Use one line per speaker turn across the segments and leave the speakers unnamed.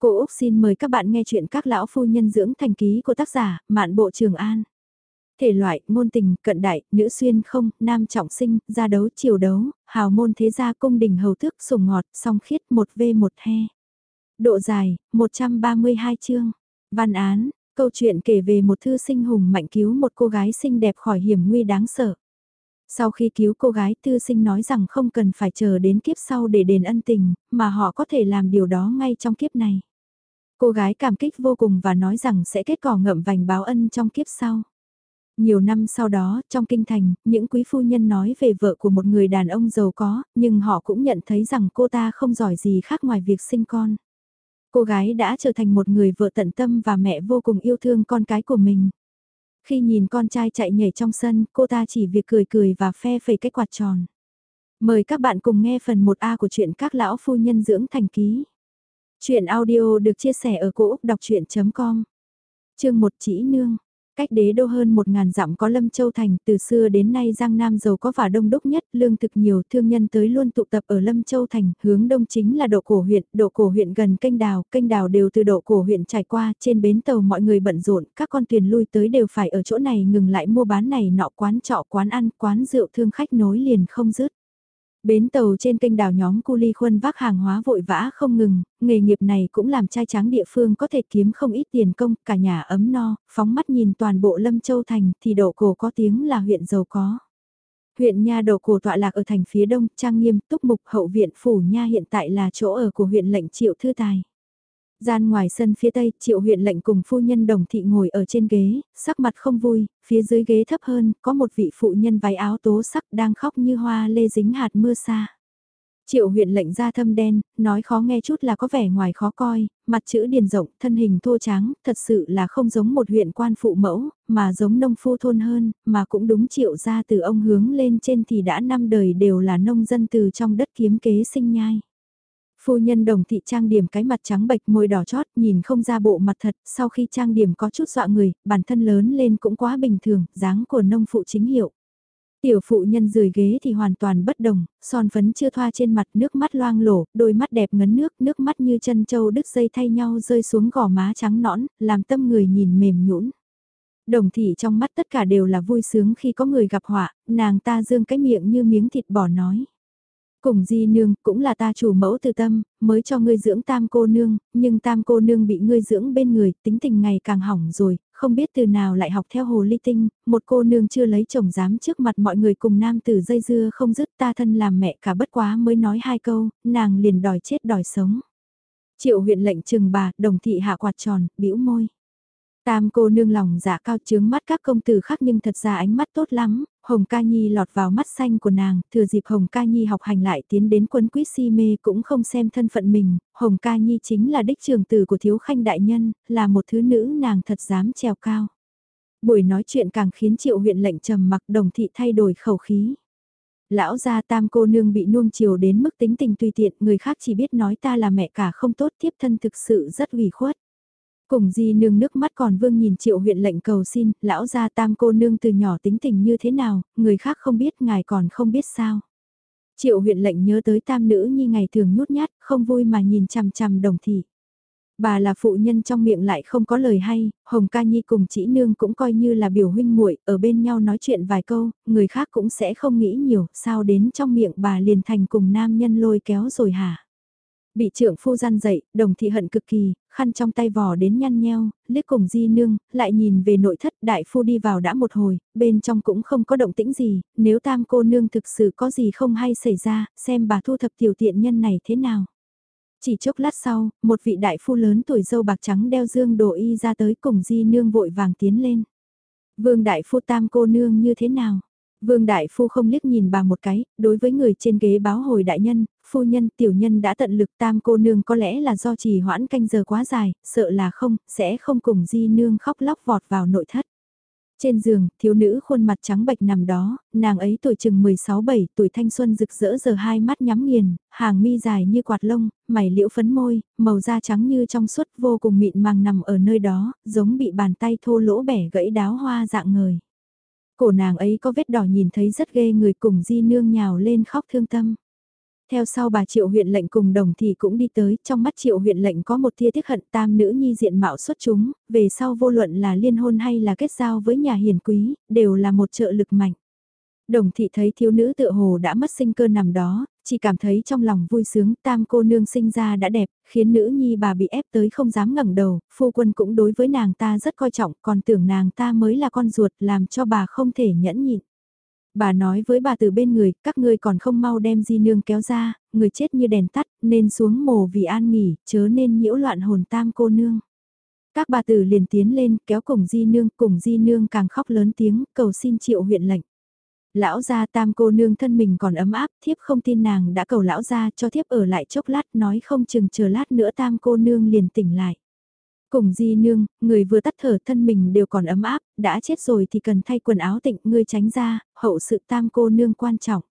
Cô Úc xin mời các bạn nghe chuyện các lão phu nhân dưỡng thành ký của tác giả Mạn Bộ Trường An. Thể loại, môn tình, cận đại, nữ xuyên không, nam trọng sinh, gia đấu, chiều đấu, hào môn thế gia cung đình hầu tước, sủng ngọt, song khiết, 1V1 he. Độ dài, 132 chương. Văn án, câu chuyện kể về một thư sinh hùng mạnh cứu một cô gái xinh đẹp khỏi hiểm nguy đáng sợ. Sau khi cứu cô gái thư sinh nói rằng không cần phải chờ đến kiếp sau để đền ân tình, mà họ có thể làm điều đó ngay trong kiếp này. Cô gái cảm kích vô cùng và nói rằng sẽ kết cỏ ngậm vành báo ân trong kiếp sau. Nhiều năm sau đó, trong kinh thành, những quý phu nhân nói về vợ của một người đàn ông giàu có, nhưng họ cũng nhận thấy rằng cô ta không giỏi gì khác ngoài việc sinh con. Cô gái đã trở thành một người vợ tận tâm và mẹ vô cùng yêu thương con cái của mình. Khi nhìn con trai chạy nhảy trong sân, cô ta chỉ việc cười cười và phe phẩy cái quạt tròn. Mời các bạn cùng nghe phần 1A của truyện các lão phu nhân dưỡng thành ký. Chuyện audio được chia sẻ ở cỗ đọc chuyện.com Chương một chỉ nương Cách đế đô hơn một ngàn dặm có Lâm Châu Thành, từ xưa đến nay Giang Nam giàu có và đông đúc nhất, lương thực nhiều, thương nhân tới luôn tụ tập ở Lâm Châu Thành, hướng đông chính là độ cổ huyện, độ cổ huyện gần kênh đào, kênh đào đều từ độ cổ huyện trải qua, trên bến tàu mọi người bận rộn, các con thuyền lui tới đều phải ở chỗ này ngừng lại mua bán này nọ quán trọ quán ăn, quán rượu thương khách nối liền không dứt. Bến tàu trên kênh đảo nhóm cu ly khuân vác hàng hóa vội vã không ngừng, nghề nghiệp này cũng làm trai tráng địa phương có thể kiếm không ít tiền công, cả nhà ấm no, phóng mắt nhìn toàn bộ Lâm Châu Thành thì độ cổ có tiếng là huyện giàu có. Huyện Nha độ cổ tọa lạc ở thành phía đông, trang nghiêm, túc mục hậu viện phủ Nha hiện tại là chỗ ở của huyện lệnh triệu thư tài. Gian ngoài sân phía tây, triệu huyện lệnh cùng phu nhân đồng thị ngồi ở trên ghế, sắc mặt không vui, phía dưới ghế thấp hơn, có một vị phụ nhân váy áo tố sắc đang khóc như hoa lê dính hạt mưa xa. Triệu huyện lệnh ra thâm đen, nói khó nghe chút là có vẻ ngoài khó coi, mặt chữ điền rộng, thân hình thô trắng, thật sự là không giống một huyện quan phụ mẫu, mà giống nông phu thôn hơn, mà cũng đúng triệu ra từ ông hướng lên trên thì đã năm đời đều là nông dân từ trong đất kiếm kế sinh nhai. Phu nhân đồng thị trang điểm cái mặt trắng bệch môi đỏ chót nhìn không ra bộ mặt thật, sau khi trang điểm có chút dọa người, bản thân lớn lên cũng quá bình thường, dáng của nông phụ chính hiệu. Tiểu phụ nhân rời ghế thì hoàn toàn bất đồng, son phấn chưa thoa trên mặt nước mắt loang lổ, đôi mắt đẹp ngấn nước, nước mắt như chân châu đứt dây thay nhau rơi xuống gò má trắng nõn, làm tâm người nhìn mềm nhũn. Đồng thị trong mắt tất cả đều là vui sướng khi có người gặp họa, nàng ta dương cái miệng như miếng thịt bò nói. Cùng di nương, cũng là ta chủ mẫu từ tâm, mới cho ngươi dưỡng tam cô nương, nhưng tam cô nương bị ngươi dưỡng bên người, tính tình ngày càng hỏng rồi, không biết từ nào lại học theo hồ ly tinh, một cô nương chưa lấy chồng dám trước mặt mọi người cùng nam tử dây dưa không dứt ta thân làm mẹ cả bất quá mới nói hai câu, nàng liền đòi chết đòi sống. Triệu huyện lệnh trừng bà, đồng thị hạ quạt tròn, bĩu môi. Tam cô nương lòng dạ cao chướng mắt các công tử khác nhưng thật ra ánh mắt tốt lắm, Hồng Ca Nhi lọt vào mắt xanh của nàng, thừa dịp Hồng Ca Nhi học hành lại tiến đến quân quý si mê cũng không xem thân phận mình, Hồng Ca Nhi chính là đích trường tử của thiếu khanh đại nhân, là một thứ nữ nàng thật dám trèo cao. Buổi nói chuyện càng khiến triệu huyện lệnh trầm mặc đồng thị thay đổi khẩu khí. Lão gia tam cô nương bị nuông chiều đến mức tính tình tùy tiện, người khác chỉ biết nói ta là mẹ cả không tốt thiếp thân thực sự rất ủy khuất. Cùng di nương nước mắt còn vương nhìn triệu huyện lệnh cầu xin, lão gia tam cô nương từ nhỏ tính tình như thế nào, người khác không biết ngài còn không biết sao. Triệu huyện lệnh nhớ tới tam nữ như ngày thường nhút nhát, không vui mà nhìn chằm chằm đồng thị. Bà là phụ nhân trong miệng lại không có lời hay, Hồng Ca Nhi cùng chị Nương cũng coi như là biểu huynh muội ở bên nhau nói chuyện vài câu, người khác cũng sẽ không nghĩ nhiều, sao đến trong miệng bà liền thành cùng nam nhân lôi kéo rồi hả? Bị trưởng phu gian dậy, đồng thị hận cực kỳ, khăn trong tay vò đến nhăn nheo, liếc cùng di nương, lại nhìn về nội thất đại phu đi vào đã một hồi, bên trong cũng không có động tĩnh gì, nếu tam cô nương thực sự có gì không hay xảy ra, xem bà thu thập tiểu tiện nhân này thế nào. Chỉ chốc lát sau, một vị đại phu lớn tuổi dâu bạc trắng đeo dương đồ y ra tới cùng di nương vội vàng tiến lên. Vương đại phu tam cô nương như thế nào? Vương Đại Phu không liếc nhìn bà một cái, đối với người trên ghế báo hồi đại nhân, phu nhân tiểu nhân đã tận lực tam cô nương có lẽ là do trì hoãn canh giờ quá dài, sợ là không, sẽ không cùng di nương khóc lóc vọt vào nội thất. Trên giường, thiếu nữ khuôn mặt trắng bệch nằm đó, nàng ấy tuổi chừng 16-7, tuổi thanh xuân rực rỡ giờ hai mắt nhắm nghiền, hàng mi dài như quạt lông, mày liễu phấn môi, màu da trắng như trong suốt vô cùng mịn màng nằm ở nơi đó, giống bị bàn tay thô lỗ bẻ gãy đáo hoa dạng người Cổ nàng ấy có vết đỏ nhìn thấy rất ghê người cùng di nương nhào lên khóc thương tâm. Theo sau bà triệu huyện lệnh cùng đồng thì cũng đi tới, trong mắt triệu huyện lệnh có một tia tiếc hận tam nữ nhi diện mạo xuất chúng, về sau vô luận là liên hôn hay là kết giao với nhà hiền quý, đều là một trợ lực mạnh. Đồng thị thấy thiếu nữ tựa hồ đã mất sinh cơ nằm đó, chỉ cảm thấy trong lòng vui sướng, tam cô nương sinh ra đã đẹp, khiến nữ nhi bà bị ép tới không dám ngẩng đầu, phu quân cũng đối với nàng ta rất coi trọng, còn tưởng nàng ta mới là con ruột làm cho bà không thể nhẫn nhịn. Bà nói với bà từ bên người, các ngươi còn không mau đem di nương kéo ra, người chết như đèn tắt, nên xuống mồ vì an nghỉ, chớ nên nhiễu loạn hồn tam cô nương. Các bà tử liền tiến lên, kéo cùng di nương, cùng di nương càng khóc lớn tiếng, cầu xin triệu huyện lệnh. Lão gia tam cô nương thân mình còn ấm áp, thiếp không tin nàng đã cầu lão gia cho thiếp ở lại chốc lát nói không chừng chờ lát nữa tam cô nương liền tỉnh lại. Cùng di nương, người vừa tắt thở thân mình đều còn ấm áp, đã chết rồi thì cần thay quần áo tịnh ngươi tránh ra, hậu sự tam cô nương quan trọng.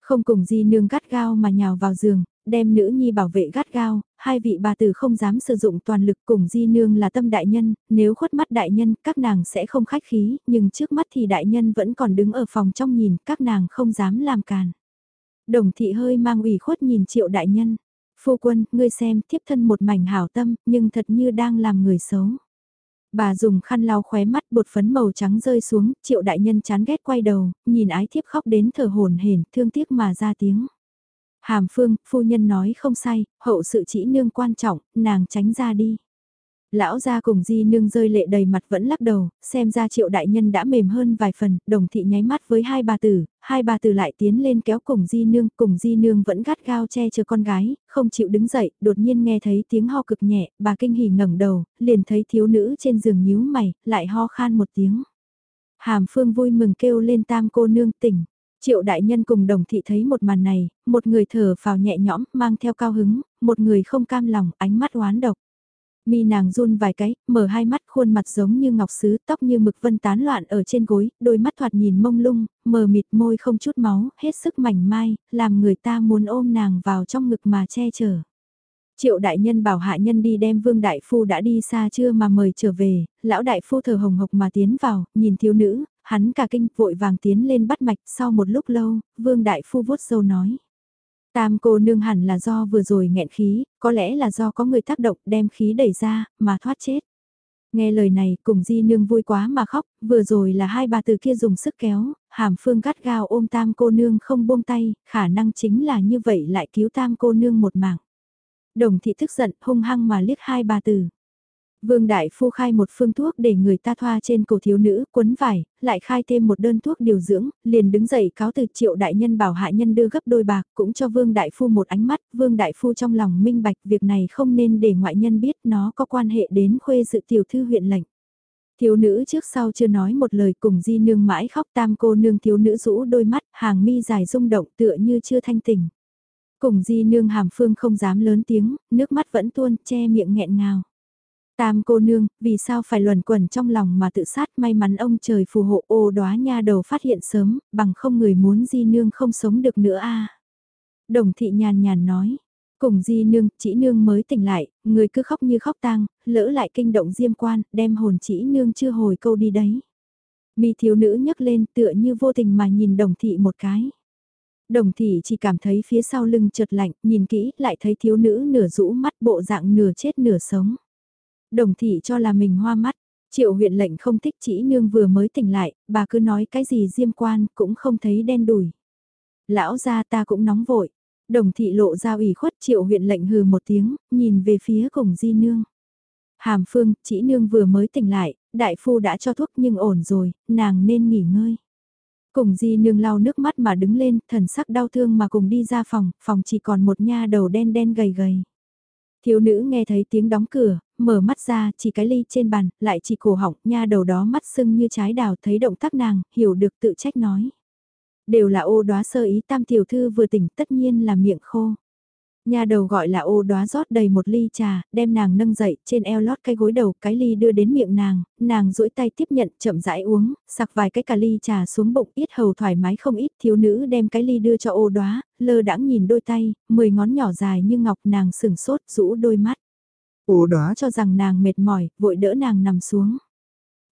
Không cùng di nương gắt gao mà nhào vào giường, đem nữ nhi bảo vệ gắt gao, hai vị bà tử không dám sử dụng toàn lực cùng di nương là tâm đại nhân, nếu khuất mắt đại nhân các nàng sẽ không khách khí, nhưng trước mắt thì đại nhân vẫn còn đứng ở phòng trong nhìn, các nàng không dám làm càn. Đồng thị hơi mang ủy khuất nhìn triệu đại nhân, phu quân, ngươi xem, thiếp thân một mảnh hảo tâm, nhưng thật như đang làm người xấu. Bà dùng khăn lau khóe mắt bột phấn màu trắng rơi xuống, triệu đại nhân chán ghét quay đầu, nhìn ái thiếp khóc đến thở hồn hển, thương tiếc mà ra tiếng. Hàm phương, phu nhân nói không sai, hậu sự chỉ nương quan trọng, nàng tránh ra đi. Lão gia cùng di nương rơi lệ đầy mặt vẫn lắc đầu, xem ra triệu đại nhân đã mềm hơn vài phần, đồng thị nháy mắt với hai bà tử, hai bà tử lại tiến lên kéo cùng di nương, cùng di nương vẫn gắt gao che chở con gái, không chịu đứng dậy, đột nhiên nghe thấy tiếng ho cực nhẹ, bà kinh hỉ ngẩng đầu, liền thấy thiếu nữ trên giường nhíu mày, lại ho khan một tiếng. Hàm phương vui mừng kêu lên tam cô nương tỉnh. Triệu đại nhân cùng đồng thị thấy một màn này, một người thở vào nhẹ nhõm, mang theo cao hứng, một người không cam lòng, ánh mắt oán độc. Mi nàng run vài cái, mở hai mắt khuôn mặt giống như ngọc sứ, tóc như mực vân tán loạn ở trên gối, đôi mắt thoạt nhìn mông lung, mờ mịt môi không chút máu, hết sức mảnh mai, làm người ta muốn ôm nàng vào trong ngực mà che chở. Triệu đại nhân bảo hạ nhân đi đem vương đại phu đã đi xa chưa mà mời trở về, lão đại phu thờ hồng hộc mà tiến vào, nhìn thiếu nữ, hắn cả kinh vội vàng tiến lên bắt mạch sau một lúc lâu, vương đại phu vuốt sâu nói. Tam cô nương hẳn là do vừa rồi nghẹn khí, có lẽ là do có người tác động đem khí đẩy ra, mà thoát chết. Nghe lời này, cùng di nương vui quá mà khóc, vừa rồi là hai bà từ kia dùng sức kéo, hàm phương gắt gao ôm tam cô nương không buông tay, khả năng chính là như vậy lại cứu tam cô nương một mạng. Đồng thị tức giận hung hăng mà liếc hai bà từ. Vương Đại Phu khai một phương thuốc để người ta thoa trên cổ thiếu nữ, quấn vải, lại khai thêm một đơn thuốc điều dưỡng, liền đứng dậy cáo từ triệu đại nhân bảo hạ nhân đưa gấp đôi bạc, cũng cho Vương Đại Phu một ánh mắt, Vương Đại Phu trong lòng minh bạch việc này không nên để ngoại nhân biết nó có quan hệ đến khuê dự tiểu thư huyện lệnh. Thiếu nữ trước sau chưa nói một lời cùng di nương mãi khóc tam cô nương thiếu nữ rũ đôi mắt, hàng mi dài rung động tựa như chưa thanh tỉnh. Cùng di nương hàm phương không dám lớn tiếng, nước mắt vẫn tuôn, che miệng nghẹn ngào. Tam cô nương, vì sao phải luẩn quẩn trong lòng mà tự sát may mắn ông trời phù hộ ô đóa nha đầu phát hiện sớm, bằng không người muốn di nương không sống được nữa a Đồng thị nhàn nhàn nói, cùng di nương, chỉ nương mới tỉnh lại, người cứ khóc như khóc tang, lỡ lại kinh động diêm quan, đem hồn chỉ nương chưa hồi câu đi đấy. Mi thiếu nữ nhấc lên tựa như vô tình mà nhìn đồng thị một cái. Đồng thị chỉ cảm thấy phía sau lưng chợt lạnh, nhìn kỹ lại thấy thiếu nữ nửa rũ mắt bộ dạng nửa chết nửa sống. Đồng thị cho là mình hoa mắt, triệu huyện lệnh không thích chỉ nương vừa mới tỉnh lại, bà cứ nói cái gì diêm quan cũng không thấy đen đùi. Lão gia ta cũng nóng vội, đồng thị lộ ra ủy khuất triệu huyện lệnh hừ một tiếng, nhìn về phía cùng di nương. Hàm phương, chỉ nương vừa mới tỉnh lại, đại phu đã cho thuốc nhưng ổn rồi, nàng nên nghỉ ngơi. Cùng di nương lau nước mắt mà đứng lên, thần sắc đau thương mà cùng đi ra phòng, phòng chỉ còn một nha đầu đen đen gầy gầy. Thiếu nữ nghe thấy tiếng đóng cửa, mở mắt ra, chỉ cái ly trên bàn, lại chỉ cổ họng, nha đầu đó mắt sưng như trái đào, thấy động tác nàng, hiểu được tự trách nói. Đều là ô đóa sơ ý tam tiểu thư vừa tỉnh tất nhiên là miệng khô. Nhà đầu gọi là ô đóa rót đầy một ly trà, đem nàng nâng dậy, trên eo lót cái gối đầu, cái ly đưa đến miệng nàng, nàng duỗi tay tiếp nhận, chậm rãi uống, sặc vài cái cà ly trà xuống bụng, ít hầu thoải mái không ít, thiếu nữ đem cái ly đưa cho ô đóa, lơ đãng nhìn đôi tay, mười ngón nhỏ dài như ngọc nàng sừng sốt, rũ đôi mắt. Ô đóa cho rằng nàng mệt mỏi, vội đỡ nàng nằm xuống.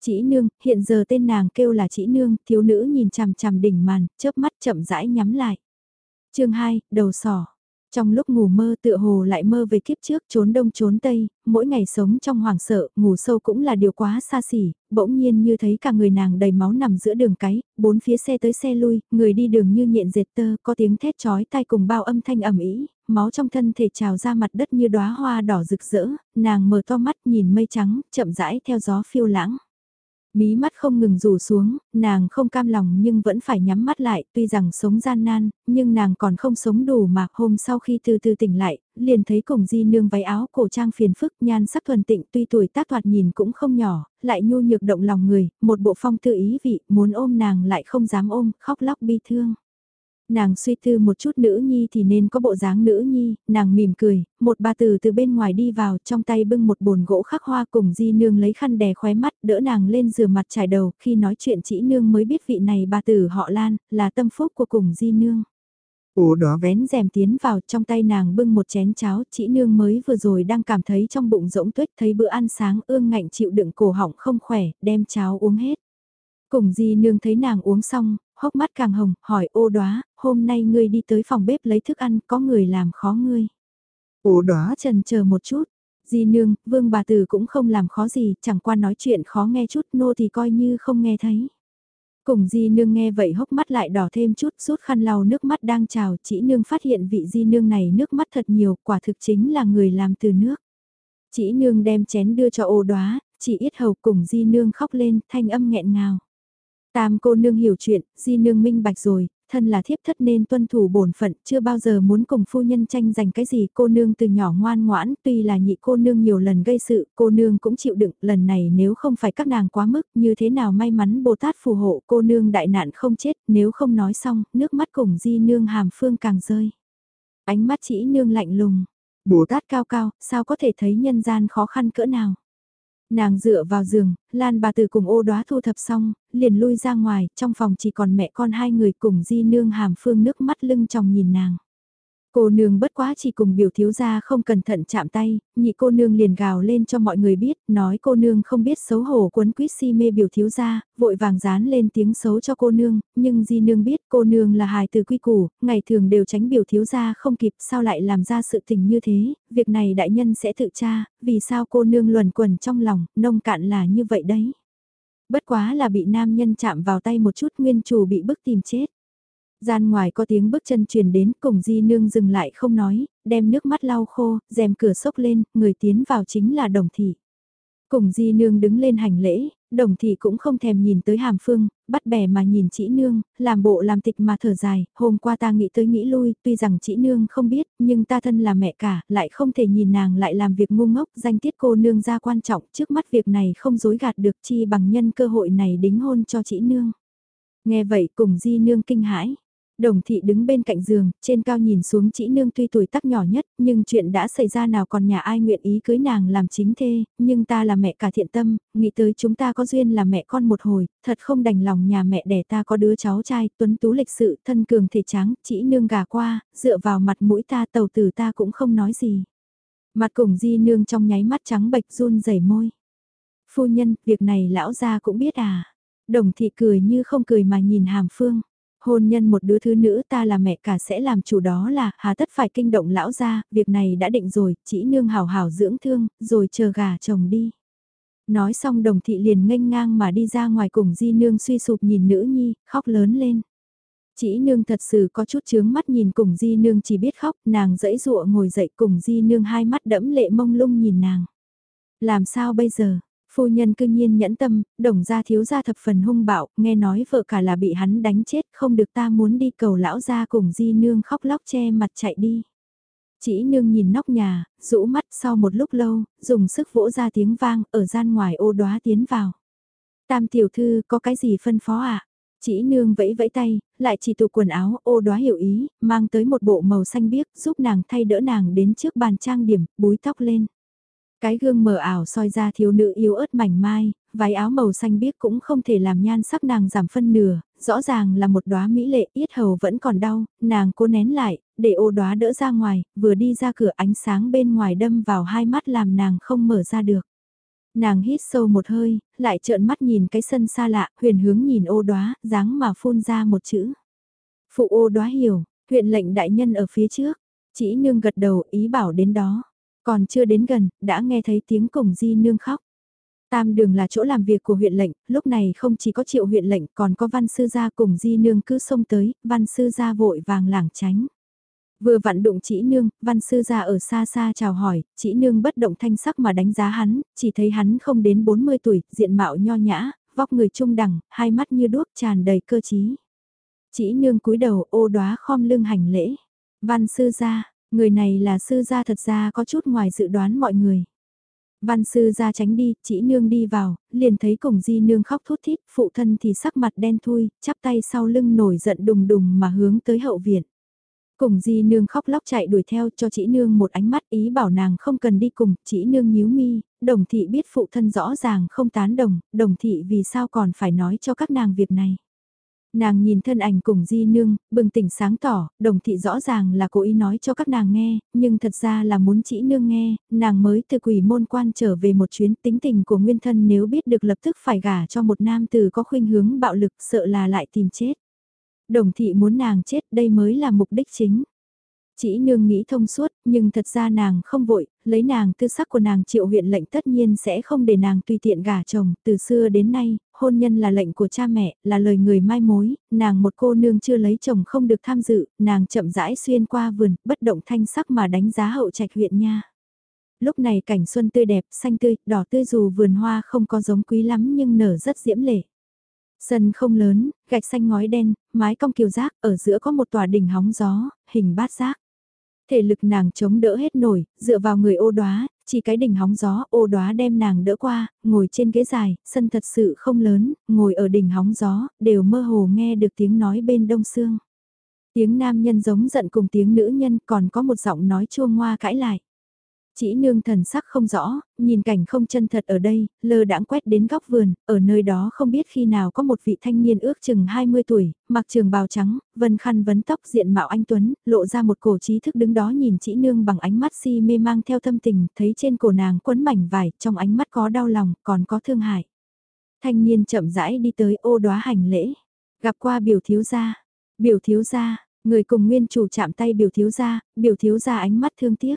Chỉ nương, hiện giờ tên nàng kêu là chỉ nương, thiếu nữ nhìn chằm chằm đỉnh màn, chớp mắt chậm rãi nhắm lại. chương 2, đầu sỏ. Trong lúc ngủ mơ tựa hồ lại mơ về kiếp trước trốn đông trốn tây, mỗi ngày sống trong hoàng sợ, ngủ sâu cũng là điều quá xa xỉ, bỗng nhiên như thấy cả người nàng đầy máu nằm giữa đường cái, bốn phía xe tới xe lui, người đi đường như nhện dệt tơ, có tiếng thét chói tai cùng bao âm thanh ẩm ý, máu trong thân thể trào ra mặt đất như đóa hoa đỏ rực rỡ, nàng mở to mắt nhìn mây trắng, chậm rãi theo gió phiêu lãng. Mí mắt không ngừng rủ xuống, nàng không cam lòng nhưng vẫn phải nhắm mắt lại, tuy rằng sống gian nan, nhưng nàng còn không sống đủ mà hôm sau khi từ từ tỉnh lại, liền thấy cùng di nương váy áo cổ trang phiền phức nhan sắc thuần tịnh tuy tuổi tác thoạt nhìn cũng không nhỏ, lại nhu nhược động lòng người, một bộ phong tự ý vị, muốn ôm nàng lại không dám ôm, khóc lóc bi thương. Nàng suy tư một chút nữ nhi thì nên có bộ dáng nữ nhi, nàng mỉm cười, một bà tử từ bên ngoài đi vào trong tay bưng một bồn gỗ khắc hoa cùng di nương lấy khăn đè khóe mắt đỡ nàng lên rửa mặt trải đầu khi nói chuyện chỉ nương mới biết vị này bà tử họ Lan là tâm phúc của cùng di nương. Ủa đó vén rèm tiến vào trong tay nàng bưng một chén cháo chỉ nương mới vừa rồi đang cảm thấy trong bụng rỗng tuyết thấy bữa ăn sáng ương ngạnh chịu đựng cổ họng không khỏe đem cháo uống hết. Cùng di nương thấy nàng uống xong, hốc mắt càng hồng, hỏi ô đoá, hôm nay ngươi đi tới phòng bếp lấy thức ăn, có người làm khó ngươi. Ô đoá trần chờ một chút, di nương, vương bà tử cũng không làm khó gì, chẳng qua nói chuyện khó nghe chút, nô thì coi như không nghe thấy. Cùng di nương nghe vậy hốc mắt lại đỏ thêm chút, rút khăn lau nước mắt đang trào, chỉ nương phát hiện vị di nương này nước mắt thật nhiều, quả thực chính là người làm từ nước. Chỉ nương đem chén đưa cho ô đoá, chỉ ít hầu cùng di nương khóc lên, thanh âm nghẹn ngào. Tam cô nương hiểu chuyện, di nương minh bạch rồi, thân là thiếp thất nên tuân thủ bổn phận, chưa bao giờ muốn cùng phu nhân tranh giành cái gì, cô nương từ nhỏ ngoan ngoãn, tuy là nhị cô nương nhiều lần gây sự, cô nương cũng chịu đựng, lần này nếu không phải các nàng quá mức, như thế nào may mắn Bồ Tát phù hộ cô nương đại nạn không chết, nếu không nói xong, nước mắt cùng di nương hàm phương càng rơi. Ánh mắt chỉ nương lạnh lùng, Bồ Tát cao cao, sao có thể thấy nhân gian khó khăn cỡ nào. Nàng dựa vào giường, Lan bà từ cùng ô đóa thu thập xong, liền lui ra ngoài, trong phòng chỉ còn mẹ con hai người cùng di nương hàm phương nước mắt lưng chồng nhìn nàng. Cô nương bất quá chỉ cùng biểu thiếu gia không cẩn thận chạm tay, nhị cô nương liền gào lên cho mọi người biết, nói cô nương không biết xấu hổ quấn quýt si mê biểu thiếu gia, vội vàng dán lên tiếng xấu cho cô nương, nhưng di nương biết cô nương là hài từ quy củ, ngày thường đều tránh biểu thiếu gia không kịp sao lại làm ra sự tình như thế, việc này đại nhân sẽ tự tra, vì sao cô nương luẩn quẩn trong lòng, nông cạn là như vậy đấy. Bất quá là bị nam nhân chạm vào tay một chút nguyên chủ bị bức tìm chết. Gian ngoài có tiếng bước chân truyền đến cùng di nương dừng lại không nói, đem nước mắt lau khô, rèm cửa sốc lên, người tiến vào chính là đồng thị. Cùng di nương đứng lên hành lễ, đồng thị cũng không thèm nhìn tới hàm phương, bắt bẻ mà nhìn chị nương, làm bộ làm tịch mà thở dài, hôm qua ta nghĩ tới nghĩ lui, tuy rằng chị nương không biết, nhưng ta thân là mẹ cả, lại không thể nhìn nàng lại làm việc ngu ngốc, danh tiết cô nương ra quan trọng, trước mắt việc này không dối gạt được chi bằng nhân cơ hội này đính hôn cho chị nương. Nghe vậy cùng di nương kinh hãi, Đồng thị đứng bên cạnh giường, trên cao nhìn xuống chỉ nương tuy tuổi tác nhỏ nhất, nhưng chuyện đã xảy ra nào còn nhà ai nguyện ý cưới nàng làm chính thê, nhưng ta là mẹ cả thiện tâm, nghĩ tới chúng ta có duyên là mẹ con một hồi, thật không đành lòng nhà mẹ đẻ ta có đứa cháu trai, tuấn tú lịch sự, thân cường thể trắng, chỉ nương gà qua, dựa vào mặt mũi ta tàu tử ta cũng không nói gì. Mặt cùng di nương trong nháy mắt trắng bệch run rẩy môi. Phu nhân, việc này lão gia cũng biết à. Đồng thị cười như không cười mà nhìn hàm phương hôn nhân một đứa thứ nữ ta là mẹ cả sẽ làm chủ đó là, hà tất phải kinh động lão ra, việc này đã định rồi, chỉ nương hào hào dưỡng thương, rồi chờ gà chồng đi. Nói xong đồng thị liền nghênh ngang mà đi ra ngoài cùng di nương suy sụp nhìn nữ nhi, khóc lớn lên. Chỉ nương thật sự có chút chướng mắt nhìn cùng di nương chỉ biết khóc, nàng dẫy dụa ngồi dậy cùng di nương hai mắt đẫm lệ mông lung nhìn nàng. Làm sao bây giờ, Phu nhân cư nhiên nhẫn tâm, đồng gia thiếu gia thập phần hung bạo, nghe nói vợ cả là bị hắn đánh chết, không được ta muốn đi cầu lão gia cùng di nương khóc lóc che mặt chạy đi. Chỉ nương nhìn nóc nhà, rũ mắt sau một lúc lâu, dùng sức vỗ ra tiếng vang, ở gian ngoài ô đóa tiến vào. Tam tiểu thư có cái gì phân phó ạ? À? Chỉ nương vẫy vẫy tay, lại chỉ tụ quần áo, ô đóa hiểu ý, mang tới một bộ màu xanh biếc, giúp nàng thay đỡ nàng đến trước bàn trang điểm, búi tóc lên. Cái gương mờ ảo soi ra thiếu nữ yếu ớt mảnh mai, váy áo màu xanh biếc cũng không thể làm nhan sắc nàng giảm phân nửa, rõ ràng là một đóa mỹ lệ yết hầu vẫn còn đau, nàng cố nén lại, để ô đóa đỡ ra ngoài, vừa đi ra cửa ánh sáng bên ngoài đâm vào hai mắt làm nàng không mở ra được. Nàng hít sâu một hơi, lại trợn mắt nhìn cái sân xa lạ, huyền hướng nhìn ô đóa, dáng mà phun ra một chữ. Phụ ô đóa hiểu, huyện lệnh đại nhân ở phía trước, Chỉ nương gật đầu ý bảo đến đó. Còn chưa đến gần, đã nghe thấy tiếng cổng di nương khóc. Tam đường là chỗ làm việc của huyện lệnh, lúc này không chỉ có triệu huyện lệnh còn có văn sư gia cùng di nương cứ xông tới, văn sư gia vội vàng lảng tránh. Vừa vặn đụng chỉ nương, văn sư gia ở xa xa chào hỏi, chỉ nương bất động thanh sắc mà đánh giá hắn, chỉ thấy hắn không đến 40 tuổi, diện mạo nho nhã, vóc người trung đẳng, hai mắt như đuốc tràn đầy cơ trí. Chỉ nương cúi đầu ô đóa khom lưng hành lễ. Văn sư gia, người này là sư gia thật ra có chút ngoài dự đoán mọi người. Văn sư ra tránh đi, chỉ nương đi vào, liền thấy cổng di nương khóc thút thít, phụ thân thì sắc mặt đen thui, chắp tay sau lưng nổi giận đùng đùng mà hướng tới hậu viện. Cổng di nương khóc lóc chạy đuổi theo cho chỉ nương một ánh mắt ý bảo nàng không cần đi cùng, chỉ nương nhíu mi, đồng thị biết phụ thân rõ ràng không tán đồng, đồng thị vì sao còn phải nói cho các nàng việc này. Nàng nhìn thân ảnh cùng di nương, bừng tỉnh sáng tỏ, đồng thị rõ ràng là cố ý nói cho các nàng nghe, nhưng thật ra là muốn chỉ nương nghe, nàng mới từ quỷ môn quan trở về một chuyến tính tình của nguyên thân nếu biết được lập tức phải gả cho một nam tử có khuynh hướng bạo lực sợ là lại tìm chết. Đồng thị muốn nàng chết đây mới là mục đích chính. Chỉ nương nghĩ thông suốt, nhưng thật ra nàng không vội, lấy nàng tư sắc của nàng triệu huyện lệnh tất nhiên sẽ không để nàng tùy tiện gả chồng, từ xưa đến nay, hôn nhân là lệnh của cha mẹ, là lời người mai mối, nàng một cô nương chưa lấy chồng không được tham dự, nàng chậm rãi xuyên qua vườn, bất động thanh sắc mà đánh giá hậu trạch huyện nha. Lúc này cảnh xuân tươi đẹp, xanh tươi, đỏ tươi dù vườn hoa không có giống quý lắm nhưng nở rất diễm lệ. Sân không lớn, gạch xanh ngói đen, mái cong kiều giác, ở giữa có một tòa đỉnh hóng gió, hình bát giác. Thể lực nàng chống đỡ hết nổi, dựa vào người ô đoá, chỉ cái đỉnh hóng gió ô đoá đem nàng đỡ qua, ngồi trên ghế dài, sân thật sự không lớn, ngồi ở đỉnh hóng gió, đều mơ hồ nghe được tiếng nói bên đông xương. Tiếng nam nhân giống giận cùng tiếng nữ nhân còn có một giọng nói chua ngoa cãi lại. Chỉ nương thần sắc không rõ, nhìn cảnh không chân thật ở đây, lơ đãng quét đến góc vườn, ở nơi đó không biết khi nào có một vị thanh niên ước chừng 20 tuổi, mặc trường bào trắng, vân khăn vấn tóc diện mạo anh Tuấn, lộ ra một cổ trí thức đứng đó nhìn chỉ nương bằng ánh mắt si mê mang theo thâm tình, thấy trên cổ nàng quấn mảnh vải, trong ánh mắt có đau lòng, còn có thương hại. Thanh niên chậm rãi đi tới ô đóa hành lễ, gặp qua biểu thiếu gia, biểu thiếu gia, người cùng nguyên chủ chạm tay biểu thiếu gia, biểu thiếu gia ánh mắt thương tiếc.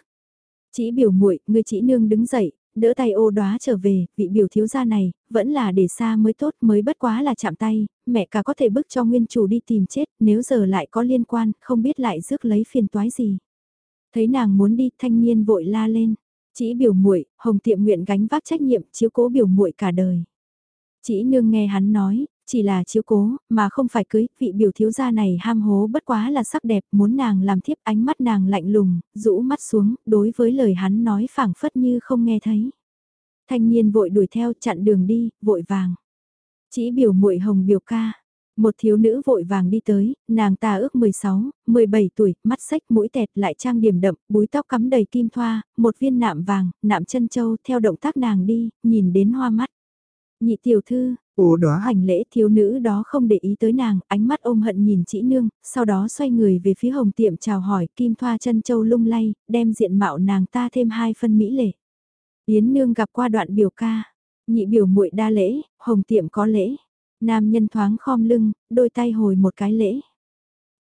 Chỉ biểu muội, người chỉ nương đứng dậy, đỡ tay ô đóa trở về, vị biểu thiếu gia này, vẫn là để xa mới tốt mới bất quá là chạm tay, mẹ cả có thể bức cho nguyên chủ đi tìm chết, nếu giờ lại có liên quan, không biết lại rước lấy phiền toái gì. Thấy nàng muốn đi, thanh niên vội la lên. Chỉ biểu muội, hồng tiệm nguyện gánh vác trách nhiệm chiếu cố biểu muội cả đời. Chỉ nương nghe hắn nói, chỉ là chiếu cố, mà không phải cưới, vị biểu thiếu gia này ham hố bất quá là sắc đẹp, muốn nàng làm thiếp ánh mắt nàng lạnh lùng, rũ mắt xuống, đối với lời hắn nói phảng phất như không nghe thấy. Thanh niên vội đuổi theo chặn đường đi, vội vàng. Chỉ biểu muội hồng biểu ca. Một thiếu nữ vội vàng đi tới, nàng ta ước 16, 17 tuổi, mắt sách mũi tẹt lại trang điểm đậm, búi tóc cắm đầy kim thoa, một viên nạm vàng, nạm chân châu theo động tác nàng đi, nhìn đến hoa mắt. Nhị tiểu thư, ồ đó hành lễ thiếu nữ đó không để ý tới nàng, ánh mắt ôm hận nhìn chị nương, sau đó xoay người về phía hồng tiệm chào hỏi, kim thoa chân châu lung lay, đem diện mạo nàng ta thêm hai phân mỹ lệ. Yến nương gặp qua đoạn biểu ca, nhị biểu muội đa lễ, hồng tiệm có lễ. Nam nhân thoáng khom lưng, đôi tay hồi một cái lễ.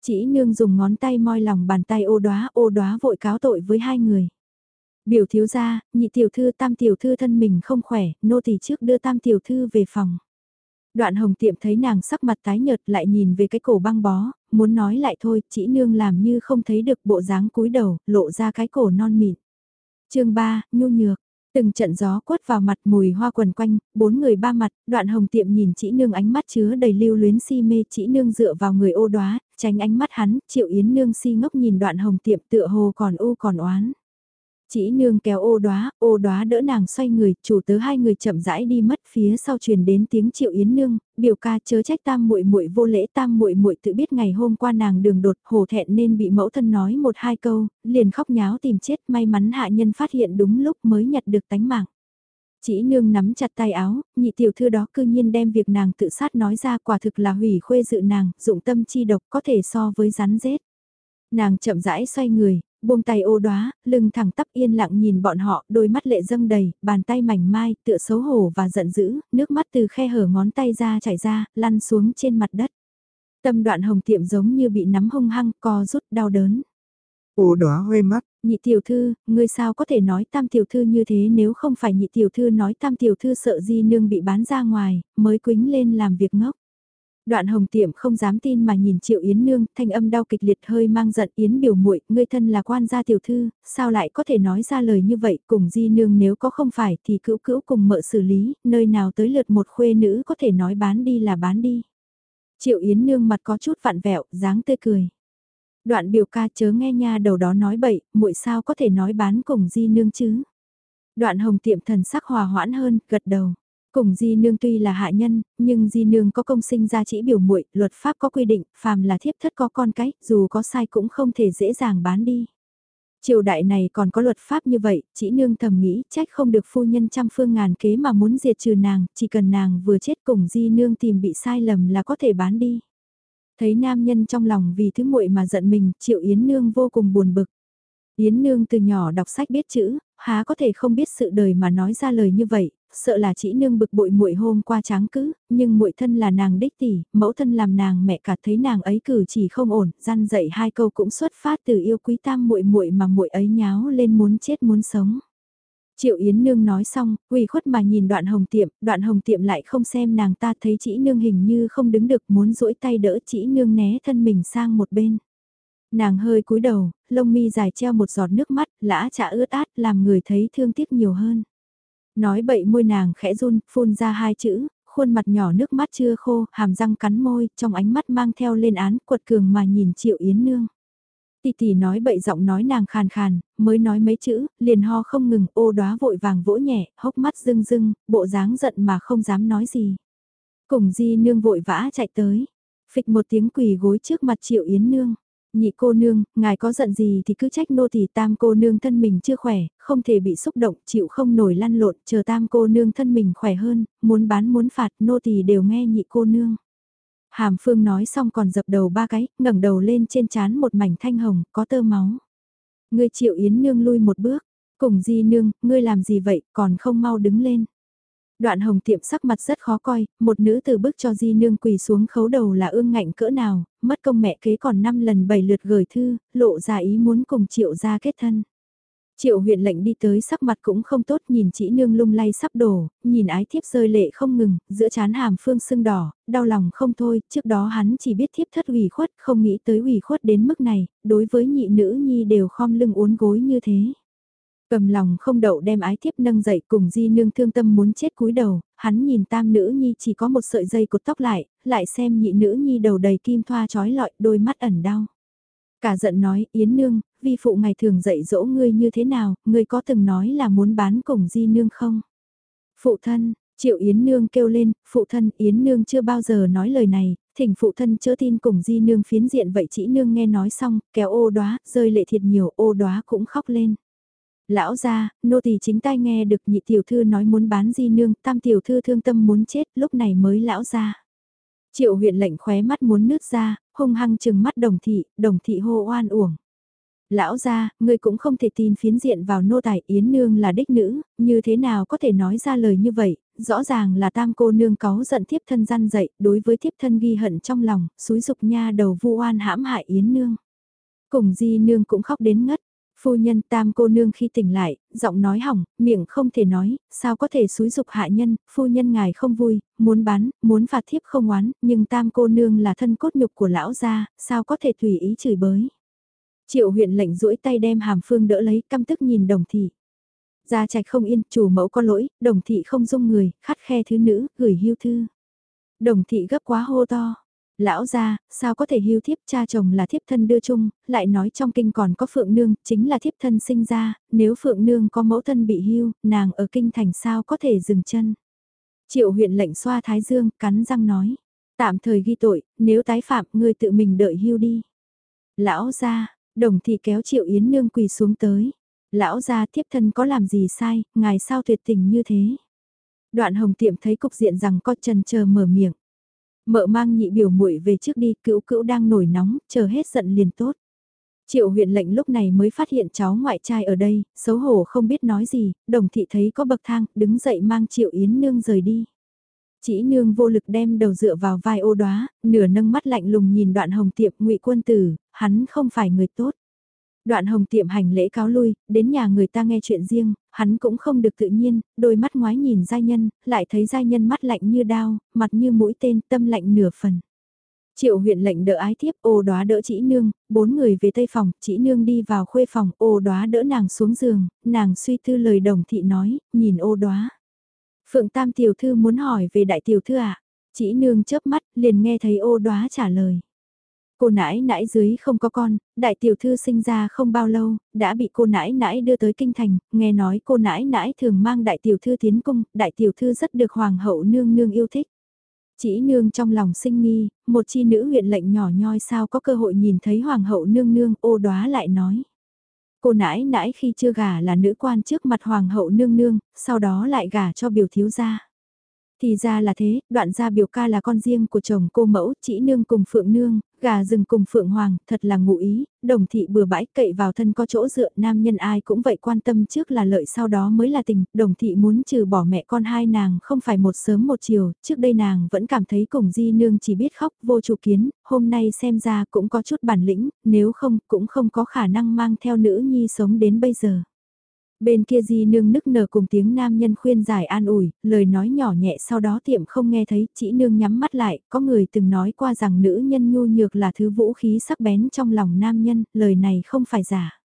Chỉ nương dùng ngón tay moi lòng bàn tay ô đóa ô đóa vội cáo tội với hai người. Biểu thiếu gia, nhị tiểu thư tam tiểu thư thân mình không khỏe, nô tỳ trước đưa tam tiểu thư về phòng. Đoạn hồng tiệm thấy nàng sắc mặt tái nhợt lại nhìn về cái cổ băng bó, muốn nói lại thôi, chỉ nương làm như không thấy được bộ dáng cúi đầu, lộ ra cái cổ non mịn. chương 3, nhu nhược. Từng trận gió quất vào mặt mùi hoa quần quanh, bốn người ba mặt, đoạn hồng tiệm nhìn chỉ nương ánh mắt chứa đầy lưu luyến si mê chỉ nương dựa vào người ô đoá, tránh ánh mắt hắn, triệu yến nương si ngốc nhìn đoạn hồng tiệm tựa hồ còn u còn oán. Chỉ nương kéo ô đóa, ô đóa đỡ nàng xoay người, chủ tớ hai người chậm rãi đi mất phía sau truyền đến tiếng Triệu Yến nương, biểu ca chớ trách tam muội muội vô lễ tam muội muội tự biết ngày hôm qua nàng đường đột hổ thẹn nên bị mẫu thân nói một hai câu, liền khóc nháo tìm chết may mắn hạ nhân phát hiện đúng lúc mới nhặt được tánh mạng. Chỉ nương nắm chặt tay áo, nhị tiểu thư đó cư nhiên đem việc nàng tự sát nói ra quả thực là hủy khuê dự nàng, dụng tâm chi độc có thể so với rắn rết. Nàng chậm rãi xoay người, buông tay ô đóa, lưng thẳng tắp yên lặng nhìn bọn họ, đôi mắt lệ dâng đầy, bàn tay mảnh mai, tựa xấu hổ và giận dữ, nước mắt từ khe hở ngón tay ra chảy ra, lăn xuống trên mặt đất. Tâm đoạn hồng tiệm giống như bị nắm hung hăng, co rút đau đớn.
Ô đóa hoe mắt,
Nhị tiểu thư, ngươi sao có thể nói tam tiểu thư như thế nếu không phải nhị tiểu thư nói tam tiểu thư sợ di nương bị bán ra ngoài, mới quính lên làm việc ngốc. Đoạn hồng tiệm không dám tin mà nhìn triệu Yến Nương, thanh âm đau kịch liệt hơi mang giận Yến biểu muội ngươi thân là quan gia tiểu thư, sao lại có thể nói ra lời như vậy, cùng di nương nếu có không phải thì cữu cữu cùng mợ xử lý, nơi nào tới lượt một khuê nữ có thể nói bán đi là bán đi. Triệu Yến Nương mặt có chút vặn vẹo, dáng tươi cười. Đoạn biểu ca chớ nghe nha đầu đó nói bậy, muội sao có thể nói bán cùng di nương chứ. Đoạn hồng tiệm thần sắc hòa hoãn hơn, gật đầu. Cùng Di Nương tuy là hạ nhân, nhưng Di Nương có công sinh ra chỉ biểu muội, luật pháp có quy định, phàm là thiếp thất có con cái, dù có sai cũng không thể dễ dàng bán đi. Triều đại này còn có luật pháp như vậy, chỉ nương thầm nghĩ trách không được phu nhân trăm phương ngàn kế mà muốn diệt trừ nàng, chỉ cần nàng vừa chết cùng di nương tìm bị sai lầm là có thể bán đi. Thấy nam nhân trong lòng vì thứ muội mà giận mình, triệu Yến Nương vô cùng buồn bực. Yến Nương từ nhỏ đọc sách biết chữ, há có thể không biết sự đời mà nói ra lời như vậy, sợ là chỉ nương bực bội muội hôm qua tráng cứ, nhưng muội thân là nàng đích tỷ, mẫu thân làm nàng mẹ cả thấy nàng ấy cử chỉ không ổn, răn dậy hai câu cũng xuất phát từ yêu quý tam muội muội mà muội ấy nháo lên muốn chết muốn sống. Triệu Yến Nương nói xong, quỳ khuất mà nhìn đoạn hồng tiệm, đoạn hồng tiệm lại không xem nàng ta thấy chỉ nương hình như không đứng được muốn duỗi tay đỡ chỉ nương né thân mình sang một bên. Nàng hơi cúi đầu, lông mi dài treo một giọt nước mắt, lã chả ướt át làm người thấy thương tiếc nhiều hơn. Nói bậy môi nàng khẽ run, phun ra hai chữ, khuôn mặt nhỏ nước mắt chưa khô, hàm răng cắn môi, trong ánh mắt mang theo lên án quật cường mà nhìn Triệu Yến Nương. Tỷ tỷ nói bậy giọng nói nàng khàn khàn, mới nói mấy chữ, liền ho không ngừng, ô đóa vội vàng vỗ nhẹ, hốc mắt rưng rưng, bộ dáng giận mà không dám nói gì. Cùng di nương vội vã chạy tới, phịch một tiếng quỳ gối trước mặt Triệu Yến Nương nhị cô nương, ngài có giận gì thì cứ trách nô thì tam cô nương thân mình chưa khỏe, không thể bị xúc động, chịu không nổi lăn lộn, chờ tam cô nương thân mình khỏe hơn, muốn bán muốn phạt, nô thì đều nghe nhị cô nương. Hàm Phương nói xong còn dập đầu ba cái, ngẩng đầu lên trên chán một mảnh thanh hồng, có tơ máu. Ngươi triệu yến nương lui một bước, cùng di nương, ngươi làm gì vậy, còn không mau đứng lên. Đoạn hồng tiệm sắc mặt rất khó coi, một nữ từ bước cho di nương quỳ xuống khấu đầu là ương ngạnh cỡ nào, mất công mẹ kế còn 5 lần 7 lượt gửi thư, lộ ra ý muốn cùng triệu ra kết thân. Triệu huyện lệnh đi tới sắc mặt cũng không tốt nhìn chỉ nương lung lay sắp đổ, nhìn ái thiếp rơi lệ không ngừng, giữa chán hàm phương sưng đỏ, đau lòng không thôi, trước đó hắn chỉ biết thiếp thất ủy khuất, không nghĩ tới ủy khuất đến mức này, đối với nhị nữ nhi đều khom lưng uốn gối như thế. Cầm lòng không đậu đem ái thiếp nâng dậy cùng di nương thương tâm muốn chết cúi đầu, hắn nhìn tam nữ nhi chỉ có một sợi dây cột tóc lại, lại xem nhị nữ nhi đầu đầy kim thoa trói lọi đôi mắt ẩn đau. Cả giận nói, Yến Nương, vi phụ ngày thường dạy dỗ ngươi như thế nào, ngươi có từng nói là muốn bán cùng di nương không? Phụ thân, Triệu Yến Nương kêu lên, phụ thân Yến Nương chưa bao giờ nói lời này, thỉnh phụ thân chớ tin cùng di nương phiến diện vậy chỉ nương nghe nói xong, kéo ô đóa, rơi lệ thiệt nhiều, ô đóa cũng khóc lên. Lão ra, nô tỳ chính tai nghe được nhị tiểu thư nói muốn bán di nương, tam tiểu thư thương tâm muốn chết, lúc này mới lão ra. Triệu huyện lệnh khóe mắt muốn nứt ra, hung hăng chừng mắt đồng thị, đồng thị hô oan uổng. Lão ra, ngươi cũng không thể tin phiến diện vào nô tài Yến Nương là đích nữ, như thế nào có thể nói ra lời như vậy, rõ ràng là tam cô nương cáu giận thiếp thân gian dậy, đối với thiếp thân ghi hận trong lòng, suối dục nha đầu vu oan hãm hại Yến Nương. Cùng di nương cũng khóc đến ngất, Phu nhân tam cô nương khi tỉnh lại, giọng nói hỏng, miệng không thể nói, sao có thể xúi dục hạ nhân, phu nhân ngài không vui, muốn bán, muốn phạt thiếp không oán, nhưng tam cô nương là thân cốt nhục của lão gia, sao có thể tùy ý chửi bới. Triệu huyện lệnh duỗi tay đem hàm phương đỡ lấy căm tức nhìn đồng thị. Gia trạch không yên, chủ mẫu có lỗi, đồng thị không dung người, khắt khe thứ nữ, gửi hưu thư. Đồng thị gấp quá hô to, Lão gia, sao có thể hưu thiếp cha chồng là thiếp thân đưa chung, lại nói trong kinh còn có phượng nương, chính là thiếp thân sinh ra, nếu phượng nương có mẫu thân bị hưu, nàng ở kinh thành sao có thể dừng chân. Triệu huyện lệnh xoa thái dương, cắn răng nói, tạm thời ghi tội, nếu tái phạm ngươi tự mình đợi hưu đi. Lão gia, đồng thị kéo triệu yến nương quỳ xuống tới. Lão gia thiếp thân có làm gì sai, ngài sao tuyệt tình như thế. Đoạn hồng tiệm thấy cục diện rằng có trần chờ mở miệng. Mợ mang nhị biểu muội về trước đi, cữu cữu đang nổi nóng, chờ hết giận liền tốt. Triệu huyện lệnh lúc này mới phát hiện cháu ngoại trai ở đây, xấu hổ không biết nói gì, đồng thị thấy có bậc thang, đứng dậy mang triệu yến nương rời đi. Chỉ nương vô lực đem đầu dựa vào vai ô đoá, nửa nâng mắt lạnh lùng nhìn đoạn hồng tiệp ngụy quân tử, hắn không phải người tốt. Đoạn hồng tiệm hành lễ cáo lui, đến nhà người ta nghe chuyện riêng, hắn cũng không được tự nhiên, đôi mắt ngoái nhìn giai nhân, lại thấy giai nhân mắt lạnh như đao, mặt như mũi tên, tâm lạnh nửa phần. Triệu huyện lệnh đỡ ái tiếp ô đóa đỡ chỉ nương, bốn người về tây phòng, chỉ nương đi vào khuê phòng, ô đóa đỡ nàng xuống giường, nàng suy tư lời đồng thị nói, nhìn ô đóa. Phượng Tam tiểu thư muốn hỏi về đại tiểu thư ạ, à? chỉ nương chớp mắt, liền nghe thấy ô đóa trả lời. Cô nãi nãi dưới không có con, đại tiểu thư sinh ra không bao lâu, đã bị cô nãi nãi đưa tới kinh thành, nghe nói cô nãi nãi thường mang đại tiểu thư tiến cung, đại tiểu thư rất được hoàng hậu nương nương yêu thích. Chỉ nương trong lòng sinh nghi, một chi nữ huyện lệnh nhỏ nhoi sao có cơ hội nhìn thấy hoàng hậu nương nương ô đoá lại nói. Cô nãi nãi khi chưa gả là nữ quan trước mặt hoàng hậu nương nương, sau đó lại gả cho biểu thiếu gia. Thì ra là thế, đoạn gia biểu ca là con riêng của chồng cô mẫu, chỉ nương cùng phượng nương, gà rừng cùng phượng hoàng, thật là ngụ ý, đồng thị bừa bãi cậy vào thân có chỗ dựa, nam nhân ai cũng vậy quan tâm trước là lợi sau đó mới là tình, đồng thị muốn trừ bỏ mẹ con hai nàng không phải một sớm một chiều, trước đây nàng vẫn cảm thấy cùng di nương chỉ biết khóc vô chủ kiến, hôm nay xem ra cũng có chút bản lĩnh, nếu không cũng không có khả năng mang theo nữ nhi sống đến bây giờ. Bên kia di nương nức nở cùng tiếng nam nhân khuyên giải an ủi, lời nói nhỏ nhẹ sau đó tiệm không nghe thấy, chỉ nương nhắm mắt lại, có người từng nói qua rằng nữ nhân nhu nhược là thứ vũ khí sắc bén trong lòng nam nhân, lời này không phải giả.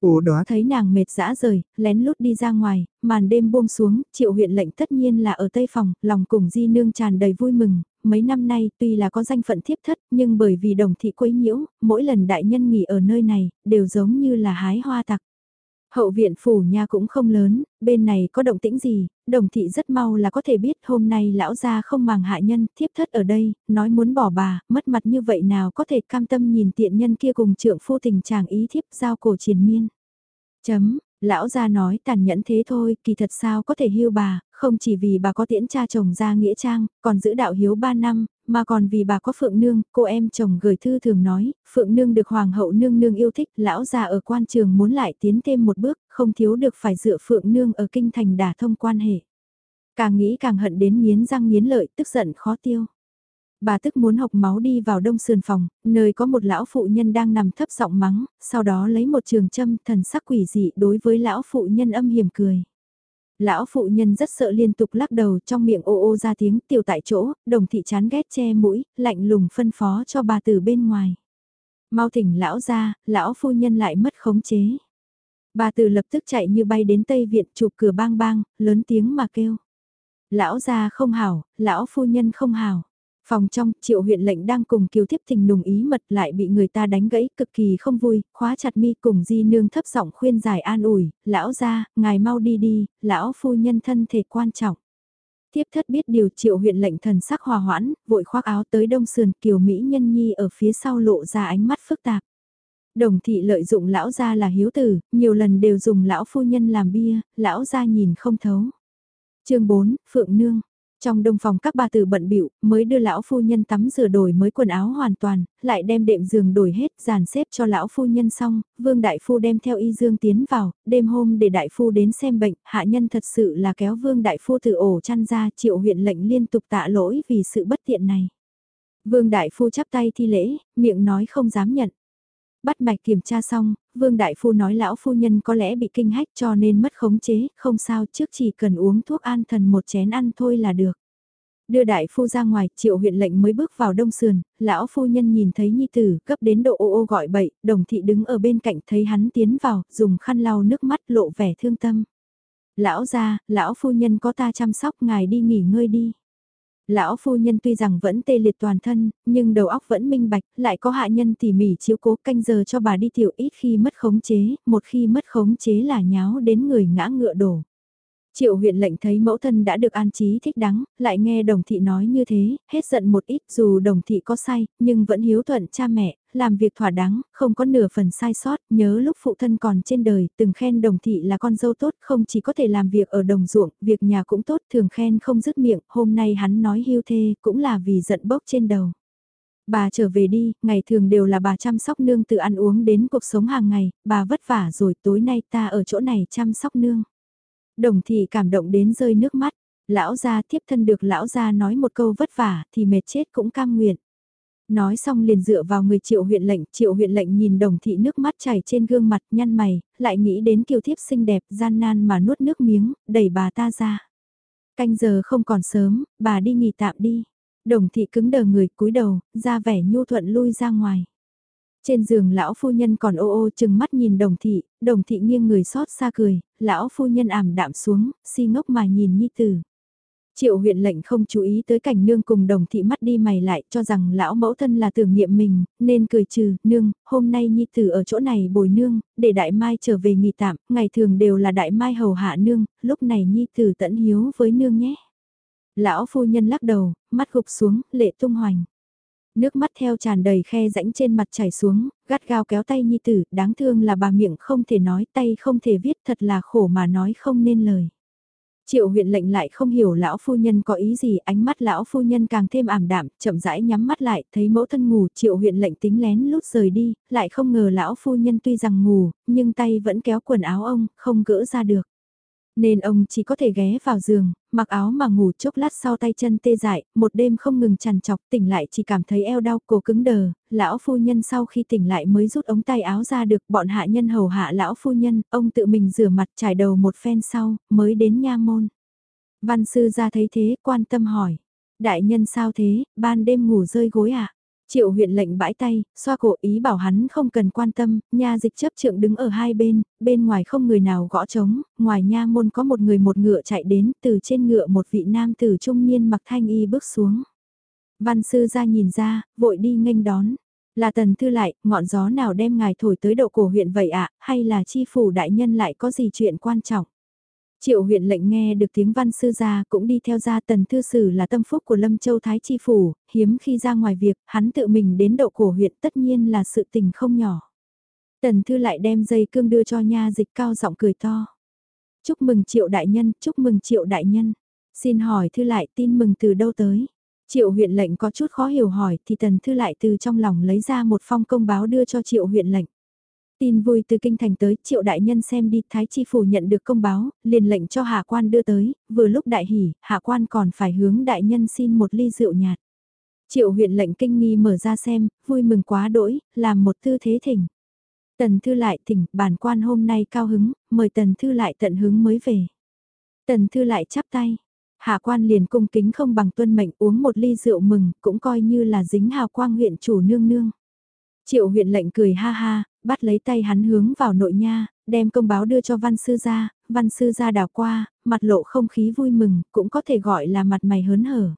Ủa đó thấy nàng mệt dã rời, lén lút đi ra ngoài, màn đêm buông xuống, triệu huyện lệnh tất nhiên là ở tây phòng, lòng cùng di nương tràn đầy vui mừng, mấy năm nay tuy là có danh phận thiếp thất nhưng bởi vì đồng thị quấy nhiễu, mỗi lần đại nhân nghỉ ở nơi này, đều giống như là hái hoa tặc. Hậu viện phủ nha cũng không lớn, bên này có động tĩnh gì, đồng thị rất mau là có thể biết hôm nay lão gia không màng hại nhân, thiếp thất ở đây, nói muốn bỏ bà, mất mặt như vậy nào có thể cam tâm nhìn tiện nhân kia cùng trượng phu tình chàng ý thiếp giao cổ triền miên. Chấm, lão gia nói tàn nhẫn thế thôi, kỳ thật sao có thể hưu bà, không chỉ vì bà có tiễn cha chồng ra nghĩa trang, còn giữ đạo hiếu 3 năm, mà còn vì bà có Phượng Nương, cô em chồng gửi thư thường nói, Phượng Nương được Hoàng hậu Nương Nương yêu thích, lão già ở quan trường muốn lại tiến thêm một bước, không thiếu được phải dựa Phượng Nương ở kinh thành đả thông quan hệ. Càng nghĩ càng hận đến miến răng miến lợi, tức giận khó tiêu. Bà tức muốn học máu đi vào đông sườn phòng, nơi có một lão phụ nhân đang nằm thấp giọng mắng, sau đó lấy một trường châm thần sắc quỷ dị đối với lão phụ nhân âm hiểm cười. Lão phụ nhân rất sợ liên tục lắc đầu trong miệng ô ô ra tiếng tiểu tại chỗ, đồng thị chán ghét che mũi, lạnh lùng phân phó cho bà từ bên ngoài. Mau thỉnh lão ra, lão phu nhân lại mất khống chế. Bà từ lập tức chạy như bay đến Tây Viện chụp cửa bang bang, lớn tiếng mà kêu. Lão ra không hảo, lão phu nhân không hảo. Phòng trong, triệu huyện lệnh đang cùng kiều thiếp tình nùng ý mật lại bị người ta đánh gãy cực kỳ không vui, khóa chặt mi cùng di nương thấp giọng khuyên giải an ủi, lão ra, ngài mau đi đi, lão phu nhân thân thể quan trọng. Tiếp thất biết điều triệu huyện lệnh thần sắc hòa hoãn, vội khoác áo tới đông sườn kiều Mỹ nhân nhi ở phía sau lộ ra ánh mắt phức tạp. Đồng thị lợi dụng lão gia là hiếu tử, nhiều lần đều dùng lão phu nhân làm bia, lão gia nhìn không thấu. chương 4, Phượng Nương trong đông phòng các bà tử bận bịu mới đưa lão phu nhân tắm rửa đổi mới quần áo hoàn toàn, lại đem đệm giường đổi hết, dàn xếp cho lão phu nhân xong, vương đại phu đem theo y dương tiến vào, đêm hôm để đại phu đến xem bệnh, hạ nhân thật sự là kéo vương đại phu từ ổ chăn ra triệu huyện lệnh liên tục tạ lỗi vì sự bất tiện này. Vương đại phu chắp tay thi lễ, miệng nói không dám nhận. Bắt mạch kiểm tra xong, Vương Đại Phu nói lão phu nhân có lẽ bị kinh hách cho nên mất khống chế, không sao trước chỉ cần uống thuốc an thần một chén ăn thôi là được. Đưa đại phu ra ngoài, triệu huyện lệnh mới bước vào đông sườn, lão phu nhân nhìn thấy nhi tử, cấp đến độ ô ô gọi bậy, đồng thị đứng ở bên cạnh thấy hắn tiến vào, dùng khăn lau nước mắt lộ vẻ thương tâm. Lão ra, lão phu nhân có ta chăm sóc ngài đi nghỉ ngơi đi. Lão phu nhân tuy rằng vẫn tê liệt toàn thân, nhưng đầu óc vẫn minh bạch, lại có hạ nhân tỉ mỉ chiếu cố canh giờ cho bà đi tiểu ít khi mất khống chế, một khi mất khống chế là nháo đến người ngã ngựa đổ. Triệu huyện lệnh thấy mẫu thân đã được an trí thích đáng, lại nghe đồng thị nói như thế, hết giận một ít dù đồng thị có sai, nhưng vẫn hiếu thuận cha mẹ, làm việc thỏa đáng, không có nửa phần sai sót, nhớ lúc phụ thân còn trên đời, từng khen đồng thị là con dâu tốt, không chỉ có thể làm việc ở đồng ruộng, việc nhà cũng tốt, thường khen không dứt miệng, hôm nay hắn nói hưu thê, cũng là vì giận bốc trên đầu. Bà trở về đi, ngày thường đều là bà chăm sóc nương từ ăn uống đến cuộc sống hàng ngày, bà vất vả rồi tối nay ta ở chỗ này chăm sóc nương. Đồng thị cảm động đến rơi nước mắt, lão gia tiếp thân được lão gia nói một câu vất vả thì mệt chết cũng cam nguyện. Nói xong liền dựa vào người triệu huyện lệnh, triệu huyện lệnh nhìn đồng thị nước mắt chảy trên gương mặt nhăn mày, lại nghĩ đến kiều thiếp xinh đẹp gian nan mà nuốt nước miếng, đẩy bà ta ra. Canh giờ không còn sớm, bà đi nghỉ tạm đi. Đồng thị cứng đờ người cúi đầu, ra vẻ nhu thuận lui ra ngoài. Trên giường lão phu nhân còn ô ô chừng mắt nhìn đồng thị, đồng thị nghiêng người xót xa cười, lão phu nhân ảm đạm xuống, si ngốc mà nhìn nhi tử. Triệu huyện lệnh không chú ý tới cảnh nương cùng đồng thị mắt đi mày lại cho rằng lão mẫu thân là tưởng niệm mình, nên cười trừ, nương, hôm nay nhi tử ở chỗ này bồi nương, để đại mai trở về nghỉ tạm, ngày thường đều là đại mai hầu hạ nương, lúc này nhi tử tận hiếu với nương nhé. Lão phu nhân lắc đầu, mắt gục xuống, lệ tung hoành. Nước mắt theo tràn đầy khe rãnh trên mặt chảy xuống, gắt gao kéo tay nhi tử, đáng thương là bà miệng không thể nói tay không thể viết thật là khổ mà nói không nên lời. Triệu huyện lệnh lại không hiểu lão phu nhân có ý gì, ánh mắt lão phu nhân càng thêm ảm đạm, chậm rãi nhắm mắt lại, thấy mẫu thân ngủ, triệu huyện lệnh tính lén lút rời đi, lại không ngờ lão phu nhân tuy rằng ngủ, nhưng tay vẫn kéo quần áo ông, không gỡ ra được. Nên ông chỉ có thể ghé vào giường, mặc áo mà ngủ chốc lát sau tay chân tê dại, một đêm không ngừng chằn chọc tỉnh lại chỉ cảm thấy eo đau cổ cứng đờ, lão phu nhân sau khi tỉnh lại mới rút ống tay áo ra được bọn hạ nhân hầu hạ lão phu nhân, ông tự mình rửa mặt trải đầu một phen sau, mới đến nha môn. Văn sư ra thấy thế, quan tâm hỏi, đại nhân sao thế, ban đêm ngủ rơi gối à? Triệu huyện lệnh bãi tay, xoa cổ ý bảo hắn không cần quan tâm, nha dịch chấp trượng đứng ở hai bên, bên ngoài không người nào gõ trống, ngoài nha môn có một người một ngựa chạy đến, từ trên ngựa một vị nam tử trung niên mặc thanh y bước xuống. Văn sư ra nhìn ra, vội đi nghênh đón. Là tần thư lại, ngọn gió nào đem ngài thổi tới độ cổ huyện vậy ạ, hay là chi phủ đại nhân lại có gì chuyện quan trọng? Triệu huyện lệnh nghe được tiếng văn sư ra cũng đi theo ra tần thư sử là tâm phúc của Lâm Châu Thái Chi Phủ, hiếm khi ra ngoài việc, hắn tự mình đến độ cổ huyện tất nhiên là sự tình không nhỏ. Tần thư lại đem dây cương đưa cho nha dịch cao giọng cười to. Chúc mừng triệu đại nhân, chúc mừng triệu đại nhân. Xin hỏi thư lại tin mừng từ đâu tới. Triệu huyện lệnh có chút khó hiểu hỏi thì tần thư lại từ trong lòng lấy ra một phong công báo đưa cho triệu huyện lệnh. Tin vui từ kinh thành tới, triệu đại nhân xem đi, thái chi phủ nhận được công báo, liền lệnh cho hạ quan đưa tới, vừa lúc đại hỉ, hạ quan còn phải hướng đại nhân xin một ly rượu nhạt. Triệu huyện lệnh kinh nghi mở ra xem, vui mừng quá đỗi, làm một tư thế thỉnh. Tần thư lại thỉnh, bản quan hôm nay cao hứng, mời tần thư lại tận hứng mới về. Tần thư lại chắp tay, hạ quan liền cung kính không bằng tuân mệnh uống một ly rượu mừng, cũng coi như là dính hào quang huyện chủ nương nương. Triệu huyện lệnh cười ha ha, bắt lấy tay hắn hướng vào nội nha, đem công báo đưa cho văn sư gia, văn sư gia đào qua, mặt lộ không khí vui mừng, cũng có thể gọi là mặt mày hớn hở.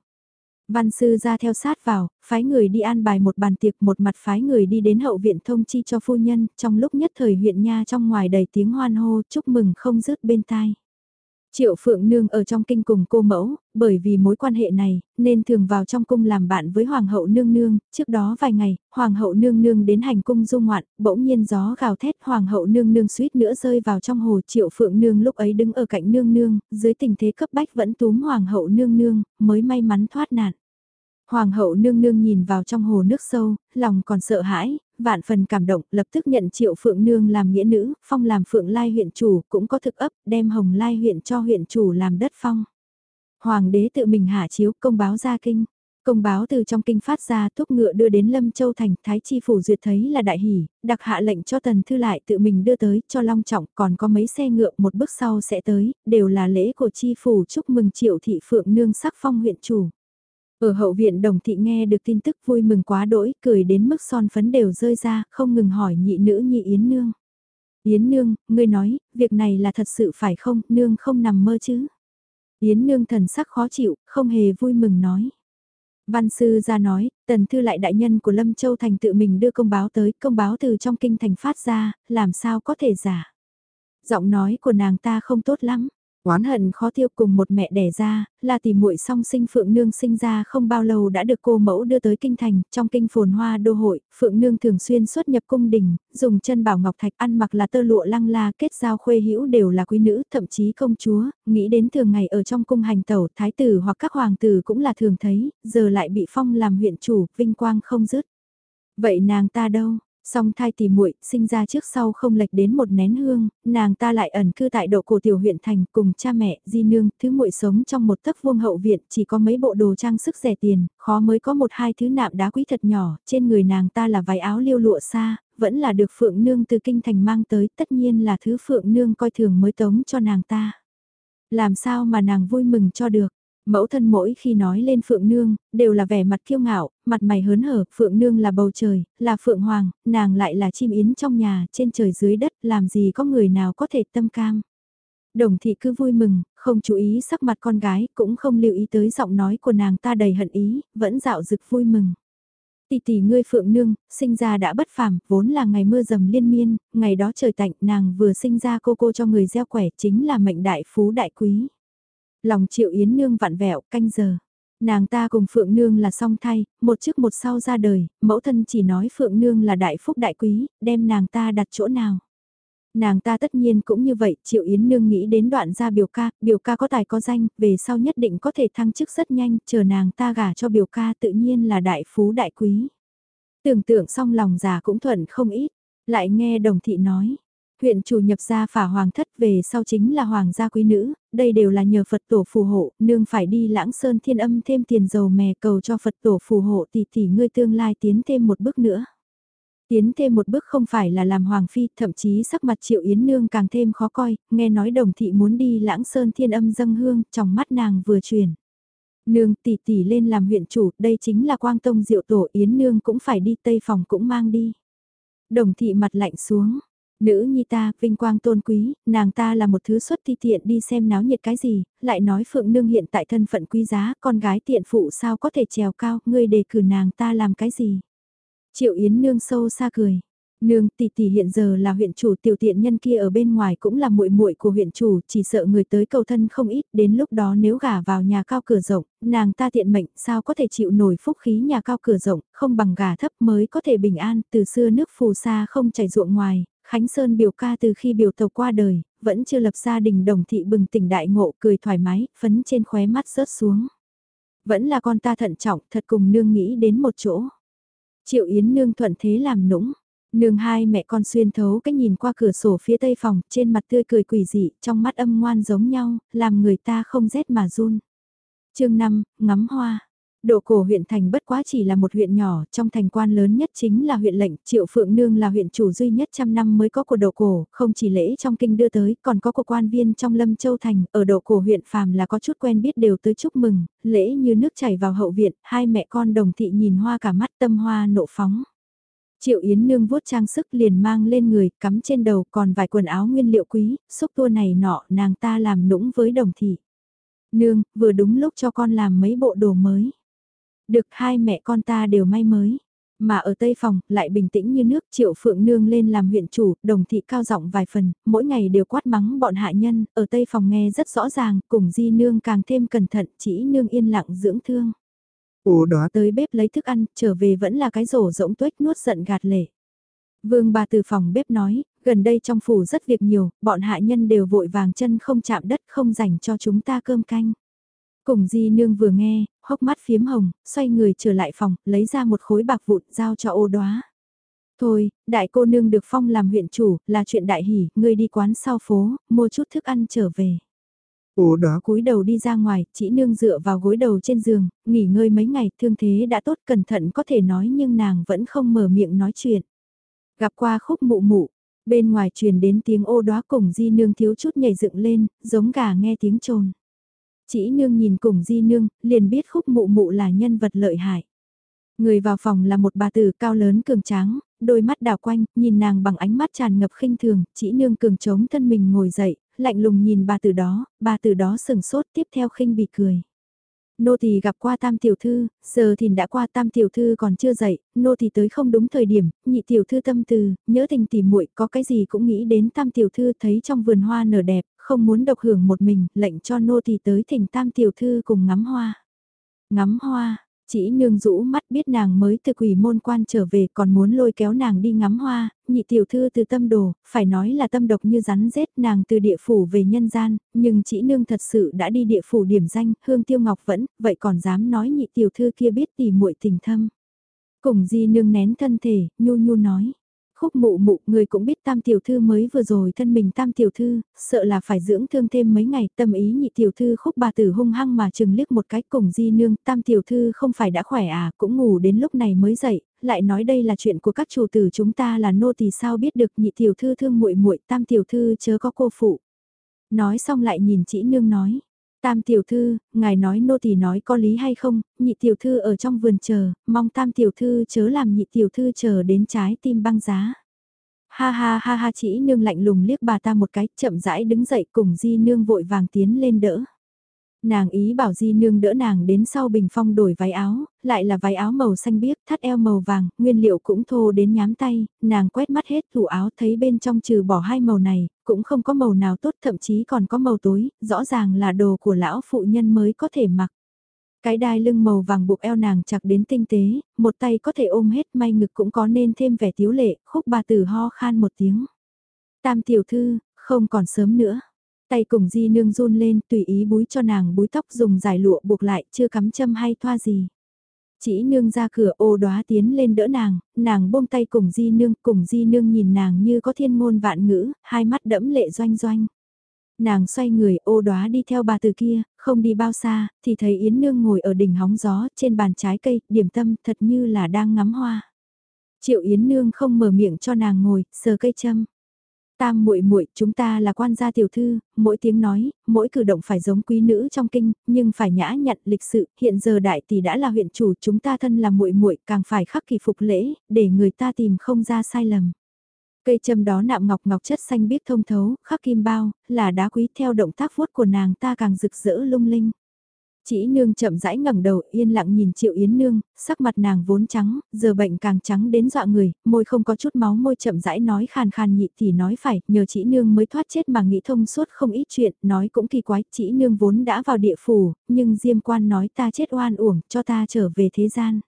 Văn sư ra theo sát vào, phái người đi an bài một bàn tiệc một mặt phái người đi đến hậu viện thông chi cho phu nhân, trong lúc nhất thời huyện nha trong ngoài đầy tiếng hoan hô chúc mừng không dứt bên tai. Triệu Phượng Nương ở trong kinh cùng cô mẫu, bởi vì mối quan hệ này, nên thường vào trong cung làm bạn với Hoàng hậu Nương Nương, trước đó vài ngày, Hoàng hậu Nương Nương đến hành cung du ngoạn, bỗng nhiên gió gào thét Hoàng hậu Nương Nương suýt nữa rơi vào trong hồ Triệu Phượng Nương lúc ấy đứng ở cạnh Nương Nương, dưới tình thế cấp bách vẫn túm Hoàng hậu Nương Nương, mới may mắn thoát nạn. Hoàng hậu nương nương nhìn vào trong hồ nước sâu, lòng còn sợ hãi, vạn phần cảm động, lập tức nhận triệu phượng nương làm nghĩa nữ, phong làm phượng lai huyện chủ, cũng có thực ấp, đem hồng lai huyện cho huyện chủ làm đất phong. Hoàng đế tự mình hạ chiếu công báo ra kinh. Công báo từ trong kinh phát ra thúc ngựa đưa đến Lâm Châu Thành, Thái Chi Phủ duyệt thấy là đại hỷ, đặc hạ lệnh cho Tần Thư lại tự mình đưa tới cho Long Trọng, còn có mấy xe ngựa một bước sau sẽ tới, đều là lễ của Chi Phủ chúc mừng triệu thị Phượng Nương sắc phong huyện chủ. Ở hậu viện đồng thị nghe được tin tức vui mừng quá đỗi, cười đến mức son phấn đều rơi ra, không ngừng hỏi nhị nữ nhị Yến Nương. Yến Nương, ngươi nói, việc này là thật sự phải không, Nương không nằm mơ chứ. Yến Nương thần sắc khó chịu, không hề vui mừng nói. Văn sư ra nói, tần thư lại đại nhân của Lâm Châu Thành tự mình đưa công báo tới, công báo từ trong kinh thành phát ra, làm sao có thể giả. Giọng nói của nàng ta không tốt lắm, Oán hận khó tiêu cùng một mẹ đẻ ra, là tỷ muội song sinh Phượng Nương sinh ra không bao lâu đã được cô mẫu đưa tới kinh thành, trong kinh phồn hoa đô hội, Phượng Nương thường xuyên xuất nhập cung đình, dùng chân bảo ngọc thạch ăn mặc là tơ lụa lăng la kết giao khuê hữu đều là quý nữ, thậm chí công chúa, nghĩ đến thường ngày ở trong cung hành tẩu, thái tử hoặc các hoàng tử cũng là thường thấy, giờ lại bị phong làm huyện chủ, vinh quang không dứt. Vậy nàng ta đâu? Song thai tỷ muội sinh ra trước sau không lệch đến một nén hương, nàng ta lại ẩn cư tại độ cổ tiểu huyện thành cùng cha mẹ, di nương, thứ muội sống trong một tấc vuông hậu viện, chỉ có mấy bộ đồ trang sức rẻ tiền, khó mới có một hai thứ nạm đá quý thật nhỏ, trên người nàng ta là váy áo liêu lụa xa, vẫn là được phượng nương từ kinh thành mang tới, tất nhiên là thứ phượng nương coi thường mới tống cho nàng ta. Làm sao mà nàng vui mừng cho được, Mẫu thân mỗi khi nói lên Phượng Nương, đều là vẻ mặt kiêu ngạo, mặt mày hớn hở, Phượng Nương là bầu trời, là Phượng Hoàng, nàng lại là chim yến trong nhà, trên trời dưới đất, làm gì có người nào có thể tâm cam. Đồng thị cứ vui mừng, không chú ý sắc mặt con gái, cũng không lưu ý tới giọng nói của nàng ta đầy hận ý, vẫn dạo dực vui mừng. Tỷ tỷ ngươi Phượng Nương, sinh ra đã bất phàm, vốn là ngày mưa dầm liên miên, ngày đó trời tạnh, nàng vừa sinh ra cô cô cho người gieo quẻ, chính là mệnh đại phú đại quý. Lòng triệu yến nương vặn vẹo canh giờ. Nàng ta cùng Phượng Nương là song thay, một trước một sau ra đời, mẫu thân chỉ nói Phượng Nương là đại phúc đại quý, đem nàng ta đặt chỗ nào. Nàng ta tất nhiên cũng như vậy, Triệu Yến Nương nghĩ đến đoạn ra biểu ca, biểu ca có tài có danh, về sau nhất định có thể thăng chức rất nhanh, chờ nàng ta gả cho biểu ca tự nhiên là đại phú đại quý. Tưởng tượng xong lòng già cũng thuận không ít, lại nghe đồng thị nói, Huyện chủ nhập gia phả hoàng thất về sau chính là hoàng gia quý nữ, đây đều là nhờ Phật tổ phù hộ, nương phải đi lãng sơn thiên âm thêm tiền dầu mè cầu cho Phật tổ phù hộ tỷ tỷ ngươi tương lai tiến thêm một bước nữa. Tiến thêm một bước không phải là làm hoàng phi, thậm chí sắc mặt triệu yến nương càng thêm khó coi, nghe nói đồng thị muốn đi lãng sơn thiên âm dâng hương, trong mắt nàng vừa truyền. Nương tỷ tỷ lên làm huyện chủ, đây chính là quang tông diệu tổ yến nương cũng phải đi tây phòng cũng mang đi. Đồng thị mặt lạnh xuống, Nữ nhi ta, vinh quang tôn quý, nàng ta là một thứ xuất thi tiện đi xem náo nhiệt cái gì, lại nói Phượng Nương hiện tại thân phận quý giá, con gái tiện phụ sao có thể trèo cao, ngươi đề cử nàng ta làm cái gì. Triệu Yến Nương sâu xa cười. Nương, tỷ tỷ hiện giờ là huyện chủ tiểu tiện nhân kia ở bên ngoài cũng là muội muội của huyện chủ, chỉ sợ người tới cầu thân không ít, đến lúc đó nếu gả vào nhà cao cửa rộng, nàng ta tiện mệnh, sao có thể chịu nổi phúc khí nhà cao cửa rộng, không bằng gả thấp mới có thể bình an, từ xưa nước phù sa không chảy ruộng ngoài, Khánh Sơn biểu ca từ khi biểu tàu qua đời, vẫn chưa lập gia đình đồng thị bừng tỉnh đại ngộ cười thoải mái, phấn trên khóe mắt rớt xuống. Vẫn là con ta thận trọng thật cùng nương nghĩ đến một chỗ. Triệu Yến nương thuận thế làm nũng. Nương hai mẹ con xuyên thấu cách nhìn qua cửa sổ phía tây phòng, trên mặt tươi cười quỷ dị, trong mắt âm ngoan giống nhau, làm người ta không rét mà run. chương 5, ngắm hoa. Độ cổ huyện thành bất quá chỉ là một huyện nhỏ, trong thành quan lớn nhất chính là huyện lệnh, Triệu Phượng Nương là huyện chủ duy nhất trăm năm mới có của độ cổ, không chỉ lễ trong kinh đưa tới, còn có của quan viên trong Lâm Châu Thành, ở độ cổ huyện phàm là có chút quen biết đều tới chúc mừng, lễ như nước chảy vào hậu viện, hai mẹ con đồng thị nhìn hoa cả mắt tâm hoa nộ phóng. Triệu Yến Nương vuốt trang sức liền mang lên người, cắm trên đầu còn vài quần áo nguyên liệu quý, xúc tua này nọ nàng ta làm nũng với đồng thị. Nương, vừa đúng lúc cho con làm mấy bộ đồ mới. Được hai mẹ con ta đều may mới. Mà ở Tây Phòng, lại bình tĩnh như nước, Triệu Phượng Nương lên làm huyện chủ, đồng thị cao giọng vài phần, mỗi ngày đều quát mắng bọn hạ nhân, ở Tây Phòng nghe rất rõ ràng, cùng Di Nương càng thêm cẩn thận, chỉ Nương yên lặng dưỡng thương. Ủa đó tới bếp lấy thức ăn, trở về vẫn là cái rổ rỗng tuếch nuốt giận gạt lệ. Vương bà từ phòng bếp nói, gần đây trong phủ rất việc nhiều, bọn hạ nhân đều vội vàng chân không chạm đất không dành cho chúng ta cơm canh. Cùng di nương vừa nghe, hốc mắt phiếm hồng, xoay người trở lại phòng, lấy ra một khối bạc vụn giao cho ô đoá. Thôi, đại cô nương được phong làm huyện chủ, là chuyện đại hỉ, ngươi đi quán sau phố, mua chút thức ăn trở về. Ồ đó cúi đầu đi ra ngoài, chỉ nương dựa vào gối đầu trên giường, nghỉ ngơi mấy ngày, thương thế đã tốt cẩn thận có thể nói nhưng nàng vẫn không mở miệng nói chuyện. Gặp qua khúc mụ mụ, bên ngoài truyền đến tiếng ô đóa cùng di nương thiếu chút nhảy dựng lên, giống gà nghe tiếng trồn. Chỉ nương nhìn cùng di nương, liền biết khúc mụ mụ là nhân vật lợi hại. Người vào phòng là một bà tử cao lớn cường tráng, đôi mắt đào quanh, nhìn nàng bằng ánh mắt tràn ngập khinh thường, chỉ nương cường chống thân mình ngồi dậy, lạnh lùng nhìn bà tử đó, bà tử đó sừng sốt tiếp theo khinh bị cười. Nô tỳ gặp qua tam tiểu thư, giờ thì đã qua tam tiểu thư còn chưa dậy, nô tỳ tới không đúng thời điểm, nhị tiểu thư tâm từ, nhớ tình tỉ muội có cái gì cũng nghĩ đến tam tiểu thư thấy trong vườn hoa nở đẹp, không muốn độc hưởng một mình, lệnh cho nô thì tới thỉnh tam tiểu thư cùng ngắm hoa. Ngắm hoa, chỉ nương rũ mắt biết nàng mới từ quỷ môn quan trở về còn muốn lôi kéo nàng đi ngắm hoa, nhị tiểu thư từ tâm đồ, phải nói là tâm độc như rắn rết nàng từ địa phủ về nhân gian, nhưng chỉ nương thật sự đã đi địa phủ điểm danh, hương tiêu ngọc vẫn, vậy còn dám nói nhị tiểu thư kia biết tỉ muội tình thâm. Cùng di nương nén thân thể, nhu nhu nói, Khúc mụ mụ, người cũng biết tam tiểu thư mới vừa rồi thân mình tam tiểu thư, sợ là phải dưỡng thương thêm mấy ngày, tâm ý nhị tiểu thư khúc bà tử hung hăng mà chừng liếc một cái cùng di nương, tam tiểu thư không phải đã khỏe à, cũng ngủ đến lúc này mới dậy, lại nói đây là chuyện của các chủ tử chúng ta là nô tỳ sao biết được nhị tiểu thư thương muội muội tam tiểu thư chớ có cô phụ. Nói xong lại nhìn chị nương nói. Tam tiểu thư, ngài nói nô tỳ nói có lý hay không, nhị tiểu thư ở trong vườn chờ, mong tam tiểu thư chớ làm nhị tiểu thư chờ đến trái tim băng giá. Ha ha ha ha chỉ nương lạnh lùng liếc bà ta một cái, chậm rãi đứng dậy cùng di nương vội vàng tiến lên đỡ. Nàng ý bảo Di Nương đỡ nàng đến sau bình phong đổi váy áo, lại là váy áo màu xanh biếc, thắt eo màu vàng, nguyên liệu cũng thô đến nhám tay, nàng quét mắt hết tủ áo thấy bên trong trừ bỏ hai màu này, cũng không có màu nào tốt thậm chí còn có màu tối, rõ ràng là đồ của lão phụ nhân mới có thể mặc. Cái đai lưng màu vàng buộc eo nàng chặt đến tinh tế, một tay có thể ôm hết may ngực cũng có nên thêm vẻ tiếu lệ, khúc bà tử ho khan một tiếng. Tam tiểu thư, không còn sớm nữa. Tay cùng di nương run lên tùy ý búi cho nàng búi tóc dùng dài lụa buộc lại chưa cắm châm hay thoa gì. Chỉ nương ra cửa ô đóa tiến lên đỡ nàng, nàng buông tay cùng di nương, cùng di nương nhìn nàng như có thiên ngôn vạn ngữ, hai mắt đẫm lệ doanh doanh. Nàng xoay người ô đóa đi theo bà từ kia, không đi bao xa, thì thấy Yến Nương ngồi ở đỉnh hóng gió trên bàn trái cây, điểm tâm thật như là đang ngắm hoa. Triệu Yến Nương không mở miệng cho nàng ngồi, sờ cây châm. Tam muội muội, chúng ta là quan gia tiểu thư, mỗi tiếng nói, mỗi cử động phải giống quý nữ trong kinh, nhưng phải nhã nhặn lịch sự, hiện giờ đại tỷ đã là huyện chủ, chúng ta thân là muội muội, càng phải khắc kỳ phục lễ, để người ta tìm không ra sai lầm. Cây châm đó nạm ngọc ngọc chất xanh biếc thông thấu, khắc kim bao, là đá quý theo động tác vuốt của nàng ta càng rực rỡ lung linh. Chỉ nương chậm rãi ngẩng đầu yên lặng nhìn triệu yến nương, sắc mặt nàng vốn trắng, giờ bệnh càng trắng đến dọa người, môi không có chút máu môi chậm rãi nói khàn khàn nhị thì nói phải, nhờ chỉ nương mới thoát chết mà nghĩ thông suốt không ít chuyện, nói cũng kỳ quái, chỉ nương vốn đã vào địa phủ, nhưng diêm quan nói ta chết oan uổng, cho ta trở về thế gian.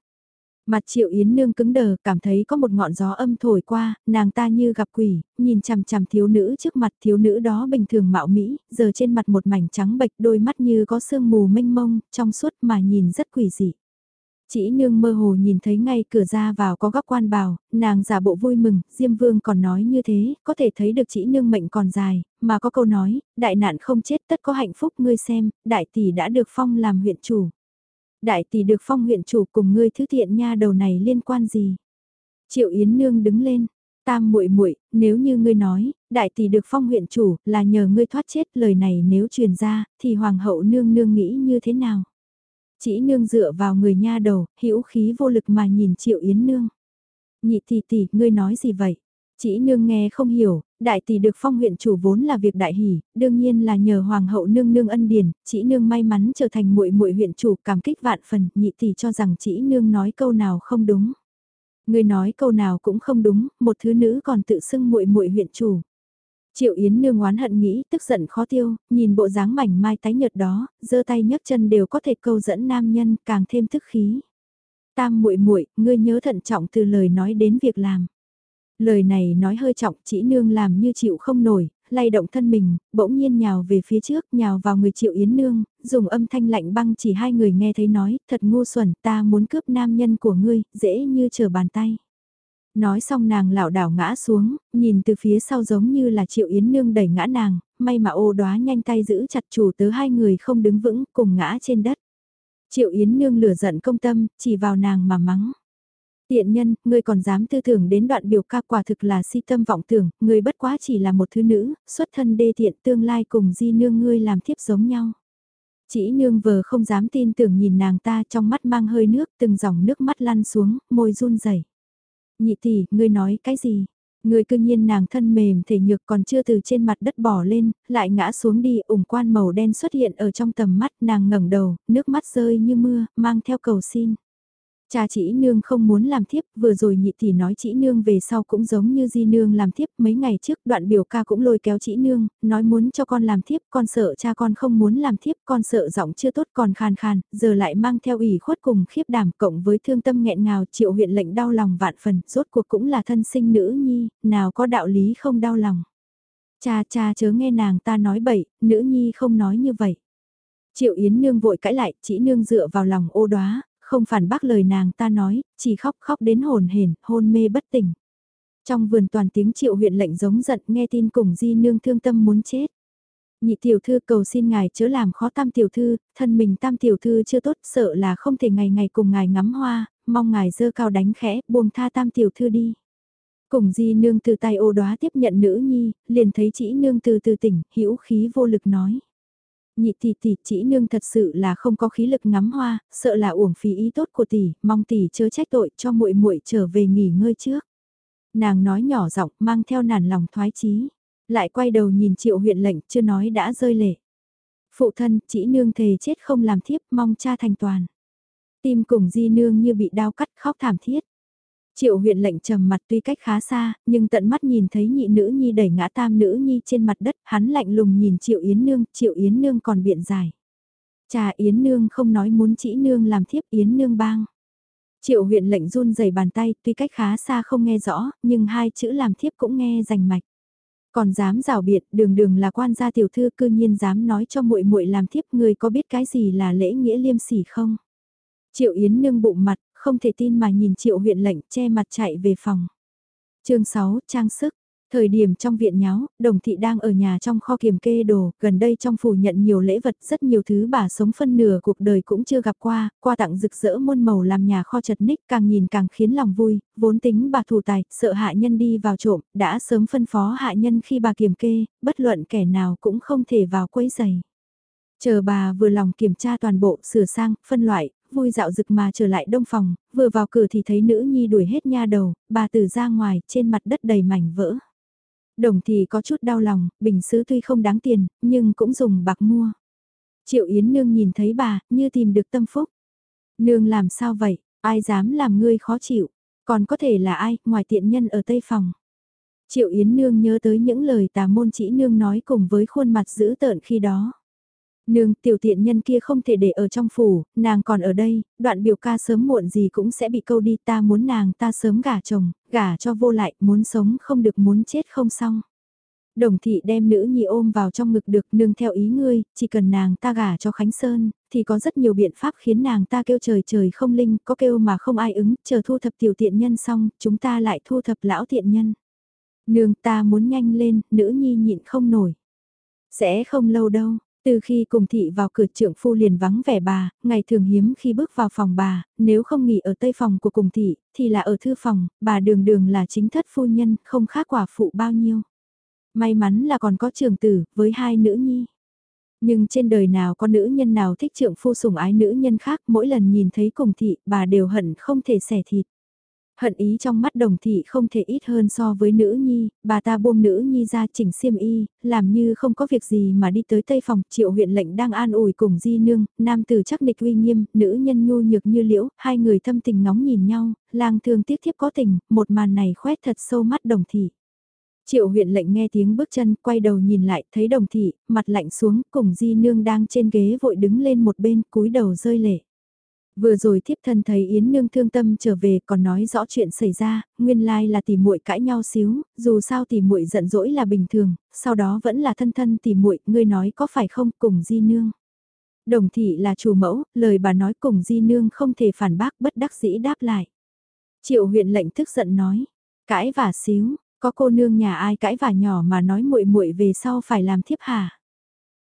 Mặt triệu yến nương cứng đờ, cảm thấy có một ngọn gió âm thổi qua, nàng ta như gặp quỷ, nhìn chằm chằm thiếu nữ trước mặt thiếu nữ đó bình thường mạo mỹ, giờ trên mặt một mảnh trắng bệch đôi mắt như có sương mù mênh mông, trong suốt mà nhìn rất quỷ dị. Chỉ nương mơ hồ nhìn thấy ngay cửa ra vào có góc quan bào, nàng giả bộ vui mừng, Diêm Vương còn nói như thế, có thể thấy được chỉ nương mệnh còn dài, mà có câu nói, đại nạn không chết tất có hạnh phúc ngươi xem, đại tỷ đã được phong làm huyện chủ. Đại tỷ được phong huyện chủ cùng ngươi thứ thiện nha đầu này liên quan gì? Triệu Yến Nương đứng lên, tam muội muội nếu như ngươi nói, đại tỷ được phong huyện chủ là nhờ ngươi thoát chết lời này nếu truyền ra, thì hoàng hậu nương nương nghĩ như thế nào? Chỉ nương dựa vào người nha đầu, hữu khí vô lực mà nhìn Triệu Yến Nương. Nhị tỷ tỷ, ngươi nói gì vậy? Chỉ nương nghe không hiểu, đại tỷ được phong huyện chủ vốn là việc đại hỷ, đương nhiên là nhờ hoàng hậu nương nương ân điển, chỉ nương may mắn trở thành muội muội huyện chủ cảm kích vạn phần, nhị tỷ cho rằng chỉ nương nói câu nào không đúng. Người nói câu nào cũng không đúng, một thứ nữ còn tự xưng muội muội huyện chủ. Triệu Yến nương oán hận nghĩ, tức giận khó tiêu, nhìn bộ dáng mảnh mai tái nhợt đó, giơ tay nhấc chân đều có thể câu dẫn nam nhân, càng thêm thức khí. Tam muội muội, ngươi nhớ thận trọng từ lời nói đến việc làm. Lời này nói hơi trọng, chỉ nương làm như chịu không nổi, lay động thân mình, bỗng nhiên nhào về phía trước, nhào vào người triệu yến nương, dùng âm thanh lạnh băng chỉ hai người nghe thấy nói, thật ngu xuẩn, ta muốn cướp nam nhân của ngươi, dễ như chờ bàn tay. Nói xong nàng lảo đảo ngã xuống, nhìn từ phía sau giống như là triệu yến nương đẩy ngã nàng, may mà ô đoá nhanh tay giữ chặt chủ tớ hai người không đứng vững, cùng ngã trên đất. Triệu yến nương lửa giận công tâm, chỉ vào nàng mà mắng. Tiện nhân, ngươi còn dám tư tưởng đến đoạn biểu ca quả thực là si tâm vọng tưởng, ngươi bất quá chỉ là một thứ nữ, xuất thân đê tiện tương lai cùng di nương ngươi làm thiếp giống nhau. Chỉ nương vờ không dám tin tưởng nhìn nàng ta trong mắt mang hơi nước từng dòng nước mắt lăn xuống, môi run rẩy. Nhị tỷ, ngươi nói cái gì? Người cương nhiên nàng thân mềm thể nhược còn chưa từ trên mặt đất bỏ lên, lại ngã xuống đi, ủng quan màu đen xuất hiện ở trong tầm mắt, nàng ngẩng đầu, nước mắt rơi như mưa, mang theo cầu xin. Cha chỉ nương không muốn làm thiếp, vừa rồi nhị tỷ nói chỉ nương về sau cũng giống như di nương làm thiếp, mấy ngày trước đoạn biểu ca cũng lôi kéo chỉ nương, nói muốn cho con làm thiếp, con sợ cha con không muốn làm thiếp, con sợ giọng chưa tốt còn khàn khàn, giờ lại mang theo ủy khuất cùng khiếp đảm cộng với thương tâm nghẹn ngào triệu huyện lệnh đau lòng vạn phần, rốt cuộc cũng là thân sinh nữ nhi, nào có đạo lý không đau lòng. Cha cha chớ nghe nàng ta nói bậy, nữ nhi không nói như vậy. Triệu Yến Nương vội cãi lại, chỉ nương dựa vào lòng ô đoá, không phản bác lời nàng ta nói, chỉ khóc khóc đến hồn hển, hôn mê bất tỉnh. Trong vườn toàn tiếng triệu huyện lệnh giống giận nghe tin cùng di nương thương tâm muốn chết. Nhị tiểu thư cầu xin ngài chớ làm khó tam tiểu thư, thân mình tam tiểu thư chưa tốt sợ là không thể ngày ngày cùng ngài ngắm hoa, mong ngài dơ cao đánh khẽ, buông tha tam tiểu thư đi. Cùng di nương từ tay ô đóa tiếp nhận nữ nhi, liền thấy chỉ nương từ từ tỉnh, hữu khí vô lực nói. Nhị tỷ tỷ chỉ nương thật sự là không có khí lực ngắm hoa, sợ là uổng phí ý tốt của tỷ, mong tỷ chớ trách tội cho muội muội trở về nghỉ ngơi trước. Nàng nói nhỏ giọng mang theo nản lòng thoái chí lại quay đầu nhìn triệu huyện lệnh chưa nói đã rơi lệ. Phụ thân, chỉ nương thề chết không làm thiếp mong cha thành toàn. Tim cùng di nương như bị đau cắt khóc thảm thiết. Triệu huyện lệnh trầm mặt tuy cách khá xa, nhưng tận mắt nhìn thấy nhị nữ nhi đẩy ngã tam nữ nhi trên mặt đất, hắn lạnh lùng nhìn triệu yến nương, triệu yến nương còn biện giải. Cha yến nương không nói muốn chỉ nương làm thiếp yến nương bang. Triệu huyện lệnh run rẩy bàn tay, tuy cách khá xa không nghe rõ, nhưng hai chữ làm thiếp cũng nghe rành mạch. Còn dám rào biệt, đường đường là quan gia tiểu thư cư nhiên dám nói cho muội muội làm thiếp người có biết cái gì là lễ nghĩa liêm sỉ không? Triệu Yến nương bụng mặt, không thể tin mà nhìn triệu huyện lệnh che mặt chạy về phòng. chương 6, trang sức. Thời điểm trong viện nháo, đồng thị đang ở nhà trong kho kiểm kê đồ, gần đây trong phủ nhận nhiều lễ vật, rất nhiều thứ bà sống phân nửa cuộc đời cũng chưa gặp qua, qua tặng rực rỡ muôn màu làm nhà kho chật ních càng nhìn càng khiến lòng vui, vốn tính bà thủ tài, sợ hạ nhân đi vào trộm, đã sớm phân phó hạ nhân khi bà kiểm kê, bất luận kẻ nào cũng không thể vào quấy giày. Chờ bà vừa lòng kiểm tra toàn bộ, sửa sang, phân loại, vui dạo rực mà trở lại đông phòng, vừa vào cửa thì thấy nữ nhi đuổi hết nha đầu, bà từ ra ngoài, trên mặt đất đầy mảnh vỡ. Đồng thì có chút đau lòng, bình sứ tuy không đáng tiền, nhưng cũng dùng bạc mua. Triệu Yến Nương nhìn thấy bà, như tìm được tâm phúc. Nương làm sao vậy, ai dám làm ngươi khó chịu, còn có thể là ai, ngoài tiện nhân ở tây phòng. Triệu Yến Nương nhớ tới những lời tà môn chỉ Nương nói cùng với khuôn mặt dữ tợn khi đó. Nương, tiểu tiện nhân kia không thể để ở trong phủ, nàng còn ở đây, đoạn biểu ca sớm muộn gì cũng sẽ bị câu đi ta muốn nàng ta sớm gả chồng, gả cho vô lại, muốn sống không được muốn chết không xong. Đồng thị đem nữ nhi ôm vào trong ngực được nương theo ý ngươi, chỉ cần nàng ta gả cho Khánh Sơn, thì có rất nhiều biện pháp khiến nàng ta kêu trời trời không linh, có kêu mà không ai ứng, chờ thu thập tiểu tiện nhân xong, chúng ta lại thu thập lão tiện nhân. Nương ta muốn nhanh lên, nữ nhi nhịn không nổi. Sẽ không lâu đâu, từ khi cùng thị vào cửa trưởng phu liền vắng vẻ bà, ngày thường hiếm khi bước vào phòng bà, nếu không nghỉ ở tây phòng của cùng thị, thì là ở thư phòng, bà đường đường là chính thất phu nhân, không khác quả phụ bao nhiêu. May mắn là còn có trường tử, với hai nữ nhi. Nhưng trên đời nào có nữ nhân nào thích trưởng phu sủng ái nữ nhân khác, mỗi lần nhìn thấy cùng thị, bà đều hận không thể xẻ thịt. Hận ý trong mắt đồng thị không thể ít hơn so với nữ nhi, bà ta buông nữ nhi ra chỉnh xiêm y, làm như không có việc gì mà đi tới tây phòng, triệu huyện lệnh đang an ủi cùng di nương, nam tử chắc nịch uy nghiêm, nữ nhân nhu nhược như liễu, hai người thâm tình ngóng nhìn nhau, lang thương tiếc thiếp có tình, một màn này khoét thật sâu mắt đồng thị. Triệu huyện lệnh nghe tiếng bước chân, quay đầu nhìn lại, thấy đồng thị, mặt lạnh xuống, cùng di nương đang trên ghế vội đứng lên một bên, cúi đầu rơi lệ. Vừa rồi thiếp thân thấy Yến Nương thương tâm trở về còn nói rõ chuyện xảy ra, nguyên lai là tỷ muội cãi nhau xíu, dù sao tỷ muội giận dỗi là bình thường, sau đó vẫn là thân thân tỷ muội, ngươi nói có phải không cùng Di Nương. Đồng thị là chủ mẫu, lời bà nói cùng Di Nương không thể phản bác bất đắc dĩ đáp lại. Triệu huyện lệnh tức giận nói, cãi vả xíu, có cô nương nhà ai cãi vả nhỏ mà nói muội muội về sau phải làm thiếp hả?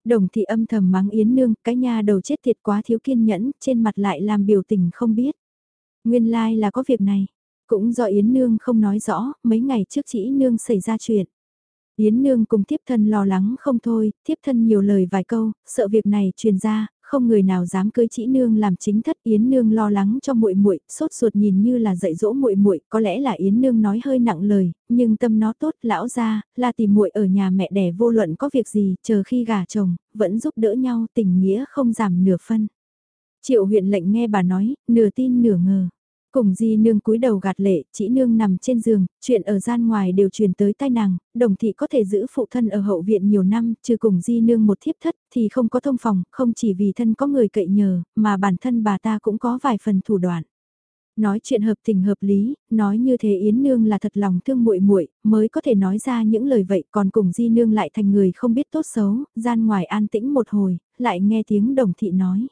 Đồng thị âm thầm mắng Yến Nương, cái nha đầu chết thiệt quá thiếu kiên nhẫn, trên mặt lại làm biểu tình không biết. Nguyên lai like là có việc này, cũng do Yến Nương không nói rõ, mấy ngày trước chỉ Nương xảy ra chuyện. Yến Nương cùng thiếp thân lo lắng không thôi, thiếp thân nhiều lời vài câu, sợ việc này truyền ra, không người nào dám cưới chị nương làm chính thất. Yến nương lo lắng cho muội muội, sốt ruột nhìn như là dạy dỗ muội muội, có lẽ là yến nương nói hơi nặng lời, nhưng tâm nó tốt, lão ra là tìm muội ở nhà mẹ đẻ vô luận có việc gì, chờ khi gả chồng, vẫn giúp đỡ nhau, tình nghĩa không giảm nửa phân. Triệu huyện lệnh nghe bà nói, nửa tin nửa ngờ. Cùng di nương cúi đầu gạt lệ, chỉ nương nằm trên giường, chuyện ở gian ngoài đều truyền tới tai nàng, đồng thị có thể giữ phụ thân ở hậu viện nhiều năm, trừ cùng di nương một thiếp thất, thì không có thông phòng, không chỉ vì thân có người cậy nhờ, mà bản thân bà ta cũng có vài phần thủ đoạn. Nói chuyện hợp tình hợp lý, nói như thế Yến Nương là thật lòng thương muội muội mới có thể nói ra những lời vậy còn cùng Di Nương lại thành người không biết tốt xấu, gian ngoài an tĩnh một hồi, lại nghe tiếng đồng thị nói.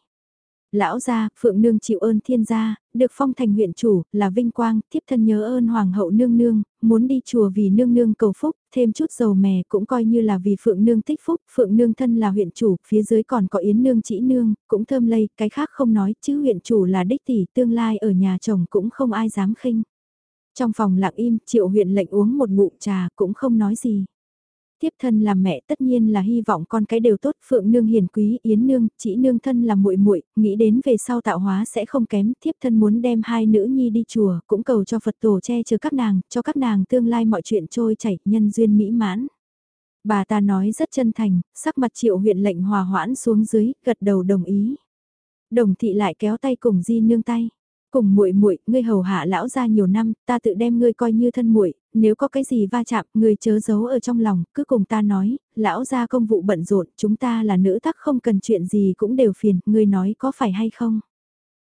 Lão gia, Phượng Nương chịu ơn thiên gia, được phong thành huyện chủ, là vinh quang, tiếp thân nhớ ơn Hoàng hậu Nương Nương, muốn đi chùa vì Nương Nương cầu phúc, thêm chút dầu mè cũng coi như là vì Phượng Nương tích phúc, Phượng Nương thân là huyện chủ, phía dưới còn có Yến Nương chỉ Nương, cũng thơm lây, cái khác không nói, chứ huyện chủ là đích tỷ, tương lai ở nhà chồng cũng không ai dám khinh. Trong phòng lặng im, triệu huyện lệnh uống một ngụm trà, cũng không nói gì tiếp thân làm mẹ tất nhiên là hy vọng con cái đều tốt, Phượng nương hiền quý, Yến nương, chỉ nương thân là muội muội, nghĩ đến về sau tạo hóa sẽ không kém, tiếp thân muốn đem hai nữ nhi đi chùa, cũng cầu cho Phật tổ che chở các nàng, cho các nàng tương lai mọi chuyện trôi chảy, nhân duyên mỹ mãn. Bà ta nói rất chân thành, sắc mặt triệu huyện lệnh hòa hoãn xuống dưới, gật đầu đồng ý. Đồng thị lại kéo tay cùng di nương tay cùng muội muội, ngươi hầu hạ lão gia nhiều năm, ta tự đem ngươi coi như thân muội, nếu có cái gì va chạm, người chớ giấu ở trong lòng, cứ cùng ta nói, lão gia công vụ bận rộn, chúng ta là nữ tắc không cần chuyện gì cũng đều phiền, người nói có phải hay không?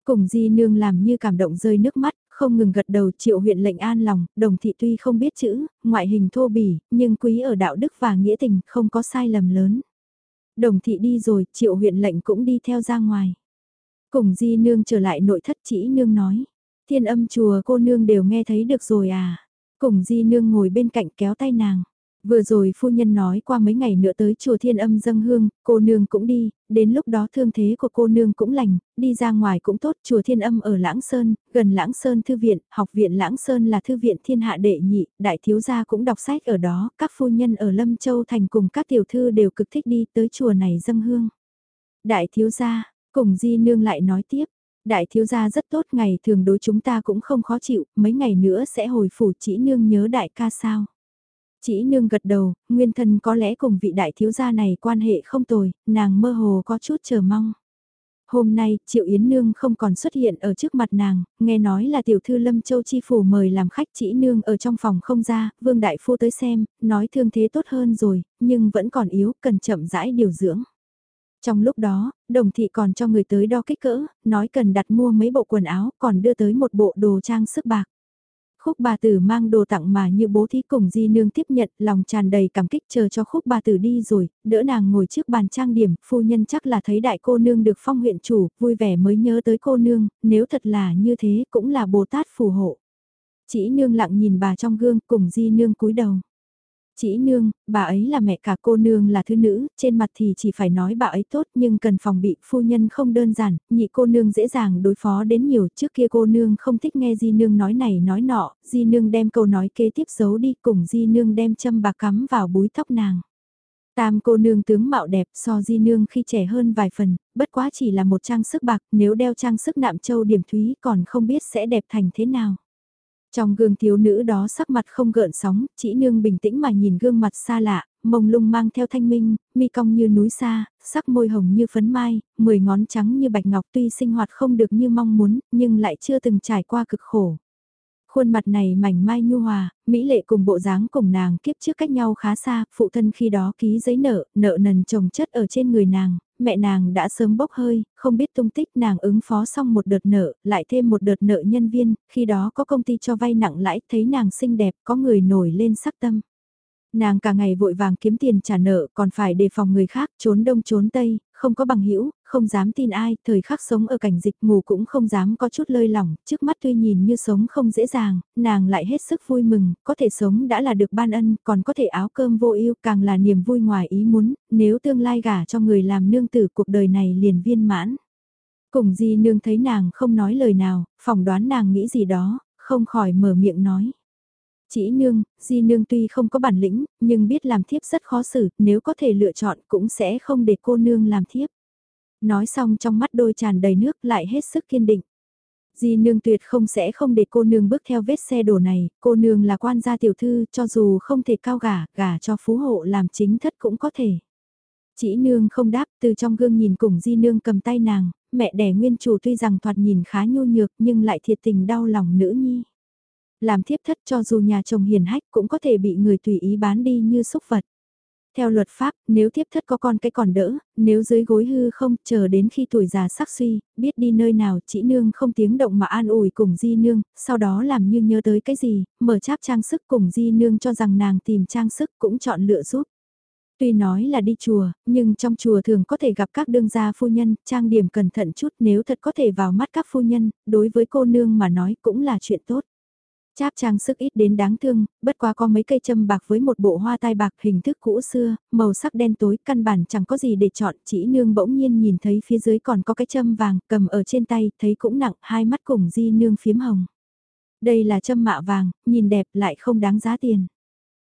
Cùng di nương làm như cảm động rơi nước mắt, không ngừng gật đầu triệu huyện lệnh an lòng, đồng thị tuy không biết chữ, ngoại hình thô bỉ, nhưng quý ở đạo đức và nghĩa tình, không có sai lầm lớn. Đồng thị đi rồi, triệu huyện lệnh cũng đi theo ra ngoài. Cùng di nương trở lại nội thất chỉ nương nói. Thiên âm chùa cô nương đều nghe thấy được rồi à. Cùng di nương ngồi bên cạnh kéo tay nàng. Vừa rồi phu nhân nói qua mấy ngày nữa tới chùa thiên âm dâng hương, cô nương cũng đi, đến lúc đó thương thế của cô nương cũng lành, đi ra ngoài cũng tốt, chùa thiên âm ở Lãng Sơn, gần Lãng Sơn thư viện, học viện Lãng Sơn là thư viện thiên hạ đệ nhị, đại thiếu gia cũng đọc sách ở đó, các phu nhân ở Lâm Châu Thành cùng các tiểu thư đều cực thích đi tới chùa này dâng hương. Đại thiếu gia, Cùng Di Nương lại nói tiếp, đại thiếu gia rất tốt ngày thường đối chúng ta cũng không khó chịu, mấy ngày nữa sẽ hồi phủ chỉ nương nhớ đại ca sao. Chỉ nương gật đầu, nguyên thân có lẽ cùng vị đại thiếu gia này quan hệ không tồi, nàng mơ hồ có chút chờ mong. Hôm nay, Triệu Yến Nương không còn xuất hiện ở trước mặt nàng, nghe nói là tiểu thư Lâm Châu Chi Phủ mời làm khách chỉ Nương ở trong phòng không ra, Vương Đại Phu tới xem, nói thương thế tốt hơn rồi, nhưng vẫn còn yếu, cần chậm rãi điều dưỡng. Trong lúc đó, đồng thị còn cho người tới đo kích cỡ, nói cần đặt mua mấy bộ quần áo, còn đưa tới một bộ đồ trang sức bạc. Khúc bà tử mang đồ tặng mà như bố thí cùng di nương tiếp nhận, lòng tràn đầy cảm kích chờ cho khúc bà tử đi rồi, đỡ nàng ngồi trước bàn trang điểm, phu nhân chắc là thấy đại cô nương được phong huyện chủ, vui vẻ mới nhớ tới cô nương, nếu thật là như thế cũng là Bồ Tát phù hộ. Chỉ nương lặng nhìn bà trong gương cùng di nương cúi đầu. Chỉ nương, bà ấy là mẹ cả cô nương là thứ nữ, trên mặt thì chỉ phải nói bà ấy tốt nhưng cần phòng bị phu nhân không đơn giản, nhị cô nương dễ dàng đối phó đến nhiều trước kia cô nương không thích nghe di nương nói này nói nọ, di nương đem câu nói kế tiếp giấu đi cùng di nương đem châm bạc cắm vào búi tóc nàng. Tam cô nương tướng mạo đẹp so di nương khi trẻ hơn vài phần, bất quá chỉ là một trang sức bạc nếu đeo trang sức nạm châu điểm thúy còn không biết sẽ đẹp thành thế nào. Trong gương thiếu nữ đó sắc mặt không gợn sóng, chỉ nương bình tĩnh mà nhìn gương mặt xa lạ, mông lung mang theo thanh minh, mi cong như núi xa, sắc môi hồng như phấn mai, mười ngón trắng như bạch ngọc tuy sinh hoạt không được như mong muốn, nhưng lại chưa từng trải qua cực khổ. Khuôn mặt này mảnh mai nhu hòa, mỹ lệ cùng bộ dáng cùng nàng kiếp trước cách nhau khá xa, phụ thân khi đó ký giấy nợ, nợ nần chồng chất ở trên người nàng, mẹ nàng đã sớm bốc hơi, không biết tung tích nàng ứng phó xong một đợt nợ, lại thêm một đợt nợ nhân viên, khi đó có công ty cho vay nặng lãi, thấy nàng xinh đẹp, có người nổi lên sắc tâm. Nàng cả ngày vội vàng kiếm tiền trả nợ, còn phải đề phòng người khác, trốn đông trốn tây, không có bằng hữu không dám tin ai, thời khắc sống ở cảnh dịch ngủ cũng không dám có chút lơi lỏng, trước mắt tuy nhìn như sống không dễ dàng, nàng lại hết sức vui mừng, có thể sống đã là được ban ân, còn có thể áo cơm vô ưu càng là niềm vui ngoài ý muốn, nếu tương lai gả cho người làm nương tử cuộc đời này liền viên mãn. Cùng di nương thấy nàng không nói lời nào, phỏng đoán nàng nghĩ gì đó, không khỏi mở miệng nói. Chỉ nương, di nương tuy không có bản lĩnh, nhưng biết làm thiếp rất khó xử, nếu có thể lựa chọn cũng sẽ không để cô nương làm thiếp. Nói xong trong mắt đôi tràn đầy nước lại hết sức kiên định. Di nương tuyệt không sẽ không để cô nương bước theo vết xe đổ này, cô nương là quan gia tiểu thư cho dù không thể cao gả, gả cho phú hộ làm chính thất cũng có thể. Chỉ nương không đáp từ trong gương nhìn cùng di nương cầm tay nàng, mẹ đẻ nguyên chủ tuy rằng thoạt nhìn khá nhu nhược nhưng lại thiệt tình đau lòng nữ nhi làm thiếp thất cho dù nhà chồng hiền hách cũng có thể bị người tùy ý bán đi như xúc vật. Theo luật pháp, nếu thiếp thất có con cái còn đỡ, nếu dưới gối hư không, chờ đến khi tuổi già sắc suy, biết đi nơi nào chỉ nương không tiếng động mà an ủi cùng di nương, sau đó làm như nhớ tới cái gì, mở cháp trang sức cùng di nương cho rằng nàng tìm trang sức cũng chọn lựa giúp. Tuy nói là đi chùa, nhưng trong chùa thường có thể gặp các đương gia phu nhân, trang điểm cẩn thận chút nếu thật có thể vào mắt các phu nhân, đối với cô nương mà nói cũng là chuyện tốt. Cháp trang sức ít đến đáng thương, bất quá có mấy cây châm bạc với một bộ hoa tai bạc hình thức cũ xưa, màu sắc đen tối, căn bản chẳng có gì để chọn, chỉ nương bỗng nhiên nhìn thấy phía dưới còn có cái châm vàng cầm ở trên tay, thấy cũng nặng, hai mắt cùng di nương phiếm hồng. Đây là châm mạ vàng, nhìn đẹp lại không đáng giá tiền.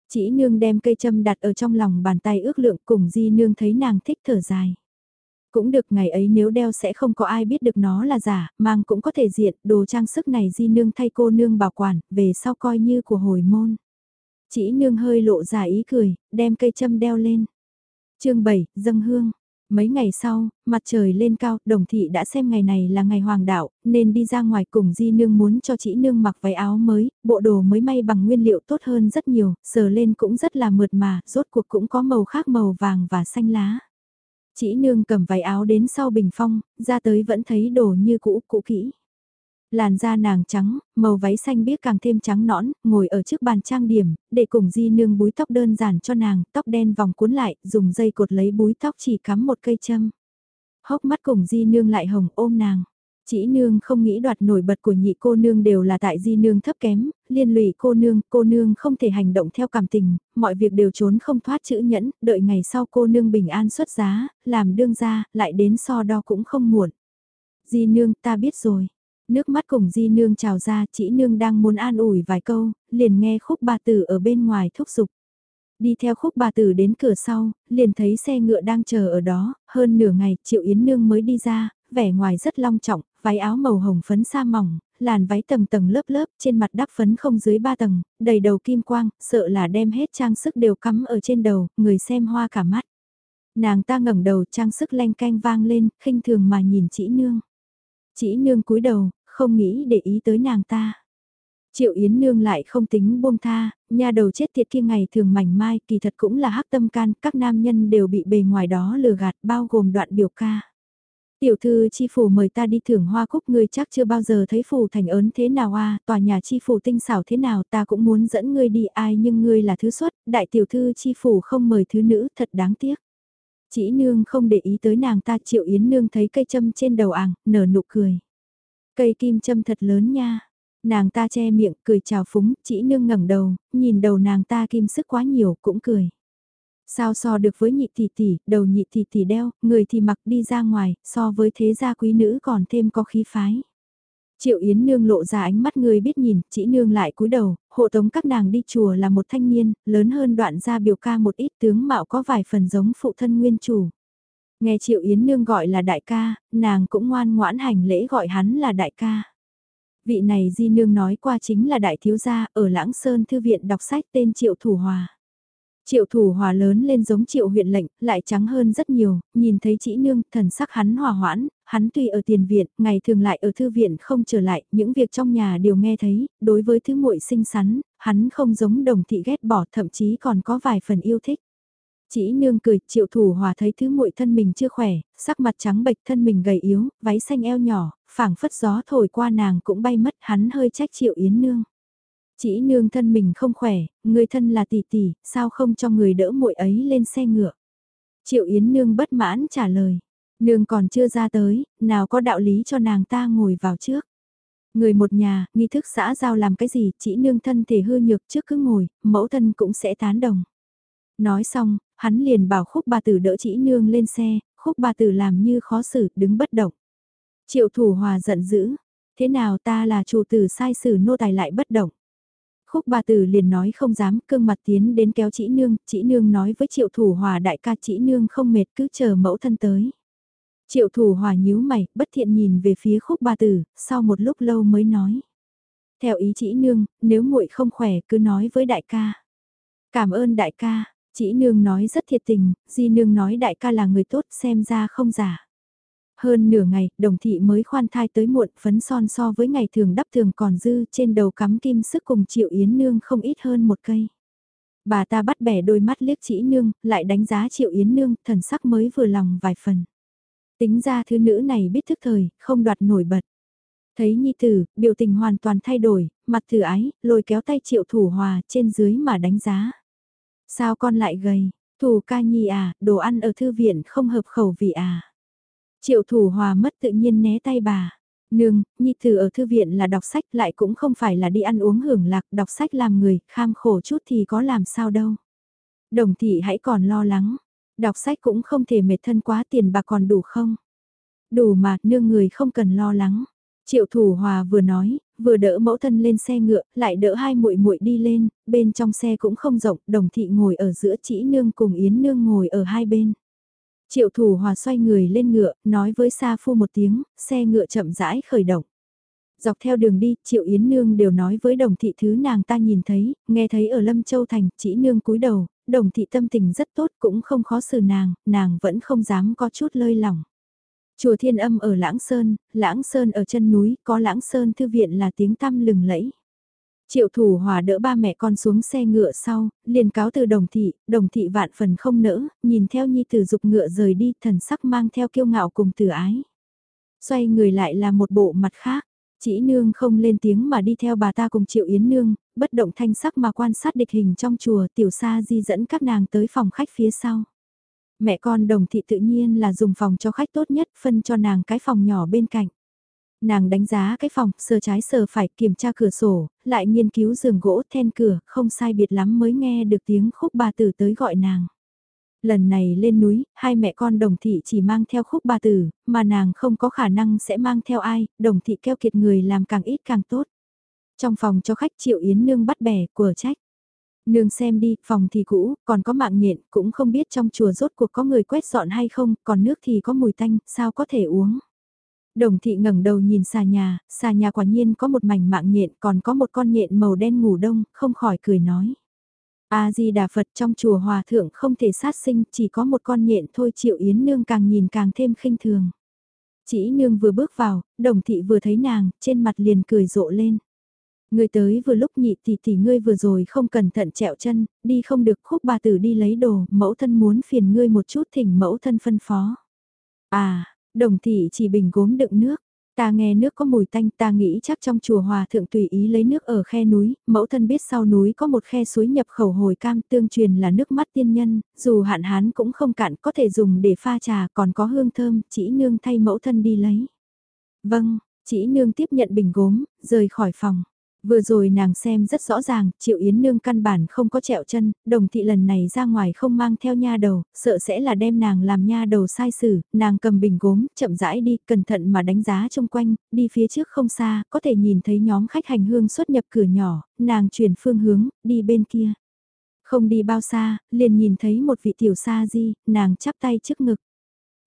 Chỉ nương đem cây châm đặt ở trong lòng bàn tay ước lượng cùng di nương thấy nàng thích thở dài. Cũng được ngày ấy nếu đeo sẽ không có ai biết được nó là giả, mang cũng có thể diện, đồ trang sức này di nương thay cô nương bảo quản, về sau coi như của hồi môn. Chỉ nương hơi lộ ra ý cười, đem cây châm đeo lên. chương 7, dâng hương. Mấy ngày sau, mặt trời lên cao, đồng thị đã xem ngày này là ngày hoàng đạo, nên đi ra ngoài cùng di nương muốn cho chị nương mặc váy áo mới, bộ đồ mới may bằng nguyên liệu tốt hơn rất nhiều, sờ lên cũng rất là mượt mà, rốt cuộc cũng có màu khác màu vàng và xanh lá. Chỉ nương cầm váy áo đến sau bình phong, ra tới vẫn thấy đồ như cũ, cũ kỹ. Làn da nàng trắng, màu váy xanh biếc càng thêm trắng nõn, ngồi ở trước bàn trang điểm, để cùng di nương búi tóc đơn giản cho nàng, tóc đen vòng cuốn lại, dùng dây cột lấy búi tóc chỉ cắm một cây châm. Hốc mắt cùng di nương lại hồng ôm nàng. Chỉ nương không nghĩ đoạt nổi bật của nhị cô nương đều là tại di nương thấp kém, liên lụy cô nương, cô nương không thể hành động theo cảm tình, mọi việc đều trốn không thoát chữ nhẫn, đợi ngày sau cô nương bình an xuất giá, làm đương ra, lại đến so đo cũng không muộn. Di nương ta biết rồi. Nước mắt cùng di nương trào ra, chỉ nương đang muốn an ủi vài câu, liền nghe khúc ba tử ở bên ngoài thúc giục. Đi theo khúc bà tử đến cửa sau, liền thấy xe ngựa đang chờ ở đó, hơn nửa ngày Triệu Yến Nương mới đi ra, vẻ ngoài rất long trọng, váy áo màu hồng phấn sa mỏng, làn váy tầng tầng lớp lớp, trên mặt đắp phấn không dưới ba tầng, đầy đầu kim quang, sợ là đem hết trang sức đều cắm ở trên đầu, người xem hoa cả mắt. Nàng ta ngẩng đầu trang sức len canh vang lên, khinh thường mà nhìn chỉ nương. Chỉ nương cúi đầu, không nghĩ để ý tới nàng ta. Triệu Yến Nương lại không tính buông tha, nhà đầu chết tiệt kia ngày thường mảnh mai kỳ thật cũng là hắc tâm can, các nam nhân đều bị bề ngoài đó lừa gạt bao gồm đoạn biểu ca. Tiểu thư chi phủ mời ta đi thưởng hoa cúc ngươi chắc chưa bao giờ thấy phủ thành ớn thế nào à, tòa nhà chi phủ tinh xảo thế nào ta cũng muốn dẫn ngươi đi ai nhưng ngươi là thứ xuất, đại tiểu thư chi phủ không mời thứ nữ thật đáng tiếc. Chỉ nương không để ý tới nàng ta triệu yến nương thấy cây châm trên đầu ảng, nở nụ cười. Cây kim châm thật lớn nha. Nàng ta che miệng cười chào phúng, chỉ nương ngẩng đầu, nhìn đầu nàng ta kim sức quá nhiều cũng cười. Sao so được với nhị tỷ tỷ, đầu nhị tỷ tỷ đeo, người thì mặc đi ra ngoài, so với thế gia quý nữ còn thêm có khí phái. Triệu Yến Nương lộ ra ánh mắt người biết nhìn, chỉ nương lại cúi đầu, hộ tống các nàng đi chùa là một thanh niên, lớn hơn đoạn gia biểu ca một ít tướng mạo có vài phần giống phụ thân nguyên chủ. Nghe Triệu Yến Nương gọi là đại ca, nàng cũng ngoan ngoãn hành lễ gọi hắn là đại ca. Vị này Di Nương nói qua chính là đại thiếu gia ở Lãng Sơn Thư viện đọc sách tên Triệu Thủ Hòa. Triệu thủ hòa lớn lên giống triệu huyện lệnh, lại trắng hơn rất nhiều, nhìn thấy chỉ nương, thần sắc hắn hòa hoãn, hắn tuy ở tiền viện, ngày thường lại ở thư viện không trở lại, những việc trong nhà đều nghe thấy, đối với thứ muội xinh xắn, hắn không giống đồng thị ghét bỏ thậm chí còn có vài phần yêu thích. Chỉ nương cười, triệu thủ hòa thấy thứ muội thân mình chưa khỏe, sắc mặt trắng bệch thân mình gầy yếu, váy xanh eo nhỏ, phảng phất gió thổi qua nàng cũng bay mất hắn hơi trách triệu yến nương. Chỉ nương thân mình không khỏe, người thân là tỷ tỷ, sao không cho người đỡ muội ấy lên xe ngựa. Triệu Yến nương bất mãn trả lời, nương còn chưa ra tới, nào có đạo lý cho nàng ta ngồi vào trước. Người một nhà, nghi thức xã giao làm cái gì, chỉ nương thân thể hư nhược trước cứ ngồi, mẫu thân cũng sẽ tán đồng. Nói xong, hắn liền bảo khúc bà tử đỡ chỉ nương lên xe, khúc bà tử làm như khó xử, đứng bất động. Triệu thủ hòa giận dữ, thế nào ta là chủ tử sai xử nô tài lại bất động. Khúc bà tử liền nói không dám cương mặt tiến đến kéo Chị nương, Chị nương nói với triệu thủ hòa đại ca Chị nương không mệt cứ chờ mẫu thân tới. Triệu thủ hòa nhíu mày, bất thiện nhìn về phía khúc bà tử, sau một lúc lâu mới nói. Theo ý Chị nương, nếu muội không khỏe cứ nói với đại ca. Cảm ơn đại ca, Chị nương nói rất thiệt tình, di nương nói đại ca là người tốt xem ra không giả. Hơn nửa ngày, đồng thị mới khoan thai tới muộn phấn son so với ngày thường đắp thường còn dư trên đầu cắm kim sức cùng triệu yến nương không ít hơn một cây. Bà ta bắt bẻ đôi mắt liếc chỉ nương, lại đánh giá triệu yến nương, thần sắc mới vừa lòng vài phần. Tính ra thứ nữ này biết thức thời, không đoạt nổi bật. Thấy nhi tử, biểu tình hoàn toàn thay đổi, mặt thử ái, lôi kéo tay triệu thủ hòa trên dưới mà đánh giá. Sao con lại gầy, thủ ca nhi à, đồ ăn ở thư viện không hợp khẩu vị à. Triệu thủ hòa mất tự nhiên né tay bà. Nương, nhi tử ở thư viện là đọc sách lại cũng không phải là đi ăn uống hưởng lạc, đọc sách làm người, kham khổ chút thì có làm sao đâu. Đồng thị hãy còn lo lắng, đọc sách cũng không thể mệt thân quá tiền bà còn đủ không? Đủ mà, nương người không cần lo lắng. Triệu Thủ Hòa vừa nói, vừa đỡ mẫu thân lên xe ngựa, lại đỡ hai muội muội đi lên, bên trong xe cũng không rộng, Đồng thị ngồi ở giữa chỉ nương cùng Yến nương ngồi ở hai bên. Triệu Thủ Hòa xoay người lên ngựa, nói với Sa Phu một tiếng, xe ngựa chậm rãi khởi động. Dọc theo đường đi, Triệu Yến Nương đều nói với đồng thị thứ nàng ta nhìn thấy, nghe thấy ở Lâm Châu Thành, chỉ nương cúi đầu, đồng thị tâm tình rất tốt cũng không khó xử nàng, nàng vẫn không dám có chút lơi lỏng. Chùa Thiên Âm ở Lãng Sơn, Lãng Sơn ở chân núi, có Lãng Sơn thư viện là tiếng tăm lừng lẫy. Triệu thủ hòa đỡ ba mẹ con xuống xe ngựa sau, liền cáo từ đồng thị, đồng thị vạn phần không nỡ, nhìn theo nhi tử dục ngựa rời đi, thần sắc mang theo kiêu ngạo cùng từ ái. Xoay người lại là một bộ mặt khác, chỉ nương không lên tiếng mà đi theo bà ta cùng triệu yến nương, bất động thanh sắc mà quan sát địch hình trong chùa tiểu sa di dẫn các nàng tới phòng khách phía sau. Mẹ con đồng thị tự nhiên là dùng phòng cho khách tốt nhất phân cho nàng cái phòng nhỏ bên cạnh. Nàng đánh giá cái phòng, sờ trái sờ phải kiểm tra cửa sổ, lại nghiên cứu giường gỗ then cửa, không sai biệt lắm mới nghe được tiếng khúc bà tử tới gọi nàng. Lần này lên núi, hai mẹ con đồng thị chỉ mang theo khúc bà tử, mà nàng không có khả năng sẽ mang theo ai, đồng thị keo kiệt người làm càng ít càng tốt. Trong phòng cho khách triệu yến nương bắt bẻ, của trách. Nương xem đi, phòng thì cũ, còn có mạng nhện, cũng không biết trong chùa rốt cuộc có người quét dọn hay không, còn nước thì có mùi tanh, sao có thể uống. Đồng thị ngẩng đầu nhìn xà nhà, xà nhà quả nhiên có một mảnh mạng nhện còn có một con nhện màu đen ngủ đông, không khỏi cười nói. A-di-đà Phật trong chùa hòa thượng không thể sát sinh, chỉ có một con nhện thôi triệu yến nương càng nhìn càng thêm khinh thường. Chỉ nương vừa bước vào, đồng thị vừa thấy nàng, trên mặt liền cười rộ lên. Người tới vừa lúc nhị tỷ tỷ ngươi vừa rồi không cẩn thận trẹo chân, đi không được khúc bà tử đi lấy đồ, mẫu thân muốn phiền ngươi một chút thỉnh mẫu thân phân phó. À, Đồng thị chỉ bình gốm đựng nước. Ta nghe nước có mùi tanh ta nghĩ chắc trong chùa hòa thượng tùy ý lấy nước ở khe núi, mẫu thân biết sau núi có một khe suối nhập khẩu hồi cam tương truyền là nước mắt tiên nhân, dù hạn hán cũng không cạn có thể dùng để pha trà còn có hương thơm, chỉ nương thay mẫu thân đi lấy. Vâng, chỉ nương tiếp nhận bình gốm, rời khỏi phòng. Vừa rồi nàng xem rất rõ ràng, Triệu Yến Nương căn bản không có trẹo chân, đồng thị lần này ra ngoài không mang theo nha đầu, sợ sẽ là đem nàng làm nha đầu sai xử, nàng cầm bình gốm, chậm rãi đi, cẩn thận mà đánh giá xung quanh, đi phía trước không xa, có thể nhìn thấy nhóm khách hành hương xuất nhập cửa nhỏ, nàng chuyển phương hướng, đi bên kia. Không đi bao xa, liền nhìn thấy một vị tiểu sa di, nàng chắp tay trước ngực.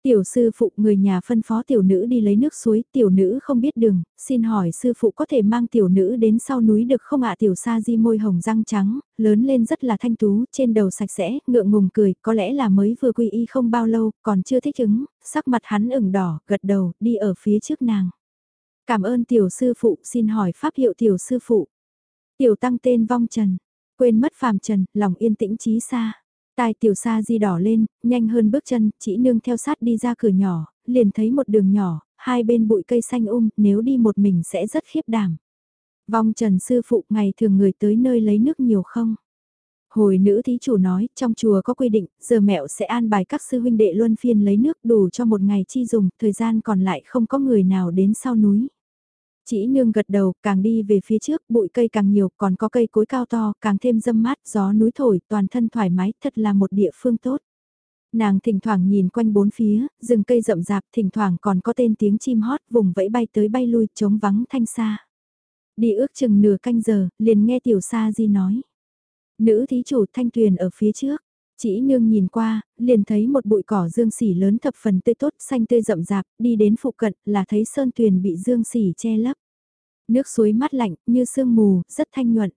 Tiểu sư phụ người nhà phân phó tiểu nữ đi lấy nước suối, tiểu nữ không biết đường, xin hỏi sư phụ có thể mang tiểu nữ đến sau núi được không ạ tiểu sa di môi hồng răng trắng, lớn lên rất là thanh tú, trên đầu sạch sẽ, ngượng ngùng cười, có lẽ là mới vừa quy y không bao lâu, còn chưa thích ứng, sắc mặt hắn ửng đỏ, gật đầu, đi ở phía trước nàng. Cảm ơn tiểu sư phụ, xin hỏi pháp hiệu tiểu sư phụ. Tiểu tăng tên vong trần, quên mất phàm trần, lòng yên tĩnh trí xa. Tai tiểu sa di đỏ lên, nhanh hơn bước chân, chỉ nương theo sát đi ra cửa nhỏ, liền thấy một đường nhỏ, hai bên bụi cây xanh um, nếu đi một mình sẽ rất khiếp đảm. Vong trần sư phụ ngày thường người tới nơi lấy nước nhiều không? Hồi nữ thí chủ nói, trong chùa có quy định, giờ mẹo sẽ an bài các sư huynh đệ luân phiên lấy nước đủ cho một ngày chi dùng, thời gian còn lại không có người nào đến sau núi. Chỉ nương gật đầu, càng đi về phía trước, bụi cây càng nhiều, còn có cây cối cao to, càng thêm dâm mát, gió núi thổi, toàn thân thoải mái, thật là một địa phương tốt. Nàng thỉnh thoảng nhìn quanh bốn phía, rừng cây rậm rạp, thỉnh thoảng còn có tên tiếng chim hót, vùng vẫy bay tới bay lui, trống vắng thanh xa. Đi ước chừng nửa canh giờ, liền nghe tiểu sa di nói. Nữ thí chủ thanh tuyền ở phía trước. Chỉ nương nhìn qua, liền thấy một bụi cỏ dương xỉ lớn thập phần tươi tốt xanh tươi rậm rạp, đi đến phụ cận là thấy sơn tuyền bị dương xỉ che lấp. Nước suối mát lạnh, như sương mù, rất thanh nhuận.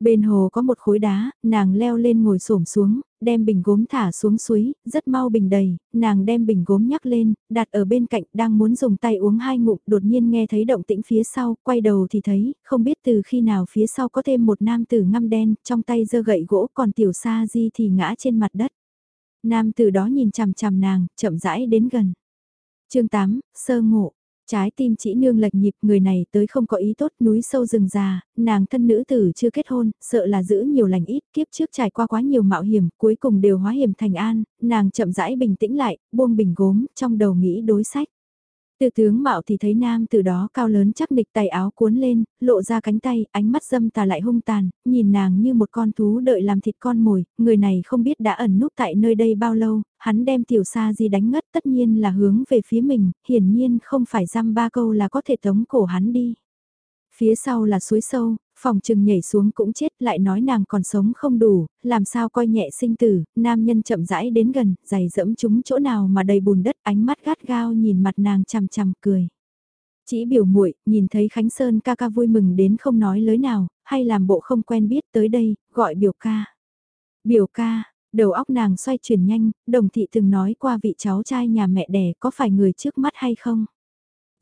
Bên hồ có một khối đá, nàng leo lên ngồi xổm xuống, đem bình gốm thả xuống suối, rất mau bình đầy, nàng đem bình gốm nhắc lên, đặt ở bên cạnh đang muốn dùng tay uống hai ngụm, đột nhiên nghe thấy động tĩnh phía sau, quay đầu thì thấy, không biết từ khi nào phía sau có thêm một nam tử ngăm đen, trong tay giơ gậy gỗ còn tiểu sa di thì ngã trên mặt đất. Nam tử đó nhìn chằm chằm nàng, chậm rãi đến gần. chương 8, sơ ngộ. Trái tim chỉ nương lệch nhịp người này tới không có ý tốt núi sâu rừng già, nàng thân nữ tử chưa kết hôn, sợ là giữ nhiều lành ít, kiếp trước trải qua quá nhiều mạo hiểm, cuối cùng đều hóa hiểm thành an, nàng chậm rãi bình tĩnh lại, buông bình gốm, trong đầu nghĩ đối sách. Từ tướng mạo thì thấy nam từ đó cao lớn chắc nịch tay áo cuốn lên, lộ ra cánh tay, ánh mắt dâm tà lại hung tàn, nhìn nàng như một con thú đợi làm thịt con mồi, người này không biết đã ẩn núp tại nơi đây bao lâu, hắn đem tiểu sa di đánh ngất tất nhiên là hướng về phía mình, hiển nhiên không phải răm ba câu là có thể tống cổ hắn đi. Phía sau là suối sâu, phòng trừng nhảy xuống cũng chết lại nói nàng còn sống không đủ, làm sao coi nhẹ sinh tử, nam nhân chậm rãi đến gần, giày dẫm chúng chỗ nào mà đầy bùn đất ánh mắt gắt gao nhìn mặt nàng chằm chằm cười. Chỉ biểu muội nhìn thấy Khánh Sơn ca ca vui mừng đến không nói lời nào, hay làm bộ không quen biết tới đây, gọi biểu ca. Biểu ca, đầu óc nàng xoay chuyển nhanh, đồng thị từng nói qua vị cháu trai nhà mẹ đẻ có phải người trước mắt hay không?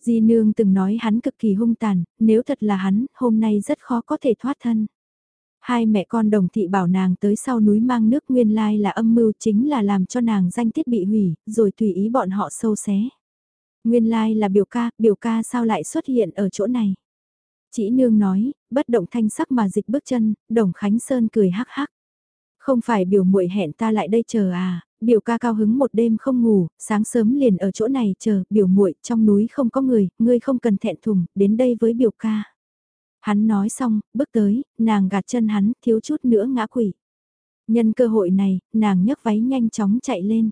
Di Nương từng nói hắn cực kỳ hung tàn, nếu thật là hắn, hôm nay rất khó có thể thoát thân. Hai mẹ con đồng thị bảo nàng tới sau núi mang nước nguyên lai là âm mưu chính là làm cho nàng danh tiết bị hủy, rồi tùy ý bọn họ sâu xé. Nguyên lai là biểu ca, biểu ca sao lại xuất hiện ở chỗ này. Chỉ nương nói, bất động thanh sắc mà dịch bước chân, đồng Khánh Sơn cười hắc hắc. Không phải biểu muội hẹn ta lại đây chờ à, biểu ca cao hứng một đêm không ngủ, sáng sớm liền ở chỗ này chờ, biểu muội trong núi không có người, ngươi không cần thẹn thùng, đến đây với biểu ca. Hắn nói xong, bước tới, nàng gạt chân hắn, thiếu chút nữa ngã quỷ. Nhân cơ hội này, nàng nhấc váy nhanh chóng chạy lên.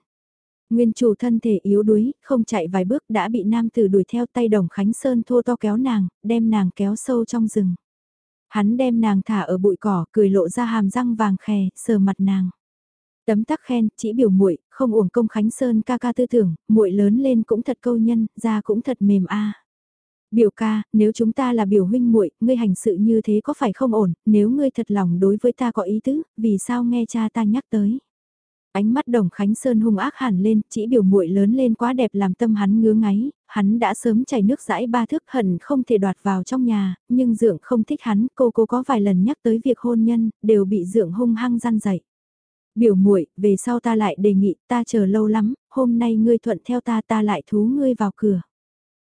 Nguyên chủ thân thể yếu đuối, không chạy vài bước đã bị nam tử đuổi theo tay đồng Khánh Sơn thô to kéo nàng, đem nàng kéo sâu trong rừng. Hắn đem nàng thả ở bụi cỏ, cười lộ ra hàm răng vàng khè, sờ mặt nàng. Tấm tắc khen, chỉ biểu muội, không uổng công Khánh Sơn ca ca tư tưởng, muội lớn lên cũng thật câu nhân, da cũng thật mềm a. Biểu ca, nếu chúng ta là biểu huynh muội, ngươi hành sự như thế có phải không ổn, nếu ngươi thật lòng đối với ta có ý tứ, vì sao nghe cha ta nhắc tới? Ánh mắt Đồng Khánh Sơn hung ác hẳn lên, chỉ biểu muội lớn lên quá đẹp làm tâm hắn ngứa ngáy, hắn đã sớm chảy nước dãi ba thước hận không thể đoạt vào trong nhà, nhưng dượng không thích hắn, cô cô có vài lần nhắc tới việc hôn nhân, đều bị dượng hung hăng gian dậy. Biểu muội, về sau ta lại đề nghị, ta chờ lâu lắm, hôm nay ngươi thuận theo ta ta lại thú ngươi vào cửa.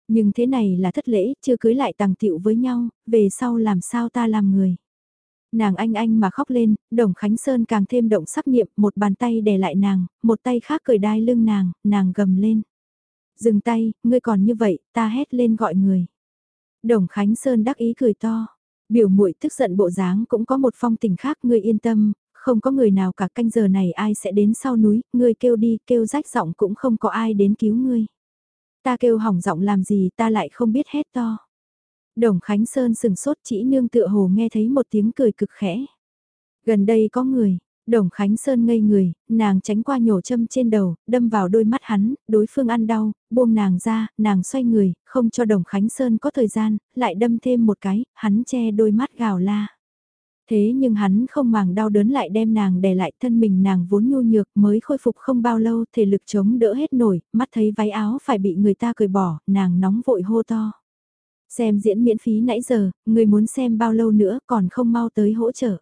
Nhưng thế này là thất lễ, chưa cưới lại tàng tiệu với nhau, về sau làm sao ta làm người. Nàng anh anh mà khóc lên, đồng Khánh Sơn càng thêm động sắc niệm, một bàn tay đè lại nàng, một tay khác cởi đai lưng nàng, nàng gầm lên. Dừng tay, ngươi còn như vậy, ta hét lên gọi người. Đồng Khánh Sơn đắc ý cười to. Biểu muội tức giận bộ dáng cũng có một phong tình khác, ngươi yên tâm, không có người nào cả canh giờ này ai sẽ đến sau núi, ngươi kêu đi, kêu rách giọng cũng không có ai đến cứu ngươi. Ta kêu hỏng giọng làm gì ta lại không biết hét to. Đồng Khánh Sơn sừng sốt chỉ nương tựa hồ nghe thấy một tiếng cười cực khẽ. Gần đây có người, Đồng Khánh Sơn ngây người, nàng tránh qua nhổ châm trên đầu, đâm vào đôi mắt hắn, đối phương ăn đau, buông nàng ra, nàng xoay người, không cho Đồng Khánh Sơn có thời gian, lại đâm thêm một cái, hắn che đôi mắt gào la. Thế nhưng hắn không màng đau đớn lại đem nàng đè lại thân mình nàng vốn nhu nhược mới khôi phục không bao lâu thể lực chống đỡ hết nổi, mắt thấy váy áo phải bị người ta cởi bỏ, nàng nóng vội hô to. Xem diễn miễn phí nãy giờ, người muốn xem bao lâu nữa còn không mau tới hỗ trợ.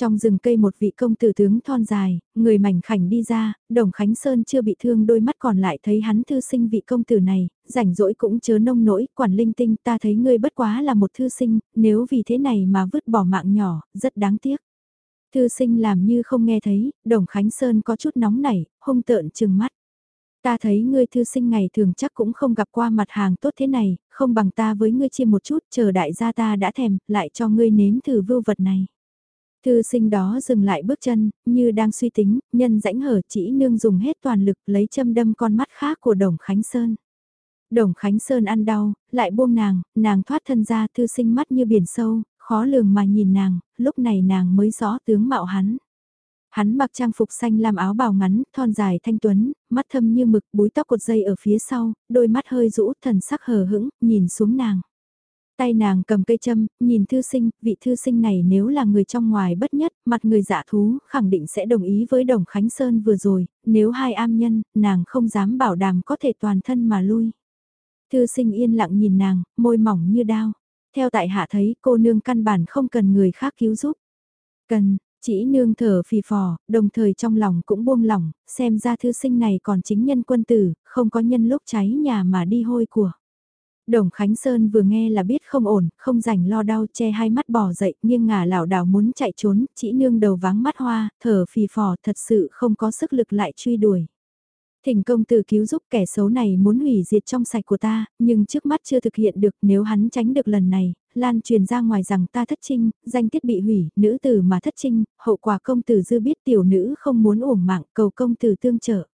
Trong rừng cây một vị công tử tướng thon dài, người mảnh khảnh đi ra, đồng Khánh Sơn chưa bị thương đôi mắt còn lại thấy hắn thư sinh vị công tử này, rảnh rỗi cũng chớ nông nỗi, quản linh tinh ta thấy ngươi bất quá là một thư sinh, nếu vì thế này mà vứt bỏ mạng nhỏ, rất đáng tiếc. Thư sinh làm như không nghe thấy, đồng Khánh Sơn có chút nóng nảy, hung tợn chừng mắt. Ta thấy ngươi thư sinh ngày thường chắc cũng không gặp qua mặt hàng tốt thế này, không bằng ta với ngươi chia một chút, chờ đại gia ta đã thèm, lại cho ngươi nếm thử vưu vật này. Thư sinh đó dừng lại bước chân, như đang suy tính, nhân rãnh hở chỉ nương dùng hết toàn lực lấy châm đâm con mắt khác của Đồng Khánh Sơn. Đồng Khánh Sơn ăn đau, lại buông nàng, nàng thoát thân ra thư sinh mắt như biển sâu, khó lường mà nhìn nàng, lúc này nàng mới rõ tướng mạo hắn. Hắn mặc trang phục xanh làm áo bào ngắn, thon dài thanh tuấn, mắt thâm như mực, búi tóc cột dây ở phía sau, đôi mắt hơi rũ, thần sắc hờ hững, nhìn xuống nàng. Tay nàng cầm cây châm, nhìn thư sinh, vị thư sinh này nếu là người trong ngoài bất nhất, mặt người giả thú, khẳng định sẽ đồng ý với Đồng Khánh Sơn vừa rồi, nếu hai am nhân, nàng không dám bảo đảm có thể toàn thân mà lui. Thư sinh yên lặng nhìn nàng, môi mỏng như đao. Theo tại hạ thấy cô nương căn bản không cần người khác cứu giúp. Cần, chỉ nương thở phì phò, đồng thời trong lòng cũng buông lỏng, xem ra thư sinh này còn chính nhân quân tử, không có nhân lúc cháy nhà mà đi hôi của. Đồng Khánh Sơn vừa nghe là biết không ổn, không rảnh lo đau che hai mắt bỏ dậy nghiêng ngả lảo đảo muốn chạy trốn, chỉ nương đầu váng mắt hoa, thở phì phò thật sự không có sức lực lại truy đuổi. Thỉnh công tử cứu giúp kẻ xấu này muốn hủy diệt trong sạch của ta, nhưng trước mắt chưa thực hiện được nếu hắn tránh được lần này, lan truyền ra ngoài rằng ta thất trinh, danh tiết bị hủy, nữ tử mà thất trinh, hậu quả công tử dư biết tiểu nữ không muốn uổng mạng cầu công tử tương trợ.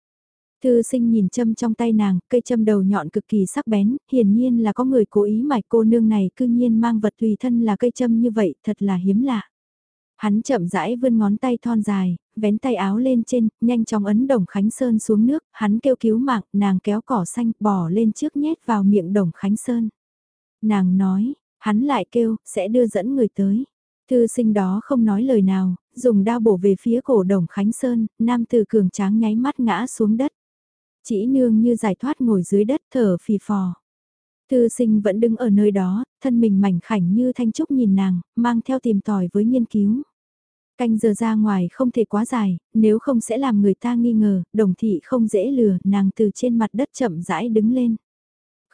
Thư sinh nhìn châm trong tay nàng, cây châm đầu nhọn cực kỳ sắc bén, hiển nhiên là có người cố ý mạch cô nương này cư nhiên mang vật tùy thân là cây châm như vậy, thật là hiếm lạ. Hắn chậm rãi vươn ngón tay thon dài, vén tay áo lên trên, nhanh chóng ấn đồng Khánh Sơn xuống nước, hắn kêu cứu mạng, nàng kéo cỏ xanh, bỏ lên trước nhét vào miệng đồng Khánh Sơn. Nàng nói, hắn lại kêu, sẽ đưa dẫn người tới. Thư sinh đó không nói lời nào, dùng đao bổ về phía cổ đồng Khánh Sơn, nam tử cường tráng nháy mắt ngã xuống đất. Chỉ nương như giải thoát ngồi dưới đất thở phì phò. Thư sinh vẫn đứng ở nơi đó, thân mình mảnh khảnh như thanh trúc nhìn nàng, mang theo tìm tòi với nghiên cứu. Canh giờ ra ngoài không thể quá dài, nếu không sẽ làm người ta nghi ngờ, đồng thị không dễ lừa, nàng từ trên mặt đất chậm rãi đứng lên.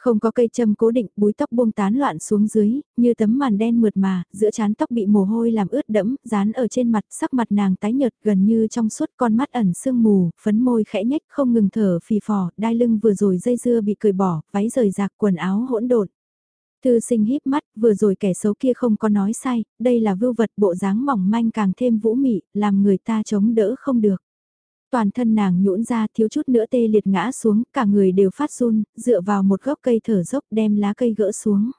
Không có cây châm cố định, búi tóc buông tán loạn xuống dưới, như tấm màn đen mượt mà, giữa chán tóc bị mồ hôi làm ướt đẫm, dán ở trên mặt, sắc mặt nàng tái nhợt gần như trong suốt con mắt ẩn sương mù, phấn môi khẽ nhếch không ngừng thở phì phò, đai lưng vừa rồi dây dưa bị cởi bỏ, váy rời rạc quần áo hỗn độn. Thư sinh híp mắt, vừa rồi kẻ xấu kia không có nói sai, đây là vưu vật bộ dáng mỏng manh càng thêm vũ mị, làm người ta chống đỡ không được. Toàn thân nàng nhũn ra thiếu chút nữa tê liệt ngã xuống, cả người đều phát run, dựa vào một gốc cây thở dốc đem lá cây gỡ xuống.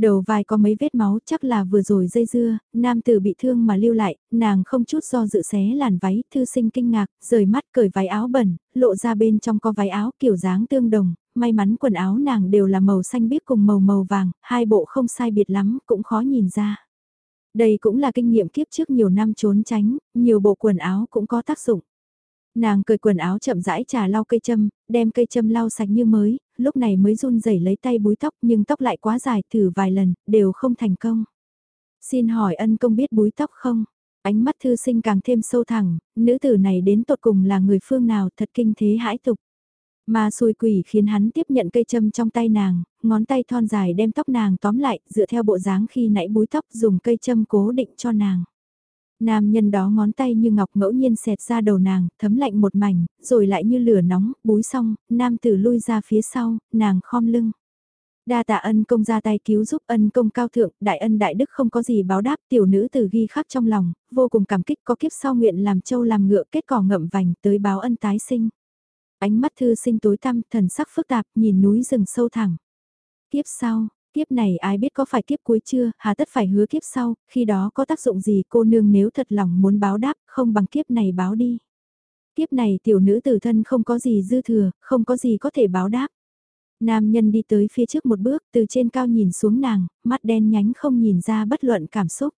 Đầu vai có mấy vết máu chắc là vừa rồi dây dưa, nam tử bị thương mà lưu lại, nàng không chút do dự xé làn váy, thư sinh kinh ngạc, rời mắt cởi váy áo bẩn, lộ ra bên trong có váy áo kiểu dáng tương đồng, may mắn quần áo nàng đều là màu xanh biếc cùng màu màu vàng, hai bộ không sai biệt lắm, cũng khó nhìn ra. Đây cũng là kinh nghiệm kiếp trước nhiều năm trốn tránh, nhiều bộ quần áo cũng có tác dụng. Nàng cởi quần áo chậm rãi trà lau cây châm, đem cây châm lau sạch như mới, lúc này mới run rẩy lấy tay búi tóc nhưng tóc lại quá dài thử vài lần, đều không thành công. Xin hỏi ân công biết búi tóc không? Ánh mắt thư sinh càng thêm sâu thẳng, nữ tử này đến tột cùng là người phương nào thật kinh thế hãi tục. Mà xui quỷ khiến hắn tiếp nhận cây châm trong tay nàng, ngón tay thon dài đem tóc nàng tóm lại, dựa theo bộ dáng khi nãy búi tóc dùng cây châm cố định cho nàng. Nam nhân đó ngón tay như ngọc ngẫu nhiên xẹt ra đầu nàng, thấm lạnh một mảnh, rồi lại như lửa nóng, búi xong, nam tử lui ra phía sau, nàng khom lưng. Đa tạ ân công ra tay cứu giúp ân công cao thượng, đại ân đại đức không có gì báo đáp, tiểu nữ tử ghi khắc trong lòng, vô cùng cảm kích có kiếp sau nguyện làm châu làm ngựa kết cỏ ngậm vành tới báo ân tái sinh. Ánh mắt thư sinh tối tăm, thần sắc phức tạp, nhìn núi rừng sâu thẳng. Kiếp sau, kiếp này ai biết có phải kiếp cuối chưa, hà tất phải hứa kiếp sau, khi đó có tác dụng gì cô nương nếu thật lòng muốn báo đáp, không bằng kiếp này báo đi. Kiếp này tiểu nữ tử thân không có gì dư thừa, không có gì có thể báo đáp. Nam nhân đi tới phía trước một bước, từ trên cao nhìn xuống nàng, mắt đen nhánh không nhìn ra bất luận cảm xúc.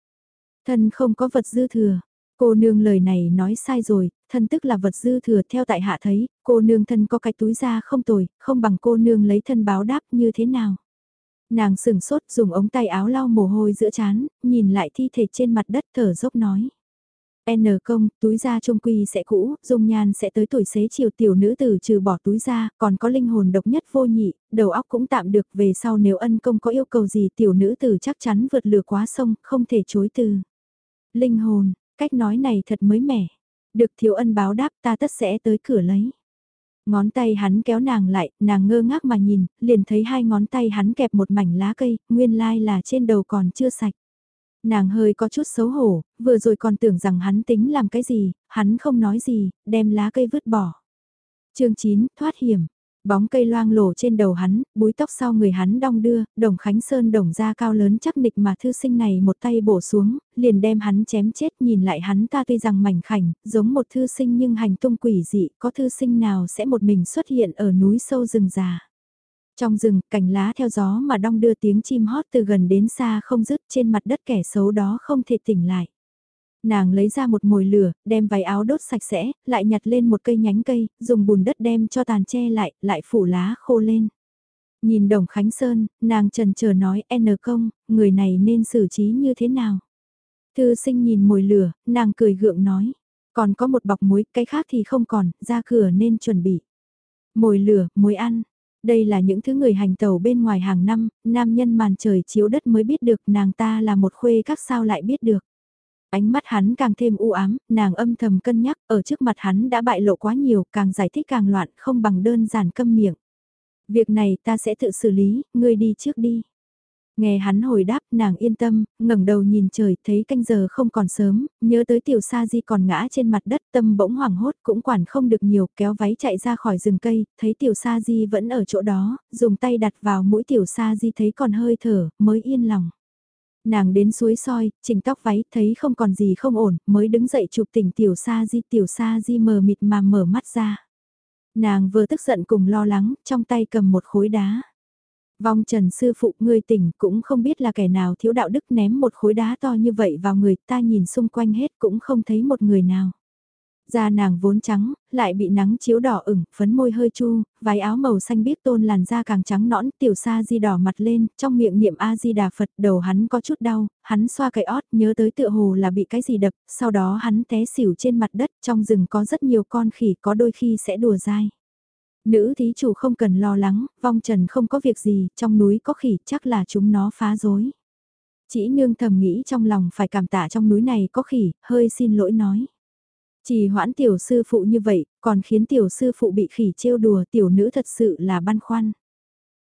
Thân không có vật dư thừa, Cô nương lời này nói sai rồi, thân tức là vật dư thừa theo tại hạ thấy, cô nương thân có cái túi ra không tồi, không bằng cô nương lấy thân báo đáp như thế nào. Nàng sừng sốt dùng ống tay áo lau mồ hôi giữa chán, nhìn lại thi thể trên mặt đất thở dốc nói. N công, túi da trung quy sẽ cũ, dung nhan sẽ tới tuổi xế chiều tiểu nữ tử trừ bỏ túi da, còn có linh hồn độc nhất vô nhị, đầu óc cũng tạm được về sau nếu ân công có yêu cầu gì tiểu nữ tử chắc chắn vượt lửa quá sông, không thể chối từ. Linh hồn, Cách nói này thật mới mẻ. Được thiếu ân báo đáp ta tất sẽ tới cửa lấy. Ngón tay hắn kéo nàng lại, nàng ngơ ngác mà nhìn, liền thấy hai ngón tay hắn kẹp một mảnh lá cây, nguyên lai là trên đầu còn chưa sạch. Nàng hơi có chút xấu hổ, vừa rồi còn tưởng rằng hắn tính làm cái gì, hắn không nói gì, đem lá cây vứt bỏ. chương 9, thoát hiểm. Bóng cây loang lổ trên đầu hắn, búi tóc sau người hắn đong đưa, đồng Khánh Sơn đồng da cao lớn chắc nịch mà thư sinh này một tay bổ xuống, liền đem hắn chém chết nhìn lại hắn ta tuy rằng mảnh khảnh, giống một thư sinh nhưng hành tung quỷ dị, có thư sinh nào sẽ một mình xuất hiện ở núi sâu rừng già. Trong rừng, cành lá theo gió mà đong đưa tiếng chim hót từ gần đến xa không dứt trên mặt đất kẻ xấu đó không thể tỉnh lại nàng lấy ra một mồi lửa, đem váy áo đốt sạch sẽ, lại nhặt lên một cây nhánh cây, dùng bùn đất đem cho tàn che lại, lại phủ lá khô lên. Nhìn đồng Khánh Sơn, nàng trần chờ nói N công, người này nên xử trí như thế nào? Thư sinh nhìn mồi lửa, nàng cười gượng nói, còn có một bọc muối, cái khác thì không còn, ra cửa nên chuẩn bị. Mồi lửa, muối ăn, Đây là những thứ người hành tàu bên ngoài hàng năm, nam nhân màn trời chiếu đất mới biết được nàng ta là một khuê các sao lại biết được. Ánh mắt hắn càng thêm u ám, nàng âm thầm cân nhắc, ở trước mặt hắn đã bại lộ quá nhiều, càng giải thích càng loạn, không bằng đơn giản câm miệng. Việc này ta sẽ tự xử lý, ngươi đi trước đi. Nghe hắn hồi đáp, nàng yên tâm, ngẩng đầu nhìn trời, thấy canh giờ không còn sớm, nhớ tới tiểu sa di còn ngã trên mặt đất, tâm bỗng hoảng hốt, cũng quản không được nhiều, kéo váy chạy ra khỏi rừng cây, thấy tiểu sa di vẫn ở chỗ đó, dùng tay đặt vào mũi tiểu sa di thấy còn hơi thở, mới yên lòng. Nàng đến suối soi, chỉnh tóc váy, thấy không còn gì không ổn, mới đứng dậy chụp tỉnh tiểu sa di, tiểu sa di mờ mịt mà mở mắt ra. Nàng vừa tức giận cùng lo lắng, trong tay cầm một khối đá. Vong trần sư phụ ngươi tỉnh cũng không biết là kẻ nào thiếu đạo đức ném một khối đá to như vậy vào người ta nhìn xung quanh hết cũng không thấy một người nào. Da nàng vốn trắng, lại bị nắng chiếu đỏ ửng, phấn môi hơi chu, váy áo màu xanh biếc tôn làn da càng trắng nõn, tiểu sa di đỏ mặt lên, trong miệng niệm A-di-đà Phật, đầu hắn có chút đau, hắn xoa cái ót, nhớ tới tựa hồ là bị cái gì đập, sau đó hắn té xỉu trên mặt đất, trong rừng có rất nhiều con khỉ có đôi khi sẽ đùa dai. Nữ thí chủ không cần lo lắng, vong trần không có việc gì, trong núi có khỉ chắc là chúng nó phá rối. Chỉ nương thầm nghĩ trong lòng phải cảm tạ trong núi này có khỉ, hơi xin lỗi nói. Chỉ hoãn tiểu sư phụ như vậy, còn khiến tiểu sư phụ bị khỉ trêu đùa tiểu nữ thật sự là băn khoăn.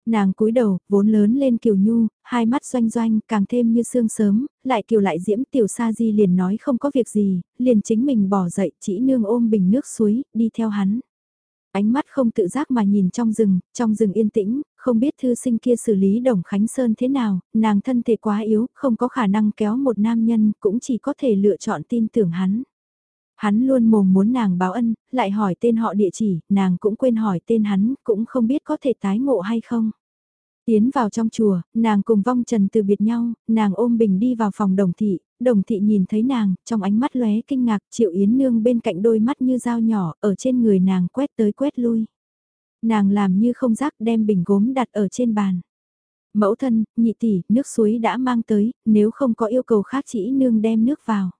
Nàng cúi đầu, vốn lớn lên kiều nhu, hai mắt doanh doanh, càng thêm như sương sớm, lại kiều lại diễm tiểu sa di liền nói không có việc gì, liền chính mình bỏ dậy chỉ nương ôm bình nước suối, đi theo hắn ánh mắt không tự giác mà nhìn trong rừng, trong rừng yên tĩnh, không biết thư sinh kia xử lý Đồng Khánh Sơn thế nào, nàng thân thể quá yếu, không có khả năng kéo một nam nhân, cũng chỉ có thể lựa chọn tin tưởng hắn. Hắn luôn mồm muốn nàng báo ân, lại hỏi tên họ địa chỉ, nàng cũng quên hỏi tên hắn, cũng không biết có thể tái ngộ hay không. Tiến vào trong chùa, nàng cùng vong trần từ biệt nhau, nàng ôm bình đi vào phòng đồng thị, đồng thị nhìn thấy nàng, trong ánh mắt lóe kinh ngạc, triệu yến nương bên cạnh đôi mắt như dao nhỏ, ở trên người nàng quét tới quét lui. Nàng làm như không rác đem bình gốm đặt ở trên bàn. Mẫu thân, nhị tỷ, nước suối đã mang tới, nếu không có yêu cầu khác chỉ nương đem nước vào.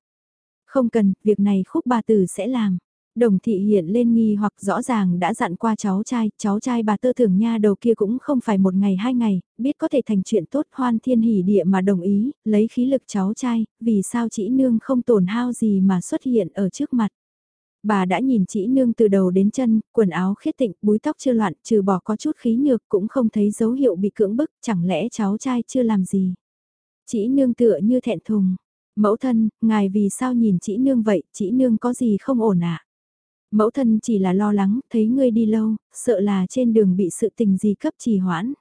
Không cần, việc này khúc bà tử sẽ làm. Đồng thị hiện lên nghi hoặc rõ ràng đã dặn qua cháu trai, cháu trai bà tơ thưởng nha đầu kia cũng không phải một ngày hai ngày, biết có thể thành chuyện tốt hoan thiên hỉ địa mà đồng ý, lấy khí lực cháu trai, vì sao chỉ nương không tổn hao gì mà xuất hiện ở trước mặt. Bà đã nhìn chỉ nương từ đầu đến chân, quần áo khiết tịnh, búi tóc chưa loạn, trừ bỏ có chút khí nhược cũng không thấy dấu hiệu bị cưỡng bức, chẳng lẽ cháu trai chưa làm gì. Chỉ nương tựa như thẹn thùng. Mẫu thân, ngài vì sao nhìn chị nương vậy, chị nương có gì không ổn ạ? À? Mẫu thân chỉ là lo lắng, thấy ngươi đi lâu, sợ là trên đường bị sự tình gì cấp trì hoãn.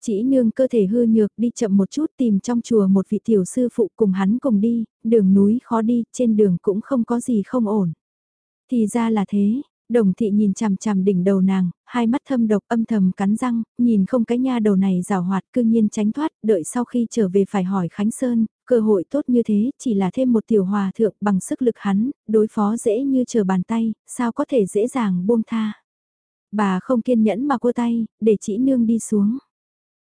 Chỉ nương cơ thể hư nhược đi chậm một chút tìm trong chùa một vị tiểu sư phụ cùng hắn cùng đi, đường núi khó đi, trên đường cũng không có gì không ổn. Thì ra là thế, đồng thị nhìn chằm chằm đỉnh đầu nàng, hai mắt thâm độc âm thầm cắn răng, nhìn không cái nha đầu này rào hoạt cư nhiên tránh thoát, đợi sau khi trở về phải hỏi Khánh Sơn, cơ hội tốt như thế chỉ là thêm một tiểu hòa thượng bằng sức lực hắn, đối phó dễ như chờ bàn tay, sao có thể dễ dàng buông tha. Bà không kiên nhẫn mà cua tay, để chỉ nương đi xuống.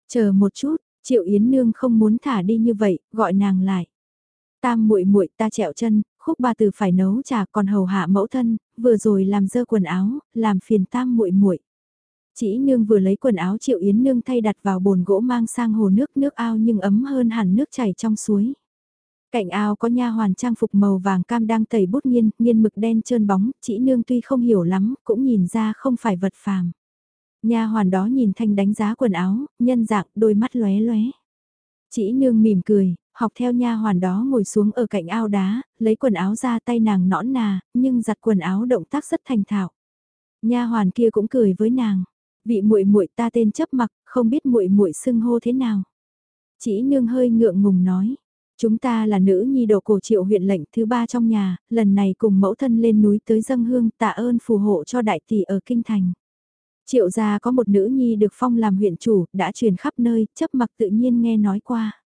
Chờ một chút, triệu yến nương không muốn thả đi như vậy, gọi nàng lại. Tam muội muội ta trẹo chân, khúc ba từ phải nấu trà còn hầu hạ mẫu thân, vừa rồi làm dơ quần áo, làm phiền tam muội muội. Chỉ nương vừa lấy quần áo triệu yến nương thay đặt vào bồn gỗ mang sang hồ nước nước ao nhưng ấm hơn hẳn nước chảy trong suối. Cạnh ao có nha hoàn trang phục màu vàng cam đang tẩy bút nghiên, nghiên mực đen trơn bóng, chỉ nương tuy không hiểu lắm, cũng nhìn ra không phải vật phàm. Nha hoàn đó nhìn thanh đánh giá quần áo, nhân dạng, đôi mắt lóe lóe. Chỉ nương mỉm cười, học theo nha hoàn đó ngồi xuống ở cạnh ao đá, lấy quần áo ra tay nàng nõn nà, nhưng giặt quần áo động tác rất thành thạo. Nha hoàn kia cũng cười với nàng, vị muội muội ta tên chấp mặc, không biết muội muội xưng hô thế nào. Chỉ nương hơi ngượng ngùng nói, chúng ta là nữ nhi đồ cổ triệu huyện lệnh thứ ba trong nhà, lần này cùng mẫu thân lên núi tới dâng hương tạ ơn phù hộ cho đại tỷ ở kinh thành. Triệu gia có một nữ nhi được phong làm huyện chủ, đã truyền khắp nơi, chấp mặc tự nhiên nghe nói qua.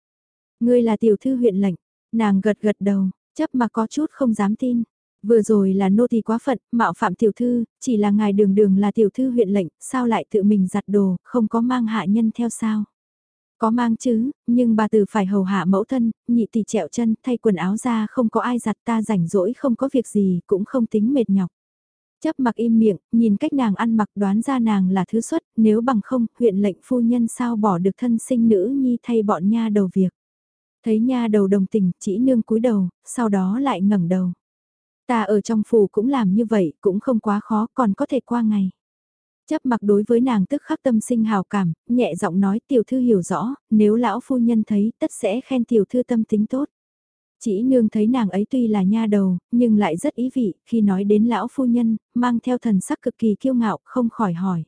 Ngươi là tiểu thư huyện lệnh, nàng gật gật đầu, chấp mặc có chút không dám tin. Vừa rồi là nô tỳ quá phận, mạo phạm tiểu thư, chỉ là ngài đường đường là tiểu thư huyện lệnh, sao lại tự mình giặt đồ, không có mang hạ nhân theo sao. Có mang chứ, nhưng bà từ phải hầu hạ mẫu thân, nhị tỷ trẹo chân, thay quần áo ra không có ai giặt ta rảnh rỗi không có việc gì, cũng không tính mệt nhọc. Chấp mặc im miệng, nhìn cách nàng ăn mặc đoán ra nàng là thứ xuất, nếu bằng không, huyện lệnh phu nhân sao bỏ được thân sinh nữ nhi thay bọn nha đầu việc. Thấy nha đầu đồng tình, chỉ nương cúi đầu, sau đó lại ngẩng đầu. Ta ở trong phủ cũng làm như vậy, cũng không quá khó, còn có thể qua ngày. Chấp mặc đối với nàng tức khắc tâm sinh hào cảm, nhẹ giọng nói tiểu thư hiểu rõ, nếu lão phu nhân thấy tất sẽ khen tiểu thư tâm tính tốt. Chỉ nương thấy nàng ấy tuy là nha đầu, nhưng lại rất ý vị, khi nói đến lão phu nhân, mang theo thần sắc cực kỳ kiêu ngạo, không khỏi hỏi.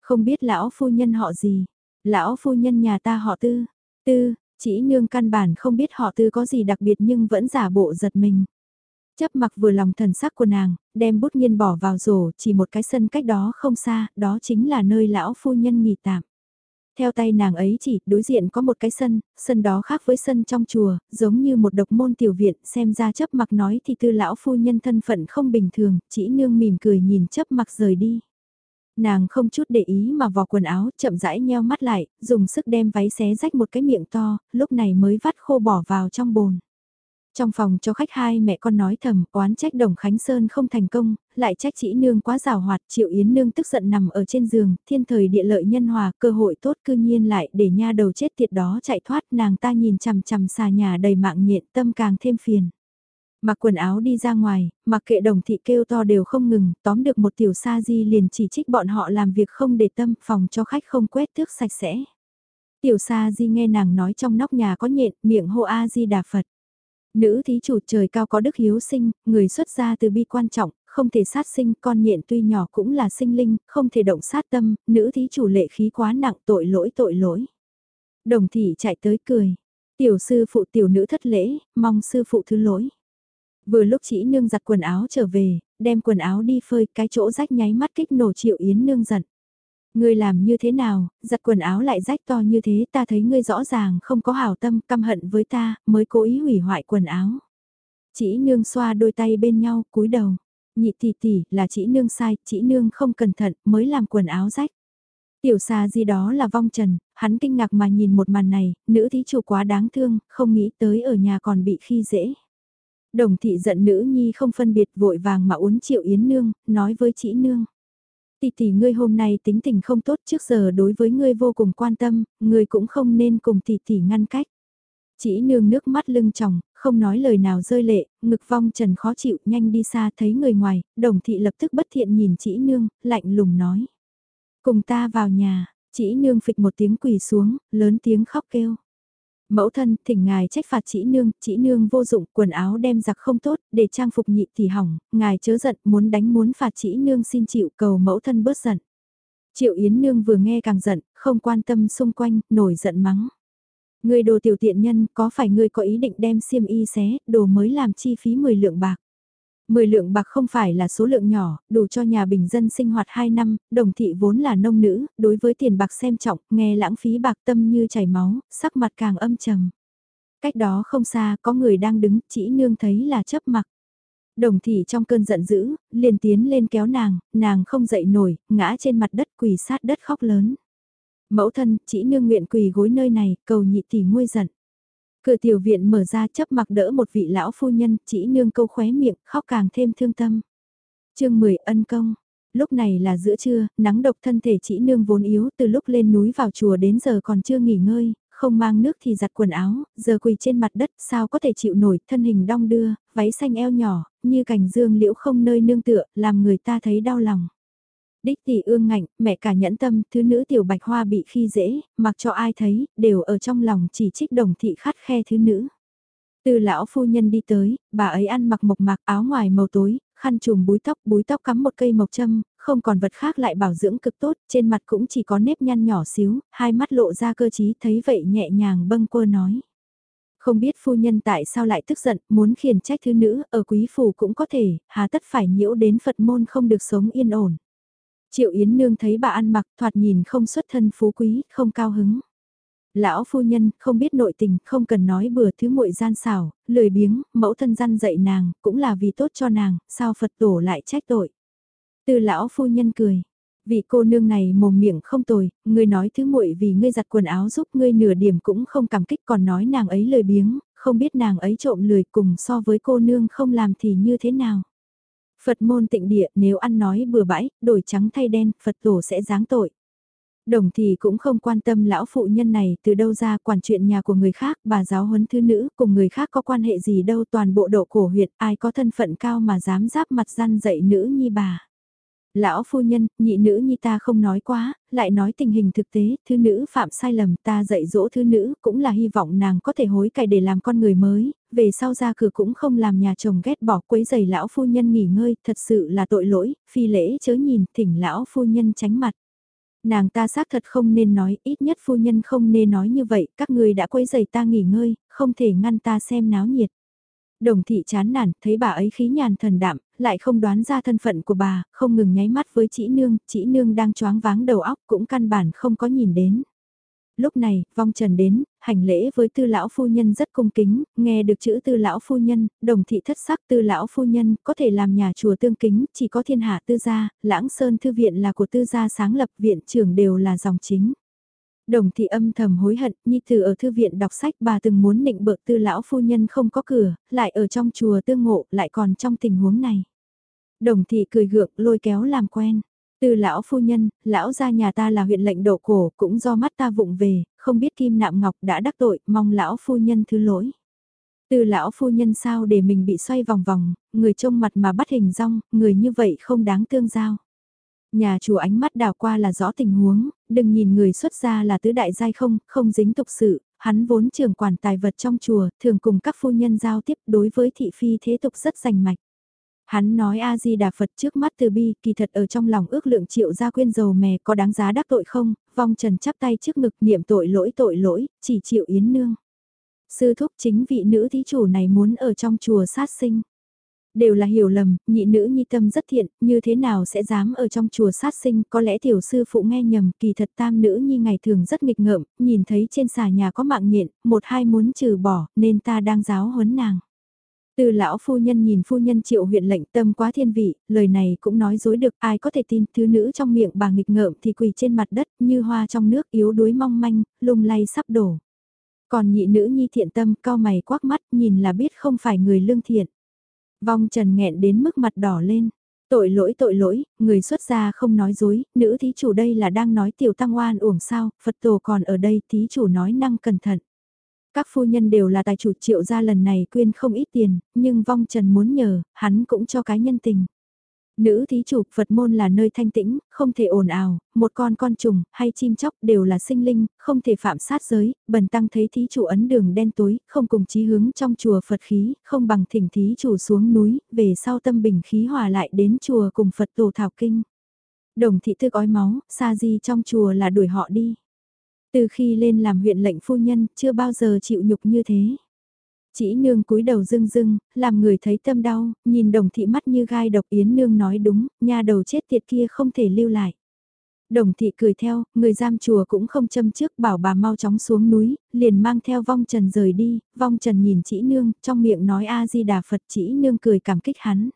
Không biết lão phu nhân họ gì? Lão phu nhân nhà ta họ tư. Tư, chỉ nương căn bản không biết họ tư có gì đặc biệt nhưng vẫn giả bộ giật mình. Chấp mặc vừa lòng thần sắc của nàng, đem bút nghiên bỏ vào rổ, chỉ một cái sân cách đó không xa, đó chính là nơi lão phu nhân nghỉ tạm. Theo tay nàng ấy chỉ, đối diện có một cái sân, sân đó khác với sân trong chùa, giống như một độc môn tiểu viện, xem ra chấp mặc nói thì tư lão phu nhân thân phận không bình thường, chỉ nương mỉm cười nhìn chấp mặc rời đi. Nàng không chút để ý mà vò quần áo, chậm rãi nheo mắt lại, dùng sức đem váy xé rách một cái miệng to, lúc này mới vắt khô bỏ vào trong bồn. Trong phòng cho khách hai mẹ con nói thầm, oán trách Đồng Khánh Sơn không thành công, lại trách chỉ nương quá rào hoạt, Triệu Yến nương tức giận nằm ở trên giường, thiên thời địa lợi nhân hòa, cơ hội tốt cư nhiên lại để nha đầu chết tiệt đó chạy thoát, nàng ta nhìn chằm chằm xà nhà đầy mạng nhện tâm càng thêm phiền. Mặc quần áo đi ra ngoài, mặc kệ đồng thị kêu to đều không ngừng, tóm được một tiểu sa di liền chỉ trích bọn họ làm việc không để tâm, phòng cho khách không quét thước sạch sẽ. Tiểu sa di nghe nàng nói trong nóc nhà có nhện, miệng hô a di đà Phật. Nữ thí chủ trời cao có đức hiếu sinh, người xuất gia từ bi quan trọng, không thể sát sinh, con nhện tuy nhỏ cũng là sinh linh, không thể động sát tâm, nữ thí chủ lệ khí quá nặng tội lỗi tội lỗi. Đồng thị chạy tới cười, tiểu sư phụ tiểu nữ thất lễ, mong sư phụ thứ lỗi. Vừa lúc chỉ nương giặt quần áo trở về, đem quần áo đi phơi, cái chỗ rách nháy mắt kích nổ triệu yến nương giận. Ngươi làm như thế nào, giặt quần áo lại rách to như thế ta thấy ngươi rõ ràng không có hảo tâm căm hận với ta, mới cố ý hủy hoại quần áo. Chỉ nương xoa đôi tay bên nhau, cúi đầu. Nhị tỷ tỷ, là chỉ nương sai, chỉ nương không cẩn thận, mới làm quần áo rách. Tiểu xa gì đó là vong trần, hắn kinh ngạc mà nhìn một màn này, nữ thí chủ quá đáng thương, không nghĩ tới ở nhà còn bị khi dễ. Đồng thị giận nữ nhi không phân biệt vội vàng mà uốn triệu yến nương, nói với chỉ nương tỷ tỷ ngươi hôm nay tính tình không tốt trước giờ đối với ngươi vô cùng quan tâm, ngươi cũng không nên cùng tỷ tỷ ngăn cách. Chỉ nương nước mắt lưng tròng, không nói lời nào rơi lệ, ngực vong trần khó chịu nhanh đi xa thấy người ngoài, đồng thị lập tức bất thiện nhìn chỉ nương, lạnh lùng nói. Cùng ta vào nhà, chỉ nương phịch một tiếng quỳ xuống, lớn tiếng khóc kêu. Mẫu thân, thỉnh ngài trách phạt chỉ nương, chỉ nương vô dụng, quần áo đem giặc không tốt, để trang phục nhị thì hỏng, ngài chớ giận, muốn đánh muốn phạt chỉ nương xin chịu cầu mẫu thân bớt giận. Triệu Yến nương vừa nghe càng giận, không quan tâm xung quanh, nổi giận mắng. Người đồ tiểu tiện nhân, có phải ngươi có ý định đem xiêm y xé, đồ mới làm chi phí 10 lượng bạc. Mười lượng bạc không phải là số lượng nhỏ, đủ cho nhà bình dân sinh hoạt 2 năm, đồng thị vốn là nông nữ, đối với tiền bạc xem trọng, nghe lãng phí bạc tâm như chảy máu, sắc mặt càng âm trầm. Cách đó không xa, có người đang đứng, chỉ nương thấy là chấp mặc. Đồng thị trong cơn giận dữ, liền tiến lên kéo nàng, nàng không dậy nổi, ngã trên mặt đất quỳ sát đất khóc lớn. Mẫu thân, chỉ nương nguyện quỳ gối nơi này, cầu nhị tỷ nguôi giận. Cửa tiểu viện mở ra chấp mặc đỡ một vị lão phu nhân, chỉ nương câu khóe miệng, khóc càng thêm thương tâm. chương 10 ân công. Lúc này là giữa trưa, nắng độc thân thể chỉ nương vốn yếu từ lúc lên núi vào chùa đến giờ còn chưa nghỉ ngơi, không mang nước thì giặt quần áo, giờ quỳ trên mặt đất sao có thể chịu nổi thân hình đong đưa, váy xanh eo nhỏ, như cành dương liễu không nơi nương tựa, làm người ta thấy đau lòng. Đích tỷ ương ngạnh, mẹ cả nhẫn tâm, thứ nữ tiểu bạch hoa bị khi dễ, mặc cho ai thấy, đều ở trong lòng chỉ trích đồng thị khát khe thứ nữ. Từ lão phu nhân đi tới, bà ấy ăn mặc mộc mạc áo ngoài màu tối, khăn trùm búi tóc, búi tóc cắm một cây mộc châm, không còn vật khác lại bảo dưỡng cực tốt, trên mặt cũng chỉ có nếp nhăn nhỏ xíu, hai mắt lộ ra cơ trí thấy vậy nhẹ nhàng bâng quơ nói. Không biết phu nhân tại sao lại tức giận, muốn khiển trách thứ nữ, ở quý phủ cũng có thể, hà tất phải nhiễu đến Phật môn không được sống yên ổn. Triệu Yến Nương thấy bà ăn mặc thoạt nhìn không xuất thân phú quý, không cao hứng. Lão phu nhân không biết nội tình, không cần nói bừa thứ muội gian xảo, lười biếng, mẫu thân gian dạy nàng, cũng là vì tốt cho nàng, sao Phật tổ lại trách tội. Từ lão phu nhân cười, vị cô nương này mồm miệng không tồi, ngươi nói thứ muội vì ngươi giặt quần áo giúp ngươi nửa điểm cũng không cảm kích còn nói nàng ấy lười biếng, không biết nàng ấy trộm lười cùng so với cô nương không làm thì như thế nào. Phật môn tịnh địa nếu ăn nói bừa bãi, đổi trắng thay đen, Phật tổ sẽ giáng tội. Đồng thì cũng không quan tâm lão phụ nhân này từ đâu ra quản chuyện nhà của người khác, bà giáo huấn thứ nữ cùng người khác có quan hệ gì đâu toàn bộ độ cổ huyệt, ai có thân phận cao mà dám giáp mặt gian dạy nữ nhi bà. Lão phu nhân, nhị nữ nhi ta không nói quá, lại nói tình hình thực tế, thứ nữ phạm sai lầm ta dạy dỗ thứ nữ cũng là hy vọng nàng có thể hối cải để làm con người mới, về sau ra cửa cũng không làm nhà chồng ghét bỏ quấy giày lão phu nhân nghỉ ngơi, thật sự là tội lỗi, phi lễ chớ nhìn, thỉnh lão phu nhân tránh mặt. Nàng ta xác thật không nên nói, ít nhất phu nhân không nên nói như vậy, các người đã quấy giày ta nghỉ ngơi, không thể ngăn ta xem náo nhiệt. Đồng thị chán nản, thấy bà ấy khí nhàn thần đạm, lại không đoán ra thân phận của bà, không ngừng nháy mắt với chị nương, chị nương đang choáng váng đầu óc cũng căn bản không có nhìn đến. Lúc này, vong trần đến, hành lễ với tư lão phu nhân rất cung kính, nghe được chữ tư lão phu nhân, đồng thị thất sắc tư lão phu nhân, có thể làm nhà chùa tương kính, chỉ có thiên hạ tư gia, lãng sơn thư viện là của tư gia sáng lập viện trưởng đều là dòng chính. Đồng thị âm thầm hối hận, Nhi Tử ở thư viện đọc sách bà từng muốn nịnh bợ tư lão phu nhân không có cửa, lại ở trong chùa tương ngộ, lại còn trong tình huống này. Đồng thị cười gượng lôi kéo làm quen. Từ lão phu nhân, lão gia nhà ta là huyện lệnh độ cổ, cũng do mắt ta vụng về, không biết kim nạm ngọc đã đắc tội, mong lão phu nhân thứ lỗi. Từ lão phu nhân sao để mình bị xoay vòng vòng, người trông mặt mà bắt hình rong, người như vậy không đáng tương giao. Nhà chùa ánh mắt đào qua là rõ tình huống, đừng nhìn người xuất gia là tứ đại giai không, không dính tục sự, hắn vốn trưởng quản tài vật trong chùa, thường cùng các phu nhân giao tiếp đối với thị phi thế tục rất rành mạch. Hắn nói A-di-đà Phật trước mắt từ bi, kỳ thật ở trong lòng ước lượng triệu gia quyên dầu mè có đáng giá đắc tội không, vong trần chắp tay trước ngực niệm tội lỗi tội lỗi, chỉ chịu yến nương. Sư thúc chính vị nữ thí chủ này muốn ở trong chùa sát sinh. Đều là hiểu lầm, nhị nữ nhi tâm rất thiện, như thế nào sẽ dám ở trong chùa sát sinh, có lẽ tiểu sư phụ nghe nhầm, kỳ thật tam nữ nhi ngày thường rất nghịch ngợm, nhìn thấy trên xà nhà có mạng nhện, một hai muốn trừ bỏ, nên ta đang giáo huấn nàng. Từ lão phu nhân nhìn phu nhân triệu huyện lệnh tâm quá thiên vị, lời này cũng nói dối được ai có thể tin thứ nữ trong miệng bà nghịch ngợm thì quỳ trên mặt đất như hoa trong nước yếu đuối mong manh, lung lay sắp đổ. Còn nhị nữ nhi thiện tâm cao mày quắc mắt nhìn là biết không phải người lương thiện. Vong trần nghẹn đến mức mặt đỏ lên. Tội lỗi tội lỗi, người xuất gia không nói dối, nữ thí chủ đây là đang nói tiểu tăng oan uổng sao, Phật tổ còn ở đây thí chủ nói năng cẩn thận. Các phu nhân đều là tài chủ triệu gia lần này quyên không ít tiền, nhưng vong trần muốn nhờ, hắn cũng cho cái nhân tình. Nữ thí chủ Phật môn là nơi thanh tĩnh, không thể ồn ào, một con con trùng hay chim chóc đều là sinh linh, không thể phạm sát giới, bần tăng thấy thí chủ ấn đường đen tối, không cùng chí hướng trong chùa Phật khí, không bằng thỉnh thí chủ xuống núi, về sau tâm bình khí hòa lại đến chùa cùng Phật tổ thảo kinh. Đồng thị thức ói máu, xa gì trong chùa là đuổi họ đi. Từ khi lên làm huyện lệnh phu nhân, chưa bao giờ chịu nhục như thế. Chỉ nương cúi đầu rưng rưng, làm người thấy tâm đau, nhìn đồng thị mắt như gai độc yến nương nói đúng, nha đầu chết tiệt kia không thể lưu lại. Đồng thị cười theo, người giam chùa cũng không châm trước bảo bà mau chóng xuống núi, liền mang theo vong trần rời đi, vong trần nhìn chỉ nương, trong miệng nói A-di-đà Phật chỉ nương cười cảm kích hắn.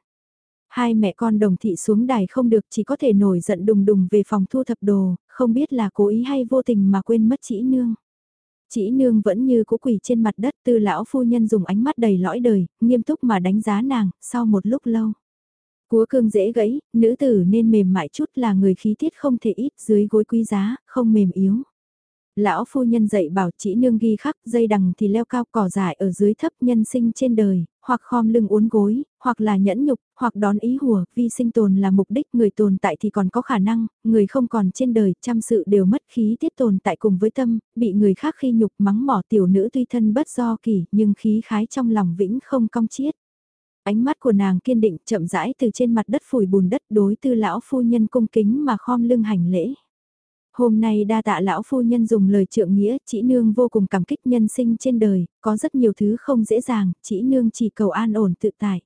Hai mẹ con đồng thị xuống đài không được chỉ có thể nổi giận đùng đùng về phòng thu thập đồ, không biết là cố ý hay vô tình mà quên mất chỉ nương. Chỉ nương vẫn như cũ quỳ trên mặt đất tư lão phu nhân dùng ánh mắt đầy lõi đời, nghiêm túc mà đánh giá nàng, sau một lúc lâu. Cúa cương dễ gãy, nữ tử nên mềm mại chút là người khí tiết không thể ít dưới gối quý giá, không mềm yếu. Lão phu nhân dạy bảo chỉ nương ghi khắc dây đằng thì leo cao cỏ dại ở dưới thấp nhân sinh trên đời, hoặc khom lưng uốn gối, hoặc là nhẫn nhục, hoặc đón ý hùa, vì sinh tồn là mục đích người tồn tại thì còn có khả năng, người không còn trên đời, trăm sự đều mất khí tiết tồn tại cùng với tâm, bị người khác khi nhục mắng mỏ tiểu nữ tuy thân bất do kỳ, nhưng khí khái trong lòng vĩnh không cong chiết. Ánh mắt của nàng kiên định chậm rãi từ trên mặt đất phủi bùn đất đối tư lão phu nhân cung kính mà khom lưng hành lễ. Hôm nay đa tạ lão phu nhân dùng lời trượng nghĩa, chị nương vô cùng cảm kích nhân sinh trên đời, có rất nhiều thứ không dễ dàng, chị nương chỉ cầu an ổn tự tại.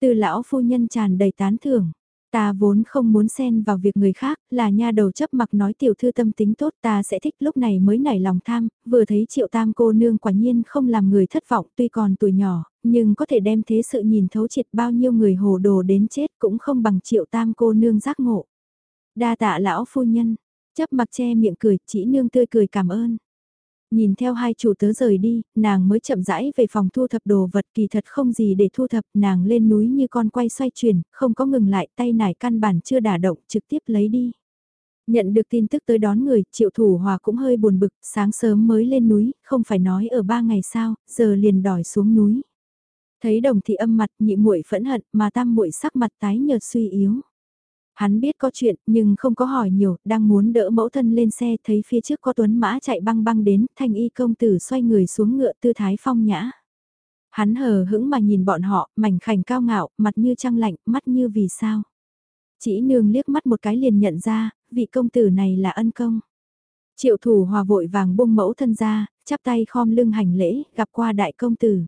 Từ lão phu nhân tràn đầy tán thưởng. Ta vốn không muốn xen vào việc người khác, là nha đầu chấp mặc nói tiểu thư tâm tính tốt ta sẽ thích lúc này mới nảy lòng tham, vừa thấy triệu tam cô nương quả nhiên không làm người thất vọng tuy còn tuổi nhỏ, nhưng có thể đem thế sự nhìn thấu triệt bao nhiêu người hồ đồ đến chết cũng không bằng triệu tam cô nương giác ngộ. Đa tạ lão phu nhân, Chấp mặc che miệng cười, chỉ nương tươi cười cảm ơn. Nhìn theo hai chủ tớ rời đi, nàng mới chậm rãi về phòng thu thập đồ vật kỳ thật không gì để thu thập, nàng lên núi như con quay xoay chuyển, không có ngừng lại tay nải căn bản chưa đả động trực tiếp lấy đi. Nhận được tin tức tới đón người, triệu thủ hòa cũng hơi buồn bực, sáng sớm mới lên núi, không phải nói ở ba ngày sau giờ liền đòi xuống núi. Thấy đồng thị âm mặt nhị muội phẫn hận mà tam muội sắc mặt tái nhợt suy yếu. Hắn biết có chuyện nhưng không có hỏi nhiều, đang muốn đỡ mẫu thân lên xe thấy phía trước có tuấn mã chạy băng băng đến, thanh y công tử xoay người xuống ngựa tư thái phong nhã. Hắn hờ hững mà nhìn bọn họ, mảnh khảnh cao ngạo, mặt như trăng lạnh, mắt như vì sao. Chỉ nương liếc mắt một cái liền nhận ra, vị công tử này là ân công. Triệu thủ hòa vội vàng buông mẫu thân ra, chắp tay khom lưng hành lễ, gặp qua đại công tử.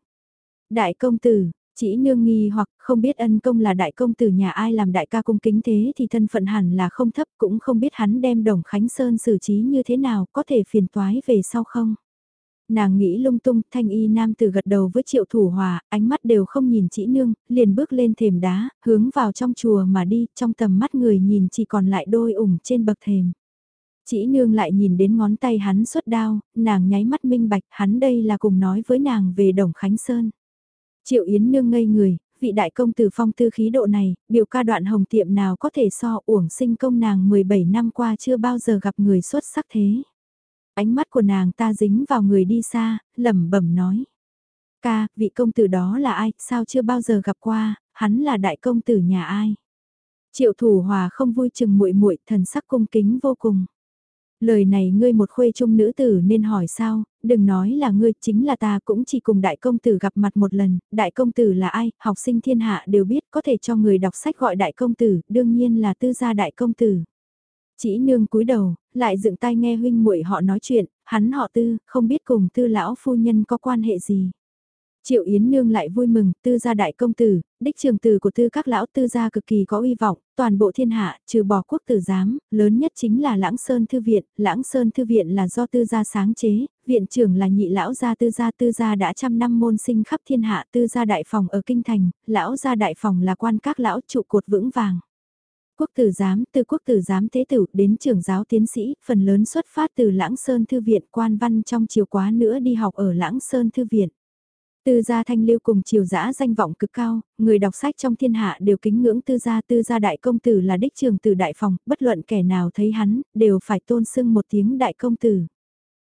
Đại công tử, chỉ nương nghi hoặc không biết ân công là đại công tử nhà ai làm đại ca cung kính thế thì thân phận hẳn là không thấp cũng không biết hắn đem đồng Khánh Sơn xử trí như thế nào có thể phiền toái về sau không. Nàng nghĩ lung tung, thanh y nam tử gật đầu với triệu thủ hòa, ánh mắt đều không nhìn chỉ nương, liền bước lên thềm đá, hướng vào trong chùa mà đi, trong tầm mắt người nhìn chỉ còn lại đôi ủng trên bậc thềm. Chỉ nương lại nhìn đến ngón tay hắn xuất đao, nàng nháy mắt minh bạch hắn đây là cùng nói với nàng về Đồng Khánh Sơn. Triệu Yến nương ngây người, vị đại công tử phong tư khí độ này, biểu ca đoạn hồng tiệm nào có thể so uổng sinh công nàng 17 năm qua chưa bao giờ gặp người xuất sắc thế. Ánh mắt của nàng ta dính vào người đi xa, lẩm bẩm nói. Ca, vị công tử đó là ai, sao chưa bao giờ gặp qua, hắn là đại công tử nhà ai. Triệu thủ hòa không vui chừng muội muội thần sắc cung kính vô cùng. Lời này ngươi một khuê trung nữ tử nên hỏi sao, đừng nói là ngươi, chính là ta cũng chỉ cùng đại công tử gặp mặt một lần, đại công tử là ai, học sinh thiên hạ đều biết có thể cho người đọc sách gọi đại công tử, đương nhiên là tư gia đại công tử. Chỉ nương cúi đầu, lại dựng tai nghe huynh muội họ nói chuyện, hắn họ tư, không biết cùng tư lão phu nhân có quan hệ gì. Triệu Yến Nương lại vui mừng, tư gia đại công tử, đích trường tử của tư các lão tư gia cực kỳ có uy vọng, toàn bộ thiên hạ, trừ bỏ quốc tử giám, lớn nhất chính là Lãng Sơn Thư Viện, Lãng Sơn Thư Viện là do tư gia sáng chế, viện trưởng là nhị lão gia tư gia tư gia đã trăm năm môn sinh khắp thiên hạ tư gia đại phòng ở kinh thành, lão gia đại phòng là quan các lão trụ cột vững vàng. Quốc tử giám, từ quốc tử giám thế tử đến trưởng giáo tiến sĩ, phần lớn xuất phát từ Lãng Sơn Thư Viện quan văn trong chiều quá nữa đi học ở Lãng Sơn Thư Viện. Tư gia thanh lưu cùng triều dã danh vọng cực cao, người đọc sách trong thiên hạ đều kính ngưỡng tư gia tư gia đại công tử là đích trường tử đại phòng, bất luận kẻ nào thấy hắn, đều phải tôn sưng một tiếng đại công tử.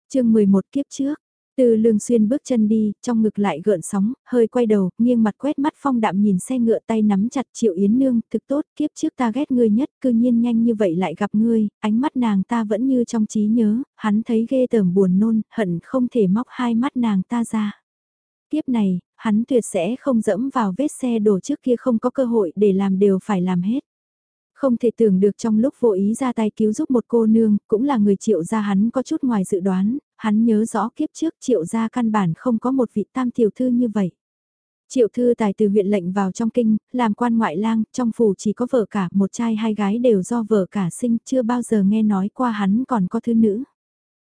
chương 11 kiếp trước, từ lương xuyên bước chân đi, trong ngực lại gợn sóng, hơi quay đầu, nghiêng mặt quét mắt phong đạm nhìn xe ngựa tay nắm chặt triệu yến nương, thực tốt, kiếp trước ta ghét ngươi nhất, cư nhiên nhanh như vậy lại gặp ngươi, ánh mắt nàng ta vẫn như trong trí nhớ, hắn thấy ghê tởm buồn nôn, hận không thể móc hai mắt nàng ta ra. Kiếp này, hắn tuyệt sẽ không dẫm vào vết xe đổ trước kia không có cơ hội để làm đều phải làm hết. Không thể tưởng được trong lúc vô ý ra tay cứu giúp một cô nương, cũng là người triệu gia hắn có chút ngoài dự đoán, hắn nhớ rõ kiếp trước triệu gia căn bản không có một vị tam tiểu thư như vậy. Triệu thư tài từ huyện lệnh vào trong kinh, làm quan ngoại lang, trong phủ chỉ có vợ cả, một trai hai gái đều do vợ cả sinh, chưa bao giờ nghe nói qua hắn còn có thứ nữ.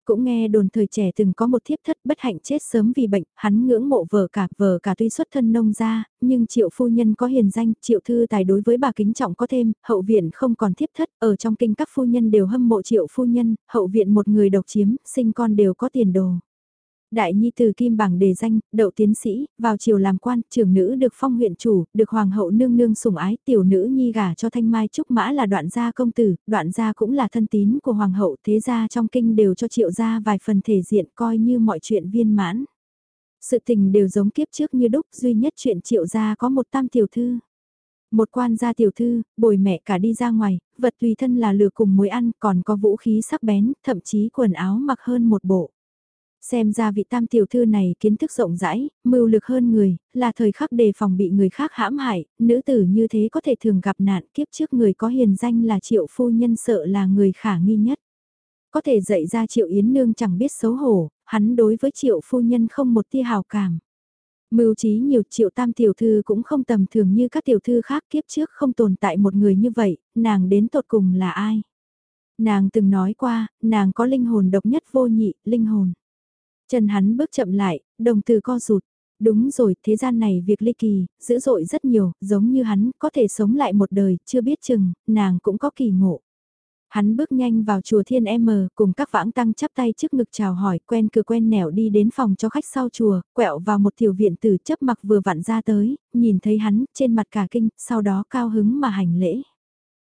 Cũng nghe đồn thời trẻ từng có một thiếp thất bất hạnh chết sớm vì bệnh, hắn ngưỡng mộ vợ cả, vợ cả tuy xuất thân nông gia, nhưng triệu phu nhân có hiền danh, triệu thư tài đối với bà kính trọng có thêm, hậu viện không còn thiếp thất, ở trong kinh các phu nhân đều hâm mộ triệu phu nhân, hậu viện một người độc chiếm, sinh con đều có tiền đồ. Đại nhi từ kim bảng đề danh, đậu tiến sĩ, vào triều làm quan, trưởng nữ được phong huyện chủ, được hoàng hậu nương nương sủng ái, tiểu nữ nhi gả cho thanh mai trúc mã là đoạn gia công tử, đoạn gia cũng là thân tín của hoàng hậu, thế gia trong kinh đều cho triệu gia vài phần thể diện coi như mọi chuyện viên mãn. Sự tình đều giống kiếp trước như đúc, duy nhất chuyện triệu gia có một tam tiểu thư. Một quan gia tiểu thư, bồi mẹ cả đi ra ngoài, vật tùy thân là lừa cùng muối ăn, còn có vũ khí sắc bén, thậm chí quần áo mặc hơn một bộ. Xem ra vị tam tiểu thư này kiến thức rộng rãi, mưu lực hơn người, là thời khắc đề phòng bị người khác hãm hại, nữ tử như thế có thể thường gặp nạn kiếp trước người có hiền danh là triệu phu nhân sợ là người khả nghi nhất. Có thể dạy ra triệu yến nương chẳng biết xấu hổ, hắn đối với triệu phu nhân không một tia hào cảm. Mưu trí nhiều triệu tam tiểu thư cũng không tầm thường như các tiểu thư khác kiếp trước không tồn tại một người như vậy, nàng đến tột cùng là ai? Nàng từng nói qua, nàng có linh hồn độc nhất vô nhị, linh hồn. Chân hắn bước chậm lại, đồng từ co rụt. Đúng rồi, thế gian này việc ly kỳ, dữ dội rất nhiều, giống như hắn, có thể sống lại một đời, chưa biết chừng, nàng cũng có kỳ ngộ. Hắn bước nhanh vào chùa Thiên M, cùng các vãng tăng chắp tay trước ngực chào hỏi, quen cửa quen nẻo đi đến phòng cho khách sau chùa, quẹo vào một tiểu viện tử chấp mặc vừa vặn ra tới, nhìn thấy hắn, trên mặt cả kinh, sau đó cao hứng mà hành lễ.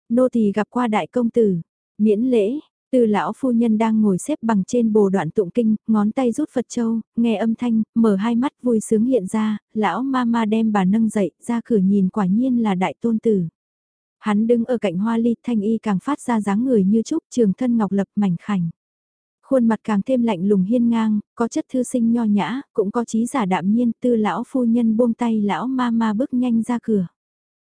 Nô tỳ gặp qua đại công tử, miễn lễ, từ lão phu nhân đang ngồi xếp bằng trên bồ đoạn tụng kinh, ngón tay rút Phật châu, nghe âm thanh, mở hai mắt vui sướng hiện ra, lão ma ma đem bà nâng dậy, ra cửa nhìn quả nhiên là đại tôn tử. Hắn đứng ở cạnh hoa ly thanh y càng phát ra dáng người như trúc trường thân ngọc lập mảnh khảnh. Khuôn mặt càng thêm lạnh lùng hiên ngang, có chất thư sinh nho nhã, cũng có trí giả đạm nhiên tư lão phu nhân buông tay lão ma ma bước nhanh ra cửa.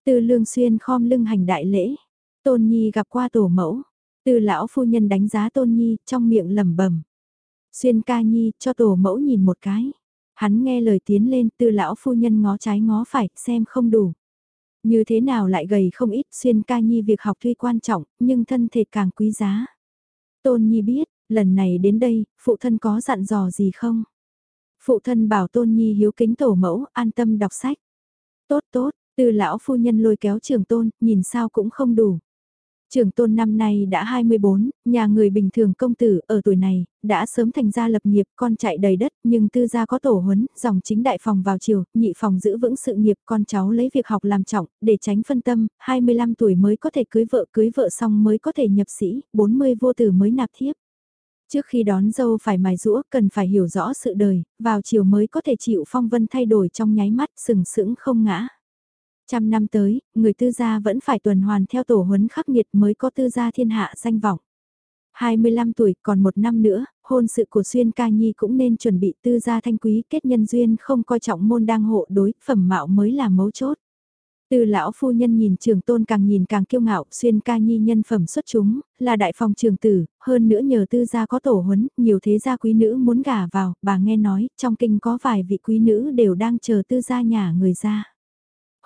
Tư lương xuyên khom lưng hành đại lễ, tôn nhi gặp qua tổ mẫu, tư lão phu nhân đánh giá tôn nhi trong miệng lẩm bẩm Xuyên ca nhi cho tổ mẫu nhìn một cái. Hắn nghe lời tiến lên tư lão phu nhân ngó trái ngó phải xem không đủ. Như thế nào lại gầy không ít xuyên ca nhi việc học tuy quan trọng, nhưng thân thể càng quý giá. Tôn nhi biết, lần này đến đây, phụ thân có dặn dò gì không? Phụ thân bảo tôn nhi hiếu kính tổ mẫu, an tâm đọc sách. Tốt tốt, từ lão phu nhân lôi kéo trường tôn, nhìn sao cũng không đủ. Trường tôn năm nay đã 24, nhà người bình thường công tử ở tuổi này, đã sớm thành gia lập nghiệp con chạy đầy đất nhưng tư gia có tổ huấn, dòng chính đại phòng vào chiều, nhị phòng giữ vững sự nghiệp con cháu lấy việc học làm trọng, để tránh phân tâm, 25 tuổi mới có thể cưới vợ cưới vợ xong mới có thể nhập sĩ, 40 vô tử mới nạp thiếp. Trước khi đón dâu phải mài rũa cần phải hiểu rõ sự đời, vào chiều mới có thể chịu phong vân thay đổi trong nháy mắt sừng sững không ngã. Trăm năm tới, người tư gia vẫn phải tuần hoàn theo tổ huấn khắc nghiệt mới có tư gia thiên hạ danh vọng. 25 tuổi, còn một năm nữa, hôn sự của Xuyên Ca Nhi cũng nên chuẩn bị tư gia thanh quý kết nhân duyên không coi trọng môn đang hộ đối, phẩm mạo mới là mấu chốt. Từ lão phu nhân nhìn trường tôn càng nhìn càng kiêu ngạo, xuyên ca nhi nhân phẩm xuất chúng, là đại phòng trường tử, hơn nữa nhờ tư gia có tổ huấn, nhiều thế gia quý nữ muốn gả vào, bà nghe nói, trong kinh có vài vị quý nữ đều đang chờ tư gia nhà người ra.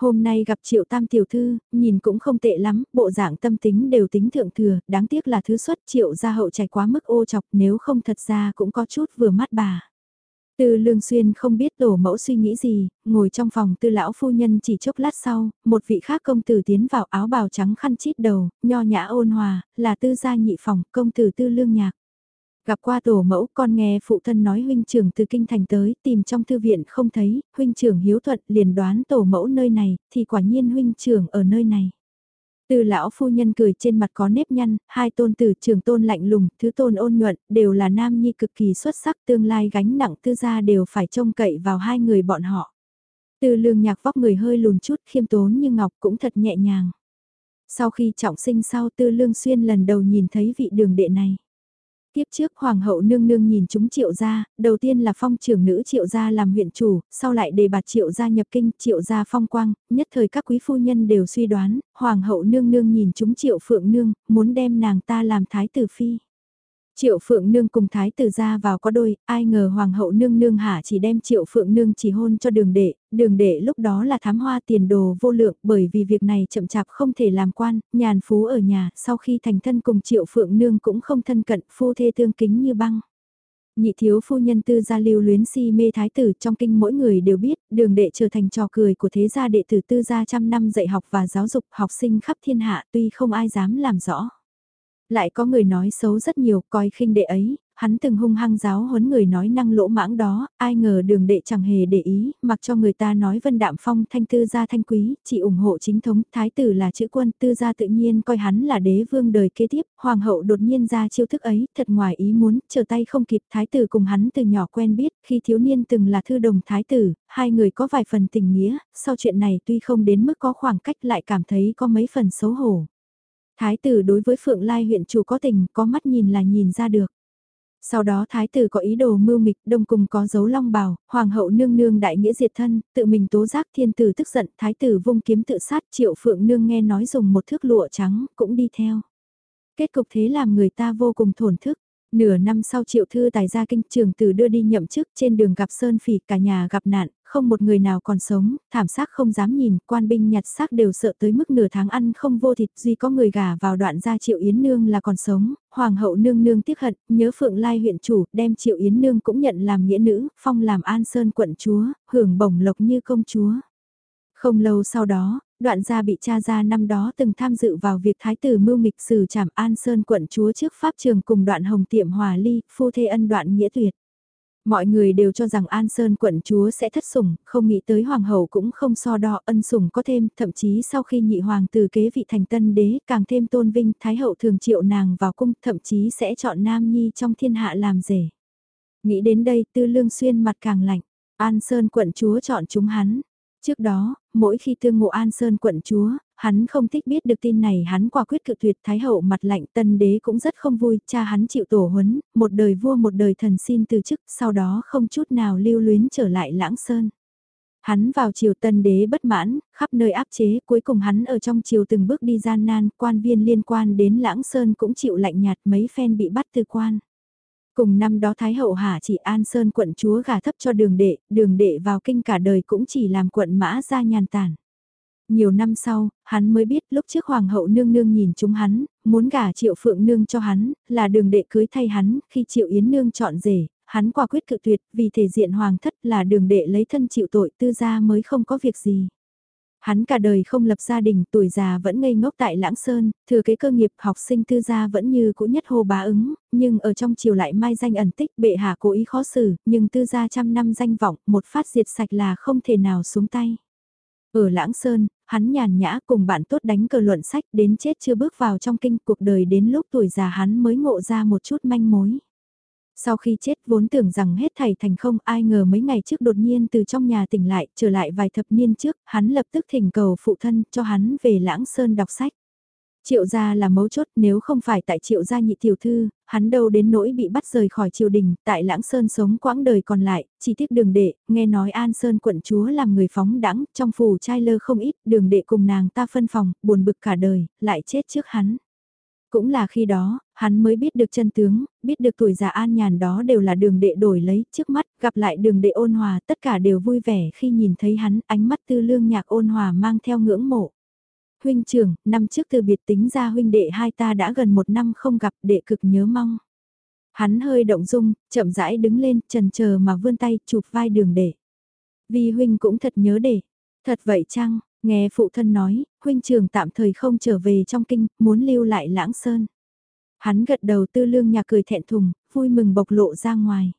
Hôm nay gặp triệu tam tiểu thư, nhìn cũng không tệ lắm, bộ dạng tâm tính đều tính thượng thừa, đáng tiếc là thứ xuất triệu gia hậu trải quá mức ô chọc nếu không thật ra cũng có chút vừa mắt bà. Tư Lương Xuyên không biết tổ mẫu suy nghĩ gì, ngồi trong phòng tư lão phu nhân chỉ chốc lát sau, một vị khác công tử tiến vào áo bào trắng khăn chít đầu, nho nhã ôn hòa, là tư gia nhị phòng, công tử tư lương nhạc. Gặp qua tổ mẫu con nghe phụ thân nói huynh trưởng từ kinh thành tới tìm trong thư viện không thấy, huynh trưởng hiếu thuận liền đoán tổ mẫu nơi này, thì quả nhiên huynh trưởng ở nơi này. Từ lão phu nhân cười trên mặt có nếp nhăn, hai tôn tử trường tôn lạnh lùng, thứ tôn ôn nhuận, đều là nam nhi cực kỳ xuất sắc tương lai gánh nặng tư gia đều phải trông cậy vào hai người bọn họ. Từ lương nhạc vóc người hơi lùn chút khiêm tốn như ngọc cũng thật nhẹ nhàng. Sau khi trọng sinh sau tư lương xuyên lần đầu nhìn thấy vị đường đệ này. Tiếp trước Hoàng hậu nương nương nhìn chúng triệu gia, đầu tiên là phong trưởng nữ triệu gia làm huyện chủ, sau lại đề bạt triệu gia nhập kinh, triệu gia phong quang, nhất thời các quý phu nhân đều suy đoán, Hoàng hậu nương nương nhìn chúng triệu phượng nương, muốn đem nàng ta làm thái tử phi. Triệu Phượng Nương cùng Thái tử ra vào có đôi, ai ngờ Hoàng hậu Nương Nương hả chỉ đem Triệu Phượng Nương chỉ hôn cho đường đệ, đường đệ lúc đó là thám hoa tiền đồ vô lượng bởi vì việc này chậm chạp không thể làm quan, nhàn phú ở nhà, sau khi thành thân cùng Triệu Phượng Nương cũng không thân cận, phu thê tương kính như băng. Nhị thiếu phu nhân tư gia lưu luyến si mê thái tử trong kinh mỗi người đều biết, đường đệ trở thành trò cười của thế gia đệ tử tư gia trăm năm dạy học và giáo dục học sinh khắp thiên hạ tuy không ai dám làm rõ. Lại có người nói xấu rất nhiều, coi khinh đệ ấy, hắn từng hung hăng giáo huấn người nói năng lỗ mãng đó, ai ngờ đường đệ chẳng hề để ý, mặc cho người ta nói vân đạm phong thanh tư gia thanh quý, chỉ ủng hộ chính thống, thái tử là chữ quân, tư gia tự nhiên coi hắn là đế vương đời kế tiếp, hoàng hậu đột nhiên ra chiêu thức ấy, thật ngoài ý muốn, trở tay không kịp, thái tử cùng hắn từ nhỏ quen biết, khi thiếu niên từng là thư đồng thái tử, hai người có vài phần tình nghĩa, sau chuyện này tuy không đến mức có khoảng cách lại cảm thấy có mấy phần xấu hổ. Thái tử đối với Phượng Lai huyện chủ có tình, có mắt nhìn là nhìn ra được. Sau đó thái tử có ý đồ mưu mịch, đông cùng có dấu long bào, hoàng hậu nương nương đại nghĩa diệt thân, tự mình tố giác thiên tử tức giận, thái tử vung kiếm tự sát, triệu phượng nương nghe nói dùng một thước lụa trắng, cũng đi theo. Kết cục thế làm người ta vô cùng thổn thức. Nửa năm sau triệu thư tài gia kinh trường tử đưa đi nhậm chức trên đường gặp Sơn Phỉ cả nhà gặp nạn, không một người nào còn sống, thảm xác không dám nhìn, quan binh nhặt xác đều sợ tới mức nửa tháng ăn không vô thịt, duy có người gả vào đoạn gia Triệu Yến Nương là còn sống, Hoàng hậu Nương Nương tiếc hận, nhớ Phượng Lai huyện chủ, đem Triệu Yến Nương cũng nhận làm nghĩa nữ, phong làm An Sơn quận chúa, hưởng bổng lộc như công chúa. Không lâu sau đó, Đoạn gia bị cha ra năm đó từng tham dự vào việc thái tử mưu nghịch xử trảm An Sơn quận chúa trước pháp trường cùng đoạn hồng tiệm hòa ly, phu thê ân đoạn nghĩa tuyệt. Mọi người đều cho rằng An Sơn quận chúa sẽ thất sủng, không nghĩ tới hoàng hậu cũng không so đo ân sủng có thêm, thậm chí sau khi nhị hoàng từ kế vị thành tân đế càng thêm tôn vinh, thái hậu thường triệu nàng vào cung, thậm chí sẽ chọn nam nhi trong thiên hạ làm rể. Nghĩ đến đây tư lương xuyên mặt càng lạnh, An Sơn quận chúa chọn chúng hắn. Trước đó, mỗi khi tương ngộ An Sơn quận chúa, hắn không thích biết được tin này hắn quả quyết cự tuyệt thái hậu mặt lạnh tân đế cũng rất không vui, cha hắn chịu tổ huấn, một đời vua một đời thần xin từ chức, sau đó không chút nào lưu luyến trở lại lãng sơn. Hắn vào triều tân đế bất mãn, khắp nơi áp chế, cuối cùng hắn ở trong triều từng bước đi gian nan, quan viên liên quan đến lãng sơn cũng chịu lạnh nhạt mấy phen bị bắt từ quan. Cùng năm đó Thái Hậu Hà chỉ An Sơn quận chúa gà thấp cho đường đệ, đường đệ vào kinh cả đời cũng chỉ làm quận mã ra nhàn tản. Nhiều năm sau, hắn mới biết lúc trước Hoàng hậu nương nương nhìn chúng hắn, muốn gả triệu phượng nương cho hắn, là đường đệ cưới thay hắn, khi triệu yến nương chọn rể, hắn quả quyết cự tuyệt, vì thể diện hoàng thất là đường đệ lấy thân chịu tội tư gia mới không có việc gì. Hắn cả đời không lập gia đình, tuổi già vẫn ngây ngốc tại Lãng Sơn, thừa kế cơ nghiệp học sinh tư gia vẫn như cũ nhất hồ bá ứng, nhưng ở trong chiều lại mai danh ẩn tích bệ hạ cố ý khó xử, nhưng tư gia trăm năm danh vọng, một phát diệt sạch là không thể nào xuống tay. Ở Lãng Sơn, hắn nhàn nhã cùng bạn tốt đánh cờ luận sách đến chết chưa bước vào trong kinh cuộc đời đến lúc tuổi già hắn mới ngộ ra một chút manh mối. Sau khi chết vốn tưởng rằng hết thảy thành không ai ngờ mấy ngày trước đột nhiên từ trong nhà tỉnh lại trở lại vài thập niên trước hắn lập tức thỉnh cầu phụ thân cho hắn về Lãng Sơn đọc sách. Triệu gia là mấu chốt nếu không phải tại triệu gia nhị tiểu thư, hắn đâu đến nỗi bị bắt rời khỏi triều đình, tại lãng sơn sống quãng đời còn lại, chỉ tiếc đường đệ, nghe nói an sơn quận chúa làm người phóng đẳng, trong phủ trai lơ không ít, đường đệ cùng nàng ta phân phòng, buồn bực cả đời, lại chết trước hắn. Cũng là khi đó, hắn mới biết được chân tướng, biết được tuổi già an nhàn đó đều là đường đệ đổi lấy, trước mắt, gặp lại đường đệ ôn hòa, tất cả đều vui vẻ khi nhìn thấy hắn, ánh mắt tư lương nhạc ôn hòa mang theo ngưỡng mộ huynh trưởng, năm trước từ biệt tính ra huynh đệ hai ta đã gần một năm không gặp đệ cực nhớ mong. Hắn hơi động dung, chậm rãi đứng lên, trần chờ mà vươn tay chụp vai đường đệ. Vì huynh cũng thật nhớ đệ. Thật vậy chăng, nghe phụ thân nói, huynh trưởng tạm thời không trở về trong kinh, muốn lưu lại lãng sơn. Hắn gật đầu tư lương nhà cười thẹn thùng, vui mừng bộc lộ ra ngoài.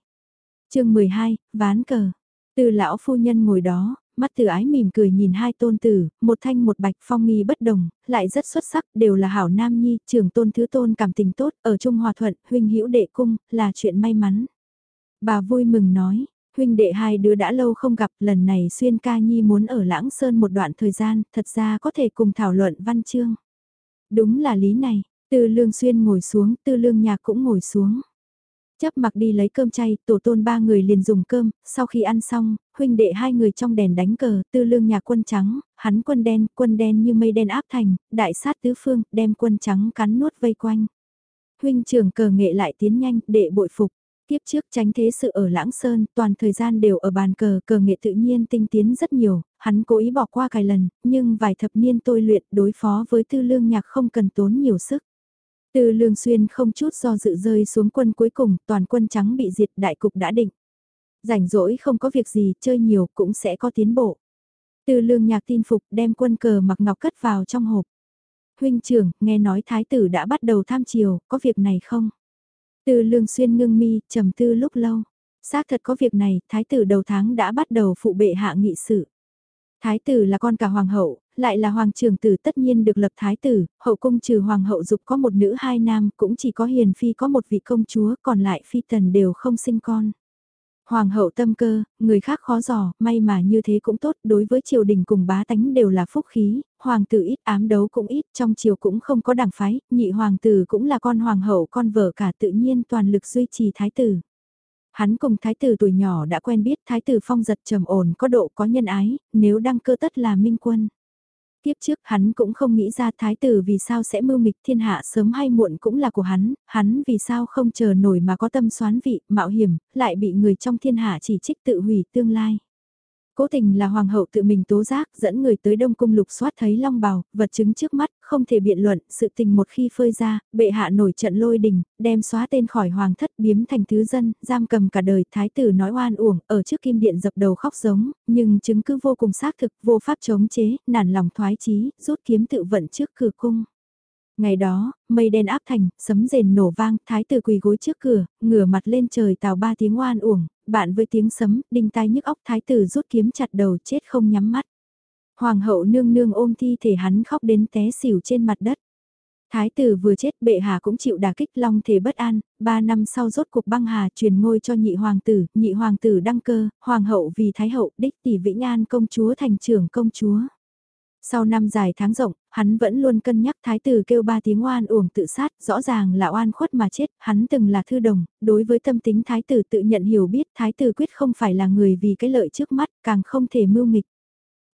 chương 12, ván cờ. Từ lão phu nhân ngồi đó, mắt từ ái mỉm cười nhìn hai tôn tử, một thanh một bạch phong nghi bất đồng, lại rất xuất sắc, đều là hảo nam nhi, trưởng tôn thứ tôn cảm tình tốt, ở Trung Hòa Thuận, huynh hữu đệ cung, là chuyện may mắn. Bà vui mừng nói, huynh đệ hai đứa đã lâu không gặp, lần này xuyên ca nhi muốn ở Lãng Sơn một đoạn thời gian, thật ra có thể cùng thảo luận văn chương. Đúng là lý này, tư lương xuyên ngồi xuống, tư lương nhạc cũng ngồi xuống chấp mặc đi lấy cơm chay, tổ tôn ba người liền dùng cơm, sau khi ăn xong, huynh đệ hai người trong đèn đánh cờ, tư lương nhà quân trắng, hắn quân đen, quân đen như mây đen áp thành, đại sát tứ phương, đem quân trắng cắn nuốt vây quanh. Huynh trưởng cờ nghệ lại tiến nhanh, đệ bội phục. Tiếp trước tránh thế sự ở Lãng Sơn, toàn thời gian đều ở bàn cờ, cờ nghệ tự nhiên tinh tiến rất nhiều, hắn cố ý bỏ qua vài lần, nhưng vài thập niên tôi luyện đối phó với tư lương nhạc không cần tốn nhiều sức. Từ lương xuyên không chút do dự rơi xuống quân cuối cùng, toàn quân trắng bị diệt đại cục đã định. Rảnh rỗi không có việc gì, chơi nhiều cũng sẽ có tiến bộ. Từ lương nhạc tin phục đem quân cờ mặc ngọc cất vào trong hộp. Huynh trưởng, nghe nói thái tử đã bắt đầu tham chiều, có việc này không? Từ lương xuyên ngưng mi, trầm tư lúc lâu. Xác thật có việc này, thái tử đầu tháng đã bắt đầu phụ bệ hạ nghị sự. Thái tử là con cả hoàng hậu, lại là hoàng trưởng tử tất nhiên được lập thái tử, hậu cung trừ hoàng hậu dục có một nữ hai nam, cũng chỉ có hiền phi có một vị công chúa, còn lại phi tần đều không sinh con. Hoàng hậu tâm cơ, người khác khó dò, may mà như thế cũng tốt, đối với triều đình cùng bá tánh đều là phúc khí, hoàng tử ít ám đấu cũng ít, trong triều cũng không có đảng phái, nhị hoàng tử cũng là con hoàng hậu con vợ cả tự nhiên toàn lực duy trì thái tử. Hắn cùng thái tử tuổi nhỏ đã quen biết thái tử phong giật trầm ổn có độ có nhân ái, nếu đăng cơ tất là minh quân. Tiếp trước hắn cũng không nghĩ ra thái tử vì sao sẽ mưu mịch thiên hạ sớm hay muộn cũng là của hắn, hắn vì sao không chờ nổi mà có tâm xoán vị, mạo hiểm, lại bị người trong thiên hạ chỉ trích tự hủy tương lai. Cố tình là hoàng hậu tự mình tố giác dẫn người tới đông cung lục soát thấy long bào, vật chứng trước mắt, không thể biện luận, sự tình một khi phơi ra, bệ hạ nổi trận lôi đình, đem xóa tên khỏi hoàng thất biếm thành thứ dân, giam cầm cả đời, thái tử nói oan uổng, ở trước kim điện dập đầu khóc giống, nhưng chứng cứ vô cùng xác thực, vô pháp chống chế, nản lòng thoái chí, rút kiếm tự vận trước cửa cung. Ngày đó, mây đen áp thành, sấm rền nổ vang, thái tử quỳ gối trước cửa, ngửa mặt lên trời tào ba tiếng oan uổng, bạn với tiếng sấm, đinh tai nhức óc thái tử rút kiếm chặt đầu chết không nhắm mắt. Hoàng hậu nương nương ôm thi thể hắn khóc đến té xỉu trên mặt đất. Thái tử vừa chết bệ hạ cũng chịu đả kích long thể bất an, ba năm sau rốt cuộc băng hà truyền ngôi cho nhị hoàng tử, nhị hoàng tử đăng cơ, hoàng hậu vì thái hậu đích tỷ Vĩnh An công chúa thành trưởng công chúa. Sau năm dài tháng rộng, hắn vẫn luôn cân nhắc thái tử kêu ba tiếng oan uổng tự sát, rõ ràng là oan khuất mà chết, hắn từng là thư đồng, đối với tâm tính thái tử tự nhận hiểu biết thái tử quyết không phải là người vì cái lợi trước mắt, càng không thể mưu nghịch.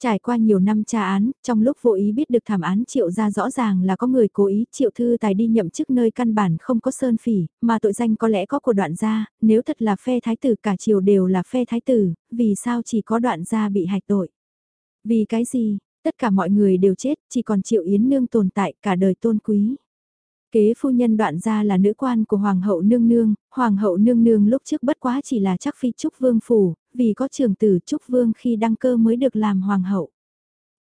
Trải qua nhiều năm tra án, trong lúc vô ý biết được thảm án triệu ra rõ ràng là có người cố ý triệu thư tài đi nhậm chức nơi căn bản không có sơn phỉ, mà tội danh có lẽ có của đoạn gia, nếu thật là phe thái tử cả triều đều là phe thái tử, vì sao chỉ có đoạn gia bị hạch tội? Vì cái gì, tất cả mọi người đều chết, chỉ còn triệu yến nương tồn tại cả đời tôn quý. Kế phu nhân đoạn gia là nữ quan của Hoàng hậu nương nương, Hoàng hậu nương nương lúc trước bất quá chỉ là chắc phi trúc vương phủ, vì có trường tử trúc vương khi đăng cơ mới được làm Hoàng hậu.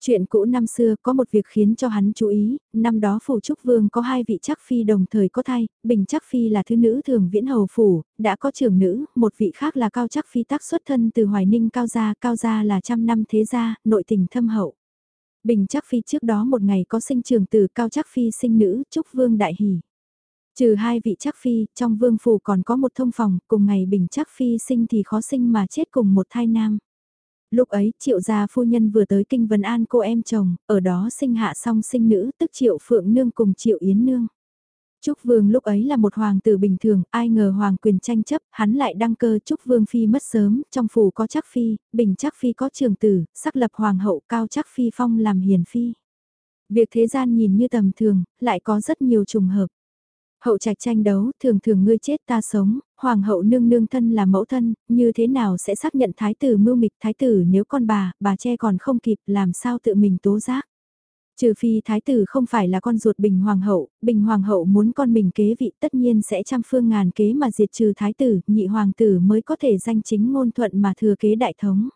Chuyện cũ năm xưa có một việc khiến cho hắn chú ý, năm đó phủ trúc vương có hai vị chắc phi đồng thời có thai, bình chắc phi là thứ nữ thường viễn hầu phủ, đã có trưởng nữ, một vị khác là cao chắc phi tác xuất thân từ hoài ninh cao gia, cao gia là trăm năm thế gia, nội tình thâm hậu. Bình chắc phi trước đó một ngày có sinh trường từ cao chắc phi sinh nữ, Trúc Vương Đại Hỷ. Trừ hai vị chắc phi, trong vương phủ còn có một thông phòng, cùng ngày bình chắc phi sinh thì khó sinh mà chết cùng một thai nam. Lúc ấy, triệu gia phu nhân vừa tới kinh Vân An cô em chồng, ở đó sinh hạ song sinh nữ, tức triệu phượng nương cùng triệu yến nương. Trúc Vương lúc ấy là một hoàng tử bình thường, ai ngờ hoàng quyền tranh chấp, hắn lại đăng cơ Trúc Vương Phi mất sớm, trong phủ có chắc Phi, bình chắc Phi có trường tử, sắc lập hoàng hậu cao chắc Phi phong làm hiền Phi. Việc thế gian nhìn như tầm thường, lại có rất nhiều trùng hợp. Hậu trạch tranh đấu, thường thường ngươi chết ta sống, hoàng hậu nương nương thân là mẫu thân, như thế nào sẽ xác nhận thái tử mưu mịch thái tử nếu con bà, bà che còn không kịp làm sao tự mình tố giác. Trừ phi thái tử không phải là con ruột Bình Hoàng hậu, Bình Hoàng hậu muốn con mình kế vị tất nhiên sẽ trăm phương ngàn kế mà diệt trừ thái tử, nhị hoàng tử mới có thể danh chính ngôn thuận mà thừa kế đại thống.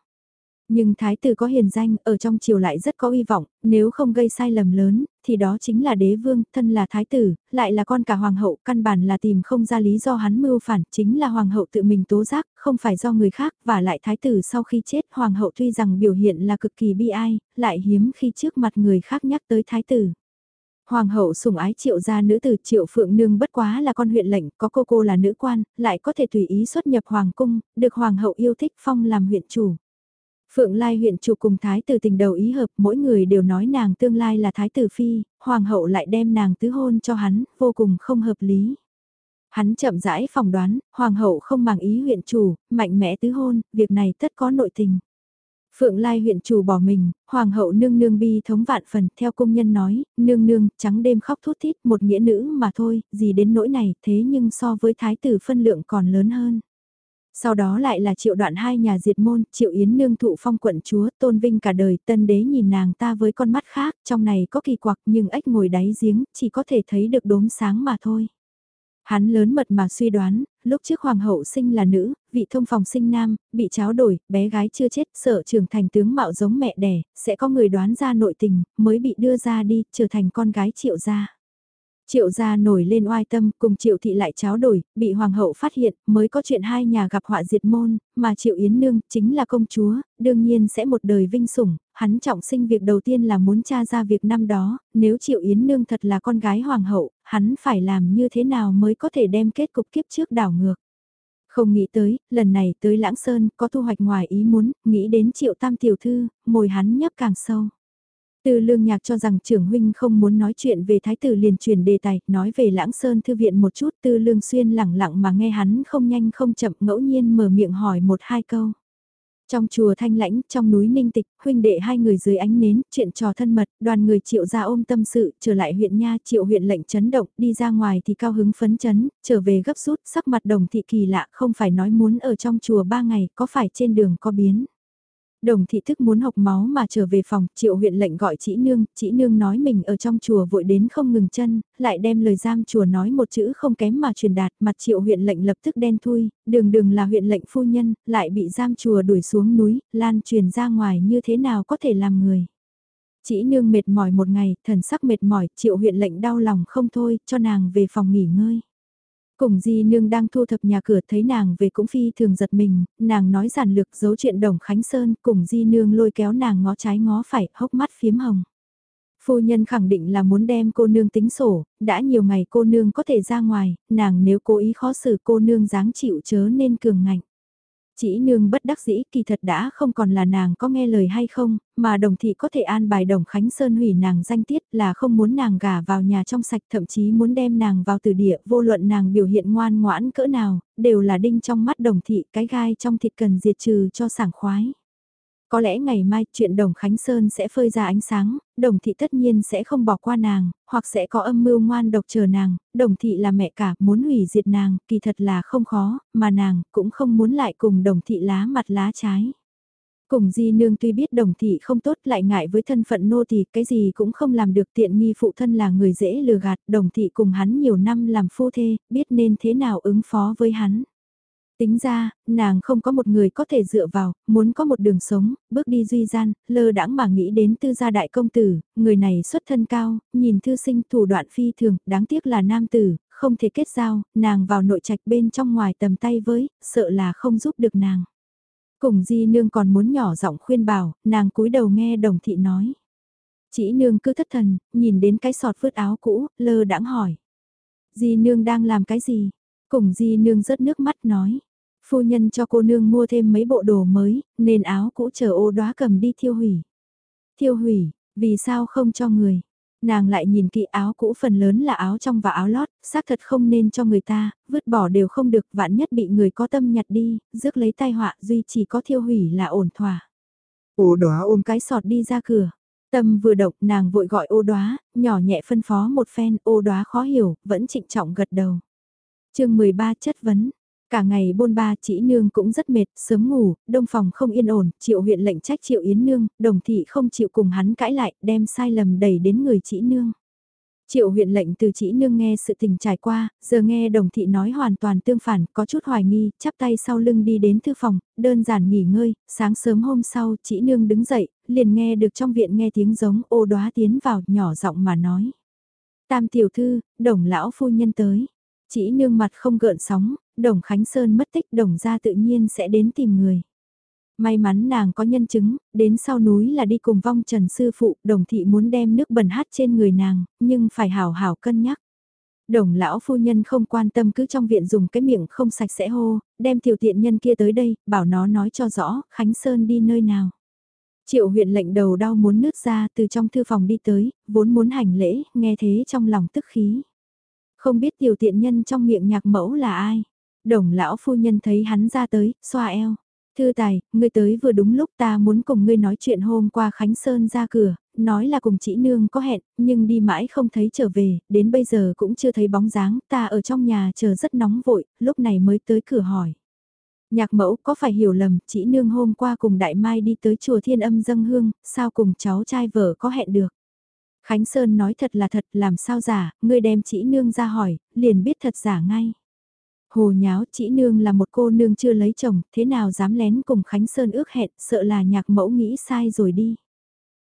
Nhưng thái tử có hiền danh, ở trong triều lại rất có uy vọng, nếu không gây sai lầm lớn, thì đó chính là đế vương, thân là thái tử, lại là con cả hoàng hậu, căn bản là tìm không ra lý do hắn mưu phản, chính là hoàng hậu tự mình tố giác, không phải do người khác, và lại thái tử sau khi chết, hoàng hậu tuy rằng biểu hiện là cực kỳ bi ai, lại hiếm khi trước mặt người khác nhắc tới thái tử. Hoàng hậu sủng ái triệu gia nữ tử triệu phượng nương bất quá là con huyện lệnh, có cô cô là nữ quan, lại có thể tùy ý xuất nhập hoàng cung, được hoàng hậu yêu thích phong làm huyện chủ. Phượng Lai huyện chủ cùng thái tử tình đầu ý hợp, mỗi người đều nói nàng tương lai là thái tử phi, hoàng hậu lại đem nàng tứ hôn cho hắn, vô cùng không hợp lý. Hắn chậm rãi phỏng đoán, hoàng hậu không màng ý huyện chủ, mạnh mẽ tứ hôn, việc này tất có nội tình. Phượng Lai huyện chủ bỏ mình, hoàng hậu nương nương bi thống vạn phần, theo công nhân nói, nương nương, trắng đêm khóc thút thít, một nghĩa nữ mà thôi, gì đến nỗi này, thế nhưng so với thái tử phân lượng còn lớn hơn. Sau đó lại là triệu đoạn hai nhà diệt môn, triệu yến nương thụ phong quận chúa, tôn vinh cả đời, tân đế nhìn nàng ta với con mắt khác, trong này có kỳ quặc nhưng ếch ngồi đáy giếng, chỉ có thể thấy được đốm sáng mà thôi. Hắn lớn mật mà suy đoán, lúc trước hoàng hậu sinh là nữ, vị thông phòng sinh nam, bị cháo đổi, bé gái chưa chết, sợ trưởng thành tướng mạo giống mẹ đẻ, sẽ có người đoán ra nội tình, mới bị đưa ra đi, trở thành con gái triệu gia. Triệu gia nổi lên oai tâm, cùng triệu thị lại cháo đổi, bị hoàng hậu phát hiện, mới có chuyện hai nhà gặp họa diệt môn, mà triệu yến nương chính là công chúa, đương nhiên sẽ một đời vinh sủng, hắn trọng sinh việc đầu tiên là muốn tra ra việc năm đó, nếu triệu yến nương thật là con gái hoàng hậu, hắn phải làm như thế nào mới có thể đem kết cục kiếp trước đảo ngược. Không nghĩ tới, lần này tới Lãng Sơn có thu hoạch ngoài ý muốn, nghĩ đến triệu tam tiểu thư, mồi hắn nhấp càng sâu. Tư lương nhạc cho rằng trưởng huynh không muốn nói chuyện về thái tử liền truyền đề tài, nói về lãng sơn thư viện một chút tư lương xuyên lẳng lặng mà nghe hắn không nhanh không chậm ngẫu nhiên mở miệng hỏi một hai câu. Trong chùa thanh lãnh, trong núi ninh tịch, huynh đệ hai người dưới ánh nến, chuyện trò thân mật, đoàn người triệu ra ôm tâm sự, trở lại huyện nha, triệu huyện lệnh chấn động, đi ra ngoài thì cao hứng phấn chấn, trở về gấp rút, sắc mặt đồng thị kỳ lạ, không phải nói muốn ở trong chùa ba ngày, có phải trên đường có biến. Đồng thị thức muốn học máu mà trở về phòng, triệu huyện lệnh gọi chị nương, chị nương nói mình ở trong chùa vội đến không ngừng chân, lại đem lời giam chùa nói một chữ không kém mà truyền đạt, mặt triệu huyện lệnh lập tức đen thui, đường đường là huyện lệnh phu nhân, lại bị giam chùa đuổi xuống núi, lan truyền ra ngoài như thế nào có thể làm người. Chị nương mệt mỏi một ngày, thần sắc mệt mỏi, triệu huyện lệnh đau lòng không thôi, cho nàng về phòng nghỉ ngơi. Cùng di nương đang thu thập nhà cửa thấy nàng về cũng phi thường giật mình, nàng nói giản lược giấu chuyện đồng Khánh Sơn, cùng di nương lôi kéo nàng ngó trái ngó phải, hốc mắt phiếm hồng. Phu nhân khẳng định là muốn đem cô nương tính sổ, đã nhiều ngày cô nương có thể ra ngoài, nàng nếu cố ý khó xử cô nương dáng chịu chớ nên cường ngạnh. Chỉ nương bất đắc dĩ kỳ thật đã không còn là nàng có nghe lời hay không, mà đồng thị có thể an bài đồng Khánh Sơn hủy nàng danh tiết là không muốn nàng gả vào nhà trong sạch thậm chí muốn đem nàng vào từ địa vô luận nàng biểu hiện ngoan ngoãn cỡ nào, đều là đinh trong mắt đồng thị cái gai trong thịt cần diệt trừ cho sảng khoái. Có lẽ ngày mai chuyện Đồng Khánh Sơn sẽ phơi ra ánh sáng, Đồng Thị tất nhiên sẽ không bỏ qua nàng, hoặc sẽ có âm mưu ngoan độc chờ nàng, Đồng Thị là mẹ cả, muốn hủy diệt nàng, kỳ thật là không khó, mà nàng cũng không muốn lại cùng Đồng Thị lá mặt lá trái. Cùng di nương tuy biết đồng thị không tốt lại ngại với thân phận nô thì cái gì cũng không làm được tiện nghi phụ thân là người dễ lừa gạt, đồng thị cùng hắn nhiều năm làm phu thê, biết nên thế nào ứng phó với hắn. Tính ra, nàng không có một người có thể dựa vào, muốn có một đường sống, bước đi duy gian, lơ đãng mà nghĩ đến tư gia đại công tử, người này xuất thân cao, nhìn thư sinh thủ đoạn phi thường, đáng tiếc là nam tử, không thể kết giao, nàng vào nội trạch bên trong ngoài tầm tay với, sợ là không giúp được nàng. Cùng di nương còn muốn nhỏ giọng khuyên bảo, nàng cúi đầu nghe đồng thị nói. Chỉ nương cứ thất thần, nhìn đến cái sọt vứt áo cũ, lơ đãng hỏi. Di nương đang làm cái gì? Cùng di nương rớt nước mắt nói phu nhân cho cô nương mua thêm mấy bộ đồ mới, nên áo cũ chờ ô đóa cầm đi thiêu hủy. Thiêu hủy, vì sao không cho người? Nàng lại nhìn kỹ áo cũ phần lớn là áo trong và áo lót, xác thật không nên cho người ta, vứt bỏ đều không được, vạn nhất bị người có tâm nhặt đi, rước lấy tai họa, duy chỉ có thiêu hủy là ổn thỏa. Ô đóa ôm cái sọt đi ra cửa. Tâm vừa động, nàng vội gọi ô đóa, nhỏ nhẹ phân phó một phen, ô đóa khó hiểu, vẫn trịnh trọng gật đầu. chương 13 chất vấn, Cả ngày bôn ba chỉ nương cũng rất mệt, sớm ngủ, đông phòng không yên ổn, triệu huyện lệnh trách triệu yến nương, đồng thị không chịu cùng hắn cãi lại, đem sai lầm đẩy đến người chỉ nương. Triệu huyện lệnh từ chỉ nương nghe sự tình trải qua, giờ nghe đồng thị nói hoàn toàn tương phản, có chút hoài nghi, chắp tay sau lưng đi đến thư phòng, đơn giản nghỉ ngơi, sáng sớm hôm sau, chỉ nương đứng dậy, liền nghe được trong viện nghe tiếng giống ô đóa tiến vào, nhỏ giọng mà nói. Tam tiểu thư, đồng lão phu nhân tới. Chỉ nương mặt không gợn sóng, Đồng Khánh Sơn mất tích đồng ra tự nhiên sẽ đến tìm người. May mắn nàng có nhân chứng, đến sau núi là đi cùng vong trần sư phụ, đồng thị muốn đem nước bẩn hát trên người nàng, nhưng phải hảo hảo cân nhắc. Đồng lão phu nhân không quan tâm cứ trong viện dùng cái miệng không sạch sẽ hô, đem tiểu tiện nhân kia tới đây, bảo nó nói cho rõ, Khánh Sơn đi nơi nào. Triệu huyện lệnh đầu đau muốn nứt ra từ trong thư phòng đi tới, vốn muốn hành lễ, nghe thế trong lòng tức khí. Không biết tiểu tiện nhân trong miệng nhạc mẫu là ai. Đồng lão phu nhân thấy hắn ra tới, xoa eo. Thư tài, ngươi tới vừa đúng lúc ta muốn cùng ngươi nói chuyện hôm qua Khánh Sơn ra cửa, nói là cùng chị nương có hẹn, nhưng đi mãi không thấy trở về, đến bây giờ cũng chưa thấy bóng dáng, ta ở trong nhà chờ rất nóng vội, lúc này mới tới cửa hỏi. Nhạc mẫu có phải hiểu lầm, chị nương hôm qua cùng đại mai đi tới chùa thiên âm dâng hương, sao cùng cháu trai vợ có hẹn được. Khánh Sơn nói thật là thật, làm sao giả, ngươi đem chị nương ra hỏi, liền biết thật giả ngay. Hồ nháo chị nương là một cô nương chưa lấy chồng, thế nào dám lén cùng Khánh Sơn ước hẹn, sợ là nhạc mẫu nghĩ sai rồi đi.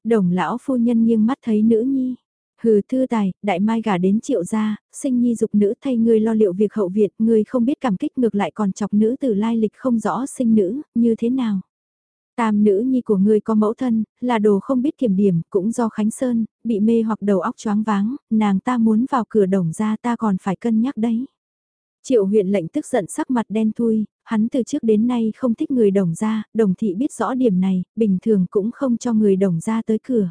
Đồng lão phu nhân nghiêng mắt thấy nữ nhi. Hừ thư tài, đại mai gả đến triệu gia, sinh nhi dục nữ thay ngươi lo liệu việc hậu viện, ngươi không biết cảm kích ngược lại còn chọc nữ từ lai lịch không rõ sinh nữ, như thế nào. Tam nữ nhi của ngươi có mẫu thân, là đồ không biết kiểm điểm, cũng do Khánh Sơn, bị mê hoặc đầu óc choáng váng, nàng ta muốn vào cửa đồng ra ta còn phải cân nhắc đấy. Triệu huyện lệnh tức giận sắc mặt đen thui, hắn từ trước đến nay không thích người đồng ra, đồng thị biết rõ điểm này, bình thường cũng không cho người đồng ra tới cửa.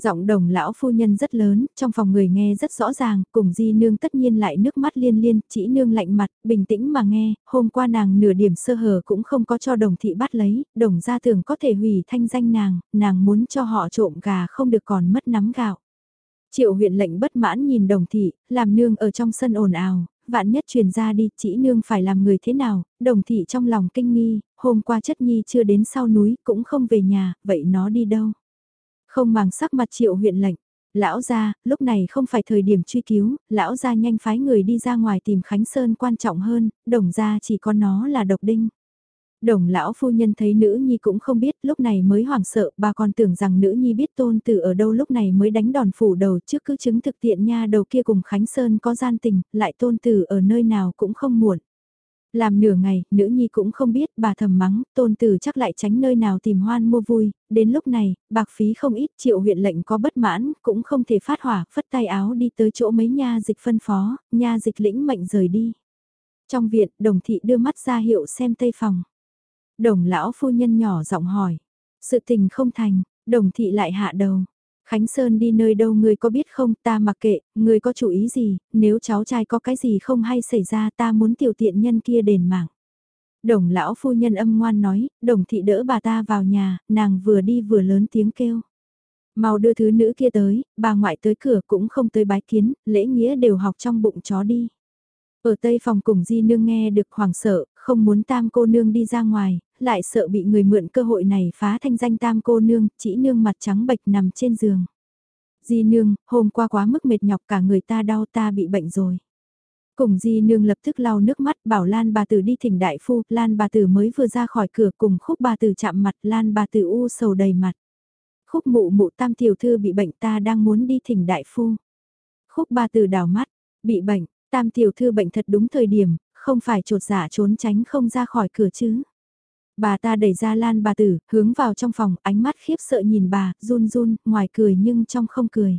Giọng đồng lão phu nhân rất lớn, trong phòng người nghe rất rõ ràng, cùng di nương tất nhiên lại nước mắt liên liên, chỉ nương lạnh mặt, bình tĩnh mà nghe, hôm qua nàng nửa điểm sơ hở cũng không có cho đồng thị bắt lấy, đồng ra thường có thể hủy thanh danh nàng, nàng muốn cho họ trộm gà không được còn mất nắm gạo. Triệu huyện lệnh bất mãn nhìn đồng thị, làm nương ở trong sân ồn ào, vạn nhất truyền ra đi, chỉ nương phải làm người thế nào, đồng thị trong lòng kinh nghi, hôm qua chất nhi chưa đến sau núi, cũng không về nhà, vậy nó đi đâu? Không màng sắc mặt triệu huyện lệnh, lão gia, lúc này không phải thời điểm truy cứu, lão gia nhanh phái người đi ra ngoài tìm Khánh Sơn quan trọng hơn, đồng gia chỉ có nó là độc đinh. Đồng lão phu nhân thấy nữ nhi cũng không biết lúc này mới hoảng sợ, bà còn tưởng rằng nữ nhi biết tôn tử ở đâu lúc này mới đánh đòn phủ đầu trước cứ chứng thực tiện nha đầu kia cùng Khánh Sơn có gian tình, lại tôn tử ở nơi nào cũng không muộn. Làm nửa ngày, nữ nhi cũng không biết, bà thầm mắng, tôn tử chắc lại tránh nơi nào tìm hoan mua vui, đến lúc này, bạc phí không ít, triệu huyện lệnh có bất mãn, cũng không thể phát hỏa, phất tay áo đi tới chỗ mấy nha dịch phân phó, nha dịch lĩnh mệnh rời đi. Trong viện, đồng thị đưa mắt ra hiệu xem tây phòng. Đồng lão phu nhân nhỏ giọng hỏi. Sự tình không thành, đồng thị lại hạ đầu. Khánh Sơn đi nơi đâu người có biết không ta mặc kệ, người có chủ ý gì, nếu cháu trai có cái gì không hay xảy ra ta muốn tiểu tiện nhân kia đền mạng. Đồng lão phu nhân âm ngoan nói, đồng thị đỡ bà ta vào nhà, nàng vừa đi vừa lớn tiếng kêu. Mau đưa thứ nữ kia tới, bà ngoại tới cửa cũng không tới bái kiến, lễ nghĩa đều học trong bụng chó đi. Ở tây phòng cùng di nương nghe được hoàng sợ, không muốn tam cô nương đi ra ngoài, lại sợ bị người mượn cơ hội này phá thanh danh tam cô nương, chỉ nương mặt trắng bệch nằm trên giường. Di nương, hôm qua quá mức mệt nhọc cả người ta đau ta bị bệnh rồi. Cùng di nương lập tức lau nước mắt bảo Lan bà tử đi thỉnh đại phu, Lan bà tử mới vừa ra khỏi cửa cùng khúc bà tử chạm mặt, Lan bà tử u sầu đầy mặt. Khúc mụ mụ tam tiểu thư bị bệnh ta đang muốn đi thỉnh đại phu. Khúc bà tử đào mắt, bị bệnh, tam tiểu thư bệnh thật đúng thời điểm, không phải trột dạ trốn tránh không ra khỏi cửa chứ. Bà ta đẩy ra lan bà tử, hướng vào trong phòng, ánh mắt khiếp sợ nhìn bà, run run, ngoài cười nhưng trong không cười.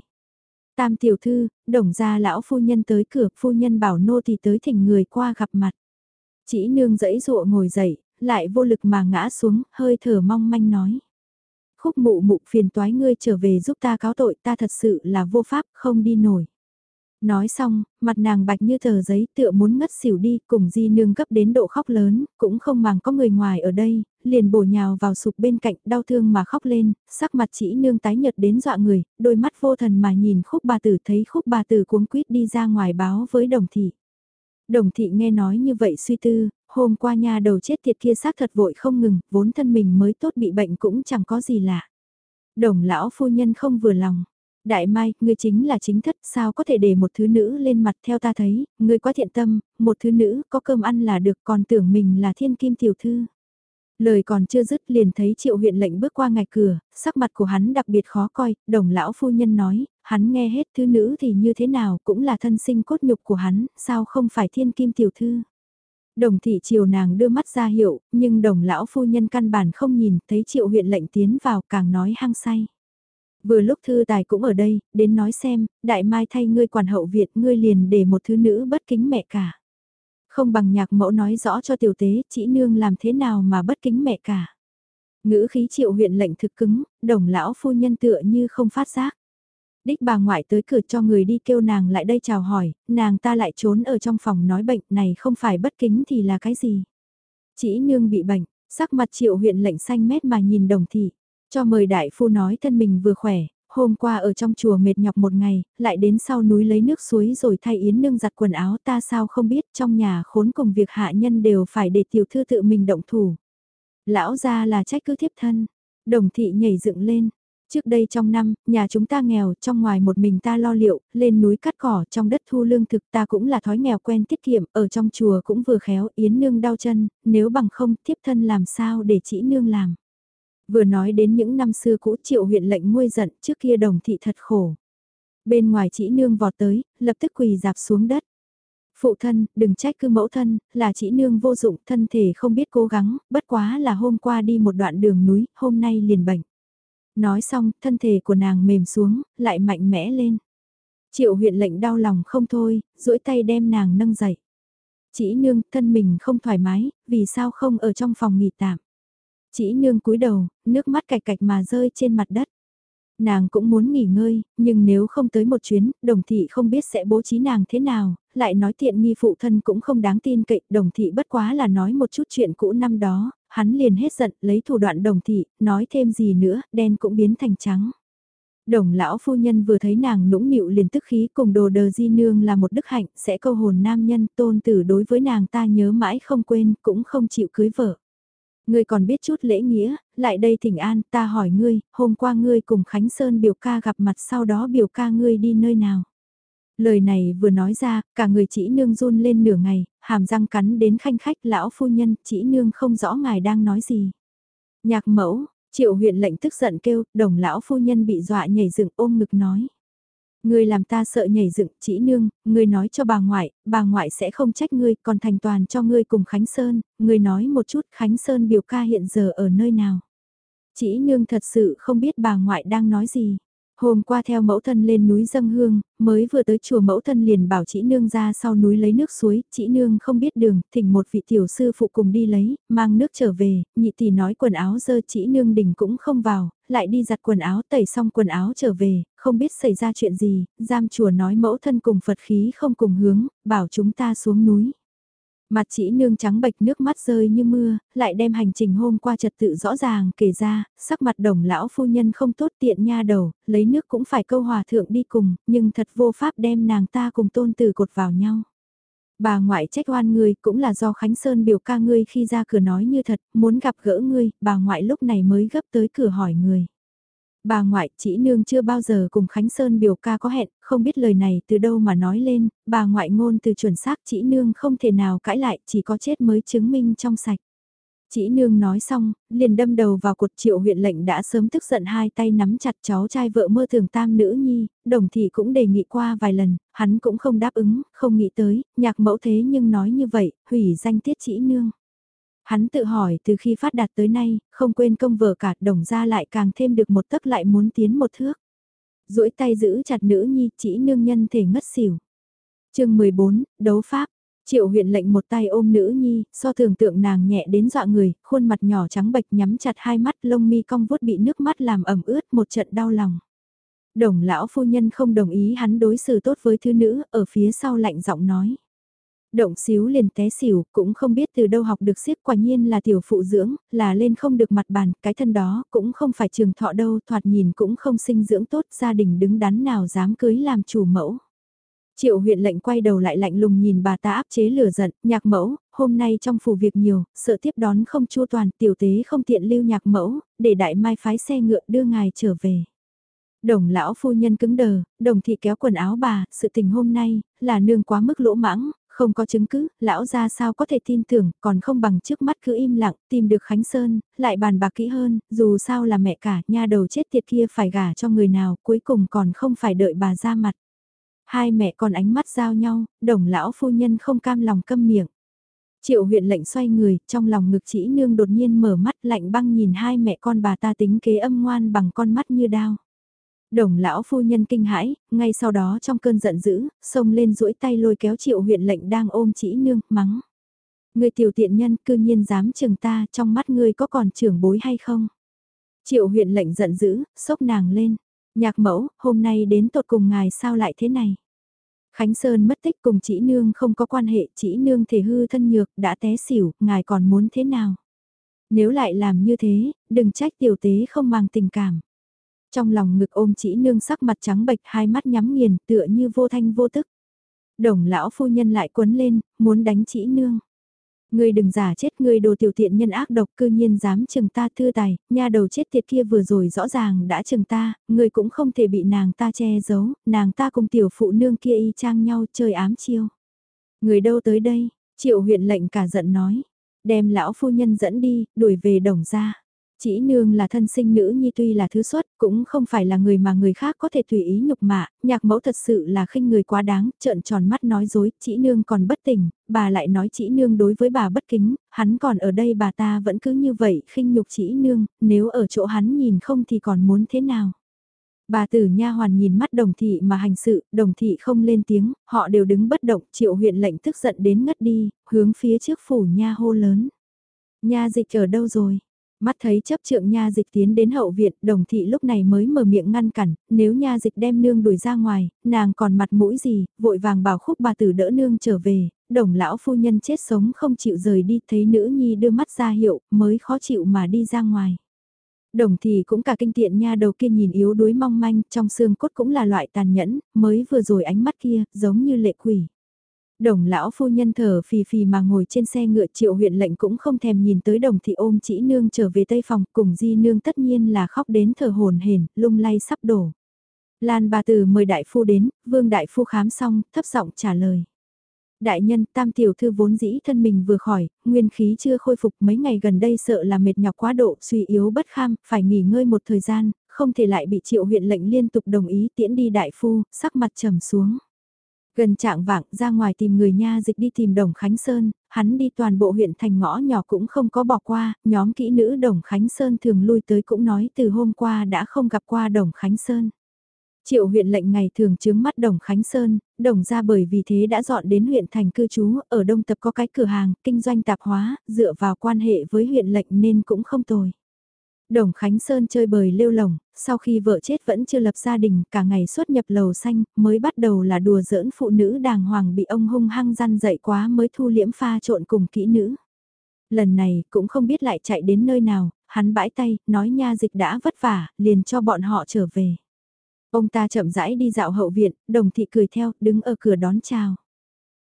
Tam tiểu thư, đồng gia lão phu nhân tới cửa, phu nhân bảo nô thì tới thỉnh người qua gặp mặt. Chỉ nương dẫy dụa ngồi dậy, lại vô lực mà ngã xuống, hơi thở mong manh nói. Khúc mụ mụ phiền toái ngươi trở về giúp ta cáo tội ta thật sự là vô pháp, không đi nổi. Nói xong, mặt nàng bạch như tờ giấy tựa muốn ngất xỉu đi, cùng di nương gấp đến độ khóc lớn, cũng không màng có người ngoài ở đây, liền bổ nhào vào sụp bên cạnh, đau thương mà khóc lên, sắc mặt chỉ nương tái nhợt đến dọa người, đôi mắt vô thần mà nhìn khúc bà tử thấy khúc bà tử cuống quýt đi ra ngoài báo với đồng thị. Đồng thị nghe nói như vậy suy tư, hôm qua nhà đầu chết tiệt kia xác thật vội không ngừng, vốn thân mình mới tốt bị bệnh cũng chẳng có gì lạ. Đồng lão phu nhân không vừa lòng, Đại Mai, ngươi chính là chính thất, sao có thể để một thứ nữ lên mặt theo ta thấy, ngươi quá thiện tâm, một thứ nữ có cơm ăn là được còn tưởng mình là thiên kim tiểu thư. Lời còn chưa dứt liền thấy triệu huyện lệnh bước qua ngạch cửa, sắc mặt của hắn đặc biệt khó coi, đồng lão phu nhân nói, hắn nghe hết thứ nữ thì như thế nào cũng là thân sinh cốt nhục của hắn, sao không phải thiên kim tiểu thư. Đồng thị triều nàng đưa mắt ra hiệu, nhưng đồng lão phu nhân căn bản không nhìn, thấy triệu huyện lệnh tiến vào càng nói hăng say. Vừa lúc thư tài cũng ở đây, đến nói xem, đại mai thay ngươi quản hậu viện ngươi liền để một thứ nữ bất kính mẹ cả. Không bằng nhạc mẫu nói rõ cho tiểu tế, chỉ nương làm thế nào mà bất kính mẹ cả. Ngữ khí triệu huyện lệnh thực cứng, đồng lão phu nhân tựa như không phát giác. Đích bà ngoại tới cửa cho người đi kêu nàng lại đây chào hỏi, nàng ta lại trốn ở trong phòng nói bệnh này không phải bất kính thì là cái gì. Chỉ nương bị bệnh, sắc mặt triệu huyện lệnh xanh mét mà nhìn đồng thị. Cho mời đại phu nói thân mình vừa khỏe, hôm qua ở trong chùa mệt nhọc một ngày, lại đến sau núi lấy nước suối rồi thay yến nương giặt quần áo ta sao không biết trong nhà khốn cùng việc hạ nhân đều phải để tiểu thư tự mình động thủ. Lão ra là trách cứ thiếp thân, đồng thị nhảy dựng lên. Trước đây trong năm, nhà chúng ta nghèo, trong ngoài một mình ta lo liệu, lên núi cắt cỏ, trong đất thu lương thực ta cũng là thói nghèo quen tiết kiệm, ở trong chùa cũng vừa khéo, yến nương đau chân, nếu bằng không, thiếp thân làm sao để chỉ nương làm. Vừa nói đến những năm xưa cũ triệu huyện lệnh nguôi giận trước kia đồng thị thật khổ. Bên ngoài chỉ nương vọt tới, lập tức quỳ dạp xuống đất. Phụ thân, đừng trách cứ mẫu thân, là chỉ nương vô dụng, thân thể không biết cố gắng, bất quá là hôm qua đi một đoạn đường núi, hôm nay liền bệnh. Nói xong, thân thể của nàng mềm xuống, lại mạnh mẽ lên. Triệu huyện lệnh đau lòng không thôi, duỗi tay đem nàng nâng dậy. Chỉ nương, thân mình không thoải mái, vì sao không ở trong phòng nghỉ tạm. Chỉ nương cúi đầu, nước mắt cạch cạch mà rơi trên mặt đất. Nàng cũng muốn nghỉ ngơi, nhưng nếu không tới một chuyến, đồng thị không biết sẽ bố trí nàng thế nào, lại nói tiện nghi phụ thân cũng không đáng tin cậy, đồng thị bất quá là nói một chút chuyện cũ năm đó, hắn liền hết giận, lấy thủ đoạn đồng thị, nói thêm gì nữa, đen cũng biến thành trắng. Đồng lão phu nhân vừa thấy nàng nũng nịu liền tức khí cùng đồ đờ di nương là một đức hạnh sẽ câu hồn nam nhân tôn tử đối với nàng ta nhớ mãi không quên cũng không chịu cưới vợ. Ngươi còn biết chút lễ nghĩa, lại đây thỉnh an ta hỏi ngươi, hôm qua ngươi cùng Khánh Sơn biểu ca gặp mặt sau đó biểu ca ngươi đi nơi nào. Lời này vừa nói ra, cả người chỉ nương run lên nửa ngày, hàm răng cắn đến khanh khách lão phu nhân, chỉ nương không rõ ngài đang nói gì. Nhạc mẫu, triệu huyện lệnh tức giận kêu, đồng lão phu nhân bị dọa nhảy dựng ôm ngực nói. Ngươi làm ta sợ nhảy dựng, chỉ nương, ngươi nói cho bà ngoại, bà ngoại sẽ không trách ngươi, còn thành toàn cho ngươi cùng Khánh Sơn, ngươi nói một chút Khánh Sơn biểu ca hiện giờ ở nơi nào. Chỉ nương thật sự không biết bà ngoại đang nói gì. Hôm qua theo mẫu thân lên núi dâng hương, mới vừa tới chùa mẫu thân liền bảo chị nương ra sau núi lấy nước suối, chị nương không biết đường, thỉnh một vị tiểu sư phụ cùng đi lấy, mang nước trở về, nhị tỷ nói quần áo dơ chị nương đỉnh cũng không vào, lại đi giặt quần áo tẩy xong quần áo trở về, không biết xảy ra chuyện gì, giam chùa nói mẫu thân cùng Phật khí không cùng hướng, bảo chúng ta xuống núi. Mặt chỉ nương trắng bệch nước mắt rơi như mưa, lại đem hành trình hôm qua trật tự rõ ràng kể ra, sắc mặt đồng lão phu nhân không tốt tiện nha đầu, lấy nước cũng phải câu hòa thượng đi cùng, nhưng thật vô pháp đem nàng ta cùng tôn tử cột vào nhau. Bà ngoại trách oan ngươi cũng là do Khánh Sơn biểu ca ngươi khi ra cửa nói như thật, muốn gặp gỡ ngươi, bà ngoại lúc này mới gấp tới cửa hỏi người. Bà ngoại, chỉ nương chưa bao giờ cùng Khánh Sơn biểu ca có hẹn, không biết lời này từ đâu mà nói lên, bà ngoại ngôn từ chuẩn xác chỉ nương không thể nào cãi lại, chỉ có chết mới chứng minh trong sạch. Chỉ nương nói xong, liền đâm đầu vào cột triệu huyện lệnh đã sớm tức giận hai tay nắm chặt cháu trai vợ mơ thường tam nữ nhi, đồng thị cũng đề nghị qua vài lần, hắn cũng không đáp ứng, không nghĩ tới, nhạc mẫu thế nhưng nói như vậy, hủy danh tiết chỉ nương. Hắn tự hỏi từ khi phát đạt tới nay, không quên công vợ cả đồng ra lại càng thêm được một tấc lại muốn tiến một thước. duỗi tay giữ chặt nữ nhi chỉ nương nhân thể ngất xỉu. chương 14, đấu pháp. Triệu huyện lệnh một tay ôm nữ nhi, so thường tượng nàng nhẹ đến dọa người, khuôn mặt nhỏ trắng bệch nhắm chặt hai mắt lông mi cong vuốt bị nước mắt làm ẩm ướt một trận đau lòng. Đồng lão phu nhân không đồng ý hắn đối xử tốt với thư nữ, ở phía sau lạnh giọng nói. Động xíu liền té xỉu, cũng không biết từ đâu học được siết quả nhiên là tiểu phụ dưỡng, là lên không được mặt bàn, cái thân đó cũng không phải trường thọ đâu, thoạt nhìn cũng không sinh dưỡng tốt, gia đình đứng đắn nào dám cưới làm chủ mẫu. Triệu huyện lệnh quay đầu lại lạnh lùng nhìn bà ta áp chế lửa giận, nhạc mẫu, hôm nay trong phủ việc nhiều, sợ tiếp đón không chua toàn, tiểu tế không tiện lưu nhạc mẫu, để đại mai phái xe ngựa đưa ngài trở về. Đồng lão phu nhân cứng đờ, đồng thị kéo quần áo bà, sự tình hôm nay, là nương quá mức lỗ mãng, không có chứng cứ, lão ra sao có thể tin tưởng, còn không bằng trước mắt cứ im lặng, tìm được Khánh Sơn, lại bàn bạc kỹ hơn, dù sao là mẹ cả, nha đầu chết tiệt kia phải gả cho người nào, cuối cùng còn không phải đợi bà ra mặt. Hai mẹ con ánh mắt giao nhau, đồng lão phu nhân không cam lòng câm miệng. Triệu huyện lệnh xoay người, trong lòng ngực chỉ nương đột nhiên mở mắt lạnh băng nhìn hai mẹ con bà ta tính kế âm ngoan bằng con mắt như đao. Đồng lão phu nhân kinh hãi, ngay sau đó trong cơn giận dữ, xông lên duỗi tay lôi kéo triệu huyện lệnh đang ôm chỉ nương, mắng. Người tiểu tiện nhân cư nhiên dám chừng ta, trong mắt ngươi có còn trưởng bối hay không? Triệu huyện lệnh giận dữ, sốc nàng lên. Nhạc mẫu, hôm nay đến tột cùng ngài sao lại thế này? Khánh Sơn mất tích cùng chỉ nương không có quan hệ, chỉ nương thể hư thân nhược, đã té xỉu, ngài còn muốn thế nào? Nếu lại làm như thế, đừng trách tiểu tế không mang tình cảm. Trong lòng ngực ôm chỉ nương sắc mặt trắng bệch hai mắt nhắm nghiền tựa như vô thanh vô tức. Đồng lão phu nhân lại quấn lên, muốn đánh chỉ nương. Ngươi đừng giả chết ngươi đồ tiểu tiện nhân ác độc cư nhiên dám chừng ta thư tài, nha đầu chết tiệt kia vừa rồi rõ ràng đã chừng ta, ngươi cũng không thể bị nàng ta che giấu, nàng ta cùng tiểu phụ nương kia y chang nhau chơi ám chiêu. Người đâu tới đây, triệu huyện lệnh cả giận nói, đem lão phu nhân dẫn đi, đuổi về đồng ra. Chỉ nương là thân sinh nữ nhi tuy là thứ xuất, cũng không phải là người mà người khác có thể tùy ý nhục mạ, nhạc mẫu thật sự là khinh người quá đáng, trợn tròn mắt nói dối, chỉ nương còn bất tỉnh, bà lại nói chỉ nương đối với bà bất kính, hắn còn ở đây bà ta vẫn cứ như vậy khinh nhục chỉ nương, nếu ở chỗ hắn nhìn không thì còn muốn thế nào. Bà tử nha hoàn nhìn mắt đồng thị mà hành sự, đồng thị không lên tiếng, họ đều đứng bất động, triệu huyện lệnh tức giận đến ngất đi, hướng phía trước phủ nha hô lớn. Nha dịch ở đâu rồi? Mắt thấy chấp trượng nha dịch tiến đến hậu viện, đồng thị lúc này mới mở miệng ngăn cản, nếu nha dịch đem nương đuổi ra ngoài, nàng còn mặt mũi gì, vội vàng bảo khúc bà tử đỡ nương trở về, đồng lão phu nhân chết sống không chịu rời đi, thấy nữ nhi đưa mắt ra hiệu, mới khó chịu mà đi ra ngoài. Đồng thì cũng cả kinh tiện nha đầu kia nhìn yếu đuối mong manh, trong xương cốt cũng là loại tàn nhẫn, mới vừa rồi ánh mắt kia, giống như lệ quỷ. Đồng lão phu nhân thở phì phì mà ngồi trên xe ngựa triệu huyện lệnh cũng không thèm nhìn tới đồng thị ôm chỉ nương trở về tây phòng cùng di nương tất nhiên là khóc đến thở hồn hển lung lay sắp đổ. Lan bà từ mời đại phu đến, vương đại phu khám xong, thấp giọng trả lời. Đại nhân tam tiểu thư vốn dĩ thân mình vừa khỏi, nguyên khí chưa khôi phục mấy ngày gần đây sợ là mệt nhọc quá độ, suy yếu bất kham, phải nghỉ ngơi một thời gian, không thể lại bị triệu huyện lệnh liên tục đồng ý tiễn đi đại phu, sắc mặt trầm xuống. Gần trạng vạng ra ngoài tìm người nha dịch đi tìm Đồng Khánh Sơn, hắn đi toàn bộ huyện thành ngõ nhỏ cũng không có bỏ qua, nhóm kỹ nữ Đồng Khánh Sơn thường lui tới cũng nói từ hôm qua đã không gặp qua Đồng Khánh Sơn. Triệu huyện lệnh ngày thường chứng mắt Đồng Khánh Sơn, Đồng ra bởi vì thế đã dọn đến huyện thành cư trú, ở Đông Tập có cái cửa hàng, kinh doanh tạp hóa, dựa vào quan hệ với huyện lệnh nên cũng không tồi. Đồng Khánh Sơn chơi bời lêu lồng, sau khi vợ chết vẫn chưa lập gia đình, cả ngày xuất nhập lầu xanh, mới bắt đầu là đùa giỡn phụ nữ đàng hoàng bị ông hung hăng răn dậy quá mới thu liễm pha trộn cùng kỹ nữ. Lần này cũng không biết lại chạy đến nơi nào, hắn bãi tay, nói nha dịch đã vất vả, liền cho bọn họ trở về. Ông ta chậm rãi đi dạo hậu viện, đồng thị cười theo, đứng ở cửa đón chào.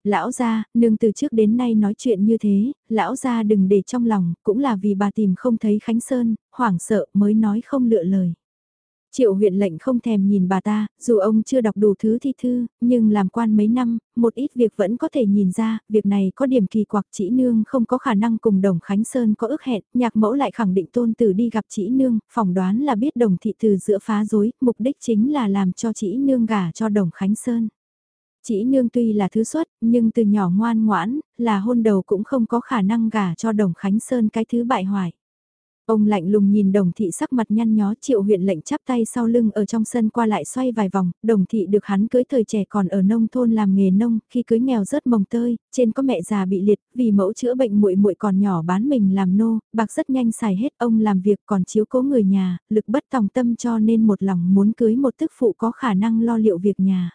Lão gia, nương từ trước đến nay nói chuyện như thế, lão gia đừng để trong lòng, cũng là vì bà tìm không thấy Khánh Sơn, hoảng sợ mới nói không lựa lời. Triệu huyện lệnh không thèm nhìn bà ta, dù ông chưa đọc đủ thứ thi thư, nhưng làm quan mấy năm, một ít việc vẫn có thể nhìn ra, việc này có điểm kỳ quặc chỉ nương không có khả năng cùng đồng Khánh Sơn có ước hẹn, nhạc mẫu lại khẳng định tôn tử đi gặp chỉ nương, phỏng đoán là biết đồng thị từ giữa phá dối, mục đích chính là làm cho chỉ nương gả cho đồng Khánh Sơn. Chỉ nương tuy là thứ xuất, nhưng từ nhỏ ngoan ngoãn, là hôn đầu cũng không có khả năng gả cho đồng Khánh Sơn cái thứ bại hoại. Ông lạnh lùng nhìn đồng thị sắc mặt nhăn nhó triệu huyện lệnh chắp tay sau lưng ở trong sân qua lại xoay vài vòng, đồng thị được hắn cưới thời trẻ còn ở nông thôn làm nghề nông, khi cưới nghèo rớt mồng tơi, trên có mẹ già bị liệt, vì mẫu chữa bệnh muội muội còn nhỏ bán mình làm nô, bạc rất nhanh xài hết, ông làm việc còn chiếu cố người nhà, lực bất tòng tâm cho nên một lòng muốn cưới một tức phụ có khả năng lo liệu việc nhà.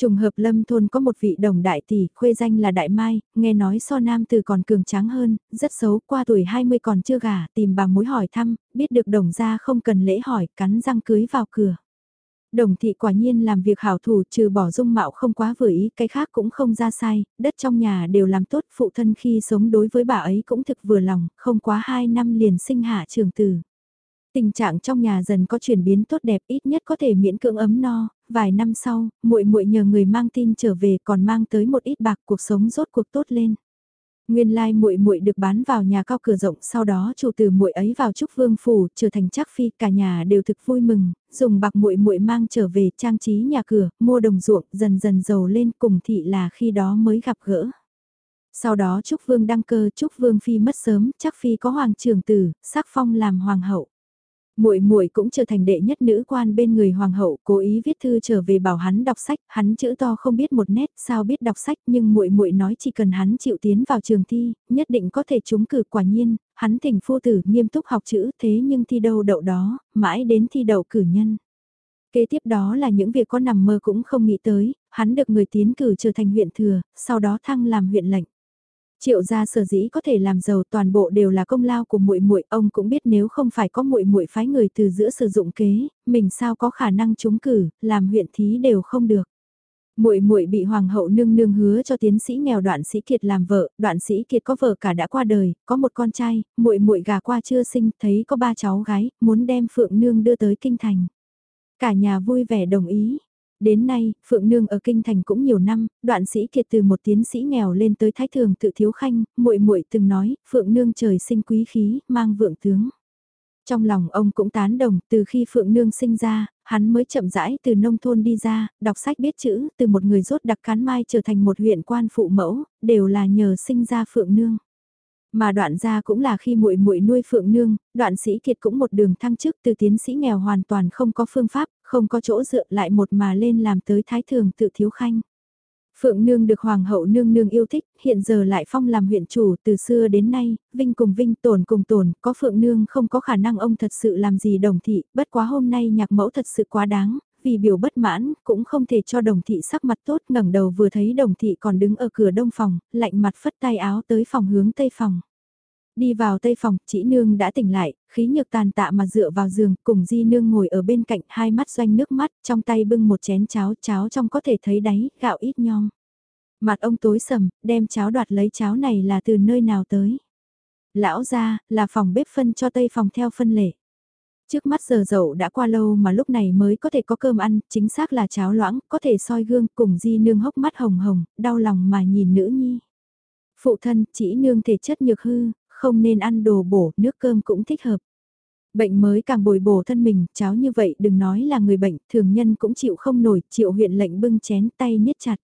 Trùng hợp lâm thôn có một vị đồng đại tỷ, khuê danh là Đại Mai, nghe nói so nam từ còn cường tráng hơn, rất xấu, qua tuổi 20 còn chưa gả, tìm bà mối hỏi thăm, biết được đồng gia không cần lễ hỏi, cắn răng cưới vào cửa. Đồng thị quả nhiên làm việc hảo thủ trừ bỏ dung mạo không quá vừa ý, cái khác cũng không ra sai, đất trong nhà đều làm tốt, phụ thân khi sống đối với bà ấy cũng thực vừa lòng, không quá 2 năm liền sinh hạ trường tử. Tình trạng trong nhà dần có chuyển biến tốt đẹp ít nhất có thể miễn cưỡng ấm no, vài năm sau, muội muội nhờ người mang tin trở về còn mang tới một ít bạc cuộc sống rốt cuộc tốt lên. Nguyên lai like muội muội được bán vào nhà cao cửa rộng, sau đó chủ từ muội ấy vào trúc vương phủ, trở thành chắc phi, cả nhà đều thực vui mừng, dùng bạc muội muội mang trở về trang trí nhà cửa, mua đồng ruộng, dần dần giàu lên, cùng thị là khi đó mới gặp gỡ. Sau đó Trúc Vương đăng cơ, Trúc Vương phi mất sớm, chắc phi có hoàng trưởng tử, sắc phong làm hoàng hậu muội muội cũng trở thành đệ nhất nữ quan bên người hoàng hậu, cố ý viết thư trở về bảo hắn đọc sách, hắn chữ to không biết một nét, sao biết đọc sách, nhưng muội muội nói chỉ cần hắn chịu tiến vào trường thi, nhất định có thể trúng cử quả nhiên, hắn thỉnh phu tử nghiêm túc học chữ, thế nhưng thi đâu đậu đó, mãi đến thi đậu cử nhân. Kế tiếp đó là những việc có nằm mơ cũng không nghĩ tới, hắn được người tiến cử trở thành huyện thừa, sau đó thăng làm huyện lệnh. Triệu gia sở dĩ có thể làm giàu toàn bộ đều là công lao của muội muội, ông cũng biết nếu không phải có muội muội phái người từ giữa sử dụng kế, mình sao có khả năng trúng cử, làm huyện thí đều không được. Muội muội bị hoàng hậu nương nương hứa cho tiến sĩ nghèo Đoạn Sĩ Kiệt làm vợ, Đoạn Sĩ Kiệt có vợ cả đã qua đời, có một con trai, muội muội gà qua chưa sinh, thấy có ba cháu gái, muốn đem Phượng nương đưa tới kinh thành. Cả nhà vui vẻ đồng ý, Đến nay, Phượng Nương ở kinh thành cũng nhiều năm, đoạn sĩ kiệt từ một tiến sĩ nghèo lên tới thái thường tự thiếu khanh, muội muội từng nói, Phượng Nương trời sinh quý khí, mang vượng tướng. Trong lòng ông cũng tán đồng, từ khi Phượng Nương sinh ra, hắn mới chậm rãi từ nông thôn đi ra, đọc sách biết chữ, từ một người rốt đặc cán mai trở thành một huyện quan phụ mẫu, đều là nhờ sinh ra Phượng Nương. Mà đoạn gia cũng là khi muội muội nuôi Phượng Nương, đoạn sĩ kiệt cũng một đường thăng chức từ tiến sĩ nghèo hoàn toàn không có phương pháp, không có chỗ dựa lại một mà lên làm tới thái thường tự thiếu khanh. Phượng Nương được Hoàng hậu Nương Nương yêu thích, hiện giờ lại phong làm huyện chủ từ xưa đến nay, Vinh cùng Vinh tổn cùng tổn, có Phượng Nương không có khả năng ông thật sự làm gì đồng thị, bất quá hôm nay nhạc mẫu thật sự quá đáng, vì biểu bất mãn, cũng không thể cho đồng thị sắc mặt tốt ngẩng đầu vừa thấy đồng thị còn đứng ở cửa đông phòng, lạnh mặt phất tay áo tới phòng hướng tây phòng. Đi vào tây phòng, chị nương đã tỉnh lại, khí nhược tàn tạ mà dựa vào giường, cùng di nương ngồi ở bên cạnh, hai mắt doanh nước mắt, trong tay bưng một chén cháo, cháo trong có thể thấy đáy, gạo ít nhom. Mặt ông tối sầm, đem cháo đoạt lấy cháo này là từ nơi nào tới. Lão ra, là phòng bếp phân cho tây phòng theo phân lệ. Trước mắt giờ dậu đã qua lâu mà lúc này mới có thể có cơm ăn, chính xác là cháo loãng, có thể soi gương cùng di nương hốc mắt hồng hồng, đau lòng mà nhìn nữ nhi. Phụ thân, chỉ nương thể chất nhược hư, không nên ăn đồ bổ, nước cơm cũng thích hợp. Bệnh mới càng bồi bổ thân mình, cháo như vậy đừng nói là người bệnh, thường nhân cũng chịu không nổi, chịu huyện lệnh bưng chén tay niết chặt.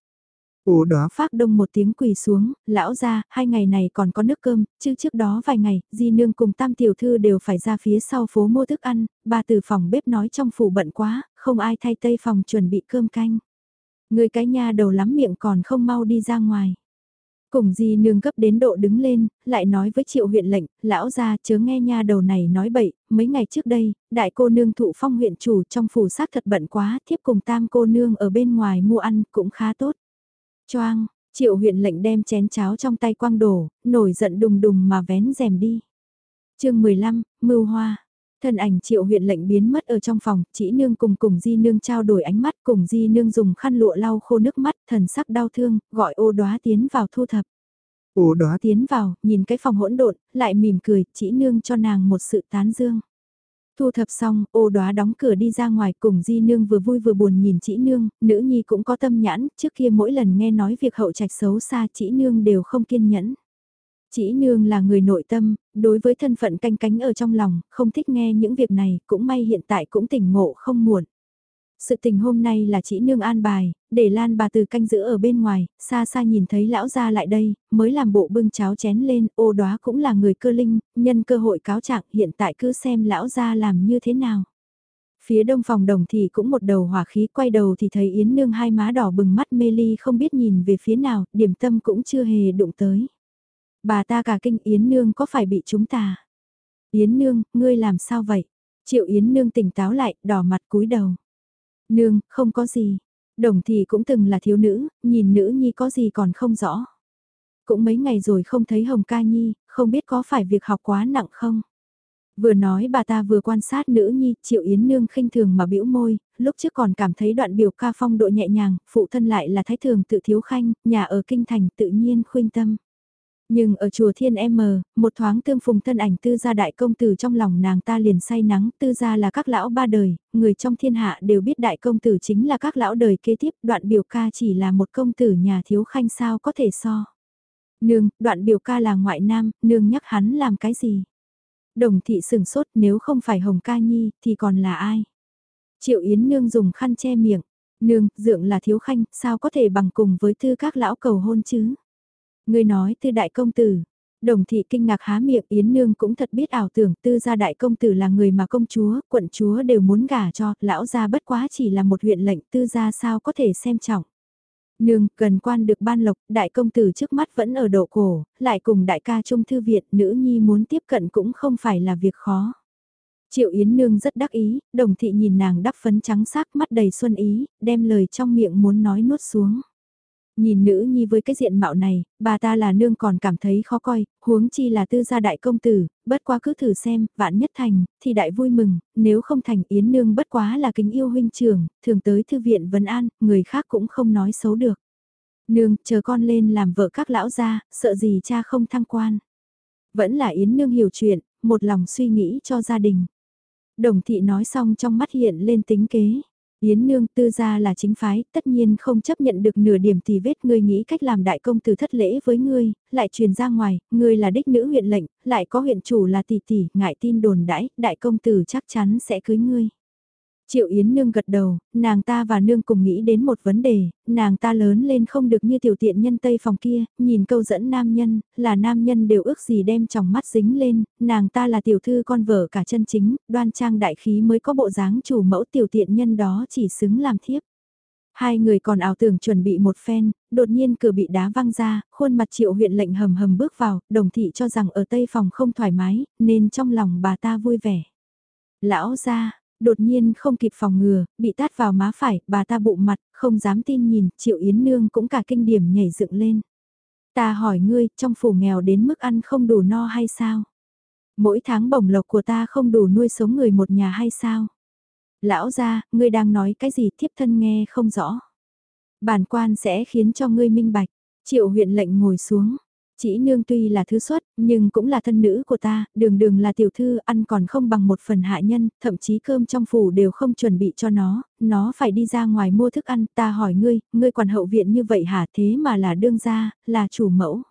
Ủa đó phát đông một tiếng quỳ xuống, lão ra, hai ngày này còn có nước cơm, chứ trước đó vài ngày, di nương cùng tam tiểu thư đều phải ra phía sau phố mua thức ăn, bà từ phòng bếp nói trong phủ bận quá, không ai thay tây phòng chuẩn bị cơm canh. Người cái nha đầu lắm miệng còn không mau đi ra ngoài. Cùng di nương gấp đến độ đứng lên, lại nói với triệu huyện lệnh, lão ra chớ nghe nha đầu này nói bậy, mấy ngày trước đây, đại cô nương thụ phong huyện chủ trong phủ xác thật bận quá, thiếp cùng tam cô nương ở bên ngoài mua ăn cũng khá tốt. Choang, triệu huyện lệnh đem chén cháo trong tay quang đổ, nổi giận đùng đùng mà vén rèm đi. chương 15, Mưu Hoa. Thân ảnh triệu huyện lệnh biến mất ở trong phòng, chỉ nương cùng cùng di nương trao đổi ánh mắt cùng di nương dùng khăn lụa lau khô nước mắt, thần sắc đau thương, gọi ô đóa tiến vào thu thập. Ô đóa tiến vào, nhìn cái phòng hỗn độn, lại mỉm cười, chỉ nương cho nàng một sự tán dương. Thu thập xong, ô đóa đóng cửa đi ra ngoài cùng di nương vừa vui vừa buồn nhìn chị nương, nữ nhi cũng có tâm nhãn, trước kia mỗi lần nghe nói việc hậu trạch xấu xa chị nương đều không kiên nhẫn. Chỉ nương là người nội tâm, đối với thân phận canh cánh ở trong lòng, không thích nghe những việc này, cũng may hiện tại cũng tỉnh ngộ không muộn. Sự tình hôm nay là chỉ nương an bài, để Lan bà từ canh giữ ở bên ngoài, xa xa nhìn thấy lão ra lại đây, mới làm bộ bưng cháo chén lên, ô đóa cũng là người cơ linh, nhân cơ hội cáo trạng hiện tại cứ xem lão ra làm như thế nào. Phía đông phòng đồng thì cũng một đầu hỏa khí quay đầu thì thấy Yến Nương hai má đỏ bừng mắt mê ly không biết nhìn về phía nào, điểm tâm cũng chưa hề đụng tới. Bà ta cả kinh Yến Nương có phải bị chúng ta? Yến Nương, ngươi làm sao vậy? Triệu Yến Nương tỉnh táo lại, đỏ mặt cúi đầu. Nương, không có gì. Đồng thì cũng từng là thiếu nữ, nhìn nữ nhi có gì còn không rõ. Cũng mấy ngày rồi không thấy Hồng Ca Nhi, không biết có phải việc học quá nặng không? Vừa nói bà ta vừa quan sát nữ nhi, Triệu Yến Nương khinh thường mà bĩu môi, lúc trước còn cảm thấy đoạn biểu ca phong độ nhẹ nhàng, phụ thân lại là thái thường tự thiếu khanh, nhà ở kinh thành tự nhiên khuyên tâm. Nhưng ở chùa Thiên M, một thoáng tương phùng thân ảnh tư gia đại công tử trong lòng nàng ta liền say nắng, tư gia là các lão ba đời, người trong thiên hạ đều biết đại công tử chính là các lão đời kế tiếp, đoạn biểu ca chỉ là một công tử nhà thiếu khanh sao có thể so. Nương, đoạn biểu ca là ngoại nam, nương nhắc hắn làm cái gì? Đồng thị sừng sốt nếu không phải Hồng Ca Nhi thì còn là ai? Triệu Yến nương dùng khăn che miệng, nương, dượng là thiếu khanh, sao có thể bằng cùng với thư các lão cầu hôn chứ? Ngươi nói tư đại công tử. Đồng thị kinh ngạc há miệng Yến Nương cũng thật biết ảo tưởng tư gia đại công tử là người mà công chúa, quận chúa đều muốn gả cho, lão gia bất quá chỉ là một huyện lệnh tư gia sao có thể xem trọng. Nương, gần quan được ban lộc, đại công tử trước mắt vẫn ở độ cổ, lại cùng đại ca trung thư viện, nữ nhi muốn tiếp cận cũng không phải là việc khó. Triệu Yến Nương rất đắc ý, đồng thị nhìn nàng đắp phấn trắng sắc mắt đầy xuân ý, đem lời trong miệng muốn nói nuốt xuống. Nhìn nữ nhi với cái diện mạo này, bà ta là nương còn cảm thấy khó coi, huống chi là tư gia đại công tử, bất quá cứ thử xem, vạn nhất thành, thì đại vui mừng, nếu không thành yến nương bất quá là kính yêu huynh trưởng, thường tới thư viện vấn an, người khác cũng không nói xấu được. Nương, chờ con lên làm vợ các lão gia, sợ gì cha không thăng quan. Vẫn là yến nương hiểu chuyện, một lòng suy nghĩ cho gia đình. Đồng thị nói xong trong mắt hiện lên tính kế. Yến Nương tư gia là chính phái, tất nhiên không chấp nhận được nửa điểm Tì vết ngươi nghĩ cách làm đại công tử thất lễ với ngươi, lại truyền ra ngoài, ngươi là đích nữ huyện lệnh, lại có huyện chủ là tỷ tỷ, ngại tin đồn đãi, đại công tử chắc chắn sẽ cưới ngươi. Triệu Yến Nương gật đầu, nàng ta và Nương cùng nghĩ đến một vấn đề, nàng ta lớn lên không được như tiểu tiện nhân Tây phòng kia, nhìn câu dẫn nam nhân, là nam nhân đều ước gì đem trong mắt dính lên, nàng ta là tiểu thư con vợ cả chân chính, đoan trang đại khí mới có bộ dáng chủ mẫu tiểu tiện nhân đó chỉ xứng làm thiếp. Hai người còn ảo tưởng chuẩn bị một phen, đột nhiên cửa bị đá văng ra, khuôn mặt triệu huyện lệnh hầm hầm bước vào, đồng thị cho rằng ở tây phòng không thoải mái, nên trong lòng bà ta vui vẻ. Lão ra, đột nhiên không kịp phòng ngừa, bị tát vào má phải, bà ta bụng mặt, không dám tin nhìn, Triệu Yến Nương cũng cả kinh điểm nhảy dựng lên. Ta hỏi ngươi, trong phủ nghèo đến mức ăn không đủ no hay sao? Mỗi tháng bổng lộc của ta không đủ nuôi sống người một nhà hay sao? Lão gia, ngươi đang nói cái gì thiếp thân nghe không rõ. Bản quan sẽ khiến cho ngươi minh bạch. Triệu huyện lệnh ngồi xuống. Chỉ nương tuy là thứ xuất, nhưng cũng là thân nữ của ta, đường đường là tiểu thư, ăn còn không bằng một phần hạ nhân, thậm chí cơm trong phủ đều không chuẩn bị cho nó, nó phải đi ra ngoài mua thức ăn, ta hỏi ngươi, ngươi còn hậu viện như vậy hả thế mà là đương gia, là chủ mẫu.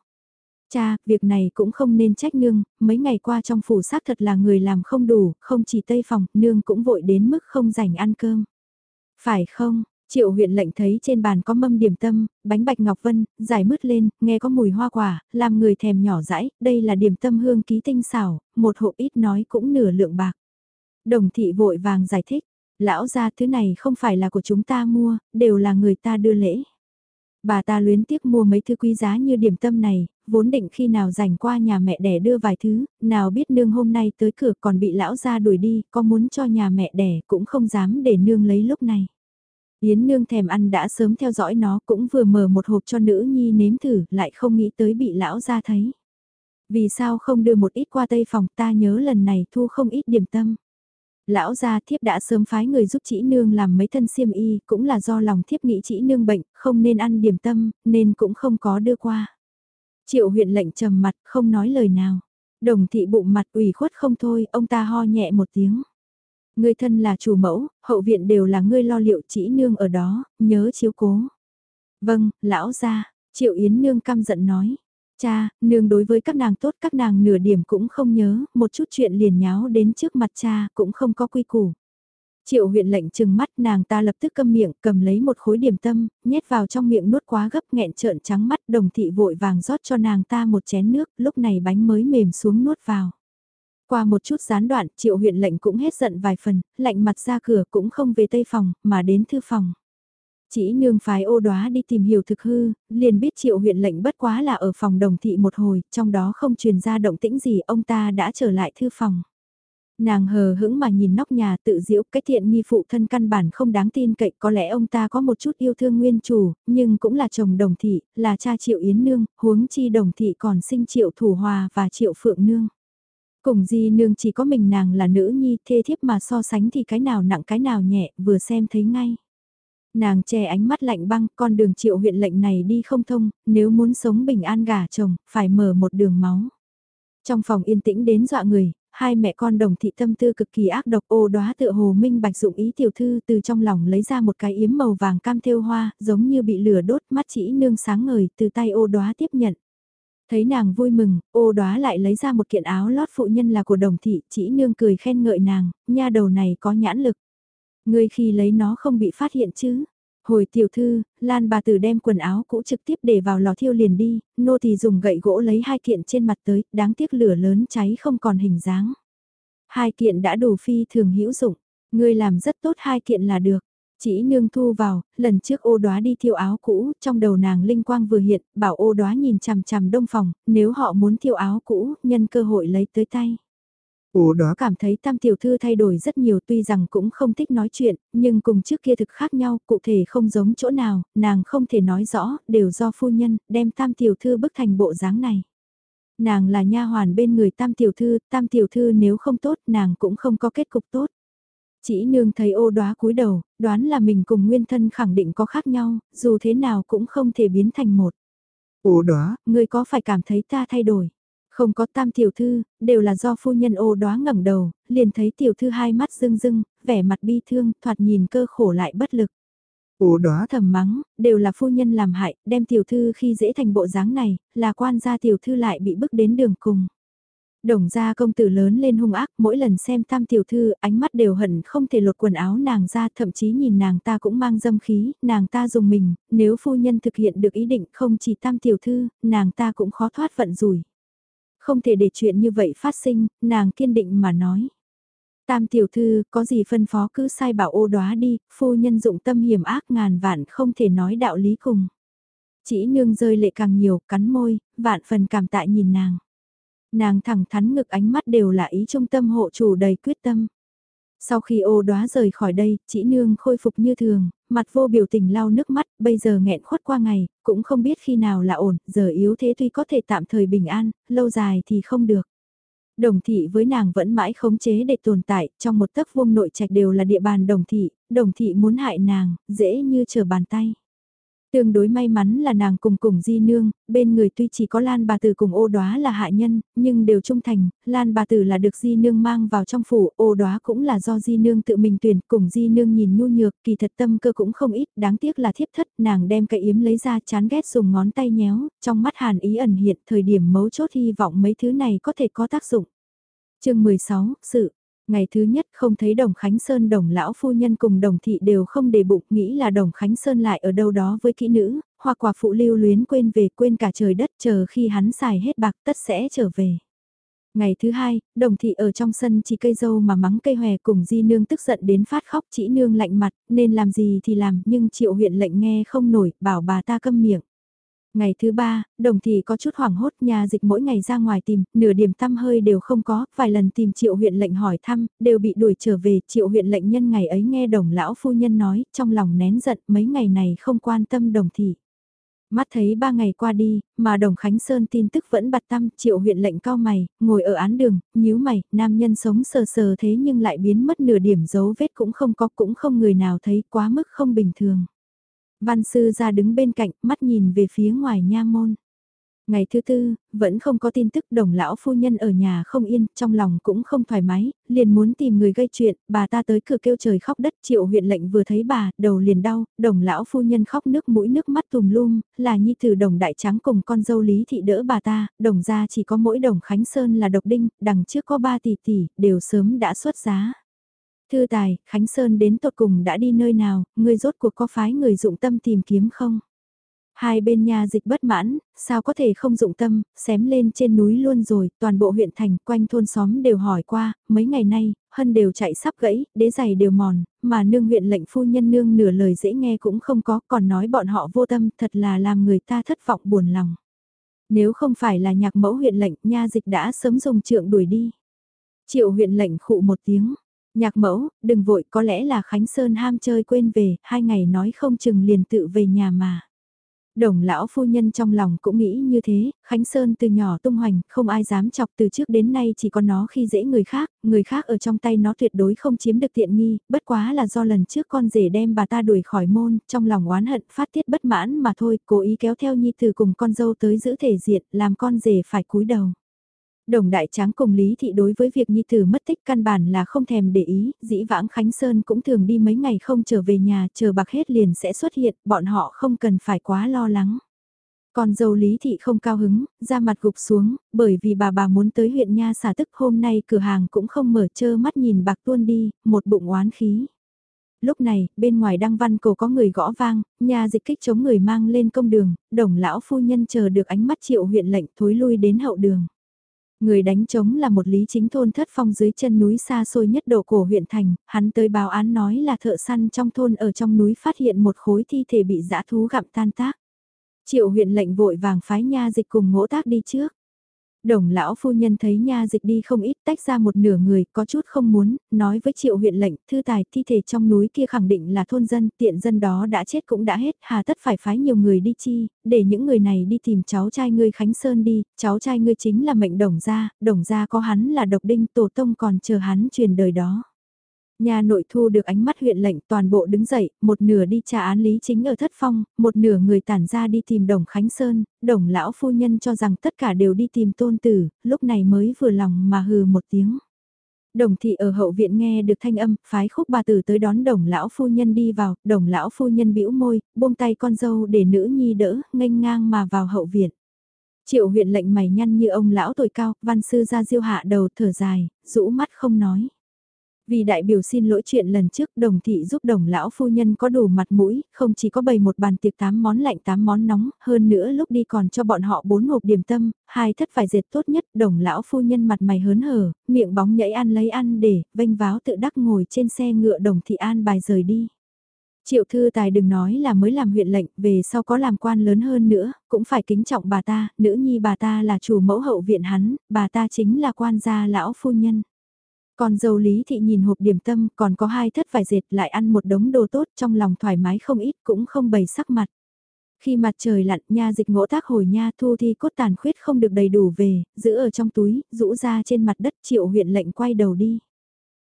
Cha, việc này cũng không nên trách nương, mấy ngày qua trong phủ xác thật là người làm không đủ, không chỉ tây phòng, nương cũng vội đến mức không rảnh ăn cơm. Phải không, Triệu huyện lệnh thấy trên bàn có mâm điểm tâm, bánh bạch ngọc vân, dài mứt lên, nghe có mùi hoa quả, làm người thèm nhỏ dãi, đây là điểm tâm hương ký tinh xảo, một hộp ít nói cũng nửa lượng bạc. Đồng thị vội vàng giải thích, lão ra thứ này không phải là của chúng ta mua, đều là người ta đưa lễ. Bà ta luyến tiếc mua mấy thứ quý giá như điểm tâm này, vốn định khi nào rảnh qua nhà mẹ đẻ đưa vài thứ, nào biết nương hôm nay tới cửa còn bị lão ra đuổi đi, có muốn cho nhà mẹ đẻ cũng không dám để nương lấy lúc này. Yến nương thèm ăn đã sớm theo dõi nó cũng vừa mở một hộp cho nữ nhi nếm thử, lại không nghĩ tới bị lão ra thấy. Vì sao không đưa một ít qua tây phòng, ta nhớ lần này thu không ít điểm tâm. Lão gia thiếp đã sớm phái người giúp chị nương làm mấy thân xiêm y, cũng là do lòng thiếp nghĩ chị nương bệnh, không nên ăn điểm tâm, nên cũng không có đưa qua. Triệu huyện lệnh trầm mặt, không nói lời nào. Đồng thị bụng mặt ủy khuất không thôi, ông ta ho nhẹ một tiếng. Ngươi thân là chủ mẫu, hậu viện đều là ngươi lo liệu chỉ nương ở đó, nhớ chiếu cố. Vâng, lão gia, triệu yến nương căm giận nói. Cha, nương đối với các nàng tốt các nàng nửa điểm cũng không nhớ, một chút chuyện liền nháo đến trước mặt cha cũng không có quy củ. Triệu huyện lệnh chừng mắt nàng ta lập tức câm miệng cầm lấy một khối điểm tâm, nhét vào trong miệng nuốt quá gấp nghẹn trợn trắng mắt đồng thị vội vàng rót cho nàng ta một chén nước, lúc này bánh mới mềm xuống nuốt vào. Qua một chút gián đoạn, triệu huyện lệnh cũng hết giận vài phần, lạnh mặt ra cửa cũng không về tây phòng, mà đến thư phòng. Chỉ nương phái ô đoá đi tìm hiểu thực hư, liền biết triệu huyện lệnh bất quá là ở phòng đồng thị một hồi, trong đó không truyền ra động tĩnh gì, ông ta đã trở lại thư phòng. Nàng hờ hững mà nhìn nóc nhà tự diễu cái thiện nghi phụ thân căn bản không đáng tin cậy có lẽ ông ta có một chút yêu thương nguyên chủ, nhưng cũng là chồng đồng thị, là cha triệu yến nương, huống chi đồng thị còn sinh triệu thủ hòa và triệu phượng nương. Cùng di nương chỉ có mình nàng là nữ nhi thê thiếp mà so sánh thì cái nào nặng cái nào nhẹ vừa xem thấy ngay. Nàng che ánh mắt lạnh băng con đường triệu huyện lệnh này đi không thông, nếu muốn sống bình an gả chồng, phải mở một đường máu. Trong phòng yên tĩnh đến dọa người, hai mẹ con đồng thị tâm tư cực kỳ ác độc ô đóa tựa hồ minh bạch dụng ý tiểu thư từ trong lòng lấy ra một cái yếm màu vàng cam thêu hoa, giống như bị lửa đốt mắt chỉ nương sáng ngời từ tay ô đóa tiếp nhận. Thấy nàng vui mừng, ô đóa lại lấy ra một kiện áo lót phụ nhân là của đồng thị, chỉ nương cười khen ngợi nàng, nha đầu này có nhãn lực. Người khi lấy nó không bị phát hiện chứ. Hồi tiểu thư, Lan bà tử đem quần áo cũ trực tiếp để vào lò thiêu liền đi, nô thì dùng gậy gỗ lấy hai kiện trên mặt tới, đáng tiếc lửa lớn cháy không còn hình dáng. Hai kiện đã đủ phi thường hữu dụng, người làm rất tốt hai kiện là được. Chỉ nương thu vào, lần trước ô đoá đi thiêu áo cũ, trong đầu nàng linh quang vừa hiện, bảo ô đoá nhìn chằm chằm đông phòng, nếu họ muốn thiêu áo cũ, nhân cơ hội lấy tới tay. Ô đó cảm thấy tam tiểu thư thay đổi rất nhiều tuy rằng cũng không thích nói chuyện, nhưng cùng trước kia thực khác nhau, cụ thể không giống chỗ nào, nàng không thể nói rõ, đều do phu nhân, đem tam tiểu thư bức thành bộ dáng này. Nàng là nha hoàn bên người tam tiểu thư, tam tiểu thư nếu không tốt nàng cũng không có kết cục tốt. Chỉ nương thấy ô đoá cúi đầu, đoán là mình cùng nguyên thân khẳng định có khác nhau, dù thế nào cũng không thể biến thành một. Ô đoá, ngươi có phải cảm thấy ta thay đổi? Không có tam tiểu thư, đều là do phu nhân ô đoá ngẩng đầu, liền thấy tiểu thư hai mắt rưng rưng, vẻ mặt bi thương, thoạt nhìn cơ khổ lại bất lực. Ô đoá thầm mắng, đều là phu nhân làm hại, đem tiểu thư khi dễ thành bộ dáng này, là quan gia tiểu thư lại bị bức đến đường cùng. Đồng gia công tử lớn lên hung ác, mỗi lần xem tam tiểu thư, ánh mắt đều hận không thể lột quần áo nàng ra, thậm chí nhìn nàng ta cũng mang dâm khí, nàng ta dùng mình, nếu phu nhân thực hiện được ý định không chỉ tam tiểu thư, nàng ta cũng khó thoát vận rủi. Không thể để chuyện như vậy phát sinh, nàng kiên định mà nói. Tam tiểu thư, có gì phân phó cứ sai bảo ô đoá đi, phu nhân dụng tâm hiểm ác ngàn vạn không thể nói đạo lý cùng. Chỉ nương rơi lệ càng nhiều, cắn môi, vạn phần cảm tạ nhìn nàng. Nàng thẳng thắn ngực ánh mắt đều là ý trung tâm hộ chủ đầy quyết tâm. Sau khi ô đóa rời khỏi đây, chị nương khôi phục như thường, mặt vô biểu tình lau nước mắt, bây giờ nghẹn khuất qua ngày, cũng không biết khi nào là ổn, giờ yếu thế tuy có thể tạm thời bình an, lâu dài thì không được. Đồng thị với nàng vẫn mãi khống chế để tồn tại, trong một tấc vuông nội trạch đều là địa bàn đồng thị, đồng thị muốn hại nàng, dễ như trở bàn tay. Tương đối may mắn là nàng cùng cùng di nương, bên người tuy chỉ có Lan bà tử cùng ô đóa là hạ nhân, nhưng đều trung thành, Lan bà tử là được di nương mang vào trong phủ, ô đóa cũng là do di nương tự mình tuyển, cùng di nương nhìn nhu nhược, kỳ thật tâm cơ cũng không ít, đáng tiếc là thiếp thất, nàng đem cái yếm lấy ra chán ghét dùng ngón tay nhéo, trong mắt hàn ý ẩn hiện, thời điểm mấu chốt hy vọng mấy thứ này có thể có tác dụng. chương 16, sự Ngày thứ nhất không thấy đồng Khánh Sơn đồng lão phu nhân cùng đồng thị đều không đề bụng nghĩ là đồng Khánh Sơn lại ở đâu đó với kỹ nữ, hoặc quả phụ lưu luyến quên về quên cả trời đất chờ khi hắn xài hết bạc tất sẽ trở về. Ngày thứ hai, đồng thị ở trong sân chỉ cây dâu mà mắng cây hòe cùng di nương tức giận đến phát khóc chỉ nương lạnh mặt, nên làm gì thì làm, nhưng triệu huyện lệnh nghe không nổi, bảo bà ta câm miệng. Ngày thứ ba, đồng thị có chút hoảng hốt nhà dịch mỗi ngày ra ngoài tìm, nửa điểm tâm hơi đều không có, vài lần tìm triệu huyện lệnh hỏi thăm, đều bị đuổi trở về, triệu huyện lệnh nhân ngày ấy nghe đồng lão phu nhân nói, trong lòng nén giận mấy ngày này không quan tâm đồng thị. Mắt thấy ba ngày qua đi, mà đồng Khánh Sơn tin tức vẫn bặt tâm, triệu huyện lệnh cao mày, ngồi ở án đường, nhíu mày, nam nhân sống sờ sờ thế nhưng lại biến mất nửa điểm dấu vết cũng không có, cũng không người nào thấy quá mức không bình thường. Văn sư ra đứng bên cạnh, mắt nhìn về phía ngoài nha môn. Ngày thứ tư, vẫn không có tin tức đồng lão phu nhân ở nhà không yên, trong lòng cũng không thoải mái, liền muốn tìm người gây chuyện, bà ta tới cửa kêu trời khóc đất triệu huyện lệnh vừa thấy bà, đầu liền đau, đồng lão phu nhân khóc nước mũi nước mắt tùm lum, là nhi tử đồng đại trắng cùng con dâu lý thị đỡ bà ta, đồng ra chỉ có mỗi đồng Khánh Sơn là độc đinh, đằng trước có ba tỷ tỷ, đều sớm đã xuất giá. Thư tài, Khánh Sơn đến tột cùng đã đi nơi nào, người rốt cuộc có phái người dụng tâm tìm kiếm không? Hai bên nhà dịch bất mãn, sao có thể không dụng tâm, xém lên trên núi luôn rồi, toàn bộ huyện thành, quanh thôn xóm đều hỏi qua, mấy ngày nay, hân đều chạy sắp gãy, đế giày đều mòn, mà nương huyện lệnh phu nhân nương nửa lời dễ nghe cũng không có, còn nói bọn họ vô tâm, thật là làm người ta thất vọng buồn lòng. Nếu không phải là nhạc mẫu huyện lệnh, nha dịch đã sớm dùng trượng đuổi đi. Triệu huyện lệnh khụ một tiếng, Nhạc mẫu, đừng vội có lẽ là Khánh Sơn ham chơi quên về, hai ngày nói không chừng liền tự về nhà mà. Đồng lão phu nhân trong lòng cũng nghĩ như thế, Khánh Sơn từ nhỏ tung hoành, không ai dám chọc từ trước đến nay chỉ có nó khi dễ người khác, người khác ở trong tay nó tuyệt đối không chiếm được tiện nghi, bất quá là do lần trước con rể đem bà ta đuổi khỏi môn, trong lòng oán hận phát tiết bất mãn mà thôi, cố ý kéo theo nhi từ cùng con dâu tới giữ thể diện, làm con rể phải cúi đầu. Đồng đại tráng cùng Lý Thị đối với việc Nhi Tử mất tích căn bản là không thèm để ý, dĩ vãng Khánh Sơn cũng thường đi mấy ngày không trở về nhà, chờ bạc hết liền sẽ xuất hiện, bọn họ không cần phải quá lo lắng. Còn dâu Lý Thị không cao hứng, ra mặt gục xuống, bởi vì bà bà muốn tới huyện Nha xả tức hôm nay cửa hàng cũng không mở chơ mắt nhìn bạc tuôn đi, một bụng oán khí. Lúc này, bên ngoài đăng văn cổ có người gõ vang, nhà dịch kích chống người mang lên công đường, đồng lão phu nhân chờ được ánh mắt triệu huyện lệnh thối lui đến hậu đường. Người đánh trống là một lý chính thôn thất phong dưới chân núi xa xôi nhất độ cổ huyện thành, hắn tới báo án nói là thợ săn trong thôn ở trong núi phát hiện một khối thi thể bị dã thú gặm tan tác. Triệu huyện lệnh vội vàng phái nha dịch cùng ngỗ tác đi trước. Đồng lão phu nhân thấy nha dịch đi không ít tách ra một nửa người có chút không muốn, nói với triệu huyện lệnh thư tài thi thể trong núi kia khẳng định là thôn dân, tiện dân đó đã chết cũng đã hết, hà tất phải phái nhiều người đi chi, để những người này đi tìm cháu trai ngươi Khánh Sơn đi, cháu trai ngươi chính là mệnh đồng gia, đồng gia có hắn là độc đinh tổ tông còn chờ hắn truyền đời đó. Nhà nội thu được ánh mắt huyện lệnh toàn bộ đứng dậy, một nửa đi trả án lý chính ở thất phong, một nửa người tản ra đi tìm đồng Khánh Sơn, đồng lão phu nhân cho rằng tất cả đều đi tìm tôn tử, lúc này mới vừa lòng mà hừ một tiếng. Đồng thị ở hậu viện nghe được thanh âm, phái khúc bà tử tới đón đồng lão phu nhân đi vào, đồng lão phu nhân bĩu môi, buông tay con dâu để nữ nhi đỡ, nghênh ngang mà vào hậu viện. Triệu huyện lệnh mày nhăn như ông lão tuổi cao, văn sư ra diêu hạ đầu thở dài, rũ mắt không nói. Vì đại biểu xin lỗi chuyện lần trước đồng thị giúp đồng lão phu nhân có đủ mặt mũi, không chỉ có bày một bàn tiệc tám món lạnh tám món nóng, hơn nữa lúc đi còn cho bọn họ bốn hộp điểm tâm, hai thất phải dệt tốt nhất, đồng lão phu nhân mặt mày hớn hở, miệng bóng nhảy ăn lấy ăn để, vênh váo tự đắc ngồi trên xe ngựa đồng thị an bài rời đi. Triệu thư tài đừng nói là mới làm huyện lệnh, về sau có làm quan lớn hơn nữa, cũng phải kính trọng bà ta, nữ nhi bà ta là chủ mẫu hậu viện hắn, bà ta chính là quan gia lão phu nhân. Còn dâu Lý Thị nhìn hộp điểm tâm còn có hai thất vải dệt lại ăn một đống đồ tốt trong lòng thoải mái không ít cũng không bày sắc mặt. Khi mặt trời lặn nha dịch ngỗ tác hồi nha thu thi cốt tàn khuyết không được đầy đủ về, giữ ở trong túi, rũ ra trên mặt đất triệu huyện lệnh quay đầu đi.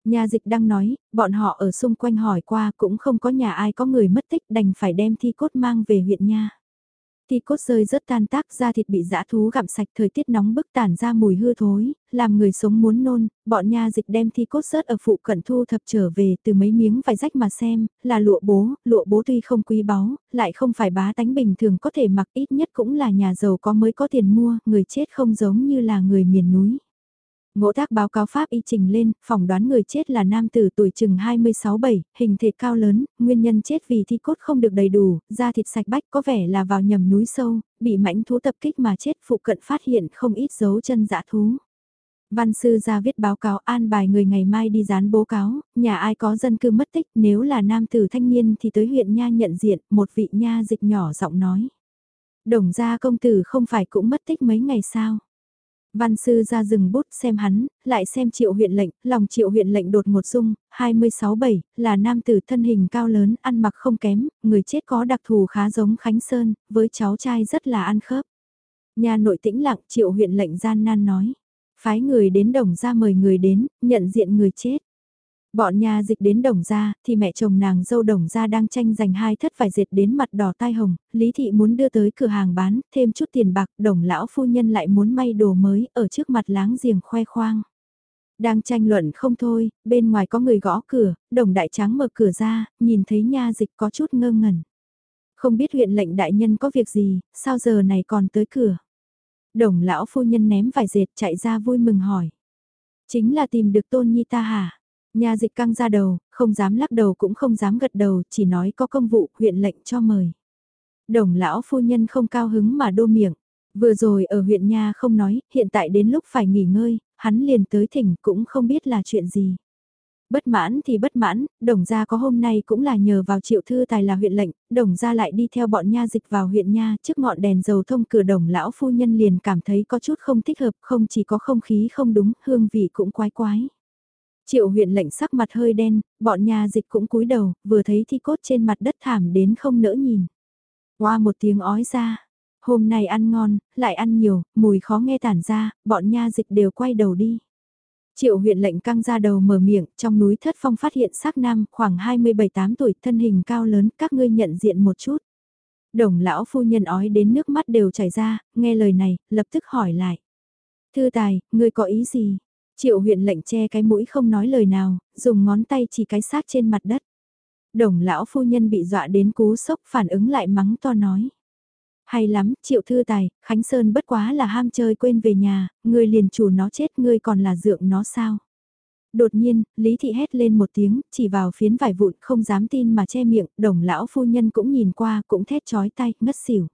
Nhà dịch đang nói, bọn họ ở xung quanh hỏi qua cũng không có nhà ai có người mất tích đành phải đem thi cốt mang về huyện nha thi cốt rơi rất tan tác da thịt bị dã thú gặm sạch thời tiết nóng bức tản ra mùi hư thối, làm người sống muốn nôn, bọn nha dịch đem thi cốt rớt ở phụ cận thu thập trở về từ mấy miếng vải rách mà xem, là lụa bố, lụa bố tuy không quý báu, lại không phải bá tánh bình thường có thể mặc ít nhất cũng là nhà giàu có mới có tiền mua, người chết không giống như là người miền núi. Ngỗ tác báo cáo pháp y trình lên, phỏng đoán người chết là nam tử tuổi chừng 26-7, hình thể cao lớn, nguyên nhân chết vì thi cốt không được đầy đủ, da thịt sạch bách có vẻ là vào nhầm núi sâu, bị mãnh thú tập kích mà chết phụ cận phát hiện không ít dấu chân dã thú. Văn sư ra viết báo cáo an bài người ngày mai đi dán bố cáo, nhà ai có dân cư mất tích nếu là nam tử thanh niên thì tới huyện nha nhận diện, một vị nha dịch nhỏ giọng nói. Đồng gia công tử không phải cũng mất tích mấy ngày sao? Văn sư ra rừng bút xem hắn, lại xem triệu huyện lệnh, lòng triệu huyện lệnh đột ngột dung, 26-7, là nam tử thân hình cao lớn, ăn mặc không kém, người chết có đặc thù khá giống Khánh Sơn, với cháu trai rất là ăn khớp. Nhà nội tĩnh lặng triệu huyện lệnh gian nan nói, phái người đến đồng ra mời người đến, nhận diện người chết. Bọn nhà dịch đến đồng gia, thì mẹ chồng nàng dâu đồng gia đang tranh giành hai thất vải dệt đến mặt đỏ tai hồng, Lý Thị muốn đưa tới cửa hàng bán, thêm chút tiền bạc, đồng lão phu nhân lại muốn may đồ mới, ở trước mặt láng giềng khoe khoang. Đang tranh luận không thôi, bên ngoài có người gõ cửa, đồng đại tráng mở cửa ra, nhìn thấy nha dịch có chút ngơ ngẩn. Không biết huyện lệnh đại nhân có việc gì, sao giờ này còn tới cửa. Đồng lão phu nhân ném vải dệt chạy ra vui mừng hỏi. Chính là tìm được tôn nhi ta hả? Nhà dịch căng ra đầu, không dám lắc đầu cũng không dám gật đầu, chỉ nói có công vụ, huyện lệnh cho mời. Đồng lão phu nhân không cao hứng mà đô miệng. Vừa rồi ở huyện nha không nói, hiện tại đến lúc phải nghỉ ngơi, hắn liền tới thỉnh cũng không biết là chuyện gì. Bất mãn thì bất mãn, đồng gia có hôm nay cũng là nhờ vào triệu thư tài là huyện lệnh, đồng gia lại đi theo bọn nha dịch vào huyện nha trước ngọn đèn dầu thông cửa đồng lão phu nhân liền cảm thấy có chút không thích hợp không chỉ có không khí không đúng, hương vị cũng quái quái. Triệu huyện lệnh sắc mặt hơi đen, bọn nhà dịch cũng cúi đầu, vừa thấy thi cốt trên mặt đất thảm đến không nỡ nhìn. Qua một tiếng ói ra, hôm nay ăn ngon, lại ăn nhiều, mùi khó nghe tản ra, bọn nha dịch đều quay đầu đi. Triệu huyện lệnh căng ra đầu mở miệng, trong núi thất phong phát hiện xác nam khoảng 27-8 tuổi, thân hình cao lớn, các ngươi nhận diện một chút. Đồng lão phu nhân ói đến nước mắt đều chảy ra, nghe lời này, lập tức hỏi lại. Thư tài, ngươi có ý gì? Triệu huyện lệnh che cái mũi không nói lời nào, dùng ngón tay chỉ cái xác trên mặt đất. Đồng lão phu nhân bị dọa đến cú sốc phản ứng lại mắng to nói. Hay lắm, triệu thư tài, Khánh Sơn bất quá là ham chơi quên về nhà, người liền chủ nó chết ngươi còn là dượng nó sao. Đột nhiên, Lý Thị hét lên một tiếng, chỉ vào phiến vải vụn không dám tin mà che miệng, đồng lão phu nhân cũng nhìn qua cũng thét chói tay, ngất xỉu.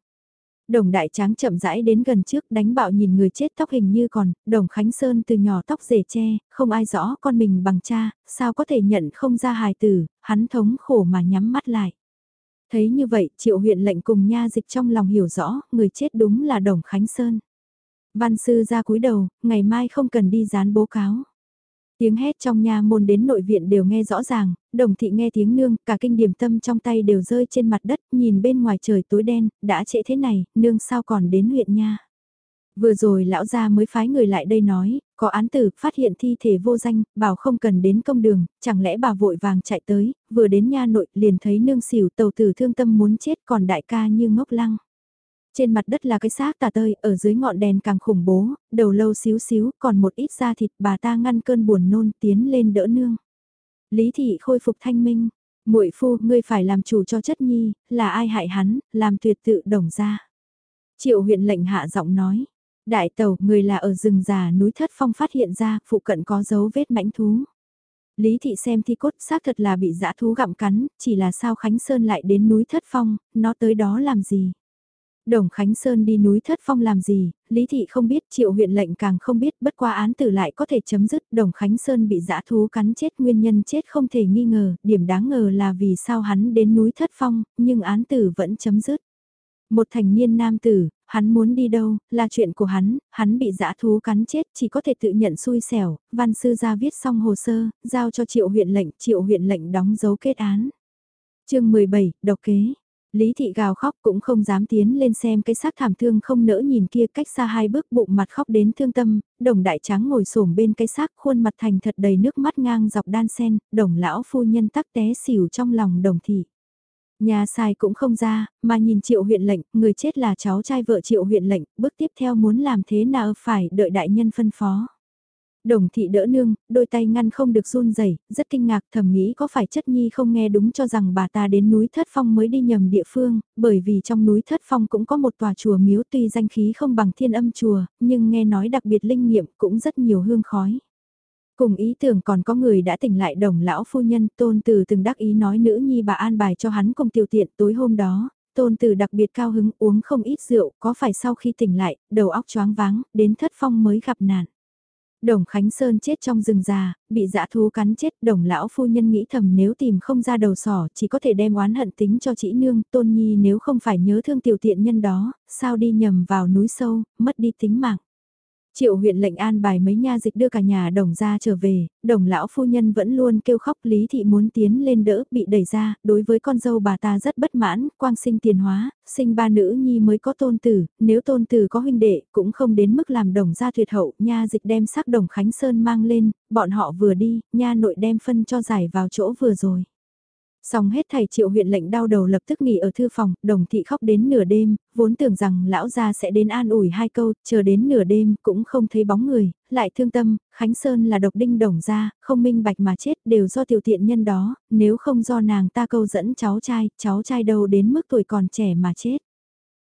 Đồng đại tráng chậm rãi đến gần trước đánh bạo nhìn người chết tóc hình như còn, đồng Khánh Sơn từ nhỏ tóc rể che, không ai rõ con mình bằng cha, sao có thể nhận không ra hài tử, hắn thống khổ mà nhắm mắt lại. Thấy như vậy, triệu huyện lệnh cùng nha dịch trong lòng hiểu rõ, người chết đúng là đồng Khánh Sơn. Văn sư ra cúi đầu, ngày mai không cần đi dán bố cáo. Tiếng hét trong nhà môn đến nội viện đều nghe rõ ràng, đồng thị nghe tiếng nương, cả kinh điểm tâm trong tay đều rơi trên mặt đất, nhìn bên ngoài trời tối đen, đã trễ thế này, nương sao còn đến huyện nha. Vừa rồi lão gia mới phái người lại đây nói, có án tử, phát hiện thi thể vô danh, bảo không cần đến công đường, chẳng lẽ bà vội vàng chạy tới, vừa đến nha nội liền thấy nương xỉu tàu tử thương tâm muốn chết còn đại ca như ngốc lăng. Trên mặt đất là cái xác tà tơi, ở dưới ngọn đèn càng khủng bố, đầu lâu xíu xíu, còn một ít da thịt bà ta ngăn cơn buồn nôn tiến lên đỡ nương. Lý thị khôi phục thanh minh, muội phu, ngươi phải làm chủ cho chất nhi, là ai hại hắn, làm tuyệt tự đồng ra. Triệu huyện lệnh hạ giọng nói, đại tàu, người là ở rừng già núi thất phong phát hiện ra, phụ cận có dấu vết mãnh thú. Lý thị xem thi cốt xác thật là bị dã thú gặm cắn, chỉ là sao Khánh Sơn lại đến núi thất phong, nó tới đó làm gì. Đồng Khánh Sơn đi núi Thất Phong làm gì, Lý Thị không biết, triệu huyện lệnh càng không biết, bất qua án tử lại có thể chấm dứt. Đồng Khánh Sơn bị dã thú cắn chết nguyên nhân chết không thể nghi ngờ, điểm đáng ngờ là vì sao hắn đến núi Thất Phong, nhưng án tử vẫn chấm dứt. Một thành niên nam tử, hắn muốn đi đâu, là chuyện của hắn, hắn bị dã thú cắn chết chỉ có thể tự nhận xui xẻo, văn sư ra viết xong hồ sơ, giao cho triệu huyện lệnh, triệu huyện lệnh đóng dấu kết án. chương 17, độc kế. Lý thị gào khóc cũng không dám tiến lên xem cái xác thảm thương không nỡ nhìn kia cách xa hai bước bụng mặt khóc đến thương tâm, đồng đại trắng ngồi xổm bên cái xác khuôn mặt thành thật đầy nước mắt ngang dọc đan sen, đồng lão phu nhân tắc té xỉu trong lòng đồng thị. Nhà sai cũng không ra, mà nhìn triệu huyện lệnh, người chết là cháu trai vợ triệu huyện lệnh, bước tiếp theo muốn làm thế nào phải đợi đại nhân phân phó. Đồng thị đỡ nương, đôi tay ngăn không được run rẩy, rất kinh ngạc thầm nghĩ có phải chất nhi không nghe đúng cho rằng bà ta đến núi Thất Phong mới đi nhầm địa phương, bởi vì trong núi Thất Phong cũng có một tòa chùa miếu tuy danh khí không bằng thiên âm chùa, nhưng nghe nói đặc biệt linh nghiệm cũng rất nhiều hương khói. Cùng ý tưởng còn có người đã tỉnh lại đồng lão phu nhân tôn từ từng đắc ý nói nữ nhi bà an bài cho hắn cùng tiêu tiện tối hôm đó, tôn từ đặc biệt cao hứng uống không ít rượu có phải sau khi tỉnh lại, đầu óc choáng váng, đến thất phong mới gặp nạn. Đồng Khánh Sơn chết trong rừng già, bị dã thú cắn chết, đồng lão phu nhân nghĩ thầm nếu tìm không ra đầu sỏ chỉ có thể đem oán hận tính cho chị nương, tôn nhi nếu không phải nhớ thương tiểu tiện nhân đó, sao đi nhầm vào núi sâu, mất đi tính mạng. Triệu huyện lệnh an bài mấy nha dịch đưa cả nhà đồng ra trở về, đồng lão phu nhân vẫn luôn kêu khóc lý thị muốn tiến lên đỡ bị đẩy ra, đối với con dâu bà ta rất bất mãn, quang sinh tiền hóa, sinh ba nữ nhi mới có tôn tử, nếu tôn tử có huynh đệ cũng không đến mức làm đồng gia tuyệt hậu, nha dịch đem xác đồng Khánh Sơn mang lên, bọn họ vừa đi, nha nội đem phân cho giải vào chỗ vừa rồi. Xong hết thầy triệu huyện lệnh đau đầu lập tức nghỉ ở thư phòng, đồng thị khóc đến nửa đêm, vốn tưởng rằng lão gia sẽ đến an ủi hai câu, chờ đến nửa đêm cũng không thấy bóng người, lại thương tâm, Khánh Sơn là độc đinh đồng gia, không minh bạch mà chết đều do tiểu tiện nhân đó, nếu không do nàng ta câu dẫn cháu trai, cháu trai đâu đến mức tuổi còn trẻ mà chết.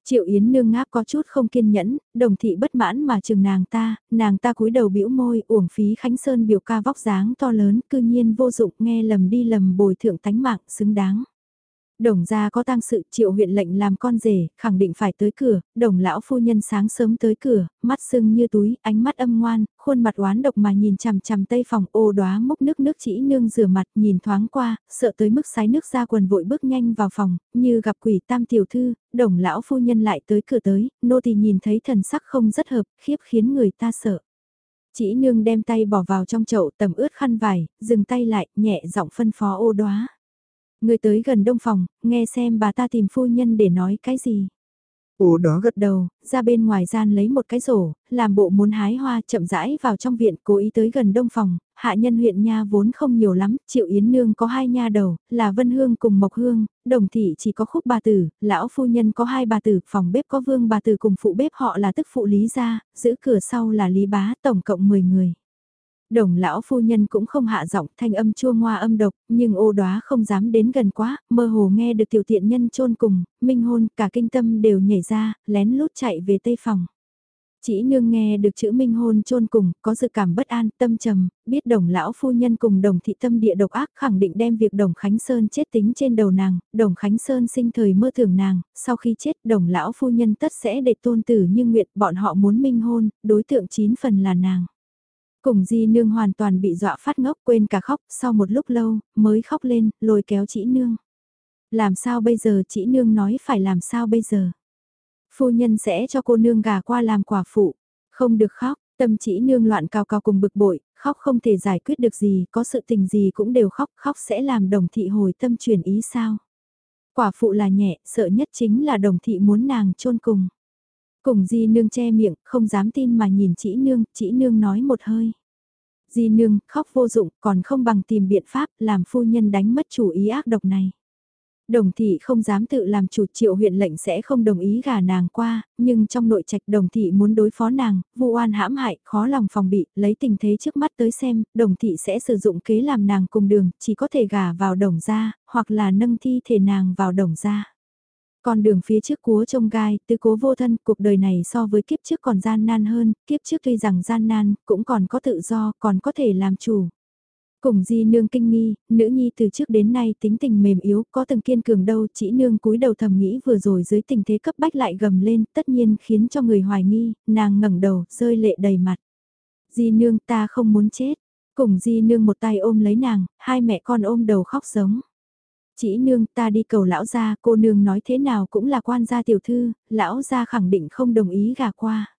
Triệu Yến nương ngáp có chút không kiên nhẫn, đồng thị bất mãn mà chừng nàng ta, nàng ta cúi đầu bĩu môi uổng phí Khánh Sơn biểu ca vóc dáng to lớn, cư nhiên vô dụng nghe lầm đi lầm bồi thượng tánh mạng xứng đáng. Đồng gia có tang sự triệu huyện lệnh làm con rể, khẳng định phải tới cửa, đồng lão phu nhân sáng sớm tới cửa, mắt sưng như túi, ánh mắt âm ngoan, khuôn mặt oán độc mà nhìn chằm chằm tây phòng ô đóa múc nước nước chỉ nương rửa mặt nhìn thoáng qua, sợ tới mức sái nước ra quần vội bước nhanh vào phòng, như gặp quỷ tam tiểu thư, đồng lão phu nhân lại tới cửa tới, nô thì nhìn thấy thần sắc không rất hợp, khiếp khiến người ta sợ. Chỉ nương đem tay bỏ vào trong chậu tầm ướt khăn vải, dừng tay lại, nhẹ giọng phân phó ô đóa Người tới gần đông phòng, nghe xem bà ta tìm phu nhân để nói cái gì. Ủa đó gật đầu, ra bên ngoài gian lấy một cái rổ, làm bộ muốn hái hoa chậm rãi vào trong viện cố ý tới gần đông phòng, hạ nhân huyện nha vốn không nhiều lắm, triệu yến nương có hai nha đầu, là Vân Hương cùng Mộc Hương, đồng thị chỉ có khúc bà tử, lão phu nhân có hai bà tử, phòng bếp có vương bà tử cùng phụ bếp họ là tức phụ lý gia, giữ cửa sau là lý bá, tổng cộng 10 người. Đồng lão phu nhân cũng không hạ giọng thanh âm chua ngoa âm độc, nhưng ô đóa không dám đến gần quá, mơ hồ nghe được tiểu tiện nhân chôn cùng, minh hôn, cả kinh tâm đều nhảy ra, lén lút chạy về tây phòng. Chỉ nương nghe được chữ minh hôn chôn cùng, có dự cảm bất an, tâm trầm, biết đồng lão phu nhân cùng đồng thị tâm địa độc ác khẳng định đem việc đồng Khánh Sơn chết tính trên đầu nàng, đồng Khánh Sơn sinh thời mơ tưởng nàng, sau khi chết đồng lão phu nhân tất sẽ để tôn tử như nguyện bọn họ muốn minh hôn, đối tượng chín phần là nàng. Cùng di nương hoàn toàn bị dọa phát ngốc quên cả khóc, sau một lúc lâu, mới khóc lên, lôi kéo chị nương. Làm sao bây giờ chị nương nói phải làm sao bây giờ? Phu nhân sẽ cho cô nương gà qua làm quả phụ, không được khóc, tâm chỉ nương loạn cao cao cùng bực bội, khóc không thể giải quyết được gì, có sự tình gì cũng đều khóc, khóc sẽ làm đồng thị hồi tâm chuyển ý sao? Quả phụ là nhẹ, sợ nhất chính là đồng thị muốn nàng chôn cùng. Cùng di nương che miệng, không dám tin mà nhìn chỉ nương, chỉ nương nói một hơi. Di nương, khóc vô dụng, còn không bằng tìm biện pháp làm phu nhân đánh mất chủ ý ác độc này. Đồng thị không dám tự làm chủ triệu huyện lệnh sẽ không đồng ý gả nàng qua, nhưng trong nội trạch đồng thị muốn đối phó nàng, vu oan hãm hại, khó lòng phòng bị, lấy tình thế trước mắt tới xem, đồng thị sẽ sử dụng kế làm nàng cùng đường, chỉ có thể gả vào đồng gia, hoặc là nâng thi thể nàng vào đồng gia. Con đường phía trước cúa trông gai, tư cố vô thân, cuộc đời này so với kiếp trước còn gian nan hơn, kiếp trước tuy rằng gian nan, cũng còn có tự do, còn có thể làm chủ. Cùng di nương kinh nghi, nữ nhi từ trước đến nay tính tình mềm yếu, có từng kiên cường đâu, chỉ nương cúi đầu thầm nghĩ vừa rồi dưới tình thế cấp bách lại gầm lên, tất nhiên khiến cho người hoài nghi, nàng ngẩng đầu, rơi lệ đầy mặt. Di nương ta không muốn chết, cùng di nương một tay ôm lấy nàng, hai mẹ con ôm đầu khóc giống. Chỉ nương ta đi cầu lão gia, cô nương nói thế nào cũng là quan gia tiểu thư, lão gia khẳng định không đồng ý gà qua.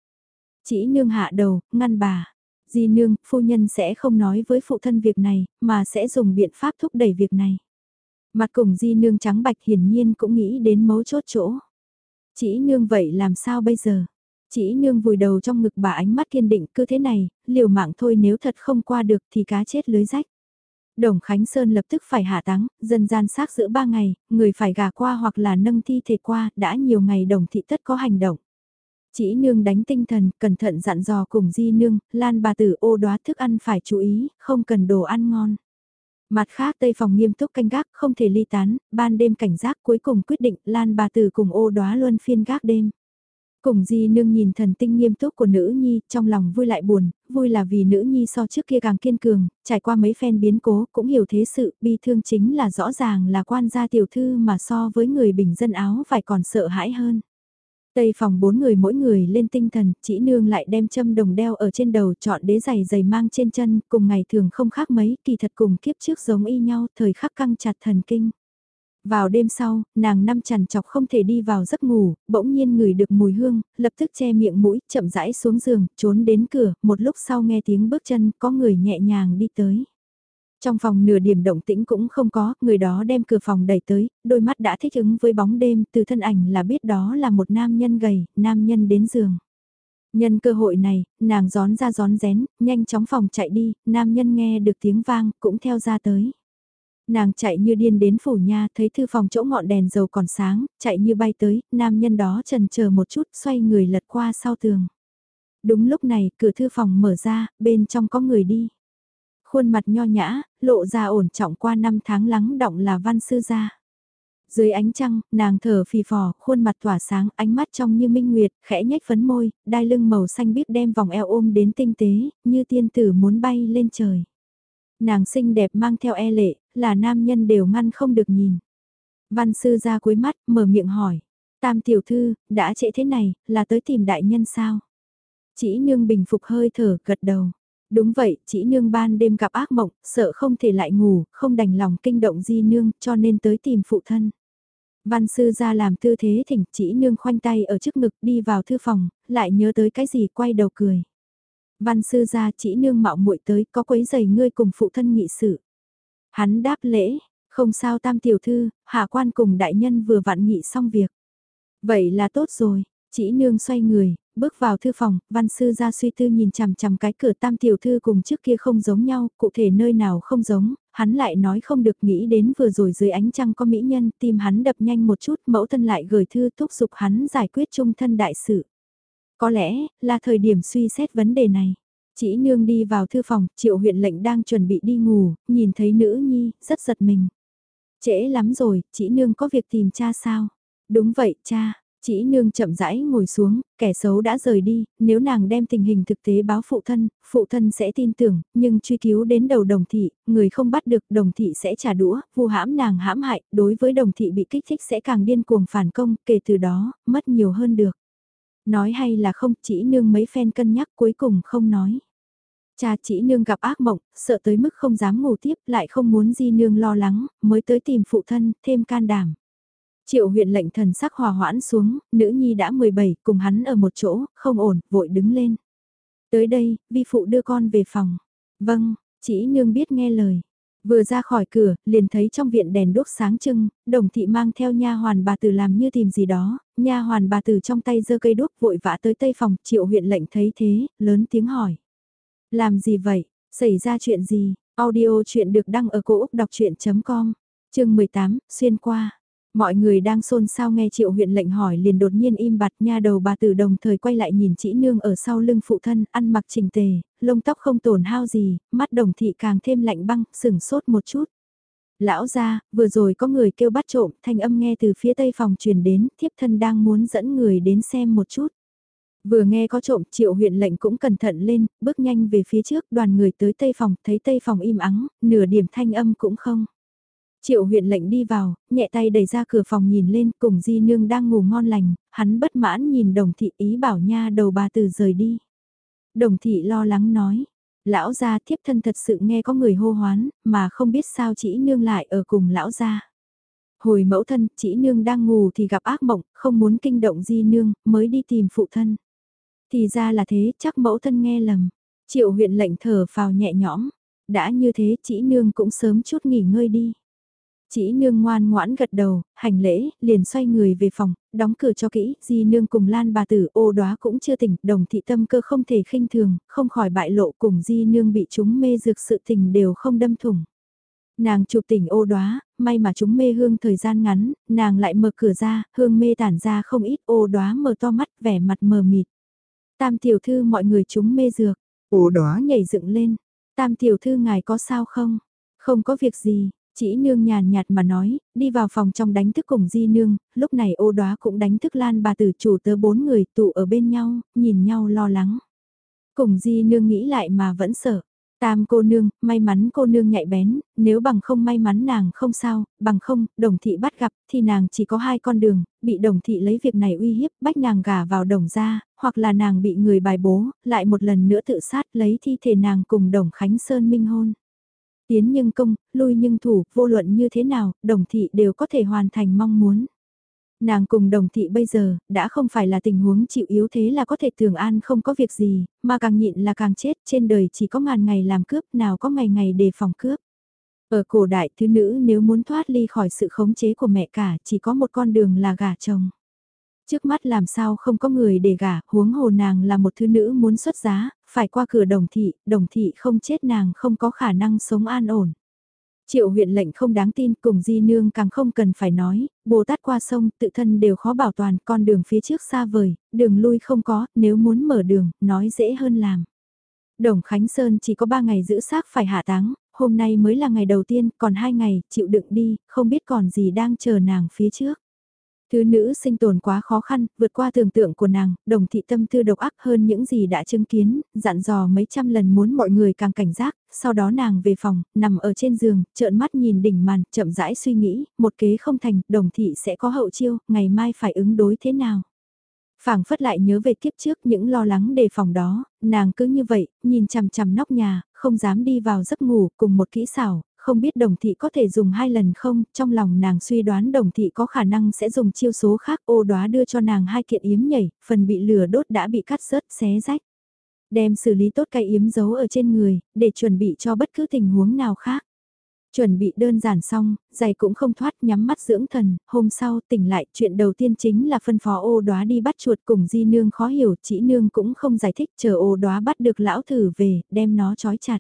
Chỉ nương hạ đầu, ngăn bà. Di nương, phu nhân sẽ không nói với phụ thân việc này, mà sẽ dùng biện pháp thúc đẩy việc này. Mặt cùng di nương trắng bạch hiển nhiên cũng nghĩ đến mấu chốt chỗ. Chỉ nương vậy làm sao bây giờ? Chỉ nương vùi đầu trong ngực bà ánh mắt kiên định cứ thế này, liều mạng thôi nếu thật không qua được thì cá chết lưới rách. Đồng Khánh Sơn lập tức phải hạ táng, dân gian xác giữa ba ngày, người phải gà qua hoặc là nâng thi thể qua, đã nhiều ngày đồng thị tất có hành động. Chỉ nương đánh tinh thần, cẩn thận dặn dò cùng di nương, lan bà tử ô đoá thức ăn phải chú ý, không cần đồ ăn ngon. Mặt khác tây phòng nghiêm túc canh gác không thể ly tán, ban đêm cảnh giác cuối cùng quyết định lan bà tử cùng ô đoá luân phiên gác đêm. Cùng di nương nhìn thần tinh nghiêm túc của nữ nhi, trong lòng vui lại buồn, vui là vì nữ nhi so trước kia càng kiên cường, trải qua mấy phen biến cố cũng hiểu thế sự, bi thương chính là rõ ràng là quan gia tiểu thư mà so với người bình dân áo phải còn sợ hãi hơn. Tây phòng bốn người mỗi người lên tinh thần, chỉ nương lại đem châm đồng đeo ở trên đầu chọn đế giày giày mang trên chân, cùng ngày thường không khác mấy, kỳ thật cùng kiếp trước giống y nhau, thời khắc căng chặt thần kinh. Vào đêm sau, nàng năm chằn chọc không thể đi vào giấc ngủ, bỗng nhiên ngửi được mùi hương, lập tức che miệng mũi, chậm rãi xuống giường, trốn đến cửa, một lúc sau nghe tiếng bước chân, có người nhẹ nhàng đi tới. Trong phòng nửa điểm động tĩnh cũng không có, người đó đem cửa phòng đẩy tới, đôi mắt đã thích ứng với bóng đêm, từ thân ảnh là biết đó là một nam nhân gầy, nam nhân đến giường. Nhân cơ hội này, nàng gión ra gión rén, nhanh chóng phòng chạy đi, nam nhân nghe được tiếng vang, cũng theo ra tới. Nàng chạy như điên đến phủ nha, thấy thư phòng chỗ ngọn đèn dầu còn sáng, chạy như bay tới, nam nhân đó trần chờ một chút, xoay người lật qua sau tường. Đúng lúc này, cửa thư phòng mở ra, bên trong có người đi. Khuôn mặt nho nhã, lộ ra ổn trọng qua năm tháng lắng động là văn sư gia. Dưới ánh trăng, nàng thở phì phò, khuôn mặt tỏa sáng, ánh mắt trong như minh nguyệt, khẽ nhếch phấn môi, đai lưng màu xanh biếc đem vòng eo ôm đến tinh tế, như tiên tử muốn bay lên trời. Nàng xinh đẹp mang theo e lệ, là nam nhân đều ngăn không được nhìn. Văn sư ra cuối mắt, mở miệng hỏi. Tam tiểu thư, đã trễ thế này, là tới tìm đại nhân sao? Chỉ nương bình phục hơi thở, gật đầu. Đúng vậy, chỉ nương ban đêm gặp ác mộng, sợ không thể lại ngủ, không đành lòng kinh động di nương, cho nên tới tìm phụ thân. Văn sư ra làm tư thế thỉnh chỉ nương khoanh tay ở trước ngực đi vào thư phòng, lại nhớ tới cái gì quay đầu cười. Văn sư gia chỉ nương mạo muội tới có quấy giày ngươi cùng phụ thân nghị sự. Hắn đáp lễ, không sao tam tiểu thư, hạ quan cùng đại nhân vừa vặn nghị xong việc. Vậy là tốt rồi, chỉ nương xoay người, bước vào thư phòng, văn sư ra suy tư nhìn chằm chằm cái cửa tam tiểu thư cùng trước kia không giống nhau, cụ thể nơi nào không giống, hắn lại nói không được nghĩ đến vừa rồi dưới ánh trăng có mỹ nhân, tim hắn đập nhanh một chút, mẫu thân lại gửi thư thúc giục hắn giải quyết chung thân đại sự. Có lẽ, là thời điểm suy xét vấn đề này. Chỉ nương đi vào thư phòng, triệu huyện lệnh đang chuẩn bị đi ngủ, nhìn thấy nữ nhi, rất giật mình. Trễ lắm rồi, chỉ nương có việc tìm cha sao? Đúng vậy, cha. Chỉ nương chậm rãi ngồi xuống, kẻ xấu đã rời đi, nếu nàng đem tình hình thực tế báo phụ thân, phụ thân sẽ tin tưởng, nhưng truy cứu đến đầu đồng thị, người không bắt được đồng thị sẽ trả đũa, vu hãm nàng hãm hại, đối với đồng thị bị kích thích sẽ càng điên cuồng phản công, kể từ đó, mất nhiều hơn được. Nói hay là không, chỉ nương mấy phen cân nhắc cuối cùng không nói. Cha chỉ nương gặp ác mộng, sợ tới mức không dám ngủ tiếp, lại không muốn di nương lo lắng, mới tới tìm phụ thân, thêm can đảm. Triệu huyện lệnh thần sắc hòa hoãn xuống, nữ nhi đã 17, cùng hắn ở một chỗ, không ổn, vội đứng lên. Tới đây, vi phụ đưa con về phòng. Vâng, chỉ nương biết nghe lời. Vừa ra khỏi cửa, liền thấy trong viện đèn đốt sáng trưng, đồng thị mang theo nha hoàn bà tử làm như tìm gì đó, nha hoàn bà tử trong tay giơ cây đuốc vội vã tới tây phòng, triệu huyện lệnh thấy thế, lớn tiếng hỏi. Làm gì vậy? Xảy ra chuyện gì? Audio chuyện được đăng ở cổ Úc đọc chuyện.com, chương 18, xuyên qua. Mọi người đang xôn xao nghe triệu huyện lệnh hỏi liền đột nhiên im bặt nha đầu bà tử đồng thời quay lại nhìn chị nương ở sau lưng phụ thân, ăn mặc trình tề, lông tóc không tổn hao gì, mắt đồng thị càng thêm lạnh băng, sừng sốt một chút. Lão ra, vừa rồi có người kêu bắt trộm, thanh âm nghe từ phía tây phòng truyền đến, thiếp thân đang muốn dẫn người đến xem một chút. Vừa nghe có trộm, triệu huyện lệnh cũng cẩn thận lên, bước nhanh về phía trước, đoàn người tới tây phòng, thấy tây phòng im ắng, nửa điểm thanh âm cũng không. Triệu huyện lệnh đi vào, nhẹ tay đẩy ra cửa phòng nhìn lên, cùng di nương đang ngủ ngon lành, hắn bất mãn nhìn đồng thị ý bảo nha đầu bà từ rời đi. Đồng thị lo lắng nói, lão gia thiếp thân thật sự nghe có người hô hoán, mà không biết sao chỉ nương lại ở cùng lão gia. Hồi mẫu thân, chỉ nương đang ngủ thì gặp ác mộng, không muốn kinh động di nương, mới đi tìm phụ thân. Thì ra là thế, chắc mẫu thân nghe lầm. Triệu huyện lệnh thở vào nhẹ nhõm. Đã như thế, chỉ nương cũng sớm chút nghỉ ngơi đi. Chỉ nương ngoan ngoãn gật đầu, hành lễ, liền xoay người về phòng, đóng cửa cho kỹ, di nương cùng lan bà tử ô đóa cũng chưa tỉnh, đồng thị tâm cơ không thể khinh thường, không khỏi bại lộ cùng di nương bị chúng mê dược sự tình đều không đâm thủng. Nàng chụp tỉnh ô đóa, may mà chúng mê hương thời gian ngắn, nàng lại mở cửa ra, hương mê tản ra không ít ô đóa mở to mắt vẻ mặt mờ mịt. Tam tiểu thư mọi người chúng mê dược, ô đóa nhảy dựng lên, tam tiểu thư ngài có sao không? Không có việc gì, chỉ nương nhàn nhạt mà nói, đi vào phòng trong đánh thức cùng di nương, lúc này ô đóa cũng đánh thức lan bà tử chủ tớ bốn người tụ ở bên nhau, nhìn nhau lo lắng. Cùng di nương nghĩ lại mà vẫn sợ. Tam cô nương, may mắn cô nương nhạy bén, nếu bằng không may mắn nàng không sao, bằng không, đồng thị bắt gặp, thì nàng chỉ có hai con đường, bị đồng thị lấy việc này uy hiếp, bách nàng gả vào đồng gia, hoặc là nàng bị người bài bố, lại một lần nữa tự sát lấy thi thể nàng cùng đồng Khánh Sơn minh hôn. Tiến nhưng công, lui nhưng thủ, vô luận như thế nào, đồng thị đều có thể hoàn thành mong muốn. Nàng cùng đồng thị bây giờ, đã không phải là tình huống chịu yếu thế là có thể thường an không có việc gì, mà càng nhịn là càng chết, trên đời chỉ có ngàn ngày làm cướp, nào có ngày ngày đề phòng cướp. Ở cổ đại thứ nữ nếu muốn thoát ly khỏi sự khống chế của mẹ cả, chỉ có một con đường là gả chồng. Trước mắt làm sao không có người để gả, huống hồ nàng là một thứ nữ muốn xuất giá, phải qua cửa đồng thị, đồng thị không chết nàng không có khả năng sống an ổn. Triệu huyện lệnh không đáng tin cùng di nương càng không cần phải nói, Bồ Tát qua sông tự thân đều khó bảo toàn con đường phía trước xa vời, đường lui không có, nếu muốn mở đường, nói dễ hơn làm. Đồng Khánh Sơn chỉ có 3 ngày giữ xác phải hạ táng, hôm nay mới là ngày đầu tiên, còn 2 ngày, chịu đựng đi, không biết còn gì đang chờ nàng phía trước. Thứ nữ sinh tồn quá khó khăn, vượt qua tưởng tượng của nàng, đồng thị tâm tư độc ác hơn những gì đã chứng kiến, dặn dò mấy trăm lần muốn mọi người càng cảnh giác, sau đó nàng về phòng, nằm ở trên giường, trợn mắt nhìn đỉnh màn, chậm rãi suy nghĩ, một kế không thành, đồng thị sẽ có hậu chiêu, ngày mai phải ứng đối thế nào. phảng phất lại nhớ về kiếp trước những lo lắng đề phòng đó, nàng cứ như vậy, nhìn chằm chằm nóc nhà, không dám đi vào giấc ngủ cùng một kỹ xảo, không biết đồng thị có thể dùng hai lần không, trong lòng nàng suy đoán đồng thị có khả năng sẽ dùng chiêu số khác ô đoá đưa cho nàng hai kiện yếm nhảy, phần bị lửa đốt đã bị cắt rớt xé rách. Đem xử lý tốt cái yếm giấu ở trên người, để chuẩn bị cho bất cứ tình huống nào khác. Chuẩn bị đơn giản xong, giày cũng không thoát nhắm mắt dưỡng thần, hôm sau tỉnh lại chuyện đầu tiên chính là phân phó ô đoá đi bắt chuột cùng di nương khó hiểu, chỉ nương cũng không giải thích chờ ô đoá bắt được lão thử về, đem nó trói chặt.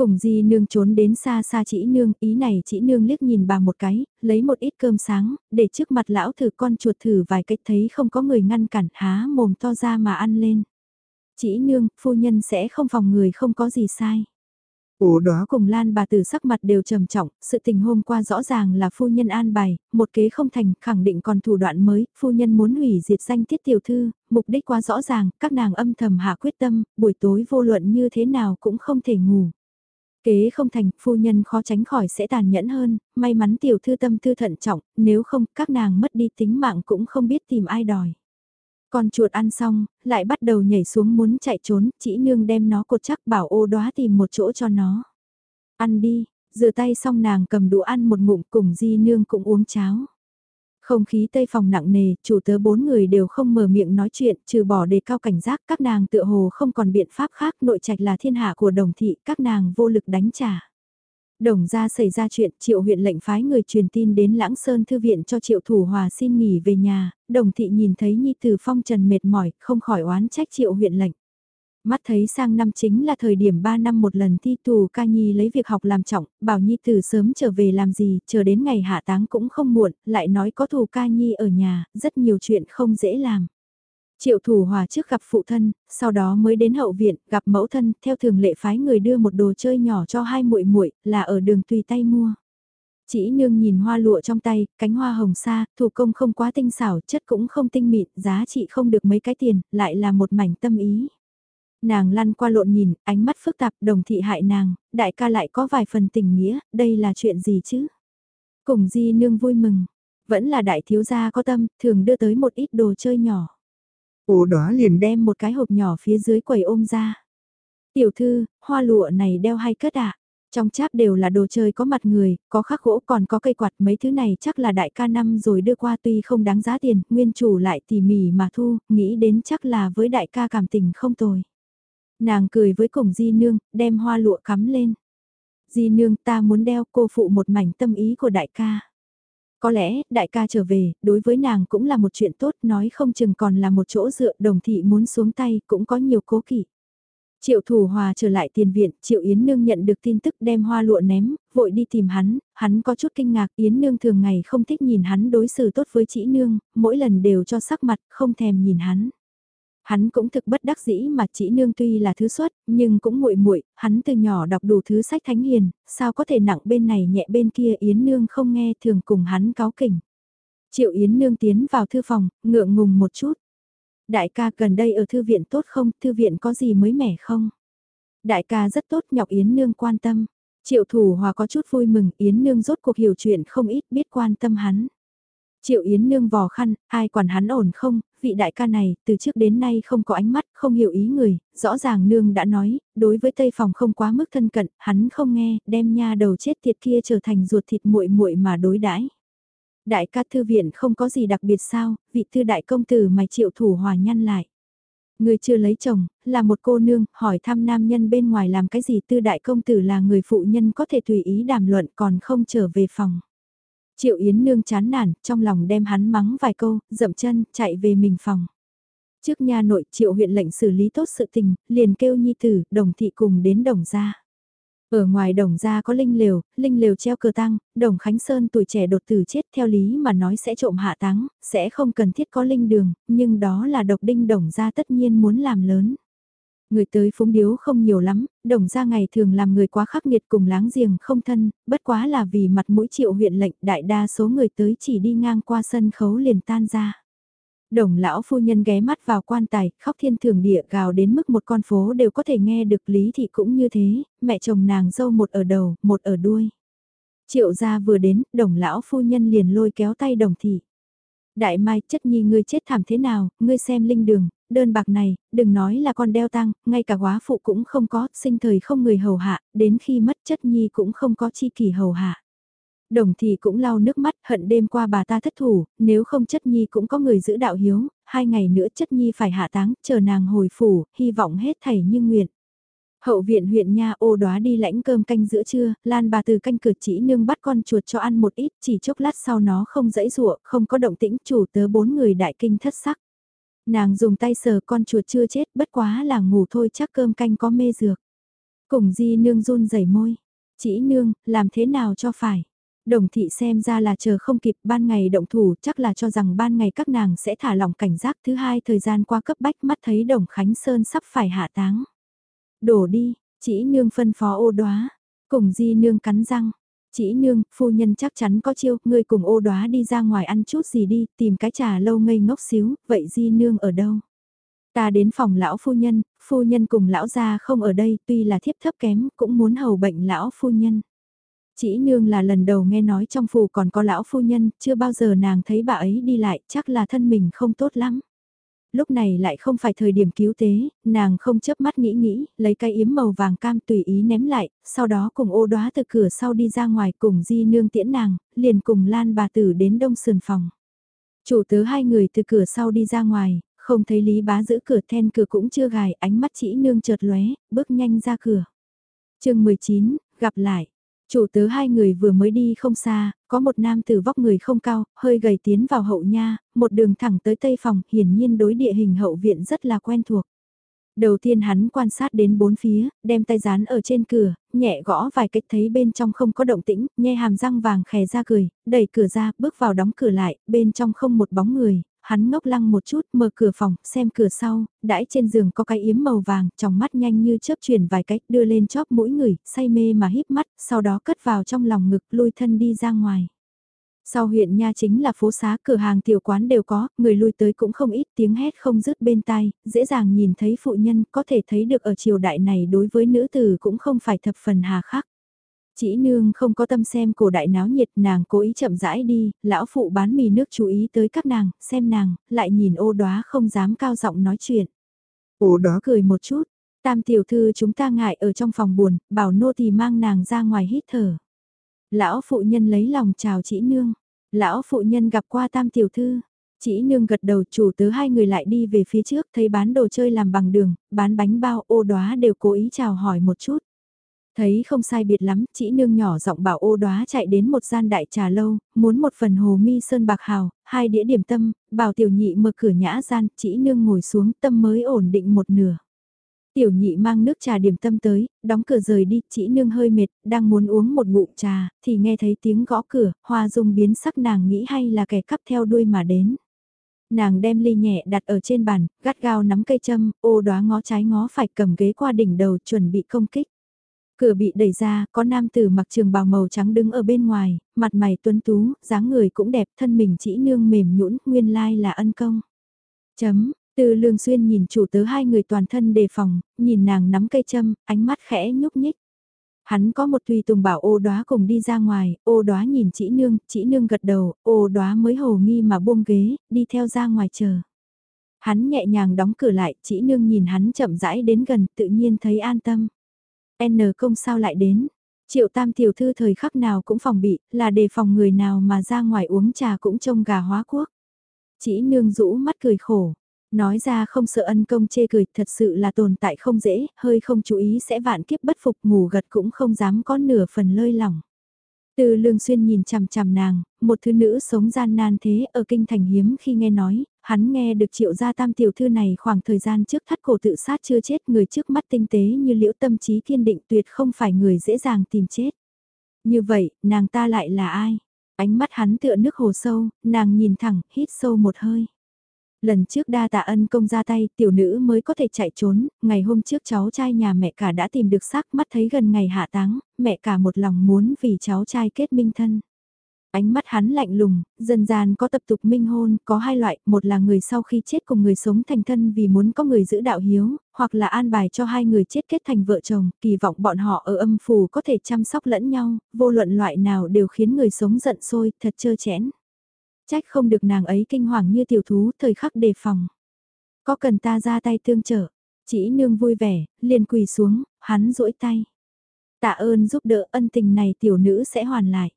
Cùng di nương trốn đến xa xa chỉ nương, ý này chỉ nương liếc nhìn bà một cái, lấy một ít cơm sáng, để trước mặt lão thử con chuột thử vài cách thấy không có người ngăn cản há mồm to ra mà ăn lên. Chỉ nương, phu nhân sẽ không phòng người không có gì sai. Ủa đó cùng Lan bà tử sắc mặt đều trầm trọng, sự tình hôm qua rõ ràng là phu nhân an bài, một kế không thành, khẳng định còn thủ đoạn mới, phu nhân muốn hủy diệt danh tiết tiểu thư, mục đích quá rõ ràng, các nàng âm thầm hạ quyết tâm, buổi tối vô luận như thế nào cũng không thể ngủ. Kế không thành, phu nhân khó tránh khỏi sẽ tàn nhẫn hơn, may mắn tiểu thư tâm tư thận trọng, nếu không các nàng mất đi tính mạng cũng không biết tìm ai đòi. Con chuột ăn xong, lại bắt đầu nhảy xuống muốn chạy trốn, chỉ nương đem nó cột chắc bảo ô đóa tìm một chỗ cho nó. Ăn đi, rửa tay xong nàng cầm đũa ăn một ngụm cùng di nương cũng uống cháo. Không khí tây phòng nặng nề, chủ tớ bốn người đều không mở miệng nói chuyện, trừ bỏ đề cao cảnh giác các nàng tựa hồ không còn biện pháp khác, nội trạch là thiên hạ của đồng thị, các nàng vô lực đánh trả. Đồng ra xảy ra chuyện, triệu huyện lệnh phái người truyền tin đến Lãng Sơn Thư viện cho triệu thủ hòa xin nghỉ về nhà, đồng thị nhìn thấy Nhi Tử Phong Trần mệt mỏi, không khỏi oán trách triệu huyện lệnh. Mắt thấy sang năm chính là thời điểm 3 năm một lần thi tù ca nhi lấy việc học làm trọng, bảo nhi từ sớm trở về làm gì, chờ đến ngày hạ táng cũng không muộn, lại nói có thù ca nhi ở nhà, rất nhiều chuyện không dễ làm. Triệu thủ hòa trước gặp phụ thân, sau đó mới đến hậu viện, gặp mẫu thân, theo thường lệ phái người đưa một đồ chơi nhỏ cho hai muội muội là ở đường tùy tay mua. Chỉ nương nhìn hoa lụa trong tay, cánh hoa hồng sa, thủ công không quá tinh xảo, chất cũng không tinh mịn, giá trị không được mấy cái tiền, lại là một mảnh tâm ý. Nàng lăn qua lộn nhìn, ánh mắt phức tạp, đồng thị hại nàng, đại ca lại có vài phần tình nghĩa, đây là chuyện gì chứ? Cùng di nương vui mừng, vẫn là đại thiếu gia có tâm, thường đưa tới một ít đồ chơi nhỏ. Ồ đó liền đem một cái hộp nhỏ phía dưới quầy ôm ra. Tiểu thư, hoa lụa này đeo hay cất ạ? À? Trong cháp đều là đồ chơi có mặt người, có khắc gỗ còn có cây quạt mấy thứ này chắc là đại ca năm rồi đưa qua tuy không đáng giá tiền, nguyên chủ lại tỉ mỉ mà thu, nghĩ đến chắc là với đại ca cảm tình không tồi. Nàng cười với cổng di nương, đem hoa lụa cắm lên. Di nương ta muốn đeo cô phụ một mảnh tâm ý của đại ca. Có lẽ, đại ca trở về, đối với nàng cũng là một chuyện tốt, nói không chừng còn là một chỗ dựa đồng thị muốn xuống tay, cũng có nhiều cố kỵ. Triệu thủ hòa trở lại tiền viện, Triệu Yến Nương nhận được tin tức đem hoa lụa ném, vội đi tìm hắn, hắn có chút kinh ngạc, Yến Nương thường ngày không thích nhìn hắn đối xử tốt với chị Nương, mỗi lần đều cho sắc mặt, không thèm nhìn hắn. Hắn cũng thực bất đắc dĩ mà chỉ Nương tuy là thứ xuất, nhưng cũng muội muội hắn từ nhỏ đọc đủ thứ sách thánh hiền, sao có thể nặng bên này nhẹ bên kia Yến Nương không nghe thường cùng hắn cáo kỉnh. Triệu Yến Nương tiến vào thư phòng, ngượng ngùng một chút. Đại ca gần đây ở thư viện tốt không, thư viện có gì mới mẻ không? Đại ca rất tốt nhọc Yến Nương quan tâm. Triệu thủ hòa có chút vui mừng, Yến Nương rốt cuộc hiểu chuyện không ít biết quan tâm hắn. Triệu Yến Nương vò khăn, ai quản hắn ổn không, vị đại ca này, từ trước đến nay không có ánh mắt, không hiểu ý người, rõ ràng Nương đã nói, đối với Tây Phòng không quá mức thân cận, hắn không nghe, đem nha đầu chết tiệt kia trở thành ruột thịt muội muội mà đối đãi. Đại ca thư viện không có gì đặc biệt sao, vị thư đại công tử mày triệu thủ hòa nhăn lại. Người chưa lấy chồng, là một cô nương, hỏi thăm nam nhân bên ngoài làm cái gì tư đại công tử là người phụ nhân có thể tùy ý đàm luận còn không trở về phòng. Triệu Yến nương chán nản, trong lòng đem hắn mắng vài câu, dậm chân, chạy về mình phòng. Trước nhà nội triệu huyện lệnh xử lý tốt sự tình, liền kêu nhi tử, đồng thị cùng đến đồng gia. Ở ngoài đồng gia có linh lều, linh lều treo cờ tăng, đồng Khánh Sơn tuổi trẻ đột tử chết theo lý mà nói sẽ trộm hạ táng, sẽ không cần thiết có linh đường, nhưng đó là độc đinh đồng gia tất nhiên muốn làm lớn. Người tới phúng điếu không nhiều lắm, đồng gia ngày thường làm người quá khắc nghiệt cùng láng giềng không thân, bất quá là vì mặt mũi triệu huyện lệnh đại đa số người tới chỉ đi ngang qua sân khấu liền tan ra. Đồng lão phu nhân ghé mắt vào quan tài, khóc thiên thường địa gào đến mức một con phố đều có thể nghe được lý thị cũng như thế, mẹ chồng nàng dâu một ở đầu, một ở đuôi. Triệu gia vừa đến, đồng lão phu nhân liền lôi kéo tay đồng thị. Đại mai, chất nhi ngươi chết thảm thế nào, ngươi xem linh đường, đơn bạc này, đừng nói là con đeo tăng, ngay cả quá phụ cũng không có, sinh thời không người hầu hạ, đến khi mất chất nhi cũng không có chi kỷ hầu hạ. Đồng thì cũng lau nước mắt, hận đêm qua bà ta thất thủ, nếu không chất nhi cũng có người giữ đạo hiếu, hai ngày nữa chất nhi phải hạ táng, chờ nàng hồi phủ, hy vọng hết thảy như nguyện. Hậu viện huyện nha ô đóa đi lãnh cơm canh giữa trưa, Lan bà từ canh cửa chỉ nương bắt con chuột cho ăn một ít, chỉ chốc lát sau nó không dãy rụa, không có động tĩnh, chủ tớ bốn người đại kinh thất sắc. Nàng dùng tay sờ con chuột chưa chết, bất quá là ngủ thôi chắc cơm canh có mê dược. Cùng di nương run rẩy môi, chỉ nương, làm thế nào cho phải. Đồng thị xem ra là chờ không kịp ban ngày động thủ chắc là cho rằng ban ngày các nàng sẽ thả lỏng cảnh giác thứ hai thời gian qua cấp bách mắt thấy đồng Khánh Sơn sắp phải hạ táng. Đổ đi, chỉ nương phân phó ô đoá, cùng di nương cắn răng. Chỉ nương, phu nhân chắc chắn có chiêu, ngươi cùng ô đoá đi ra ngoài ăn chút gì đi, tìm cái trà lâu ngây ngốc xíu, vậy di nương ở đâu? Ta đến phòng lão phu nhân, phu nhân cùng lão gia không ở đây, tuy là thiếp thấp kém, cũng muốn hầu bệnh lão phu nhân. Chỉ nương là lần đầu nghe nói trong phủ còn có lão phu nhân, chưa bao giờ nàng thấy bà ấy đi lại, chắc là thân mình không tốt lắm. Lúc này lại không phải thời điểm cứu tế, nàng không chớp mắt nghĩ nghĩ, lấy cái yếm màu vàng cam tùy ý ném lại, sau đó cùng ô đoá từ cửa sau đi ra ngoài cùng di nương tiễn nàng, liền cùng lan bà tử đến đông sườn phòng. Chủ tớ hai người từ cửa sau đi ra ngoài, không thấy Lý Bá giữ cửa then cửa cũng chưa gài, ánh mắt chỉ nương chợt lóe, bước nhanh ra cửa. chương 19, gặp lại. Chủ tớ hai người vừa mới đi không xa, có một nam tử vóc người không cao, hơi gầy tiến vào hậu nha, một đường thẳng tới tây phòng, hiển nhiên đối địa hình hậu viện rất là quen thuộc. Đầu tiên hắn quan sát đến bốn phía, đem tay dán ở trên cửa, nhẹ gõ vài cách thấy bên trong không có động tĩnh, nhe hàm răng vàng khè ra cười, đẩy cửa ra, bước vào đóng cửa lại, bên trong không một bóng người, hắn ngốc lăng một chút, mở cửa phòng, xem cửa sau, đãi trên giường có cái yếm màu vàng, trong mắt nhanh như chớp chuyển vài cách, đưa lên chóp mũi người, say mê mà híp mắt, sau đó cất vào trong lòng ngực, lui thân đi ra ngoài. Sau huyện nha chính là phố xá, cửa hàng tiểu quán đều có, người lui tới cũng không ít, tiếng hét không dứt bên tai, dễ dàng nhìn thấy phụ nhân, có thể thấy được ở triều đại này đối với nữ tử cũng không phải thập phần hà khắc. Chỉ nương không có tâm xem cổ đại náo nhiệt nàng cố ý chậm rãi đi, lão phụ bán mì nước chú ý tới các nàng, xem nàng, lại nhìn ô đóa không dám cao giọng nói chuyện. Ô đó cười một chút, Tam tiểu thư chúng ta ngại ở trong phòng buồn, bảo nô tỳ mang nàng ra ngoài hít thở. Lão phụ nhân lấy lòng chào chị nương. Lão phụ nhân gặp qua tam tiểu thư. Chỉ nương gật đầu chủ tớ hai người lại đi về phía trước thấy bán đồ chơi làm bằng đường, bán bánh bao ô đóa đều cố ý chào hỏi một chút. Thấy không sai biệt lắm, chỉ nương nhỏ giọng bảo ô đóa chạy đến một gian đại trà lâu, muốn một phần hồ mi sơn bạc hào, hai đĩa điểm tâm, bảo tiểu nhị mở cửa nhã gian, chỉ nương ngồi xuống tâm mới ổn định một nửa. Tiểu nhị mang nước trà điểm tâm tới, đóng cửa rời đi, chỉ nương hơi mệt, đang muốn uống một ngụm trà, thì nghe thấy tiếng gõ cửa, hoa dung biến sắc nàng nghĩ hay là kẻ cắp theo đuôi mà đến. Nàng đem ly nhẹ đặt ở trên bàn, gắt gao nắm cây châm, ô đóa ngó trái ngó phải cầm ghế qua đỉnh đầu chuẩn bị công kích. Cửa bị đẩy ra, có nam tử mặc trường bào màu trắng đứng ở bên ngoài, mặt mày tuấn tú, dáng người cũng đẹp, thân mình chỉ nương mềm nhũn, nguyên lai là ân công. Chấm, từ lương xuyên nhìn chủ tớ hai người toàn thân đề phòng, nhìn nàng nắm cây châm, ánh mắt khẽ nhúc nhích. Hắn có một tùy tùng bảo ô đóa cùng đi ra ngoài, ô đóa nhìn chỉ nương, chỉ nương gật đầu, ô đóa mới hồ nghi mà buông ghế, đi theo ra ngoài chờ. Hắn nhẹ nhàng đóng cửa lại, chỉ nương nhìn hắn chậm rãi đến gần, tự nhiên thấy an tâm. N công sao lại đến? Triệu tam tiểu thư thời khắc nào cũng phòng bị, là đề phòng người nào mà ra ngoài uống trà cũng trông gà hóa quốc. Chỉ nương rũ mắt cười khổ, Nói ra không sợ ân công chê cười, thật sự là tồn tại không dễ, hơi không chú ý sẽ vạn kiếp bất phục ngủ gật cũng không dám có nửa phần lơi lỏng. Từ lương xuyên nhìn chằm chằm nàng, một thứ nữ sống gian nan thế ở kinh thành hiếm khi nghe nói, hắn nghe được triệu gia tam tiểu thư này khoảng thời gian trước thắt cổ tự sát chưa chết người trước mắt tinh tế như liễu tâm trí kiên định tuyệt không phải người dễ dàng tìm chết. Như vậy, nàng ta lại là ai? Ánh mắt hắn tựa nước hồ sâu, nàng nhìn thẳng, hít sâu một hơi. Lần trước đa tạ ân công ra tay, tiểu nữ mới có thể chạy trốn, ngày hôm trước cháu trai nhà mẹ cả đã tìm được xác mắt thấy gần ngày hạ táng, mẹ cả một lòng muốn vì cháu trai kết minh thân. Ánh mắt hắn lạnh lùng, dần gian có tập tục minh hôn, có hai loại, một là người sau khi chết cùng người sống thành thân vì muốn có người giữ đạo hiếu, hoặc là an bài cho hai người chết kết thành vợ chồng, kỳ vọng bọn họ ở âm phù có thể chăm sóc lẫn nhau, vô luận loại nào đều khiến người sống giận sôi thật trơ chẽn. Trách không được nàng ấy kinh hoàng như tiểu thú thời khắc đề phòng. Có cần ta ra tay tương trợ, chỉ nương vui vẻ, liền quỳ xuống, hắn duỗi tay. Tạ ơn giúp đỡ ân tình này tiểu nữ sẽ hoàn lại.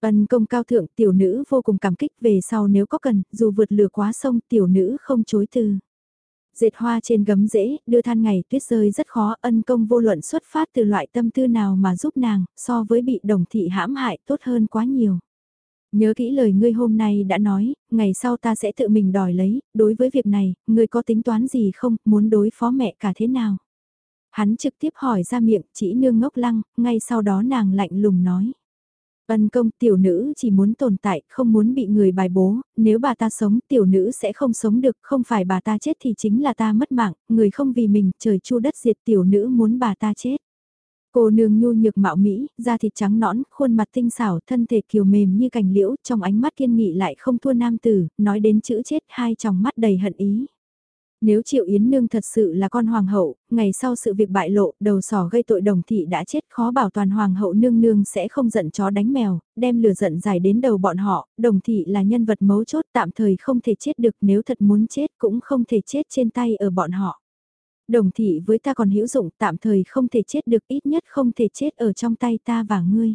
Ân công cao thượng tiểu nữ vô cùng cảm kích về sau nếu có cần, dù vượt lửa quá sông tiểu nữ không chối từ. Dệt hoa trên gấm rễ, đưa than ngày tuyết rơi rất khó ân công vô luận xuất phát từ loại tâm tư nào mà giúp nàng, so với bị đồng thị hãm hại tốt hơn quá nhiều. Nhớ kỹ lời ngươi hôm nay đã nói, ngày sau ta sẽ tự mình đòi lấy, đối với việc này, ngươi có tính toán gì không, muốn đối phó mẹ cả thế nào? Hắn trực tiếp hỏi ra miệng, chỉ nương ngốc lăng, ngay sau đó nàng lạnh lùng nói. Ân công tiểu nữ chỉ muốn tồn tại, không muốn bị người bài bố, nếu bà ta sống tiểu nữ sẽ không sống được, không phải bà ta chết thì chính là ta mất mạng, người không vì mình, trời chu đất diệt tiểu nữ muốn bà ta chết. Cô nương nhu nhược mạo mỹ, da thịt trắng nõn, khuôn mặt tinh xảo, thân thể kiều mềm như cành liễu, trong ánh mắt kiên nghị lại không thua nam tử, nói đến chữ chết hai tròng mắt đầy hận ý. Nếu Triệu Yến Nương thật sự là con hoàng hậu, ngày sau sự việc bại lộ, đầu sỏ gây tội đồng thị đã chết khó bảo toàn hoàng hậu nương nương sẽ không giận chó đánh mèo, đem lửa giận dài đến đầu bọn họ, đồng thị là nhân vật mấu chốt tạm thời không thể chết được nếu thật muốn chết cũng không thể chết trên tay ở bọn họ. Đồng thị với ta còn hữu dụng tạm thời không thể chết được ít nhất không thể chết ở trong tay ta và ngươi.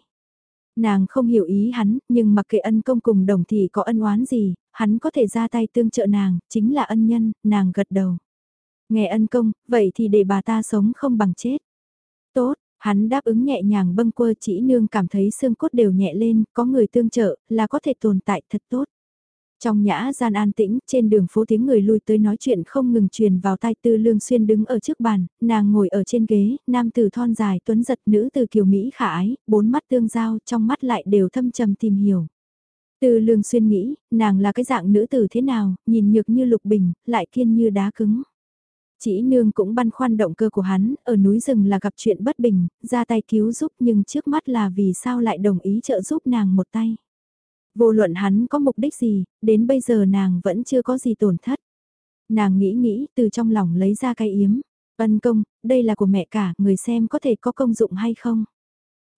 Nàng không hiểu ý hắn, nhưng mặc kệ ân công cùng đồng thị có ân oán gì, hắn có thể ra tay tương trợ nàng, chính là ân nhân, nàng gật đầu. Nghe ân công, vậy thì để bà ta sống không bằng chết. Tốt, hắn đáp ứng nhẹ nhàng bâng quơ chỉ nương cảm thấy xương cốt đều nhẹ lên, có người tương trợ, là có thể tồn tại thật tốt. Trong nhã gian an tĩnh, trên đường phố tiếng người lui tới nói chuyện không ngừng truyền vào tai tư lương xuyên đứng ở trước bàn, nàng ngồi ở trên ghế, nam từ thon dài tuấn giật nữ từ kiều Mỹ khả ái, bốn mắt tương giao, trong mắt lại đều thâm trầm tìm hiểu. Từ lương xuyên nghĩ, nàng là cái dạng nữ tử thế nào, nhìn nhược như lục bình, lại kiên như đá cứng. Chỉ nương cũng băn khoăn động cơ của hắn, ở núi rừng là gặp chuyện bất bình, ra tay cứu giúp nhưng trước mắt là vì sao lại đồng ý trợ giúp nàng một tay. Vô luận hắn có mục đích gì, đến bây giờ nàng vẫn chưa có gì tổn thất. Nàng nghĩ nghĩ từ trong lòng lấy ra cái yếm. Ân công, đây là của mẹ cả, người xem có thể có công dụng hay không?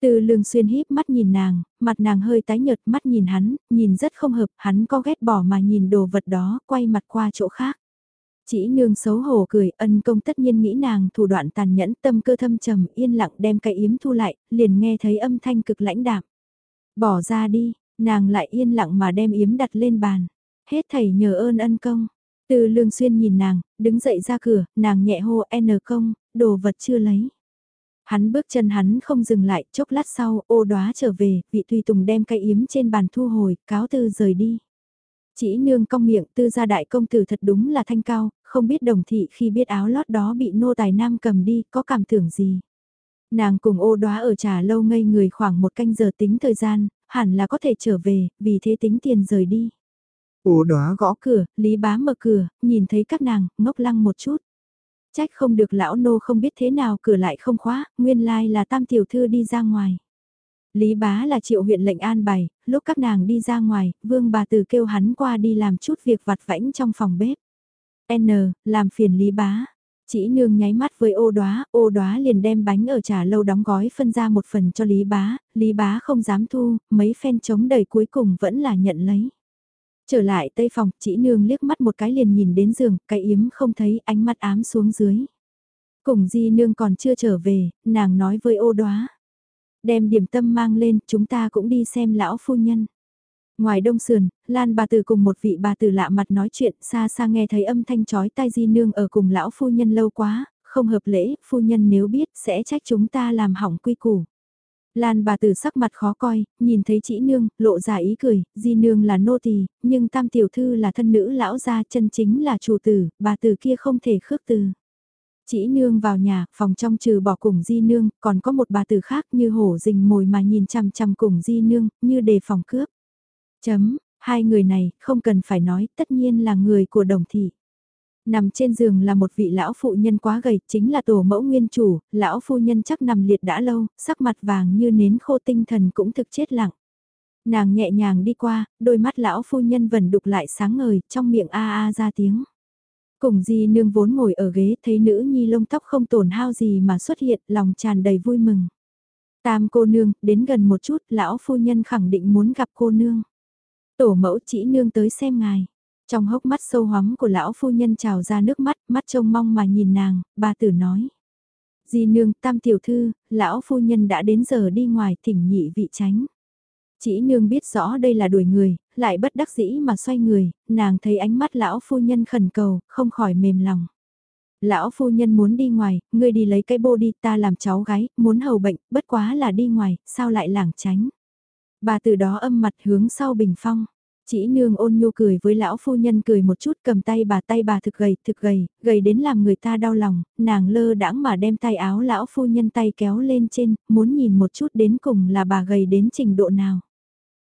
Từ lương xuyên híp mắt nhìn nàng, mặt nàng hơi tái nhợt mắt nhìn hắn, nhìn rất không hợp, hắn có ghét bỏ mà nhìn đồ vật đó, quay mặt qua chỗ khác. Chỉ nương xấu hổ cười, ân công tất nhiên nghĩ nàng thủ đoạn tàn nhẫn tâm cơ thâm trầm yên lặng đem cái yếm thu lại, liền nghe thấy âm thanh cực lãnh đạm. Bỏ ra đi, nàng lại yên lặng mà đem yếm đặt lên bàn. Hết thầy nhờ ơn ân công. Từ lương xuyên nhìn nàng, đứng dậy ra cửa, nàng nhẹ hô N công, đồ vật chưa lấy. Hắn bước chân hắn không dừng lại, chốc lát sau, ô đóa trở về, vị tùy tùng đem cây yếm trên bàn thu hồi, cáo từ rời đi. Chỉ nương cong miệng tư gia đại công tử thật đúng là thanh cao, không biết đồng thị khi biết áo lót đó bị nô tài nam cầm đi, có cảm tưởng gì. Nàng cùng ô đóa ở trà lâu ngây người khoảng một canh giờ tính thời gian, hẳn là có thể trở về, vì thế tính tiền rời đi. Ô đóa gõ cửa, Lý Bá mở cửa, nhìn thấy các nàng, ngốc lăng một chút. Trách không được lão nô không biết thế nào cửa lại không khóa, nguyên lai là tam tiểu thư đi ra ngoài. Lý bá là triệu huyện lệnh an bày, lúc các nàng đi ra ngoài, vương bà từ kêu hắn qua đi làm chút việc vặt vãnh trong phòng bếp. N, làm phiền lý bá. Chỉ nương nháy mắt với ô đoá, ô đoá liền đem bánh ở trà lâu đóng gói phân ra một phần cho lý bá, lý bá không dám thu, mấy phen chống đầy cuối cùng vẫn là nhận lấy. Trở lại tây phòng, chỉ nương liếc mắt một cái liền nhìn đến giường, cái yếm không thấy ánh mắt ám xuống dưới. Cùng di nương còn chưa trở về, nàng nói với ô đoá. Đem điểm tâm mang lên, chúng ta cũng đi xem lão phu nhân. Ngoài đông sườn, Lan bà tử cùng một vị bà tử lạ mặt nói chuyện, xa xa nghe thấy âm thanh chói tai di nương ở cùng lão phu nhân lâu quá, không hợp lễ, phu nhân nếu biết sẽ trách chúng ta làm hỏng quy củ. Lan bà tử sắc mặt khó coi, nhìn thấy chị nương, lộ ra ý cười, di nương là nô tỳ, nhưng tam tiểu thư là thân nữ lão gia chân chính là chủ tử, bà tử kia không thể khước từ. Chỉ nương vào nhà, phòng trong trừ bỏ cùng di nương, còn có một bà tử khác như hổ rình mồi mà nhìn chằm chằm cùng di nương, như đề phòng cướp. Chấm, hai người này, không cần phải nói, tất nhiên là người của đồng thị. Nằm trên giường là một vị lão phụ nhân quá gầy, chính là tổ mẫu nguyên chủ, lão phu nhân chắc nằm liệt đã lâu, sắc mặt vàng như nến khô tinh thần cũng thực chết lặng. Nàng nhẹ nhàng đi qua, đôi mắt lão phu nhân vẫn đục lại sáng ngời, trong miệng a a ra tiếng. Cùng di nương vốn ngồi ở ghế thấy nữ nhi lông tóc không tổn hao gì mà xuất hiện, lòng tràn đầy vui mừng. Tam cô nương, đến gần một chút, lão phu nhân khẳng định muốn gặp cô nương. Tổ mẫu chỉ nương tới xem ngài. Trong hốc mắt sâu hóm của lão phu nhân trào ra nước mắt, mắt trông mong mà nhìn nàng, bà tử nói. Di nương, tam tiểu thư, lão phu nhân đã đến giờ đi ngoài thỉnh nhị vị tránh. Chỉ nương biết rõ đây là đuổi người, lại bất đắc dĩ mà xoay người, nàng thấy ánh mắt lão phu nhân khẩn cầu, không khỏi mềm lòng. Lão phu nhân muốn đi ngoài, ngươi đi lấy cái bô đi ta làm cháu gái, muốn hầu bệnh, bất quá là đi ngoài, sao lại lảng tránh. Bà từ đó âm mặt hướng sau bình phong. Chỉ nương ôn nhu cười với lão phu nhân cười một chút cầm tay bà tay bà thực gầy, thực gầy, gầy đến làm người ta đau lòng, nàng lơ đãng mà đem tay áo lão phu nhân tay kéo lên trên, muốn nhìn một chút đến cùng là bà gầy đến trình độ nào.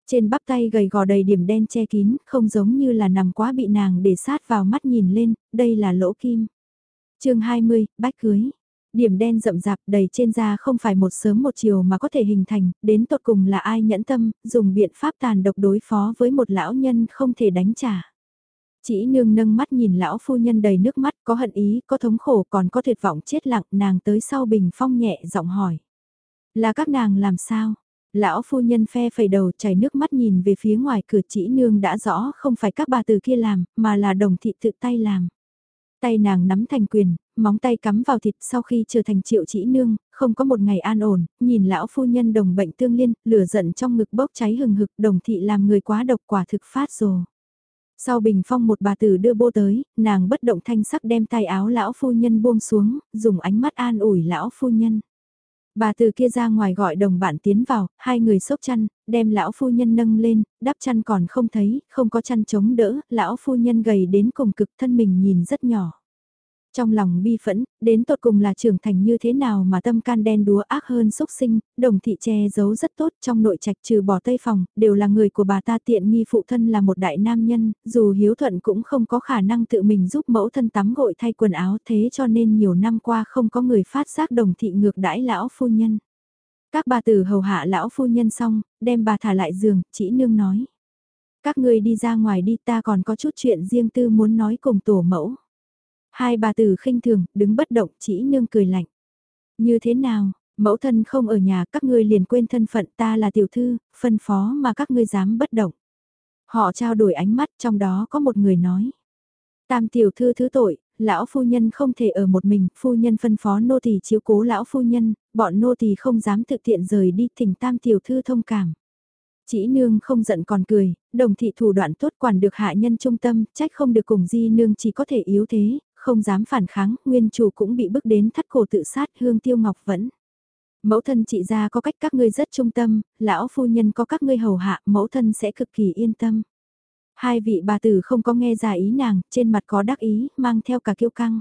Trên bắp tay gầy gò đầy điểm đen che kín, không giống như là nằm quá bị nàng để sát vào mắt nhìn lên, đây là lỗ kim. chương 20, bách cưới. Điểm đen rậm rạp đầy trên da không phải một sớm một chiều mà có thể hình thành, đến tột cùng là ai nhẫn tâm, dùng biện pháp tàn độc đối phó với một lão nhân không thể đánh trả. Chỉ nương nâng mắt nhìn lão phu nhân đầy nước mắt, có hận ý, có thống khổ còn có tuyệt vọng chết lặng, nàng tới sau bình phong nhẹ giọng hỏi. Là các nàng làm sao? Lão phu nhân phe phẩy đầu chảy nước mắt nhìn về phía ngoài cửa chỉ nương đã rõ không phải các bà từ kia làm, mà là đồng thị tự tay làm. Tay nàng nắm thành quyền, móng tay cắm vào thịt sau khi trở thành triệu chỉ nương, không có một ngày an ổn, nhìn lão phu nhân đồng bệnh tương liên, lửa giận trong ngực bốc cháy hừng hực, đồng thị làm người quá độc quả thực phát rồi. Sau bình phong một bà tử đưa bô tới, nàng bất động thanh sắc đem tay áo lão phu nhân buông xuống, dùng ánh mắt an ủi lão phu nhân. Bà từ kia ra ngoài gọi đồng bạn tiến vào, hai người xốc chăn, đem lão phu nhân nâng lên, đắp chăn còn không thấy, không có chăn chống đỡ, lão phu nhân gầy đến cùng cực thân mình nhìn rất nhỏ. Trong lòng bi phẫn, đến tột cùng là trưởng thành như thế nào mà tâm can đen đúa ác hơn xúc sinh, đồng thị che giấu rất tốt trong nội trạch trừ bỏ tây phòng, đều là người của bà ta tiện nghi phụ thân là một đại nam nhân, dù hiếu thuận cũng không có khả năng tự mình giúp mẫu thân tắm gội thay quần áo thế cho nên nhiều năm qua không có người phát giác đồng thị ngược đãi lão phu nhân. Các bà tử hầu hạ lão phu nhân xong, đem bà thả lại giường, chỉ nương nói. Các người đi ra ngoài đi ta còn có chút chuyện riêng tư muốn nói cùng tổ mẫu. Hai bà tử khinh thường, đứng bất động chỉ nương cười lạnh. Như thế nào, mẫu thân không ở nhà các ngươi liền quên thân phận ta là tiểu thư, phân phó mà các ngươi dám bất động. Họ trao đổi ánh mắt trong đó có một người nói. Tam tiểu thư thứ tội, Lão phu nhân không thể ở một mình, phu nhân phân phó nô tỳ chiếu cố lão phu nhân, bọn nô tỳ không dám tự tiện rời đi thỉnh tam tiểu thư thông cảm. Chỉ nương không giận còn cười, đồng thị thủ đoạn tốt quản được hạ nhân trung tâm, trách không được cùng di nương chỉ có thể yếu thế, không dám phản kháng, nguyên chủ cũng bị bức đến thắt cổ tự sát hương tiêu ngọc vẫn. Mẫu thân chị ra có cách các ngươi rất trung tâm, lão phu nhân có các ngươi hầu hạ, mẫu thân sẽ cực kỳ yên tâm. Hai vị bà tử không có nghe ra ý nàng, trên mặt có đắc ý, mang theo cả kiêu căng.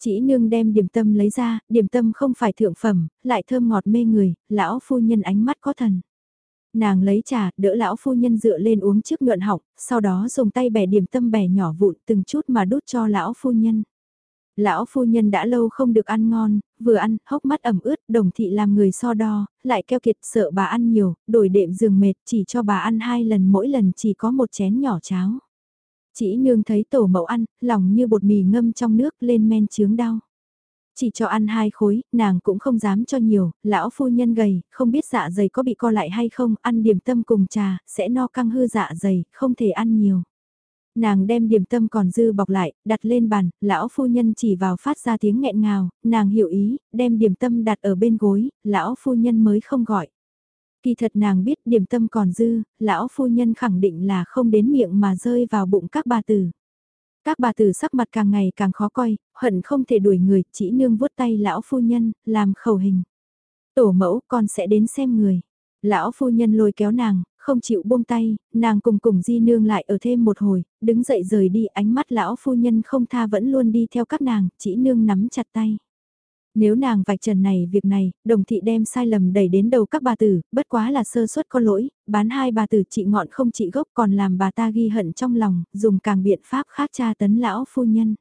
Chỉ nương đem điểm tâm lấy ra, điểm tâm không phải thượng phẩm, lại thơm ngọt mê người, lão phu nhân ánh mắt có thần. Nàng lấy trà, đỡ lão phu nhân dựa lên uống trước nhuận họng, sau đó dùng tay bẻ điểm tâm bẻ nhỏ vụn từng chút mà đút cho lão phu nhân. Lão phu nhân đã lâu không được ăn ngon, vừa ăn, hốc mắt ẩm ướt, đồng thị làm người so đo, lại keo kiệt sợ bà ăn nhiều, đổi đệm giường mệt, chỉ cho bà ăn hai lần mỗi lần chỉ có một chén nhỏ cháo. Chỉ nương thấy tổ mẫu ăn, lòng như bột mì ngâm trong nước lên men chướng đau. Chỉ cho ăn hai khối, nàng cũng không dám cho nhiều, lão phu nhân gầy, không biết dạ dày có bị co lại hay không, ăn điểm tâm cùng trà, sẽ no căng hư dạ dày, không thể ăn nhiều. Nàng đem điểm tâm còn dư bọc lại, đặt lên bàn, lão phu nhân chỉ vào phát ra tiếng nghẹn ngào, nàng hiểu ý, đem điểm tâm đặt ở bên gối, lão phu nhân mới không gọi. Kỳ thật nàng biết điểm tâm còn dư, lão phu nhân khẳng định là không đến miệng mà rơi vào bụng các bà tử. Các bà tử sắc mặt càng ngày càng khó coi, hận không thể đuổi người, chỉ nương vuốt tay lão phu nhân, làm khẩu hình. Tổ mẫu con sẽ đến xem người. Lão phu nhân lôi kéo nàng, không chịu buông tay, nàng cùng cùng di nương lại ở thêm một hồi, đứng dậy rời đi ánh mắt lão phu nhân không tha vẫn luôn đi theo các nàng, chỉ nương nắm chặt tay. Nếu nàng vạch trần này việc này, đồng thị đem sai lầm đẩy đến đầu các bà tử, bất quá là sơ suất có lỗi, bán hai bà tử trị ngọn không trị gốc còn làm bà ta ghi hận trong lòng, dùng càng biện pháp khác tra tấn lão phu nhân.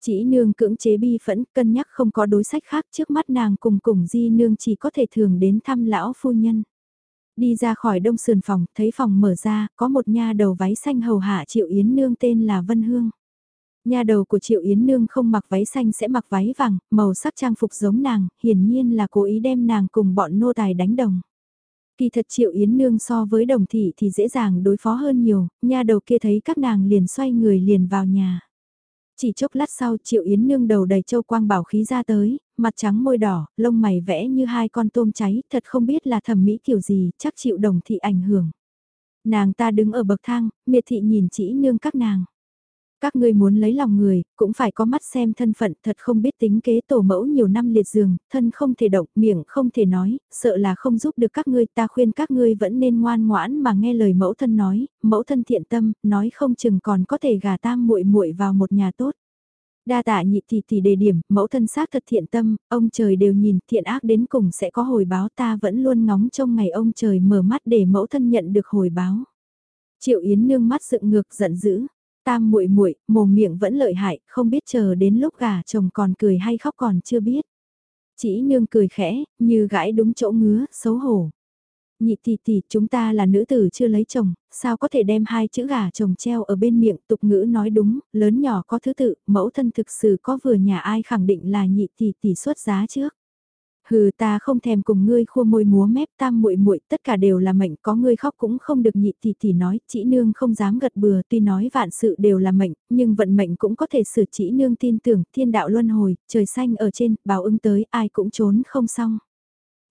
Chỉ nương cưỡng chế bi phẫn, cân nhắc không có đối sách khác trước mắt nàng cùng cùng di nương chỉ có thể thường đến thăm lão phu nhân. Đi ra khỏi đông sườn phòng, thấy phòng mở ra, có một nha đầu váy xanh hầu hạ Triệu Yến Nương tên là Vân Hương. Nha đầu của Triệu Yến Nương không mặc váy xanh sẽ mặc váy vàng, màu sắc trang phục giống nàng, hiển nhiên là cố ý đem nàng cùng bọn nô tài đánh đồng. Kỳ thật Triệu Yến Nương so với đồng thị thì dễ dàng đối phó hơn nhiều, nha đầu kia thấy các nàng liền xoay người liền vào nhà. Chỉ chốc lát sau Triệu Yến Nương đầu đầy châu quang bảo khí ra tới, mặt trắng môi đỏ, lông mày vẽ như hai con tôm cháy, thật không biết là thẩm mỹ kiểu gì, chắc chịu đồng thị ảnh hưởng. Nàng ta đứng ở bậc thang, miệt thị nhìn chỉ nương các nàng. Các ngươi muốn lấy lòng người, cũng phải có mắt xem thân phận thật không biết tính kế tổ mẫu nhiều năm liệt giường, thân không thể động, miệng không thể nói, sợ là không giúp được các ngươi ta khuyên các ngươi vẫn nên ngoan ngoãn mà nghe lời mẫu thân nói, mẫu thân thiện tâm, nói không chừng còn có thể gà tam muội muội vào một nhà tốt. Đa tạ nhị tỷ tỷ đề điểm, mẫu thân xác thật thiện tâm, ông trời đều nhìn thiện ác đến cùng sẽ có hồi báo ta vẫn luôn ngóng trong ngày ông trời mở mắt để mẫu thân nhận được hồi báo. Triệu Yến nương mắt dựng ngược giận dữ, tam muội muội mồm miệng vẫn lợi hại, không biết chờ đến lúc gà chồng còn cười hay khóc còn chưa biết. Chỉ nương cười khẽ, như gãi đúng chỗ ngứa, xấu hổ. Nhị tỷ tỷ, chúng ta là nữ tử chưa lấy chồng, sao có thể đem hai chữ gà chồng treo ở bên miệng tục ngữ nói đúng, lớn nhỏ có thứ tự, mẫu thân thực sự có vừa nhà ai khẳng định là nhị tỷ tỷ xuất giá trước. Hừ, ta không thèm cùng ngươi khua môi múa mép tam muội muội, tất cả đều là mệnh, có ngươi khóc cũng không được nhị thì thì nói chị nương không dám gật bừa, tuy nói vạn sự đều là mệnh, nhưng vận mệnh cũng có thể sửa chị nương tin tưởng, thiên đạo luân hồi, trời xanh ở trên, báo ứng tới, ai cũng trốn không xong.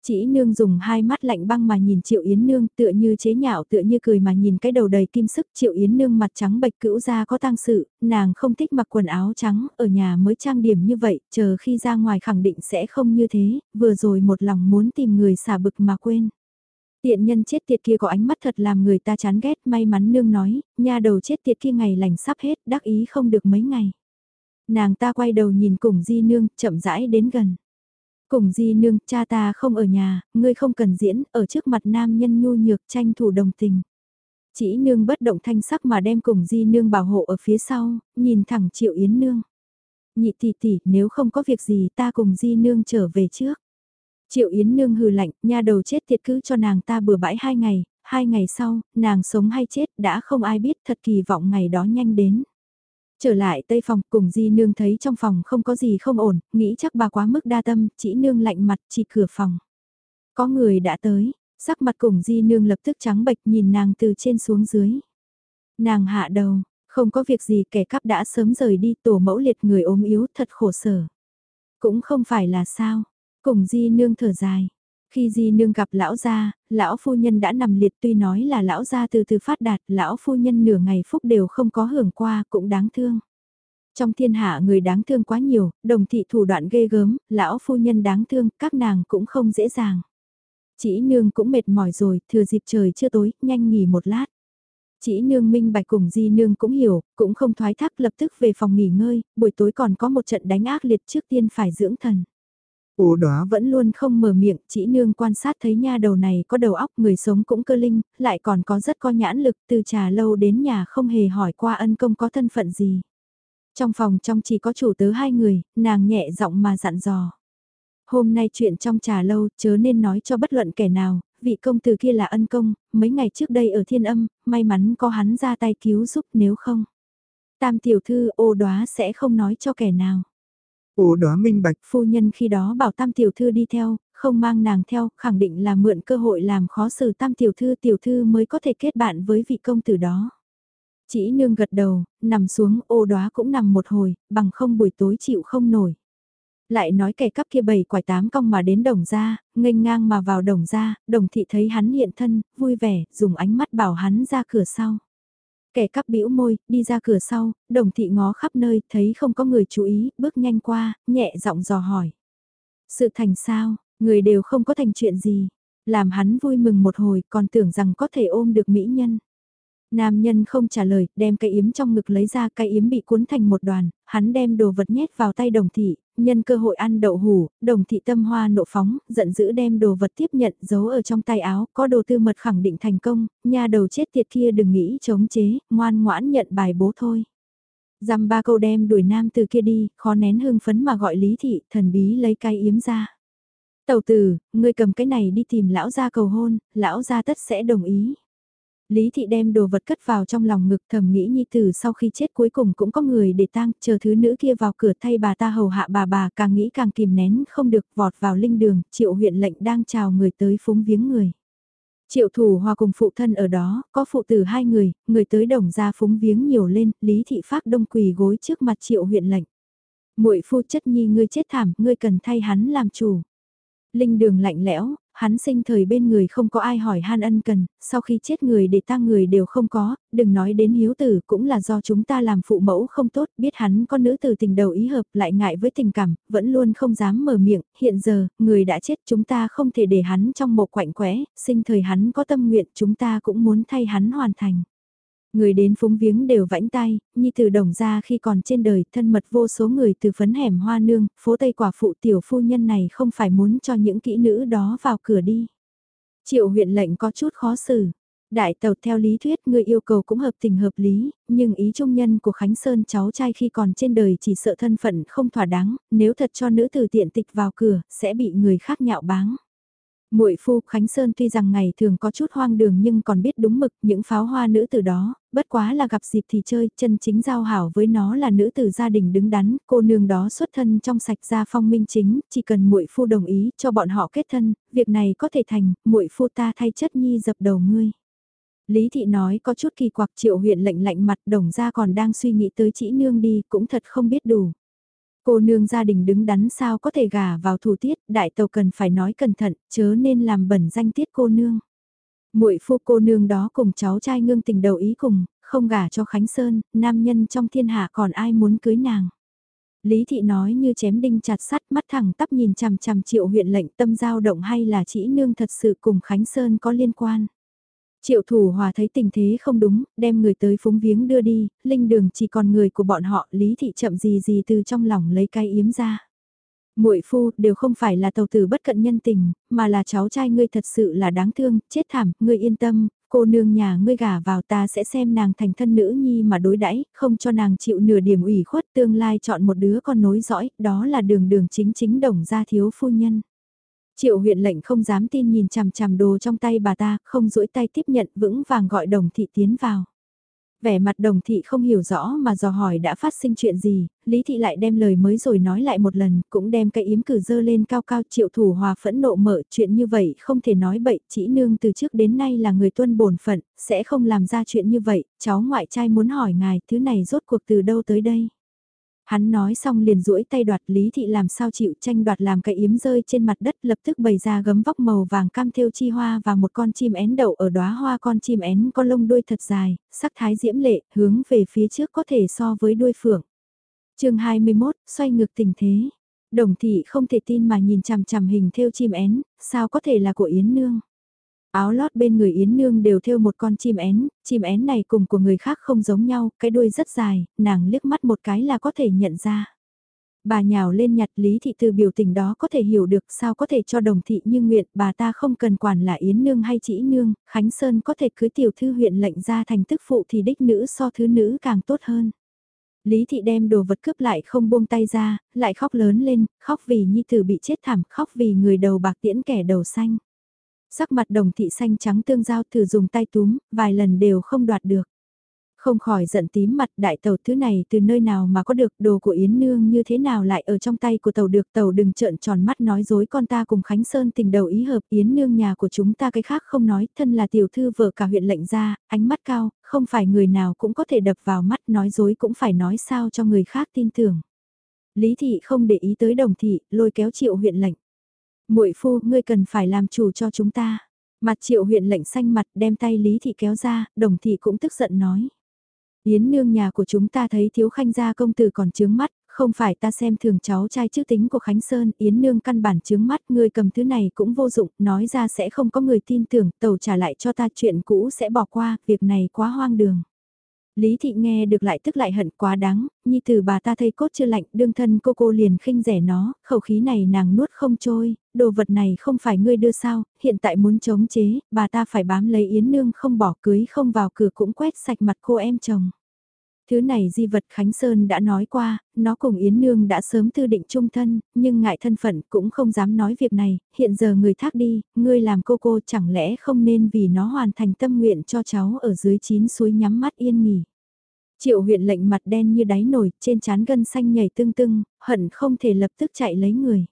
Chỉ nương dùng hai mắt lạnh băng mà nhìn Triệu Yến Nương tựa như chế nhạo tựa như cười mà nhìn cái đầu đầy kim sức Triệu Yến Nương mặt trắng bệch cữu ra có tang sự, nàng không thích mặc quần áo trắng, ở nhà mới trang điểm như vậy, chờ khi ra ngoài khẳng định sẽ không như thế, vừa rồi một lòng muốn tìm người xả bực mà quên. Tiện nhân chết tiệt kia có ánh mắt thật làm người ta chán ghét, may mắn nương nói, nha đầu chết tiệt kia ngày lành sắp hết, đắc ý không được mấy ngày. Nàng ta quay đầu nhìn cùng di nương, chậm rãi đến gần. Cùng di nương, cha ta không ở nhà, ngươi không cần diễn, ở trước mặt nam nhân nhu nhược tranh thủ đồng tình. Chỉ nương bất động thanh sắc mà đem cùng di nương bảo hộ ở phía sau, nhìn thẳng triệu yến nương. Nhị tỷ tỷ, nếu không có việc gì ta cùng di nương trở về trước. Triệu yến nương hừ lạnh, nha đầu chết tiệt cứ cho nàng ta bừa bãi hai ngày, hai ngày sau, nàng sống hay chết đã không ai biết thật kỳ vọng ngày đó nhanh đến. Trở lại tây phòng cùng di nương thấy trong phòng không có gì không ổn, nghĩ chắc bà quá mức đa tâm, chỉ nương lạnh mặt chỉ cửa phòng. Có người đã tới, sắc mặt cùng di nương lập tức trắng bệch nhìn nàng từ trên xuống dưới. Nàng hạ đầu, Không có việc gì kẻ cắp đã sớm rời đi tổ mẫu liệt người ốm yếu thật khổ sở. Cũng không phải là sao, cùng di nương thở dài. Khi di nương gặp lão gia, lão phu nhân đã nằm liệt tuy nói là lão gia từ từ phát đạt, lão phu nhân nửa ngày phúc đều không có hưởng qua cũng đáng thương. Trong thiên hạ người đáng thương quá nhiều, đồng thị thủ đoạn ghê gớm, lão phu nhân đáng thương, các nàng cũng không dễ dàng. Chỉ nương cũng mệt mỏi rồi, thừa dịp trời chưa tối, nhanh nghỉ một lát. Chỉ nương minh bạch cùng di nương cũng hiểu, cũng không thoái thác lập tức về phòng nghỉ ngơi, buổi tối còn có một trận đánh ác liệt trước tiên phải dưỡng thần. Ồ đó vẫn luôn không mở miệng, chỉ nương quan sát thấy nha đầu này có đầu óc người sống cũng cơ linh, lại còn có rất có nhãn lực từ trà lâu đến nhà không hề hỏi qua ân công có thân phận gì. Trong phòng trong chỉ có chủ tớ hai người, nàng nhẹ giọng mà dặn dò. Hôm nay chuyện trong trà lâu chớ nên nói cho bất luận kẻ nào, vị công tử kia là ân công, mấy ngày trước đây ở thiên âm, may mắn có hắn ra tay cứu giúp nếu không. Tam tiểu thư ô đóa sẽ không nói cho kẻ nào.
Ô đó minh bạch.
Phu nhân khi đó bảo tam tiểu thư đi theo, không mang nàng theo, khẳng định là mượn cơ hội làm khó xử tam tiểu thư tiểu thư mới có thể kết bạn với vị công tử đó. Chỉ nương gật đầu, nằm xuống ô đóa cũng nằm một hồi, bằng không buổi tối chịu không nổi. Lại nói kẻ cắp kia bảy quải tám cong mà đến đồng ra, nghênh ngang mà vào đồng ra, đồng thị thấy hắn hiện thân, vui vẻ, dùng ánh mắt bảo hắn ra cửa sau. Kẻ cắp bĩu môi, đi ra cửa sau, đồng thị ngó khắp nơi, thấy không có người chú ý, bước nhanh qua, nhẹ giọng dò hỏi. Sự thành sao, người đều không có thành chuyện gì, làm hắn vui mừng một hồi, còn tưởng rằng có thể ôm được mỹ nhân. Nam nhân không trả lời, đem cây yếm trong ngực lấy ra, cây yếm bị cuốn thành một đoàn, hắn đem đồ vật nhét vào tay đồng thị, nhân cơ hội ăn đậu hủ, đồng thị tâm hoa nộ phóng, giận dữ đem đồ vật tiếp nhận giấu ở trong tay áo, có đồ tư mật khẳng định thành công, nhà đầu chết tiệt kia đừng nghĩ chống chế, ngoan ngoãn nhận bài bố thôi. Dăm ba câu đem đuổi nam từ kia đi, khó nén hưng phấn mà gọi lý thị, thần bí lấy cái yếm ra. Tầu tử, ngươi cầm cái này đi tìm lão gia cầu hôn, lão gia tất sẽ đồng ý. Lý thị đem đồ vật cất vào trong lòng ngực thầm nghĩ nhi tử sau khi chết cuối cùng cũng có người để tang, chờ thứ nữ kia vào cửa thay bà ta hầu hạ bà bà càng nghĩ càng kìm nén không được vọt vào linh đường, triệu huyện lệnh đang chào người tới phúng viếng người. Triệu thủ hòa cùng phụ thân ở đó, có phụ tử hai người, người tới đồng ra phúng viếng nhiều lên, lý thị phát đông quỳ gối trước mặt triệu huyện lệnh. muội phu chất nhi ngươi chết thảm, ngươi cần thay hắn làm chủ. Linh đường lạnh lẽo, hắn sinh thời bên người không có ai hỏi han ân cần, sau khi chết người để tang người đều không có, đừng nói đến hiếu tử cũng là do chúng ta làm phụ mẫu không tốt, biết hắn con nữ tử tình đầu ý hợp lại ngại với tình cảm, vẫn luôn không dám mở miệng, hiện giờ, người đã chết chúng ta không thể để hắn trong một quạnh quẽ, sinh thời hắn có tâm nguyện chúng ta cũng muốn thay hắn hoàn thành. Người đến phúng viếng đều vãnh tay, nhi từ đồng ra khi còn trên đời thân mật vô số người từ phấn hẻm hoa nương, phố Tây quả phụ tiểu phu nhân này không phải muốn cho những kỹ nữ đó vào cửa đi. Triệu huyện lệnh có chút khó xử. Đại tàu theo lý thuyết người yêu cầu cũng hợp tình hợp lý, nhưng ý trung nhân của Khánh Sơn cháu trai khi còn trên đời chỉ sợ thân phận không thỏa đáng, nếu thật cho nữ tử tiện tịch vào cửa, sẽ bị người khác nhạo báng muội phu Khánh Sơn tuy rằng ngày thường có chút hoang đường nhưng còn biết đúng mực những pháo hoa nữ tử đó, bất quá là gặp dịp thì chơi, chân chính giao hảo với nó là nữ tử gia đình đứng đắn, cô nương đó xuất thân trong sạch gia phong minh chính, chỉ cần muội phu đồng ý cho bọn họ kết thân, việc này có thể thành, muội phu ta thay chất nhi dập đầu ngươi. Lý thị nói có chút kỳ quặc triệu huyện lệnh lạnh mặt đồng ra còn đang suy nghĩ tới chỉ nương đi cũng thật không biết đủ. Cô nương gia đình đứng đắn sao có thể gả vào thủ tiết, đại tàu cần phải nói cẩn thận, chớ nên làm bẩn danh tiết cô nương. muội phu cô nương đó cùng cháu trai ngưng tình đầu ý cùng, không gả cho Khánh Sơn, nam nhân trong thiên hạ còn ai muốn cưới nàng. Lý thị nói như chém đinh chặt sắt mắt thẳng tắp nhìn chằm chằm triệu huyện lệnh tâm giao động hay là chỉ nương thật sự cùng Khánh Sơn có liên quan. Triệu thủ hòa thấy tình thế không đúng, đem người tới phúng viếng đưa đi, linh đường chỉ còn người của bọn họ, lý thị chậm gì gì từ trong lòng lấy cái yếm ra. muội phu đều không phải là tàu tử bất cận nhân tình, mà là cháu trai ngươi thật sự là đáng thương, chết thảm, ngươi yên tâm, cô nương nhà ngươi gả vào ta sẽ xem nàng thành thân nữ nhi mà đối đãi không cho nàng chịu nửa điểm ủy khuất tương lai chọn một đứa con nối dõi, đó là đường đường chính chính đồng gia thiếu phu nhân. Triệu huyện lệnh không dám tin nhìn chằm chằm đồ trong tay bà ta, không duỗi tay tiếp nhận vững vàng gọi đồng thị tiến vào. Vẻ mặt đồng thị không hiểu rõ mà dò hỏi đã phát sinh chuyện gì, Lý thị lại đem lời mới rồi nói lại một lần, cũng đem cái yếm cử dơ lên cao cao triệu thủ hòa phẫn nộ mở chuyện như vậy không thể nói bậy, chỉ nương từ trước đến nay là người tuân bổn phận, sẽ không làm ra chuyện như vậy, cháu ngoại trai muốn hỏi ngài thứ này rốt cuộc từ đâu tới đây. Hắn nói xong liền duỗi tay đoạt Lý Thị làm sao chịu tranh đoạt làm cái yếm rơi trên mặt đất lập tức bày ra gấm vóc màu vàng cam thêu chi hoa và một con chim én đậu ở đóa hoa con chim én có lông đuôi thật dài, sắc thái diễm lệ, hướng về phía trước có thể so với đuôi phượng. chương 21, xoay ngược tình thế. Đồng thị không thể tin mà nhìn chằm chằm hình thêu chim én, sao có thể là của Yến Nương. Áo lót bên người Yến Nương đều thêu một con chim én, chim én này cùng của người khác không giống nhau, cái đuôi rất dài, nàng liếc mắt một cái là có thể nhận ra. Bà nhào lên nhặt Lý Thị từ biểu tình đó có thể hiểu được sao có thể cho đồng thị như nguyện bà ta không cần quản là Yến Nương hay Chỉ Nương, Khánh Sơn có thể cưới tiểu thư huyện lệnh ra thành tức phụ thì đích nữ so thứ nữ càng tốt hơn. Lý Thị đem đồ vật cướp lại không buông tay ra, lại khóc lớn lên, khóc vì nhi tử bị chết thảm, khóc vì người đầu bạc tiễn kẻ đầu xanh. Sắc mặt đồng thị xanh trắng tương giao thử dùng tay túm, vài lần đều không đoạt được. Không khỏi giận tím mặt đại tàu thứ này từ nơi nào mà có được đồ của Yến Nương như thế nào lại ở trong tay của tàu được tàu đừng trợn tròn mắt nói dối con ta cùng Khánh Sơn tình đầu ý hợp Yến Nương nhà của chúng ta cái khác không nói thân là tiểu thư vợ cả huyện lệnh ra, ánh mắt cao, không phải người nào cũng có thể đập vào mắt nói dối cũng phải nói sao cho người khác tin tưởng. Lý thị không để ý tới đồng thị, lôi kéo triệu huyện lệnh muội phu, ngươi cần phải làm chủ cho chúng ta. Mặt triệu huyện lệnh xanh mặt đem tay Lý Thị kéo ra, đồng thị cũng tức giận nói. Yến nương nhà của chúng ta thấy thiếu khanh gia công tử còn chướng mắt, không phải ta xem thường cháu trai trước tính của Khánh Sơn, Yến nương căn bản chướng mắt, ngươi cầm thứ này cũng vô dụng, nói ra sẽ không có người tin tưởng, tàu trả lại cho ta chuyện cũ sẽ bỏ qua, việc này quá hoang đường. Lý thị nghe được lại tức lại hận quá đáng, nhi từ bà ta thấy cốt chưa lạnh, đương thân cô cô liền khinh rẻ nó, khẩu khí này nàng nuốt không trôi, đồ vật này không phải ngươi đưa sao, hiện tại muốn chống chế, bà ta phải bám lấy yến nương không bỏ cưới không vào cửa cũng quét sạch mặt cô em chồng. Thứ này di vật Khánh Sơn đã nói qua, nó cùng Yến Nương đã sớm tư định chung thân, nhưng ngại thân phận cũng không dám nói việc này, hiện giờ người thác đi, ngươi làm cô cô chẳng lẽ không nên vì nó hoàn thành tâm nguyện cho cháu ở dưới chín suối nhắm mắt yên nghỉ. Triệu huyện lệnh mặt đen như đáy nổi, trên trán gân xanh nhảy tương tưng, hận không thể lập tức chạy lấy người.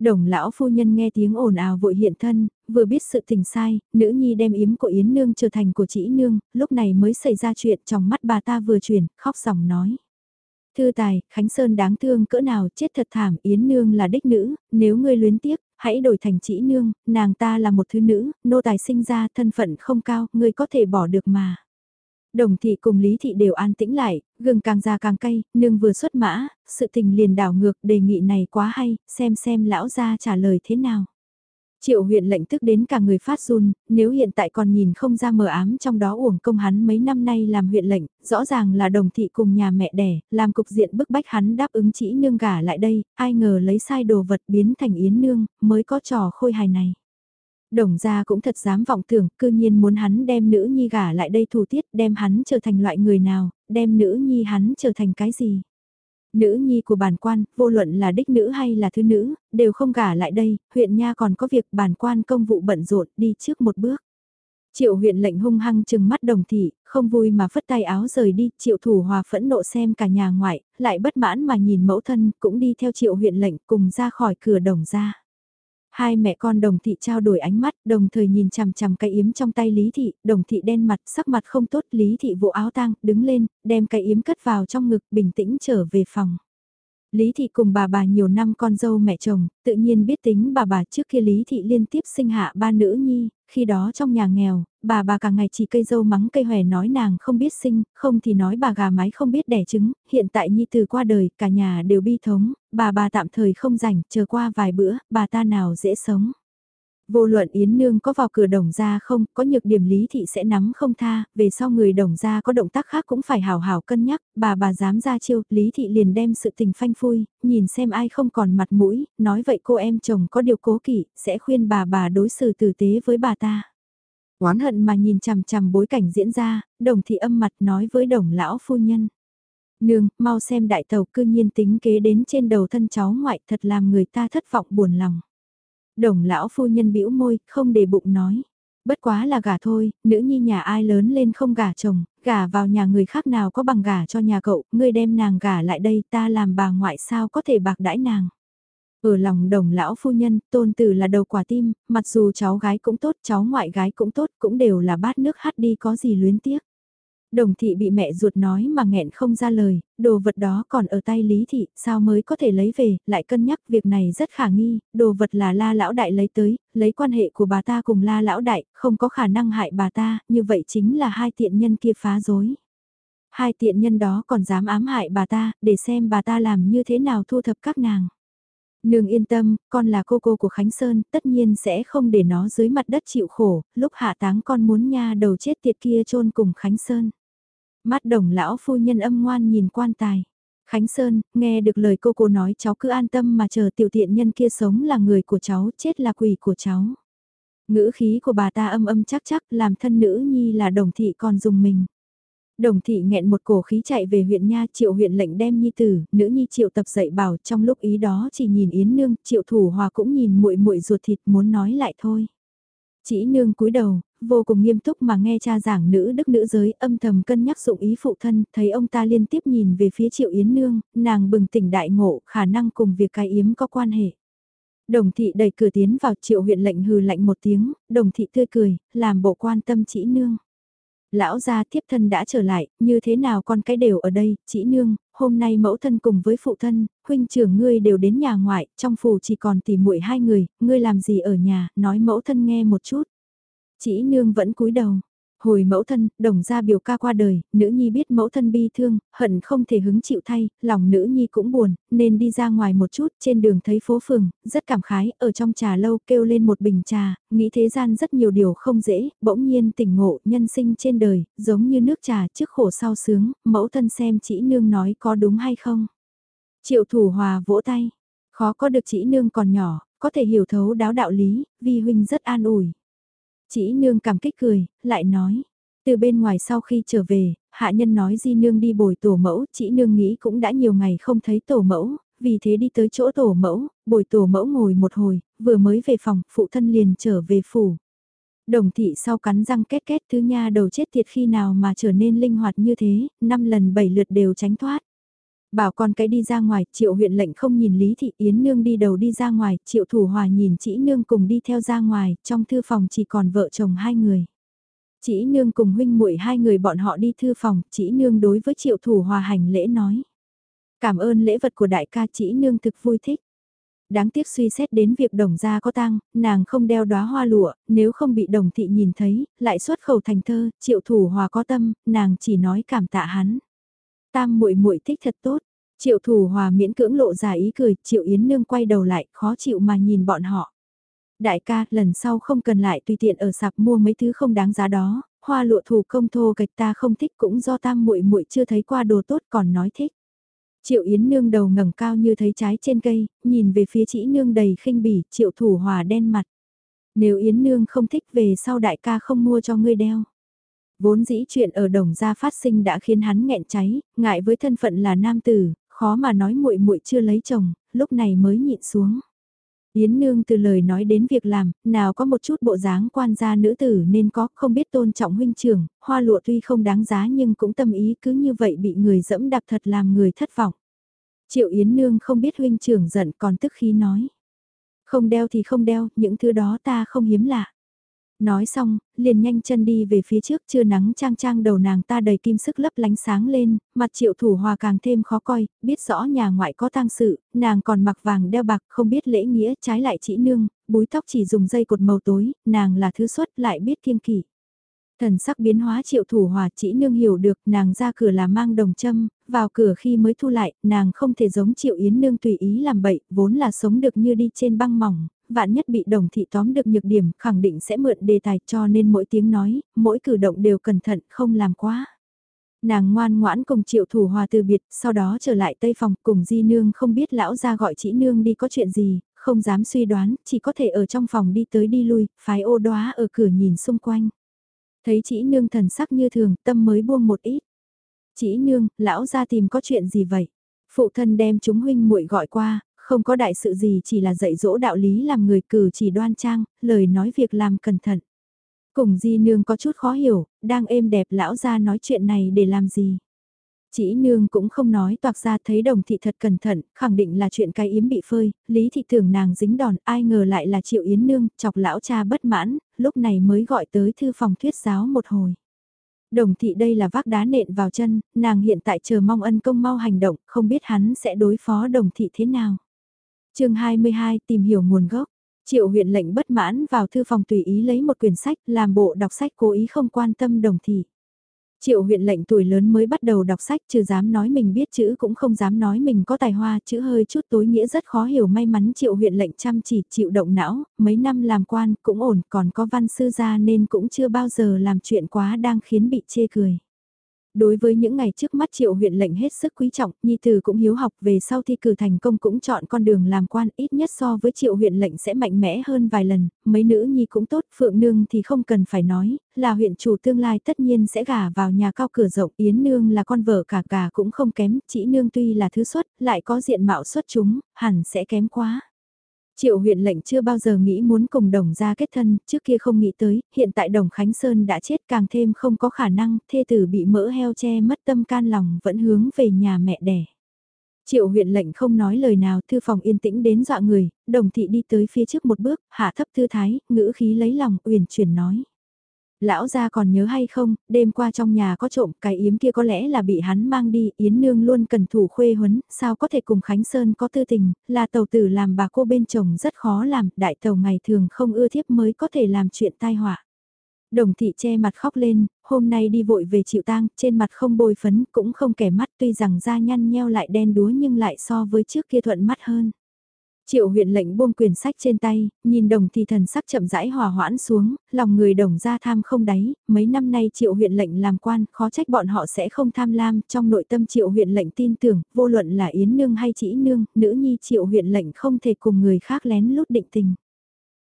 Đồng lão phu nhân nghe tiếng ồn ào vội hiện thân, vừa biết sự tình sai, nữ nhi đem yếm của Yến Nương trở thành của chỉ Nương, lúc này mới xảy ra chuyện trong mắt bà ta vừa chuyển, khóc sòng nói. Thư tài, Khánh Sơn đáng thương cỡ nào chết thật thảm, Yến Nương là đích nữ, nếu ngươi luyến tiếc, hãy đổi thành chỉ Nương, nàng ta là một thứ nữ, nô tài sinh ra thân phận không cao, ngươi có thể bỏ được mà. Đồng thị cùng Lý thị đều an tĩnh lại, gừng càng ra càng cay, nương vừa xuất mã, sự tình liền đảo ngược đề nghị này quá hay, xem xem lão gia trả lời thế nào. Triệu huyện lệnh tức đến cả người phát run, nếu hiện tại còn nhìn không ra mờ ám trong đó uổng công hắn mấy năm nay làm huyện lệnh, rõ ràng là đồng thị cùng nhà mẹ đẻ, làm cục diện bức bách hắn đáp ứng chỉ nương gả lại đây, ai ngờ lấy sai đồ vật biến thành yến nương, mới có trò khôi hài này. Đồng gia cũng thật dám vọng tưởng, cư nhiên muốn hắn đem nữ nhi gả lại đây thủ tiết, đem hắn trở thành loại người nào, đem nữ nhi hắn trở thành cái gì. Nữ nhi của bản quan, vô luận là đích nữ hay là thứ nữ, đều không gả lại đây, huyện nha còn có việc bản quan công vụ bận rộn đi trước một bước. Triệu huyện lệnh hung hăng chừng mắt đồng thị, không vui mà phất tay áo rời đi, triệu thủ hòa phẫn nộ xem cả nhà ngoại, lại bất mãn mà nhìn mẫu thân, cũng đi theo triệu huyện lệnh cùng ra khỏi cửa đồng ra. Hai mẹ con đồng thị trao đổi ánh mắt, đồng thời nhìn chằm chằm cái yếm trong tay Lý Thị, đồng thị đen mặt, sắc mặt không tốt, Lý Thị vụ áo tang, đứng lên, đem cái yếm cất vào trong ngực, bình tĩnh trở về phòng. Lý Thị cùng bà bà nhiều năm con dâu mẹ chồng, tự nhiên biết tính bà bà trước kia Lý Thị liên tiếp sinh hạ ba nữ nhi, khi đó trong nhà nghèo, bà bà cả ngày chỉ cây dâu mắng cây hòe nói nàng không biết sinh, không thì nói bà gà mái không biết đẻ trứng, hiện tại nhi từ qua đời, cả nhà đều bi thống, bà bà tạm thời không rảnh, chờ qua vài bữa, bà ta nào dễ sống. Vô luận Yến Nương có vào cửa đồng ra không, có nhược điểm lý thị sẽ nắm không tha, về sau người đồng ra có động tác khác cũng phải hào hào cân nhắc, bà bà dám ra chiêu, lý thị liền đem sự tình phanh phui, nhìn xem ai không còn mặt mũi, nói vậy cô em chồng có điều cố kỵ, sẽ khuyên bà bà đối xử tử tế với bà ta. Oán hận mà nhìn chằm chằm bối cảnh diễn ra, đồng thị âm mặt nói với đồng lão phu nhân. Nương, mau xem đại tàu cư nhiên tính kế đến trên đầu thân cháu ngoại thật làm người ta thất vọng buồn lòng. Đồng lão phu nhân bĩu môi, không để bụng nói. Bất quá là gả thôi, nữ nhi nhà ai lớn lên không gả chồng, gả vào nhà người khác nào có bằng gả cho nhà cậu, ngươi đem nàng gả lại đây ta làm bà ngoại sao có thể bạc đãi nàng. Ở lòng đồng lão phu nhân, tôn tử là đầu quả tim, mặc dù cháu gái cũng tốt, cháu ngoại gái cũng tốt, cũng đều là bát nước hát đi có gì luyến tiếc. Đồng thị bị mẹ ruột nói mà nghẹn không ra lời, đồ vật đó còn ở tay Lý thị, sao mới có thể lấy về, lại cân nhắc việc này rất khả nghi, đồ vật là la lão đại lấy tới, lấy quan hệ của bà ta cùng la lão đại, không có khả năng hại bà ta, như vậy chính là hai tiện nhân kia phá dối. Hai tiện nhân đó còn dám ám hại bà ta, để xem bà ta làm như thế nào thu thập các nàng. Nương yên tâm, con là cô cô của Khánh Sơn, tất nhiên sẽ không để nó dưới mặt đất chịu khổ, lúc hạ táng con muốn nha đầu chết tiệt kia chôn cùng Khánh Sơn. Mắt đồng lão phu nhân âm ngoan nhìn quan tài. Khánh Sơn, nghe được lời cô cô nói cháu cứ an tâm mà chờ tiểu tiện nhân kia sống là người của cháu, chết là quỷ của cháu. Ngữ khí của bà ta âm âm chắc chắc làm thân nữ nhi là đồng thị còn dùng mình. Đồng thị nghẹn một cổ khí chạy về huyện Nha triệu huyện lệnh đem nhi tử, nữ nhi triệu tập dậy bảo trong lúc ý đó chỉ nhìn Yến Nương, triệu thủ hòa cũng nhìn muội muội ruột thịt muốn nói lại thôi. Chỉ nương cúi đầu, vô cùng nghiêm túc mà nghe cha giảng nữ đức nữ giới âm thầm cân nhắc dụng ý phụ thân, thấy ông ta liên tiếp nhìn về phía triệu Yến Nương, nàng bừng tỉnh đại ngộ, khả năng cùng việc cái yếm có quan hệ. Đồng thị đẩy cửa tiến vào triệu huyện lệnh hừ lạnh một tiếng, đồng thị tươi cười, làm bộ quan tâm chỉ nương. Lão gia thiếp thân đã trở lại, như thế nào con cái đều ở đây, chỉ nương, hôm nay mẫu thân cùng với phụ thân, huynh trưởng ngươi đều đến nhà ngoại, trong phủ chỉ còn tỉ muội hai người, ngươi làm gì ở nhà, nói mẫu thân nghe một chút. Chỉ nương vẫn cúi đầu. Hồi mẫu thân, đồng ra biểu ca qua đời, nữ nhi biết mẫu thân bi thương, hận không thể hứng chịu thay, lòng nữ nhi cũng buồn, nên đi ra ngoài một chút, trên đường thấy phố phường, rất cảm khái, ở trong trà lâu kêu lên một bình trà, nghĩ thế gian rất nhiều điều không dễ, bỗng nhiên tỉnh ngộ, nhân sinh trên đời, giống như nước trà trước khổ sau sướng, mẫu thân xem chỉ nương nói có đúng hay không. Triệu thủ hòa vỗ tay, khó có được chỉ nương còn nhỏ, có thể hiểu thấu đáo đạo lý, vi huynh rất an ủi. Chỉ nương cảm kích cười, lại nói. Từ bên ngoài sau khi trở về, hạ nhân nói di nương đi bồi tổ mẫu, chỉ nương nghĩ cũng đã nhiều ngày không thấy tổ mẫu, vì thế đi tới chỗ tổ mẫu, bồi tổ mẫu ngồi một hồi, vừa mới về phòng, phụ thân liền trở về phủ. Đồng thị sau cắn răng két két thứ nha đầu chết thiệt khi nào mà trở nên linh hoạt như thế, năm lần bảy lượt đều tránh thoát. Bảo con cái đi ra ngoài, triệu huyện lệnh không nhìn Lý Thị Yến Nương đi đầu đi ra ngoài, triệu thủ hòa nhìn chỉ Nương cùng đi theo ra ngoài, trong thư phòng chỉ còn vợ chồng hai người. Chỉ Nương cùng huynh muội hai người bọn họ đi thư phòng, chỉ Nương đối với triệu thủ hòa hành lễ nói. Cảm ơn lễ vật của đại ca chỉ Nương thực vui thích. Đáng tiếc suy xét đến việc đồng gia có tang, nàng không đeo đóa hoa lụa, nếu không bị đồng thị nhìn thấy, lại xuất khẩu thành thơ, triệu thủ hòa có tâm, nàng chỉ nói cảm tạ hắn. Tam muội muội thích thật tốt. Triệu thủ hòa miễn cưỡng lộ ra ý cười, triệu yến nương quay đầu lại, khó chịu mà nhìn bọn họ. Đại ca, lần sau không cần lại tùy tiện ở sạp mua mấy thứ không đáng giá đó, hoa lụa thủ công thô gạch ta không thích cũng do tam muội muội chưa thấy qua đồ tốt còn nói thích. Triệu Yến nương đầu ngẩng cao như thấy trái trên cây, nhìn về phía chỉ nương đầy khinh bỉ, triệu thủ hòa đen mặt. Nếu Yến nương không thích về sau đại ca không mua cho ngươi đeo. Vốn dĩ chuyện ở đồng gia phát sinh đã khiến hắn nghẹn cháy, ngại với thân phận là nam tử, khó mà nói muội muội chưa lấy chồng, lúc này mới nhịn xuống. Yến nương từ lời nói đến việc làm, nào có một chút bộ dáng quan gia nữ tử nên có, không biết tôn trọng huynh trưởng, hoa lụa tuy không đáng giá nhưng cũng tâm ý cứ như vậy bị người dẫm đạp thật làm người thất vọng. Triệu Yến nương không biết huynh trưởng giận còn tức khí nói. Không đeo thì không đeo, những thứ đó ta không hiếm lạ. Nói xong, liền nhanh chân đi về phía trước chưa nắng trang trang đầu nàng ta đầy kim sức lấp lánh sáng lên, mặt triệu thủ hòa càng thêm khó coi, biết rõ nhà ngoại có tang sự, nàng còn mặc vàng đeo bạc không biết lễ nghĩa trái lại chỉ nương, búi tóc chỉ dùng dây cột màu tối, nàng là thứ xuất lại biết kiên kỵ. Thần sắc biến hóa triệu thủ hòa chỉ nương hiểu được nàng ra cửa là mang đồng châm, vào cửa khi mới thu lại, nàng không thể giống triệu yến nương tùy ý làm bậy, vốn là sống được như đi trên băng mỏng, vạn nhất bị đồng thị tóm được nhược điểm, khẳng định sẽ mượn đề tài cho nên mỗi tiếng nói, mỗi cử động đều cẩn thận, không làm quá. Nàng ngoan ngoãn cùng triệu thủ hòa từ biệt, sau đó trở lại tây phòng cùng di nương không biết lão ra gọi chị nương đi có chuyện gì, không dám suy đoán, chỉ có thể ở trong phòng đi tới đi lui, phái ô đoá ở cửa nhìn xung quanh. Thấy chị nương thần sắc như thường, tâm mới buông một ít. Chị nương, lão ra tìm có chuyện gì vậy? Phụ thân đem chúng huynh muội gọi qua, không có đại sự gì chỉ là dạy dỗ đạo lý làm người cử chỉ đoan trang, lời nói việc làm cẩn thận. Cùng di nương có chút khó hiểu, đang êm đẹp lão ra nói chuyện này để làm gì. Chỉ nương cũng không nói toạc ra thấy đồng thị thật cẩn thận, khẳng định là chuyện cái yếm bị phơi, lý thị tưởng nàng dính đòn, ai ngờ lại là triệu yến nương, chọc lão cha bất mãn, lúc này mới gọi tới thư phòng thuyết giáo một hồi. Đồng thị đây là vác đá nện vào chân, nàng hiện tại chờ mong ân công mau hành động, không biết hắn sẽ đối phó đồng thị thế nào chương 22 tìm hiểu nguồn gốc. Triệu huyện lệnh bất mãn vào thư phòng tùy ý lấy một quyển sách, làm bộ đọc sách cố ý không quan tâm đồng thị. Triệu huyện lệnh tuổi lớn mới bắt đầu đọc sách chưa dám nói mình biết chữ cũng không dám nói mình có tài hoa chữ hơi chút tối nghĩa rất khó hiểu may mắn triệu huyện lệnh chăm chỉ chịu động não, mấy năm làm quan cũng ổn còn có văn sư gia nên cũng chưa bao giờ làm chuyện quá đang khiến bị chê cười. Đối với những ngày trước mắt triệu huyện lệnh hết sức quý trọng, Nhi Tử cũng hiếu học về sau thi cử thành công cũng chọn con đường làm quan ít nhất so với triệu huyện lệnh sẽ mạnh mẽ hơn vài lần, mấy nữ Nhi cũng tốt, Phượng Nương thì không cần phải nói, là huyện chủ tương lai tất nhiên sẽ gả vào nhà cao cửa rộng, Yến Nương là con vợ cả gà cũng không kém, chỉ Nương tuy là thứ xuất, lại có diện mạo xuất chúng, hẳn sẽ kém quá. Triệu huyện lệnh chưa bao giờ nghĩ muốn cùng đồng gia kết thân, trước kia không nghĩ tới, hiện tại đồng Khánh Sơn đã chết càng thêm không có khả năng, thê tử bị mỡ heo che mất tâm can lòng vẫn hướng về nhà mẹ đẻ. Triệu huyện lệnh không nói lời nào thư phòng yên tĩnh đến dọa người, đồng thị đi tới phía trước một bước, hạ thấp thư thái, ngữ khí lấy lòng, uyển chuyển nói lão gia còn nhớ hay không, đêm qua trong nhà có trộm, cái yếm kia có lẽ là bị hắn mang đi, Yến Nương luôn cần thủ khuê huấn, sao có thể cùng Khánh Sơn có tư tình, là tàu tử làm bà cô bên chồng rất khó làm, đại tàu ngày thường không ưa thiếp mới có thể làm chuyện tai họa. Đồng thị che mặt khóc lên, hôm nay đi vội về chịu tang, trên mặt không bôi phấn, cũng không kẻ mắt tuy rằng da nhăn nheo lại đen đúa nhưng lại so với trước kia thuận mắt hơn. Triệu huyện lệnh buông quyển sách trên tay, nhìn đồng thì thần sắc chậm rãi hòa hoãn xuống, lòng người đồng ra tham không đáy, mấy năm nay triệu huyện lệnh làm quan, khó trách bọn họ sẽ không tham lam, trong nội tâm triệu huyện lệnh tin tưởng, vô luận là Yến Nương hay Chỉ Nương, nữ nhi triệu huyện lệnh không thể cùng người khác lén lút định tình.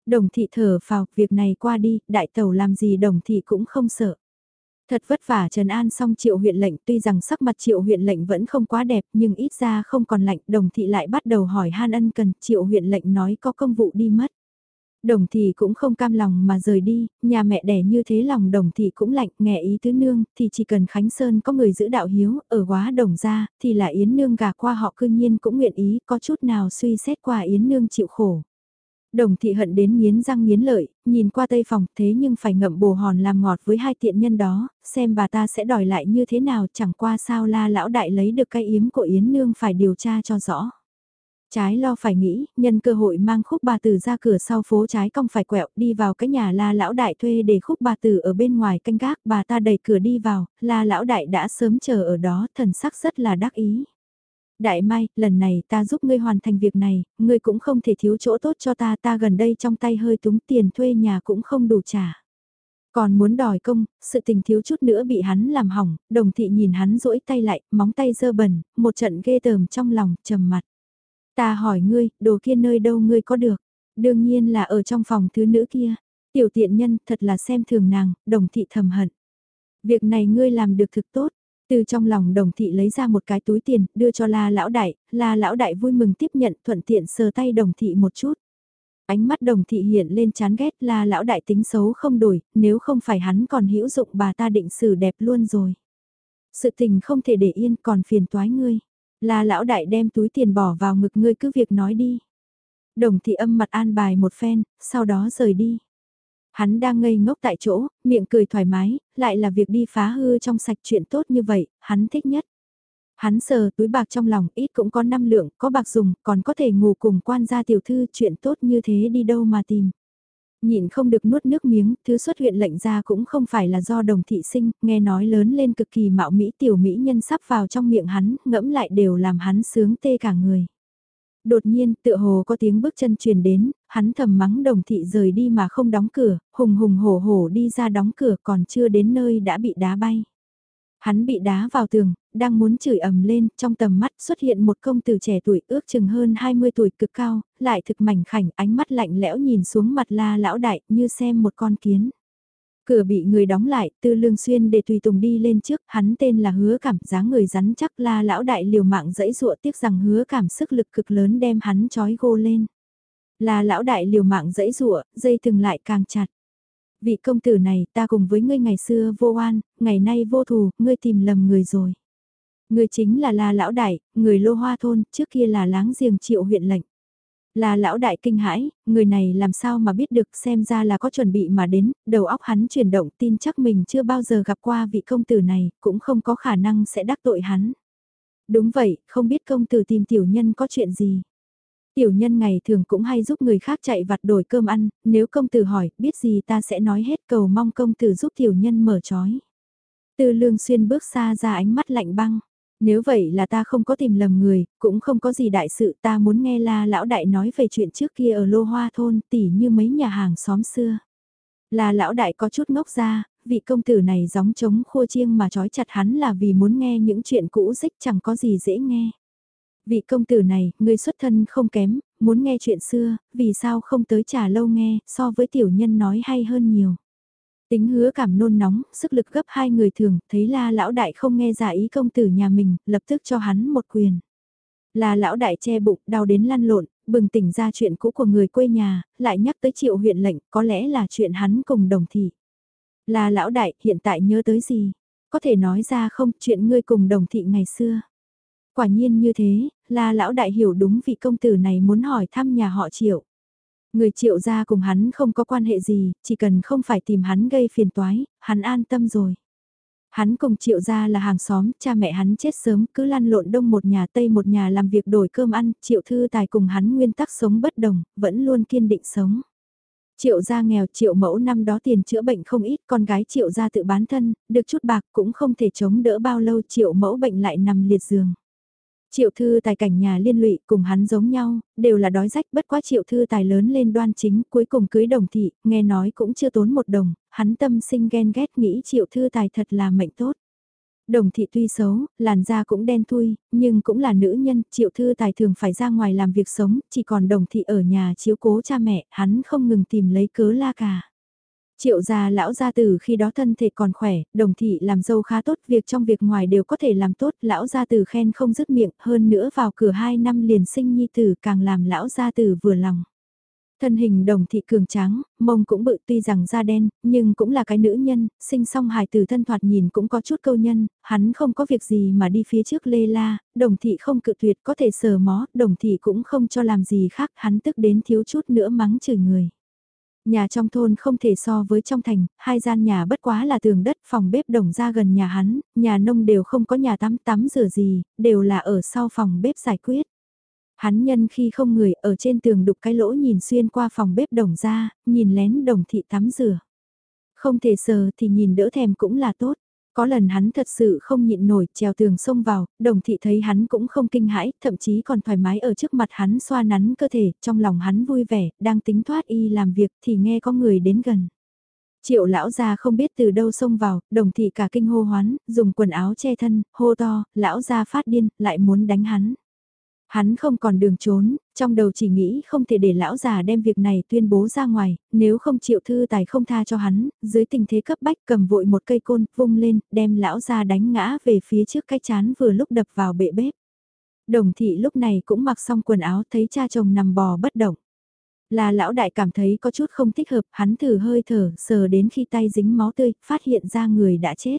Đồng thị thở vào việc này qua đi, đại tàu làm gì đồng thị cũng không sợ. Thật vất vả Trần An xong triệu huyện lệnh tuy rằng sắc mặt triệu huyện lệnh vẫn không quá đẹp nhưng ít ra không còn lạnh đồng thị lại bắt đầu hỏi han ân cần triệu huyện lệnh nói có công vụ đi mất. Đồng thị cũng không cam lòng mà rời đi, nhà mẹ đẻ như thế lòng đồng thị cũng lạnh, nghe ý tứ nương, thì chỉ cần Khánh Sơn có người giữ đạo hiếu, ở quá đồng ra, thì là Yến nương gà qua họ cư nhiên cũng nguyện ý, có chút nào suy xét qua Yến nương chịu khổ. Đồng thị hận đến miến răng miến lợi, nhìn qua tây phòng thế nhưng phải ngậm bồ hòn làm ngọt với hai tiện nhân đó, xem bà ta sẽ đòi lại như thế nào chẳng qua sao la lão đại lấy được cái yếm của Yến Nương phải điều tra cho rõ. Trái lo phải nghĩ, nhân cơ hội mang khúc bà tử ra cửa sau phố trái cong phải quẹo đi vào cái nhà la lão đại thuê để khúc bà tử ở bên ngoài canh gác bà ta đẩy cửa đi vào, la lão đại đã sớm chờ ở đó thần sắc rất là đắc ý. Đại Mai, lần này ta giúp ngươi hoàn thành việc này, ngươi cũng không thể thiếu chỗ tốt cho ta, ta gần đây trong tay hơi túng tiền thuê nhà cũng không đủ trả. Còn muốn đòi công, sự tình thiếu chút nữa bị hắn làm hỏng, đồng thị nhìn hắn rỗi tay lại, móng tay dơ bẩn, một trận ghê tởm trong lòng, trầm mặt. Ta hỏi ngươi, đồ kia nơi đâu ngươi có được? Đương nhiên là ở trong phòng thứ nữ kia. Tiểu tiện nhân thật là xem thường nàng, đồng thị thầm hận. Việc này ngươi làm được thực tốt, từ trong lòng đồng thị lấy ra một cái túi tiền, đưa cho la lão đại, la lão đại vui mừng tiếp nhận thuận tiện sờ tay đồng thị một chút. Ánh mắt đồng thị hiện lên chán ghét la lão đại tính xấu không đổi, nếu không phải hắn còn hữu dụng bà ta định xử đẹp luôn rồi. Sự tình không thể để yên còn phiền toái ngươi. La lão đại đem túi tiền bỏ vào ngực ngươi cứ việc nói đi. Đồng thị âm mặt an bài một phen, sau đó rời đi. Hắn đang ngây ngốc tại chỗ, miệng cười thoải mái, lại là việc đi phá hư trong sạch chuyện tốt như vậy, hắn thích nhất. Hắn sờ túi bạc trong lòng ít cũng có năm lượng, có bạc dùng, còn có thể ngủ cùng quan gia tiểu thư chuyện tốt như thế đi đâu mà tìm. Nhịn không được nuốt nước miếng, thứ xuất huyện lệnh ra cũng không phải là do đồng thị sinh, nghe nói lớn lên cực kỳ mạo mỹ tiểu mỹ nhân sắp vào trong miệng hắn, ngẫm lại đều làm hắn sướng tê cả người. Đột nhiên, tựa hồ có tiếng bước chân truyền đến, hắn thầm mắng đồng thị rời đi mà không đóng cửa, hùng hùng hổ hổ đi ra đóng cửa còn chưa đến nơi đã bị đá bay. Hắn bị đá vào tường, đang muốn chửi ầm lên, trong tầm mắt xuất hiện một công tử trẻ tuổi ước chừng hơn 20 tuổi cực cao, lại thực mảnh khảnh ánh mắt lạnh lẽo nhìn xuống mặt la lão đại như xem một con kiến. Cửa bị người đóng lại, tư lương xuyên để tùy tùng đi lên trước, hắn tên là hứa cảm dáng người rắn chắc la lão đại liều mạng dẫy dụa tiếc rằng hứa cảm sức lực cực lớn đem hắn trói gô lên. Là lão đại liều mạng dẫy dụa, dây từng lại càng chặt. Vị công tử này ta cùng với ngươi ngày xưa vô oan, ngày nay vô thù, ngươi tìm lầm người rồi. Ngươi chính là La Lão Đại, người lô hoa thôn, trước kia là láng giềng triệu huyện lệnh. Là lão đại kinh hãi, người này làm sao mà biết được xem ra là có chuẩn bị mà đến, đầu óc hắn chuyển động tin chắc mình chưa bao giờ gặp qua vị công tử này, cũng không có khả năng sẽ đắc tội hắn. Đúng vậy, không biết công tử tìm tiểu nhân có chuyện gì. Tiểu nhân ngày thường cũng hay giúp người khác chạy vặt đổi cơm ăn, nếu công tử hỏi, biết gì ta sẽ nói hết cầu mong công tử giúp tiểu nhân mở trói. Từ lương xuyên bước xa ra ánh mắt lạnh băng. Nếu vậy là ta không có tìm lầm người, cũng không có gì đại sự ta muốn nghe la lão đại nói về chuyện trước kia ở lô hoa thôn tỉ như mấy nhà hàng xóm xưa. Là lão đại có chút ngốc ra, vị công tử này gióng trống khua chiêng mà trói chặt hắn là vì muốn nghe những chuyện cũ dích chẳng có gì dễ nghe. Vị công tử này, người xuất thân không kém, muốn nghe chuyện xưa, vì sao không tới trả lâu nghe, so với tiểu nhân nói hay hơn nhiều. Tính hứa cảm nôn nóng, sức lực gấp hai người thường, thấy la lão đại không nghe giả ý công tử nhà mình, lập tức cho hắn một quyền. Là lão đại che bụng, đau đến lăn lộn, bừng tỉnh ra chuyện cũ của người quê nhà, lại nhắc tới triệu huyện lệnh, có lẽ là chuyện hắn cùng đồng thị. Là lão đại, hiện tại nhớ tới gì? Có thể nói ra không, chuyện ngươi cùng đồng thị ngày xưa. Quả nhiên như thế, là lão đại hiểu đúng vị công tử này muốn hỏi thăm nhà họ triệu. Người triệu gia cùng hắn không có quan hệ gì, chỉ cần không phải tìm hắn gây phiền toái, hắn an tâm rồi. Hắn cùng triệu gia là hàng xóm, cha mẹ hắn chết sớm, cứ lăn lộn đông một nhà tây một nhà làm việc đổi cơm ăn, triệu thư tài cùng hắn nguyên tắc sống bất đồng, vẫn luôn kiên định sống. Triệu gia nghèo triệu mẫu năm đó tiền chữa bệnh không ít, con gái triệu gia tự bán thân, được chút bạc cũng không thể chống đỡ bao lâu triệu mẫu bệnh lại nằm liệt giường. Triệu thư tài cảnh nhà liên lụy cùng hắn giống nhau, đều là đói rách bất quá triệu thư tài lớn lên đoan chính cuối cùng cưới đồng thị, nghe nói cũng chưa tốn một đồng, hắn tâm sinh ghen ghét nghĩ triệu thư tài thật là mệnh tốt. Đồng thị tuy xấu, làn da cũng đen thui, nhưng cũng là nữ nhân, triệu thư tài thường phải ra ngoài làm việc sống, chỉ còn đồng thị ở nhà chiếu cố cha mẹ, hắn không ngừng tìm lấy cớ la cả. Triệu gia lão gia tử khi đó thân thể còn khỏe, đồng thị làm dâu khá tốt, việc trong việc ngoài đều có thể làm tốt, lão gia tử khen không dứt miệng, hơn nữa vào cửa hai năm liền sinh nhi tử càng làm lão gia tử vừa lòng. Thân hình đồng thị cường tráng, mông cũng bự tuy rằng da đen, nhưng cũng là cái nữ nhân, sinh xong hài tử thân thoạt nhìn cũng có chút câu nhân, hắn không có việc gì mà đi phía trước lê la, đồng thị không cự tuyệt có thể sờ mó, đồng thị cũng không cho làm gì khác, hắn tức đến thiếu chút nữa mắng chửi người. Nhà trong thôn không thể so với trong thành, hai gian nhà bất quá là tường đất phòng bếp đồng ra gần nhà hắn, nhà nông đều không có nhà tắm tắm rửa gì, đều là ở sau phòng bếp giải quyết. Hắn nhân khi không người ở trên tường đục cái lỗ nhìn xuyên qua phòng bếp đồng ra, nhìn lén đồng thị tắm rửa. Không thể sờ thì nhìn đỡ thèm cũng là tốt. Có lần hắn thật sự không nhịn nổi, trèo tường xông vào, đồng thị thấy hắn cũng không kinh hãi, thậm chí còn thoải mái ở trước mặt hắn xoa nắn cơ thể, trong lòng hắn vui vẻ, đang tính thoát y làm việc thì nghe có người đến gần. Triệu lão gia không biết từ đâu xông vào, đồng thị cả kinh hô hoán, dùng quần áo che thân, hô to, lão gia phát điên, lại muốn đánh hắn. Hắn không còn đường trốn, trong đầu chỉ nghĩ không thể để lão già đem việc này tuyên bố ra ngoài, nếu không chịu thư tài không tha cho hắn, dưới tình thế cấp bách cầm vội một cây côn, vung lên, đem lão già đánh ngã về phía trước cái chán vừa lúc đập vào bệ bếp. Đồng thị lúc này cũng mặc xong quần áo thấy cha chồng nằm bò bất động. Là lão đại cảm thấy có chút không thích hợp, hắn thử hơi thở, sờ đến khi tay dính máu tươi, phát hiện ra người đã chết.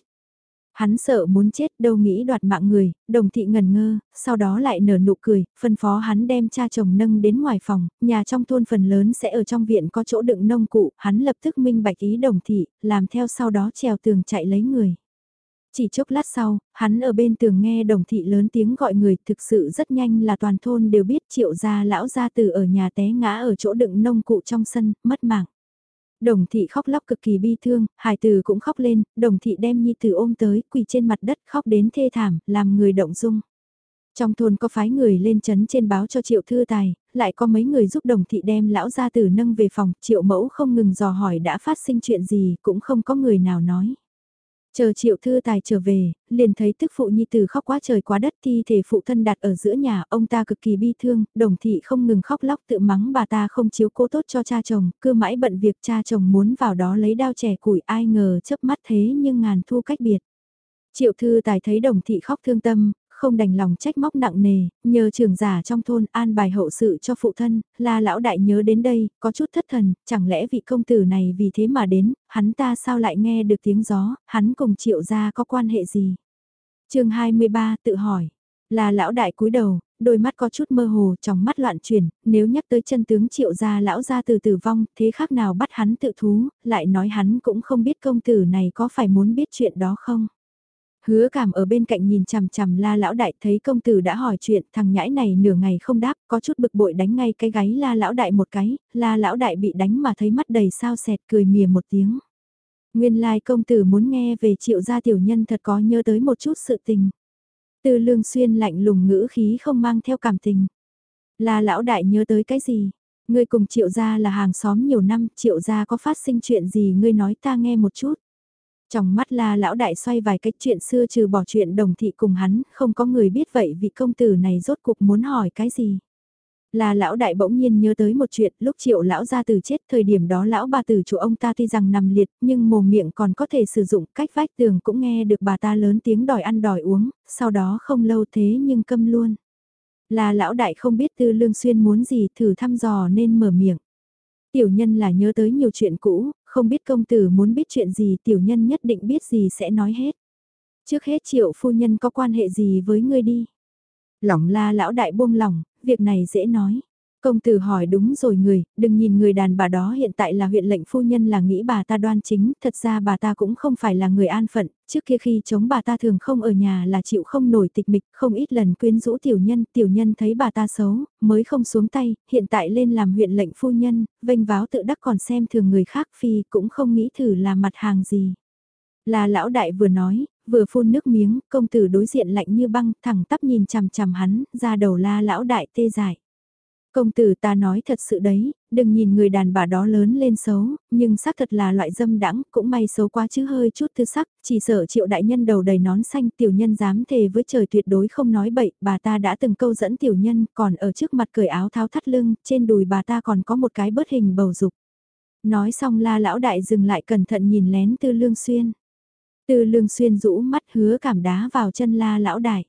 Hắn sợ muốn chết đâu nghĩ đoạt mạng người, đồng thị ngần ngơ, sau đó lại nở nụ cười, phân phó hắn đem cha chồng nâng đến ngoài phòng, nhà trong thôn phần lớn sẽ ở trong viện có chỗ đựng nông cụ, hắn lập tức minh bạch ý đồng thị, làm theo sau đó trèo tường chạy lấy người. Chỉ chốc lát sau, hắn ở bên tường nghe đồng thị lớn tiếng gọi người thực sự rất nhanh là toàn thôn đều biết triệu gia lão gia tử ở nhà té ngã ở chỗ đựng nông cụ trong sân, mất mạng. Đồng thị khóc lóc cực kỳ bi thương, hải từ cũng khóc lên, đồng thị đem nhi tử ôm tới, quỳ trên mặt đất khóc đến thê thảm, làm người động dung. Trong thôn có phái người lên chấn trên báo cho triệu thư tài, lại có mấy người giúp đồng thị đem lão gia tử nâng về phòng, triệu mẫu không ngừng dò hỏi đã phát sinh chuyện gì, cũng không có người nào nói. Chờ triệu thư tài trở về, liền thấy tức phụ nhi tử khóc quá trời quá đất thi thể phụ thân đặt ở giữa nhà, ông ta cực kỳ bi thương, đồng thị không ngừng khóc lóc tự mắng bà ta không chiếu cố tốt cho cha chồng, cứ mãi bận việc cha chồng muốn vào đó lấy đao trẻ củi ai ngờ chớp mắt thế nhưng ngàn thu cách biệt. Triệu thư tài thấy đồng thị khóc thương tâm, không đành lòng trách móc nặng nề, nhờ trưởng giả trong thôn an bài hậu sự cho phụ thân, là lão đại nhớ đến đây, có chút thất thần, chẳng lẽ vị công tử này vì thế mà đến, hắn ta sao lại nghe được tiếng gió, hắn cùng triệu gia có quan hệ gì? chương 23 tự hỏi, là lão đại cúi đầu, đôi mắt có chút mơ hồ, trong mắt loạn chuyển, nếu nhắc tới chân tướng triệu gia lão gia từ tử vong, thế khác nào bắt hắn tự thú, lại nói hắn cũng không biết công tử này có phải muốn biết chuyện đó không. Hứa cảm ở bên cạnh nhìn chằm chằm la lão đại thấy công tử đã hỏi chuyện thằng nhãi này nửa ngày không đáp có chút bực bội đánh ngay cái gáy la lão đại một cái, la lão đại bị đánh mà thấy mắt đầy sao sẹt cười mỉa một tiếng. Nguyên lai công tử muốn nghe về triệu gia tiểu nhân thật có nhớ tới một chút sự tình. Từ lương xuyên lạnh lùng ngữ khí không mang theo cảm tình. La lão đại nhớ tới cái gì? Ngươi cùng triệu gia là hàng xóm nhiều năm, triệu gia có phát sinh chuyện gì ngươi nói ta nghe một chút. Trong mắt la lão đại xoay vài cách chuyện xưa trừ bỏ chuyện đồng thị cùng hắn, không có người biết vậy vị công tử này rốt cuộc muốn hỏi cái gì. Là lão đại bỗng nhiên nhớ tới một chuyện, lúc triệu lão gia từ chết, thời điểm đó lão bà tử chủ ông ta tuy rằng nằm liệt, nhưng mồm miệng còn có thể sử dụng, cách vách tường cũng nghe được bà ta lớn tiếng đòi ăn đòi uống, sau đó không lâu thế nhưng câm luôn. Là lão đại không biết tư lương xuyên muốn gì thử thăm dò nên mở miệng. Tiểu nhân là nhớ tới nhiều chuyện cũ, không biết công tử muốn biết chuyện gì tiểu nhân nhất định biết gì sẽ nói hết. Trước hết triệu phu nhân có quan hệ gì với ngươi đi. Lỏng la lão đại buông lỏng, việc này dễ nói. Công tử hỏi đúng rồi người, đừng nhìn người đàn bà đó hiện tại là huyện lệnh phu nhân là nghĩ bà ta đoan chính, thật ra bà ta cũng không phải là người an phận, trước kia khi chống bà ta thường không ở nhà là chịu không nổi tịch mịch, không ít lần quyến rũ tiểu nhân, tiểu nhân thấy bà ta xấu, mới không xuống tay, hiện tại lên làm huyện lệnh phu nhân, vênh váo tự đắc còn xem thường người khác phi cũng không nghĩ thử là mặt hàng gì. Là lão đại vừa nói, vừa phun nước miếng, công tử đối diện lạnh như băng, thẳng tắp nhìn chằm chằm hắn, ra đầu la lão đại tê dại. Công tử ta nói thật sự đấy, đừng nhìn người đàn bà đó lớn lên xấu, nhưng xác thật là loại dâm đãng cũng may xấu quá chứ hơi chút thư sắc, chỉ sợ triệu đại nhân đầu đầy nón xanh tiểu nhân dám thề với trời tuyệt đối không nói bậy, bà ta đã từng câu dẫn tiểu nhân, còn ở trước mặt cởi áo tháo thắt lưng, trên đùi bà ta còn có một cái bớt hình bầu dục. Nói xong la lão đại dừng lại cẩn thận nhìn lén tư lương xuyên. Tư lương xuyên rũ mắt hứa cảm đá vào chân la lão đại.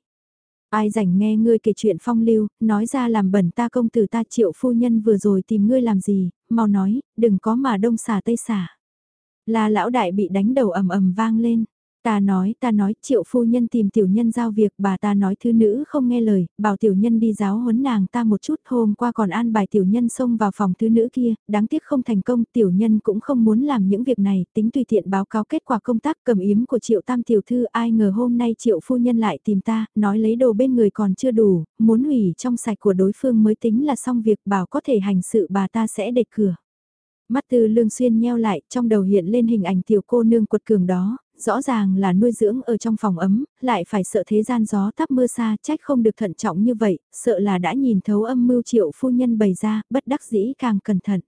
Ai rảnh nghe ngươi kể chuyện phong lưu, nói ra làm bẩn ta công tử ta triệu phu nhân vừa rồi tìm ngươi làm gì, mau nói, đừng có mà đông xả tây xả. La lão đại bị đánh đầu ầm ầm vang lên. Ta nói, ta nói, triệu phu nhân tìm tiểu nhân giao việc, bà ta nói thứ nữ không nghe lời, bảo tiểu nhân đi giáo huấn nàng ta một chút, hôm qua còn an bài tiểu nhân xông vào phòng thứ nữ kia, đáng tiếc không thành công, tiểu nhân cũng không muốn làm những việc này, tính tùy tiện báo cáo kết quả công tác cầm yếm của triệu tam tiểu thư, ai ngờ hôm nay triệu phu nhân lại tìm ta, nói lấy đồ bên người còn chưa đủ, muốn hủy trong sạch của đối phương mới tính là xong việc bảo có thể hành sự bà ta sẽ đệt cửa. Mắt tư lương xuyên nheo lại, trong đầu hiện lên hình ảnh tiểu cô nương quật cường đó, rõ ràng là nuôi dưỡng ở trong phòng ấm, lại phải sợ thế gian gió tắp mưa xa, trách không được thận trọng như vậy, sợ là đã nhìn thấu âm mưu triệu phu nhân bày ra, bất đắc dĩ càng cẩn thận.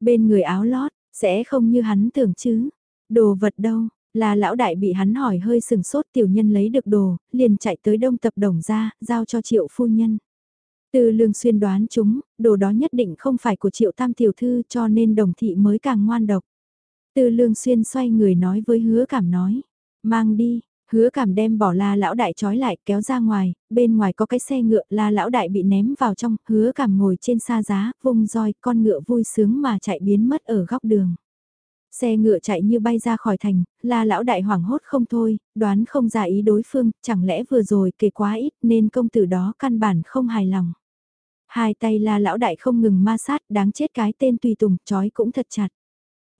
Bên người áo lót, sẽ không như hắn tưởng chứ, đồ vật đâu, là lão đại bị hắn hỏi hơi sừng sốt tiểu nhân lấy được đồ, liền chạy tới đông tập đồng ra, giao cho triệu phu nhân. Từ lương xuyên đoán chúng, đồ đó nhất định không phải của triệu tam tiểu thư cho nên đồng thị mới càng ngoan độc. Tư lương xuyên xoay người nói với hứa cảm nói, mang đi, hứa cảm đem bỏ la lão đại trói lại kéo ra ngoài, bên ngoài có cái xe ngựa la lão đại bị ném vào trong, hứa cảm ngồi trên xa giá, vùng roi, con ngựa vui sướng mà chạy biến mất ở góc đường. Xe ngựa chạy như bay ra khỏi thành, la lão đại hoảng hốt không thôi, đoán không ra ý đối phương, chẳng lẽ vừa rồi kể quá ít nên công tử đó căn bản không hài lòng. Hai tay la lão đại không ngừng ma sát, đáng chết cái tên tùy tùng, trói cũng thật chặt.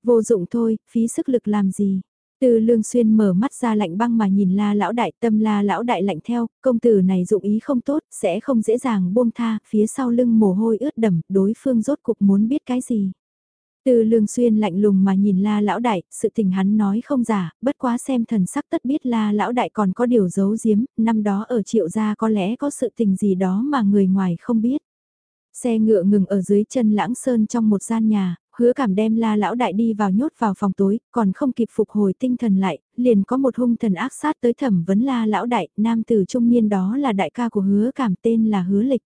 Vô dụng thôi, phí sức lực làm gì. Từ lương xuyên mở mắt ra lạnh băng mà nhìn la lão đại tâm la lão đại lạnh theo, công tử này dụng ý không tốt, sẽ không dễ dàng buông tha, phía sau lưng mồ hôi ướt đầm, đối phương rốt cục muốn biết cái gì. Từ lương xuyên lạnh lùng mà nhìn la lão đại, sự tình hắn nói không giả, bất quá xem thần sắc tất biết la lão đại còn có điều giấu giếm, năm đó ở triệu gia có lẽ có sự tình gì đó mà người ngoài không biết. Xe ngựa ngừng ở dưới chân lãng sơn trong một gian nhà, hứa cảm đem la lão đại đi vào nhốt vào phòng tối, còn không kịp phục hồi tinh thần lại, liền có một hung thần ác sát tới thẩm vấn la lão đại, nam tử trung niên đó là đại ca của hứa cảm tên là hứa lịch.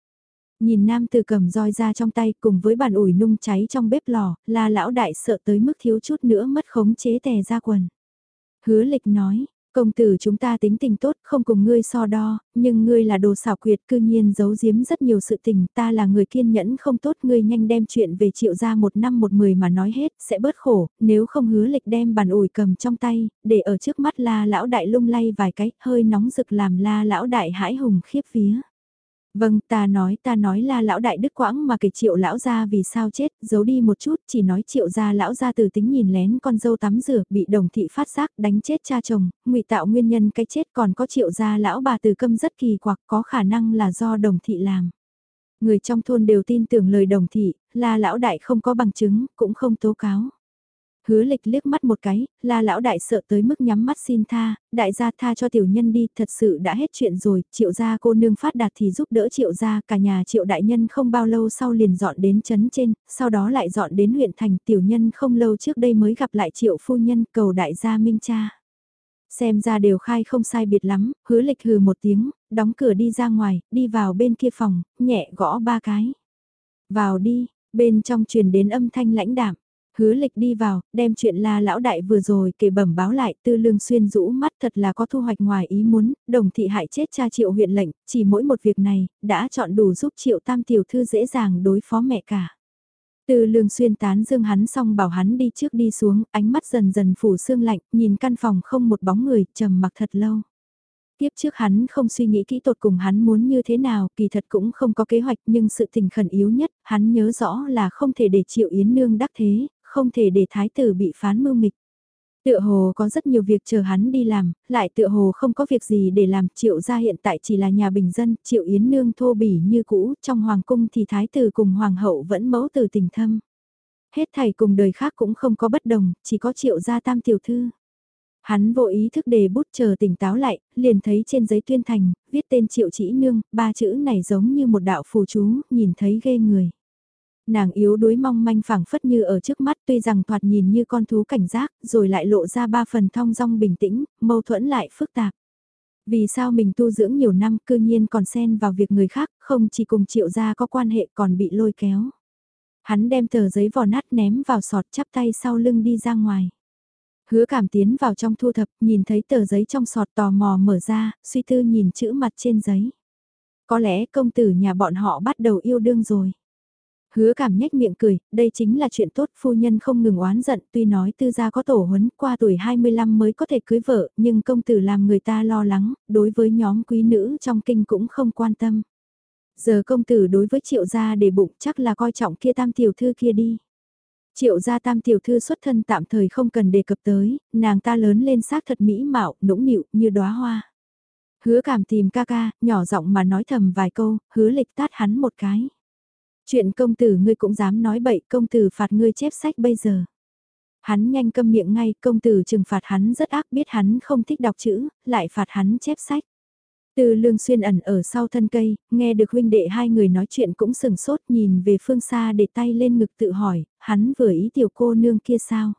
Nhìn nam tử cầm roi ra trong tay cùng với bàn ủi nung cháy trong bếp lò, la lão đại sợ tới mức thiếu chút nữa mất khống chế tè ra quần. Hứa lịch nói, Công tử chúng ta tính tình tốt, không cùng ngươi so đo, nhưng ngươi là đồ xảo quyệt cư nhiên giấu giếm rất nhiều sự tình, ta là người kiên nhẫn không tốt, ngươi nhanh đem chuyện về triệu ra một năm một mười mà nói hết, sẽ bớt khổ, nếu không hứa lịch đem bàn ủi cầm trong tay, để ở trước mắt la lão đại lung lay vài cái, hơi nóng rực làm la lão đại hãi hùng khiếp vía. Vâng, ta nói ta nói là lão đại đức quãng mà kể triệu lão gia vì sao chết, giấu đi một chút, chỉ nói triệu gia lão gia từ tính nhìn lén con dâu tắm rửa, bị đồng thị phát giác đánh chết cha chồng, ngụy tạo nguyên nhân cái chết còn có triệu gia lão bà từ câm rất kỳ quặc có khả năng là do đồng thị làm. Người trong thôn đều tin tưởng lời đồng thị, là lão đại không có bằng chứng, cũng không tố cáo. Hứa lịch liếc mắt một cái, là lão đại sợ tới mức nhắm mắt xin tha, đại gia tha cho tiểu nhân đi, thật sự đã hết chuyện rồi, triệu gia cô nương phát đạt thì giúp đỡ triệu gia, cả nhà triệu đại nhân không bao lâu sau liền dọn đến chấn trên, sau đó lại dọn đến huyện thành tiểu nhân không lâu trước đây mới gặp lại triệu phu nhân cầu đại gia minh cha. Xem ra đều khai không sai biệt lắm, hứa lịch hừ một tiếng, đóng cửa đi ra ngoài, đi vào bên kia phòng, nhẹ gõ ba cái. Vào đi, bên trong truyền đến âm thanh lãnh đạm Hứa lịch đi vào, đem chuyện la lão đại vừa rồi kể bẩm báo lại tư lương xuyên rũ mắt thật là có thu hoạch ngoài ý muốn, đồng thị hại chết cha triệu huyện lệnh, chỉ mỗi một việc này, đã chọn đủ giúp triệu tam tiểu thư dễ dàng đối phó mẹ cả. Tư lương xuyên tán dương hắn xong bảo hắn đi trước đi xuống, ánh mắt dần dần phủ sương lạnh, nhìn căn phòng không một bóng người, trầm mặc thật lâu. Tiếp trước hắn không suy nghĩ kỹ tột cùng hắn muốn như thế nào, kỳ thật cũng không có kế hoạch nhưng sự tình khẩn yếu nhất, hắn nhớ rõ là không thể để triệu yến nương đắc thế, không thể để thái tử bị phán mưu mịch. Tựa hồ có rất nhiều việc chờ hắn đi làm, lại tựa hồ không có việc gì để làm, triệu gia hiện tại chỉ là nhà bình dân, triệu yến nương thô bỉ như cũ, trong hoàng cung thì thái tử cùng hoàng hậu vẫn mẫu từ tình thâm. Hết thầy cùng đời khác cũng không có bất đồng, chỉ có triệu gia tam tiểu thư. Hắn vô ý thức đề bút chờ tỉnh táo lại, liền thấy trên giấy tuyên thành, viết tên triệu chỉ nương, ba chữ này giống như một đạo phù chú, nhìn thấy ghê người. Nàng yếu đuối mong manh phẳng phất như ở trước mắt tuy rằng thoạt nhìn như con thú cảnh giác, rồi lại lộ ra ba phần thong dong bình tĩnh, mâu thuẫn lại phức tạp. Vì sao mình tu dưỡng nhiều năm cư nhiên còn xen vào việc người khác, không chỉ cùng triệu gia có quan hệ còn bị lôi kéo. Hắn đem tờ giấy vò nát ném vào sọt chắp tay sau lưng đi ra ngoài. Hứa cảm tiến vào trong thu thập, nhìn thấy tờ giấy trong sọt tò mò mở ra, suy tư nhìn chữ mặt trên giấy. Có lẽ công tử nhà bọn họ bắt đầu yêu đương rồi. Hứa cảm nhếch miệng cười, đây chính là chuyện tốt, phu nhân không ngừng oán giận, tuy nói tư gia có tổ huấn, qua tuổi 25 mới có thể cưới vợ, nhưng công tử làm người ta lo lắng, đối với nhóm quý nữ trong kinh cũng không quan tâm. Giờ công tử đối với triệu gia để bụng chắc là coi trọng kia tam tiểu thư kia đi. Triệu gia tam tiểu thư xuất thân tạm thời không cần đề cập tới, nàng ta lớn lên xác thật mỹ mạo, nũng nịu như đóa hoa. Hứa cảm tìm ca ca, nhỏ giọng mà nói thầm vài câu, hứa lịch tát hắn một cái. Chuyện công tử ngươi cũng dám nói bậy công tử phạt ngươi chép sách bây giờ. Hắn nhanh câm miệng ngay, công tử trừng phạt hắn rất ác biết hắn không thích đọc chữ, lại phạt hắn chép sách. Từ lương xuyên ẩn ở sau thân cây, nghe được huynh đệ hai người nói chuyện cũng sừng sốt nhìn về phương xa để tay lên ngực tự hỏi, hắn vừa ý tiểu cô nương kia sao.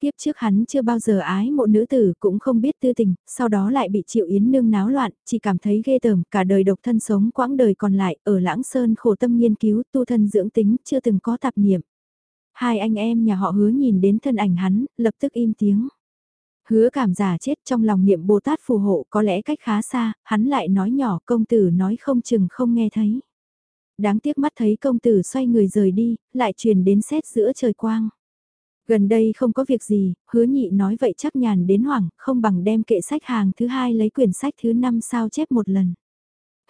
Tiếp trước hắn chưa bao giờ ái một nữ tử cũng không biết tư tình, sau đó lại bị Triệu Yến Nương náo loạn, chỉ cảm thấy ghê tởm, cả đời độc thân sống quãng đời còn lại, ở Lãng Sơn khổ tâm nghiên cứu, tu thân dưỡng tính, chưa từng có tạp niệm. Hai anh em nhà họ hứa nhìn đến thân ảnh hắn, lập tức im tiếng. Hứa cảm giả chết trong lòng niệm Bồ Tát phù hộ có lẽ cách khá xa, hắn lại nói nhỏ công tử nói không chừng không nghe thấy. Đáng tiếc mắt thấy công tử xoay người rời đi, lại truyền đến xét giữa trời quang. Gần đây không có việc gì, hứa nhị nói vậy chắc nhàn đến hoảng, không bằng đem kệ sách hàng thứ hai lấy quyển sách thứ năm sao chép một lần.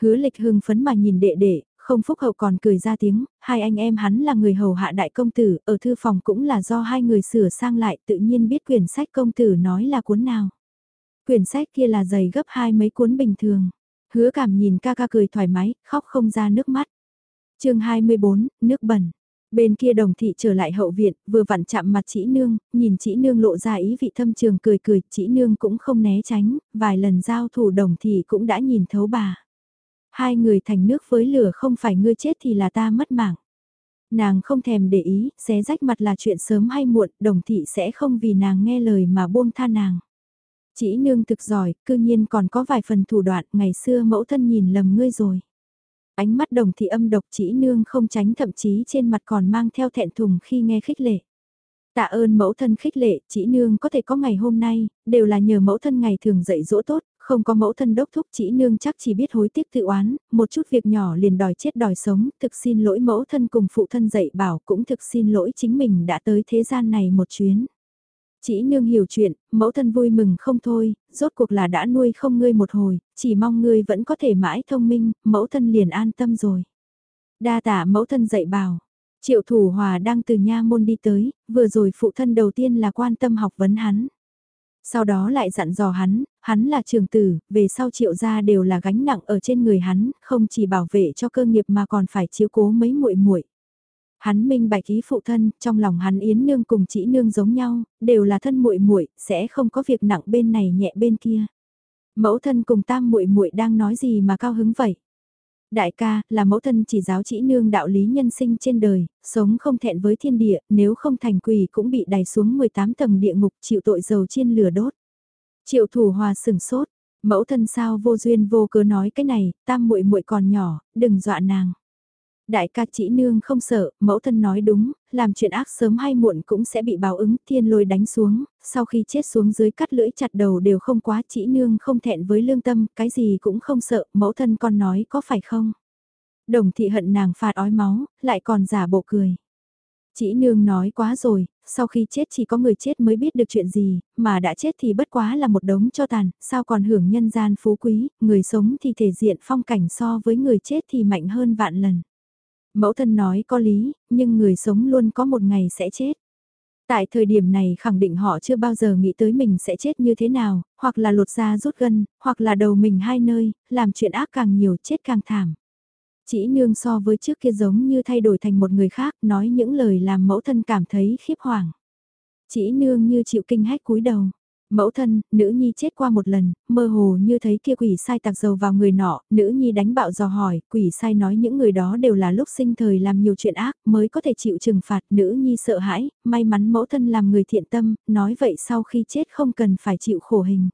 Hứa lịch hưng phấn mà nhìn đệ đệ, không phúc hậu còn cười ra tiếng, hai anh em hắn là người hầu hạ đại công tử, ở thư phòng cũng là do hai người sửa sang lại tự nhiên biết quyển sách công tử nói là cuốn nào. Quyển sách kia là dày gấp hai mấy cuốn bình thường. Hứa cảm nhìn ca ca cười thoải mái, khóc không ra nước mắt. chương 24, nước bẩn. Bên kia đồng thị trở lại hậu viện, vừa vặn chạm mặt chỉ nương, nhìn chỉ nương lộ ra ý vị thâm trường cười cười, chỉ nương cũng không né tránh, vài lần giao thủ đồng thị cũng đã nhìn thấu bà. Hai người thành nước với lửa không phải ngươi chết thì là ta mất mạng. Nàng không thèm để ý, xé rách mặt là chuyện sớm hay muộn, đồng thị sẽ không vì nàng nghe lời mà buông tha nàng. Chỉ nương thực giỏi, cư nhiên còn có vài phần thủ đoạn, ngày xưa mẫu thân nhìn lầm ngươi rồi. Ánh mắt đồng thị âm độc chỉ nương không tránh thậm chí trên mặt còn mang theo thẹn thùng khi nghe khích lệ. Tạ ơn mẫu thân khích lệ, chỉ nương có thể có ngày hôm nay, đều là nhờ mẫu thân ngày thường dạy dỗ tốt, không có mẫu thân đốc thúc chỉ nương chắc chỉ biết hối tiếc tự oán, một chút việc nhỏ liền đòi chết đòi sống, thực xin lỗi mẫu thân cùng phụ thân dạy bảo cũng thực xin lỗi chính mình đã tới thế gian này một chuyến. Chỉ nương hiểu chuyện, mẫu thân vui mừng không thôi, rốt cuộc là đã nuôi không ngươi một hồi, chỉ mong ngươi vẫn có thể mãi thông minh, mẫu thân liền an tâm rồi. Đa tả mẫu thân dạy bảo, triệu thủ hòa đang từ nha môn đi tới, vừa rồi phụ thân đầu tiên là quan tâm học vấn hắn. Sau đó lại dặn dò hắn, hắn là trường tử, về sau triệu gia đều là gánh nặng ở trên người hắn, không chỉ bảo vệ cho cơ nghiệp mà còn phải chiếu cố mấy muội muội. Hắn minh bạch ý phụ thân, trong lòng hắn Yến nương cùng chỉ nương giống nhau, đều là thân muội muội, sẽ không có việc nặng bên này nhẹ bên kia. Mẫu thân cùng tam muội muội đang nói gì mà cao hứng vậy? Đại ca, là mẫu thân chỉ giáo chỉ nương đạo lý nhân sinh trên đời, sống không thẹn với thiên địa, nếu không thành quỷ cũng bị đày xuống 18 tầng địa ngục chịu tội dầu chiên lửa đốt. Triệu thủ hòa sừng sốt, mẫu thân sao vô duyên vô cớ nói cái này, tam muội muội còn nhỏ, đừng dọa nàng. Đại ca chỉ nương không sợ, mẫu thân nói đúng, làm chuyện ác sớm hay muộn cũng sẽ bị báo ứng, thiên lôi đánh xuống, sau khi chết xuống dưới cắt lưỡi chặt đầu đều không quá, chỉ nương không thẹn với lương tâm, cái gì cũng không sợ, mẫu thân con nói có phải không? Đồng thị hận nàng phạt ói máu, lại còn giả bộ cười. Chỉ nương nói quá rồi, sau khi chết chỉ có người chết mới biết được chuyện gì, mà đã chết thì bất quá là một đống cho tàn, sao còn hưởng nhân gian phú quý, người sống thì thể diện phong cảnh so với người chết thì mạnh hơn vạn lần. Mẫu thân nói có lý, nhưng người sống luôn có một ngày sẽ chết. Tại thời điểm này khẳng định họ chưa bao giờ nghĩ tới mình sẽ chết như thế nào, hoặc là lột da rút gân, hoặc là đầu mình hai nơi, làm chuyện ác càng nhiều chết càng thảm. Chỉ nương so với trước kia giống như thay đổi thành một người khác nói những lời làm mẫu thân cảm thấy khiếp hoàng. Chỉ nương như chịu kinh hách cúi đầu. Mẫu thân, nữ nhi chết qua một lần, mơ hồ như thấy kia quỷ sai tạc dầu vào người nọ, nữ nhi đánh bạo dò hỏi, quỷ sai nói những người đó đều là lúc sinh thời làm nhiều chuyện ác mới có thể chịu trừng phạt, nữ nhi sợ hãi, may mắn mẫu thân làm người thiện tâm, nói vậy sau khi chết không cần phải chịu khổ hình.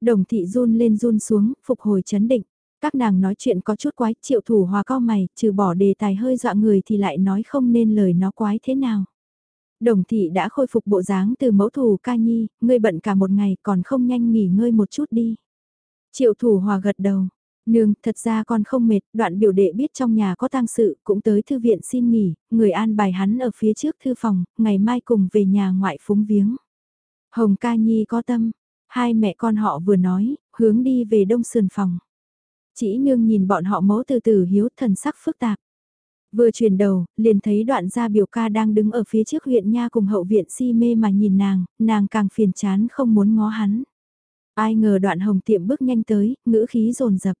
Đồng thị run lên run xuống, phục hồi chấn định. Các nàng nói chuyện có chút quái, triệu thủ hòa cao mày, trừ bỏ đề tài hơi dọa người thì lại nói không nên lời nó quái thế nào. Đồng thị đã khôi phục bộ dáng từ mẫu thủ ca nhi, ngươi bận cả một ngày còn không nhanh nghỉ ngơi một chút đi. Triệu thủ hòa gật đầu. Nương, thật ra con không mệt, đoạn biểu đệ biết trong nhà có tang sự, cũng tới thư viện xin nghỉ, người an bài hắn ở phía trước thư phòng, ngày mai cùng về nhà ngoại phúng viếng. Hồng ca nhi có tâm, hai mẹ con họ vừa nói, hướng đi về đông sườn phòng. Chỉ nương nhìn bọn họ mẫu từ từ hiếu thần sắc phức tạp. Vừa chuyển đầu, liền thấy đoạn gia biểu ca đang đứng ở phía trước huyện nha cùng hậu viện si mê mà nhìn nàng, nàng càng phiền chán không muốn ngó hắn. Ai ngờ đoạn hồng tiệm bước nhanh tới, ngữ khí rồn rập.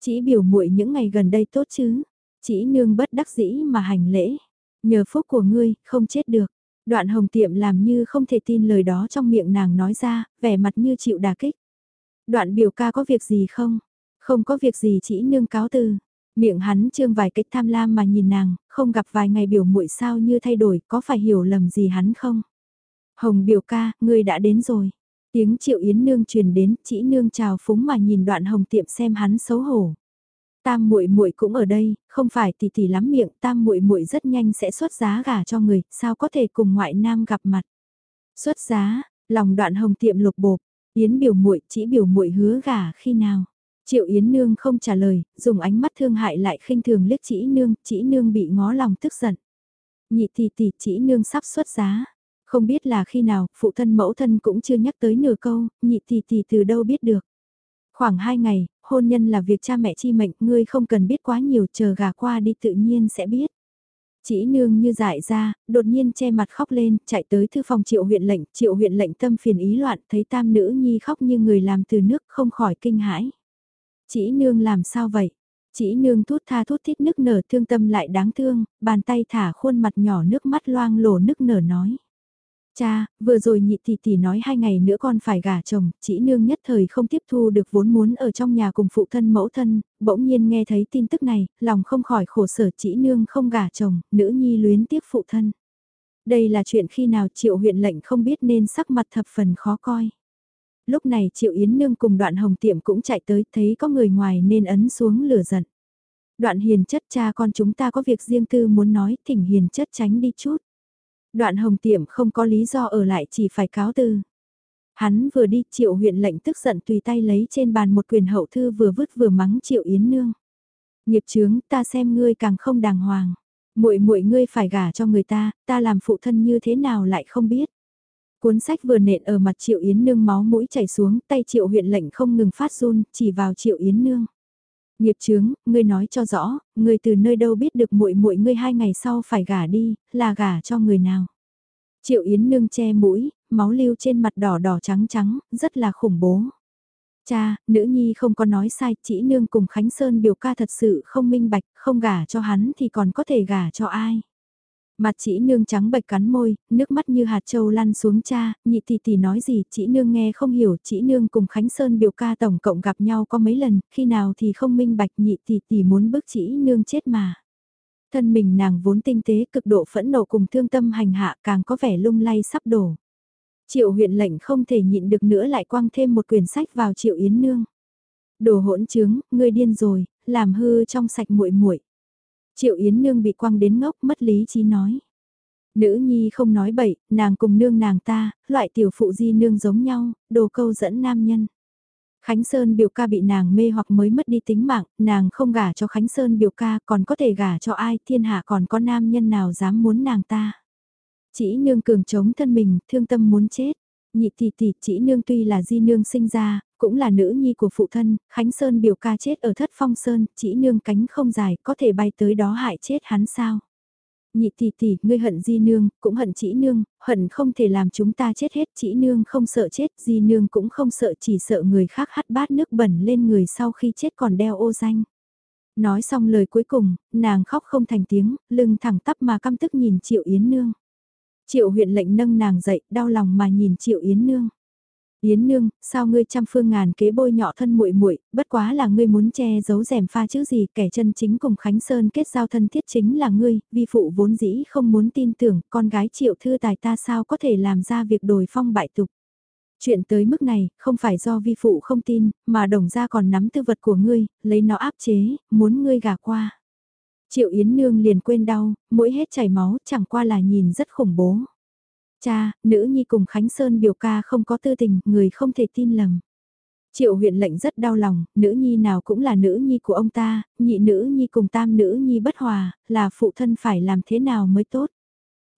Chỉ biểu muội những ngày gần đây tốt chứ, chỉ nương bất đắc dĩ mà hành lễ. Nhờ phúc của ngươi, không chết được. Đoạn hồng tiệm làm như không thể tin lời đó trong miệng nàng nói ra, vẻ mặt như chịu đà kích. Đoạn biểu ca có việc gì không? Không có việc gì chỉ nương cáo từ. Miệng hắn trương vài cách tham lam mà nhìn nàng, không gặp vài ngày biểu muội sao như thay đổi, có phải hiểu lầm gì hắn không? Hồng biểu ca, ngươi đã đến rồi. Tiếng triệu yến nương truyền đến, chỉ nương chào phúng mà nhìn đoạn hồng tiệm xem hắn xấu hổ. Tam muội muội cũng ở đây, không phải tỷ tỷ lắm miệng, tam muội muội rất nhanh sẽ xuất giá gả cho người, sao có thể cùng ngoại nam gặp mặt. Xuất giá, lòng đoạn hồng tiệm lục bộp, yến biểu muội chỉ biểu muội hứa gả khi nào. Triệu Yến Nương không trả lời, dùng ánh mắt thương hại lại khinh thường liếc chỉ nương, chỉ nương bị ngó lòng tức giận. Nhị tỷ tỷ chỉ nương sắp xuất giá. Không biết là khi nào, phụ thân mẫu thân cũng chưa nhắc tới nửa câu, nhị tỷ tỷ từ đâu biết được. Khoảng hai ngày, hôn nhân là việc cha mẹ chi mệnh, ngươi không cần biết quá nhiều, chờ gà qua đi tự nhiên sẽ biết. Chỉ nương như dại ra, đột nhiên che mặt khóc lên, chạy tới thư phòng triệu huyện lệnh, triệu huyện lệnh tâm phiền ý loạn, thấy tam nữ nhi khóc như người làm từ nước không khỏi kinh hãi. Chỉ nương làm sao vậy? Chỉ nương thút tha thút thít nức nở thương tâm lại đáng thương, bàn tay thả khuôn mặt nhỏ nước mắt loang lổ nức nở nói. Cha, vừa rồi nhị tỷ tỷ nói hai ngày nữa con phải gả chồng, chỉ nương nhất thời không tiếp thu được vốn muốn ở trong nhà cùng phụ thân mẫu thân, bỗng nhiên nghe thấy tin tức này, lòng không khỏi khổ sở chỉ nương không gả chồng, nữ nhi luyến tiếc phụ thân. Đây là chuyện khi nào triệu huyện lệnh không biết nên sắc mặt thập phần khó coi lúc này Triệu Yến Nương cùng đoạn hồng tiệm cũng chạy tới thấy có người ngoài nên ấn xuống lửa giận. Đoạn hiền chất cha con chúng ta có việc riêng tư muốn nói thỉnh hiền chất tránh đi chút. Đoạn hồng tiệm không có lý do ở lại chỉ phải cáo từ. Hắn vừa đi triệu huyện lệnh tức giận tùy tay lấy trên bàn một quyền hậu thư vừa vứt vừa mắng triệu yến nương. Nghiệp chướng ta xem ngươi càng không đàng hoàng. muội muội ngươi phải gả cho người ta, ta làm phụ thân như thế nào lại không biết. Cuốn sách vừa nện ở mặt Triệu Yến Nương máu mũi chảy xuống, tay Triệu huyện lệnh không ngừng phát run, chỉ vào Triệu Yến Nương. Nghiệp chướng, ngươi nói cho rõ, ngươi từ nơi đâu biết được muội muội ngươi hai ngày sau phải gả đi, là gả cho người nào. Triệu Yến Nương che mũi, máu lưu trên mặt đỏ đỏ trắng trắng, rất là khủng bố. Cha, nữ nhi không có nói sai, chỉ nương cùng Khánh Sơn biểu ca thật sự không minh bạch, không gả cho hắn thì còn có thể gả cho ai. Mặt chỉ nương trắng bạch cắn môi, nước mắt như hạt châu lăn xuống cha, nhị tỷ tỷ nói gì, chỉ nương nghe không hiểu, chỉ nương cùng Khánh Sơn biểu ca tổng cộng gặp nhau có mấy lần, khi nào thì không minh bạch nhị tỷ tỷ muốn bức chỉ nương chết mà. Thân mình nàng vốn tinh tế cực độ phẫn nộ cùng thương tâm hành hạ càng có vẻ lung lay sắp đổ. Triệu huyện lệnh không thể nhịn được nữa lại quăng thêm một quyển sách vào triệu yến nương. Đồ hỗn trướng, ngươi điên rồi, làm hư trong sạch muội muội. Triệu Yến Nương bị quăng đến ngốc mất lý trí nói. Nữ nhi không nói bậy, nàng cùng nương nàng ta, loại tiểu phụ di nương giống nhau, đồ câu dẫn nam nhân. Khánh Sơn biểu ca bị nàng mê hoặc mới mất đi tính mạng, nàng không gả cho Khánh Sơn biểu ca còn có thể gả cho ai, thiên hạ còn có nam nhân nào dám muốn nàng ta. Chỉ nương cường chống thân mình, thương tâm muốn chết. Nhị tỷ tỷ chỉ nương tuy là di nương sinh ra, cũng là nữ nhi của phụ thân, Khánh Sơn biểu ca chết ở thất phong sơn, chỉ nương cánh không dài, có thể bay tới đó hại chết hắn sao. Nhị tỷ tỷ, ngươi hận di nương, cũng hận chỉ nương, hận không thể làm chúng ta chết hết, chỉ nương không sợ chết, di nương cũng không sợ chỉ sợ người khác hắt bát nước bẩn lên người sau khi chết còn đeo ô danh. Nói xong lời cuối cùng, nàng khóc không thành tiếng, lưng thẳng tắp mà căm tức nhìn Triệu Yến Nương. Triệu huyện lệnh nâng nàng dậy, đau lòng mà nhìn Triệu Yến Nương. Yến nương, sao ngươi trăm phương ngàn kế bôi nhọ thân muội muội, bất quá là ngươi muốn che giấu rèm pha chứ gì, kẻ chân chính cùng Khánh Sơn kết giao thân thiết chính là ngươi, vi phụ vốn dĩ không muốn tin tưởng, con gái triệu thư tài ta sao có thể làm ra việc đổi phong bại tục. Chuyện tới mức này, không phải do vi phụ không tin, mà đồng gia còn nắm tư vật của ngươi, lấy nó áp chế, muốn ngươi gả qua. Triệu Yến Nương liền quên đau, mũi hết chảy máu, chẳng qua là nhìn rất khủng bố. Cha, nữ nhi cùng Khánh Sơn biểu ca không có tư tình, người không thể tin lầm. Triệu huyện lệnh rất đau lòng, nữ nhi nào cũng là nữ nhi của ông ta, nhị nữ nhi cùng tam nữ nhi bất hòa, là phụ thân phải làm thế nào mới tốt.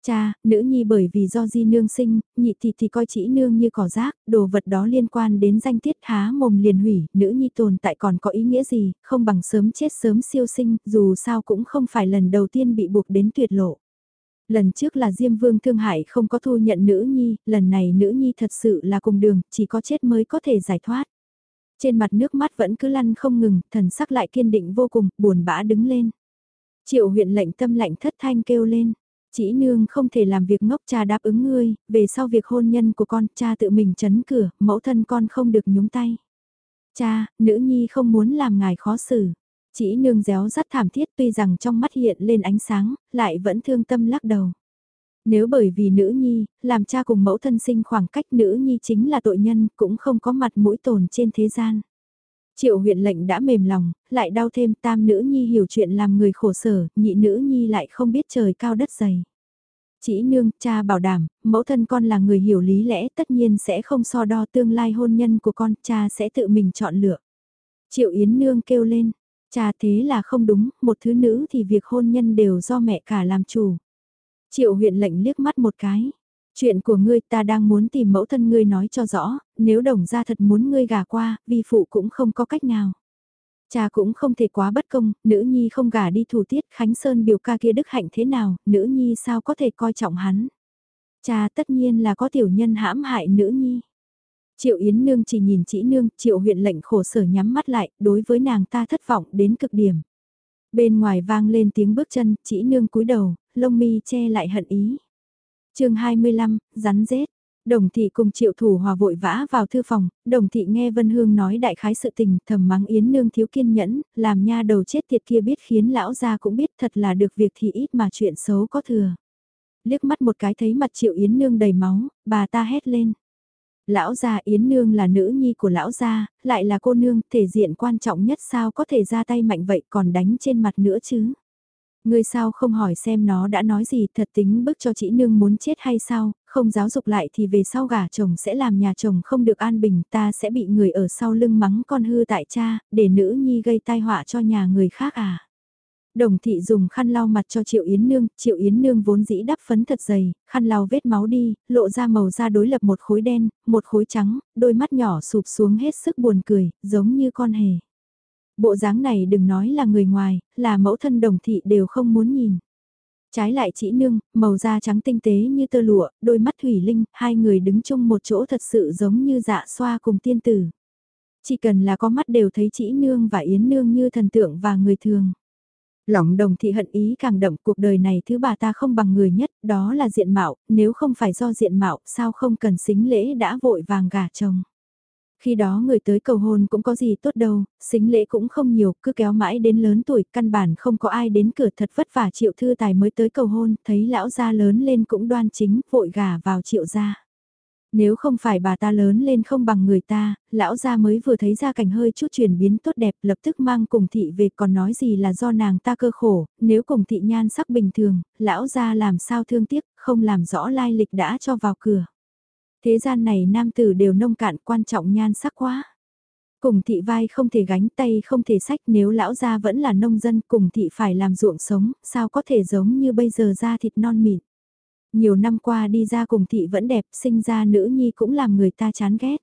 Cha, nữ nhi bởi vì do di nương sinh, nhị thì thì coi chỉ nương như cỏ rác, đồ vật đó liên quan đến danh tiết há mồm liền hủy, nữ nhi tồn tại còn có ý nghĩa gì, không bằng sớm chết sớm siêu sinh, dù sao cũng không phải lần đầu tiên bị buộc đến tuyệt lộ. Lần trước là Diêm Vương thương hại không có thu nhận nữ nhi, lần này nữ nhi thật sự là cùng đường, chỉ có chết mới có thể giải thoát. Trên mặt nước mắt vẫn cứ lăn không ngừng, thần sắc lại kiên định vô cùng, buồn bã đứng lên. Triệu huyện lệnh tâm lạnh thất thanh kêu lên. Chỉ nương không thể làm việc ngốc cha đáp ứng ngươi, về sau việc hôn nhân của con, cha tự mình chấn cửa, mẫu thân con không được nhúng tay. Cha, nữ nhi không muốn làm ngài khó xử. Chỉ nương réo rất thảm thiết tuy rằng trong mắt hiện lên ánh sáng, lại vẫn thương tâm lắc đầu. Nếu bởi vì nữ nhi, làm cha cùng mẫu thân sinh khoảng cách nữ nhi chính là tội nhân, cũng không có mặt mũi tồn trên thế gian. Triệu huyện lệnh đã mềm lòng, lại đau thêm tam nữ nhi hiểu chuyện làm người khổ sở, nhị nữ nhi lại không biết trời cao đất dày. Chỉ nương, cha bảo đảm, mẫu thân con là người hiểu lý lẽ tất nhiên sẽ không so đo tương lai hôn nhân của con, cha sẽ tự mình chọn lựa. Triệu Yến Nương kêu lên, Cha thế là không đúng, một thứ nữ thì việc hôn nhân đều do mẹ cả làm chủ. Triệu huyện lệnh liếc mắt một cái. Chuyện của ngươi ta đang muốn tìm mẫu thân ngươi nói cho rõ, nếu đồng ra thật muốn ngươi gả qua, vi phụ cũng không có cách nào. Cha cũng không thể quá bất công, nữ nhi không gả đi thủ tiết Khánh Sơn biểu ca kia đức hạnh thế nào, nữ nhi sao có thể coi trọng hắn. Cha tất nhiên là có tiểu nhân hãm hại nữ nhi. Triệu Yến Nương chỉ nhìn chỉ nương, triệu huyện lệnh khổ sở nhắm mắt lại, đối với nàng ta thất vọng đến cực điểm. Bên ngoài vang lên tiếng bước chân, chỉ nương cúi đầu, lông mi che lại hận ý chương 25, rắn rết. Đồng thị cùng triệu thủ hòa vội vã vào thư phòng, đồng thị nghe Vân Hương nói đại khái sự tình, thầm mắng Yến Nương thiếu kiên nhẫn, làm nha đầu chết tiệt kia biết khiến lão gia cũng biết thật là được việc thì ít mà chuyện xấu có thừa. Liếc mắt một cái thấy mặt triệu Yến Nương đầy máu, bà ta hét lên. Lão gia Yến Nương là nữ nhi của lão gia, lại là cô nương, thể diện quan trọng nhất sao có thể ra tay mạnh vậy còn đánh trên mặt nữa chứ. Ngươi sao không hỏi xem nó đã nói gì thật tính bức cho chị nương muốn chết hay sao, không giáo dục lại thì về sau gả chồng sẽ làm nhà chồng không được an bình ta sẽ bị người ở sau lưng mắng con hư tại cha, để nữ nhi gây tai họa cho nhà người khác à. Đồng thị dùng khăn lau mặt cho Triệu Yến Nương, Triệu Yến Nương vốn dĩ đắp phấn thật dày, khăn lau vết máu đi, lộ ra màu da đối lập một khối đen, một khối trắng, đôi mắt nhỏ sụp xuống hết sức buồn cười, giống như con hề. Bộ dáng này đừng nói là người ngoài, là mẫu thân đồng thị đều không muốn nhìn. Trái lại chỉ nương, màu da trắng tinh tế như tơ lụa, đôi mắt thủy linh, hai người đứng chung một chỗ thật sự giống như dạ xoa cùng tiên tử. Chỉ cần là có mắt đều thấy chỉ nương và yến nương như thần tượng và người thường. Lòng đồng thị hận ý càng đậm cuộc đời này thứ bà ta không bằng người nhất, đó là diện mạo, nếu không phải do diện mạo, sao không cần xính lễ đã vội vàng gả chồng. Khi đó người tới cầu hôn cũng có gì tốt đâu, xính lễ cũng không nhiều, cứ kéo mãi đến lớn tuổi, căn bản không có ai đến cửa thật vất vả triệu thư tài mới tới cầu hôn, thấy lão gia lớn lên cũng đoan chính, vội gả vào triệu gia. Nếu không phải bà ta lớn lên không bằng người ta, lão gia mới vừa thấy ra cảnh hơi chút chuyển biến tốt đẹp lập tức mang cùng thị về còn nói gì là do nàng ta cơ khổ, nếu cùng thị nhan sắc bình thường, lão gia làm sao thương tiếc, không làm rõ lai lịch đã cho vào cửa. Thế gian này nam tử đều nông cạn quan trọng nhan sắc quá. Cùng thị vai không thể gánh tay không thể sách nếu lão gia vẫn là nông dân cùng thị phải làm ruộng sống, sao có thể giống như bây giờ ra thịt non mịn. Nhiều năm qua đi ra cùng thị vẫn đẹp, sinh ra nữ nhi cũng làm người ta chán ghét.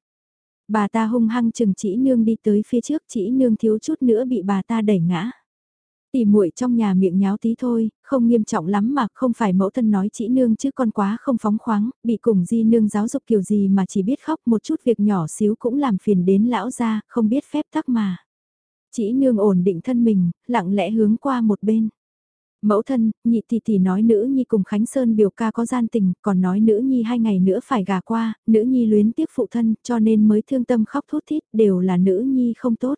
Bà ta hung hăng chừng chỉ nương đi tới phía trước chỉ nương thiếu chút nữa bị bà ta đẩy ngã. Tỉ muội trong nhà miệng nháo tí thôi, không nghiêm trọng lắm mà không phải mẫu thân nói chỉ nương chứ con quá không phóng khoáng, bị cùng di nương giáo dục kiểu gì mà chỉ biết khóc một chút việc nhỏ xíu cũng làm phiền đến lão gia, không biết phép tắc mà. Chỉ nương ổn định thân mình, lặng lẽ hướng qua một bên. Mẫu thân, nhị tỷ tỷ nói nữ nhi cùng Khánh Sơn biểu ca có gian tình, còn nói nữ nhi hai ngày nữa phải gả qua, nữ nhi luyến tiếc phụ thân, cho nên mới thương tâm khóc thút thít, đều là nữ nhi không tốt.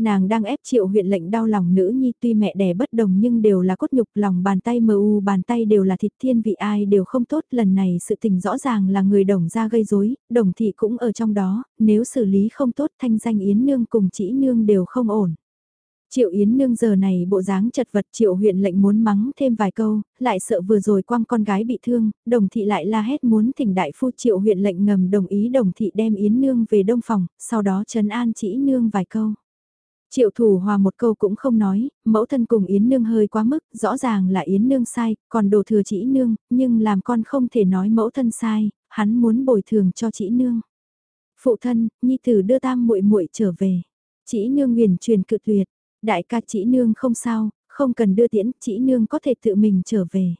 Nàng đang ép triệu huyện lệnh đau lòng nữ nhi tuy mẹ đẻ bất đồng nhưng đều là cốt nhục lòng bàn tay mờ u bàn tay đều là thịt thiên vị ai đều không tốt lần này sự tình rõ ràng là người đồng ra gây rối đồng thị cũng ở trong đó, nếu xử lý không tốt thanh danh Yến Nương cùng chỉ Nương đều không ổn. Triệu Yến Nương giờ này bộ dáng chật vật Triệu huyện lệnh muốn mắng thêm vài câu, lại sợ vừa rồi quăng con gái bị thương, đồng thị lại la hét muốn thỉnh đại phu Triệu huyện lệnh ngầm đồng ý đồng thị đem Yến Nương về đông phòng, sau đó trấn an chỉ Nương vài câu. Triệu thủ hòa một câu cũng không nói, mẫu thân cùng Yến Nương hơi quá mức, rõ ràng là Yến Nương sai, còn đồ thừa chỉ Nương, nhưng làm con không thể nói mẫu thân sai, hắn muốn bồi thường cho chỉ Nương. Phụ thân, Nhi Tử đưa tam muội muội trở về. Chỉ Nương nguyền truyền cự tuyệt, đại ca chỉ Nương không sao, không cần đưa tiễn, chỉ Nương có thể tự mình trở về.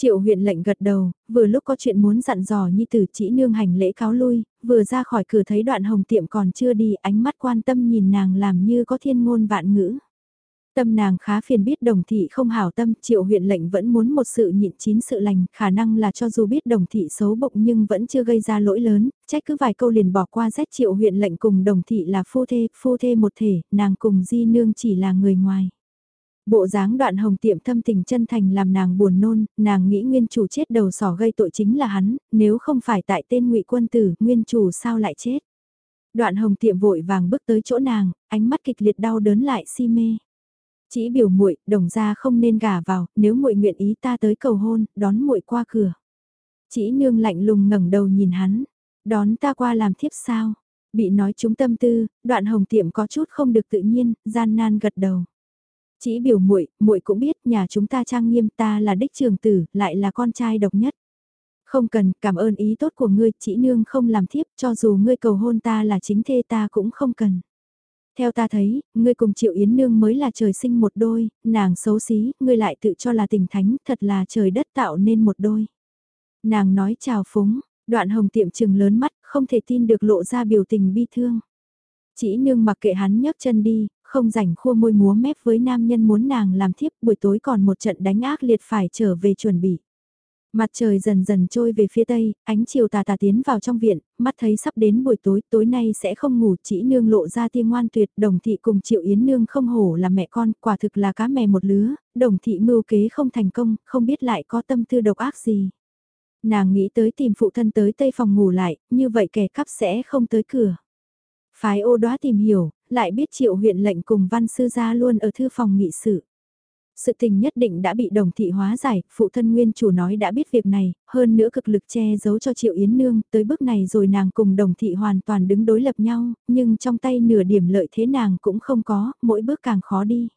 Triệu huyện lệnh gật đầu, vừa lúc có chuyện muốn dặn dò nhi tử chỉ nương hành lễ cáo lui, vừa ra khỏi cửa thấy đoạn hồng tiệm còn chưa đi ánh mắt quan tâm nhìn nàng làm như có thiên ngôn vạn ngữ. Tâm nàng khá phiền biết đồng thị không hảo tâm, triệu huyện lệnh vẫn muốn một sự nhịn chín sự lành, khả năng là cho dù biết đồng thị xấu bụng nhưng vẫn chưa gây ra lỗi lớn, trách cứ vài câu liền bỏ qua rét triệu huyện lệnh cùng đồng thị là phu thê, phu thê một thể, nàng cùng di nương chỉ là người ngoài. Bộ dáng đoạn hồng tiệm thâm tình chân thành làm nàng buồn nôn, nàng nghĩ nguyên chủ chết đầu sỏ gây tội chính là hắn, nếu không phải tại tên ngụy quân tử, nguyên chủ sao lại chết. Đoạn hồng tiệm vội vàng bước tới chỗ nàng, ánh mắt kịch liệt đau đớn lại si mê. Chỉ biểu muội, đồng gia không nên gả vào, nếu muội nguyện ý ta tới cầu hôn, đón muội qua cửa. Chỉ nương lạnh lùng ngẩng đầu nhìn hắn, đón ta qua làm thiếp sao? Bị nói chúng tâm tư, đoạn hồng tiệm có chút không được tự nhiên, gian nan gật đầu. Chỉ biểu muội, muội cũng biết nhà chúng ta trang nghiêm ta là đích trường tử, lại là con trai độc nhất. Không cần, cảm ơn ý tốt của ngươi, chỉ nương không làm thiếp, cho dù ngươi cầu hôn ta là chính thê ta cũng không cần. Theo ta thấy, ngươi cùng Triệu Yến Nương mới là trời sinh một đôi, nàng xấu xí, ngươi lại tự cho là tình thánh, thật là trời đất tạo nên một đôi. Nàng nói chào phúng, đoạn hồng tiệm trừng lớn mắt, không thể tin được lộ ra biểu tình bi thương. Chỉ nương mặc kệ hắn nhấc chân đi, không rảnh khua môi múa mép với nam nhân muốn nàng làm thiếp buổi tối còn một trận đánh ác liệt phải trở về chuẩn bị. Mặt trời dần dần trôi về phía tây, ánh chiều tà tà tiến vào trong viện, mắt thấy sắp đến buổi tối, tối nay sẽ không ngủ, chỉ nương lộ ra tiên ngoan tuyệt, đồng thị cùng triệu yến nương không hổ là mẹ con, quả thực là cá mè một lứa, đồng thị mưu kế không thành công, không biết lại có tâm tư độc ác gì. Nàng nghĩ tới tìm phụ thân tới tây phòng ngủ lại, như vậy kẻ cắp sẽ không tới cửa. Phái ô đoá tìm hiểu, lại biết triệu huyện lệnh cùng văn sư gia luôn ở thư phòng nghị sự. Sự tình nhất định đã bị đồng thị hóa giải, phụ thân nguyên chủ nói đã biết việc này, hơn nữa cực lực che giấu cho Triệu Yến Nương, tới bước này rồi nàng cùng đồng thị hoàn toàn đứng đối lập nhau, nhưng trong tay nửa điểm lợi thế nàng cũng không có, mỗi bước càng khó đi.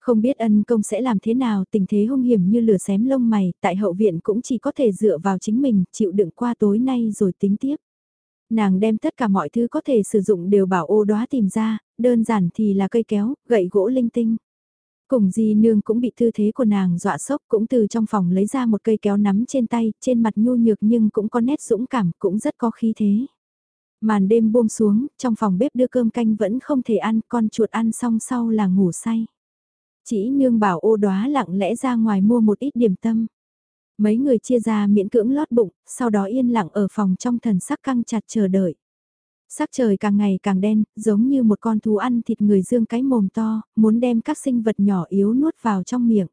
Không biết ân công sẽ làm thế nào, tình thế hung hiểm như lửa xém lông mày, tại hậu viện cũng chỉ có thể dựa vào chính mình, chịu đựng qua tối nay rồi tính tiếp. Nàng đem tất cả mọi thứ có thể sử dụng đều bảo ô đóa tìm ra, đơn giản thì là cây kéo, gậy gỗ linh tinh. Cùng di nương cũng bị tư thế của nàng dọa sốc cũng từ trong phòng lấy ra một cây kéo nắm trên tay, trên mặt nhu nhược nhưng cũng có nét dũng cảm, cũng rất có khí thế. Màn đêm buông xuống, trong phòng bếp đưa cơm canh vẫn không thể ăn, con chuột ăn xong sau là ngủ say. Chỉ nương bảo ô đóa lặng lẽ ra ngoài mua một ít điểm tâm. Mấy người chia ra miễn cưỡng lót bụng, sau đó yên lặng ở phòng trong thần sắc căng chặt chờ đợi. Sắc trời càng ngày càng đen, giống như một con thú ăn thịt người dương cái mồm to, muốn đem các sinh vật nhỏ yếu nuốt vào trong miệng.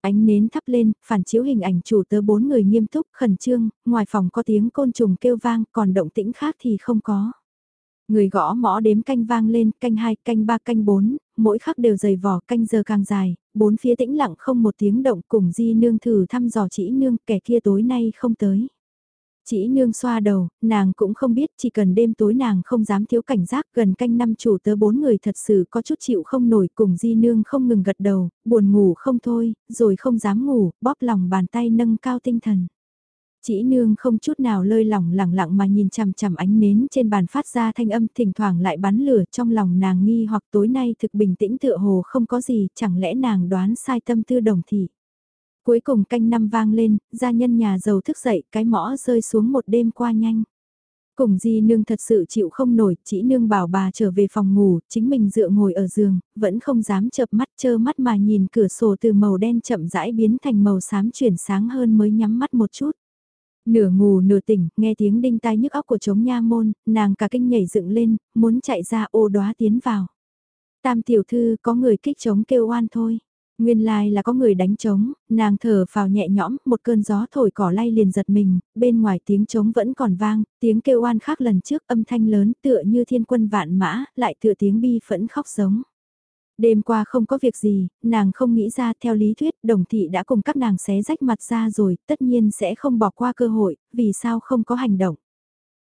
Ánh nến thắp lên, phản chiếu hình ảnh chủ tớ bốn người nghiêm túc, khẩn trương, ngoài phòng có tiếng côn trùng kêu vang, còn động tĩnh khác thì không có. Người gõ mõ đếm canh vang lên, canh hai, canh ba, canh bốn, mỗi khắc đều dày vỏ, canh giờ càng dài, bốn phía tĩnh lặng không một tiếng động cùng di nương thử thăm dò chỉ nương, kẻ kia tối nay không tới. Chỉ nương xoa đầu, nàng cũng không biết, chỉ cần đêm tối nàng không dám thiếu cảnh giác gần canh năm chủ tớ bốn người thật sự có chút chịu không nổi cùng di nương không ngừng gật đầu, buồn ngủ không thôi, rồi không dám ngủ, bóp lòng bàn tay nâng cao tinh thần. Chỉ nương không chút nào lơi lỏng lẳng lặng mà nhìn chằm chằm ánh nến trên bàn phát ra thanh âm thỉnh thoảng lại bắn lửa trong lòng nàng nghi hoặc tối nay thực bình tĩnh tựa hồ không có gì, chẳng lẽ nàng đoán sai tâm tư đồng thị. Cuối cùng canh năm vang lên, gia nhân nhà giàu thức dậy, cái mõ rơi xuống một đêm qua nhanh. Cùng di nương thật sự chịu không nổi, chỉ nương bảo bà trở về phòng ngủ, chính mình dựa ngồi ở giường, vẫn không dám chợp mắt chơ mắt mà nhìn cửa sổ từ màu đen chậm rãi biến thành màu xám chuyển sáng hơn mới nhắm mắt một chút. Nửa ngủ nửa tỉnh, nghe tiếng đinh tai nhức óc của trống nha môn, nàng cả kinh nhảy dựng lên, muốn chạy ra ô đóa tiến vào. Tam tiểu thư có người kích trống kêu oan thôi. Nguyên lai là có người đánh trống, nàng thở vào nhẹ nhõm, một cơn gió thổi cỏ lay liền giật mình, bên ngoài tiếng trống vẫn còn vang, tiếng kêu oan khác lần trước âm thanh lớn tựa như thiên quân vạn mã, lại tựa tiếng bi phẫn khóc giống. Đêm qua không có việc gì, nàng không nghĩ ra theo lý thuyết đồng thị đã cùng các nàng xé rách mặt ra rồi, tất nhiên sẽ không bỏ qua cơ hội, vì sao không có hành động.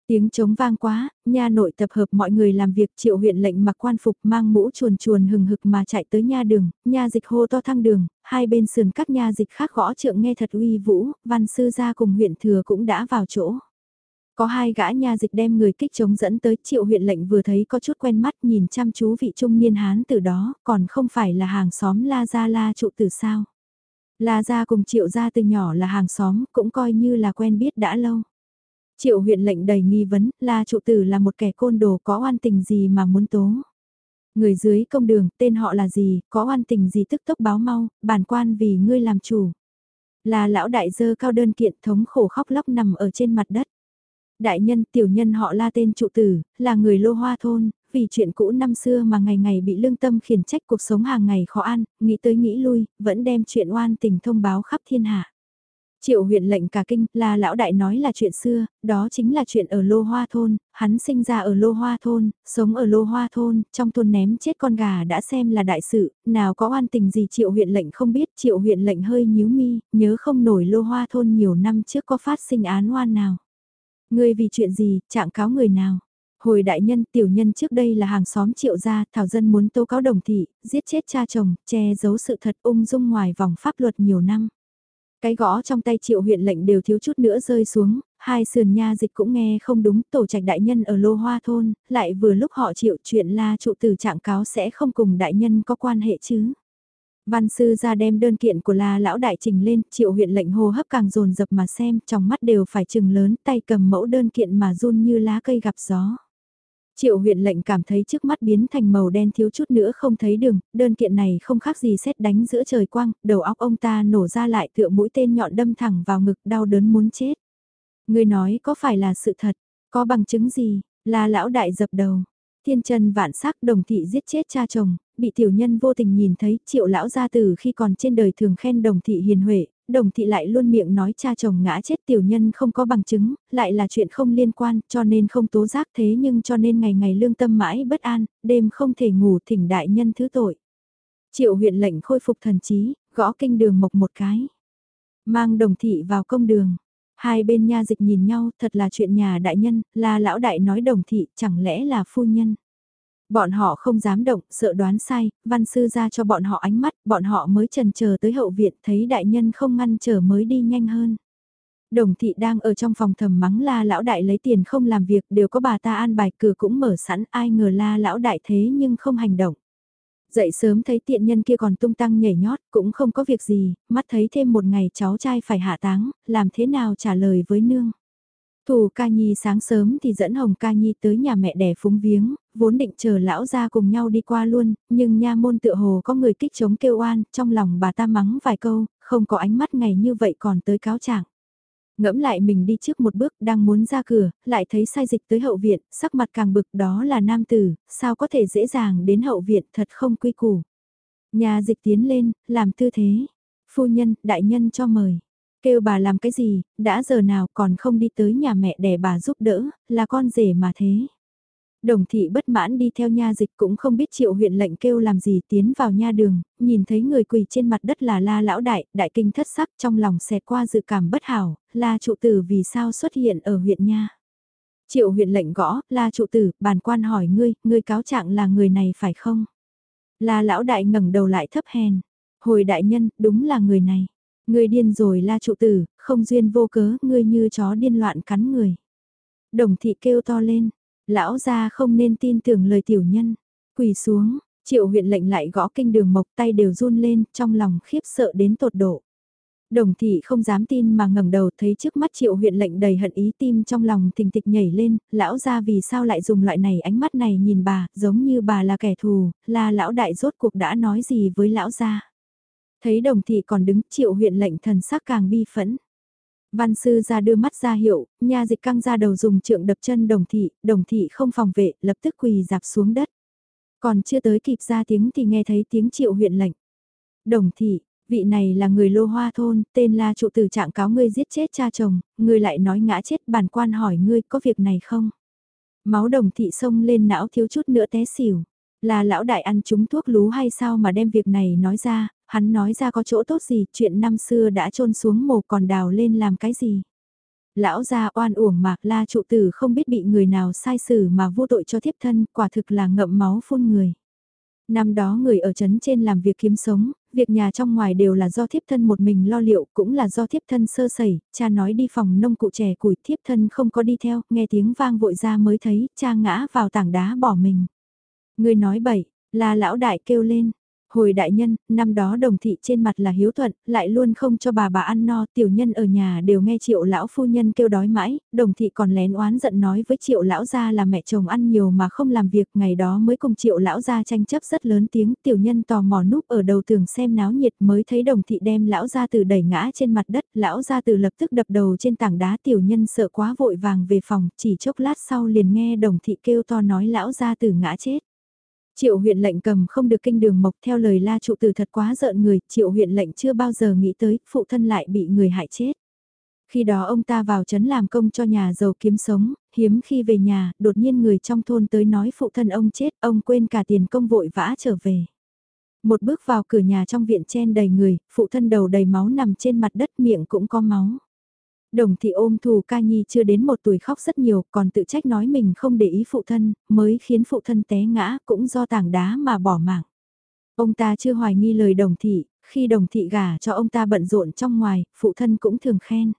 Tiếng trống vang quá, nha nội tập hợp mọi người làm việc triệu huyện lệnh mặc quan phục mang mũ chuồn chuồn hừng hực mà chạy tới nha đường, nha dịch hô to thăng đường, hai bên sườn các nha dịch khác gõ trượng nghe thật uy vũ, văn sư gia cùng huyện thừa cũng đã vào chỗ. Có hai gã nha dịch đem người kích chống dẫn tới triệu huyện lệnh vừa thấy có chút quen mắt nhìn chăm chú vị trung niên hán từ đó, còn không phải là hàng xóm La Gia La trụ từ sao. La Gia cùng triệu gia từ nhỏ là hàng xóm, cũng coi như là quen biết đã lâu. Triệu huyện lệnh đầy nghi vấn, La trụ tử là một kẻ côn đồ có oan tình gì mà muốn tố. Người dưới công đường, tên họ là gì, có oan tình gì tức tốc báo mau, bản quan vì ngươi làm chủ. Là lão đại dơ cao đơn kiện thống khổ khóc lóc nằm ở trên mặt đất. Đại nhân tiểu nhân họ la tên trụ tử, là người lô hoa thôn, vì chuyện cũ năm xưa mà ngày ngày bị lương tâm khiển trách cuộc sống hàng ngày khó ăn, nghĩ tới nghĩ lui, vẫn đem chuyện oan tình thông báo khắp thiên hạ. Triệu huyện lệnh cả kinh là lão đại nói là chuyện xưa, đó chính là chuyện ở Lô Hoa Thôn, hắn sinh ra ở Lô Hoa Thôn, sống ở Lô Hoa Thôn, trong thôn ném chết con gà đã xem là đại sự, nào có oan tình gì triệu huyện lệnh không biết, triệu huyện lệnh hơi nhíu mi, nhớ không nổi Lô Hoa Thôn nhiều năm trước có phát sinh án oan nào ngươi vì chuyện gì, trạng cáo người nào. Hồi đại nhân tiểu nhân trước đây là hàng xóm triệu gia, thảo dân muốn tố cáo đồng thị, giết chết cha chồng, che giấu sự thật ung dung ngoài vòng pháp luật nhiều năm. Cái gõ trong tay triệu huyện lệnh đều thiếu chút nữa rơi xuống, hai sườn nha dịch cũng nghe không đúng tổ trạch đại nhân ở lô hoa thôn, lại vừa lúc họ chịu chuyện la trụ từ trạng cáo sẽ không cùng đại nhân có quan hệ chứ. Văn sư ra đem đơn kiện của la lão đại trình lên, triệu huyện lệnh hô hấp càng dồn dập mà xem, trong mắt đều phải chừng lớn, tay cầm mẫu đơn kiện mà run như lá cây gặp gió. Triệu huyện lệnh cảm thấy trước mắt biến thành màu đen thiếu chút nữa không thấy đường, đơn kiện này không khác gì xét đánh giữa trời quang, đầu óc ông ta nổ ra lại tựa mũi tên nhọn đâm thẳng vào ngực đau đớn muốn chết. Người nói có phải là sự thật, có bằng chứng gì, là lão đại dập đầu. Thiên chân vạn sắc đồng thị giết chết cha chồng, bị tiểu nhân vô tình nhìn thấy triệu lão gia từ khi còn trên đời thường khen đồng thị hiền huệ, đồng thị lại luôn miệng nói cha chồng ngã chết tiểu nhân không có bằng chứng, lại là chuyện không liên quan cho nên không tố giác thế nhưng cho nên ngày ngày lương tâm mãi bất an, đêm không thể ngủ thỉnh đại nhân thứ tội. Triệu huyện lệnh khôi phục thần trí, gõ kinh đường mộc một cái. Mang đồng thị vào công đường. Hai bên nha dịch nhìn nhau, thật là chuyện nhà đại nhân, là lão đại nói đồng thị, chẳng lẽ là phu nhân. Bọn họ không dám động, sợ đoán sai, văn sư ra cho bọn họ ánh mắt, bọn họ mới trần chờ tới hậu viện, thấy đại nhân không ngăn chờ mới đi nhanh hơn. Đồng thị đang ở trong phòng thầm mắng la lão đại lấy tiền không làm việc, đều có bà ta an bài cửa cũng mở sẵn, ai ngờ la lão đại thế nhưng không hành động. Dậy sớm thấy tiện nhân kia còn tung tăng nhảy nhót, cũng không có việc gì, mắt thấy thêm một ngày cháu trai phải hạ táng, làm thế nào trả lời với nương. Thủ ca nhi sáng sớm thì dẫn Hồng ca nhi tới nhà mẹ đẻ phúng viếng, vốn định chờ lão ra cùng nhau đi qua luôn, nhưng nha môn tựa hồ có người kích chống kêu oan, trong lòng bà ta mắng vài câu, không có ánh mắt ngày như vậy còn tới cáo trạng. Ngẫm lại mình đi trước một bước đang muốn ra cửa, lại thấy sai dịch tới hậu viện, sắc mặt càng bực đó là nam tử, sao có thể dễ dàng đến hậu viện thật không quy củ. Nhà dịch tiến lên, làm tư thế. Phu nhân, đại nhân cho mời. Kêu bà làm cái gì, đã giờ nào còn không đi tới nhà mẹ để bà giúp đỡ, là con rể mà thế. Đồng thị bất mãn đi theo nha dịch cũng không biết triệu huyện lệnh kêu làm gì tiến vào nha đường, nhìn thấy người quỳ trên mặt đất là la lão đại, đại kinh thất sắc trong lòng xẹt qua dự cảm bất hảo, la trụ tử vì sao xuất hiện ở huyện nha. Triệu huyện lệnh gõ, la trụ tử, bàn quan hỏi ngươi, ngươi cáo trạng là người này phải không? La lão đại ngẩng đầu lại thấp hèn, hồi đại nhân, đúng là người này. Ngươi điên rồi la trụ tử, không duyên vô cớ, ngươi như chó điên loạn cắn người. Đồng thị kêu to lên, Lão gia không nên tin tưởng lời tiểu nhân. Quỳ xuống, triệu huyện lệnh lại gõ kinh đường mộc tay đều run lên, trong lòng khiếp sợ đến tột độ. Đồng thị không dám tin mà ngẩng đầu thấy trước mắt triệu huyện lệnh đầy hận ý tim trong lòng thình thịch nhảy lên, lão gia vì sao lại dùng loại này ánh mắt này nhìn bà, giống như bà là kẻ thù, là lão đại rốt cuộc đã nói gì với lão gia. Thấy đồng thị còn đứng triệu huyện lệnh thần sắc càng bi phẫn. Văn sư ra đưa mắt ra hiệu, nha dịch căng ra đầu dùng trượng đập chân đồng thị, đồng thị không phòng vệ, lập tức quỳ dạp xuống đất. Còn chưa tới kịp ra tiếng thì nghe thấy tiếng triệu huyện lệnh. Đồng thị, vị này là người lô hoa thôn, tên là trụ tử trạng cáo ngươi giết chết cha chồng, ngươi lại nói ngã chết bản quan hỏi ngươi có việc này không? Máu đồng thị sông lên não thiếu chút nữa té xỉu. Là lão đại ăn trúng thuốc lú hay sao mà đem việc này nói ra, hắn nói ra có chỗ tốt gì, chuyện năm xưa đã trôn xuống mồ còn đào lên làm cái gì. Lão gia oan uổng mạc la trụ tử không biết bị người nào sai xử mà vô tội cho thiếp thân, quả thực là ngậm máu phun người. Năm đó người ở trấn trên làm việc kiếm sống, việc nhà trong ngoài đều là do thiếp thân một mình lo liệu, cũng là do thiếp thân sơ sẩy, cha nói đi phòng nông cụ trẻ củi thiếp thân không có đi theo, nghe tiếng vang vội ra mới thấy, cha ngã vào tảng đá bỏ mình. Người nói bậy, là lão đại kêu lên, Hồi đại nhân, năm đó đồng thị trên mặt là hiếu thuận, lại luôn không cho bà bà ăn no, tiểu nhân ở nhà đều nghe triệu lão phu nhân kêu đói mãi, đồng thị còn lén oán giận nói với triệu lão gia là mẹ chồng ăn nhiều mà không làm việc, ngày đó mới cùng triệu lão gia tranh chấp rất lớn tiếng, tiểu nhân tò mò núp ở đầu tường xem náo nhiệt mới thấy đồng thị đem lão gia từ đẩy ngã trên mặt đất, lão gia từ lập tức đập đầu trên tảng đá tiểu nhân sợ quá vội vàng về phòng, chỉ chốc lát sau liền nghe đồng thị kêu to nói lão gia từ ngã chết. Triệu huyện lệnh cầm không được kinh đường mộc theo lời la trụ từ thật quá giận người, triệu huyện lệnh chưa bao giờ nghĩ tới phụ thân lại bị người hại chết. Khi đó ông ta vào trấn làm công cho nhà giàu kiếm sống, hiếm khi về nhà, đột nhiên người trong thôn tới nói phụ thân ông chết, ông quên cả tiền công vội vã trở về. Một bước vào cửa nhà trong viện chen đầy người, phụ thân đầu đầy máu nằm trên mặt đất miệng cũng có máu. Đồng thị ôm thù ca nhi chưa đến một tuổi khóc rất nhiều, còn tự trách nói mình không để ý phụ thân, mới khiến phụ thân té ngã, cũng do tảng đá mà bỏ mạng. Ông ta chưa hoài nghi lời đồng thị, khi đồng thị gả cho ông ta bận rộn trong ngoài, phụ thân cũng thường khen.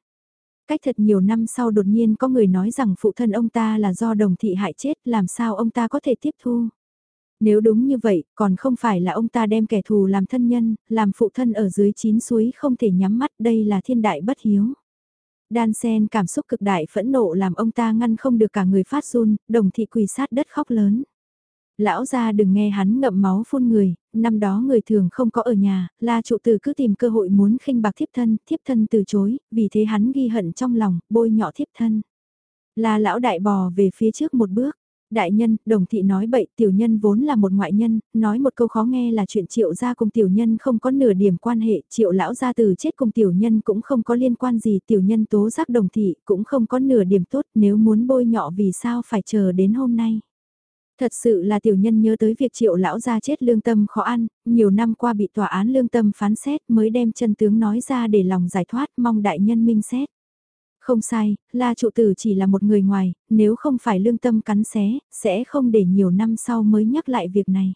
Cách thật nhiều năm sau đột nhiên có người nói rằng phụ thân ông ta là do đồng thị hại chết, làm sao ông ta có thể tiếp thu. Nếu đúng như vậy, còn không phải là ông ta đem kẻ thù làm thân nhân, làm phụ thân ở dưới chín suối không thể nhắm mắt đây là thiên đại bất hiếu. Đan sen cảm xúc cực đại phẫn nộ làm ông ta ngăn không được cả người phát run, đồng thị quỳ sát đất khóc lớn. Lão ra đừng nghe hắn ngậm máu phun người, năm đó người thường không có ở nhà, la trụ tử cứ tìm cơ hội muốn khinh bạc thiếp thân, thiếp thân từ chối, vì thế hắn ghi hận trong lòng, bôi nhọ thiếp thân. Là lão đại bò về phía trước một bước, Đại nhân, đồng thị nói bậy, tiểu nhân vốn là một ngoại nhân, nói một câu khó nghe là chuyện triệu gia cùng tiểu nhân không có nửa điểm quan hệ, triệu lão gia từ chết cùng tiểu nhân cũng không có liên quan gì, tiểu nhân tố giác đồng thị cũng không có nửa điểm tốt, nếu muốn bôi nhọ vì sao phải chờ đến hôm nay. Thật sự là tiểu nhân nhớ tới việc triệu lão gia chết lương tâm khó ăn, nhiều năm qua bị tòa án lương tâm phán xét mới đem chân tướng nói ra để lòng giải thoát mong đại nhân minh xét. Không sai, la trụ tử chỉ là một người ngoài, nếu không phải lương tâm cắn xé, sẽ không để nhiều năm sau mới nhắc lại việc này.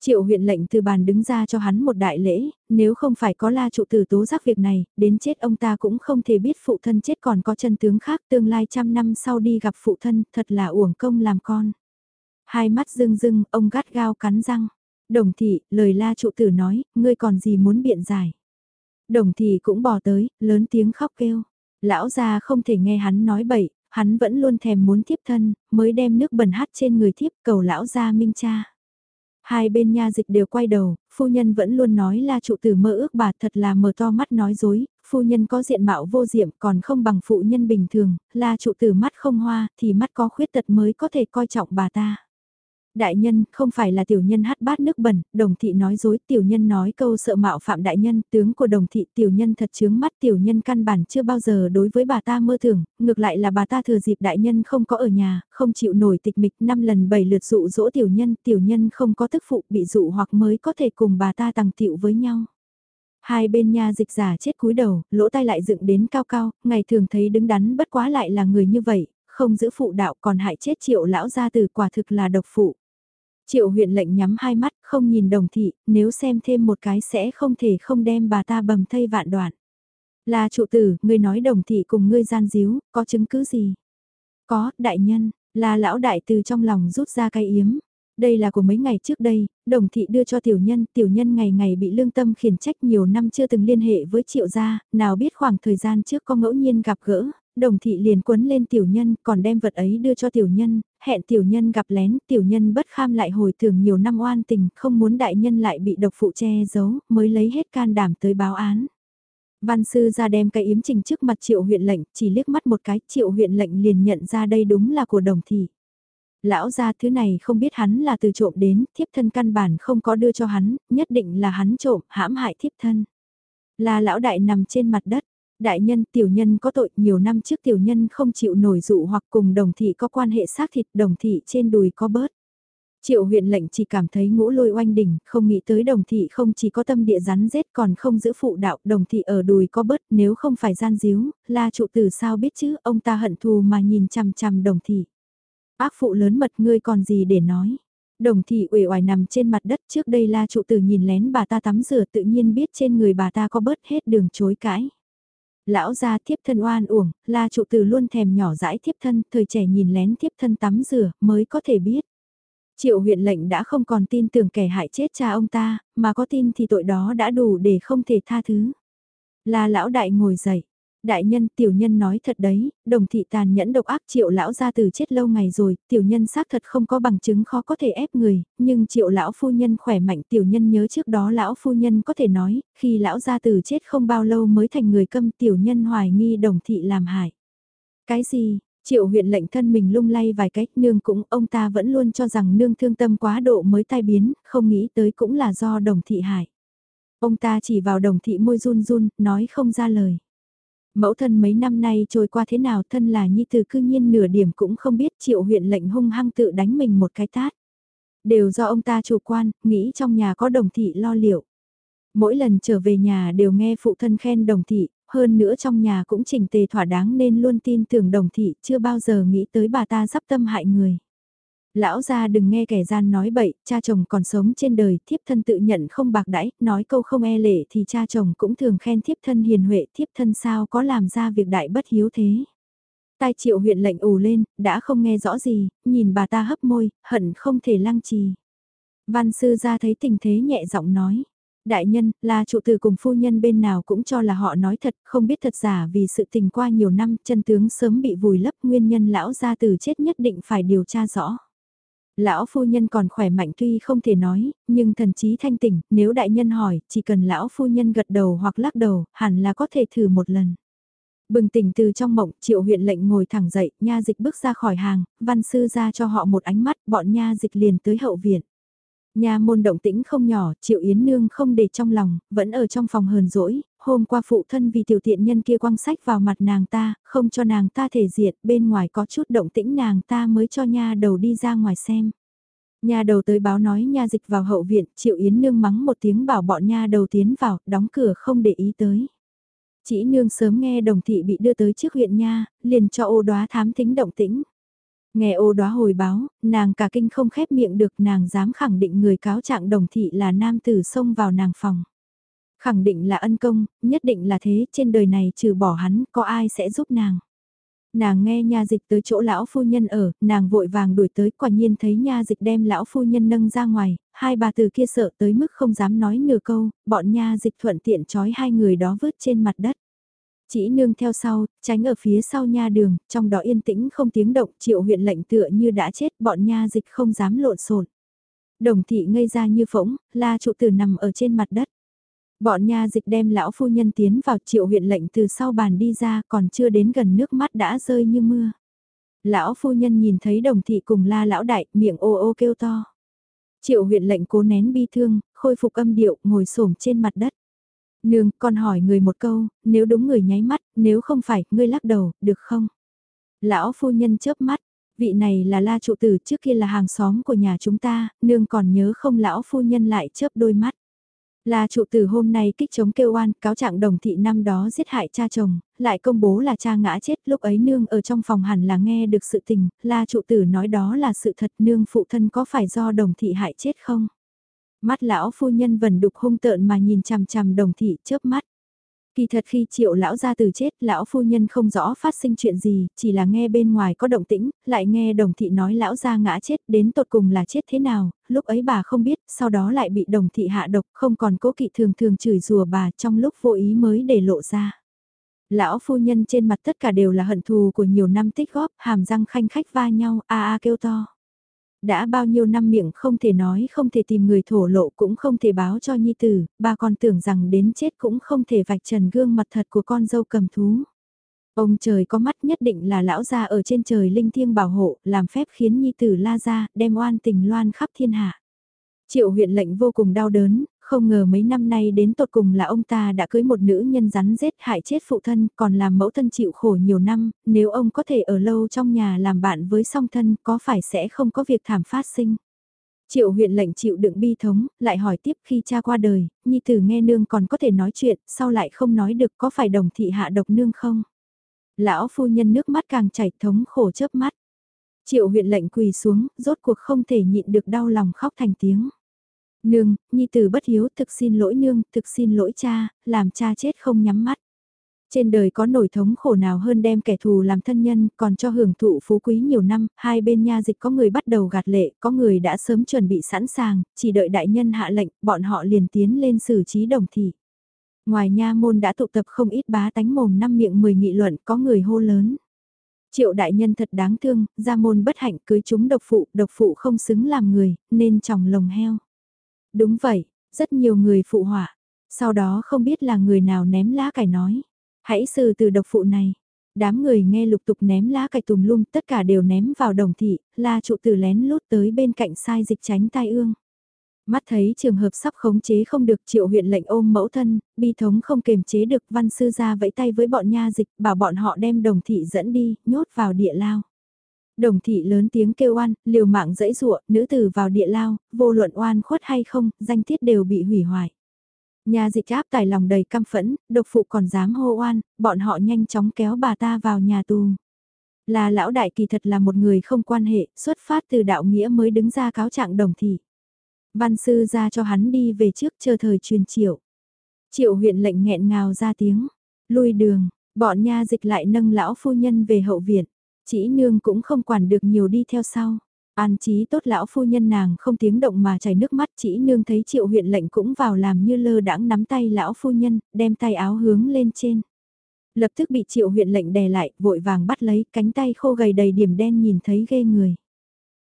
Triệu huyện lệnh từ bàn đứng ra cho hắn một đại lễ, nếu không phải có la trụ tử tố giác việc này, đến chết ông ta cũng không thể biết phụ thân chết còn có chân tướng khác tương lai trăm năm sau đi gặp phụ thân, thật là uổng công làm con. Hai mắt rưng rưng, ông gắt gao cắn răng. Đồng thị, lời la trụ tử nói, ngươi còn gì muốn biện giải. Đồng thị cũng bỏ tới, lớn tiếng khóc kêu. Lão gia không thể nghe hắn nói bậy, hắn vẫn luôn thèm muốn thiếp thân, mới đem nước bẩn hắt trên người thiếp cầu lão gia minh cha. Hai bên nha dịch đều quay đầu, phu nhân vẫn luôn nói là trụ tử mơ ước bà thật là mở to mắt nói dối, phu nhân có diện mạo vô diệm còn không bằng phụ nhân bình thường, là trụ tử mắt không hoa thì mắt có khuyết tật mới có thể coi trọng bà ta. Đại nhân, không phải là tiểu nhân hát bát nước bẩn, đồng thị nói dối, tiểu nhân nói câu sợ mạo phạm đại nhân, tướng của đồng thị tiểu nhân thật chướng mắt tiểu nhân căn bản chưa bao giờ đối với bà ta mơ tưởng, ngược lại là bà ta thừa dịp đại nhân không có ở nhà, không chịu nổi tịch mịch năm lần bảy lượt dụ dỗ tiểu nhân, tiểu nhân không có tức phụ bị dụ hoặc mới có thể cùng bà ta tăng tiệu với nhau. Hai bên nha dịch giả chết cúi đầu, lỗ tai lại dựng đến cao cao, ngày thường thấy đứng đắn bất quá lại là người như vậy, không giữ phụ đạo còn hại chết triệu lão gia từ quả thực là độc phụ. Triệu huyện lệnh nhắm hai mắt, không nhìn đồng thị, nếu xem thêm một cái sẽ không thể không đem bà ta bầm thây vạn đoạn. Là trụ tử, ngươi nói đồng thị cùng ngươi gian díu, có chứng cứ gì? Có, đại nhân, là lão đại từ trong lòng rút ra cái yếm. Đây là của mấy ngày trước đây, đồng thị đưa cho tiểu nhân, tiểu nhân ngày ngày bị lương tâm khiển trách nhiều năm chưa từng liên hệ với triệu gia, nào biết khoảng thời gian trước có ngẫu nhiên gặp gỡ, đồng thị liền quấn lên tiểu nhân, còn đem vật ấy đưa cho tiểu nhân, hẹn tiểu nhân gặp lén, tiểu nhân bất kham lại hồi thường nhiều năm oan tình, không muốn đại nhân lại bị độc phụ che giấu, mới lấy hết can đảm tới báo án. Văn sư ra đem cái yếm trình trước mặt triệu huyện lệnh, chỉ liếc mắt một cái, triệu huyện lệnh liền nhận ra đây đúng là của đồng thị. Lão ra thứ này không biết hắn là từ trộm đến, thiếp thân căn bản không có đưa cho hắn, nhất định là hắn trộm, hãm hại thiếp thân. Là lão đại nằm trên mặt đất, Đại nhân tiểu nhân có tội nhiều năm trước tiểu nhân không chịu nổi dụ hoặc cùng đồng thị có quan hệ xác thịt đồng thị trên đùi có bớt. Triệu huyện lệnh chỉ cảm thấy ngũ lôi oanh đỉnh, không nghĩ tới đồng thị không chỉ có tâm địa rắn rết còn không giữ phụ đạo, đồng thị ở đùi có bớt nếu không phải gian díu, la trụ tử sao biết chứ, ông ta hận thù mà nhìn chằm chằm đồng thị. Ác phụ lớn mật ngươi còn gì để nói. Đồng thị uể oải nằm trên mặt đất trước đây la trụ tử nhìn lén bà ta tắm rửa tự nhiên biết trên người bà ta có bớt hết đường chối cãi. Lão gia thiếp thân oan uổng, la trụ từ luôn thèm nhỏ dãi thiếp thân, thời trẻ nhìn lén thiếp thân tắm rửa, mới có thể biết. Triệu huyện lệnh đã không còn tin tưởng kẻ hại chết cha ông ta, mà có tin thì tội đó đã đủ để không thể tha thứ. La lão đại ngồi dậy, đại nhân tiểu nhân nói thật đấy, đồng thị tàn nhẫn độc ác triệu lão gia từ chết lâu ngày rồi, tiểu nhân xác thật không có bằng chứng khó có thể ép người, nhưng triệu lão phu nhân khỏe mạnh tiểu nhân nhớ trước đó lão phu nhân có thể nói, khi lão gia từ chết không bao lâu mới thành người câm tiểu nhân hoài nghi đồng thị làm hại. Cái gì? Triệu huyện lệnh thân mình lung lay vài cách nương cũng ông ta vẫn luôn cho rằng nương thương tâm quá độ mới tai biến, không nghĩ tới cũng là do đồng thị hại. Ông ta chỉ vào đồng thị môi run run, nói không ra lời. Mẫu thân mấy năm nay trôi qua thế nào thân là nhi từ cư nhiên nửa điểm cũng không biết triệu huyện lệnh hung hăng tự đánh mình một cái tát. Đều do ông ta chủ quan, nghĩ trong nhà có đồng thị lo liệu. Mỗi lần trở về nhà đều nghe phụ thân khen đồng thị, hơn nữa trong nhà cũng chỉnh tề thỏa đáng nên luôn tin tưởng đồng thị chưa bao giờ nghĩ tới bà ta sắp tâm hại người. Lão gia đừng nghe kẻ gian nói bậy, cha chồng còn sống trên đời, thiếp thân tự nhận không bạc đãi, nói câu không e lệ thì cha chồng cũng thường khen thiếp thân hiền huệ, thiếp thân sao có làm ra việc đại bất hiếu thế. Tai triệu huyện lệnh ù lên, đã không nghe rõ gì, nhìn bà ta hấp môi, hận không thể lăng trì. Văn sư ra thấy tình thế nhẹ giọng nói. Đại nhân, là trụ tử cùng phu nhân bên nào cũng cho là họ nói thật, không biết thật giả vì sự tình qua nhiều năm, chân tướng sớm bị vùi lấp nguyên nhân lão gia từ chết nhất định phải điều tra rõ. Lão phu nhân còn khỏe mạnh tuy không thể nói, nhưng thần trí thanh tỉnh, nếu đại nhân hỏi, chỉ cần lão phu nhân gật đầu hoặc lắc đầu, hẳn là có thể thử một lần. Bừng tỉnh từ trong mộng, triệu huyện lệnh ngồi thẳng dậy, nha dịch bước ra khỏi hàng, văn sư ra cho họ một ánh mắt, bọn nha dịch liền tới hậu viện. Nhà môn động tĩnh không nhỏ, triệu yến nương không để trong lòng, vẫn ở trong phòng hờn dỗi, hôm qua phụ thân vì tiểu tiện nhân kia quăng sách vào mặt nàng ta, không cho nàng ta thể diệt, bên ngoài có chút động tĩnh nàng ta mới cho nha đầu đi ra ngoài xem. Nhà đầu tới báo nói nha dịch vào hậu viện, Triệu Yến Nương mắng một tiếng bảo bọn nha đầu tiến vào, đóng cửa không để ý tới. Chỉ nương sớm nghe đồng thị bị đưa tới trước huyện nha, liền cho ô đoá thám thính động tĩnh. Nghe ô đoá hồi báo, nàng cả kinh không khép miệng được nàng dám khẳng định người cáo trạng đồng thị là nam tử xông vào nàng phòng. Khẳng định là ân công, nhất định là thế, trên đời này trừ bỏ hắn, có ai sẽ giúp nàng. Nàng nghe nha dịch tới chỗ lão phu nhân ở, nàng vội vàng đuổi tới, quả nhiên thấy nha dịch đem lão phu nhân nâng ra ngoài, hai bà từ kia sợ tới mức không dám nói nửa câu, bọn nha dịch thuận tiện trói hai người đó vớt trên mặt đất. Chỉ nương theo sau, tránh ở phía sau nha đường, trong đó yên tĩnh không tiếng động, triệu huyện lệnh tựa như đã chết, bọn nha dịch không dám lộn xộn. Đồng thị ngây ra như phỗng, la trụ tử nằm ở trên mặt đất. Bọn nha dịch đem lão phu nhân tiến vào triệu huyện lệnh từ sau bàn đi ra còn chưa đến gần nước mắt đã rơi như mưa. Lão phu nhân nhìn thấy đồng thị cùng la lão đại miệng ô ô kêu to. Triệu huyện lệnh cố nén bi thương, khôi phục âm điệu ngồi xổm trên mặt đất. Nương, con hỏi người một câu, nếu đúng người nháy mắt, nếu không phải, ngươi lắc đầu, được không? Lão phu nhân chớp mắt, vị này là la trụ tử trước kia là hàng xóm của nhà chúng ta, nương còn nhớ không lão phu nhân lại chớp đôi mắt. Là trụ tử hôm nay kích chống kêu oan, cáo trạng đồng thị năm đó giết hại cha chồng, lại công bố là cha ngã chết, lúc ấy nương ở trong phòng hẳn là nghe được sự tình, la trụ tử nói đó là sự thật nương phụ thân có phải do đồng thị hại chết không? Mắt lão phu nhân vần đục hung tợn mà nhìn chằm chằm đồng thị chớp mắt. Kỳ thật khi triệu lão gia từ chết, lão phu nhân không rõ phát sinh chuyện gì, chỉ là nghe bên ngoài có động tĩnh, lại nghe đồng thị nói lão gia ngã chết, đến tột cùng là chết thế nào, lúc ấy bà không biết, sau đó lại bị đồng thị hạ độc, không còn cố kỵ thường thường chửi rùa bà trong lúc vô ý mới để lộ ra. Lão phu nhân trên mặt tất cả đều là hận thù của nhiều năm tích góp, hàm răng khanh khách va nhau, a a kêu to đã bao nhiêu năm miệng không thể nói không thể tìm người thổ lộ cũng không thể báo cho nhi tử, bà còn tưởng rằng đến chết cũng không thể vạch trần gương mặt thật của con dâu cầm thú. Ông trời có mắt nhất định là lão gia ở trên trời linh thiêng bảo hộ, làm phép khiến nhi tử la ra, đem oan tình loan khắp thiên hạ. Triệu huyện lệnh vô cùng đau đớn, không ngờ mấy năm nay đến tột cùng là ông ta đã cưới một nữ nhân rắn rết hại chết phụ thân, còn làm mẫu thân chịu khổ nhiều năm, nếu ông có thể ở lâu trong nhà làm bạn với song thân có phải sẽ không có việc thảm phát sinh. Triệu huyện lệnh chịu đựng bi thống, lại hỏi tiếp khi cha qua đời, nhi tử nghe nương còn có thể nói chuyện, sau lại không nói được có phải đồng thị hạ độc nương không? Lão phu nhân nước mắt càng chảy thống khổ chớp mắt. Triệu huyện lệnh quỳ xuống, rốt cuộc không thể nhịn được đau lòng khóc thành tiếng. Nương, nhi tử bất hiếu thực xin lỗi nương, thực xin lỗi cha, làm cha chết không nhắm mắt. Trên đời có nổi thống khổ nào hơn đem kẻ thù làm thân nhân, còn cho hưởng thụ phú quý nhiều năm, hai bên nha dịch có người bắt đầu gạt lệ, có người đã sớm chuẩn bị sẵn sàng, chỉ đợi đại nhân hạ lệnh, bọn họ liền tiến lên xử trí đồng thị. Ngoài nha môn đã tụ tập không ít bá tánh mồm năm miệng mười nghị luận, có người hô lớn. Triệu đại nhân thật đáng thương, gia môn bất hạnh cưới chúng độc phụ, độc phụ không xứng làm người, nên chồng lồng heo. Đúng vậy, rất nhiều người phụ họa. Sau đó không biết là người nào ném lá cải nói. Hãy xử từ độc phụ này. Đám người nghe lục tục ném lá cải tùm lum tất cả đều ném vào đồng thị, la trụ tử lén lút tới bên cạnh sai dịch tránh tai ương. Mắt thấy trường hợp sắp khống chế không được triệu huyện lệnh ôm mẫu thân, bi thống không kềm chế được văn sư ra vẫy tay với bọn nha dịch bảo bọn họ đem đồng thị dẫn đi, nhốt vào địa lao. Đồng thị lớn tiếng kêu oan, liều mạng dẫy dụa, nữ tử vào địa lao, vô luận oan khuất hay không, danh tiết đều bị hủy hoại. Nhà dịch áp tài lòng đầy căm phẫn, độc phụ còn dám hô oan, bọn họ nhanh chóng kéo bà ta vào nhà tù. Là lão đại kỳ thật là một người không quan hệ, xuất phát từ đạo nghĩa mới đứng ra cáo trạng đồng thị. Văn sư ra cho hắn đi về trước chờ thời truyền triệu. Triệu huyện lệnh nghẹn ngào ra tiếng, lui đường, bọn nha dịch lại nâng lão phu nhân về hậu viện. Chỉ nương cũng không quản được nhiều đi theo sau. An trí tốt lão phu nhân nàng không tiếng động mà chảy nước mắt chỉ nương thấy triệu huyện lệnh cũng vào làm như lơ đãng nắm tay lão phu nhân, đem tay áo hướng lên trên. Lập tức bị triệu huyện lệnh đè lại, vội vàng bắt lấy cánh tay khô gầy đầy điểm đen nhìn thấy ghê người.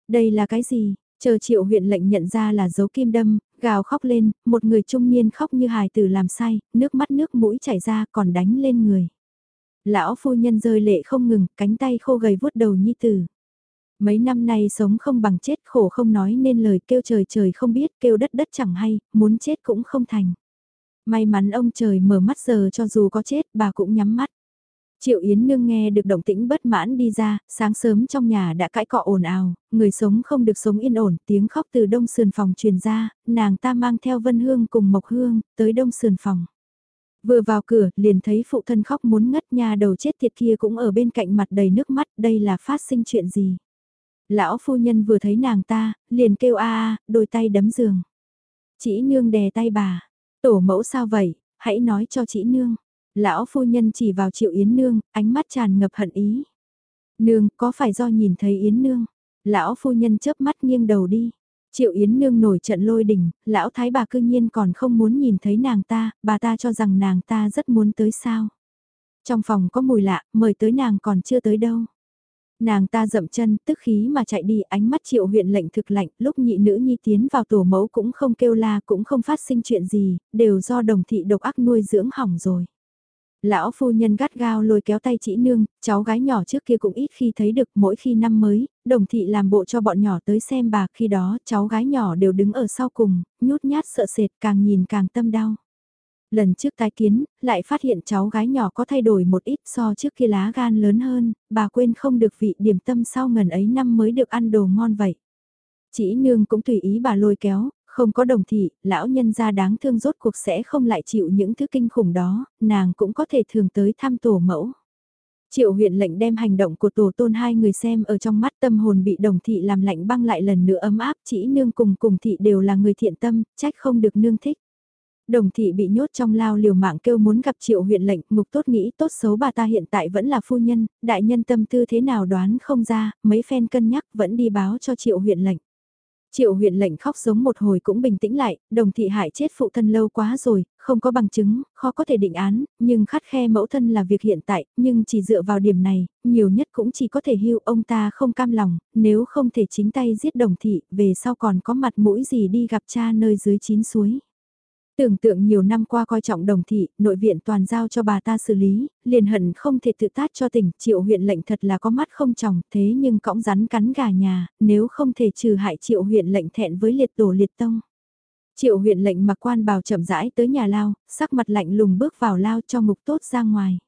Đây là cái gì? Chờ triệu huyện lệnh nhận ra là dấu kim đâm, gào khóc lên, một người trung niên khóc như hài tử làm sai, nước mắt nước mũi chảy ra còn đánh lên người. Lão phu nhân rơi lệ không ngừng, cánh tay khô gầy vuốt đầu nhi tử. Mấy năm nay sống không bằng chết khổ không nói nên lời kêu trời trời không biết, kêu đất đất chẳng hay, muốn chết cũng không thành. May mắn ông trời mở mắt giờ cho dù có chết bà cũng nhắm mắt. Triệu Yến Nương nghe được động tĩnh bất mãn đi ra, sáng sớm trong nhà đã cãi cọ ồn ào, người sống không được sống yên ổn, tiếng khóc từ đông sườn phòng truyền ra, nàng ta mang theo Vân Hương cùng Mộc Hương, tới đông sườn phòng. Vừa vào cửa, liền thấy phụ thân khóc muốn ngất nhà đầu chết tiệt kia cũng ở bên cạnh mặt đầy nước mắt, đây là phát sinh chuyện gì. Lão phu nhân vừa thấy nàng ta, liền kêu a a, đôi tay đấm giường. Chỉ nương đè tay bà, tổ mẫu sao vậy, hãy nói cho chị nương. Lão phu nhân chỉ vào triệu Yến Nương, ánh mắt tràn ngập hận ý. Nương, có phải do nhìn thấy Yến Nương? Lão phu nhân chớp mắt nghiêng đầu đi. Triệu Yến Nương nổi trận lôi đình, lão thái bà cư nhiên còn không muốn nhìn thấy nàng ta, bà ta cho rằng nàng ta rất muốn tới sao. Trong phòng có mùi lạ, mời tới nàng còn chưa tới đâu. Nàng ta dậm chân, tức khí mà chạy đi, ánh mắt triệu huyện lệnh thực lạnh, lúc nhị nữ nhi tiến vào tổ mẫu cũng không kêu la cũng không phát sinh chuyện gì, đều do đồng thị độc ác nuôi dưỡng hỏng rồi. Lão phu nhân gắt gao lôi kéo tay chị nương, cháu gái nhỏ trước kia cũng ít khi thấy được mỗi khi năm mới, đồng thị làm bộ cho bọn nhỏ tới xem bà khi đó cháu gái nhỏ đều đứng ở sau cùng, nhút nhát sợ sệt càng nhìn càng tâm đau. Lần trước tái kiến, lại phát hiện cháu gái nhỏ có thay đổi một ít so trước kia lá gan lớn hơn, bà quên không được vị điểm tâm sau ngần ấy năm mới được ăn đồ ngon vậy. Chỉ nương cũng tùy ý bà lôi kéo, không có đồng thị, lão nhân gia đáng thương rốt cuộc sẽ không lại chịu những thứ kinh khủng đó, nàng cũng có thể thường tới thăm tổ mẫu. Triệu huyện lệnh đem hành động của tổ tôn hai người xem ở trong mắt tâm hồn bị đồng thị làm lạnh băng lại lần nữa ấm áp chỉ nương cùng cùng thị đều là người thiện tâm, trách không được nương thích. Đồng thị bị nhốt trong lao liều mạng kêu muốn gặp triệu huyện lệnh, mục tốt nghĩ tốt xấu bà ta hiện tại vẫn là phu nhân, đại nhân tâm tư thế nào đoán không ra, mấy phen cân nhắc vẫn đi báo cho triệu huyện lệnh. Triệu huyện lệnh khóc giống một hồi cũng bình tĩnh lại, đồng thị hại chết phụ thân lâu quá rồi, không có bằng chứng, khó có thể định án, nhưng khắt khe mẫu thân là việc hiện tại, nhưng chỉ dựa vào điểm này, nhiều nhất cũng chỉ có thể hưu ông ta không cam lòng, nếu không thể chính tay giết đồng thị, về sau còn có mặt mũi gì đi gặp cha nơi dưới chín suối. Tưởng tượng nhiều năm qua coi trọng đồng thị, nội viện toàn giao cho bà ta xử lý, liền hận không thể tự tát cho tỉnh, triệu huyện lệnh thật là có mắt không chồng, thế nhưng cõng rắn cắn gà nhà, nếu không thể trừ hại triệu huyện lệnh thẹn với liệt tổ liệt tông. Triệu huyện lệnh mặc quan bào chậm rãi tới nhà lao, sắc mặt lạnh lùng bước vào lao cho ngục tốt ra ngoài.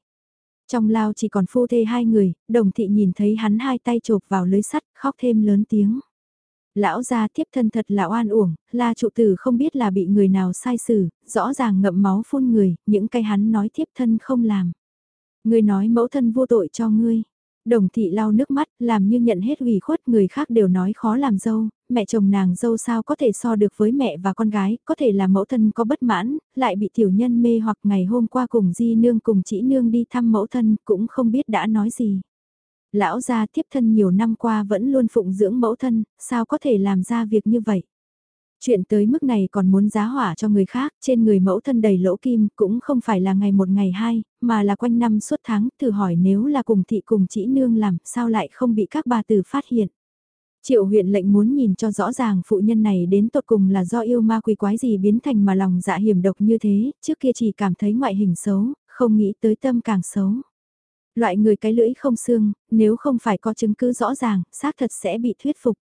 Trong lao chỉ còn phu thê hai người, đồng thị nhìn thấy hắn hai tay chộp vào lưới sắt, khóc thêm lớn tiếng. Lão gia thiếp thân thật là oan uổng, la trụ tử không biết là bị người nào sai xử, rõ ràng ngậm máu phun người, những cái hắn nói thiếp thân không làm. Người nói mẫu thân vô tội cho ngươi. Đồng thị lau nước mắt, làm như nhận hết ủy khuất người khác đều nói khó làm dâu, mẹ chồng nàng dâu sao có thể so được với mẹ và con gái, có thể là mẫu thân có bất mãn, lại bị tiểu nhân mê hoặc ngày hôm qua cùng di nương cùng chỉ nương đi thăm mẫu thân cũng không biết đã nói gì lão gia tiếp thân nhiều năm qua vẫn luôn phụng dưỡng mẫu thân, sao có thể làm ra việc như vậy? Chuyện tới mức này còn muốn giá hỏa cho người khác, trên người mẫu thân đầy lỗ kim cũng không phải là ngày một ngày hai, mà là quanh năm suốt tháng, thử hỏi nếu là cùng thị cùng chỉ nương làm, sao lại không bị các bà tử phát hiện. Triệu huyện lệnh muốn nhìn cho rõ ràng phụ nhân này đến tột cùng là do yêu ma quỷ quái gì biến thành mà lòng dạ hiểm độc như thế, trước kia chỉ cảm thấy ngoại hình xấu, không nghĩ tới tâm càng xấu. Loại người cái lưỡi không xương, nếu không phải có chứng cứ rõ ràng, xác thật sẽ bị thuyết phục.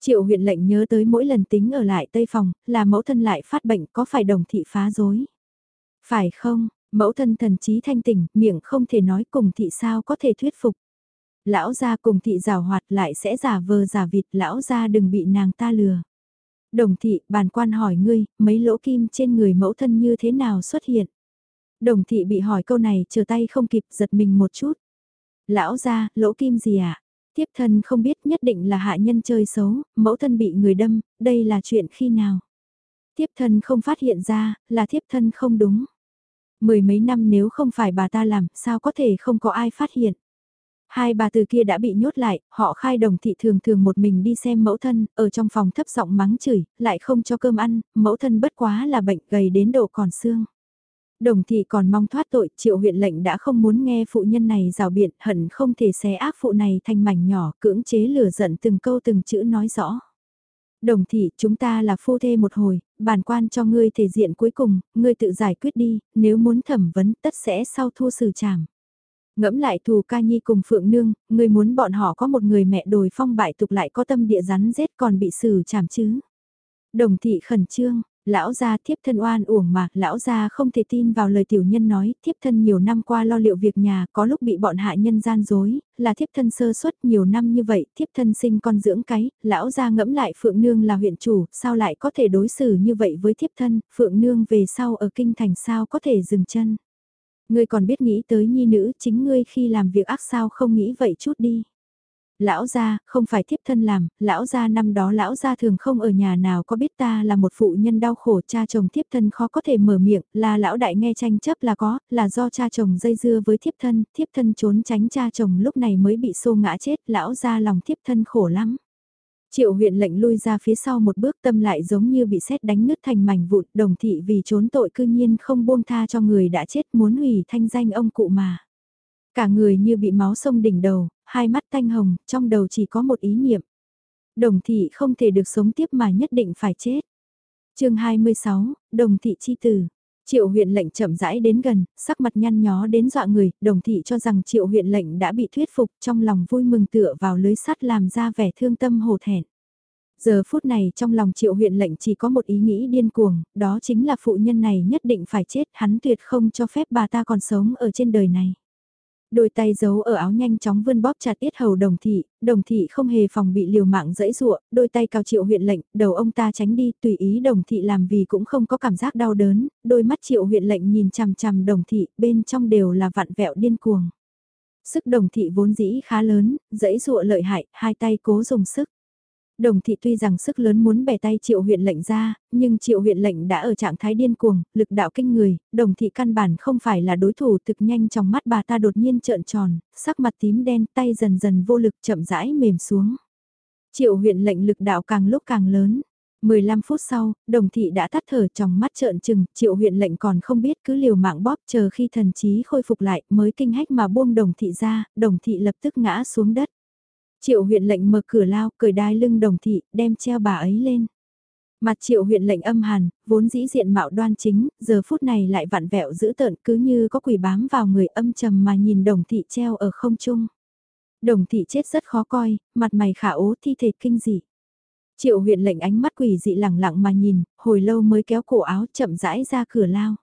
Triệu huyện lệnh nhớ tới mỗi lần tính ở lại Tây Phòng, là mẫu thân lại phát bệnh có phải đồng thị phá dối. Phải không, mẫu thân thần trí thanh tỉnh, miệng không thể nói cùng thị sao có thể thuyết phục. Lão gia cùng thị rào hoạt lại sẽ giả vờ giả vịt, lão gia đừng bị nàng ta lừa. Đồng thị, bàn quan hỏi ngươi, mấy lỗ kim trên người mẫu thân như thế nào xuất hiện? Đồng thị bị hỏi câu này chờ tay không kịp giật mình một chút. Lão ra, lỗ kim gì ạ? À? Tiếp thân không biết nhất định là hạ nhân chơi xấu, mẫu thân bị người đâm, đây là chuyện khi nào? Tiếp thân không phát hiện ra, là tiếp thân không đúng. Mười mấy năm nếu không phải bà ta làm, sao có thể không có ai phát hiện? Hai bà từ kia đã bị nhốt lại, họ khai đồng thị thường thường một mình đi xem mẫu thân, ở trong phòng thấp giọng mắng chửi, lại không cho cơm ăn, mẫu thân bất quá là bệnh gầy đến độ còn xương. Đồng thị còn mong thoát tội, triệu huyện lệnh đã không muốn nghe phụ nhân này rào biện, hận không thể xé ác phụ này thành mảnh nhỏ, cưỡng chế lửa giận từng câu từng chữ nói rõ. Đồng thị, chúng ta là phu thê một hồi, bản quan cho ngươi thể diện cuối cùng, ngươi tự giải quyết đi, nếu muốn thẩm vấn tất sẽ sau thu xử trảm. Ngẫm lại thù ca nhi cùng phượng nương, ngươi muốn bọn họ có một người mẹ đồi phong bại tục lại có tâm địa rắn rết còn bị xử trảm chứ. Đồng thị khẩn trương, Lão gia thiếp thân oan uổng mà, lão gia không thể tin vào lời tiểu nhân nói, thiếp thân nhiều năm qua lo liệu việc nhà, có lúc bị bọn hạ nhân gian dối, là thiếp thân sơ suất nhiều năm như vậy, thiếp thân sinh con dưỡng cái, lão gia ngẫm lại Phượng Nương là huyện chủ, sao lại có thể đối xử như vậy với thiếp thân, Phượng Nương về sau ở kinh thành sao có thể dừng chân. Ngươi còn biết nghĩ tới nhi nữ, chính ngươi khi làm việc ác sao không nghĩ vậy chút đi lão gia, không phải thiếp thân làm, lão gia năm đó lão gia thường không ở nhà nào có biết ta là một phụ nhân đau khổ cha chồng thiếp thân khó có thể mở miệng, là lão đại nghe tranh chấp là có, là do cha chồng dây dưa với thiếp thân, thiếp thân trốn tránh cha chồng lúc này mới bị xô ngã chết, lão gia lòng thiếp thân khổ lắm. Triệu huyện lệnh lui ra phía sau một bước tâm lại giống như bị sét đánh nứt thành mảnh vụn, đồng thị vì trốn tội cư nhiên không buông tha cho người đã chết muốn hủy thanh danh ông cụ mà. Cả người như bị máu sông đỉnh đầu, hai mắt thanh hồng, trong đầu chỉ có một ý niệm. Đồng thị không thể được sống tiếp mà nhất định phải chết. chương 26, Đồng thị chi tử. Triệu huyện lệnh chậm rãi đến gần, sắc mặt nhăn nhó đến dọa người, đồng thị cho rằng triệu huyện lệnh đã bị thuyết phục trong lòng vui mừng tựa vào lưới sắt làm ra vẻ thương tâm hổ thẹn. Giờ phút này trong lòng triệu huyện lệnh chỉ có một ý nghĩ điên cuồng, đó chính là phụ nhân này nhất định phải chết, hắn tuyệt không cho phép bà ta còn sống ở trên đời này. Đôi tay giấu ở áo nhanh chóng vươn bóp chặt yết hầu đồng thị, đồng thị không hề phòng bị liều mạng dẫy dụa, đôi tay cao triệu huyện lệnh, đầu ông ta tránh đi, tùy ý đồng thị làm vì cũng không có cảm giác đau đớn, đôi mắt triệu huyện lệnh nhìn chằm chằm đồng thị, bên trong đều là vặn vẹo điên cuồng. Sức đồng thị vốn dĩ khá lớn, dẫy dụa lợi hại, hai tay cố dùng sức. Đồng thị tuy rằng sức lớn muốn bẻ tay triệu huyện lệnh ra, nhưng triệu huyện lệnh đã ở trạng thái điên cuồng, lực đạo kinh người, đồng thị căn bản không phải là đối thủ thực nhanh trong mắt bà ta đột nhiên trợn tròn, sắc mặt tím đen tay dần dần vô lực chậm rãi mềm xuống. Triệu huyện lệnh lực đạo càng lúc càng lớn. 15 phút sau, đồng thị đã tắt thở trong mắt trợn trừng, triệu huyện lệnh còn không biết cứ liều mạng bóp chờ khi thần trí khôi phục lại mới kinh hách mà buông đồng thị ra, đồng thị lập tức ngã xuống đất. Triệu huyện lệnh mở cửa lao, cởi đai lưng đồng thị, đem treo bà ấy lên. Mặt triệu huyện lệnh âm hàn, vốn dĩ diện mạo đoan chính, giờ phút này lại vặn vẹo giữ tợn cứ như có quỷ bám vào người âm trầm mà nhìn đồng thị treo ở không trung. Đồng thị chết rất khó coi, mặt mày khả ố thi thể kinh dị. Triệu huyện lệnh ánh mắt quỷ dị lẳng lặng mà nhìn, hồi lâu mới kéo cổ áo chậm rãi ra cửa lao.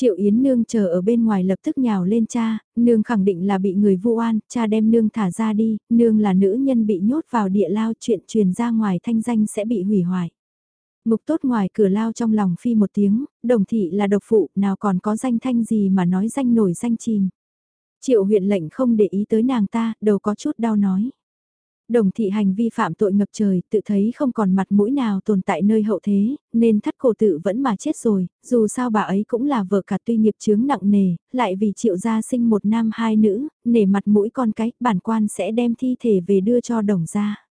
Triệu Yến Nương chờ ở bên ngoài lập tức nhào lên cha, Nương khẳng định là bị người vu oan, cha đem Nương thả ra đi, Nương là nữ nhân bị nhốt vào địa lao chuyện truyền ra ngoài thanh danh sẽ bị hủy hoại. Ngục tốt ngoài cửa lao trong lòng phi một tiếng, đồng thị là độc phụ, nào còn có danh thanh gì mà nói danh nổi danh chìm. Triệu huyện lệnh không để ý tới nàng ta, đầu có chút đau nói. Đồng thị hành vi phạm tội ngập trời, tự thấy không còn mặt mũi nào tồn tại nơi hậu thế, nên thắt cổ tự vẫn mà chết rồi, dù sao bà ấy cũng là vợ cả tuy nghiệp chướng nặng nề, lại vì triệu gia sinh một nam hai nữ, nể mặt mũi con cái, bản quan sẽ đem thi thể về đưa cho đồng gia.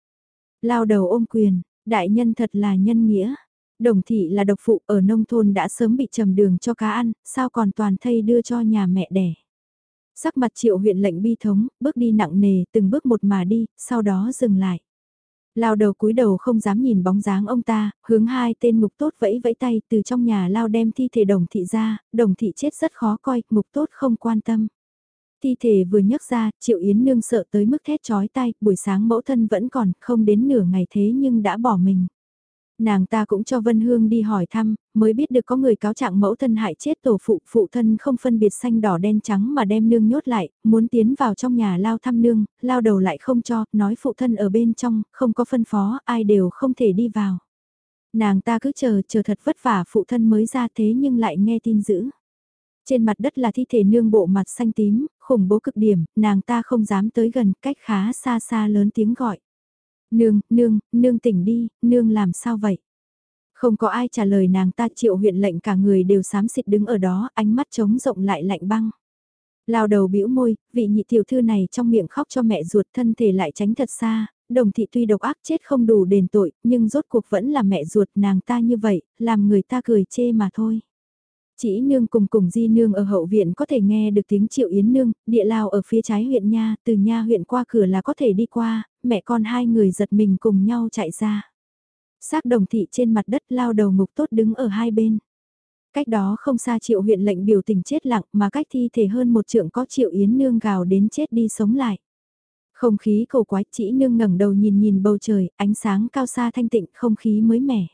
Lao đầu ôm quyền, đại nhân thật là nhân nghĩa. Đồng thị là độc phụ ở nông thôn đã sớm bị trầm đường cho cá ăn, sao còn toàn thây đưa cho nhà mẹ đẻ. Sắc mặt triệu huyện lệnh bi thống, bước đi nặng nề, từng bước một mà đi, sau đó dừng lại. Lao đầu cúi đầu không dám nhìn bóng dáng ông ta, hướng hai tên ngục tốt vẫy vẫy tay từ trong nhà lao đem thi thể đồng thị ra, đồng thị chết rất khó coi, ngục tốt không quan tâm. Thi thể vừa nhấc ra, Triệu Yến Nương sợ tới mức thét chói tay, buổi sáng mẫu thân vẫn còn, không đến nửa ngày thế nhưng đã bỏ mình. Nàng ta cũng cho Vân Hương đi hỏi thăm, mới biết được có người cáo trạng mẫu thân hại chết tổ phụ, phụ thân không phân biệt xanh đỏ đen trắng mà đem nương nhốt lại, muốn tiến vào trong nhà lao thăm nương, lao đầu lại không cho, nói phụ thân ở bên trong, không có phân phó, ai đều không thể đi vào. Nàng ta cứ chờ, chờ thật vất vả phụ thân mới ra thế nhưng lại nghe tin dữ. Trên mặt đất là thi thể nương bộ mặt xanh tím, khủng bố cực điểm, nàng ta không dám tới gần, cách khá xa xa lớn tiếng gọi. Nương, nương, nương tỉnh đi, nương làm sao vậy? Không có ai trả lời nàng ta triệu huyện lệnh cả người đều xám xịt đứng ở đó, ánh mắt trống rộng lại lạnh băng. Lao đầu bĩu môi, vị nhị tiểu thư này trong miệng khóc cho mẹ ruột thân thể lại tránh thật xa, đồng thị tuy độc ác chết không đủ đền tội, nhưng rốt cuộc vẫn là mẹ ruột nàng ta như vậy, làm người ta cười chê mà thôi. Chỉ nương cùng cùng di nương ở hậu viện có thể nghe được tiếng triệu yến nương, địa lao ở phía trái huyện nha, từ nha huyện qua cửa là có thể đi qua, mẹ con hai người giật mình cùng nhau chạy ra. Xác đồng thị trên mặt đất lao đầu ngục tốt đứng ở hai bên. Cách đó không xa triệu huyện lệnh biểu tình chết lặng mà cách thi thể hơn một trượng có triệu yến nương gào đến chết đi sống lại. Không khí cầu quái chỉ nương ngẩng đầu nhìn nhìn bầu trời, ánh sáng cao xa thanh tịnh, không khí mới mẻ.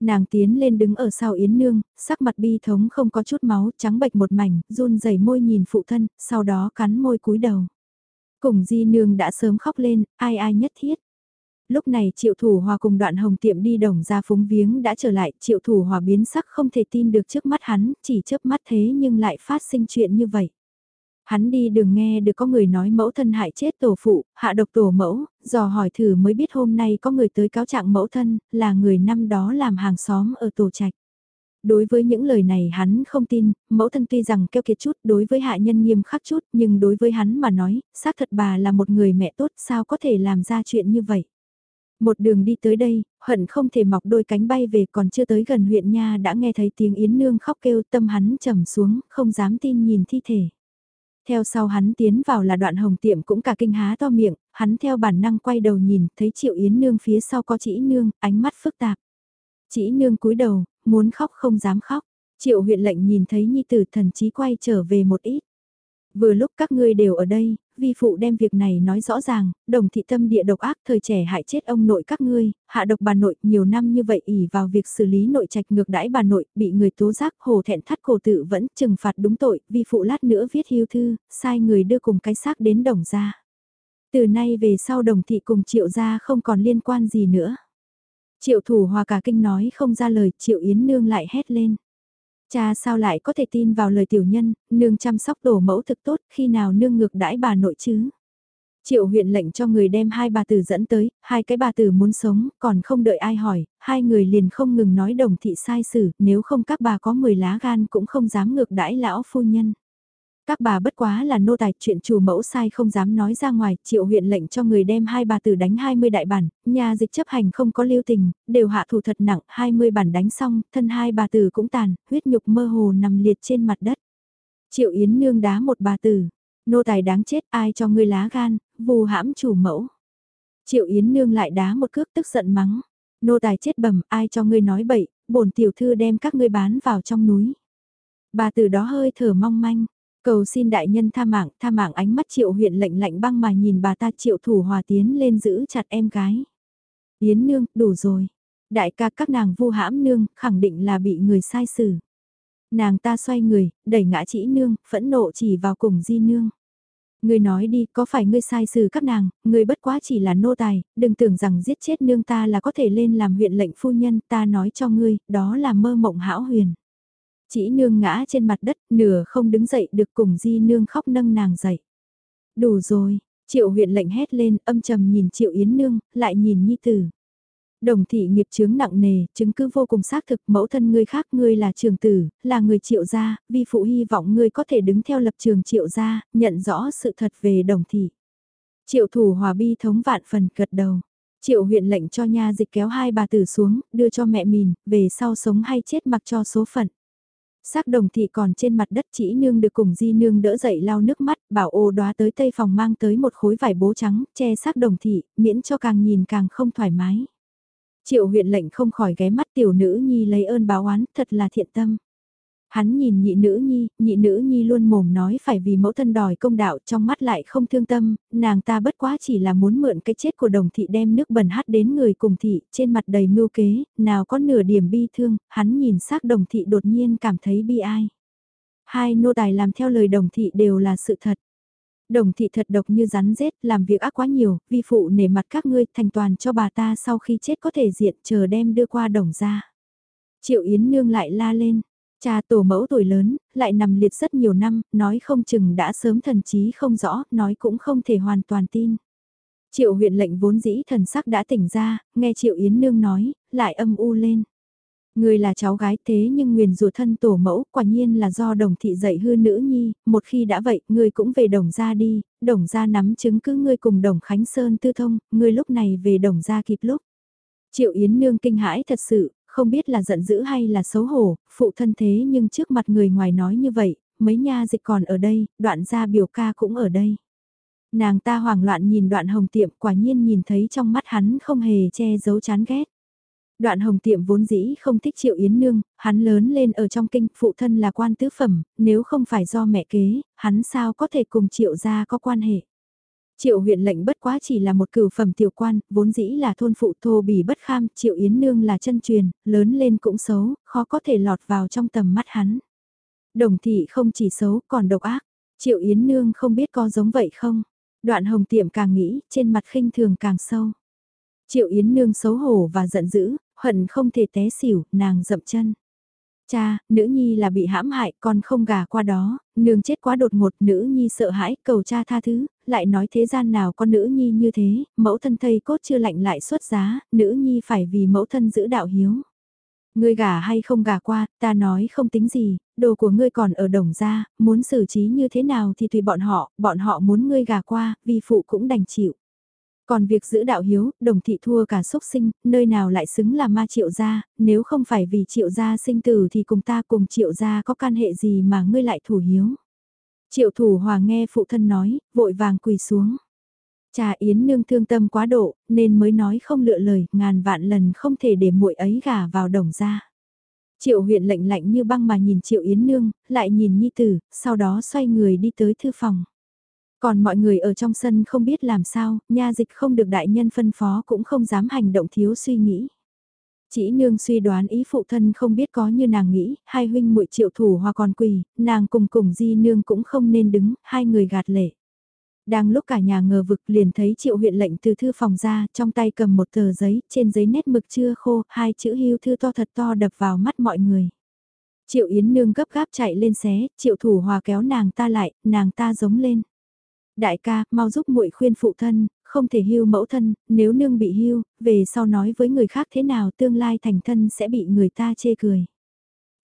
Nàng tiến lên đứng ở sau Yến Nương, sắc mặt bi thống không có chút máu, trắng bệch một mảnh, run rẩy môi nhìn phụ thân, sau đó cắn môi cúi đầu. Cùng Di Nương đã sớm khóc lên, ai ai nhất thiết. Lúc này Triệu Thủ Hòa cùng đoạn hồng tiệm đi đồng ra phúng viếng đã trở lại, Triệu Thủ Hòa biến sắc không thể tin được trước mắt hắn, chỉ chớp mắt thế nhưng lại phát sinh chuyện như vậy. Hắn đi đường nghe được có người nói mẫu thân hại chết tổ phụ, hạ độc tổ mẫu, dò hỏi thử mới biết hôm nay có người tới cáo trạng mẫu thân, là người năm đó làm hàng xóm ở tổ trạch. Đối với những lời này hắn không tin, mẫu thân tuy rằng keo kiệt chút đối với hạ nhân nghiêm khắc chút nhưng đối với hắn mà nói, xác thật bà là một người mẹ tốt sao có thể làm ra chuyện như vậy. Một đường đi tới đây, hận không thể mọc đôi cánh bay về còn chưa tới gần huyện nha đã nghe thấy tiếng Yến Nương khóc kêu tâm hắn trầm xuống, không dám tin nhìn thi thể. Theo sau hắn tiến vào là đoạn hồng tiệm cũng cả kinh há to miệng, hắn theo bản năng quay đầu nhìn, thấy triệu Yến Nương phía sau có chỉ nương, ánh mắt phức tạp. Chỉ nương cúi đầu, muốn khóc không dám khóc. Triệu huyện lệnh nhìn thấy nhi tử thần chí quay trở về một ít. Vừa lúc các ngươi đều ở đây, vi phụ đem việc này nói rõ ràng, đồng thị tâm địa độc ác thời trẻ hại chết ông nội các ngươi, hạ độc bà nội nhiều năm như vậy ỉ vào việc xử lý nội trạch ngược đãi bà nội, bị người tố giác hồ thẹn thắt cổ tự vẫn trừng phạt đúng tội, vi phụ lát nữa viết hiếu thư, sai người đưa cùng cái xác đến đồng gia. Từ nay về sau đồng thị cùng triệu gia không còn liên quan gì nữa. Triệu thủ hòa cả kinh nói không ra lời, triệu yến nương lại hét lên. Cha sao lại có thể tin vào lời tiểu nhân, nương chăm sóc tổ mẫu thực tốt, khi nào nương ngược đãi bà nội chứ? Triệu huyện lệnh cho người đem hai bà tử dẫn tới, hai cái bà tử muốn sống, còn không đợi ai hỏi, hai người liền không ngừng nói đồng thị sai xử, nếu không các bà có 10 lá gan cũng không dám ngược đãi lão phu nhân. Các bà bất quá là nô tài chuyện chủ mẫu sai không dám nói ra ngoài, triệu huyện lệnh cho người đem hai bà tử đánh 20 đại bản, nhà dịch chấp hành không có lưu tình, đều hạ thủ thật nặng, 20 bản đánh xong, thân hai bà tử cũng tàn, huyết nhục mơ hồ nằm liệt trên mặt đất. Triệu Yến nương đá một bà tử, nô tài đáng chết ai cho ngươi lá gan, vù hãm chủ mẫu. Triệu Yến nương lại đá một cước tức giận mắng, nô tài chết bẩm ai cho ngươi nói bậy, bổn tiểu thư đem các ngươi bán vào trong núi. Bà tử đó hơi thở mong manh, Cầu xin đại nhân tha mạng, tha mạng ánh mắt triệu huyện lệnh lạnh băng mà nhìn bà ta triệu thủ hòa tiến lên giữ chặt em gái. Yến nương, đủ rồi. Đại ca các nàng vu hãm nương, khẳng định là bị người sai xử. Nàng ta xoay người, đẩy ngã chỉ nương, phẫn nộ chỉ vào cùng di nương. Ngươi nói đi, có phải ngươi sai xử các nàng, ngươi bất quá chỉ là nô tài, đừng tưởng rằng giết chết nương ta là có thể lên làm huyện lệnh phu nhân, ta nói cho ngươi, đó là mơ mộng hão huyền. Chỉ nương ngã trên mặt đất, nửa không đứng dậy được cùng di nương khóc nâng nàng dậy. Đủ rồi, triệu huyện lệnh hét lên, âm trầm nhìn triệu yến nương, lại nhìn nhi tử. Đồng thị nghiệp chướng nặng nề, chứng cứ vô cùng xác thực mẫu thân ngươi khác ngươi là trường tử, là người triệu gia, vi phụ hy vọng ngươi có thể đứng theo lập trường triệu gia, nhận rõ sự thật về đồng thị. Triệu thủ hòa bi thống vạn phần gật đầu. Triệu huyện lệnh cho nha dịch kéo hai bà tử xuống, đưa cho mẹ mìn về sau sống hay chết mặc cho số phận. Xác đồng thị còn trên mặt đất chỉ nương được cùng di nương đỡ dậy lau nước mắt, bảo ô đoá tới tây phòng mang tới một khối vải bố trắng, che xác đồng thị, miễn cho càng nhìn càng không thoải mái. Triệu huyện lệnh không khỏi ghé mắt tiểu nữ nhi lấy ơn báo oán, thật là thiện tâm. Hắn nhìn nhị nữ nhi, nhị nữ nhi luôn mồm nói phải vì mẫu thân đòi công đạo trong mắt lại không thương tâm, nàng ta bất quá chỉ là muốn mượn cái chết của đồng thị đem nước bẩn hát đến người cùng thị, trên mặt đầy mưu kế, nào có nửa điểm bi thương, hắn nhìn xác đồng thị đột nhiên cảm thấy bi ai. Hai nô tài làm theo lời đồng thị đều là sự thật. Đồng thị thật độc như rắn rết, làm việc ác quá nhiều, vi phụ nể mặt các ngươi thành toàn cho bà ta sau khi chết có thể diện chờ đem đưa qua đồng ra. Triệu Yến Nương lại la lên, Cha tổ mẫu tuổi lớn, lại nằm liệt rất nhiều năm, nói không chừng đã sớm thần trí không rõ, nói cũng không thể hoàn toàn tin. Triệu huyện lệnh vốn dĩ thần sắc đã tỉnh ra, nghe Triệu Yến Nương nói, lại âm u lên. Người là cháu gái thế nhưng nguyền rủa thân tổ mẫu quả nhiên là do đồng thị dạy hư nữ nhi, một khi đã vậy, ngươi cũng về đồng gia đi, đồng gia nắm chứng cứ ngươi cùng đồng Khánh Sơn tư thông, ngươi lúc này về đồng gia kịp lúc. Triệu Yến Nương kinh hãi thật sự, không biết là giận dữ hay là xấu hổ, phụ thân thế nhưng trước mặt người ngoài nói như vậy, mấy nha dịch còn ở đây, đoạn gia biểu ca cũng ở đây. Nàng ta hoảng loạn nhìn đoạn hồng tiệm quả nhiên nhìn thấy trong mắt hắn không hề che giấu chán ghét. Đoạn hồng tiệm vốn dĩ không thích triệu yến nương, hắn lớn lên ở trong kinh, phụ thân là quan tứ phẩm, nếu không phải do mẹ kế, hắn sao có thể cùng triệu gia có quan hệ. Triệu huyện lệnh bất quá chỉ là một cửu phẩm tiểu quan, vốn dĩ là thôn phụ thô bỉ bất kham, triệu yến nương là chân truyền, lớn lên cũng xấu, khó có thể lọt vào trong tầm mắt hắn. Đồng thị không chỉ xấu còn độc ác, triệu yến nương không biết có giống vậy không? Đoạn hồng tiệm càng nghĩ, trên mặt khinh thường càng sâu. Triệu yến nương xấu hổ và giận dữ, hận không thể té xỉu, nàng dậm chân. Cha, nữ nhi là bị hãm hại, con không gà qua đó, nương chết quá đột ngột, nữ nhi sợ hãi, cầu cha tha thứ, lại nói thế gian nào con nữ nhi như thế, mẫu thân thây cốt chưa lạnh lại xuất giá, nữ nhi phải vì mẫu thân giữ đạo hiếu. Ngươi gà hay không gà qua, ta nói không tính gì, đồ của ngươi còn ở đồng gia, muốn xử trí như thế nào thì tùy bọn họ, bọn họ muốn ngươi gà qua, vì phụ cũng đành chịu. Còn việc giữ đạo hiếu, đồng thị thua cả xúc sinh, nơi nào lại xứng là ma triệu gia, nếu không phải vì triệu gia sinh tử thì cùng ta cùng triệu gia có can hệ gì mà ngươi lại thủ hiếu. Triệu thủ hòa nghe phụ thân nói, vội vàng quỳ xuống. trà Yến nương thương tâm quá độ, nên mới nói không lựa lời, ngàn vạn lần không thể để muội ấy gả vào đồng gia. Triệu huyện lệnh lạnh như băng mà nhìn Triệu Yến nương, lại nhìn Nhi Tử, sau đó xoay người đi tới thư phòng. Còn mọi người ở trong sân không biết làm sao, nha dịch không được đại nhân phân phó cũng không dám hành động thiếu suy nghĩ. Chỉ nương suy đoán ý phụ thân không biết có như nàng nghĩ, hai huynh muội triệu thủ hòa còn quỳ, nàng cùng cùng di nương cũng không nên đứng, hai người gạt lệ. Đang lúc cả nhà ngờ vực liền thấy triệu huyện lệnh từ thư phòng ra, trong tay cầm một tờ giấy, trên giấy nét mực chưa khô, hai chữ hưu thư to thật to đập vào mắt mọi người. Triệu Yến Nương gấp gáp chạy lên xé, triệu thủ hòa kéo nàng ta lại, nàng ta giống lên. Đại ca, mau giúp muội khuyên phụ thân, không thể hưu mẫu thân, nếu nương bị hưu, về sau nói với người khác thế nào tương lai thành thân sẽ bị người ta chê cười.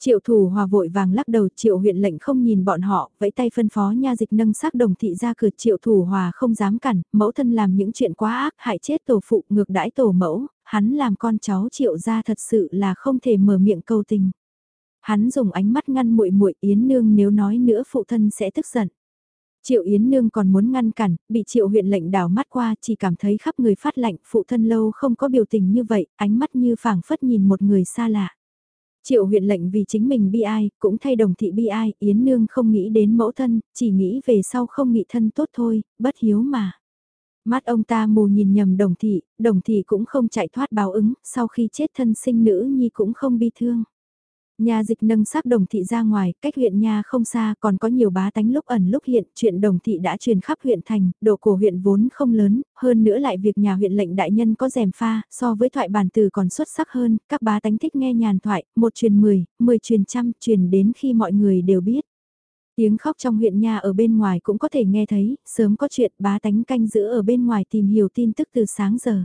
Triệu thủ hòa vội vàng lắc đầu triệu huyện lệnh không nhìn bọn họ, vẫy tay phân phó nha dịch nâng xác đồng thị ra cửa triệu thủ hòa không dám cản, mẫu thân làm những chuyện quá ác hại chết tổ phụ ngược đãi tổ mẫu, hắn làm con cháu triệu ra thật sự là không thể mở miệng câu tình. Hắn dùng ánh mắt ngăn muội muội yến nương nếu nói nữa phụ thân sẽ tức giận. Triệu Yến Nương còn muốn ngăn cản, bị Triệu huyện lệnh đảo mắt qua chỉ cảm thấy khắp người phát lạnh, phụ thân lâu không có biểu tình như vậy, ánh mắt như phảng phất nhìn một người xa lạ. Triệu huyện lệnh vì chính mình bi ai, cũng thay đồng thị bi ai, Yến Nương không nghĩ đến mẫu thân, chỉ nghĩ về sau không nghị thân tốt thôi, bất hiếu mà. Mắt ông ta mù nhìn nhầm đồng thị, đồng thị cũng không chạy thoát báo ứng, sau khi chết thân sinh nữ nhi cũng không bi thương. Nhà dịch nâng xác đồng thị ra ngoài, cách huyện nhà không xa, còn có nhiều bá tánh lúc ẩn lúc hiện, chuyện đồng thị đã truyền khắp huyện thành, độ cổ huyện vốn không lớn, hơn nữa lại việc nhà huyện lệnh đại nhân có rèm pha, so với thoại bản từ còn xuất sắc hơn, các bá tánh thích nghe nhàn thoại, một truyền mười, mười truyền trăm, truyền đến khi mọi người đều biết. Tiếng khóc trong huyện nhà ở bên ngoài cũng có thể nghe thấy, sớm có chuyện bá tánh canh giữ ở bên ngoài tìm hiểu tin tức từ sáng giờ.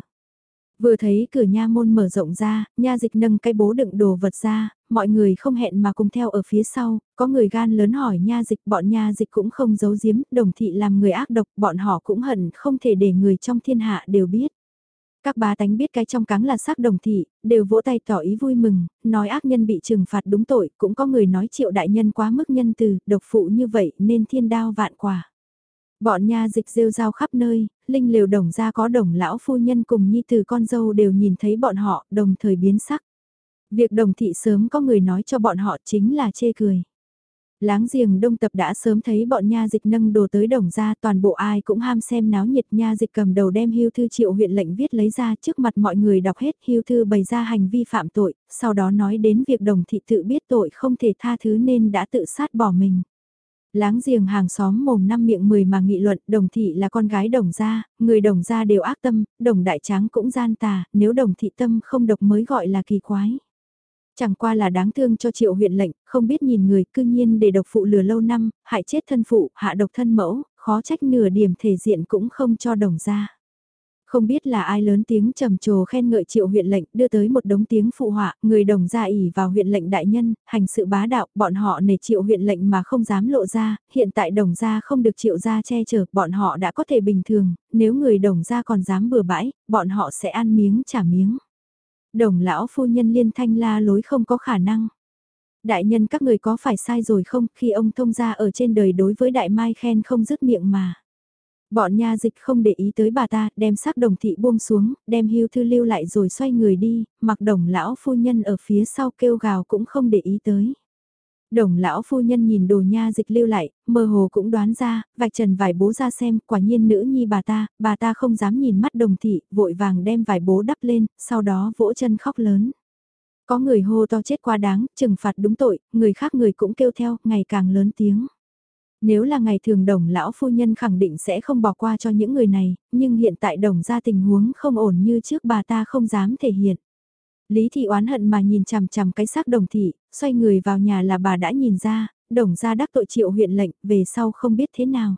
Vừa thấy cửa nha môn mở rộng ra, nha dịch nâng cái bố đựng đồ vật ra, mọi người không hẹn mà cùng theo ở phía sau, có người gan lớn hỏi nha dịch, bọn nha dịch cũng không giấu giếm, đồng thị làm người ác độc, bọn họ cũng hận không thể để người trong thiên hạ đều biết. Các bá tánh biết cái trong cáng là xác đồng thị, đều vỗ tay tỏ ý vui mừng, nói ác nhân bị trừng phạt đúng tội, cũng có người nói triệu đại nhân quá mức nhân từ, độc phụ như vậy nên thiên đao vạn quả. Bọn nha dịch rêu rao khắp nơi, linh liều đồng ra có đồng lão phu nhân cùng nhi từ con dâu đều nhìn thấy bọn họ đồng thời biến sắc. Việc đồng thị sớm có người nói cho bọn họ chính là chê cười. Láng giềng đông tập đã sớm thấy bọn nha dịch nâng đồ tới đồng ra toàn bộ ai cũng ham xem náo nhiệt nha dịch cầm đầu đem hưu thư triệu huyện lệnh viết lấy ra trước mặt mọi người đọc hết hưu thư bày ra hành vi phạm tội, sau đó nói đến việc đồng thị tự biết tội không thể tha thứ nên đã tự sát bỏ mình. Láng giềng hàng xóm mồm năm miệng mười mà nghị luận đồng thị là con gái đồng gia, người đồng gia đều ác tâm, đồng đại tráng cũng gian tà, nếu đồng thị tâm không độc mới gọi là kỳ quái. Chẳng qua là đáng thương cho triệu huyện lệnh, không biết nhìn người cư nhiên để độc phụ lừa lâu năm, hại chết thân phụ, hạ độc thân mẫu, khó trách nửa điểm thể diện cũng không cho đồng gia. Không biết là ai lớn tiếng trầm trồ khen ngợi triệu huyện lệnh đưa tới một đống tiếng phụ họa, người đồng gia ỉ vào huyện lệnh đại nhân, hành sự bá đạo, bọn họ nể triệu huyện lệnh mà không dám lộ ra, hiện tại đồng gia không được triệu gia che chở, bọn họ đã có thể bình thường, nếu người đồng gia còn dám bừa bãi, bọn họ sẽ ăn miếng trả miếng. Đồng lão phu nhân liên thanh la lối không có khả năng. Đại nhân các người có phải sai rồi không khi ông thông gia ở trên đời đối với đại mai khen không dứt miệng mà. Bọn nha dịch không để ý tới bà ta, đem xác đồng thị buông xuống, đem hưu thư lưu lại rồi xoay người đi, mặc đồng lão phu nhân ở phía sau kêu gào cũng không để ý tới. Đồng lão phu nhân nhìn đồ nha dịch lưu lại, mơ hồ cũng đoán ra, vạch trần vải bố ra xem, quả nhiên nữ nhi bà ta, bà ta không dám nhìn mắt đồng thị, vội vàng đem vải bố đắp lên, sau đó vỗ chân khóc lớn. Có người hô to chết quá đáng, trừng phạt đúng tội, người khác người cũng kêu theo, ngày càng lớn tiếng. Nếu là ngày thường đồng lão phu nhân khẳng định sẽ không bỏ qua cho những người này, nhưng hiện tại đồng ra tình huống không ổn như trước bà ta không dám thể hiện. Lý thị oán hận mà nhìn chằm chằm cái xác đồng thị, xoay người vào nhà là bà đã nhìn ra, đồng ra đắc tội triệu huyện lệnh, về sau không biết thế nào.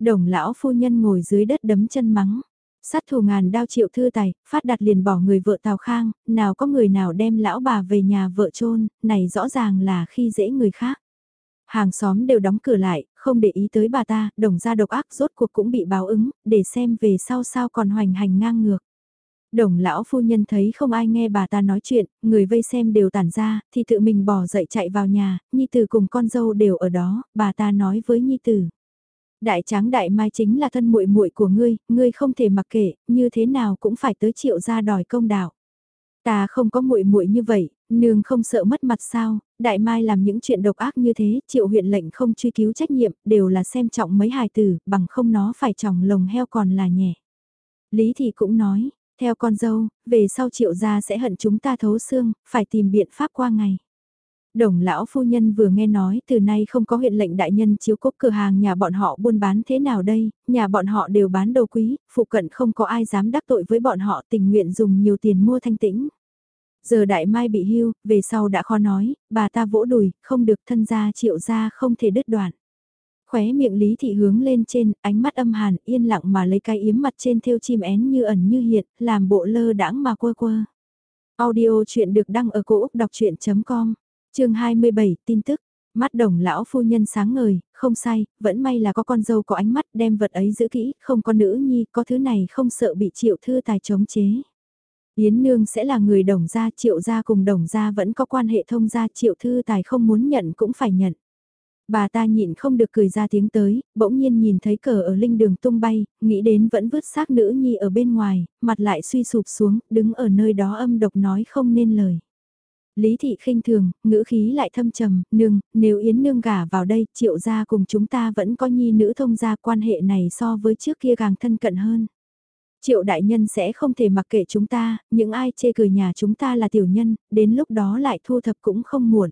Đồng lão phu nhân ngồi dưới đất đấm chân mắng. Sát thủ ngàn đao triệu thư tài, phát đạt liền bỏ người vợ Tào Khang, nào có người nào đem lão bà về nhà vợ chôn này rõ ràng là khi dễ người khác. Hàng xóm đều đóng cửa lại, không để ý tới bà ta, đồng ra độc ác rốt cuộc cũng bị báo ứng, để xem về sau sao còn hoành hành ngang ngược. Đồng lão phu nhân thấy không ai nghe bà ta nói chuyện, người vây xem đều tản ra, thì tự mình bỏ dậy chạy vào nhà, Nhi Tử cùng con dâu đều ở đó, bà ta nói với Nhi Tử. Đại tráng đại mai chính là thân muội muội của ngươi, ngươi không thể mặc kệ, như thế nào cũng phải tới triệu ra đòi công đạo. Ta không có muội muội như vậy, nương không sợ mất mặt sao, đại mai làm những chuyện độc ác như thế, triệu huyện lệnh không truy cứu trách nhiệm, đều là xem trọng mấy hài tử, bằng không nó phải tròng lồng heo còn là nhẹ. Lý thì cũng nói, theo con dâu, về sau triệu gia sẽ hận chúng ta thấu xương, phải tìm biện pháp qua ngày. Đồng lão phu nhân vừa nghe nói từ nay không có huyện lệnh đại nhân chiếu cố cửa hàng nhà bọn họ buôn bán thế nào đây, nhà bọn họ đều bán đồ quý, phụ cận không có ai dám đắc tội với bọn họ tình nguyện dùng nhiều tiền mua thanh tĩnh. Giờ đại mai bị hưu, về sau đã khó nói, bà ta vỗ đùi, không được thân gia triệu gia không thể đứt đoạn. Khóe miệng Lý Thị hướng lên trên, ánh mắt âm hàn, yên lặng mà lấy cái yếm mặt trên theo chim én như ẩn như hiện, làm bộ lơ đãng mà quơ quơ. Audio chuyện được đăng ở cổ Úc đọc chuyện.com, chương 27, tin tức. Mắt đồng lão phu nhân sáng ngời, không sai, vẫn may là có con dâu có ánh mắt đem vật ấy giữ kỹ, không có nữ nhi, có thứ này không sợ bị triệu thư tài chống chế. Yến Nương sẽ là người đồng gia, triệu gia cùng đồng gia vẫn có quan hệ thông gia, triệu thư tài không muốn nhận cũng phải nhận. Bà ta nhịn không được cười ra tiếng tới, bỗng nhiên nhìn thấy cờ ở linh đường tung bay, nghĩ đến vẫn vứt xác nữ nhi ở bên ngoài, mặt lại suy sụp xuống, đứng ở nơi đó âm độc nói không nên lời. Lý thị khinh thường, ngữ khí lại thâm trầm, nương, nếu Yến nương gả vào đây, triệu gia cùng chúng ta vẫn có nhi nữ thông gia quan hệ này so với trước kia càng thân cận hơn. Triệu đại nhân sẽ không thể mặc kệ chúng ta, những ai chê cười nhà chúng ta là tiểu nhân, đến lúc đó lại thu thập cũng không muộn.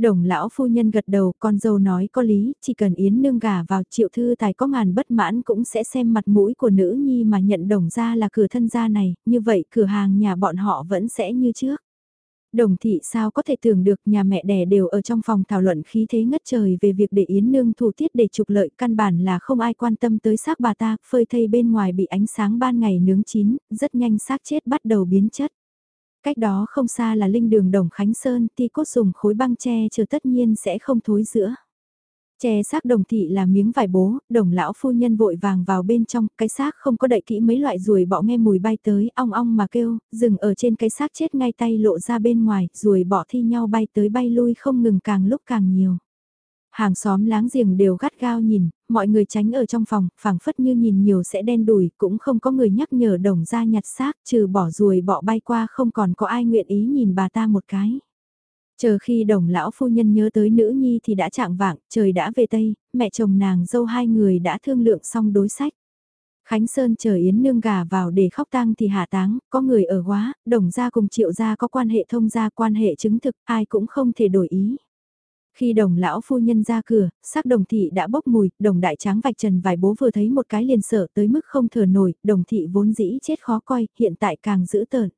Đồng lão phu nhân gật đầu, con dâu nói có lý, chỉ cần Yến nương gả vào triệu thư tài có ngàn bất mãn cũng sẽ xem mặt mũi của nữ nhi mà nhận đồng ra là cửa thân gia này, như vậy cửa hàng nhà bọn họ vẫn sẽ như trước. Đồng thị sao có thể tưởng được nhà mẹ đẻ đều ở trong phòng thảo luận khí thế ngất trời về việc để Yến Nương thủ tiết để trục lợi căn bản là không ai quan tâm tới xác bà ta, phơi thây bên ngoài bị ánh sáng ban ngày nướng chín, rất nhanh xác chết bắt đầu biến chất. Cách đó không xa là linh đường đồng Khánh Sơn, ti cốt dùng khối băng tre chờ tất nhiên sẽ không thối giữa. Che xác đồng thị là miếng vải bố, đồng lão phu nhân vội vàng vào bên trong, cái xác không có đậy kỹ mấy loại ruồi bọ nghe mùi bay tới, ong ong mà kêu, dừng ở trên cái xác chết ngay tay lộ ra bên ngoài, ruồi bọ thi nhau bay tới bay lui không ngừng càng lúc càng nhiều. Hàng xóm láng giềng đều gắt gao nhìn, mọi người tránh ở trong phòng, phảng phất như nhìn nhiều sẽ đen đùi, cũng không có người nhắc nhở đồng ra nhặt xác, trừ bỏ ruồi bọ bay qua không còn có ai nguyện ý nhìn bà ta một cái. Chờ khi đồng lão phu nhân nhớ tới nữ nhi thì đã trạng vạng, trời đã về Tây, mẹ chồng nàng dâu hai người đã thương lượng xong đối sách. Khánh Sơn chờ Yến Nương gà vào để khóc tang thì hạ táng, có người ở quá, đồng gia cùng triệu gia có quan hệ thông gia quan hệ chứng thực, ai cũng không thể đổi ý. Khi đồng lão phu nhân ra cửa, sắc đồng thị đã bốc mùi, đồng đại tráng vạch trần vài bố vừa thấy một cái liền sợ tới mức không thở nổi, đồng thị vốn dĩ chết khó coi, hiện tại càng dữ tợn.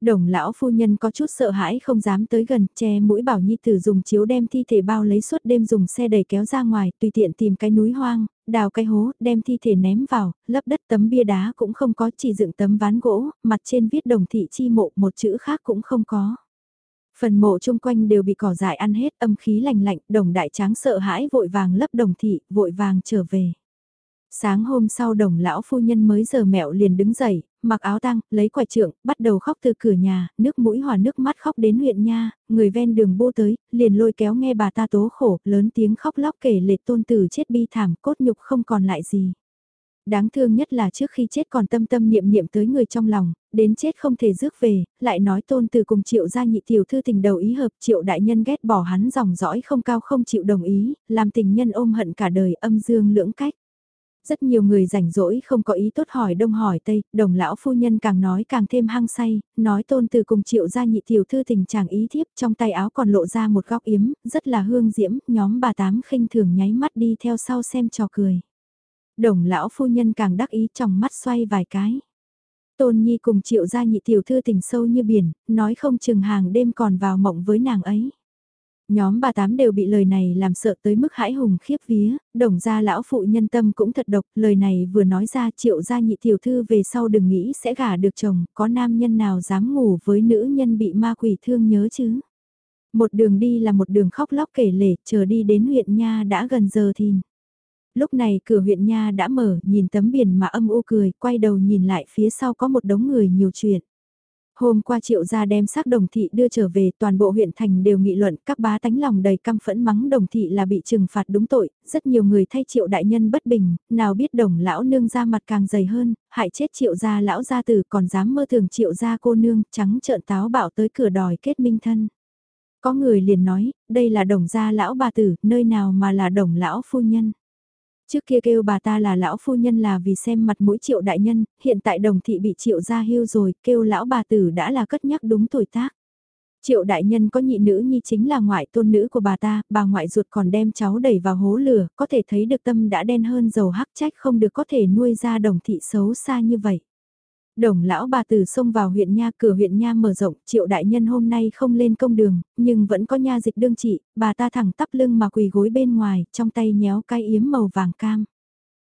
Đồng lão phu nhân có chút sợ hãi không dám tới gần, che mũi bảo nhi tử dùng chiếu đem thi thể bao lấy suốt đêm dùng xe đẩy kéo ra ngoài, tùy tiện tìm cái núi hoang, đào cái hố, đem thi thể ném vào, lấp đất tấm bia đá cũng không có, chỉ dựng tấm ván gỗ, mặt trên viết đồng thị chi mộ, một chữ khác cũng không có. Phần mộ chung quanh đều bị cỏ dại ăn hết, âm khí lành lạnh, đồng đại tráng sợ hãi vội vàng lấp đồng thị, vội vàng trở về. Sáng hôm sau đồng lão phu nhân mới giờ mẹo liền đứng dậy, mặc áo tang, lấy quả trượng, bắt đầu khóc từ cửa nhà, nước mũi hòa nước mắt khóc đến huyện nha, người ven đường bô tới, liền lôi kéo nghe bà ta tố khổ, lớn tiếng khóc lóc kể lệ tôn tử chết bi thảm, cốt nhục không còn lại gì. Đáng thương nhất là trước khi chết còn tâm tâm niệm niệm tới người trong lòng, đến chết không thể rước về, lại nói tôn từ cùng triệu gia nhị tiểu thư tình đầu ý hợp triệu đại nhân ghét bỏ hắn dòng dõi không cao không chịu đồng ý, làm tình nhân ôm hận cả đời âm dương lưỡng cách. Rất nhiều người rảnh rỗi không có ý tốt hỏi đông hỏi tây, đồng lão phu nhân càng nói càng thêm hăng say, nói tôn từ cùng triệu gia nhị tiểu thư tình chàng ý thiếp trong tay áo còn lộ ra một góc yếm, rất là hương diễm, nhóm bà tám khinh thường nháy mắt đi theo sau xem trò cười. Đồng lão phu nhân càng đắc ý trong mắt xoay vài cái. Tôn Nhi cùng triệu gia nhị tiểu thư tình sâu như biển, nói không chừng hàng đêm còn vào mộng với nàng ấy. Nhóm bà tám đều bị lời này làm sợ tới mức hãi hùng khiếp vía, đồng gia lão phụ nhân tâm cũng thật độc, lời này vừa nói ra triệu gia nhị tiểu thư về sau đừng nghĩ sẽ gả được chồng, có nam nhân nào dám ngủ với nữ nhân bị ma quỷ thương nhớ chứ. Một đường đi là một đường khóc lóc kể lể, chờ đi đến huyện Nha đã gần giờ thìn. Lúc này cửa huyện Nha đã mở, nhìn tấm biển mà âm u cười, quay đầu nhìn lại phía sau có một đống người nhiều chuyện. Hôm qua triệu gia đem xác đồng thị đưa trở về toàn bộ huyện thành đều nghị luận các bá tánh lòng đầy căm phẫn mắng đồng thị là bị trừng phạt đúng tội, rất nhiều người thay triệu đại nhân bất bình, nào biết đồng lão nương ra mặt càng dày hơn, hại chết triệu gia lão gia tử còn dám mơ thường triệu gia cô nương trắng trợn táo bạo tới cửa đòi kết minh thân. Có người liền nói, đây là đồng gia lão bà tử, nơi nào mà là đồng lão phu nhân. Trước kia kêu bà ta là lão phu nhân là vì xem mặt mũi triệu đại nhân, hiện tại đồng thị bị triệu gia hưu rồi, kêu lão bà tử đã là cất nhắc đúng tuổi tác. Triệu đại nhân có nhị nữ nhi chính là ngoại tôn nữ của bà ta, bà ngoại ruột còn đem cháu đẩy vào hố lửa, có thể thấy được tâm đã đen hơn dầu hắc trách không được có thể nuôi ra đồng thị xấu xa như vậy. Đồng lão bà từ xông vào huyện nha, cửa huyện nha mở rộng, triệu đại nhân hôm nay không lên công đường, nhưng vẫn có nha dịch đương trị, bà ta thẳng tắp lưng mà quỳ gối bên ngoài, trong tay nhéo cái yếm màu vàng cam.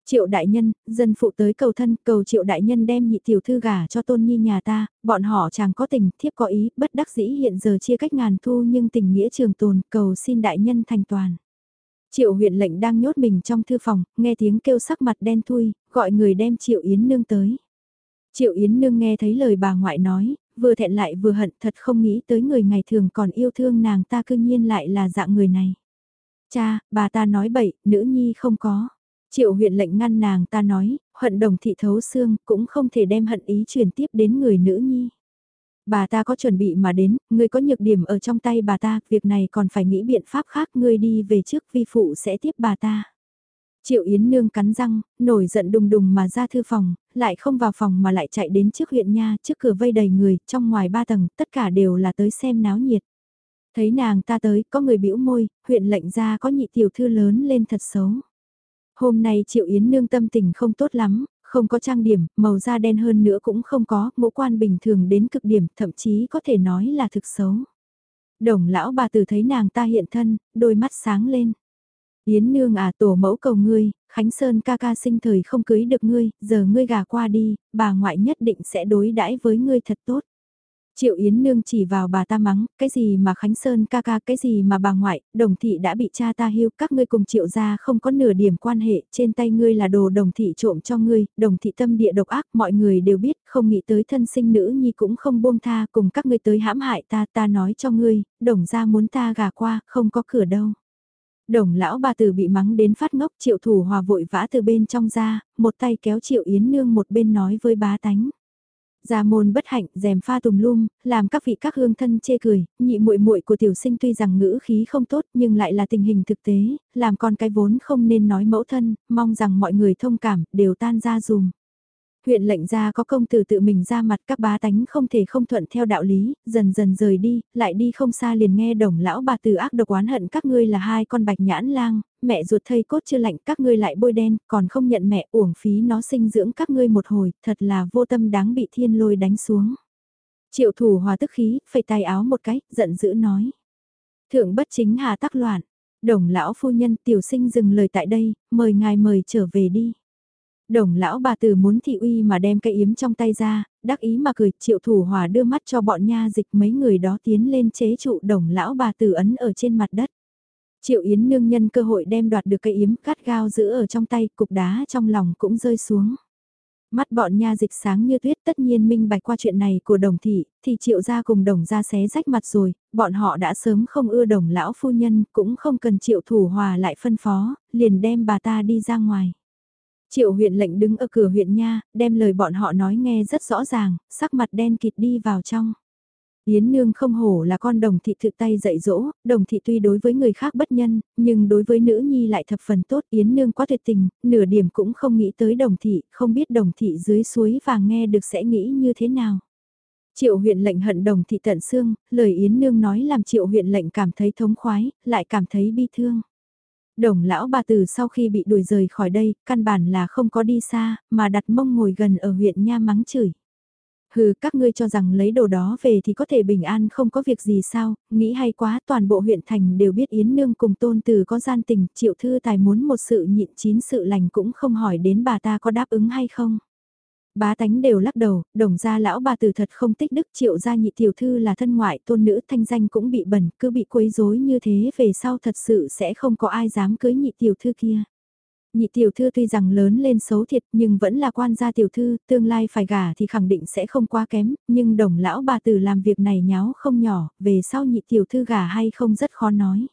Triệu đại nhân, dân phụ tới cầu thân, cầu triệu đại nhân đem nhị tiểu thư gả cho tôn nhi nhà ta, bọn họ chàng có tình, thiếp có ý, bất đắc dĩ hiện giờ chia cách ngàn thu nhưng tình nghĩa trường tồn, cầu xin đại nhân thành toàn. Triệu huyện lệnh đang nhốt mình trong thư phòng, nghe tiếng kêu sắc mặt đen thui, gọi người đem triệu yến nương tới. Triệu Yến Nương nghe thấy lời bà ngoại nói, vừa thẹn lại vừa hận thật không nghĩ tới người ngày thường còn yêu thương nàng ta cư nhiên lại là dạng người này. Cha, bà ta nói bậy, nữ nhi không có. Triệu huyện lệnh ngăn nàng ta nói, hận đồng thị thấu xương cũng không thể đem hận ý truyền tiếp đến người nữ nhi. Bà ta có chuẩn bị mà đến, ngươi có nhược điểm ở trong tay bà ta, việc này còn phải nghĩ biện pháp khác, ngươi đi về trước vi phụ sẽ tiếp bà ta. Triệu Yến Nương cắn răng, nổi giận đùng đùng mà ra thư phòng, lại không vào phòng mà lại chạy đến trước huyện nha, trước cửa vây đầy người, trong ngoài ba tầng, tất cả đều là tới xem náo nhiệt. Thấy nàng ta tới, có người bĩu môi, huyện lệnh ra có nhị tiểu thư lớn lên thật xấu. Hôm nay Triệu Yến Nương tâm tình không tốt lắm, không có trang điểm, màu da đen hơn nữa cũng không có, ngũ quan bình thường đến cực điểm, thậm chí có thể nói là thực xấu. Đồng lão bà tử thấy nàng ta hiện thân, đôi mắt sáng lên. Yến nương à tổ mẫu cầu ngươi, Khánh Sơn ca ca sinh thời không cưới được ngươi, giờ ngươi gà qua đi, bà ngoại nhất định sẽ đối đãi với ngươi thật tốt. Triệu Yến Nương chỉ vào bà ta mắng, cái gì mà Khánh Sơn ca ca, cái gì mà bà ngoại, đồng thị đã bị cha ta hưu, các ngươi cùng triệu gia không có nửa điểm quan hệ, trên tay ngươi là đồ đồng thị trộm cho ngươi, đồng thị tâm địa độc ác, mọi người đều biết, không nghĩ tới thân sinh nữ nhi cũng không buông tha, cùng các ngươi tới hãm hại ta, ta nói cho ngươi, đồng gia muốn ta gà qua, không có cửa đâu. Đồng lão bà tử bị mắng đến phát ngốc triệu thủ hòa vội vã từ bên trong ra, một tay kéo triệu yến nương một bên nói với bá tánh. Gia môn bất hạnh, rèm pha tùm lum, làm các vị các hương thân chê cười, nhị muội muội của tiểu sinh tuy rằng ngữ khí không tốt nhưng lại là tình hình thực tế, làm con cái vốn không nên nói mẫu thân, mong rằng mọi người thông cảm, đều tan ra dùm. Huyện lệnh ra có công tử tự mình ra mặt các bá tánh không thể không thuận theo đạo lý, dần dần rời đi, lại đi không xa liền nghe đồng lão bà từ ác độc oán hận các ngươi là hai con bạch nhãn lang, mẹ ruột thây cốt chưa lạnh các ngươi lại bôi đen, còn không nhận mẹ uổng phí nó sinh dưỡng các ngươi một hồi, thật là vô tâm đáng bị thiên lôi đánh xuống. Triệu thủ hòa tức khí, phẩy tay áo một cái, giận dữ nói. Thượng bất chính hà tắc loạn, đồng lão phu nhân tiểu sinh dừng lời tại đây, mời ngài mời trở về đi. Đồng lão bà tử muốn thị uy mà đem cây yếm trong tay ra, đắc ý mà cười, triệu thủ hòa đưa mắt cho bọn nha dịch mấy người đó tiến lên chế trụ đồng lão bà tử ấn ở trên mặt đất. Triệu Yến nương nhân cơ hội đem đoạt được cây yếm cắt gao giữ ở trong tay, cục đá trong lòng cũng rơi xuống. Mắt bọn nha dịch sáng như tuyết tất nhiên minh bạch qua chuyện này của đồng thị, thì triệu gia cùng đồng gia xé rách mặt rồi, bọn họ đã sớm không ưa đồng lão phu nhân, cũng không cần triệu thủ hòa lại phân phó, liền đem bà ta đi ra ngoài. Triệu huyện lệnh đứng ở cửa huyện nha, đem lời bọn họ nói nghe rất rõ ràng, sắc mặt đen kịt đi vào trong. Yến Nương không hổ là con đồng thị tự tay dạy dỗ, đồng thị tuy đối với người khác bất nhân, nhưng đối với nữ nhi lại thập phần tốt. Yến Nương quá tuyệt tình, nửa điểm cũng không nghĩ tới đồng thị, không biết đồng thị dưới suối và nghe được sẽ nghĩ như thế nào. Triệu huyện lệnh hận đồng thị tận xương, lời Yến Nương nói làm triệu huyện lệnh cảm thấy thống khoái, lại cảm thấy bi thương. Đồng lão bà tử sau khi bị đuổi rời khỏi đây, căn bản là không có đi xa, mà đặt mông ngồi gần ở huyện Nha mắng chửi. Hừ, các ngươi cho rằng lấy đồ đó về thì có thể bình an không có việc gì sao, nghĩ hay quá, toàn bộ huyện thành đều biết Yến Nương cùng tôn từ có gian tình, triệu thư tài muốn một sự nhịn chín sự lành cũng không hỏi đến bà ta có đáp ứng hay không. Bá tánh đều lắc đầu, đồng gia lão bà tử thật không tích đức triệu gia nhị tiểu thư là thân ngoại tôn nữ thanh danh cũng bị bẩn, cứ bị quấy rối như thế về sau thật sự sẽ không có ai dám cưới nhị tiểu thư kia. Nhị tiểu thư tuy rằng lớn lên xấu thiệt nhưng vẫn là quan gia tiểu thư, tương lai phải gả thì khẳng định sẽ không quá kém, nhưng đồng lão bà tử làm việc này nháo không nhỏ, về sau nhị tiểu thư gả hay không rất khó nói.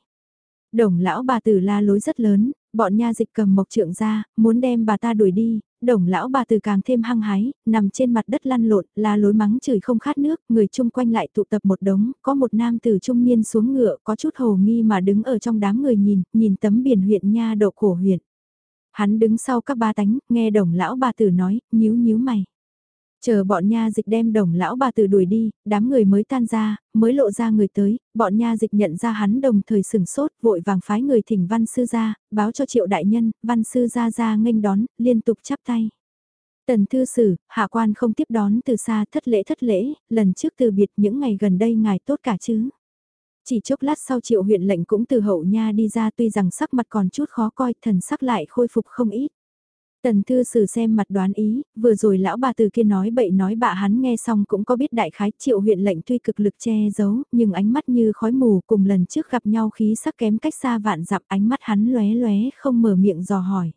Đồng lão bà tử la lối rất lớn, bọn nha dịch cầm mộc trượng ra, muốn đem bà ta đuổi đi, đồng lão bà tử càng thêm hăng hái, nằm trên mặt đất lăn lộn, la lối mắng chửi không khát nước, người chung quanh lại tụ tập một đống, có một nam tử trung niên xuống ngựa, có chút hồ nghi mà đứng ở trong đám người nhìn, nhìn tấm biển huyện nha độ cổ huyện. Hắn đứng sau các ba tánh, nghe đồng lão bà tử nói, nhíu nhíu mày. Chờ bọn nha dịch đem đồng lão bà tử đuổi đi, đám người mới tan ra, mới lộ ra người tới, bọn nha dịch nhận ra hắn đồng thời sừng sốt, vội vàng phái người thỉnh văn sư ra, báo cho triệu đại nhân, văn sư ra ra nghênh đón, liên tục chắp tay. Tần thư sử, hạ quan không tiếp đón từ xa thất lễ thất lễ, lần trước từ biệt những ngày gần đây ngài tốt cả chứ. Chỉ chốc lát sau triệu huyện lệnh cũng từ hậu nha đi ra tuy rằng sắc mặt còn chút khó coi thần sắc lại khôi phục không ít. Tần thư sử xem mặt đoán ý, vừa rồi lão bà từ kia nói bậy nói bạ hắn nghe xong cũng có biết đại khái triệu huyện lệnh tuy cực lực che giấu, nhưng ánh mắt như khói mù cùng lần trước gặp nhau khí sắc kém cách xa vạn dặm ánh mắt hắn lóe lóe không mở miệng dò hỏi.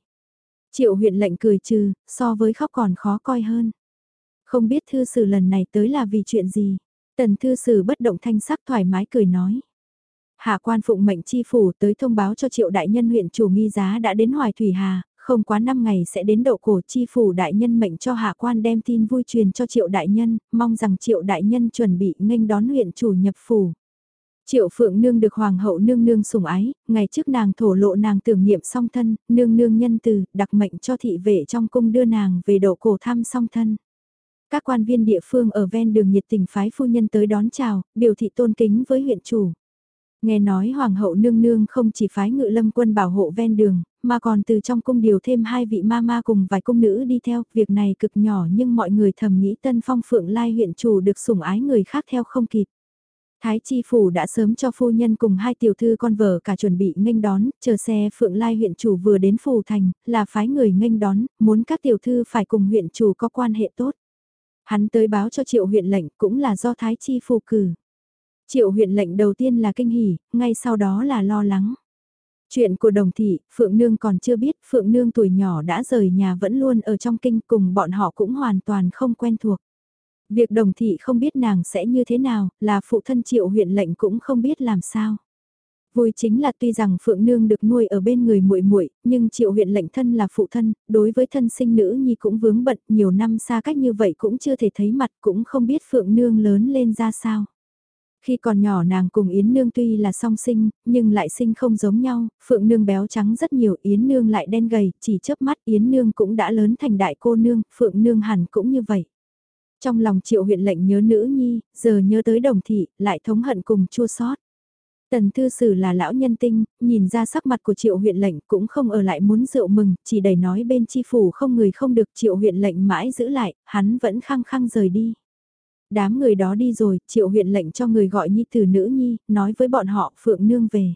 Triệu huyện lệnh cười trừ, so với khóc còn khó coi hơn. Không biết thư sử lần này tới là vì chuyện gì, tần thư sử bất động thanh sắc thoải mái cười nói. Hạ quan phụng mệnh chi phủ tới thông báo cho triệu đại nhân huyện chủ nghi giá đã đến Hoài Thủy Hà, không quá 5 ngày sẽ đến độ cổ chi phủ đại nhân mệnh cho hạ quan đem tin vui truyền cho triệu đại nhân, mong rằng triệu đại nhân chuẩn bị nghênh đón huyện chủ nhập phủ. Triệu phượng nương được hoàng hậu nương nương sủng ái, ngày trước nàng thổ lộ nàng tưởng niệm song thân, nương nương nhân từ, đặc mệnh cho thị vệ trong cung đưa nàng về độ cổ thăm song thân. Các quan viên địa phương ở ven đường nhiệt tình phái phu nhân tới đón chào, biểu thị tôn kính với huyện chủ. Nghe nói Hoàng hậu nương nương không chỉ phái ngự lâm quân bảo hộ ven đường, mà còn từ trong cung điều thêm hai vị ma ma cùng vài cung nữ đi theo, việc này cực nhỏ nhưng mọi người thầm nghĩ tân phong phượng lai huyện chủ được sủng ái người khác theo không kịp. Thái Chi Phủ đã sớm cho phu nhân cùng hai tiểu thư con vợ cả chuẩn bị nghênh đón, chờ xe Phượng Lai huyện chủ vừa đến Phủ Thành, là phái người nghênh đón, muốn các tiểu thư phải cùng huyện chủ có quan hệ tốt. Hắn tới báo cho triệu huyện lệnh cũng là do Thái Chi Phủ cử. Triệu huyện lệnh đầu tiên là kinh hỉ, ngay sau đó là lo lắng. Chuyện của đồng thị, Phượng Nương còn chưa biết, Phượng Nương tuổi nhỏ đã rời nhà vẫn luôn ở trong kinh cùng bọn họ cũng hoàn toàn không quen thuộc. Việc đồng thị không biết nàng sẽ như thế nào, là phụ thân triệu huyện lệnh cũng không biết làm sao. Vui chính là tuy rằng Phượng Nương được nuôi ở bên người muội muội, nhưng Triệu huyện lệnh thân là phụ thân, đối với thân sinh nữ nhi cũng vướng bận, nhiều năm xa cách như vậy cũng chưa thể thấy mặt, cũng không biết Phượng Nương lớn lên ra sao. Khi còn nhỏ nàng cùng Yến Nương tuy là song sinh, nhưng lại sinh không giống nhau, Phượng Nương béo trắng rất nhiều, Yến Nương lại đen gầy, chỉ chớp mắt Yến Nương cũng đã lớn thành đại cô nương, Phượng Nương hẳn cũng như vậy. Trong lòng triệu huyện lệnh nhớ nữ nhi, giờ nhớ tới đồng thị, lại thống hận cùng chua sót. Tần thư sử là lão nhân tinh, nhìn ra sắc mặt của triệu huyện lệnh cũng không ở lại muốn rượu mừng, chỉ đầy nói bên chi phủ không người không được triệu huyện lệnh mãi giữ lại, hắn vẫn khăng khăng rời đi. Đám người đó đi rồi, triệu huyện lệnh cho người gọi nhi từ nữ nhi, nói với bọn họ phượng nương về.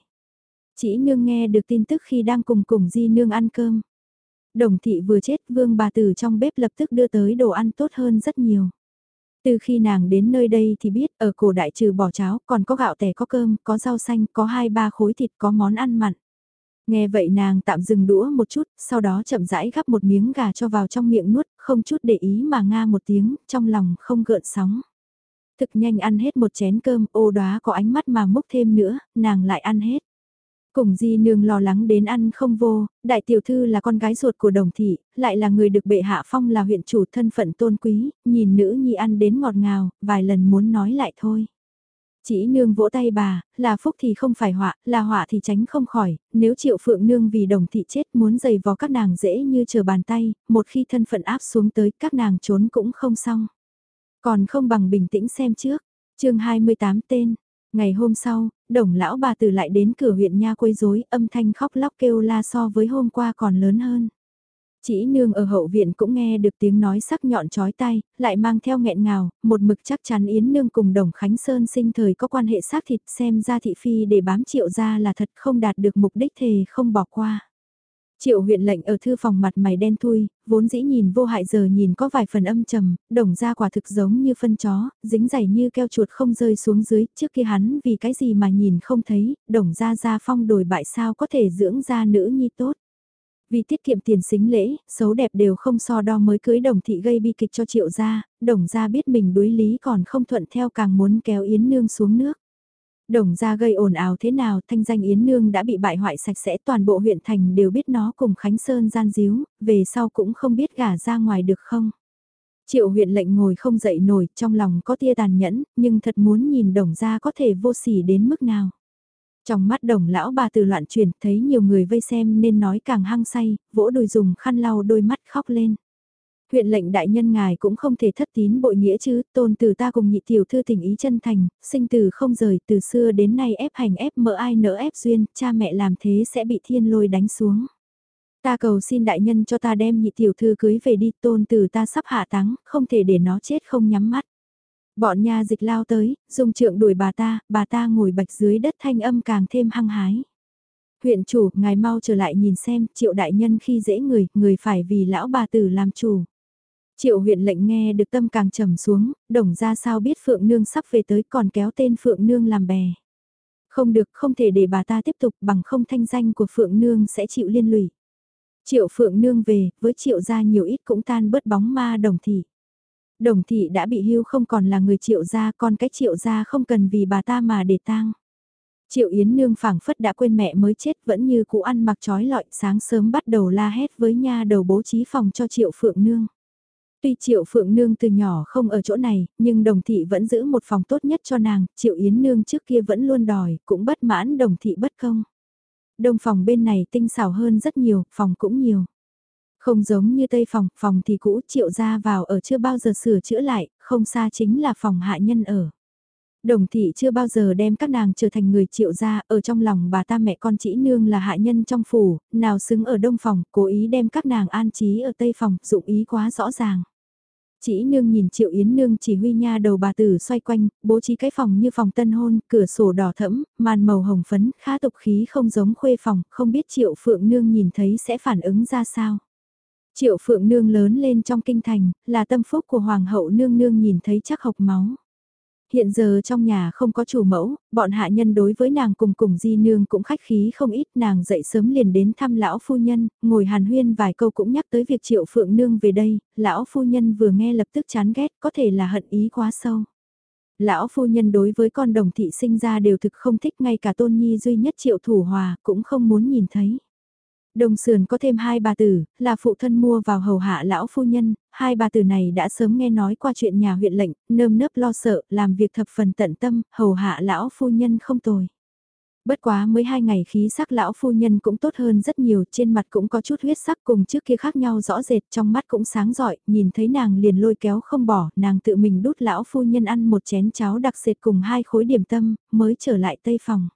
Chỉ nương nghe được tin tức khi đang cùng cùng di nương ăn cơm. Đồng thị vừa chết vương bà tử trong bếp lập tức đưa tới đồ ăn tốt hơn rất nhiều. Từ khi nàng đến nơi đây thì biết ở cổ đại trừ bỏ cháo còn có gạo tẻ có cơm, có rau xanh, có hai ba khối thịt, có món ăn mặn. Nghe vậy nàng tạm dừng đũa một chút, sau đó chậm rãi gắp một miếng gà cho vào trong miệng nuốt, không chút để ý mà nga một tiếng, trong lòng không gợn sóng. Thực nhanh ăn hết một chén cơm, ô đóa có ánh mắt mà múc thêm nữa, nàng lại ăn hết. Cùng di nương lo lắng đến ăn không vô, đại tiểu thư là con gái ruột của đồng thị, lại là người được bệ hạ phong là huyện chủ thân phận tôn quý, nhìn nữ nhi ăn đến ngọt ngào, vài lần muốn nói lại thôi. Chỉ nương vỗ tay bà, là phúc thì không phải họa, là họa thì tránh không khỏi, nếu triệu phượng nương vì đồng thị chết muốn giày vò các nàng dễ như chờ bàn tay, một khi thân phận áp xuống tới các nàng trốn cũng không xong. Còn không bằng bình tĩnh xem trước, chương 28 tên, ngày hôm sau, đồng lão bà tử lại đến cửa huyện nha quấy rối âm thanh khóc lóc kêu la so với hôm qua còn lớn hơn. Chỉ nương ở hậu viện cũng nghe được tiếng nói sắc nhọn chói tay, lại mang theo nghẹn ngào, một mực chắc chắn Yến nương cùng đồng Khánh Sơn sinh thời có quan hệ xác thịt xem ra thị phi để bám triệu ra là thật không đạt được mục đích thề không bỏ qua. Triệu huyện lệnh ở thư phòng mặt mày đen thui, vốn dĩ nhìn vô hại giờ nhìn có vài phần âm trầm, đồng ra quả thực giống như phân chó, dính dày như keo chuột không rơi xuống dưới, trước kia hắn vì cái gì mà nhìn không thấy, đồng ra ra phong đổi bại sao có thể dưỡng ra nữ nhi tốt. Vì tiết kiệm tiền xính lễ, xấu đẹp đều không so đo mới cưới đồng thị gây bi kịch cho triệu gia, đồng gia biết mình đối lý còn không thuận theo càng muốn kéo Yến Nương xuống nước. Đồng gia gây ồn ào thế nào thanh danh Yến Nương đã bị bại hoại sạch sẽ toàn bộ huyện thành đều biết nó cùng Khánh Sơn gian díu, về sau cũng không biết gả ra ngoài được không. Triệu huyện lệnh ngồi không dậy nổi, trong lòng có tia tàn nhẫn, nhưng thật muốn nhìn đồng gia có thể vô sỉ đến mức nào. Trong mắt đồng lão bà từ loạn chuyển, thấy nhiều người vây xem nên nói càng hăng say, vỗ đùi dùng khăn lau đôi mắt khóc lên. Huyện lệnh đại nhân ngài cũng không thể thất tín bội nghĩa chứ, tôn từ ta cùng nhị tiểu thư tình ý chân thành, sinh từ không rời, từ xưa đến nay ép hành ép mỡ ai nỡ ép duyên, cha mẹ làm thế sẽ bị thiên lôi đánh xuống. Ta cầu xin đại nhân cho ta đem nhị tiểu thư cưới về đi, tôn từ ta sắp hạ táng, không thể để nó chết không nhắm mắt. Bọn nhà dịch lao tới, dùng trượng đuổi bà ta, bà ta ngồi bạch dưới đất thanh âm càng thêm hăng hái. Huyện chủ, ngài mau trở lại nhìn xem, triệu đại nhân khi dễ người, người phải vì lão bà tử làm chủ. Triệu huyện lệnh nghe được tâm càng trầm xuống, đồng ra sao biết Phượng Nương sắp về tới còn kéo tên Phượng Nương làm bè. Không được, không thể để bà ta tiếp tục bằng không thanh danh của Phượng Nương sẽ chịu liên lụy. Triệu Phượng Nương về, với triệu gia nhiều ít cũng tan bớt bóng ma đồng thị. Đồng thị đã bị hưu không còn là người triệu gia, còn cái triệu gia không cần vì bà ta mà để tang. Triệu Yến Nương phảng phất đã quên mẹ mới chết vẫn như cũ ăn mặc trói lọi sáng sớm bắt đầu la hét với nha đầu bố trí phòng cho Triệu Phượng Nương. Tuy Triệu Phượng Nương từ nhỏ không ở chỗ này, nhưng đồng thị vẫn giữ một phòng tốt nhất cho nàng, Triệu Yến Nương trước kia vẫn luôn đòi, cũng bất mãn đồng thị bất công. Đông phòng bên này tinh xảo hơn rất nhiều, phòng cũng nhiều. Không giống như tây phòng, phòng thì cũ triệu ra vào ở chưa bao giờ sửa chữa lại, không xa chính là phòng hạ nhân ở. Đồng thị chưa bao giờ đem các nàng trở thành người triệu gia, ở trong lòng bà ta mẹ con chỉ nương là hạ nhân trong phủ, nào xứng ở đông phòng, cố ý đem các nàng an trí ở tây phòng, dụng ý quá rõ ràng. Chỉ nương nhìn triệu yến nương chỉ huy nha đầu bà tử xoay quanh, bố trí cái phòng như phòng tân hôn, cửa sổ đỏ thẫm, màn màu hồng phấn, khá tục khí không giống khuê phòng, không biết triệu phượng nương nhìn thấy sẽ phản ứng ra sao. Triệu phượng nương lớn lên trong kinh thành, là tâm phúc của hoàng hậu nương nương nhìn thấy chắc hộc máu. Hiện giờ trong nhà không có chủ mẫu, bọn hạ nhân đối với nàng cùng cùng di nương cũng khách khí không ít nàng dậy sớm liền đến thăm lão phu nhân, ngồi hàn huyên vài câu cũng nhắc tới việc triệu phượng nương về đây, lão phu nhân vừa nghe lập tức chán ghét có thể là hận ý quá sâu. Lão phu nhân đối với con đồng thị sinh ra đều thực không thích ngay cả tôn nhi duy nhất triệu thủ hòa cũng không muốn nhìn thấy. Đông sườn có thêm hai bà tử, là phụ thân mua vào hầu hạ lão phu nhân, hai bà tử này đã sớm nghe nói qua chuyện nhà huyện lệnh, nơm nớp lo sợ, làm việc thập phần tận tâm, hầu hạ lão phu nhân không tồi. Bất quá mới hai ngày khí sắc lão phu nhân cũng tốt hơn rất nhiều, trên mặt cũng có chút huyết sắc cùng trước kia khác nhau rõ rệt, trong mắt cũng sáng rọi, nhìn thấy nàng liền lôi kéo không bỏ, nàng tự mình đút lão phu nhân ăn một chén cháo đặc sệt cùng hai khối điểm tâm, mới trở lại tây phòng.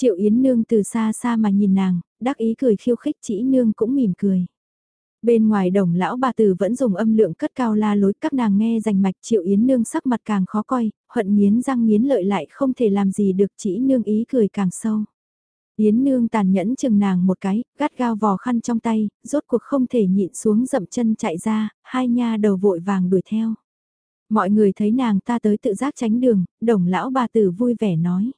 Triệu Yến Nương từ xa xa mà nhìn nàng, đắc ý cười khiêu khích chỉ Nương cũng mỉm cười. Bên ngoài đồng lão bà tử vẫn dùng âm lượng cất cao la lối các nàng nghe rành mạch Triệu Yến Nương sắc mặt càng khó coi, hận miến răng miến lợi lại không thể làm gì được chỉ Nương ý cười càng sâu. Yến Nương tàn nhẫn chừng nàng một cái, gắt gao vò khăn trong tay, rốt cuộc không thể nhịn xuống dậm chân chạy ra, hai nha đầu vội vàng đuổi theo. Mọi người thấy nàng ta tới tự giác tránh đường, đồng lão bà tử vui vẻ nói.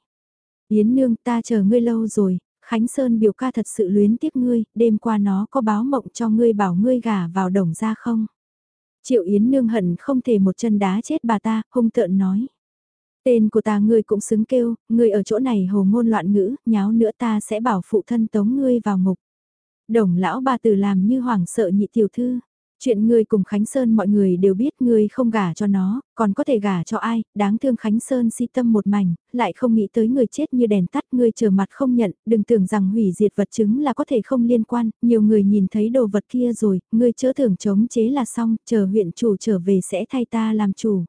Yến nương ta chờ ngươi lâu rồi, Khánh Sơn biểu ca thật sự luyến tiếc ngươi, đêm qua nó có báo mộng cho ngươi bảo ngươi gả vào đồng ra không? Triệu Yến nương hận không thể một chân đá chết bà ta, hung tợn nói. Tên của ta ngươi cũng xứng kêu, ngươi ở chỗ này hồ ngôn loạn ngữ, nháo nữa ta sẽ bảo phụ thân tống ngươi vào ngục. Đồng lão bà tử làm như hoảng sợ nhị tiểu thư. Chuyện ngươi cùng Khánh Sơn mọi người đều biết ngươi không gả cho nó, còn có thể gả cho ai, đáng thương Khánh Sơn si tâm một mảnh, lại không nghĩ tới người chết như đèn tắt ngươi chờ mặt không nhận, đừng tưởng rằng hủy diệt vật chứng là có thể không liên quan, nhiều người nhìn thấy đồ vật kia rồi, ngươi chớ tưởng chống chế là xong, chờ huyện chủ trở về sẽ thay ta làm chủ.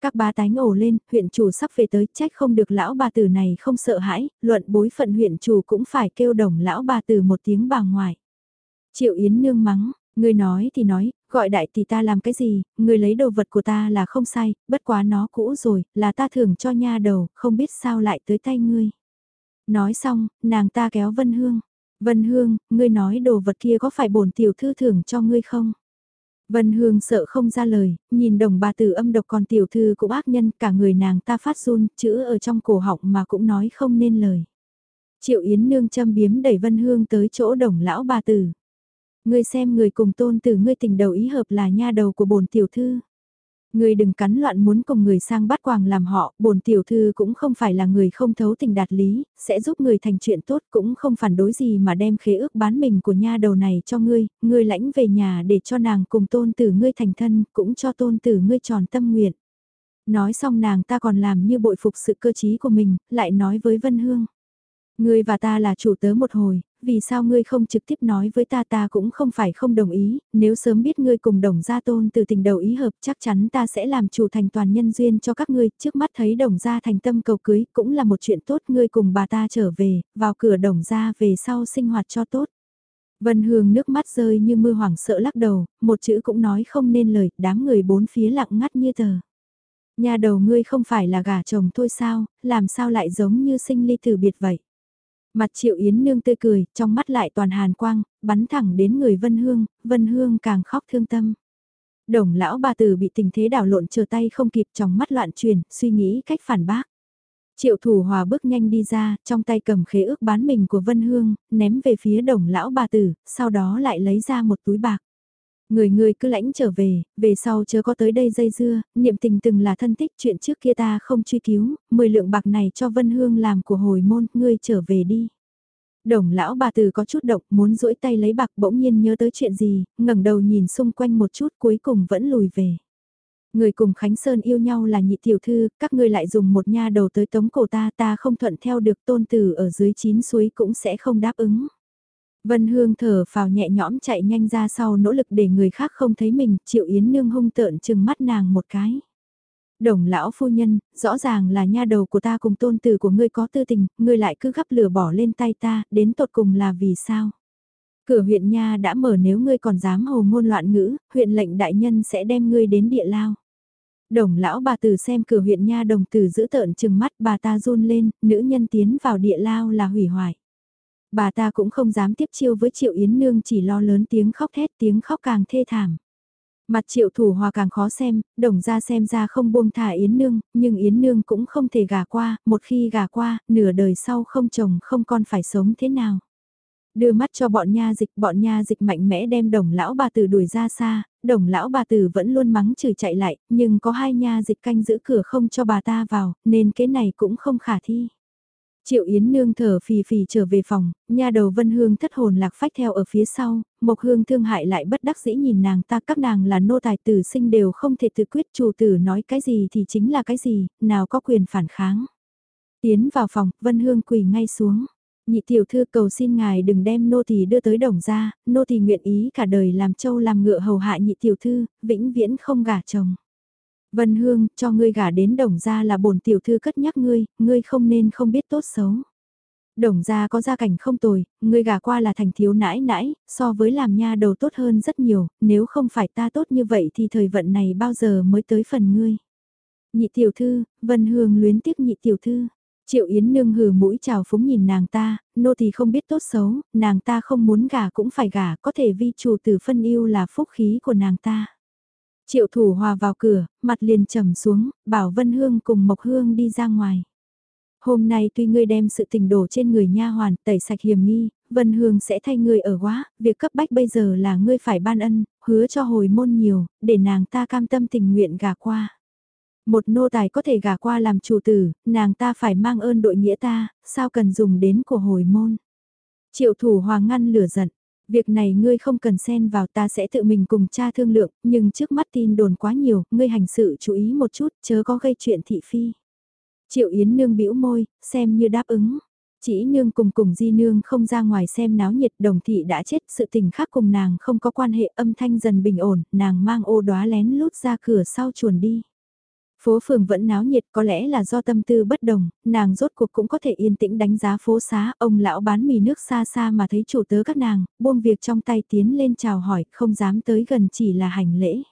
Các bá tánh ổ lên, huyện chủ sắp về tới, trách không được lão bà tử này không sợ hãi, luận bối phận huyện chủ cũng phải kêu đồng lão bà tử một tiếng bà ngoại. Triệu Yến nương mắng, Ngươi nói thì nói, gọi đại thì ta làm cái gì, ngươi lấy đồ vật của ta là không sai, bất quá nó cũ rồi, là ta thưởng cho nha đầu, không biết sao lại tới tay ngươi. Nói xong, nàng ta kéo Vân Hương. Vân Hương, ngươi nói đồ vật kia có phải bổn tiểu thư thưởng cho ngươi không? Vân Hương sợ không ra lời, nhìn đồng bà tử âm độc còn tiểu thư cũng ác nhân, cả người nàng ta phát run, chữ ở trong cổ họng mà cũng nói không nên lời. Triệu Yến Nương châm biếm đẩy Vân Hương tới chỗ đồng lão bà tử. Ngươi xem người cùng tôn tử ngươi tình đầu ý hợp là nha đầu của bổn tiểu thư. Ngươi đừng cắn loạn muốn cùng người sang bắt quàng làm họ, bổn tiểu thư cũng không phải là người không thấu tình đạt lý, sẽ giúp người thành chuyện tốt cũng không phản đối gì mà đem khế ước bán mình của nha đầu này cho ngươi, ngươi lãnh về nhà để cho nàng cùng tôn tử ngươi thành thân, cũng cho tôn tử ngươi tròn tâm nguyện. Nói xong nàng ta còn làm như bội phục sự cơ trí của mình, lại nói với Vân Hương. Ngươi và ta là chủ tớ một hồi, vì sao ngươi không trực tiếp nói với ta ta cũng không phải không đồng ý, nếu sớm biết ngươi cùng đồng gia tôn từ tình đầu ý hợp chắc chắn ta sẽ làm chủ thành toàn nhân duyên cho các ngươi, trước mắt thấy đồng gia thành tâm cầu cưới cũng là một chuyện tốt ngươi cùng bà ta trở về, vào cửa đồng gia về sau sinh hoạt cho tốt. Vân Hương nước mắt rơi như mưa hoảng sợ lắc đầu, một chữ cũng nói không nên lời, đám người bốn phía lặng ngắt như tờ. Nhà đầu ngươi không phải là gả chồng thôi sao, làm sao lại giống như sinh ly tử biệt vậy. Mặt triệu yến nương tươi cười, trong mắt lại toàn hàn quang, bắn thẳng đến người Vân Hương, Vân Hương càng khóc thương tâm. Đồng lão bà tử bị tình thế đảo lộn chờ tay không kịp trong mắt loạn truyền, suy nghĩ cách phản bác. Triệu thủ hòa bước nhanh đi ra, trong tay cầm khế ước bán mình của Vân Hương, ném về phía đồng lão bà tử, sau đó lại lấy ra một túi bạc. Người người cứ lãnh trở về, về sau chớ có tới đây dây dưa, niệm tình từng là thân tích chuyện trước kia ta không truy cứu, mười lượng bạc này cho Vân Hương làm của hồi môn, ngươi trở về đi. Đồng lão bà từ có chút động muốn duỗi tay lấy bạc bỗng nhiên nhớ tới chuyện gì, ngẩng đầu nhìn xung quanh một chút cuối cùng vẫn lùi về. Người cùng Khánh Sơn yêu nhau là nhị tiểu thư, các ngươi lại dùng một nha đầu tới tống cổ ta ta không thuận theo được tôn tử ở dưới chín suối cũng sẽ không đáp ứng. Vân Hương thở phào nhẹ nhõm chạy nhanh ra sau nỗ lực để người khác không thấy mình, Triệu Yến Nương hung tợn chừng mắt nàng một cái. Đồng lão phu nhân, rõ ràng là nha đầu của ta cùng tôn tử của ngươi có tư tình, ngươi lại cứ gắp lửa bỏ lên tay ta, đến tột cùng là vì sao? Cửa huyện nha đã mở nếu ngươi còn dám hồ ngôn loạn ngữ, huyện lệnh đại nhân sẽ đem ngươi đến địa lao. Đồng lão bà tử xem cửa huyện nha đồng tử giữ tợn chừng mắt bà ta run lên, nữ nhân tiến vào địa lao là hủy hoại. Bà ta cũng không dám tiếp chiêu với Triệu Yến Nương chỉ lo lớn tiếng khóc thét tiếng khóc càng thê thảm. Mặt triệu thủ hòa càng khó xem, đồng ra xem ra không buông thả Yến Nương, nhưng Yến Nương cũng không thể gả qua, một khi gả qua, nửa đời sau không chồng không con phải sống thế nào. Đưa mắt cho bọn nha dịch, bọn nha dịch mạnh mẽ đem đồng lão bà tử đuổi ra xa, đồng lão bà tử vẫn luôn mắng chửi chạy lại, nhưng có hai nha dịch canh giữ cửa không cho bà ta vào, nên cái này cũng không khả thi. Triệu Yến nương thở phì phì trở về phòng, nha đầu Vân Hương thất hồn lạc phách theo ở phía sau, Mộc Hương thương hại lại bất đắc dĩ nhìn nàng ta các nàng là nô tài tử sinh đều không thể tự quyết chủ tử nói cái gì thì chính là cái gì, nào có quyền phản kháng. Tiến vào phòng, Vân Hương quỳ ngay xuống. Nhị tiểu thư cầu xin ngài đừng đem nô tỳ đưa tới đồng ra, nô tỳ nguyện ý cả đời làm châu làm ngựa hầu hạ nhị tiểu thư, vĩnh viễn không gả chồng. Vân Hương, cho ngươi gả đến đồng gia là bổn tiểu thư cất nhắc ngươi, ngươi không nên không biết tốt xấu. Đồng gia có gia cảnh không tồi, ngươi gả qua là thành thiếu nãi nãi, so với làm nha đầu tốt hơn rất nhiều, nếu không phải ta tốt như vậy thì thời vận này bao giờ mới tới phần ngươi. Nhị tiểu thư, Vân Hương luyến tiếc nhị tiểu thư. Triệu Yến nương hừ mũi chào phúng nhìn nàng ta, nô thì không biết tốt xấu, nàng ta không muốn gả cũng phải gả, có thể vi chủ tử phân yêu là phúc khí của nàng ta. Triệu thủ hòa vào cửa, mặt liền trầm xuống, bảo Vân Hương cùng Mộc Hương đi ra ngoài. Hôm nay tuy ngươi đem sự tình đổ trên người nha hoàn, tẩy sạch hiểm nghi, Vân Hương sẽ thay ngươi ở quá, việc cấp bách bây giờ là ngươi phải ban ân, hứa cho hồi môn nhiều, để nàng ta cam tâm tình nguyện gả qua. Một nô tài có thể gả qua làm chủ tử, nàng ta phải mang ơn đội nghĩa ta, sao cần dùng đến của hồi môn. Triệu thủ Hòa ngăn lửa giận, việc này ngươi không cần xen vào ta sẽ tự mình cùng cha thương lượng, nhưng trước mắt tin đồn quá nhiều, ngươi hành sự chú ý một chút, chớ có gây chuyện thị phi. Triệu Yến nương bĩu môi, xem như đáp ứng. Chỉ nương cùng cùng di nương không ra ngoài xem náo nhiệt đồng thị đã chết sự tình khác cùng nàng không có quan hệ âm thanh dần bình ổn, nàng mang ô đóa lén lút ra cửa sau chuồn đi. Phố phường vẫn náo nhiệt có lẽ là do tâm tư bất đồng, nàng rốt cuộc cũng có thể yên tĩnh đánh giá phố xá, ông lão bán mì nước xa xa mà thấy chủ tớ các nàng, buông việc trong tay tiến lên chào hỏi, không dám tới gần chỉ là hành lễ.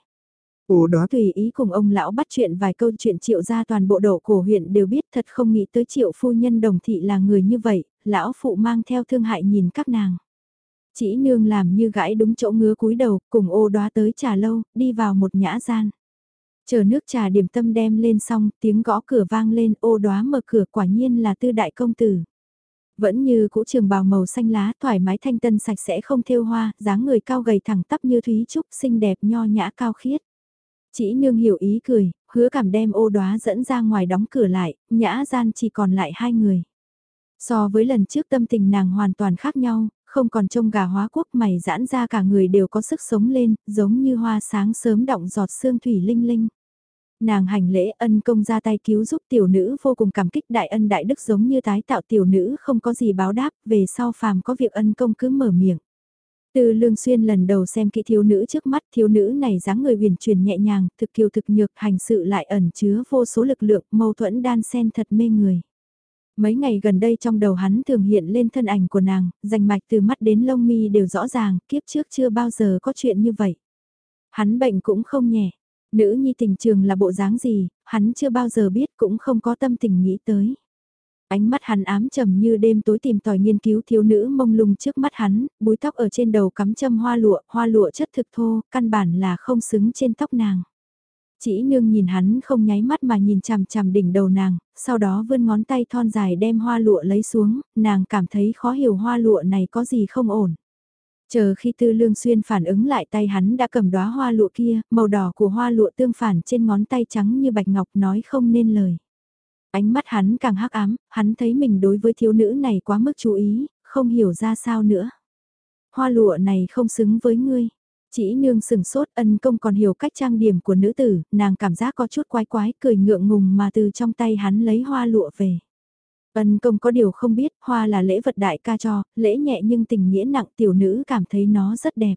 Ồ đó tùy ý cùng ông lão bắt chuyện vài câu chuyện triệu ra toàn bộ độ cổ huyện đều biết thật không nghĩ tới triệu phu nhân đồng thị là người như vậy, lão phụ mang theo thương hại nhìn các nàng. Chỉ nương làm như gãi đúng chỗ ngứa cúi đầu, cùng ô đoá tới trà lâu, đi vào một nhã gian. Chờ nước trà điểm tâm đem lên xong, tiếng gõ cửa vang lên ô đoá mở cửa quả nhiên là tư đại công tử. Vẫn như cũ trường bào màu xanh lá thoải mái thanh tân sạch sẽ không thêu hoa, dáng người cao gầy thẳng tắp như thúy trúc xinh đẹp nho nhã cao khiết. Chỉ nương hiểu ý cười, hứa cảm đem ô đoá dẫn ra ngoài đóng cửa lại, nhã gian chỉ còn lại hai người. So với lần trước tâm tình nàng hoàn toàn khác nhau, không còn trông gà hóa quốc mày giãn ra cả người đều có sức sống lên, giống như hoa sáng sớm động giọt sương thủy linh linh. Nàng hành lễ ân công ra tay cứu giúp tiểu nữ vô cùng cảm kích đại ân đại đức giống như tái tạo tiểu nữ không có gì báo đáp, về sau phàm có việc ân công cứ mở miệng. Từ lương xuyên lần đầu xem kỹ thiếu nữ trước mắt thiếu nữ này dáng người huyền truyền nhẹ nhàng, thực kiều thực nhược, hành sự lại ẩn chứa vô số lực lượng, mâu thuẫn đan xen thật mê người. Mấy ngày gần đây trong đầu hắn thường hiện lên thân ảnh của nàng, rành mạch từ mắt đến lông mi đều rõ ràng, kiếp trước chưa bao giờ có chuyện như vậy. Hắn bệnh cũng không nhẹ, nữ nhi tình trường là bộ dáng gì, hắn chưa bao giờ biết cũng không có tâm tình nghĩ tới. Ánh mắt hắn ám trầm như đêm tối tìm tòi nghiên cứu thiếu nữ mông lung trước mắt hắn, búi tóc ở trên đầu cắm châm hoa lụa, hoa lụa chất thực thô, căn bản là không xứng trên tóc nàng. Chỉ nương nhìn hắn không nháy mắt mà nhìn chằm chằm đỉnh đầu nàng, sau đó vươn ngón tay thon dài đem hoa lụa lấy xuống, nàng cảm thấy khó hiểu hoa lụa này có gì không ổn. Chờ khi tư lương xuyên phản ứng lại tay hắn đã cầm đóa hoa lụa kia, màu đỏ của hoa lụa tương phản trên ngón tay trắng như bạch ngọc nói không nên lời. Ánh mắt hắn càng hắc ám, hắn thấy mình đối với thiếu nữ này quá mức chú ý, không hiểu ra sao nữa. Hoa lụa này không xứng với ngươi. Chỉ nương sừng sốt ân công còn hiểu cách trang điểm của nữ tử, nàng cảm giác có chút quái quái cười ngượng ngùng mà từ trong tay hắn lấy hoa lụa về. Ân công có điều không biết, hoa là lễ vật đại ca cho, lễ nhẹ nhưng tình nghĩa nặng tiểu nữ cảm thấy nó rất đẹp.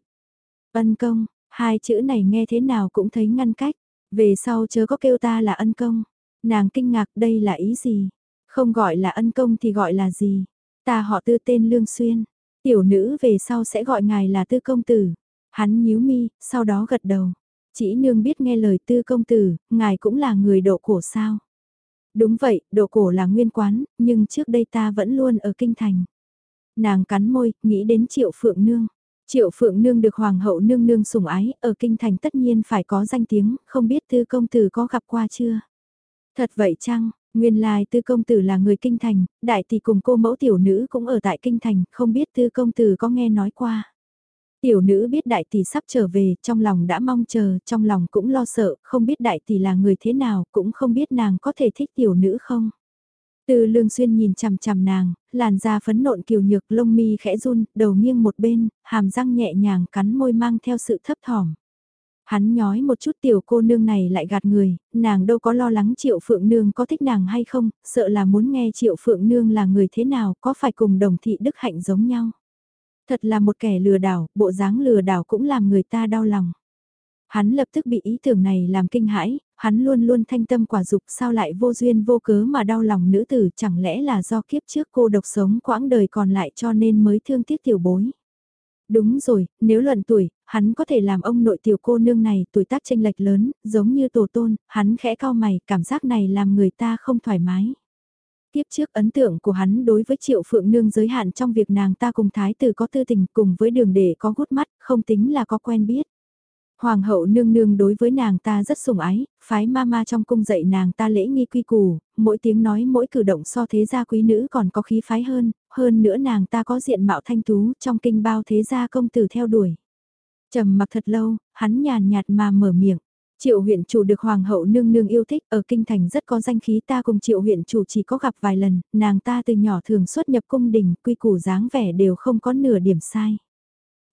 Ân công, hai chữ này nghe thế nào cũng thấy ngăn cách, về sau chớ có kêu ta là ân công. Nàng kinh ngạc đây là ý gì? Không gọi là ân công thì gọi là gì? Ta họ tư tên Lương Xuyên. Tiểu nữ về sau sẽ gọi ngài là tư công tử. Hắn nhíu mi, sau đó gật đầu. Chỉ nương biết nghe lời tư công tử, ngài cũng là người độ cổ sao. Đúng vậy, độ cổ là nguyên quán, nhưng trước đây ta vẫn luôn ở kinh thành. Nàng cắn môi, nghĩ đến triệu phượng nương. Triệu phượng nương được hoàng hậu nương nương sủng ái, ở kinh thành tất nhiên phải có danh tiếng, không biết tư công tử có gặp qua chưa? Thật vậy chăng, nguyên lai tư công tử là người kinh thành, đại tỷ cùng cô mẫu tiểu nữ cũng ở tại kinh thành, không biết tư công tử có nghe nói qua. Tiểu nữ biết đại tỷ sắp trở về, trong lòng đã mong chờ, trong lòng cũng lo sợ, không biết đại tỷ là người thế nào, cũng không biết nàng có thể thích tiểu nữ không. Từ lương xuyên nhìn chằm chằm nàng, làn da phấn nộn kiều nhược lông mi khẽ run, đầu nghiêng một bên, hàm răng nhẹ nhàng cắn môi mang theo sự thấp thỏm. Hắn nhói một chút tiểu cô nương này lại gạt người, nàng đâu có lo lắng triệu phượng nương có thích nàng hay không, sợ là muốn nghe triệu phượng nương là người thế nào, có phải cùng đồng thị đức hạnh giống nhau. Thật là một kẻ lừa đảo, bộ dáng lừa đảo cũng làm người ta đau lòng. Hắn lập tức bị ý tưởng này làm kinh hãi, hắn luôn luôn thanh tâm quả dục sao lại vô duyên vô cớ mà đau lòng nữ tử chẳng lẽ là do kiếp trước cô độc sống quãng đời còn lại cho nên mới thương tiếc tiểu bối. Đúng rồi, nếu luận tuổi, hắn có thể làm ông nội tiểu cô nương này tuổi tác tranh lệch lớn, giống như tổ tôn, hắn khẽ cao mày, cảm giác này làm người ta không thoải mái. Tiếp trước ấn tượng của hắn đối với triệu phượng nương giới hạn trong việc nàng ta cùng thái tử có tư tình cùng với đường để có gút mắt, không tính là có quen biết. Hoàng hậu nương nương đối với nàng ta rất sủng ái, phái mama trong cung dạy nàng ta lễ nghi quy củ, mỗi tiếng nói mỗi cử động so thế gia quý nữ còn có khí phái hơn, hơn nữa nàng ta có diện mạo thanh tú trong kinh bao thế gia công tử theo đuổi. trầm mặc thật lâu, hắn nhàn nhạt mà mở miệng, Triệu huyện chủ được hoàng hậu nương nương yêu thích, ở kinh thành rất có danh khí ta cùng triệu huyện chủ chỉ có gặp vài lần, nàng ta từ nhỏ thường xuất nhập cung đình, quy củ dáng vẻ đều không có nửa điểm sai.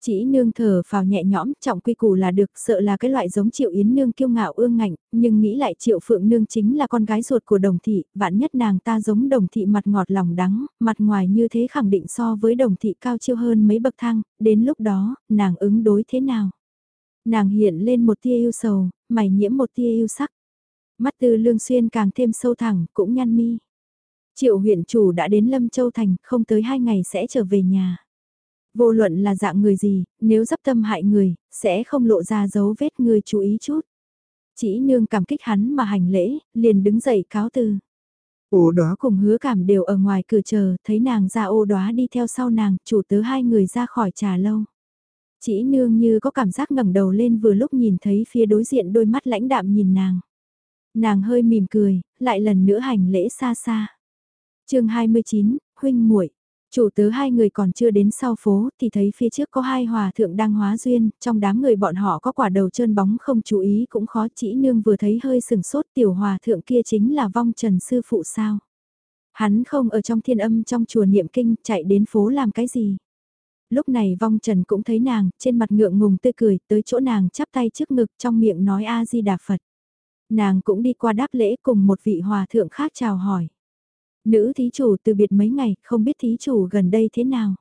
Chỉ nương thở vào nhẹ nhõm, trọng quy củ là được, sợ là cái loại giống triệu yến nương kiêu ngạo ương ngạnh, nhưng nghĩ lại triệu phượng nương chính là con gái ruột của đồng thị, vạn nhất nàng ta giống đồng thị mặt ngọt lòng đắng, mặt ngoài như thế khẳng định so với đồng thị cao chiêu hơn mấy bậc thang, đến lúc đó, nàng ứng đối thế nào? Nàng hiện lên một tia yêu sầu, mày nhiễm một tia yêu sắc. Mắt tư lương xuyên càng thêm sâu thẳng, cũng nhăn mi. Triệu huyện chủ đã đến Lâm Châu Thành, không tới hai ngày sẽ trở về nhà. Vô luận là dạng người gì, nếu dấp tâm hại người, sẽ không lộ ra dấu vết người chú ý chút. Chỉ nương cảm kích hắn mà hành lễ, liền đứng dậy cáo từ. Ô đó cùng hứa cảm đều ở ngoài cửa chờ, thấy nàng ra ô đoá đi theo sau nàng, chủ tớ hai người ra khỏi trà lâu. Chỉ nương như có cảm giác ngẩng đầu lên vừa lúc nhìn thấy phía đối diện đôi mắt lãnh đạm nhìn nàng. Nàng hơi mỉm cười, lại lần nữa hành lễ xa xa. chương 29, huynh muội Chủ tớ hai người còn chưa đến sau phố thì thấy phía trước có hai hòa thượng đang hóa duyên, trong đám người bọn họ có quả đầu trơn bóng không chú ý cũng khó chỉ nương vừa thấy hơi sừng sốt tiểu hòa thượng kia chính là vong trần sư phụ sao. Hắn không ở trong thiên âm trong chùa niệm kinh chạy đến phố làm cái gì. Lúc này vong trần cũng thấy nàng, trên mặt ngượng ngùng tươi cười, tới chỗ nàng chắp tay trước ngực trong miệng nói A-di-đà Phật. Nàng cũng đi qua đáp lễ cùng một vị hòa thượng khác chào hỏi. Nữ thí chủ từ biệt mấy ngày, không biết thí chủ gần đây thế nào.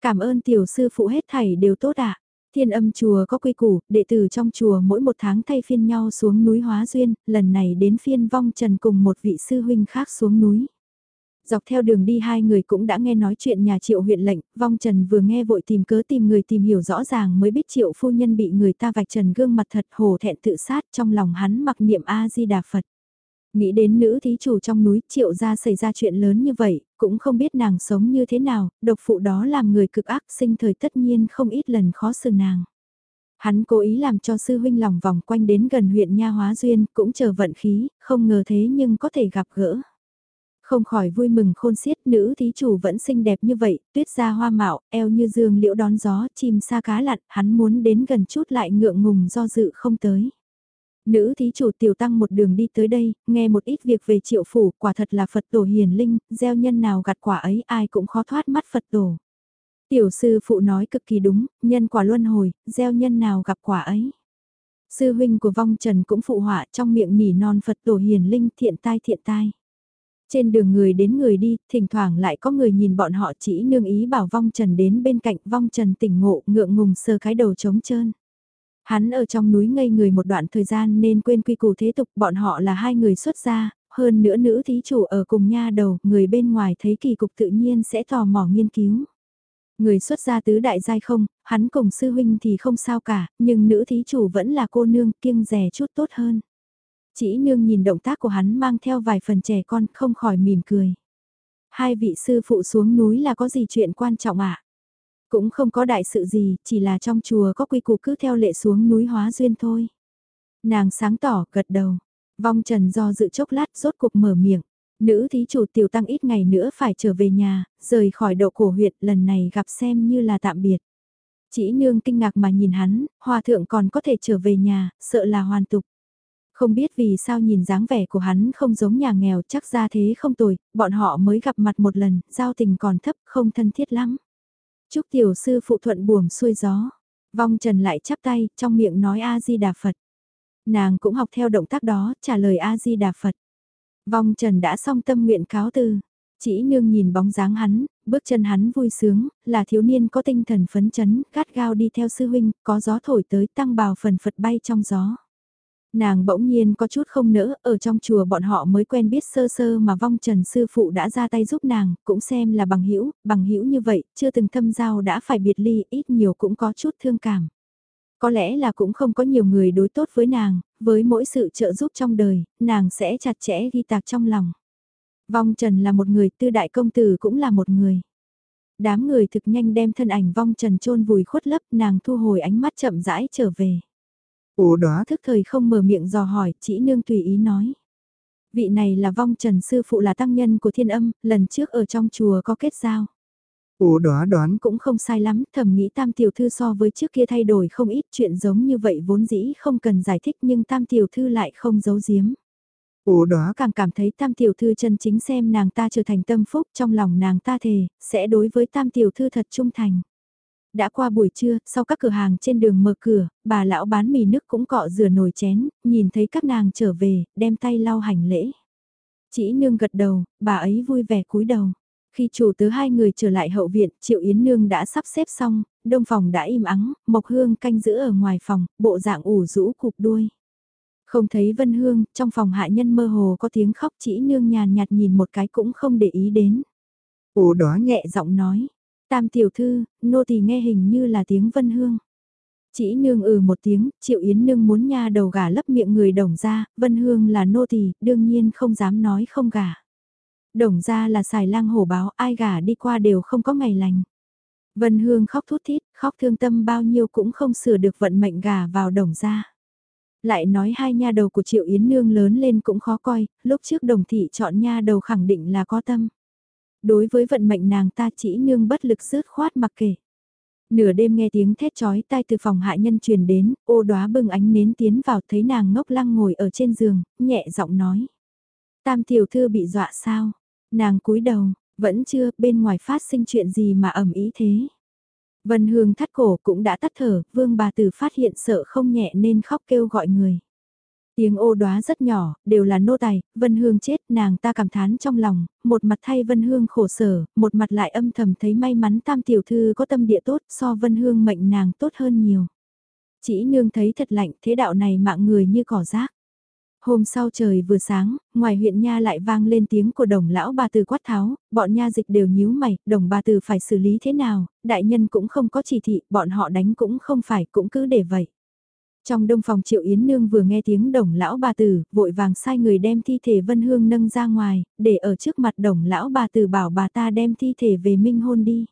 Cảm ơn tiểu sư phụ hết thảy đều tốt ạ. Thiên âm chùa có quy củ, đệ tử trong chùa mỗi một tháng thay phiên nhau xuống núi hóa duyên, lần này đến phiên vong trần cùng một vị sư huynh khác xuống núi. Dọc theo đường đi hai người cũng đã nghe nói chuyện nhà triệu huyện lệnh, vong trần vừa nghe vội tìm cớ tìm người tìm hiểu rõ ràng mới biết triệu phu nhân bị người ta vạch trần gương mặt thật hồ thẹn tự sát trong lòng hắn mặc niệm A-di-đà Phật. Nghĩ đến nữ thí chủ trong núi triệu ra xảy ra chuyện lớn như vậy, cũng không biết nàng sống như thế nào, độc phụ đó làm người cực ác sinh thời tất nhiên không ít lần khó xử nàng. Hắn cố ý làm cho sư huynh lòng vòng quanh đến gần huyện Nha Hóa Duyên, cũng chờ vận khí, không ngờ thế nhưng có thể gặp gỡ. Không khỏi vui mừng khôn xiết nữ thí chủ vẫn xinh đẹp như vậy, tuyết ra hoa mạo, eo như dương liễu đón gió, chim sa cá lặn, hắn muốn đến gần chút lại ngượng ngùng do dự không tới. Nữ thí chủ tiểu tăng một đường đi tới đây, nghe một ít việc về triệu phủ, quả thật là Phật tổ hiền linh, gieo nhân nào gặt quả ấy ai cũng khó thoát mắt Phật tổ. Tiểu sư phụ nói cực kỳ đúng, nhân quả luân hồi, gieo nhân nào gặp quả ấy. Sư huynh của vong trần cũng phụ họa trong miệng nỉ non Phật tổ hiền linh thiện tai thiện tai. Trên đường người đến người đi, thỉnh thoảng lại có người nhìn bọn họ chỉ nương ý bảo vong trần đến bên cạnh vong trần tỉnh ngộ ngượng ngùng sơ cái đầu trống trơn. Hắn ở trong núi ngây người một đoạn thời gian nên quên quy củ thế tục bọn họ là hai người xuất gia, hơn nữa nữ thí chủ ở cùng nha đầu, người bên ngoài thấy kỳ cục tự nhiên sẽ tò mò nghiên cứu. Người xuất gia tứ đại giai không, hắn cùng sư huynh thì không sao cả, nhưng nữ thí chủ vẫn là cô nương kiêng rẻ chút tốt hơn. Chỉ nương nhìn động tác của hắn mang theo vài phần trẻ con không khỏi mỉm cười. Hai vị sư phụ xuống núi là có gì chuyện quan trọng ạ? À? Cũng không có đại sự gì, chỉ là trong chùa có quy củ cứ theo lệ xuống núi hóa duyên thôi. Nàng sáng tỏ, gật đầu. Vong trần do dự chốc lát rốt cuộc mở miệng. Nữ thí chủ tiểu tăng ít ngày nữa phải trở về nhà, rời khỏi độ cổ huyệt lần này gặp xem như là tạm biệt. Chỉ nương kinh ngạc mà nhìn hắn, hòa thượng còn có thể trở về nhà, sợ là hoàn tục. Không biết vì sao nhìn dáng vẻ của hắn không giống nhà nghèo chắc ra thế không tồi, bọn họ mới gặp mặt một lần, giao tình còn thấp, không thân thiết lắm. Chúc tiểu sư phụ thuận buồm xuôi gió. Vong Trần lại chắp tay, trong miệng nói A-di-đà Phật. Nàng cũng học theo động tác đó, trả lời A-di-đà Phật. Vong Trần đã xong tâm nguyện cáo từ. Chỉ nương nhìn bóng dáng hắn, bước chân hắn vui sướng, là thiếu niên có tinh thần phấn chấn, gắt gao đi theo sư huynh, có gió thổi tới tăng bào phần phật bay trong gió. Nàng bỗng nhiên có chút không nỡ, ở trong chùa bọn họ mới quen biết sơ sơ mà vong trần sư phụ đã ra tay giúp nàng, cũng xem là bằng hữu bằng hữu như vậy, chưa từng thâm giao đã phải biệt ly, ít nhiều cũng có chút thương cảm. Có lẽ là cũng không có nhiều người đối tốt với nàng, với mỗi sự trợ giúp trong đời, nàng sẽ chặt chẽ ghi tạc trong lòng. Vong Trần là một người, tư đại công tử cũng là một người. Đám người thực nhanh đem thân ảnh Vong Trần chôn vùi khuất lấp, nàng thu hồi ánh mắt chậm rãi trở về.
Ồ đó
thức thời không mở miệng dò hỏi, chỉ nương tùy ý nói. Vị này là vong trần sư phụ là tăng nhân của thiên âm, lần trước ở trong chùa có kết giao.
Ồ đoá đoán.
Cũng không sai lắm, thầm nghĩ tam tiểu thư so với trước kia thay đổi không ít chuyện giống như vậy vốn dĩ không cần giải thích nhưng tam tiểu thư lại không giấu giếm.
Ồ đó
càng cảm thấy tam tiểu thư chân chính xem nàng ta trở thành tâm phúc trong lòng nàng ta thề, sẽ đối với tam tiểu thư thật trung thành. Đã qua buổi trưa, sau các cửa hàng trên đường mở cửa, bà lão bán mì nước cũng cọ rửa nồi chén, nhìn thấy các nàng trở về, đem tay lau hành lễ. Chỉ nương gật đầu, bà ấy vui vẻ cúi đầu. Khi chủ tớ hai người trở lại hậu viện, Triệu Yến Nương đã sắp xếp xong, đông phòng đã im ắng, Mộc Hương canh giữ ở ngoài phòng, bộ dạng ủ rũ cục đuôi. Không thấy Vân Hương, trong phòng hạ nhân mơ hồ có tiếng khóc chỉ nương nhàn nhạt nhìn một cái cũng không để ý đến.
Ồ đó
nhẹ giọng nói, tam tiểu thư, nô tỳ nghe hình như là tiếng Vân Hương. Chỉ nương ừ một tiếng, triệu yến nương muốn nha đầu gà lấp miệng người đồng ra, Vân Hương là nô tỳ đương nhiên không dám nói không gà. Đồng ra là xài lang hổ báo, ai gà đi qua đều không có ngày lành. Vân Hương khóc thút thít, khóc thương tâm bao nhiêu cũng không sửa được vận mệnh gà vào đồng ra. Lại nói hai nha đầu của Triệu Yến Nương lớn lên cũng khó coi, lúc trước đồng thị chọn nha đầu khẳng định là có tâm. Đối với vận mệnh nàng ta chỉ nương bất lực sứt khoát mặc kệ. Nửa đêm nghe tiếng thét chói tai từ phòng hạ nhân truyền đến, ô đóa bưng ánh nến tiến vào thấy nàng ngốc lăng ngồi ở trên giường, nhẹ giọng nói. Tam tiểu thư bị dọa sao? Nàng cúi đầu, vẫn chưa, bên ngoài phát sinh chuyện gì mà ẩm ý thế. Vân Hương thắt cổ cũng đã tắt thở, vương bà tử phát hiện sợ không nhẹ nên khóc kêu gọi người. Tiếng ô đoá rất nhỏ, đều là nô tài, Vân Hương chết, nàng ta cảm thán trong lòng, một mặt thay Vân Hương khổ sở, một mặt lại âm thầm thấy may mắn tam tiểu thư có tâm địa tốt so Vân Hương mệnh nàng tốt hơn nhiều. Chỉ nương thấy thật lạnh thế đạo này mạng người như cỏ rác. Hôm sau trời vừa sáng, ngoài huyện nha lại vang lên tiếng của đồng lão bà từ quát tháo, bọn nha dịch đều nhíu mày, đồng bà từ phải xử lý thế nào, đại nhân cũng không có chỉ thị, bọn họ đánh cũng không phải, cũng cứ để vậy. Trong đông phòng triệu Yến Nương vừa nghe tiếng đồng lão bà tử, vội vàng sai người đem thi thể Vân Hương nâng ra ngoài, để ở trước mặt đồng lão bà tử bảo bà ta đem thi thể về minh hôn đi.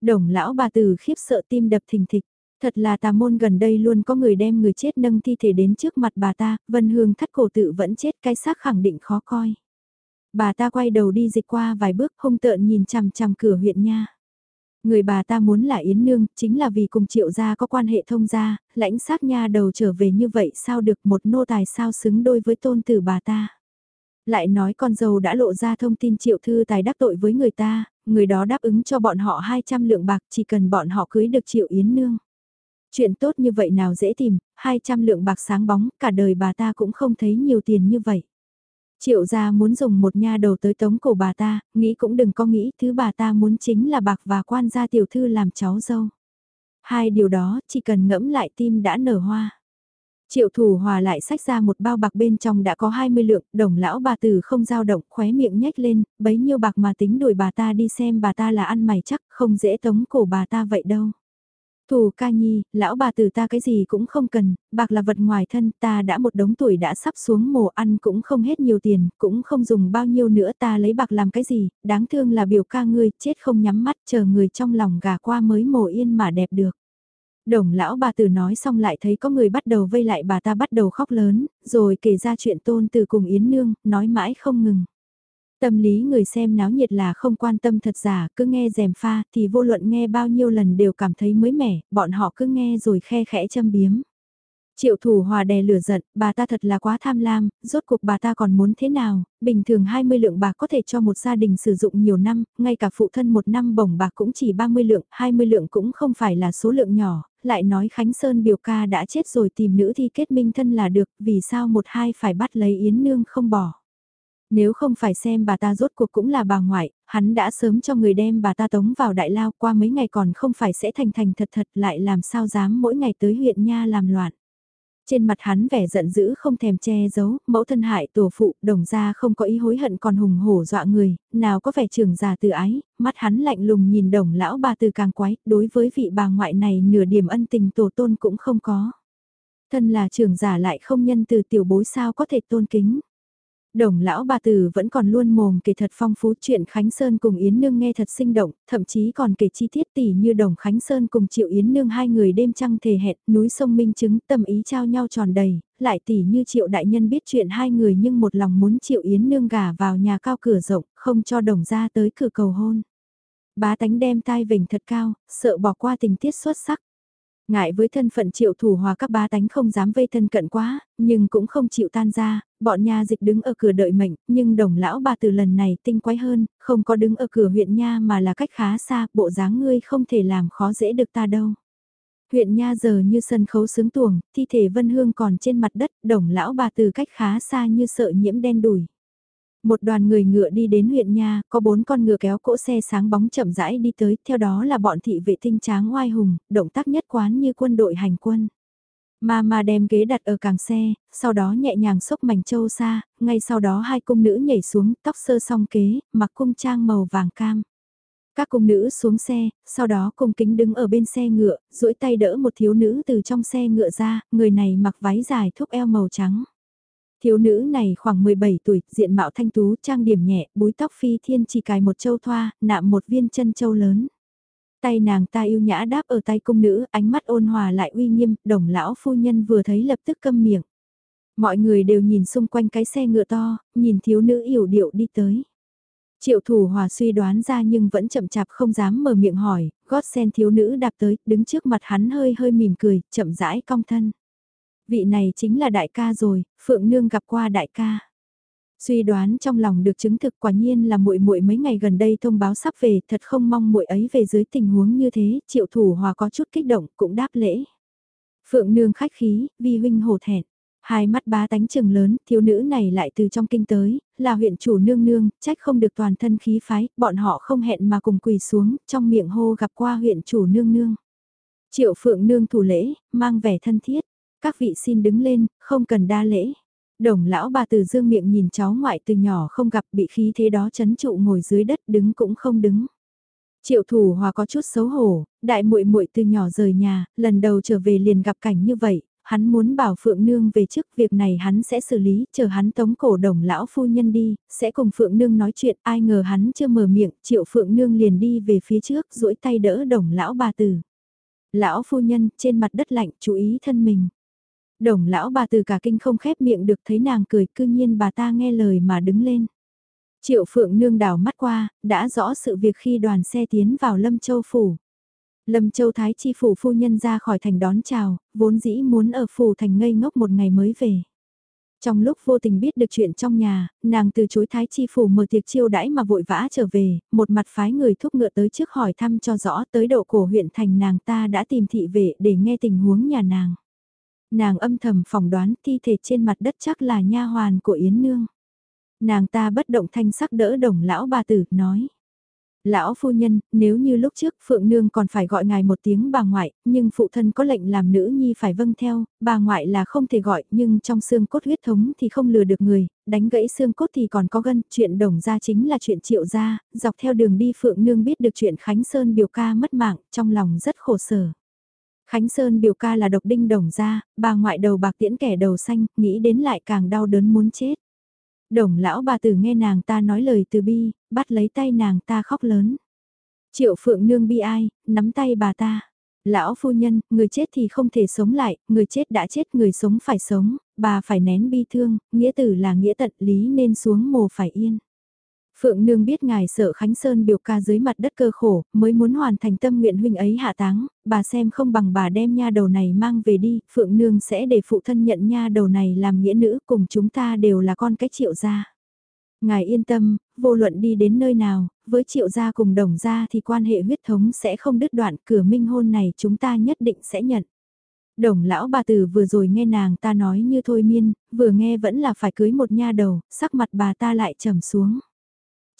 Đồng lão bà tử khiếp sợ tim đập thình thịch. Thật là tà môn gần đây luôn có người đem người chết nâng thi thể đến trước mặt bà ta, Vân Hương thắt cổ tự vẫn chết cái xác khẳng định khó coi. Bà ta quay đầu đi dịch qua vài bước hung tợn nhìn chằm chằm cửa huyện nha. Người bà ta muốn là Yến Nương, chính là vì cùng triệu gia có quan hệ thông gia, lãnh sát nha đầu trở về như vậy sao được một nô tài sao xứng đôi với tôn tử bà ta. Lại nói con dâu đã lộ ra thông tin triệu thư tài đắc tội với người ta, người đó đáp ứng cho bọn họ 200 lượng bạc chỉ cần bọn họ cưới được triệu Yến Nương. Chuyện tốt như vậy nào dễ tìm, 200 lượng bạc sáng bóng, cả đời bà ta cũng không thấy nhiều tiền như vậy. Triệu gia muốn dùng một nha đầu tới tống cổ bà ta, nghĩ cũng đừng có nghĩ thứ bà ta muốn chính là bạc và quan gia tiểu thư làm cháu dâu. Hai điều đó chỉ cần ngẫm lại tim đã nở hoa. Triệu thủ hòa lại sách ra một bao bạc bên trong đã có 20 lượng, đồng lão bà tử không dao động, khóe miệng nhếch lên, bấy nhiêu bạc mà tính đuổi bà ta đi xem bà ta là ăn mày chắc, không dễ tống cổ bà ta vậy đâu. Thù ca nhi, lão bà tử ta cái gì cũng không cần, bạc là vật ngoài thân ta đã một đống tuổi đã sắp xuống mồ ăn cũng không hết nhiều tiền, cũng không dùng bao nhiêu nữa ta lấy bạc làm cái gì, đáng thương là biểu ca ngươi, chết không nhắm mắt chờ người trong lòng gà qua mới mồ yên mà đẹp được. Đồng lão bà tử nói xong lại thấy có người bắt đầu vây lại bà ta bắt đầu khóc lớn, rồi kể ra chuyện tôn từ cùng Yến Nương, nói mãi không ngừng. Tâm lý người xem náo nhiệt là không quan tâm thật giả, cứ nghe rèm pha thì vô luận nghe bao nhiêu lần đều cảm thấy mới mẻ, bọn họ cứ nghe rồi khe khẽ châm biếm. Triệu thủ hòa đè lửa giận, bà ta thật là quá tham lam, rốt cuộc bà ta còn muốn thế nào, bình thường 20 lượng bạc có thể cho một gia đình sử dụng nhiều năm, ngay cả phụ thân một năm bổng bạc cũng chỉ 30 lượng, 20 lượng cũng không phải là số lượng nhỏ, lại nói Khánh Sơn biểu ca đã chết rồi tìm nữ thi kết minh thân là được, vì sao một hai phải bắt lấy Yến Nương không bỏ. Nếu không phải xem bà ta rốt cuộc cũng là bà ngoại, hắn đã sớm cho người đem bà ta tống vào đại lao qua mấy ngày còn không phải sẽ thành thành thật thật lại làm sao dám mỗi ngày tới huyện nha làm loạn. Trên mặt hắn vẻ giận dữ không thèm che giấu, mẫu thân hại tổ phụ, đồng ra không có ý hối hận còn hùng hổ dọa người, nào có vẻ trưởng già từ ái, mắt hắn lạnh lùng nhìn đồng lão bà từ càng quái, đối với vị bà ngoại này nửa điểm ân tình tổ tôn cũng không có. Thân là trưởng giả lại không nhân từ tiểu bối sao có thể tôn kính. Đồng lão bà tử vẫn còn luôn mồm kể thật phong phú chuyện Khánh Sơn cùng Yến Nương nghe thật sinh động, thậm chí còn kể chi tiết tỉ như đồng Khánh Sơn cùng Triệu Yến Nương hai người đêm trăng thề hẹn, núi sông minh chứng tâm ý trao nhau tròn đầy, lại tỉ như Triệu Đại Nhân biết chuyện hai người nhưng một lòng muốn Triệu Yến Nương gả vào nhà cao cửa rộng, không cho đồng ra tới cửa cầu hôn. Bá tánh đem tai vỉnh thật cao, sợ bỏ qua tình tiết xuất sắc. Ngại với thân phận triệu thủ hòa các bá tánh không dám vây thân cận quá, nhưng cũng không chịu tan ra, bọn nha dịch đứng ở cửa đợi mệnh, nhưng đồng lão bà từ lần này tinh quái hơn, không có đứng ở cửa huyện nha mà là cách khá xa, bộ dáng ngươi không thể làm khó dễ được ta đâu. Huyện nha giờ như sân khấu sướng tuồng, thi thể vân hương còn trên mặt đất, đồng lão bà từ cách khá xa như sợ nhiễm đen đùi. Một đoàn người ngựa đi đến huyện nha, có bốn con ngựa kéo cỗ xe sáng bóng chậm rãi đi tới, theo đó là bọn thị vệ tinh tráng oai hùng, động tác nhất quán như quân đội hành quân. Ma ma đem ghế đặt ở càng xe, sau đó nhẹ nhàng xốc mảnh châu xa, ngay sau đó hai cung nữ nhảy xuống, tóc sơ song kế, mặc cung trang màu vàng cam. Các cung nữ xuống xe, sau đó cung kính đứng ở bên xe ngựa, duỗi tay đỡ một thiếu nữ từ trong xe ngựa ra, người này mặc váy dài thúc eo màu trắng. Thiếu nữ này khoảng 17 tuổi, diện mạo thanh tú, trang điểm nhẹ, búi tóc phi thiên chỉ cài một châu thoa, nạm một viên chân châu lớn. Tay nàng ta yêu nhã đáp ở tay cung nữ, ánh mắt ôn hòa lại uy nghiêm, đồng lão phu nhân vừa thấy lập tức câm miệng. Mọi người đều nhìn xung quanh cái xe ngựa to, nhìn thiếu nữ yểu điệu đi tới. Triệu thủ hòa suy đoán ra nhưng vẫn chậm chạp không dám mở miệng hỏi, gót sen thiếu nữ đạp tới, đứng trước mặt hắn hơi hơi mỉm cười, chậm rãi cong thân. Vị này chính là đại ca rồi, Phượng Nương gặp qua đại ca. Suy đoán trong lòng được chứng thực quả nhiên là muội muội mấy ngày gần đây thông báo sắp về, thật không mong muội ấy về dưới tình huống như thế, Triệu Thủ Hòa có chút kích động, cũng đáp lễ. Phượng Nương khách khí, vi huynh hổ thẹn. Hai mắt bá tánh trừng lớn, thiếu nữ này lại từ trong kinh tới, là huyện chủ nương nương, trách không được toàn thân khí phái, bọn họ không hẹn mà cùng quỳ xuống, trong miệng hô gặp qua huyện chủ nương nương. Triệu phượng nương thủ lễ, mang vẻ thân thiết, các vị xin đứng lên, không cần đa lễ. Đồng lão bà từ dương miệng nhìn cháu ngoại từ nhỏ không gặp bị khí thế đó chấn trụ ngồi dưới đất đứng cũng không đứng. Triệu thủ hòa có chút xấu hổ, đại muội muội từ nhỏ rời nhà, lần đầu trở về liền gặp cảnh như vậy, hắn muốn bảo Phượng Nương về trước việc này hắn sẽ xử lý, chờ hắn tống cổ đồng lão phu nhân đi, sẽ cùng Phượng Nương nói chuyện, ai ngờ hắn chưa mở miệng, Triệu Phượng Nương liền đi về phía trước, duỗi tay đỡ đồng lão bà tử. Lão phu nhân trên mặt đất lạnh chú ý thân mình. Đồng lão bà từ cả kinh không khép miệng được thấy nàng cười cư nhiên bà ta nghe lời mà đứng lên. Triệu phượng nương đảo mắt qua, đã rõ sự việc khi đoàn xe tiến vào Lâm Châu Phủ. Lâm Châu Thái Chi Phủ phu nhân ra khỏi thành đón chào, vốn dĩ muốn ở Phủ thành ngây ngốc một ngày mới về. Trong lúc vô tình biết được chuyện trong nhà, nàng từ chối Thái Chi Phủ mở tiệc chiêu đãi mà vội vã trở về, một mặt phái người thúc ngựa tới trước hỏi thăm cho rõ tới độ cổ huyện thành nàng ta đã tìm thị vệ để nghe tình huống nhà nàng. Nàng âm thầm phỏng đoán thi thể trên mặt đất chắc là nha hoàn của Yến Nương. Nàng ta bất động thanh sắc đỡ đồng lão bà tử, nói. Lão phu nhân, nếu như lúc trước Phượng Nương còn phải gọi ngài một tiếng bà ngoại, nhưng phụ thân có lệnh làm nữ nhi phải vâng theo, bà ngoại là không thể gọi, nhưng trong xương cốt huyết thống thì không lừa được người, đánh gãy xương cốt thì còn có gân, chuyện đồng ra chính là chuyện triệu gia, dọc theo đường đi Phượng Nương biết được chuyện Khánh Sơn biểu ca mất mạng, trong lòng rất khổ sở. Khánh Sơn biểu ca là độc đinh đồng ra, bà ngoại đầu bạc tiễn kẻ đầu xanh, nghĩ đến lại càng đau đớn muốn chết. Đồng lão bà tử nghe nàng ta nói lời từ bi, bắt lấy tay nàng ta khóc lớn. Triệu phượng nương bi ai, nắm tay bà ta. Lão phu nhân, người chết thì không thể sống lại, người chết đã chết người sống phải sống, bà phải nén bi thương, nghĩa tử là nghĩa tận lý nên xuống mồ phải yên. Phượng Nương biết ngài sợ Khánh Sơn biểu ca dưới mặt đất cơ khổ, mới muốn hoàn thành tâm nguyện huynh ấy hạ táng, bà xem không bằng bà đem nha đầu này mang về đi, Phượng Nương sẽ để phụ thân nhận nha đầu này làm nghĩa nữ cùng chúng ta đều là con cái triệu gia. Ngài yên tâm, vô luận đi đến nơi nào, với triệu gia cùng đồng gia thì quan hệ huyết thống sẽ không đứt đoạn, cửa minh hôn này chúng ta nhất định sẽ nhận. Đồng lão bà tử vừa rồi nghe nàng ta nói như thôi miên, vừa nghe vẫn là phải cưới một nha đầu, sắc mặt bà ta lại trầm xuống.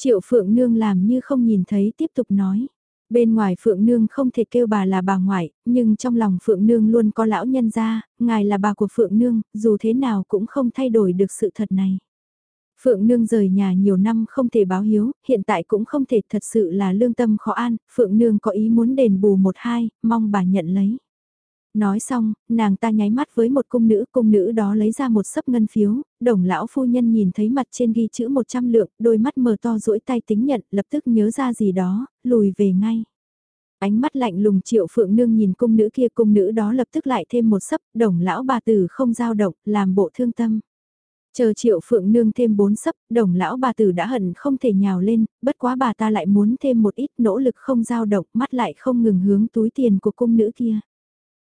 Triệu Phượng Nương làm như không nhìn thấy tiếp tục nói. Bên ngoài Phượng Nương không thể kêu bà là bà ngoại, nhưng trong lòng Phượng Nương luôn có lão nhân gia, ngài là bà của Phượng Nương, dù thế nào cũng không thay đổi được sự thật này. Phượng Nương rời nhà nhiều năm không thể báo hiếu, hiện tại cũng không thể thật sự là lương tâm khó an, Phượng Nương có ý muốn đền bù một hai, mong bà nhận lấy. Nói xong, nàng ta nháy mắt với một cung nữ, cung nữ đó lấy ra một sấp ngân phiếu, đồng lão phu nhân nhìn thấy mặt trên ghi chữ 100 lượng, đôi mắt mờ to duỗi tay tính nhận, lập tức nhớ ra gì đó, lùi về ngay. Ánh mắt lạnh lùng triệu phượng nương nhìn cung nữ kia cung nữ đó lập tức lại thêm một sấp, đồng lão bà tử không giao động, làm bộ thương tâm. Chờ triệu phượng nương thêm bốn sấp, đồng lão bà tử đã hận không thể nhào lên, bất quá bà ta lại muốn thêm một ít nỗ lực không giao động, mắt lại không ngừng hướng túi tiền của cung nữ kia.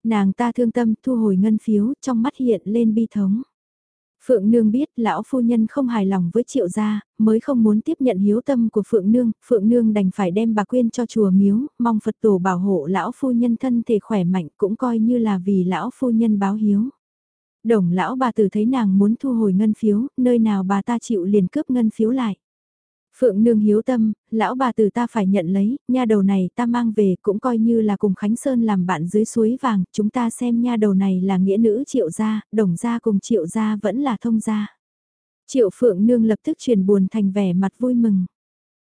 Nàng ta thương tâm thu hồi ngân phiếu, trong mắt hiện lên bi thống. Phượng Nương biết lão phu nhân không hài lòng với triệu gia, mới không muốn tiếp nhận hiếu tâm của Phượng Nương, Phượng Nương đành phải đem bà quyên cho chùa miếu, mong Phật tổ bảo hộ lão phu nhân thân thể khỏe mạnh cũng coi như là vì lão phu nhân báo hiếu. Đồng lão bà tử thấy nàng muốn thu hồi ngân phiếu, nơi nào bà ta chịu liền cướp ngân phiếu lại. Phượng nương hiếu tâm, lão bà từ ta phải nhận lấy, nha đầu này ta mang về cũng coi như là cùng Khánh Sơn làm bạn dưới suối vàng, chúng ta xem nha đầu này là nghĩa nữ triệu gia, đồng gia cùng triệu gia vẫn là thông gia. Triệu Phượng nương lập tức truyền buồn thành vẻ mặt vui mừng.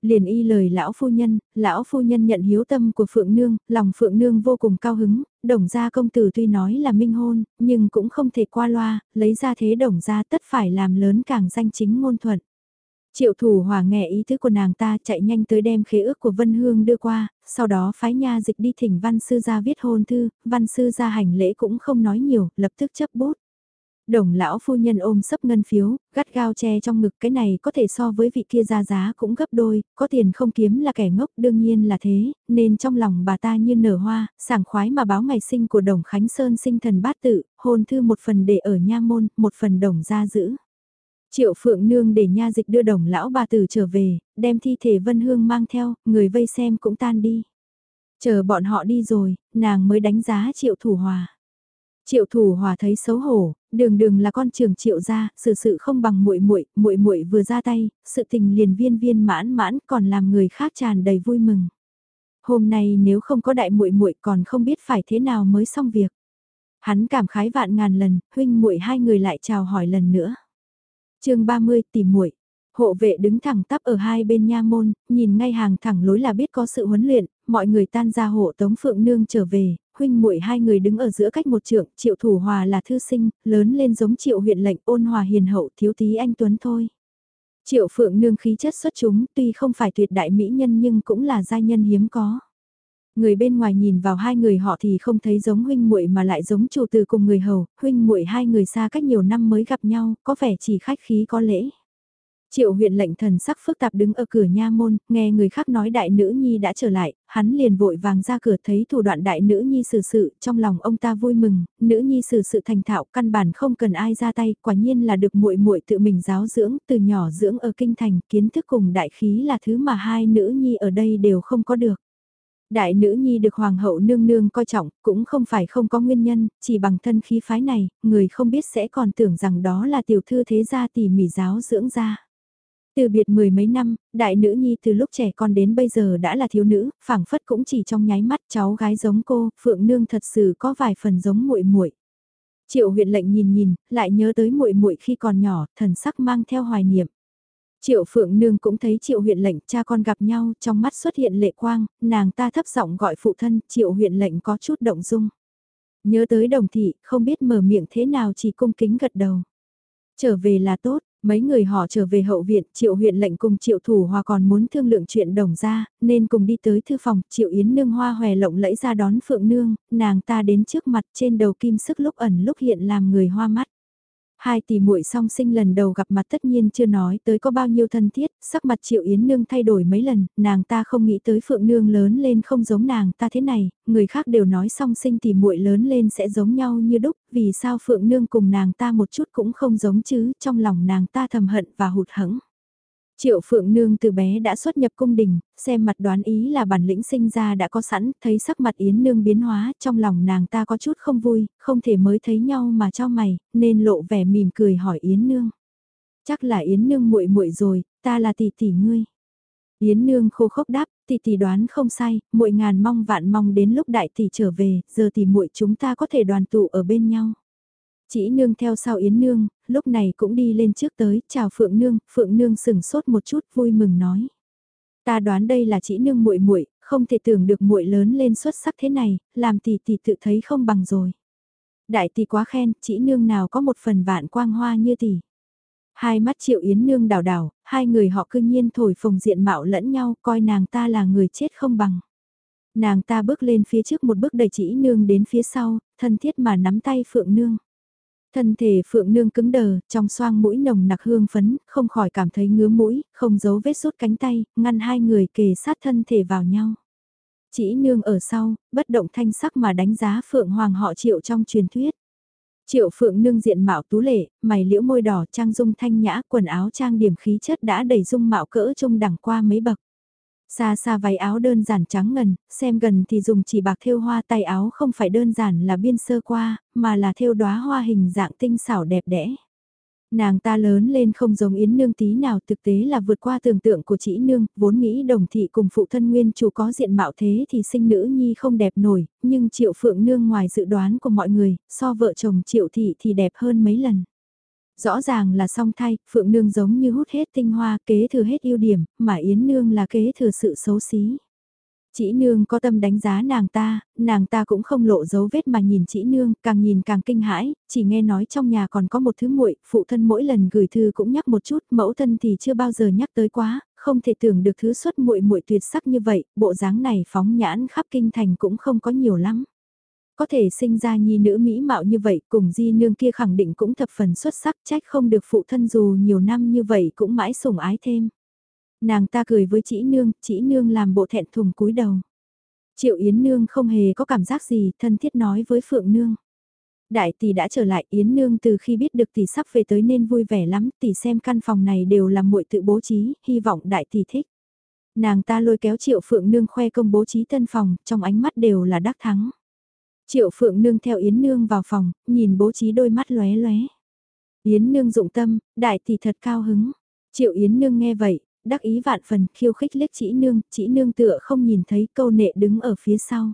Liền y lời lão phu nhân, lão phu nhân nhận hiếu tâm của Phượng Nương, lòng Phượng Nương vô cùng cao hứng, đồng gia công tử tuy nói là minh hôn, nhưng cũng không thể qua loa, lấy ra thế đồng gia tất phải làm lớn càng danh chính ngôn thuận. Triệu thủ hòa nghe ý thức của nàng ta chạy nhanh tới đem khế ước của Vân Hương đưa qua, sau đó phái nha dịch đi thỉnh văn sư ra viết hôn thư, văn sư ra hành lễ cũng không nói nhiều, lập tức chấp bút. Đồng lão phu nhân ôm sấp ngân phiếu, gắt gao che trong ngực cái này có thể so với vị kia ra giá cũng gấp đôi, có tiền không kiếm là kẻ ngốc đương nhiên là thế, nên trong lòng bà ta như nở hoa, sảng khoái mà báo ngày sinh của đồng Khánh Sơn sinh thần bát tự, hôn thư một phần để ở nha môn, một phần đồng ra giữ. Triệu Phượng Nương để nha dịch đưa đồng lão bà tử trở về, đem thi thể Vân Hương mang theo, người vây xem cũng tan đi. Chờ bọn họ đi rồi, nàng mới đánh giá Triệu Thủ Hòa. Triệu Thủ Hòa thấy xấu hổ, đường đường là con trưởng Triệu gia, sự sự không bằng muội muội, muội muội vừa ra tay, sự tình liền viên viên mãn mãn còn làm người khác tràn đầy vui mừng. Hôm nay nếu không có đại muội muội còn không biết phải thế nào mới xong việc. Hắn cảm khái vạn ngàn lần, huynh muội hai người lại chào hỏi lần nữa chương 30 tìm muội Hộ vệ đứng thẳng tắp ở hai bên nha môn, nhìn ngay hàng thẳng lối là biết có sự huấn luyện, mọi người tan ra hộ tống phượng nương trở về, huynh muội hai người đứng ở giữa cách một trượng, triệu thủ hòa là thư sinh, lớn lên giống triệu huyện lệnh ôn hòa hiền hậu thiếu tí anh Tuấn thôi. Triệu phượng nương khí chất xuất chúng tuy không phải tuyệt đại mỹ nhân nhưng cũng là giai nhân hiếm có. Người bên ngoài nhìn vào hai người họ thì không thấy giống huynh muội mà lại giống chủ từ cùng người hầu, huynh muội hai người xa cách nhiều năm mới gặp nhau, có vẻ chỉ khách khí có lễ. Triệu huyện lệnh thần sắc phức tạp đứng ở cửa nha môn, nghe người khác nói đại nữ nhi đã trở lại, hắn liền vội vàng ra cửa thấy thủ đoạn đại nữ nhi xử sự, trong lòng ông ta vui mừng, nữ nhi xử sự thành thạo, căn bản không cần ai ra tay, quả nhiên là được muội muội tự mình giáo dưỡng, từ nhỏ dưỡng ở kinh thành, kiến thức cùng đại khí là thứ mà hai nữ nhi ở đây đều không có được. Đại nữ nhi được hoàng hậu nương nương coi trọng, cũng không phải không có nguyên nhân, chỉ bằng thân khí phái này, người không biết sẽ còn tưởng rằng đó là tiểu thư thế gia tỉ mỉ giáo dưỡng ra. Từ biệt mười mấy năm, đại nữ nhi từ lúc trẻ con đến bây giờ đã là thiếu nữ, phảng phất cũng chỉ trong nháy mắt cháu gái giống cô, phượng nương thật sự có vài phần giống muội muội. Triệu huyện lệnh nhìn nhìn, lại nhớ tới muội muội khi còn nhỏ, thần sắc mang theo hoài niệm. Triệu Phượng Nương cũng thấy Triệu huyện lệnh cha con gặp nhau, trong mắt xuất hiện lệ quang, nàng ta thấp giọng gọi phụ thân, Triệu huyện lệnh có chút động dung. Nhớ tới đồng thị, không biết mở miệng thế nào chỉ cung kính gật đầu. Trở về là tốt, mấy người họ trở về hậu viện, Triệu huyện lệnh cùng Triệu thủ hòa còn muốn thương lượng chuyện đồng ra, nên cùng đi tới thư phòng, Triệu Yến Nương hoa hòe lộng lẫy ra đón Phượng Nương, nàng ta đến trước mặt trên đầu kim sức lúc ẩn lúc hiện làm người hoa mắt. Hai tỷ muội song sinh lần đầu gặp mặt tất nhiên chưa nói tới có bao nhiêu thân thiết, sắc mặt Triệu Yến Nương thay đổi mấy lần, nàng ta không nghĩ tới Phượng Nương lớn lên không giống nàng ta thế này, người khác đều nói song sinh tỷ muội lớn lên sẽ giống nhau như đúc, vì sao Phượng Nương cùng nàng ta một chút cũng không giống chứ, trong lòng nàng ta thầm hận và hụt hẫng. Triệu Phượng Nương từ bé đã xuất nhập cung đình, xem mặt đoán ý là bản lĩnh sinh ra đã có sẵn, thấy sắc mặt Yến Nương biến hóa, trong lòng nàng ta có chút không vui, không thể mới thấy nhau mà cho mày, nên lộ vẻ mỉm cười hỏi Yến Nương. Chắc là Yến Nương muội muội rồi, ta là tỷ tỷ ngươi. Yến Nương khô khốc đáp, tỷ tỷ đoán không sai, muội ngàn mong vạn mong đến lúc đại tỷ trở về, giờ tỷ muội chúng ta có thể đoàn tụ ở bên nhau. Chỉ nương theo sau Yến nương, lúc này cũng đi lên trước tới, chào Phượng nương, Phượng nương sừng sốt một chút vui mừng nói. Ta đoán đây là chỉ nương muội muội, không thể tưởng được muội lớn lên xuất sắc thế này, làm tỷ tỷ tự thấy không bằng rồi. Đại tỷ quá khen, chỉ nương nào có một phần vạn quang hoa như tỷ. Hai mắt triệu yến nương đảo đảo, hai người họ cương nhiên thổi phồng diện mạo lẫn nhau, coi nàng ta là người chết không bằng. Nàng ta bước lên phía trước một bước đẩy chỉ nương đến phía sau, thân thiết mà nắm tay phượng nương. Thân thể phượng nương cứng đờ, trong xoang mũi nồng nặc hương phấn, không khỏi cảm thấy ngứa mũi, không giấu vết rút cánh tay, ngăn hai người kề sát thân thể vào nhau. Chỉ nương ở sau, bất động thanh sắc mà đánh giá phượng hoàng họ triệu trong truyền thuyết. Triệu phượng nương diện mạo tú lệ, mày liễu môi đỏ trang dung thanh nhã, quần áo trang điểm khí chất đã đầy dung mạo cỡ trung đẳng qua mấy bậc. Xa xa váy áo đơn giản trắng ngần, xem gần thì dùng chỉ bạc thêu hoa tay áo không phải đơn giản là biên sơ qua, mà là thêu đóa hoa hình dạng tinh xảo đẹp đẽ. Nàng ta lớn lên không giống Yến Nương tí nào thực tế là vượt qua tưởng tượng của chị Nương, vốn nghĩ đồng thị cùng phụ thân nguyên chủ có diện mạo thế thì sinh nữ nhi không đẹp nổi, nhưng Triệu Phượng Nương ngoài dự đoán của mọi người, so vợ chồng Triệu Thị thì đẹp hơn mấy lần. Rõ ràng là song thay, Phượng Nương giống như hút hết tinh hoa kế thừa hết ưu điểm, mà Yến Nương là kế thừa sự xấu xí. Chỉ nương có tâm đánh giá nàng ta, nàng ta cũng không lộ dấu vết mà nhìn chỉ nương, càng nhìn càng kinh hãi, chỉ nghe nói trong nhà còn có một thứ muội, phụ thân mỗi lần gửi thư cũng nhắc một chút, mẫu thân thì chưa bao giờ nhắc tới quá, không thể tưởng được thứ xuất muội muội tuyệt sắc như vậy, bộ dáng này phóng nhãn khắp kinh thành cũng không có nhiều lắm. Có thể sinh ra nhi nữ mỹ mạo như vậy, cùng di nương kia khẳng định cũng thập phần xuất sắc, trách không được phụ thân dù nhiều năm như vậy cũng mãi sủng ái thêm. Nàng ta cười với chị nương, chị nương làm bộ thẹn thùng cúi đầu. Triệu Yến nương không hề có cảm giác gì, thân thiết nói với Phượng nương. Đại tỷ đã trở lại Yến nương từ khi biết được tỷ sắp về tới nên vui vẻ lắm, tỷ xem căn phòng này đều là muội tự bố trí, hy vọng đại tỷ thích. Nàng ta lôi kéo Triệu Phượng nương khoe công bố trí tân phòng, trong ánh mắt đều là đắc thắng. Triệu Phượng nương theo Yến nương vào phòng, nhìn bố trí đôi mắt lóe lóe. Yến nương dụng tâm, đại tỷ thật cao hứng. Triệu Yến nương nghe vậy, đắc ý vạn phần, khiêu khích liếc chỉ nương, chỉ nương tựa không nhìn thấy câu nệ đứng ở phía sau.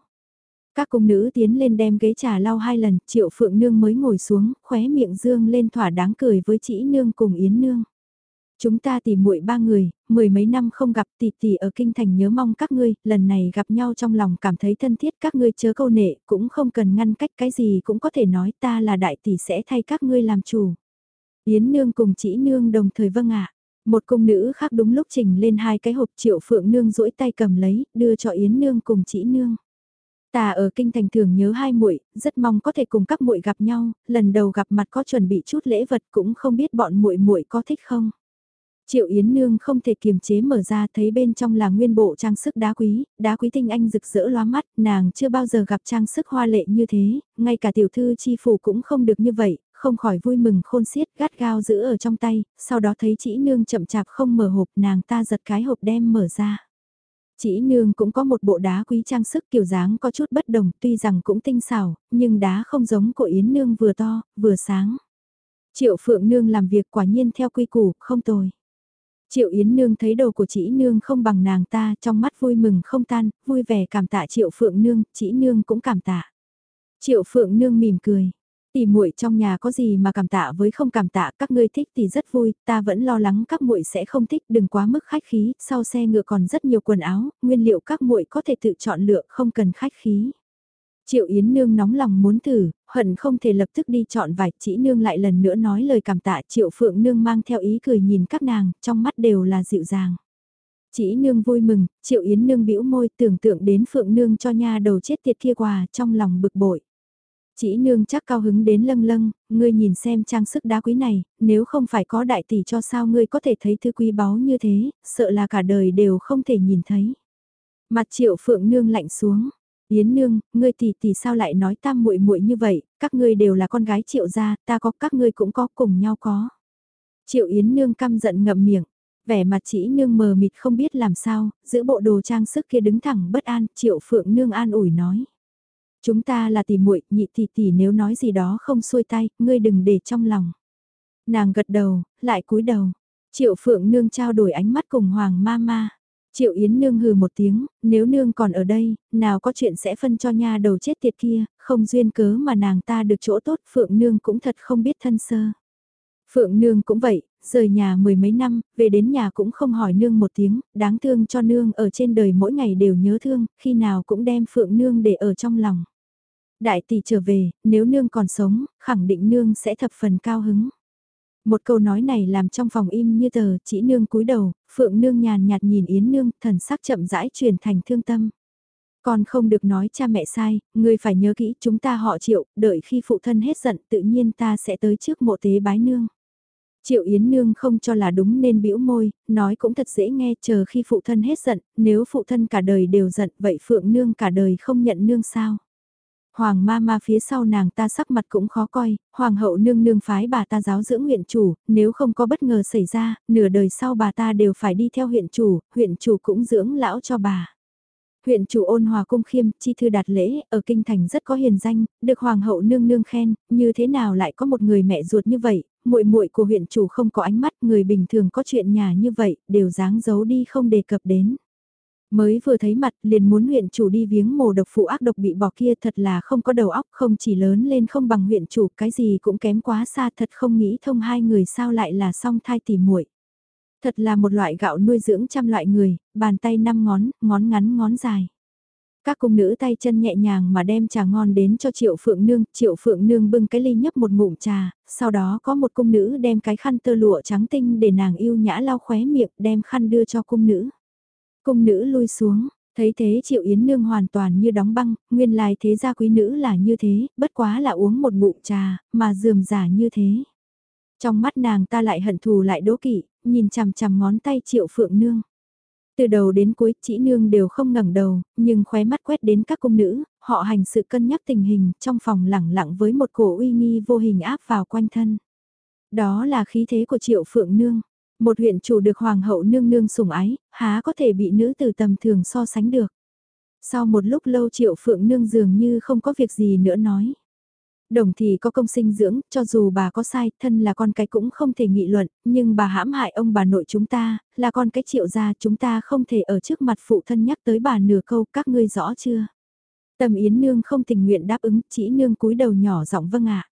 Các cung nữ tiến lên đem ghế trà lau hai lần, triệu phượng nương mới ngồi xuống, khóe miệng dương lên thỏa đáng cười với chỉ nương cùng yến nương. Chúng ta tỉ muội ba người, mười mấy năm không gặp tỷ tỷ ở kinh thành nhớ mong các ngươi, lần này gặp nhau trong lòng cảm thấy thân thiết các ngươi chớ câu nệ, cũng không cần ngăn cách cái gì cũng có thể nói ta là đại tỷ sẽ thay các ngươi làm chủ. Yến nương cùng chỉ nương đồng thời vâng ạ. Một cung nữ khác đúng lúc trình lên hai cái hộp triệu phượng nương duỗi tay cầm lấy, đưa cho Yến nương cùng chỉ nương. Ta ở kinh thành thường nhớ hai muội, rất mong có thể cùng các muội gặp nhau, lần đầu gặp mặt có chuẩn bị chút lễ vật cũng không biết bọn muội muội có thích không. Triệu Yến Nương không thể kiềm chế mở ra thấy bên trong là nguyên bộ trang sức đá quý, đá quý tinh anh rực rỡ loa mắt, nàng chưa bao giờ gặp trang sức hoa lệ như thế, ngay cả tiểu thư chi phủ cũng không được như vậy, không khỏi vui mừng khôn xiết gắt gao giữ ở trong tay, sau đó thấy chị nương chậm chạp không mở hộp nàng ta giật cái hộp đem mở ra. Chỉ nương cũng có một bộ đá quý trang sức kiểu dáng có chút bất đồng tuy rằng cũng tinh xảo, nhưng đá không giống của Yến nương vừa to, vừa sáng. Triệu phượng nương làm việc quả nhiên theo quy củ, không tồi. Triệu Yến Nương thấy đồ của chị Nương không bằng nàng ta trong mắt vui mừng không tan, vui vẻ cảm tạ Triệu Phượng Nương, chị Nương cũng cảm tạ. Triệu Phượng Nương mỉm cười, Tỷ muội trong nhà có gì mà cảm tạ với không cảm tạ, các ngươi thích thì rất vui, ta vẫn lo lắng các muội sẽ không thích, đừng quá mức khách khí, sau xe ngựa còn rất nhiều quần áo, nguyên liệu các muội có thể tự chọn lựa, không cần khách khí. Triệu Yến Nương nóng lòng muốn thử, hận không thể lập tức đi chọn vải, chỉ Nương lại lần nữa nói lời cảm tạ, Triệu Phượng Nương mang theo ý cười nhìn các nàng, trong mắt đều là dịu dàng. Chỉ Nương vui mừng, Triệu Yến Nương bĩu môi tưởng tượng đến Phượng Nương cho nha đầu chết tiệt kia quà trong lòng bực bội. Chỉ nương chắc cao hứng đến lâng lâng, ngươi nhìn xem trang sức đá quý này, nếu không phải có đại tỷ cho sao ngươi có thể thấy thứ quý báu như thế, sợ là cả đời đều không thể nhìn thấy. Mặt triệu phượng nương lạnh xuống, Yến nương, ngươi tỷ tỷ sao lại nói tam muội muội như vậy, các ngươi đều là con gái triệu gia, ta có các ngươi cũng có cùng nhau có. Triệu Yến nương căm giận ngậm miệng, vẻ mặt chỉ nương mờ mịt không biết làm sao, giữ bộ đồ trang sức kia đứng thẳng bất an, triệu phượng nương an ủi nói. Chúng ta là tỷ muội, nhị tỷ tỷ nếu nói gì đó không xuôi tay, ngươi đừng để trong lòng. Nàng gật đầu, lại cúi đầu. Triệu Phượng Nương trao đổi ánh mắt cùng Hoàng Ma Ma. Triệu Yến Nương hừ một tiếng, nếu Nương còn ở đây, nào có chuyện sẽ phân cho nha đầu chết tiệt kia, không duyên cớ mà nàng ta được chỗ tốt Phượng Nương cũng thật không biết thân sơ. Phượng Nương cũng vậy, rời nhà mười mấy năm, về đến nhà cũng không hỏi Nương một tiếng, đáng thương cho Nương ở trên đời mỗi ngày đều nhớ thương, khi nào cũng đem Phượng Nương để ở trong lòng. Đại tỷ trở về, nếu nương còn sống, khẳng định nương sẽ thập phần cao hứng. Một câu nói này làm trong phòng im như tờ, chỉ nương cúi đầu, phượng nương nhàn nhạt nhìn yến nương, thần sắc chậm rãi truyền thành thương tâm. Con không được nói cha mẹ sai, ngươi phải nhớ kỹ chúng ta họ triệu, đợi khi phụ thân hết giận tự nhiên ta sẽ tới trước mộ tế bái nương. Triệu Yến Nương không cho là đúng nên bĩu môi, nói cũng thật dễ nghe chờ khi phụ thân hết giận, nếu phụ thân cả đời đều giận vậy Phượng Nương cả đời không nhận nương sao. Hoàng ma ma phía sau nàng ta sắc mặt cũng khó coi, hoàng hậu nương nương phái bà ta giáo dưỡng huyện chủ, nếu không có bất ngờ xảy ra, nửa đời sau bà ta đều phải đi theo huyện chủ, huyện chủ cũng dưỡng lão cho bà. Huyện chủ ôn hòa cung khiêm, chi thư đạt lễ, ở kinh thành rất có hiền danh, được hoàng hậu nương nương khen, như thế nào lại có một người mẹ ruột như vậy, muội muội của huyện chủ không có ánh mắt, người bình thường có chuyện nhà như vậy, đều dáng giấu đi không đề cập đến. Mới vừa thấy mặt liền muốn huyện chủ đi viếng mồ độc phụ ác độc bị bỏ kia thật là không có đầu óc không chỉ lớn lên không bằng huyện chủ cái gì cũng kém quá xa thật không nghĩ thông hai người sao lại là song thai tỉ muội Thật là một loại gạo nuôi dưỡng trăm loại người, bàn tay năm ngón, ngón ngắn ngón dài. Các cung nữ tay chân nhẹ nhàng mà đem trà ngon đến cho Triệu Phượng Nương, Triệu Phượng Nương bưng cái ly nhấp một ngụm trà, sau đó có một cung nữ đem cái khăn tơ lụa trắng tinh để nàng yêu nhã lau khóe miệng đem khăn đưa cho cung nữ. Cung nữ lui xuống, thấy thế Triệu Yến Nương hoàn toàn như đóng băng, nguyên lai thế gia quý nữ là như thế, bất quá là uống một ngụm trà, mà dườm giả như thế. Trong mắt nàng ta lại hận thù lại đố kỵ, nhìn chằm chằm ngón tay Triệu Phượng Nương. Từ đầu đến cuối, chỉ nương đều không ngẩng đầu, nhưng khóe mắt quét đến các cung nữ, họ hành sự cân nhắc tình hình, trong phòng lẳng lặng với một cổ uy nghi vô hình áp vào quanh thân. Đó là khí thế của Triệu Phượng Nương. Một huyện chủ được hoàng hậu nương nương sủng ái, há có thể bị nữ từ tầm thường so sánh được. Sau một lúc lâu Triệu Phượng Nương dường như không có việc gì nữa nói. Đồng thì có công sinh dưỡng, cho dù bà có sai, thân là con cái cũng không thể nghị luận, nhưng bà hãm hại ông bà nội chúng ta, là con cái triệu gia chúng ta không thể ở trước mặt phụ thân nhắc tới bà nửa câu các ngươi rõ chưa. Tầm Yến Nương không tình nguyện đáp ứng, chỉ nương cúi đầu nhỏ giọng vâng ạ.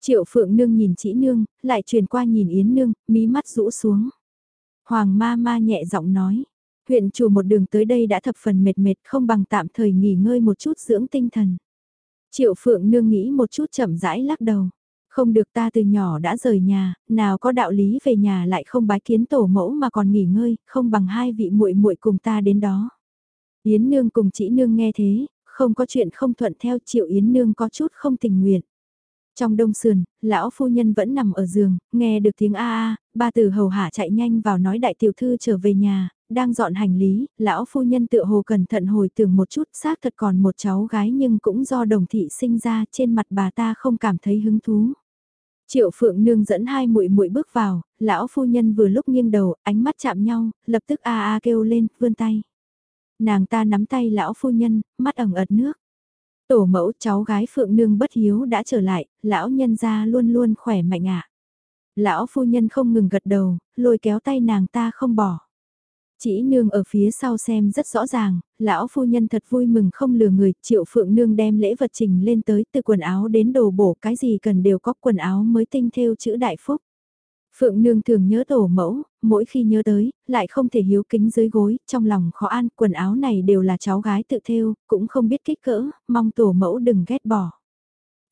Triệu Phượng Nương nhìn chỉ nương, lại truyền qua nhìn Yến Nương, mí mắt rũ xuống. Hoàng ma ma nhẹ giọng nói, huyện chủ một đường tới đây đã thập phần mệt mệt không bằng tạm thời nghỉ ngơi một chút dưỡng tinh thần. Triệu Phượng Nương nghĩ một chút chậm rãi lắc đầu. Không được ta từ nhỏ đã rời nhà, nào có đạo lý về nhà lại không bái kiến tổ mẫu mà còn nghỉ ngơi, không bằng hai vị muội muội cùng ta đến đó. Yến Nương cùng chị Nương nghe thế, không có chuyện không thuận theo Triệu Yến Nương có chút không tình nguyện. Trong đông sườn, lão phu nhân vẫn nằm ở giường, nghe được tiếng a a, ba từ hầu hạ chạy nhanh vào nói đại tiểu thư trở về nhà, đang dọn hành lý, lão phu nhân tựa hồ cẩn thận hồi tưởng một chút xác thật còn một cháu gái nhưng cũng do đồng thị sinh ra trên mặt bà ta không cảm thấy hứng thú. Triệu Phượng Nương dẫn hai muội muội bước vào, lão phu nhân vừa lúc nghiêng đầu, ánh mắt chạm nhau, lập tức a a kêu lên, vươn tay. Nàng ta nắm tay lão phu nhân, mắt ẩn ật nước. Tổ mẫu cháu gái Phượng Nương bất hiếu đã trở lại, lão nhân gia luôn luôn khỏe mạnh ạ. Lão phu nhân không ngừng gật đầu, lôi kéo tay nàng ta không bỏ. Chỉ nương ở phía sau xem rất rõ ràng, lão phu nhân thật vui mừng không lừa người, triệu phượng nương đem lễ vật trình lên tới từ quần áo đến đồ bổ cái gì cần đều có quần áo mới tinh theo chữ đại phúc. Phượng nương thường nhớ tổ mẫu, mỗi khi nhớ tới, lại không thể hiếu kính dưới gối, trong lòng khó an, quần áo này đều là cháu gái tự thêu, cũng không biết kích cỡ, mong tổ mẫu đừng ghét bỏ.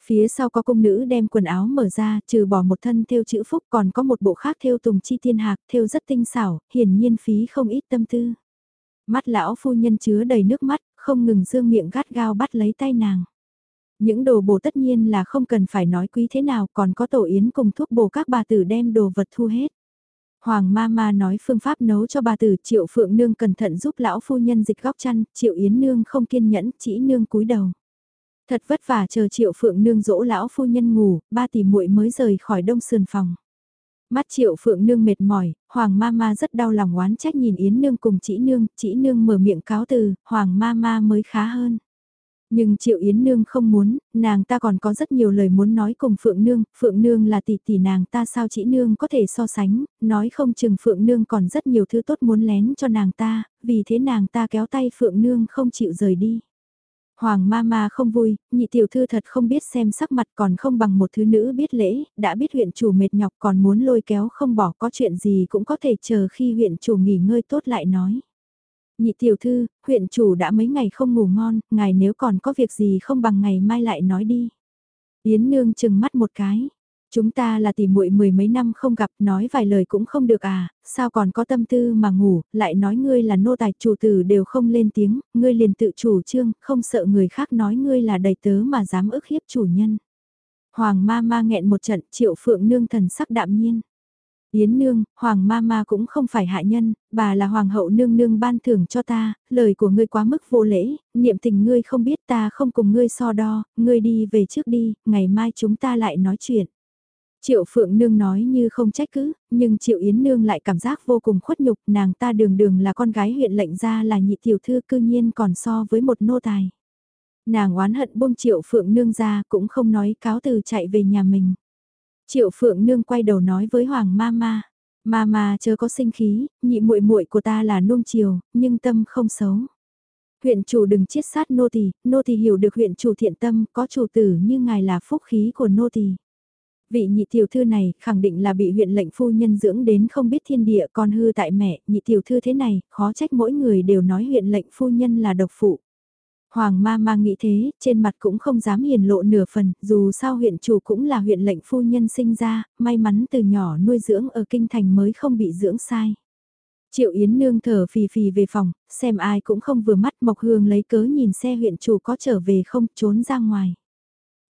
Phía sau có cung nữ đem quần áo mở ra, trừ bỏ một thân thêu chữ phúc còn có một bộ khác thêu tùng chi tiên hạc, thêu rất tinh xảo, hiển nhiên phí không ít tâm tư. Mắt lão phu nhân chứa đầy nước mắt, không ngừng dương miệng gắt gao bắt lấy tay nàng. Những đồ bổ tất nhiên là không cần phải nói quý thế nào còn có tổ yến cùng thuốc bổ các bà tử đem đồ vật thu hết. Hoàng ma ma nói phương pháp nấu cho bà tử triệu phượng nương cẩn thận giúp lão phu nhân dịch góc chăn, triệu yến nương không kiên nhẫn, chỉ nương cúi đầu. Thật vất vả chờ triệu phượng nương dỗ lão phu nhân ngủ, ba tỷ muội mới rời khỏi đông sườn phòng. Mắt triệu phượng nương mệt mỏi, hoàng ma ma rất đau lòng oán trách nhìn yến nương cùng chỉ nương, chỉ nương mở miệng cáo từ, hoàng ma ma mới khá hơn. Nhưng Triệu Yến Nương không muốn, nàng ta còn có rất nhiều lời muốn nói cùng Phượng Nương, Phượng Nương là tỷ tỷ nàng ta sao chỉ Nương có thể so sánh, nói không chừng Phượng Nương còn rất nhiều thứ tốt muốn lén cho nàng ta, vì thế nàng ta kéo tay Phượng Nương không chịu rời đi. Hoàng ma ma không vui, nhị tiểu thư thật không biết xem sắc mặt còn không bằng một thứ nữ biết lễ, đã biết huyện chủ mệt nhọc còn muốn lôi kéo không bỏ có chuyện gì cũng có thể chờ khi huyện chủ nghỉ ngơi tốt lại nói. Nhị tiểu thư, huyện chủ đã mấy ngày không ngủ ngon, ngài nếu còn có việc gì không bằng ngày mai lại nói đi. Yến nương chừng mắt một cái. Chúng ta là tỷ muội mười mấy năm không gặp, nói vài lời cũng không được à, sao còn có tâm tư mà ngủ, lại nói ngươi là nô tài chủ tử đều không lên tiếng, ngươi liền tự chủ trương, không sợ người khác nói ngươi là đầy tớ mà dám ức hiếp chủ nhân. Hoàng ma ma nghẹn một trận, triệu phượng nương thần sắc đạm nhiên. Yến nương, hoàng ma ma cũng không phải hạ nhân, bà là hoàng hậu nương nương ban thưởng cho ta, lời của ngươi quá mức vô lễ, niệm tình ngươi không biết ta không cùng ngươi so đo, ngươi đi về trước đi, ngày mai chúng ta lại nói chuyện. Triệu Phượng Nương nói như không trách cứ, nhưng Triệu Yến Nương lại cảm giác vô cùng khuất nhục, nàng ta đường đường là con gái huyện lệnh ra là nhị tiểu thư cư nhiên còn so với một nô tài. Nàng oán hận buông Triệu Phượng Nương ra cũng không nói cáo từ chạy về nhà mình. Triệu Phượng Nương quay đầu nói với Hoàng Mama, Mama chớ có sinh khí, nhị muội muội của ta là nuông chiều, nhưng tâm không xấu. Huyện chủ đừng chiết sát nô tỳ, nô tỳ hiểu được huyện chủ thiện tâm, có chủ tử như ngài là phúc khí của nô tỳ. Vị nhị tiểu thư này khẳng định là bị huyện lệnh phu nhân dưỡng đến không biết thiên địa còn hư tại mẹ, nhị tiểu thư thế này, khó trách mỗi người đều nói huyện lệnh phu nhân là độc phụ. Hoàng ma ma nghĩ thế, trên mặt cũng không dám hiền lộ nửa phần, dù sao huyện chủ cũng là huyện lệnh phu nhân sinh ra, may mắn từ nhỏ nuôi dưỡng ở kinh thành mới không bị dưỡng sai. Triệu Yến Nương thở phì phì về phòng, xem ai cũng không vừa mắt Mộc Hương lấy cớ nhìn xe huyện chủ có trở về không trốn ra ngoài.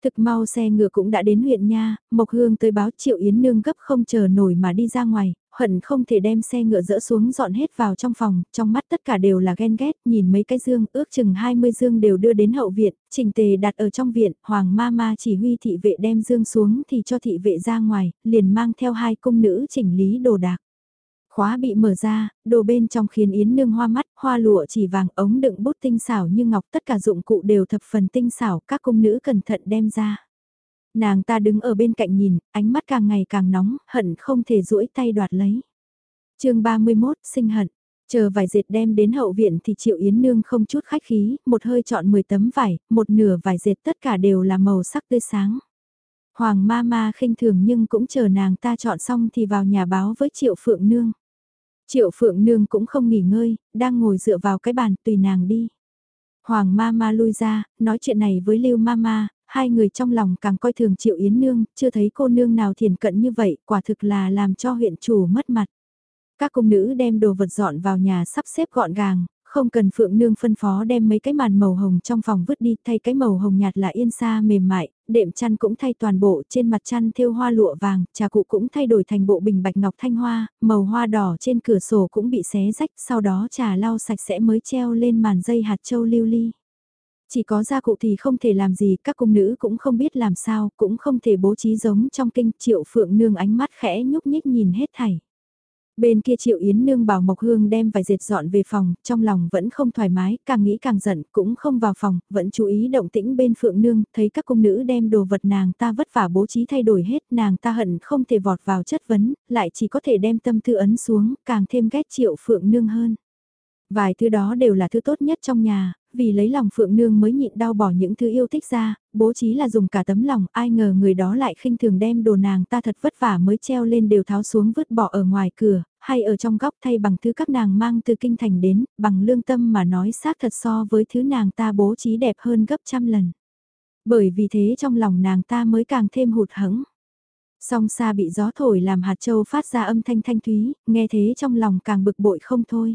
Thực mau xe ngựa cũng đã đến huyện nha, Mộc Hương tới báo Triệu Yến Nương gấp không chờ nổi mà đi ra ngoài, hận không thể đem xe ngựa dỡ xuống dọn hết vào trong phòng, trong mắt tất cả đều là ghen ghét, nhìn mấy cái dương, ước chừng 20 dương đều đưa đến hậu viện, trình tề đặt ở trong viện, Hoàng ma ma chỉ huy thị vệ đem dương xuống thì cho thị vệ ra ngoài, liền mang theo hai cung nữ chỉnh lý đồ đạc. Khóa bị mở ra, đồ bên trong khiến Yến Nương hoa mắt, hoa lụa chỉ vàng ống đựng bút tinh xảo như ngọc tất cả dụng cụ đều thập phần tinh xảo, các cung nữ cẩn thận đem ra. Nàng ta đứng ở bên cạnh nhìn, ánh mắt càng ngày càng nóng, hận không thể duỗi tay đoạt lấy. chương 31, sinh hận. Chờ vải dệt đem đến hậu viện thì Triệu Yến Nương không chút khách khí, một hơi chọn 10 tấm vải, một nửa vải dệt tất cả đều là màu sắc tươi sáng. Hoàng ma ma khinh thường nhưng cũng chờ nàng ta chọn xong thì vào nhà báo với Triệu Phượng Nương. Triệu Phượng Nương cũng không nghỉ ngơi, đang ngồi dựa vào cái bàn tùy nàng đi. Hoàng ma ma lui ra, nói chuyện này với Lưu ma ma, hai người trong lòng càng coi thường Triệu Yến Nương, chưa thấy cô nương nào thiền cận như vậy, quả thực là làm cho huyện chủ mất mặt. Các cung nữ đem đồ vật dọn vào nhà sắp xếp gọn gàng, không cần Phượng Nương phân phó đem mấy cái màn màu hồng trong phòng vứt đi thay cái màu hồng nhạt là yên xa mềm mại, đệm chăn cũng thay toàn bộ trên mặt chăn thêu hoa lụa vàng, trà cụ cũng thay đổi thành bộ bình bạch ngọc thanh hoa, màu hoa đỏ trên cửa sổ cũng bị xé rách, sau đó trà lau sạch sẽ mới treo lên màn dây hạt châu lưu ly. Chỉ có gia cụ thì không thể làm gì, các cung nữ cũng không biết làm sao, cũng không thể bố trí giống trong kinh triệu phượng nương ánh mắt khẽ nhúc nhích nhìn hết thảy. Bên kia Triệu Yến Nương bảo Mộc Hương đem vài dệt dọn về phòng, trong lòng vẫn không thoải mái, càng nghĩ càng giận, cũng không vào phòng, vẫn chú ý động tĩnh bên Phượng Nương, thấy các cung nữ đem đồ vật nàng ta vất vả bố trí thay đổi hết, nàng ta hận không thể vọt vào chất vấn, lại chỉ có thể đem tâm tư ấn xuống, càng thêm ghét Triệu Phượng Nương hơn. Vài thứ đó đều là thứ tốt nhất trong nhà, vì lấy lòng Phượng Nương mới nhịn đau bỏ những thứ yêu thích ra, bố trí là dùng cả tấm lòng, ai ngờ người đó lại khinh thường đem đồ nàng ta thật vất vả mới treo lên đều tháo xuống vứt bỏ ở ngoài cửa, hay ở trong góc thay bằng thứ các nàng mang từ kinh thành đến, bằng lương tâm mà nói xác thật so với thứ nàng ta bố trí đẹp hơn gấp trăm lần. Bởi vì thế trong lòng nàng ta mới càng thêm hụt hẫng. Song xa bị gió thổi làm hạt châu phát ra âm thanh thanh thúy, nghe thế trong lòng càng bực bội không thôi.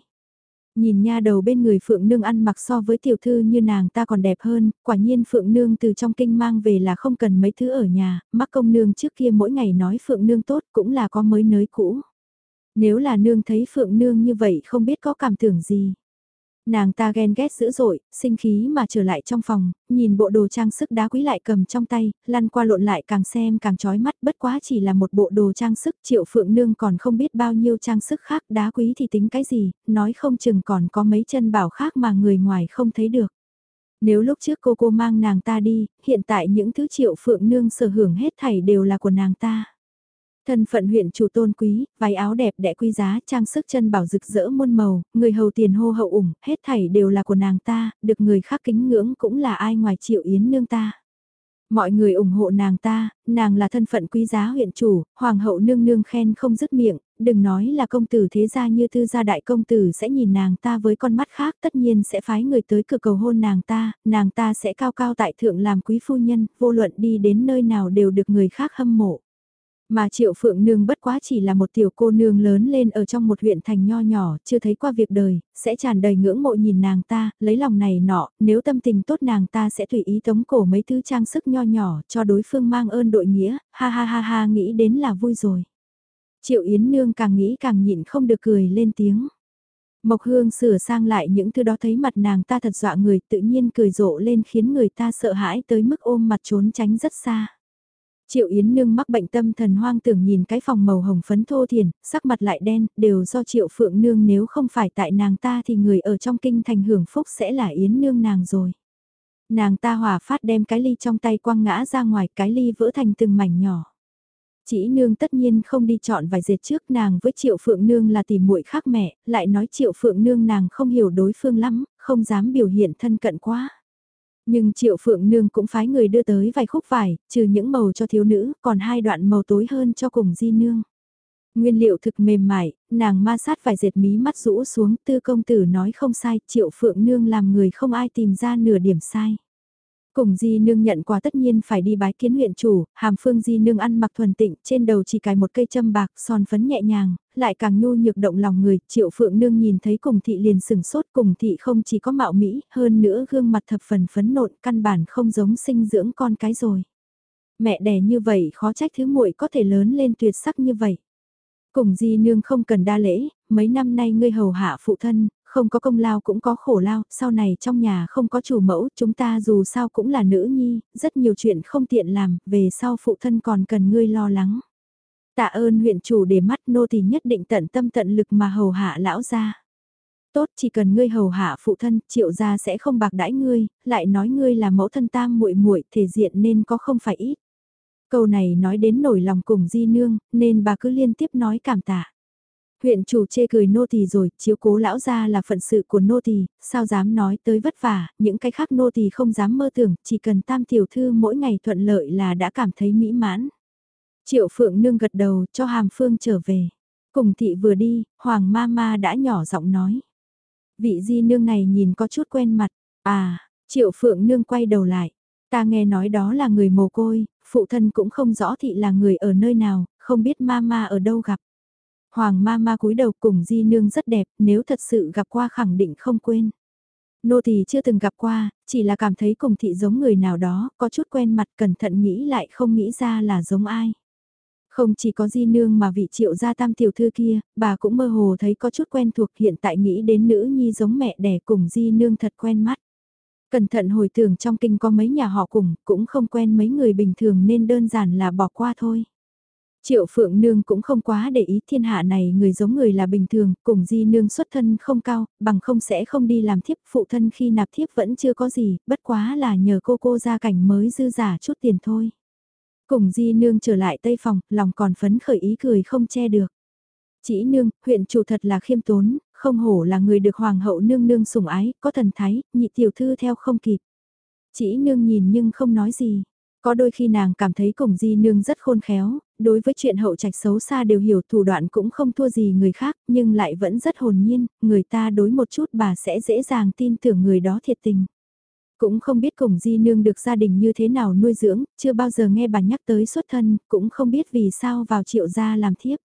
Nhìn nha đầu bên người Phượng Nương ăn mặc so với tiểu thư như nàng ta còn đẹp hơn, quả nhiên Phượng Nương từ trong kinh mang về là không cần mấy thứ ở nhà, mắc công nương trước kia mỗi ngày nói Phượng Nương tốt cũng là có mới nới cũ. Nếu là nương thấy Phượng Nương như vậy không biết có cảm tưởng gì. Nàng ta ghen ghét dữ dội, sinh khí mà trở lại trong phòng, nhìn bộ đồ trang sức đá quý lại cầm trong tay, lăn qua lộn lại càng xem càng chói mắt bất quá chỉ là một bộ đồ trang sức triệu phượng nương còn không biết bao nhiêu trang sức khác đá quý thì tính cái gì, nói không chừng còn có mấy chân bảo khác mà người ngoài không thấy được. Nếu lúc trước cô cô mang nàng ta đi, hiện tại những thứ triệu phượng nương sở hưởng hết thảy đều là của nàng ta. Thân phận huyện chủ tôn quý, váy áo đẹp đẽ quý giá, trang sức chân bảo rực rỡ muôn màu, người hầu tiền hô hậu ủng, hết thảy đều là của nàng ta, được người khác kính ngưỡng cũng là ai ngoài triệu yến nương ta. Mọi người ủng hộ nàng ta, nàng là thân phận quý giá huyện chủ, hoàng hậu nương nương khen không dứt miệng, đừng nói là công tử thế gia như tư gia đại công tử sẽ nhìn nàng ta với con mắt khác tất nhiên sẽ phái người tới cửa cầu hôn nàng ta, nàng ta sẽ cao cao tại thượng làm quý phu nhân, vô luận đi đến nơi nào đều được người khác hâm mộ. Mà Triệu Phượng Nương bất quá chỉ là một tiểu cô nương lớn lên ở trong một huyện thành nho nhỏ, chưa thấy qua việc đời, sẽ tràn đầy ngưỡng mộ nhìn nàng ta, lấy lòng này nọ, nếu tâm tình tốt nàng ta sẽ tùy ý tống cổ mấy thứ trang sức nho nhỏ cho đối phương mang ơn đội nghĩa, ha ha ha ha nghĩ đến là vui rồi. Triệu Yến Nương càng nghĩ càng nhịn không được cười lên tiếng. Mộc Hương sửa sang lại những thứ đó thấy mặt nàng ta thật dọa người tự nhiên cười rộ lên khiến người ta sợ hãi tới mức ôm mặt trốn tránh rất xa. Triệu Yến Nương mắc bệnh tâm thần hoang tưởng nhìn cái phòng màu hồng phấn thô thiền, sắc mặt lại đen, đều do Triệu Phượng Nương nếu không phải tại nàng ta thì người ở trong kinh thành hưởng phúc sẽ là Yến Nương nàng rồi. Nàng ta hỏa phát đem cái ly trong tay quăng ngã ra ngoài cái ly vỡ thành từng mảnh nhỏ. Chỉ nương tất nhiên không đi chọn vài dệt trước nàng với triệu phượng nương là tìm muội khác mẹ, lại nói triệu phượng nương nàng không hiểu đối phương lắm, không dám biểu hiện thân cận quá. Nhưng triệu phượng nương cũng phái người đưa tới vài khúc vải, trừ những màu cho thiếu nữ, còn hai đoạn màu tối hơn cho cùng di nương. Nguyên liệu thực mềm mại, nàng ma sát vài dệt mí mắt rũ xuống, tư công tử nói không sai, triệu phượng nương làm người không ai tìm ra nửa điểm sai. Cùng Di Nương nhận quà tất nhiên phải đi bái kiến huyện chủ, hàm phương Di Nương ăn mặc thuần tịnh, trên đầu chỉ cài một cây châm bạc, son phấn nhẹ nhàng, lại càng nhu nhược động lòng người, triệu phượng nương nhìn thấy cùng thị liền sừng sốt cùng thị không chỉ có mạo mỹ, hơn nữa gương mặt thập phần phấn nộn, căn bản không giống sinh dưỡng con cái rồi. Mẹ đẻ như vậy khó trách thứ muội có thể lớn lên tuyệt sắc như vậy. Cùng di nương không cần đa lễ, mấy năm nay ngươi hầu hạ phụ thân, không có công lao cũng có khổ lao, sau này trong nhà không có chủ mẫu, chúng ta dù sao cũng là nữ nhi, rất nhiều chuyện không tiện làm, về sau phụ thân còn cần ngươi lo lắng. Tạ ơn huyện chủ để mắt nô thì nhất định tận tâm tận lực mà hầu hạ lão ra. Tốt chỉ cần ngươi hầu hạ phụ thân, triệu gia sẽ không bạc đãi ngươi, lại nói ngươi là mẫu thân tam muội muội thể diện nên có không phải ít. Câu này nói đến nổi lòng cùng di nương, nên bà cứ liên tiếp nói cảm tạ. Huyện chủ chê cười nô tỳ rồi, chiếu cố lão gia là phận sự của nô tỳ, sao dám nói tới vất vả, những cái khác nô tỳ không dám mơ tưởng, chỉ cần tam tiểu thư mỗi ngày thuận lợi là đã cảm thấy mỹ mãn. Triệu Phượng nương gật đầu cho Hàm Phương trở về. Cùng thị vừa đi, Hoàng ma ma đã nhỏ giọng nói. Vị di nương này nhìn có chút quen mặt, à, Triệu Phượng nương quay đầu lại. Ta nghe nói đó là người mồ côi, phụ thân cũng không rõ thị là người ở nơi nào, không biết ma ma ở đâu gặp. Hoàng ma ma cúi đầu cùng di nương rất đẹp, nếu thật sự gặp qua khẳng định không quên. Nô thì chưa từng gặp qua, chỉ là cảm thấy cùng thị giống người nào đó, có chút quen mặt cẩn thận nghĩ lại không nghĩ ra là giống ai. Không chỉ có di nương mà vị triệu gia tam tiểu thư kia, bà cũng mơ hồ thấy có chút quen thuộc hiện tại nghĩ đến nữ nhi giống mẹ đẻ cùng di nương thật quen mắt. Cẩn thận hồi tưởng trong kinh có mấy nhà họ cùng, cũng không quen mấy người bình thường nên đơn giản là bỏ qua thôi. Triệu Phượng Nương cũng không quá để ý thiên hạ này người giống người là bình thường, cùng di nương xuất thân không cao, bằng không sẽ không đi làm thiếp phụ thân khi nạp thiếp vẫn chưa có gì, bất quá là nhờ cô cô ra cảnh mới dư giả chút tiền thôi. Cùng di nương trở lại tây phòng, lòng còn phấn khởi ý cười không che được. Chỉ nương, huyện chủ thật là khiêm tốn, không hổ là người được hoàng hậu nương nương sủng ái, có thần thái, nhị tiểu thư theo không kịp. Chỉ nương nhìn nhưng không nói gì. Có đôi khi nàng cảm thấy cùng di nương rất khôn khéo, đối với chuyện hậu trạch xấu xa đều hiểu thủ đoạn cũng không thua gì người khác, nhưng lại vẫn rất hồn nhiên, người ta đối một chút bà sẽ dễ dàng tin tưởng người đó thiệt tình. Cũng không biết cùng di nương được gia đình như thế nào nuôi dưỡng, chưa bao giờ nghe bà nhắc tới xuất thân, cũng không biết vì sao vào triệu gia làm thiếp.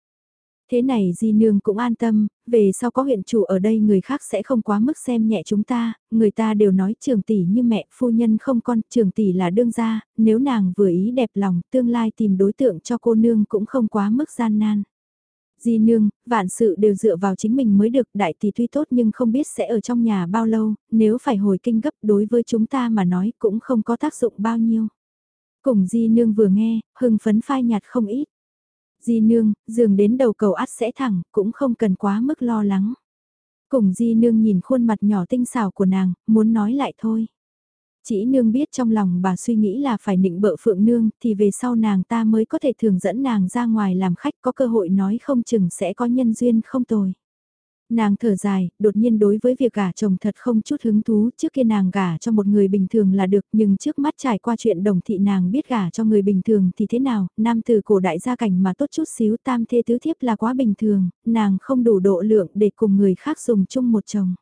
Thế này Di Nương cũng an tâm, về sau có huyện chủ ở đây người khác sẽ không quá mức xem nhẹ chúng ta, người ta đều nói trường tỷ như mẹ, phu nhân không con, trường tỷ là đương gia, nếu nàng vừa ý đẹp lòng, tương lai tìm đối tượng cho cô nương cũng không quá mức gian nan. Di nương, vạn sự đều dựa vào chính mình mới được, đại tỷ tuy tốt nhưng không biết sẽ ở trong nhà bao lâu, nếu phải hồi kinh gấp đối với chúng ta mà nói cũng không có tác dụng bao nhiêu. Cùng Di nương vừa nghe, hưng phấn phai nhạt không ít. Di nương, dường đến đầu cầu ắt sẽ thẳng, cũng không cần quá mức lo lắng. Cùng di nương nhìn khuôn mặt nhỏ tinh xảo của nàng, muốn nói lại thôi. Chỉ nương biết trong lòng bà suy nghĩ là phải nịnh bợ phượng nương, thì về sau nàng ta mới có thể thường dẫn nàng ra ngoài làm khách có cơ hội nói không chừng sẽ có nhân duyên không tồi. Nàng thở dài, đột nhiên đối với việc gả chồng thật không chút hứng thú, trước kia nàng gả cho một người bình thường là được, nhưng trước mắt trải qua chuyện đồng thị nàng biết gả cho người bình thường thì thế nào, nam từ cổ đại gia cảnh mà tốt chút xíu tam thê tứ thiếp là quá bình thường, nàng không đủ độ lượng để cùng người khác dùng chung một chồng.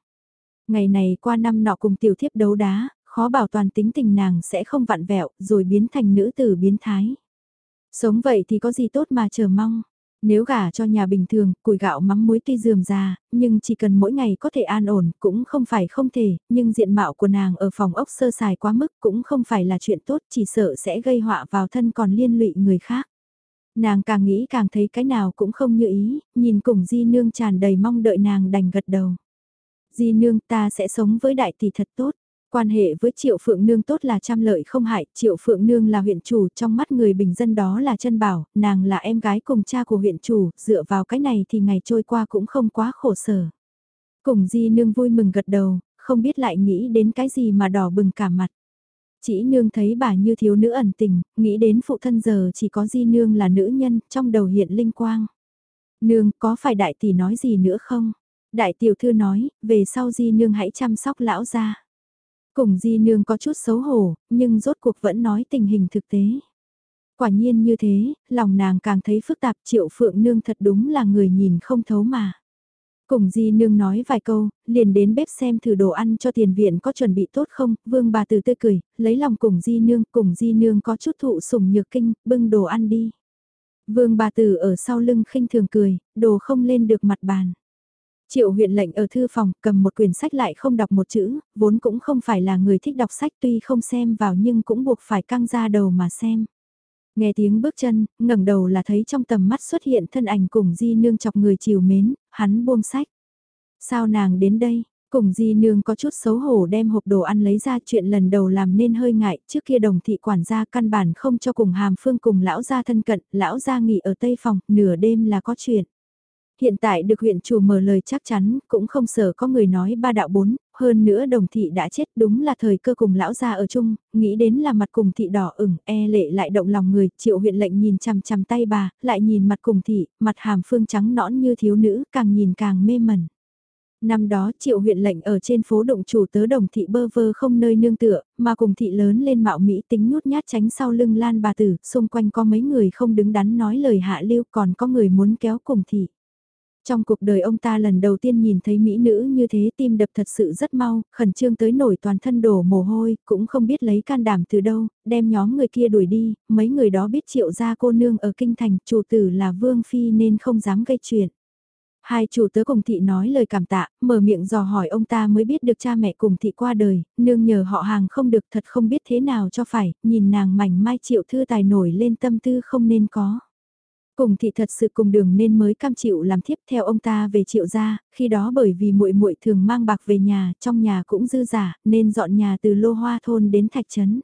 Ngày này qua năm nọ cùng tiểu thiếp đấu đá, khó bảo toàn tính tình nàng sẽ không vặn vẹo rồi biến thành nữ tử biến thái. Sống vậy thì có gì tốt mà chờ mong. Nếu gả cho nhà bình thường, củi gạo mắm muối tuy dườm già, nhưng chỉ cần mỗi ngày có thể an ổn cũng không phải không thể, nhưng diện mạo của nàng ở phòng ốc sơ sài quá mức cũng không phải là chuyện tốt chỉ sợ sẽ gây họa vào thân còn liên lụy người khác. Nàng càng nghĩ càng thấy cái nào cũng không như ý, nhìn cùng di nương tràn đầy mong đợi nàng đành gật đầu. Di nương ta sẽ sống với đại tỷ thật tốt. Quan hệ với Triệu Phượng Nương tốt là trăm lợi không hại, Triệu Phượng Nương là huyện chủ, trong mắt người bình dân đó là chân bảo, nàng là em gái cùng cha của huyện chủ, dựa vào cái này thì ngày trôi qua cũng không quá khổ sở. Cùng Di Nương vui mừng gật đầu, không biết lại nghĩ đến cái gì mà đỏ bừng cả mặt. Chỉ nương thấy bà như thiếu nữ ẩn tình, nghĩ đến phụ thân giờ chỉ có Di Nương là nữ nhân, trong đầu hiện linh quang. Nương, có phải đại tỷ nói gì nữa không? Đại tiểu thư nói, về sau Di Nương hãy chăm sóc lão gia. Cùng Di Nương có chút xấu hổ, nhưng rốt cuộc vẫn nói tình hình thực tế. Quả nhiên như thế, lòng nàng càng thấy phức tạp triệu phượng nương thật đúng là người nhìn không thấu mà. Cùng Di Nương nói vài câu, liền đến bếp xem thử đồ ăn cho tiền viện có chuẩn bị tốt không, vương bà từ tươi cười, lấy lòng cùng Di Nương, cùng Di Nương có chút thụ sủng nhược kinh, bưng đồ ăn đi. Vương bà tử ở sau lưng khinh thường cười, đồ không lên được mặt bàn. Triệu huyện lệnh ở thư phòng cầm một quyển sách lại không đọc một chữ, vốn cũng không phải là người thích đọc sách tuy không xem vào nhưng cũng buộc phải căng ra đầu mà xem. Nghe tiếng bước chân, ngẩng đầu là thấy trong tầm mắt xuất hiện thân ảnh cùng di nương chọc người chiều mến, hắn buông sách. Sao nàng đến đây? Cùng di nương có chút xấu hổ đem hộp đồ ăn lấy ra chuyện lần đầu làm nên hơi ngại, trước kia đồng thị quản gia căn bản không cho cùng hàm phương cùng lão gia thân cận, lão gia nghỉ ở tây phòng, nửa đêm là có chuyện. Hiện tại được huyện chủ mở lời chắc chắn, cũng không sợ có người nói ba đạo bốn, hơn nữa đồng thị đã chết đúng là thời cơ cùng lão gia ở chung, nghĩ đến là mặt cùng thị đỏ ửng, e lệ lại động lòng người, triệu huyện lệnh nhìn chằm chằm tay bà, lại nhìn mặt cùng thị, mặt hàm phương trắng nõn như thiếu nữ, càng nhìn càng mê mẩn. Năm đó triệu huyện lệnh ở trên phố động chủ tớ đồng thị bơ vơ không nơi nương tựa, mà cùng thị lớn lên mạo Mỹ tính nhút nhát tránh sau lưng lan bà tử, xung quanh có mấy người không đứng đắn nói lời hạ lưu còn có người muốn kéo cùng thị. Trong cuộc đời ông ta lần đầu tiên nhìn thấy mỹ nữ như thế tim đập thật sự rất mau, khẩn trương tới nổi toàn thân đổ mồ hôi, cũng không biết lấy can đảm từ đâu, đem nhóm người kia đuổi đi, mấy người đó biết triệu gia cô nương ở kinh thành, chủ tử là Vương Phi nên không dám gây chuyện. Hai chủ tớ cùng thị nói lời cảm tạ, mở miệng dò hỏi ông ta mới biết được cha mẹ cùng thị qua đời, nương nhờ họ hàng không được thật không biết thế nào cho phải, nhìn nàng mảnh mai triệu thư tài nổi lên tâm tư không nên có. Cùng thị thật sự cùng đường nên mới cam chịu làm thiếp theo ông ta về triệu gia, khi đó bởi vì muội muội thường mang bạc về nhà, trong nhà cũng dư giả, nên dọn nhà từ lô hoa thôn đến thạch trấn.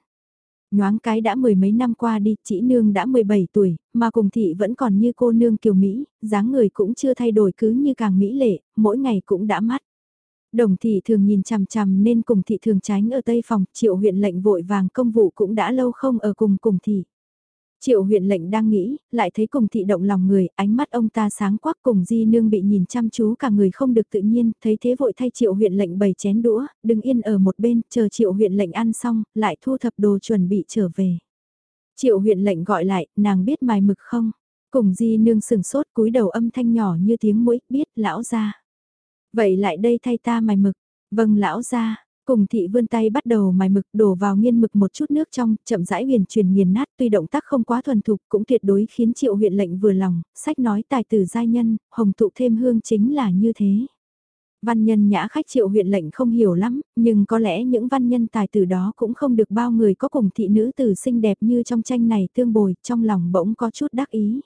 Nhoáng cái đã mười mấy năm qua đi, chỉ nương đã 17 tuổi, mà cùng thị vẫn còn như cô nương kiều Mỹ, dáng người cũng chưa thay đổi cứ như càng mỹ lệ, mỗi ngày cũng đã mắt. Đồng thị thường nhìn chằm chằm nên cùng thị thường tránh ở tây phòng, triệu huyện lệnh vội vàng công vụ cũng đã lâu không ở cùng cùng thị. Triệu huyện lệnh đang nghĩ, lại thấy cùng thị động lòng người, ánh mắt ông ta sáng quắc cùng di nương bị nhìn chăm chú cả người không được tự nhiên, thấy thế vội thay triệu huyện lệnh bày chén đũa, đứng yên ở một bên, chờ triệu huyện lệnh ăn xong, lại thu thập đồ chuẩn bị trở về. Triệu huyện lệnh gọi lại, nàng biết mài mực không? Cùng di nương sừng sốt cúi đầu âm thanh nhỏ như tiếng mũi, biết lão ra. Vậy lại đây thay ta mài mực, vâng lão ra, Cùng thị vươn tay bắt đầu mài mực đổ vào nghiên mực một chút nước trong, chậm rãi huyền truyền nghiền nát tuy động tác không quá thuần thục cũng tuyệt đối khiến triệu huyện lệnh vừa lòng, sách nói tài tử giai nhân, hồng tụ thêm hương chính là như thế. Văn nhân nhã khách triệu huyện lệnh không hiểu lắm, nhưng có lẽ những văn nhân tài tử đó cũng không được bao người có cùng thị nữ tử xinh đẹp như trong tranh này tương bồi, trong lòng bỗng có chút đắc ý.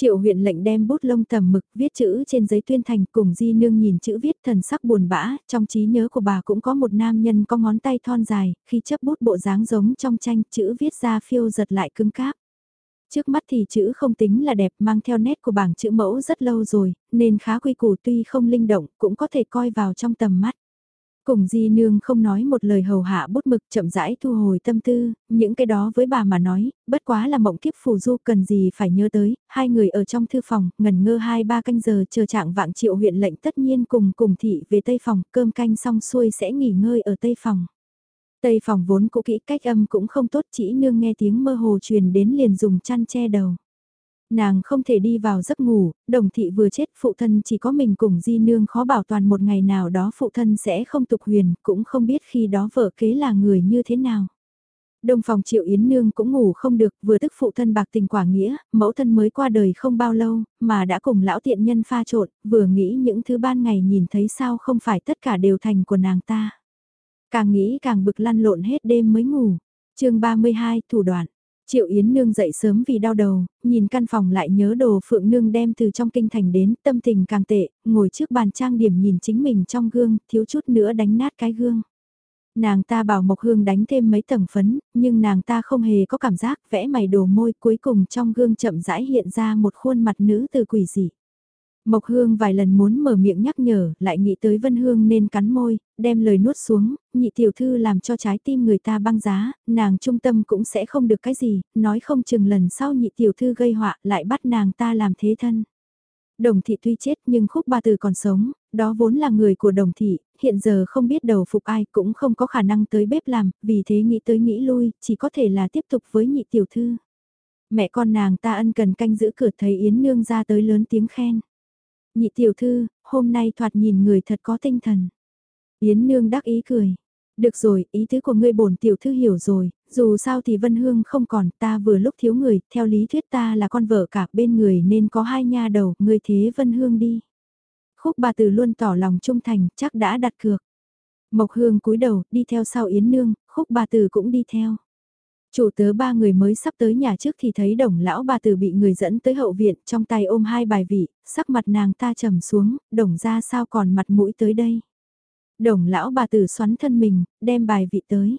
Triệu huyện lệnh đem bút lông tầm mực viết chữ trên giấy tuyên thành cùng di nương nhìn chữ viết thần sắc buồn bã, trong trí nhớ của bà cũng có một nam nhân có ngón tay thon dài, khi chấp bút bộ dáng giống trong tranh chữ viết ra phiêu giật lại cứng cáp. Trước mắt thì chữ không tính là đẹp mang theo nét của bảng chữ mẫu rất lâu rồi, nên khá quy củ tuy không linh động cũng có thể coi vào trong tầm mắt. Cùng di nương không nói một lời hầu hạ bút mực chậm rãi thu hồi tâm tư, những cái đó với bà mà nói, bất quá là mộng kiếp phù du cần gì phải nhớ tới, hai người ở trong thư phòng, ngần ngơ hai ba canh giờ chờ trạng vạng triệu huyện lệnh tất nhiên cùng cùng thị về tây phòng, cơm canh xong xuôi sẽ nghỉ ngơi ở tây phòng. Tây phòng vốn cũ kỹ cách âm cũng không tốt chỉ nương nghe tiếng mơ hồ truyền đến liền dùng chăn che đầu. Nàng không thể đi vào giấc ngủ, đồng thị vừa chết phụ thân chỉ có mình cùng di nương khó bảo toàn một ngày nào đó phụ thân sẽ không tục huyền, cũng không biết khi đó vợ kế là người như thế nào. Đông phòng Triệu Yến Nương cũng ngủ không được, vừa tức phụ thân bạc tình quả nghĩa, mẫu thân mới qua đời không bao lâu, mà đã cùng lão tiện nhân pha trộn, vừa nghĩ những thứ ban ngày nhìn thấy sao không phải tất cả đều thành của nàng ta. Càng nghĩ càng bực lăn lộn hết đêm mới ngủ. chương 32, thủ đoạn. Triệu Yến Nương dậy sớm vì đau đầu, nhìn căn phòng lại nhớ đồ Phượng Nương đem từ trong kinh thành đến, tâm tình càng tệ, ngồi trước bàn trang điểm nhìn chính mình trong gương, thiếu chút nữa đánh nát cái gương. Nàng ta bảo Mộc Hương đánh thêm mấy tầng phấn, nhưng nàng ta không hề có cảm giác vẽ mày đồ môi cuối cùng trong gương chậm rãi hiện ra một khuôn mặt nữ từ quỷ dị. Mộc Hương vài lần muốn mở miệng nhắc nhở, lại nghĩ tới Vân Hương nên cắn môi, đem lời nuốt xuống, nhị tiểu thư làm cho trái tim người ta băng giá, nàng trung tâm cũng sẽ không được cái gì, nói không chừng lần sau nhị tiểu thư gây họa lại bắt nàng ta làm thế thân. Đồng thị tuy chết nhưng khúc ba từ còn sống, đó vốn là người của đồng thị, hiện giờ không biết đầu phục ai cũng không có khả năng tới bếp làm, vì thế nghĩ tới nghĩ lui, chỉ có thể là tiếp tục với nhị tiểu thư. Mẹ con nàng ta ân cần canh giữ cửa thấy Yến Nương ra tới lớn tiếng khen. Nhị tiểu thư, hôm nay thoạt nhìn người thật có tinh thần. Yến Nương đắc ý cười. Được rồi, ý tứ của ngươi bổn tiểu thư hiểu rồi, dù sao thì Vân Hương không còn, ta vừa lúc thiếu người, theo lý thuyết ta là con vợ cả bên người nên có hai nha đầu, ngươi thế Vân Hương đi. Khúc bà từ luôn tỏ lòng trung thành, chắc đã đặt cược. Mộc Hương cúi đầu, đi theo sau Yến Nương, khúc bà từ cũng đi theo. Chủ tớ ba người mới sắp tới nhà trước thì thấy đồng lão bà tử bị người dẫn tới hậu viện trong tay ôm hai bài vị, sắc mặt nàng ta trầm xuống, đồng ra sao còn mặt mũi tới đây. Đồng lão bà tử xoắn thân mình, đem bài vị tới.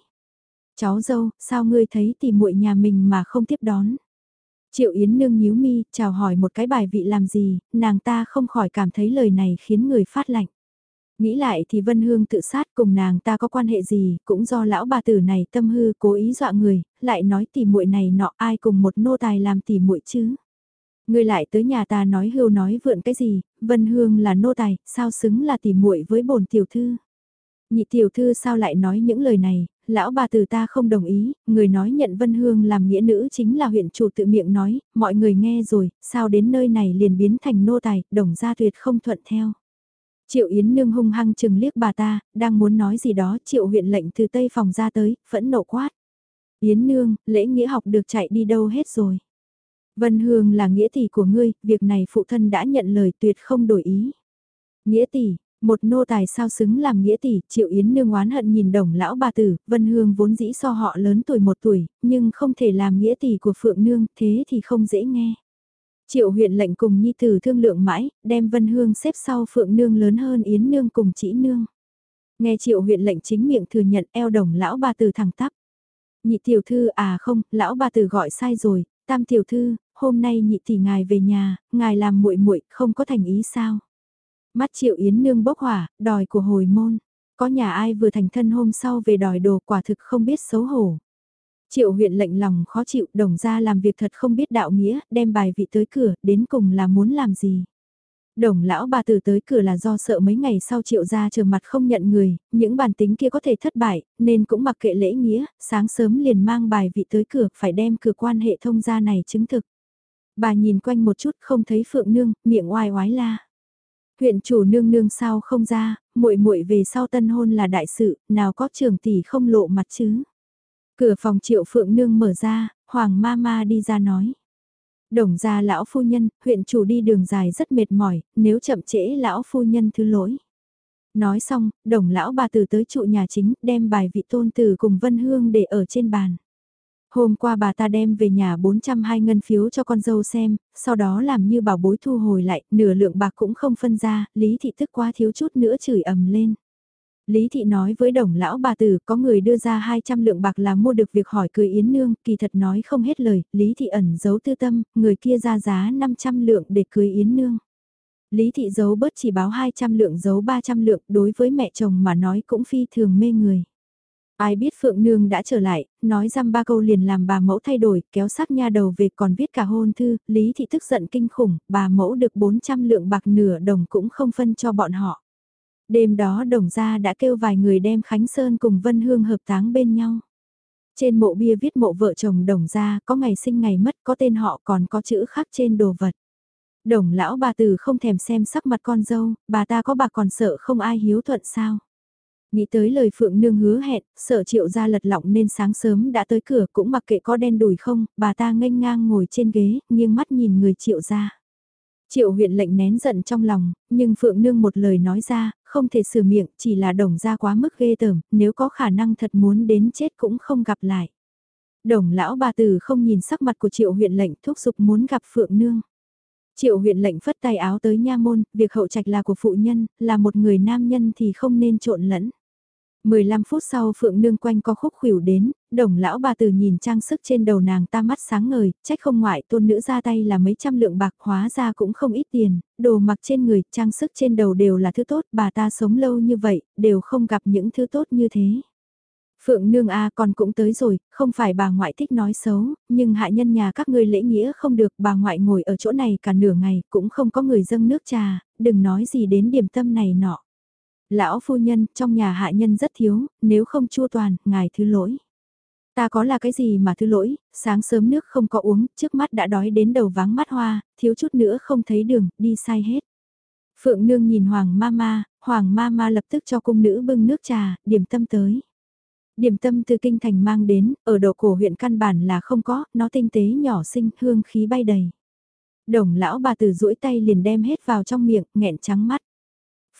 Cháu dâu, sao ngươi thấy thì muội nhà mình mà không tiếp đón? Triệu Yến nương nhíu mi, chào hỏi một cái bài vị làm gì, nàng ta không khỏi cảm thấy lời này khiến người phát lạnh. Nghĩ lại thì Vân Hương tự sát cùng nàng ta có quan hệ gì, cũng do lão bà tử này tâm hư cố ý dọa người, lại nói tỉ muội này nọ ai cùng một nô tài làm tỉ muội chứ. Người lại tới nhà ta nói hưu nói vượn cái gì, Vân Hương là nô tài, sao xứng là tỉ muội với bổn tiểu thư. Nhị tiểu thư sao lại nói những lời này, lão bà tử ta không đồng ý, người nói nhận Vân Hương làm nghĩa nữ chính là huyện chủ tự miệng nói, mọi người nghe rồi, sao đến nơi này liền biến thành nô tài, đồng gia tuyệt không thuận theo. Triệu Yến Nương hung hăng chừng liếc bà ta, đang muốn nói gì đó, Triệu huyện lệnh từ tây phòng ra tới, phẫn nộ quát. Yến Nương, lễ nghĩa học được chạy đi đâu hết rồi. Vân Hương là nghĩa tỷ của ngươi, việc này phụ thân đã nhận lời tuyệt không đổi ý. Nghĩa tỷ, một nô tài sao xứng làm nghĩa tỷ, Triệu Yến Nương oán hận nhìn đồng lão bà tử, Vân Hương vốn dĩ so họ lớn tuổi một tuổi, nhưng không thể làm nghĩa tỷ của Phượng Nương, thế thì không dễ nghe. Triệu huyện lệnh cùng Nhi Tử thương lượng mãi, đem Vân Hương xếp sau Phượng Nương lớn hơn Yến Nương cùng Chỉ Nương. Nghe Triệu huyện lệnh chính miệng thừa nhận eo đồng lão bà từ thẳng tắp. Nhị tiểu thư à không, lão bà từ gọi sai rồi, tam tiểu thư, hôm nay nhị tỷ ngài về nhà, ngài làm muội muội không có thành ý sao? Mắt Triệu Yến Nương bốc hỏa, đòi của hồi môn. Có nhà ai vừa thành thân hôm sau về đòi đồ quả thực không biết xấu hổ. Triệu huyện lệnh lòng khó chịu, đồng ra làm việc thật không biết đạo nghĩa, đem bài vị tới cửa, đến cùng là muốn làm gì. Đồng lão bà tử tới cửa là do sợ mấy ngày sau triệu ra chờ mặt không nhận người, những bản tính kia có thể thất bại, nên cũng mặc kệ lễ nghĩa, sáng sớm liền mang bài vị tới cửa, phải đem cửa quan hệ thông gia này chứng thực. Bà nhìn quanh một chút không thấy phượng nương, miệng oai oái la. Huyện chủ nương nương sao không ra, muội muội về sau tân hôn là đại sự, nào có trường tỷ không lộ mặt chứ. Cửa phòng triệu phượng nương mở ra, hoàng ma ma đi ra nói. Đồng gia lão phu nhân, huyện chủ đi đường dài rất mệt mỏi, nếu chậm trễ lão phu nhân thứ lỗi. Nói xong, đồng lão bà tử tới trụ nhà chính, đem bài vị tôn tử cùng Vân Hương để ở trên bàn. Hôm qua bà ta đem về nhà 402 ngân phiếu cho con dâu xem, sau đó làm như bảo bối thu hồi lại, nửa lượng bạc cũng không phân ra, Lý Thị tức quá thiếu chút nữa chửi ầm lên. Lý Thị nói với đồng lão bà tử có người đưa ra 200 lượng bạc là mua được việc hỏi cười Yến Nương, kỳ thật nói không hết lời, Lý Thị ẩn giấu tư tâm, người kia ra giá 500 lượng để cưới Yến Nương. Lý Thị giấu bớt chỉ báo 200 lượng giấu 300 lượng đối với mẹ chồng mà nói cũng phi thường mê người. Ai biết Phượng Nương đã trở lại, nói răm ba câu liền làm bà mẫu thay đổi, kéo sắc nha đầu về còn viết cả hôn thư, Lý Thị tức giận kinh khủng, bà mẫu được 400 lượng bạc nửa đồng cũng không phân cho bọn họ. Đêm đó đồng gia đã kêu vài người đem Khánh Sơn cùng Vân Hương hợp táng bên nhau. Trên mộ bia viết mộ vợ chồng đồng gia có ngày sinh ngày mất có tên họ còn có chữ khác trên đồ vật. Đồng lão bà tử không thèm xem sắc mặt con dâu, bà ta có bà còn sợ không ai hiếu thuận sao. Nghĩ tới lời Phượng Nương hứa hẹn, sợ triệu ra lật lọng nên sáng sớm đã tới cửa cũng mặc kệ có đen đùi không, bà ta nghênh ngang ngồi trên ghế, nghiêng mắt nhìn người triệu ra. Triệu huyện lệnh nén giận trong lòng, nhưng Phượng Nương một lời nói ra, không thể sửa miệng, chỉ là đồng ra quá mức ghê tởm, nếu có khả năng thật muốn đến chết cũng không gặp lại. Đồng lão bà tử không nhìn sắc mặt của triệu huyện lệnh thúc giục muốn gặp Phượng Nương. Triệu huyện lệnh phất tay áo tới nha môn, việc hậu trạch là của phụ nhân, là một người nam nhân thì không nên trộn lẫn. 15 phút sau Phượng Nương quanh co khúc khỉu đến, đồng lão bà tử nhìn trang sức trên đầu nàng ta mắt sáng ngời, trách không ngoại tôn nữ ra tay là mấy trăm lượng bạc hóa ra cũng không ít tiền, đồ mặc trên người, trang sức trên đầu đều là thứ tốt, bà ta sống lâu như vậy, đều không gặp những thứ tốt như thế. Phượng Nương A còn cũng tới rồi, không phải bà ngoại thích nói xấu, nhưng hạ nhân nhà các ngươi lễ nghĩa không được, bà ngoại ngồi ở chỗ này cả nửa ngày, cũng không có người dâng nước trà, đừng nói gì đến điểm tâm này nọ. Lão phu nhân, trong nhà hạ nhân rất thiếu, nếu không chua toàn, ngài thứ lỗi. Ta có là cái gì mà thứ lỗi, sáng sớm nước không có uống, trước mắt đã đói đến đầu váng mắt hoa, thiếu chút nữa không thấy đường, đi sai hết. Phượng nương nhìn Hoàng Mama, Hoàng Mama lập tức cho cung nữ bưng nước trà, điểm tâm tới. Điểm tâm từ kinh thành mang đến, ở độ cổ huyện căn bản là không có, nó tinh tế nhỏ xinh, hương khí bay đầy. Đồng lão bà tử duỗi tay liền đem hết vào trong miệng, nghẹn trắng mắt.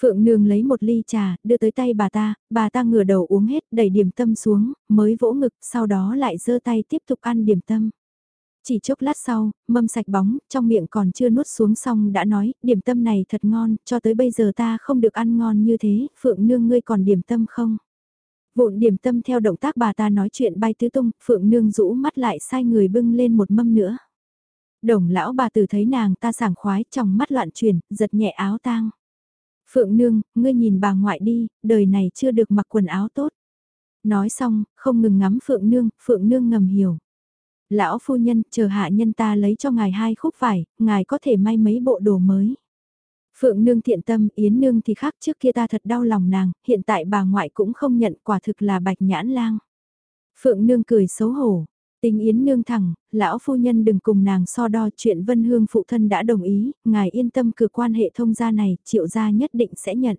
Phượng Nương lấy một ly trà, đưa tới tay bà ta, bà ta ngửa đầu uống hết, đẩy điểm tâm xuống, mới vỗ ngực, sau đó lại giơ tay tiếp tục ăn điểm tâm. Chỉ chốc lát sau, mâm sạch bóng, trong miệng còn chưa nuốt xuống xong đã nói, điểm tâm này thật ngon, cho tới bây giờ ta không được ăn ngon như thế, Phượng Nương ngươi còn điểm tâm không? Vụn điểm tâm theo động tác bà ta nói chuyện bay tứ tung, Phượng Nương rũ mắt lại sai người bưng lên một mâm nữa. Đồng lão bà tử thấy nàng ta sảng khoái trong mắt loạn chuyển, giật nhẹ áo tang. Phượng Nương, ngươi nhìn bà ngoại đi, đời này chưa được mặc quần áo tốt. Nói xong, không ngừng ngắm Phượng Nương, Phượng Nương ngầm hiểu. Lão phu nhân, chờ hạ nhân ta lấy cho ngài hai khúc vải, ngài có thể may mấy bộ đồ mới. Phượng Nương thiện tâm, Yến Nương thì khác trước kia ta thật đau lòng nàng, hiện tại bà ngoại cũng không nhận quả thực là bạch nhãn lang. Phượng Nương cười xấu hổ, Tình Yến nương thẳng, lão phu nhân đừng cùng nàng so đo chuyện Vân Hương phụ thân đã đồng ý, ngài yên tâm cửa quan hệ thông gia này, triệu gia nhất định sẽ nhận.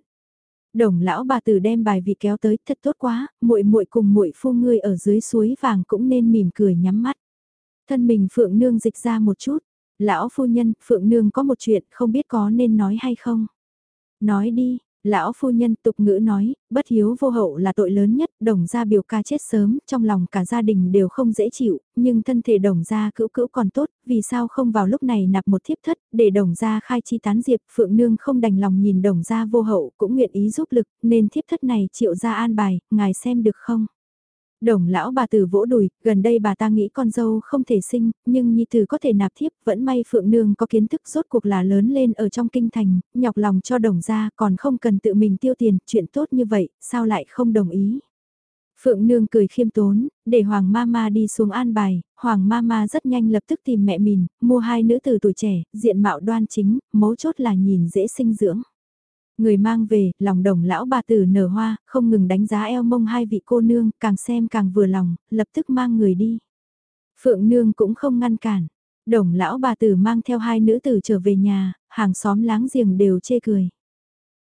Đồng lão bà tử đem bài vị kéo tới, thật tốt quá, muội muội cùng muội phu ngươi ở dưới suối vàng cũng nên mỉm cười nhắm mắt. Thân mình Phượng nương dịch ra một chút, lão phu nhân, Phượng nương có một chuyện không biết có nên nói hay không. Nói đi, Lão phu nhân tục ngữ nói, bất hiếu vô hậu là tội lớn nhất, đồng gia biểu ca chết sớm, trong lòng cả gia đình đều không dễ chịu, nhưng thân thể đồng gia cữu cữu còn tốt, vì sao không vào lúc này nạp một thiếp thất, để đồng gia khai chi tán diệp, phượng nương không đành lòng nhìn đồng gia vô hậu, cũng nguyện ý giúp lực, nên thiếp thất này triệu gia an bài, ngài xem được không? Đồng lão bà tử vỗ đùi, gần đây bà ta nghĩ con dâu không thể sinh, nhưng nhi tử có thể nạp thiếp, vẫn may Phượng Nương có kiến thức rốt cuộc là lớn lên ở trong kinh thành, nhọc lòng cho đồng ra còn không cần tự mình tiêu tiền, chuyện tốt như vậy, sao lại không đồng ý. Phượng Nương cười khiêm tốn, để Hoàng Mama đi xuống an bài, Hoàng Mama rất nhanh lập tức tìm mẹ mình, mua hai nữ tử tuổi trẻ, diện mạo đoan chính, mấu chốt là nhìn dễ sinh dưỡng. Người mang về, lòng đồng lão bà tử nở hoa, không ngừng đánh giá eo mông hai vị cô nương, càng xem càng vừa lòng, lập tức mang người đi. Phượng nương cũng không ngăn cản. Đồng lão bà tử mang theo hai nữ tử trở về nhà, hàng xóm láng giềng đều chê cười.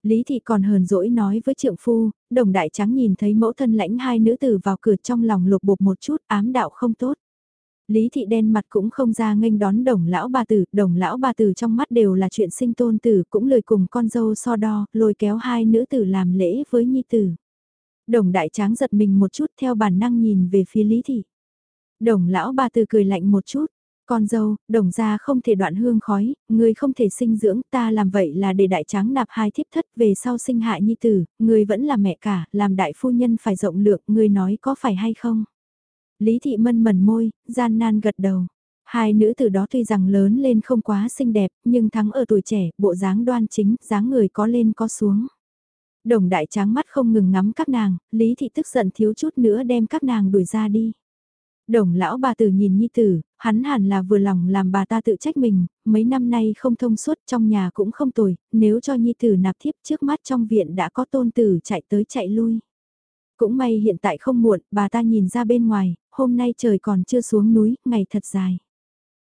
Lý thị còn hờn dỗi nói với trượng phu, đồng đại trắng nhìn thấy mẫu thân lãnh hai nữ tử vào cửa trong lòng lục bục một chút ám đạo không tốt. Lý thị đen mặt cũng không ra nghênh đón đồng lão bà tử, đồng lão bà tử trong mắt đều là chuyện sinh tôn tử, cũng lời cùng con dâu so đo, lôi kéo hai nữ tử làm lễ với nhi tử. Đồng đại tráng giật mình một chút theo bản năng nhìn về phía Lý thị. Đồng lão bà tử cười lạnh một chút, con dâu, đồng gia không thể đoạn hương khói, người không thể sinh dưỡng, ta làm vậy là để đại tráng nạp hai thiếp thất về sau sinh hạ nhi tử, người vẫn là mẹ cả, làm đại phu nhân phải rộng lượng, người nói có phải hay không? Lý thị mân mẩn môi, gian nan gật đầu. Hai nữ từ đó tuy rằng lớn lên không quá xinh đẹp, nhưng thắng ở tuổi trẻ, bộ dáng đoan chính, dáng người có lên có xuống. Đồng đại tráng mắt không ngừng ngắm các nàng, Lý thị tức giận thiếu chút nữa đem các nàng đuổi ra đi. Đồng lão bà tử nhìn nhi tử, hắn hẳn là vừa lòng làm bà ta tự trách mình, mấy năm nay không thông suốt trong nhà cũng không tồi, nếu cho nhi tử nạp thiếp trước mắt trong viện đã có tôn tử chạy tới chạy lui. Cũng may hiện tại không muộn, bà ta nhìn ra bên ngoài, hôm nay trời còn chưa xuống núi, ngày thật dài.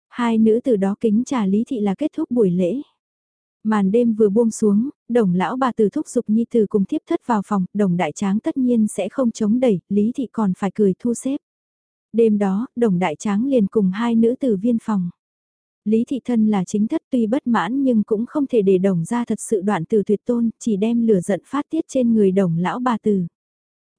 Hai nữ từ đó kính trà Lý Thị là kết thúc buổi lễ. Màn đêm vừa buông xuống, đồng lão bà từ thúc giục nhi từ cùng tiếp thất vào phòng, đồng đại tráng tất nhiên sẽ không chống đẩy, lý thị còn phải cười thu xếp. Đêm đó, đồng đại tráng liền cùng hai nữ từ viên phòng. Lý thị thân là chính thất tuy bất mãn nhưng cũng không thể để đồng ra thật sự đoạn từ tuyệt tôn, chỉ đem lửa giận phát tiết trên người đồng lão bà từ.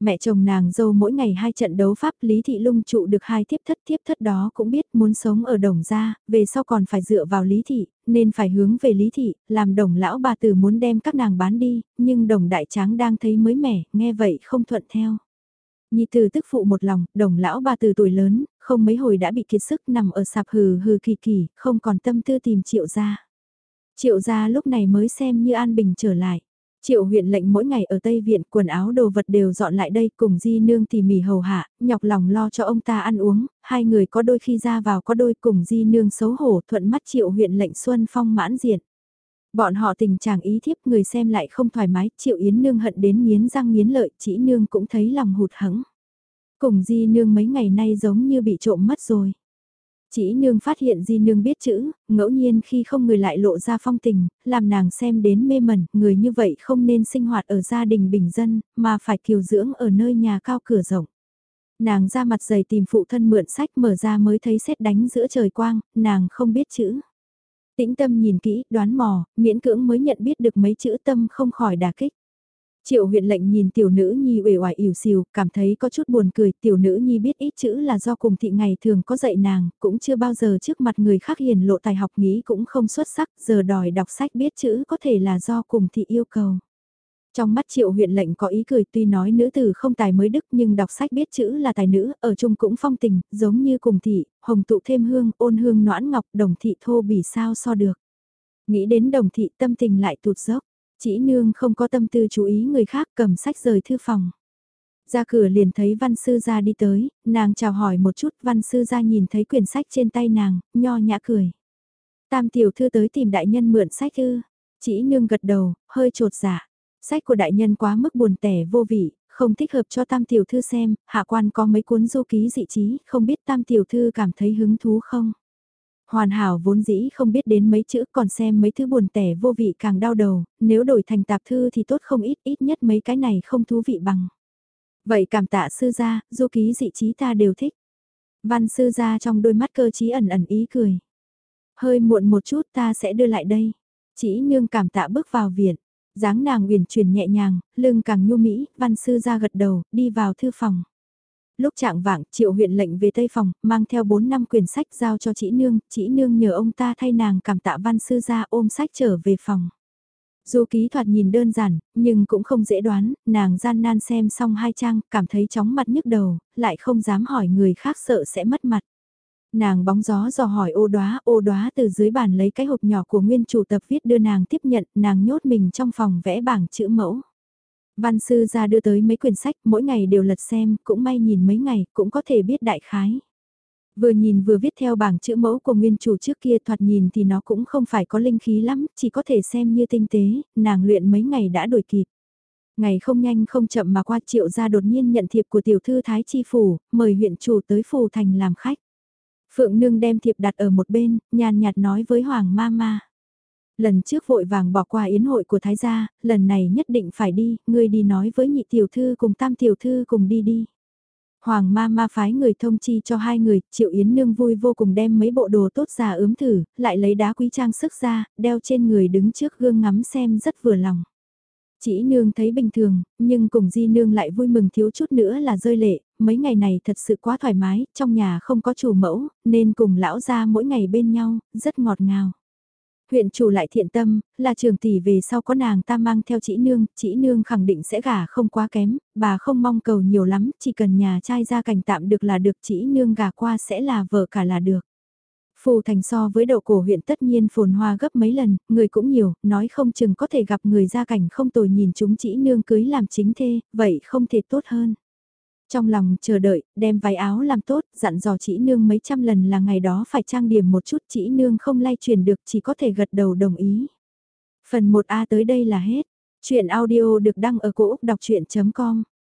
Mẹ chồng nàng dâu mỗi ngày hai trận đấu pháp Lý Thị Lung trụ được hai thiếp thất thiếp thất đó cũng biết muốn sống ở đồng gia, về sau còn phải dựa vào Lý Thị, nên phải hướng về Lý Thị, làm đồng lão bà tử muốn đem các nàng bán đi, nhưng đồng đại tráng đang thấy mới mẻ, nghe vậy không thuận theo. Nhi từ tức phụ một lòng, đồng lão bà từ tuổi lớn, không mấy hồi đã bị kiệt sức nằm ở sạp hừ hừ kỳ kỳ, không còn tâm tư tìm triệu gia. Triệu gia lúc này mới xem như an bình trở lại. Triệu huyện lệnh mỗi ngày ở Tây Viện quần áo đồ vật đều dọn lại đây cùng di nương tỉ mỉ hầu hạ, nhọc lòng lo cho ông ta ăn uống, hai người có đôi khi ra vào có đôi cùng di nương xấu hổ thuận mắt triệu huyện lệnh Xuân Phong mãn diện. Bọn họ tình trạng ý thiếp người xem lại không thoải mái, triệu yến nương hận đến miến răng miến lợi, chỉ nương cũng thấy lòng hụt hẫng. Cùng di nương mấy ngày nay giống như bị trộm mất rồi. Chỉ nương phát hiện di nương biết chữ, ngẫu nhiên khi không người lại lộ ra phong tình, làm nàng xem đến mê mẩn, người như vậy không nên sinh hoạt ở gia đình bình dân, mà phải kiều dưỡng ở nơi nhà cao cửa rộng. Nàng ra mặt dày tìm phụ thân mượn sách mở ra mới thấy xét đánh giữa trời quang, nàng không biết chữ. Tĩnh tâm nhìn kỹ, đoán mò, miễn cưỡng mới nhận biết được mấy chữ tâm không khỏi đà kích. Triệu huyện lệnh nhìn tiểu nữ nhi uể oải ỉu xìu, cảm thấy có chút buồn cười, tiểu nữ nhi biết ít chữ là do cùng thị ngày thường có dạy nàng, cũng chưa bao giờ trước mặt người khác hiền lộ tài học nghĩ cũng không xuất sắc, giờ đòi đọc sách biết chữ có thể là do cùng thị yêu cầu. Trong mắt triệu huyện lệnh có ý cười tuy nói nữ tử không tài mới đức nhưng đọc sách biết chữ là tài nữ, ở chung cũng phong tình, giống như cùng thị, hồng tụ thêm hương, ôn hương noãn ngọc, đồng thị thô bỉ sao so được. Nghĩ đến đồng thị tâm tình lại tụt dốc chỉ nương không có tâm tư chú ý người khác cầm sách rời thư phòng. Ra cửa liền thấy văn sư ra đi tới, nàng chào hỏi một chút văn sư ra nhìn thấy quyển sách trên tay nàng, nho nhã cười. Tam tiểu thư tới tìm đại nhân mượn sách ư, chỉ nương gật đầu, hơi trột dạ. Sách của đại nhân quá mức buồn tẻ vô vị, không thích hợp cho tam tiểu thư xem, hạ quan có mấy cuốn du ký dị trí, không biết tam tiểu thư cảm thấy hứng thú không? Hoàn hảo vốn dĩ không biết đến mấy chữ còn xem mấy thứ buồn tẻ vô vị càng đau đầu, nếu đổi thành tạp thư thì tốt không ít, ít nhất mấy cái này không thú vị bằng. Vậy cảm tạ sư gia, du ký dị trí ta đều thích. Văn sư gia trong đôi mắt cơ trí ẩn ẩn ý cười. Hơi muộn một chút ta sẽ đưa lại đây. Chỉ nương cảm tạ bước vào viện. dáng nàng uyển chuyển nhẹ nhàng, lưng càng nhu mỹ, văn sư gia gật đầu, đi vào thư phòng lúc trạng vạng triệu huyện lệnh về Tây Phòng, mang theo 4 năm quyển sách giao cho chị Nương, chị Nương nhờ ông ta thay nàng cảm tạ văn sư ra ôm sách trở về phòng. Dù ký thoạt nhìn đơn giản, nhưng cũng không dễ đoán, nàng gian nan xem xong hai trang, cảm thấy chóng mặt nhức đầu, lại không dám hỏi người khác sợ sẽ mất mặt. Nàng bóng gió dò hỏi ô đoá, ô đoá từ dưới bàn lấy cái hộp nhỏ của nguyên chủ tập viết đưa nàng tiếp nhận, nàng nhốt mình trong phòng vẽ bảng chữ mẫu. Văn sư ra đưa tới mấy quyển sách, mỗi ngày đều lật xem, cũng may nhìn mấy ngày, cũng có thể biết đại khái. Vừa nhìn vừa viết theo bảng chữ mẫu của nguyên chủ trước kia thoạt nhìn thì nó cũng không phải có linh khí lắm, chỉ có thể xem như tinh tế, nàng luyện mấy ngày đã đổi kịp. Ngày không nhanh không chậm mà qua triệu gia đột nhiên nhận thiệp của tiểu thư Thái Chi Phủ, mời huyện chủ tới Phủ Thành làm khách. Phượng Nương đem thiệp đặt ở một bên, nhàn nhạt nói với Hoàng Ma Ma. Lần trước vội vàng bỏ qua yến hội của Thái gia, lần này nhất định phải đi, ngươi đi nói với nhị tiểu thư cùng tam tiểu thư cùng đi đi. Hoàng ma ma phái người thông chi cho hai người, triệu yến nương vui vô cùng đem mấy bộ đồ tốt ra ướm thử, lại lấy đá quý trang sức ra, đeo trên người đứng trước gương ngắm xem rất vừa lòng. Chỉ nương thấy bình thường, nhưng cùng di nương lại vui mừng thiếu chút nữa là rơi lệ, mấy ngày này thật sự quá thoải mái, trong nhà không có chủ mẫu, nên cùng lão ra mỗi ngày bên nhau, rất ngọt ngào. Huyện chủ lại thiện tâm, là trường tỷ về sau có nàng ta mang theo chị nương, chị nương khẳng định sẽ gả không quá kém, bà không mong cầu nhiều lắm, chỉ cần nhà trai ra cảnh tạm được là được chị nương gả qua sẽ là vợ cả là được. Phù thành so với đậu cổ huyện tất nhiên phồn hoa gấp mấy lần, người cũng nhiều, nói không chừng có thể gặp người gia cảnh không tồi nhìn chúng chị nương cưới làm chính thê, vậy không thể tốt hơn. Trong lòng chờ đợi, đem váy áo làm tốt, dặn dò chị nương mấy trăm lần là ngày đó phải trang điểm một chút chị nương không lay chuyển được chỉ có thể gật đầu đồng ý. Phần 1A tới đây là hết. Chuyện audio được đăng ở cổ Úc đọc chuyện.com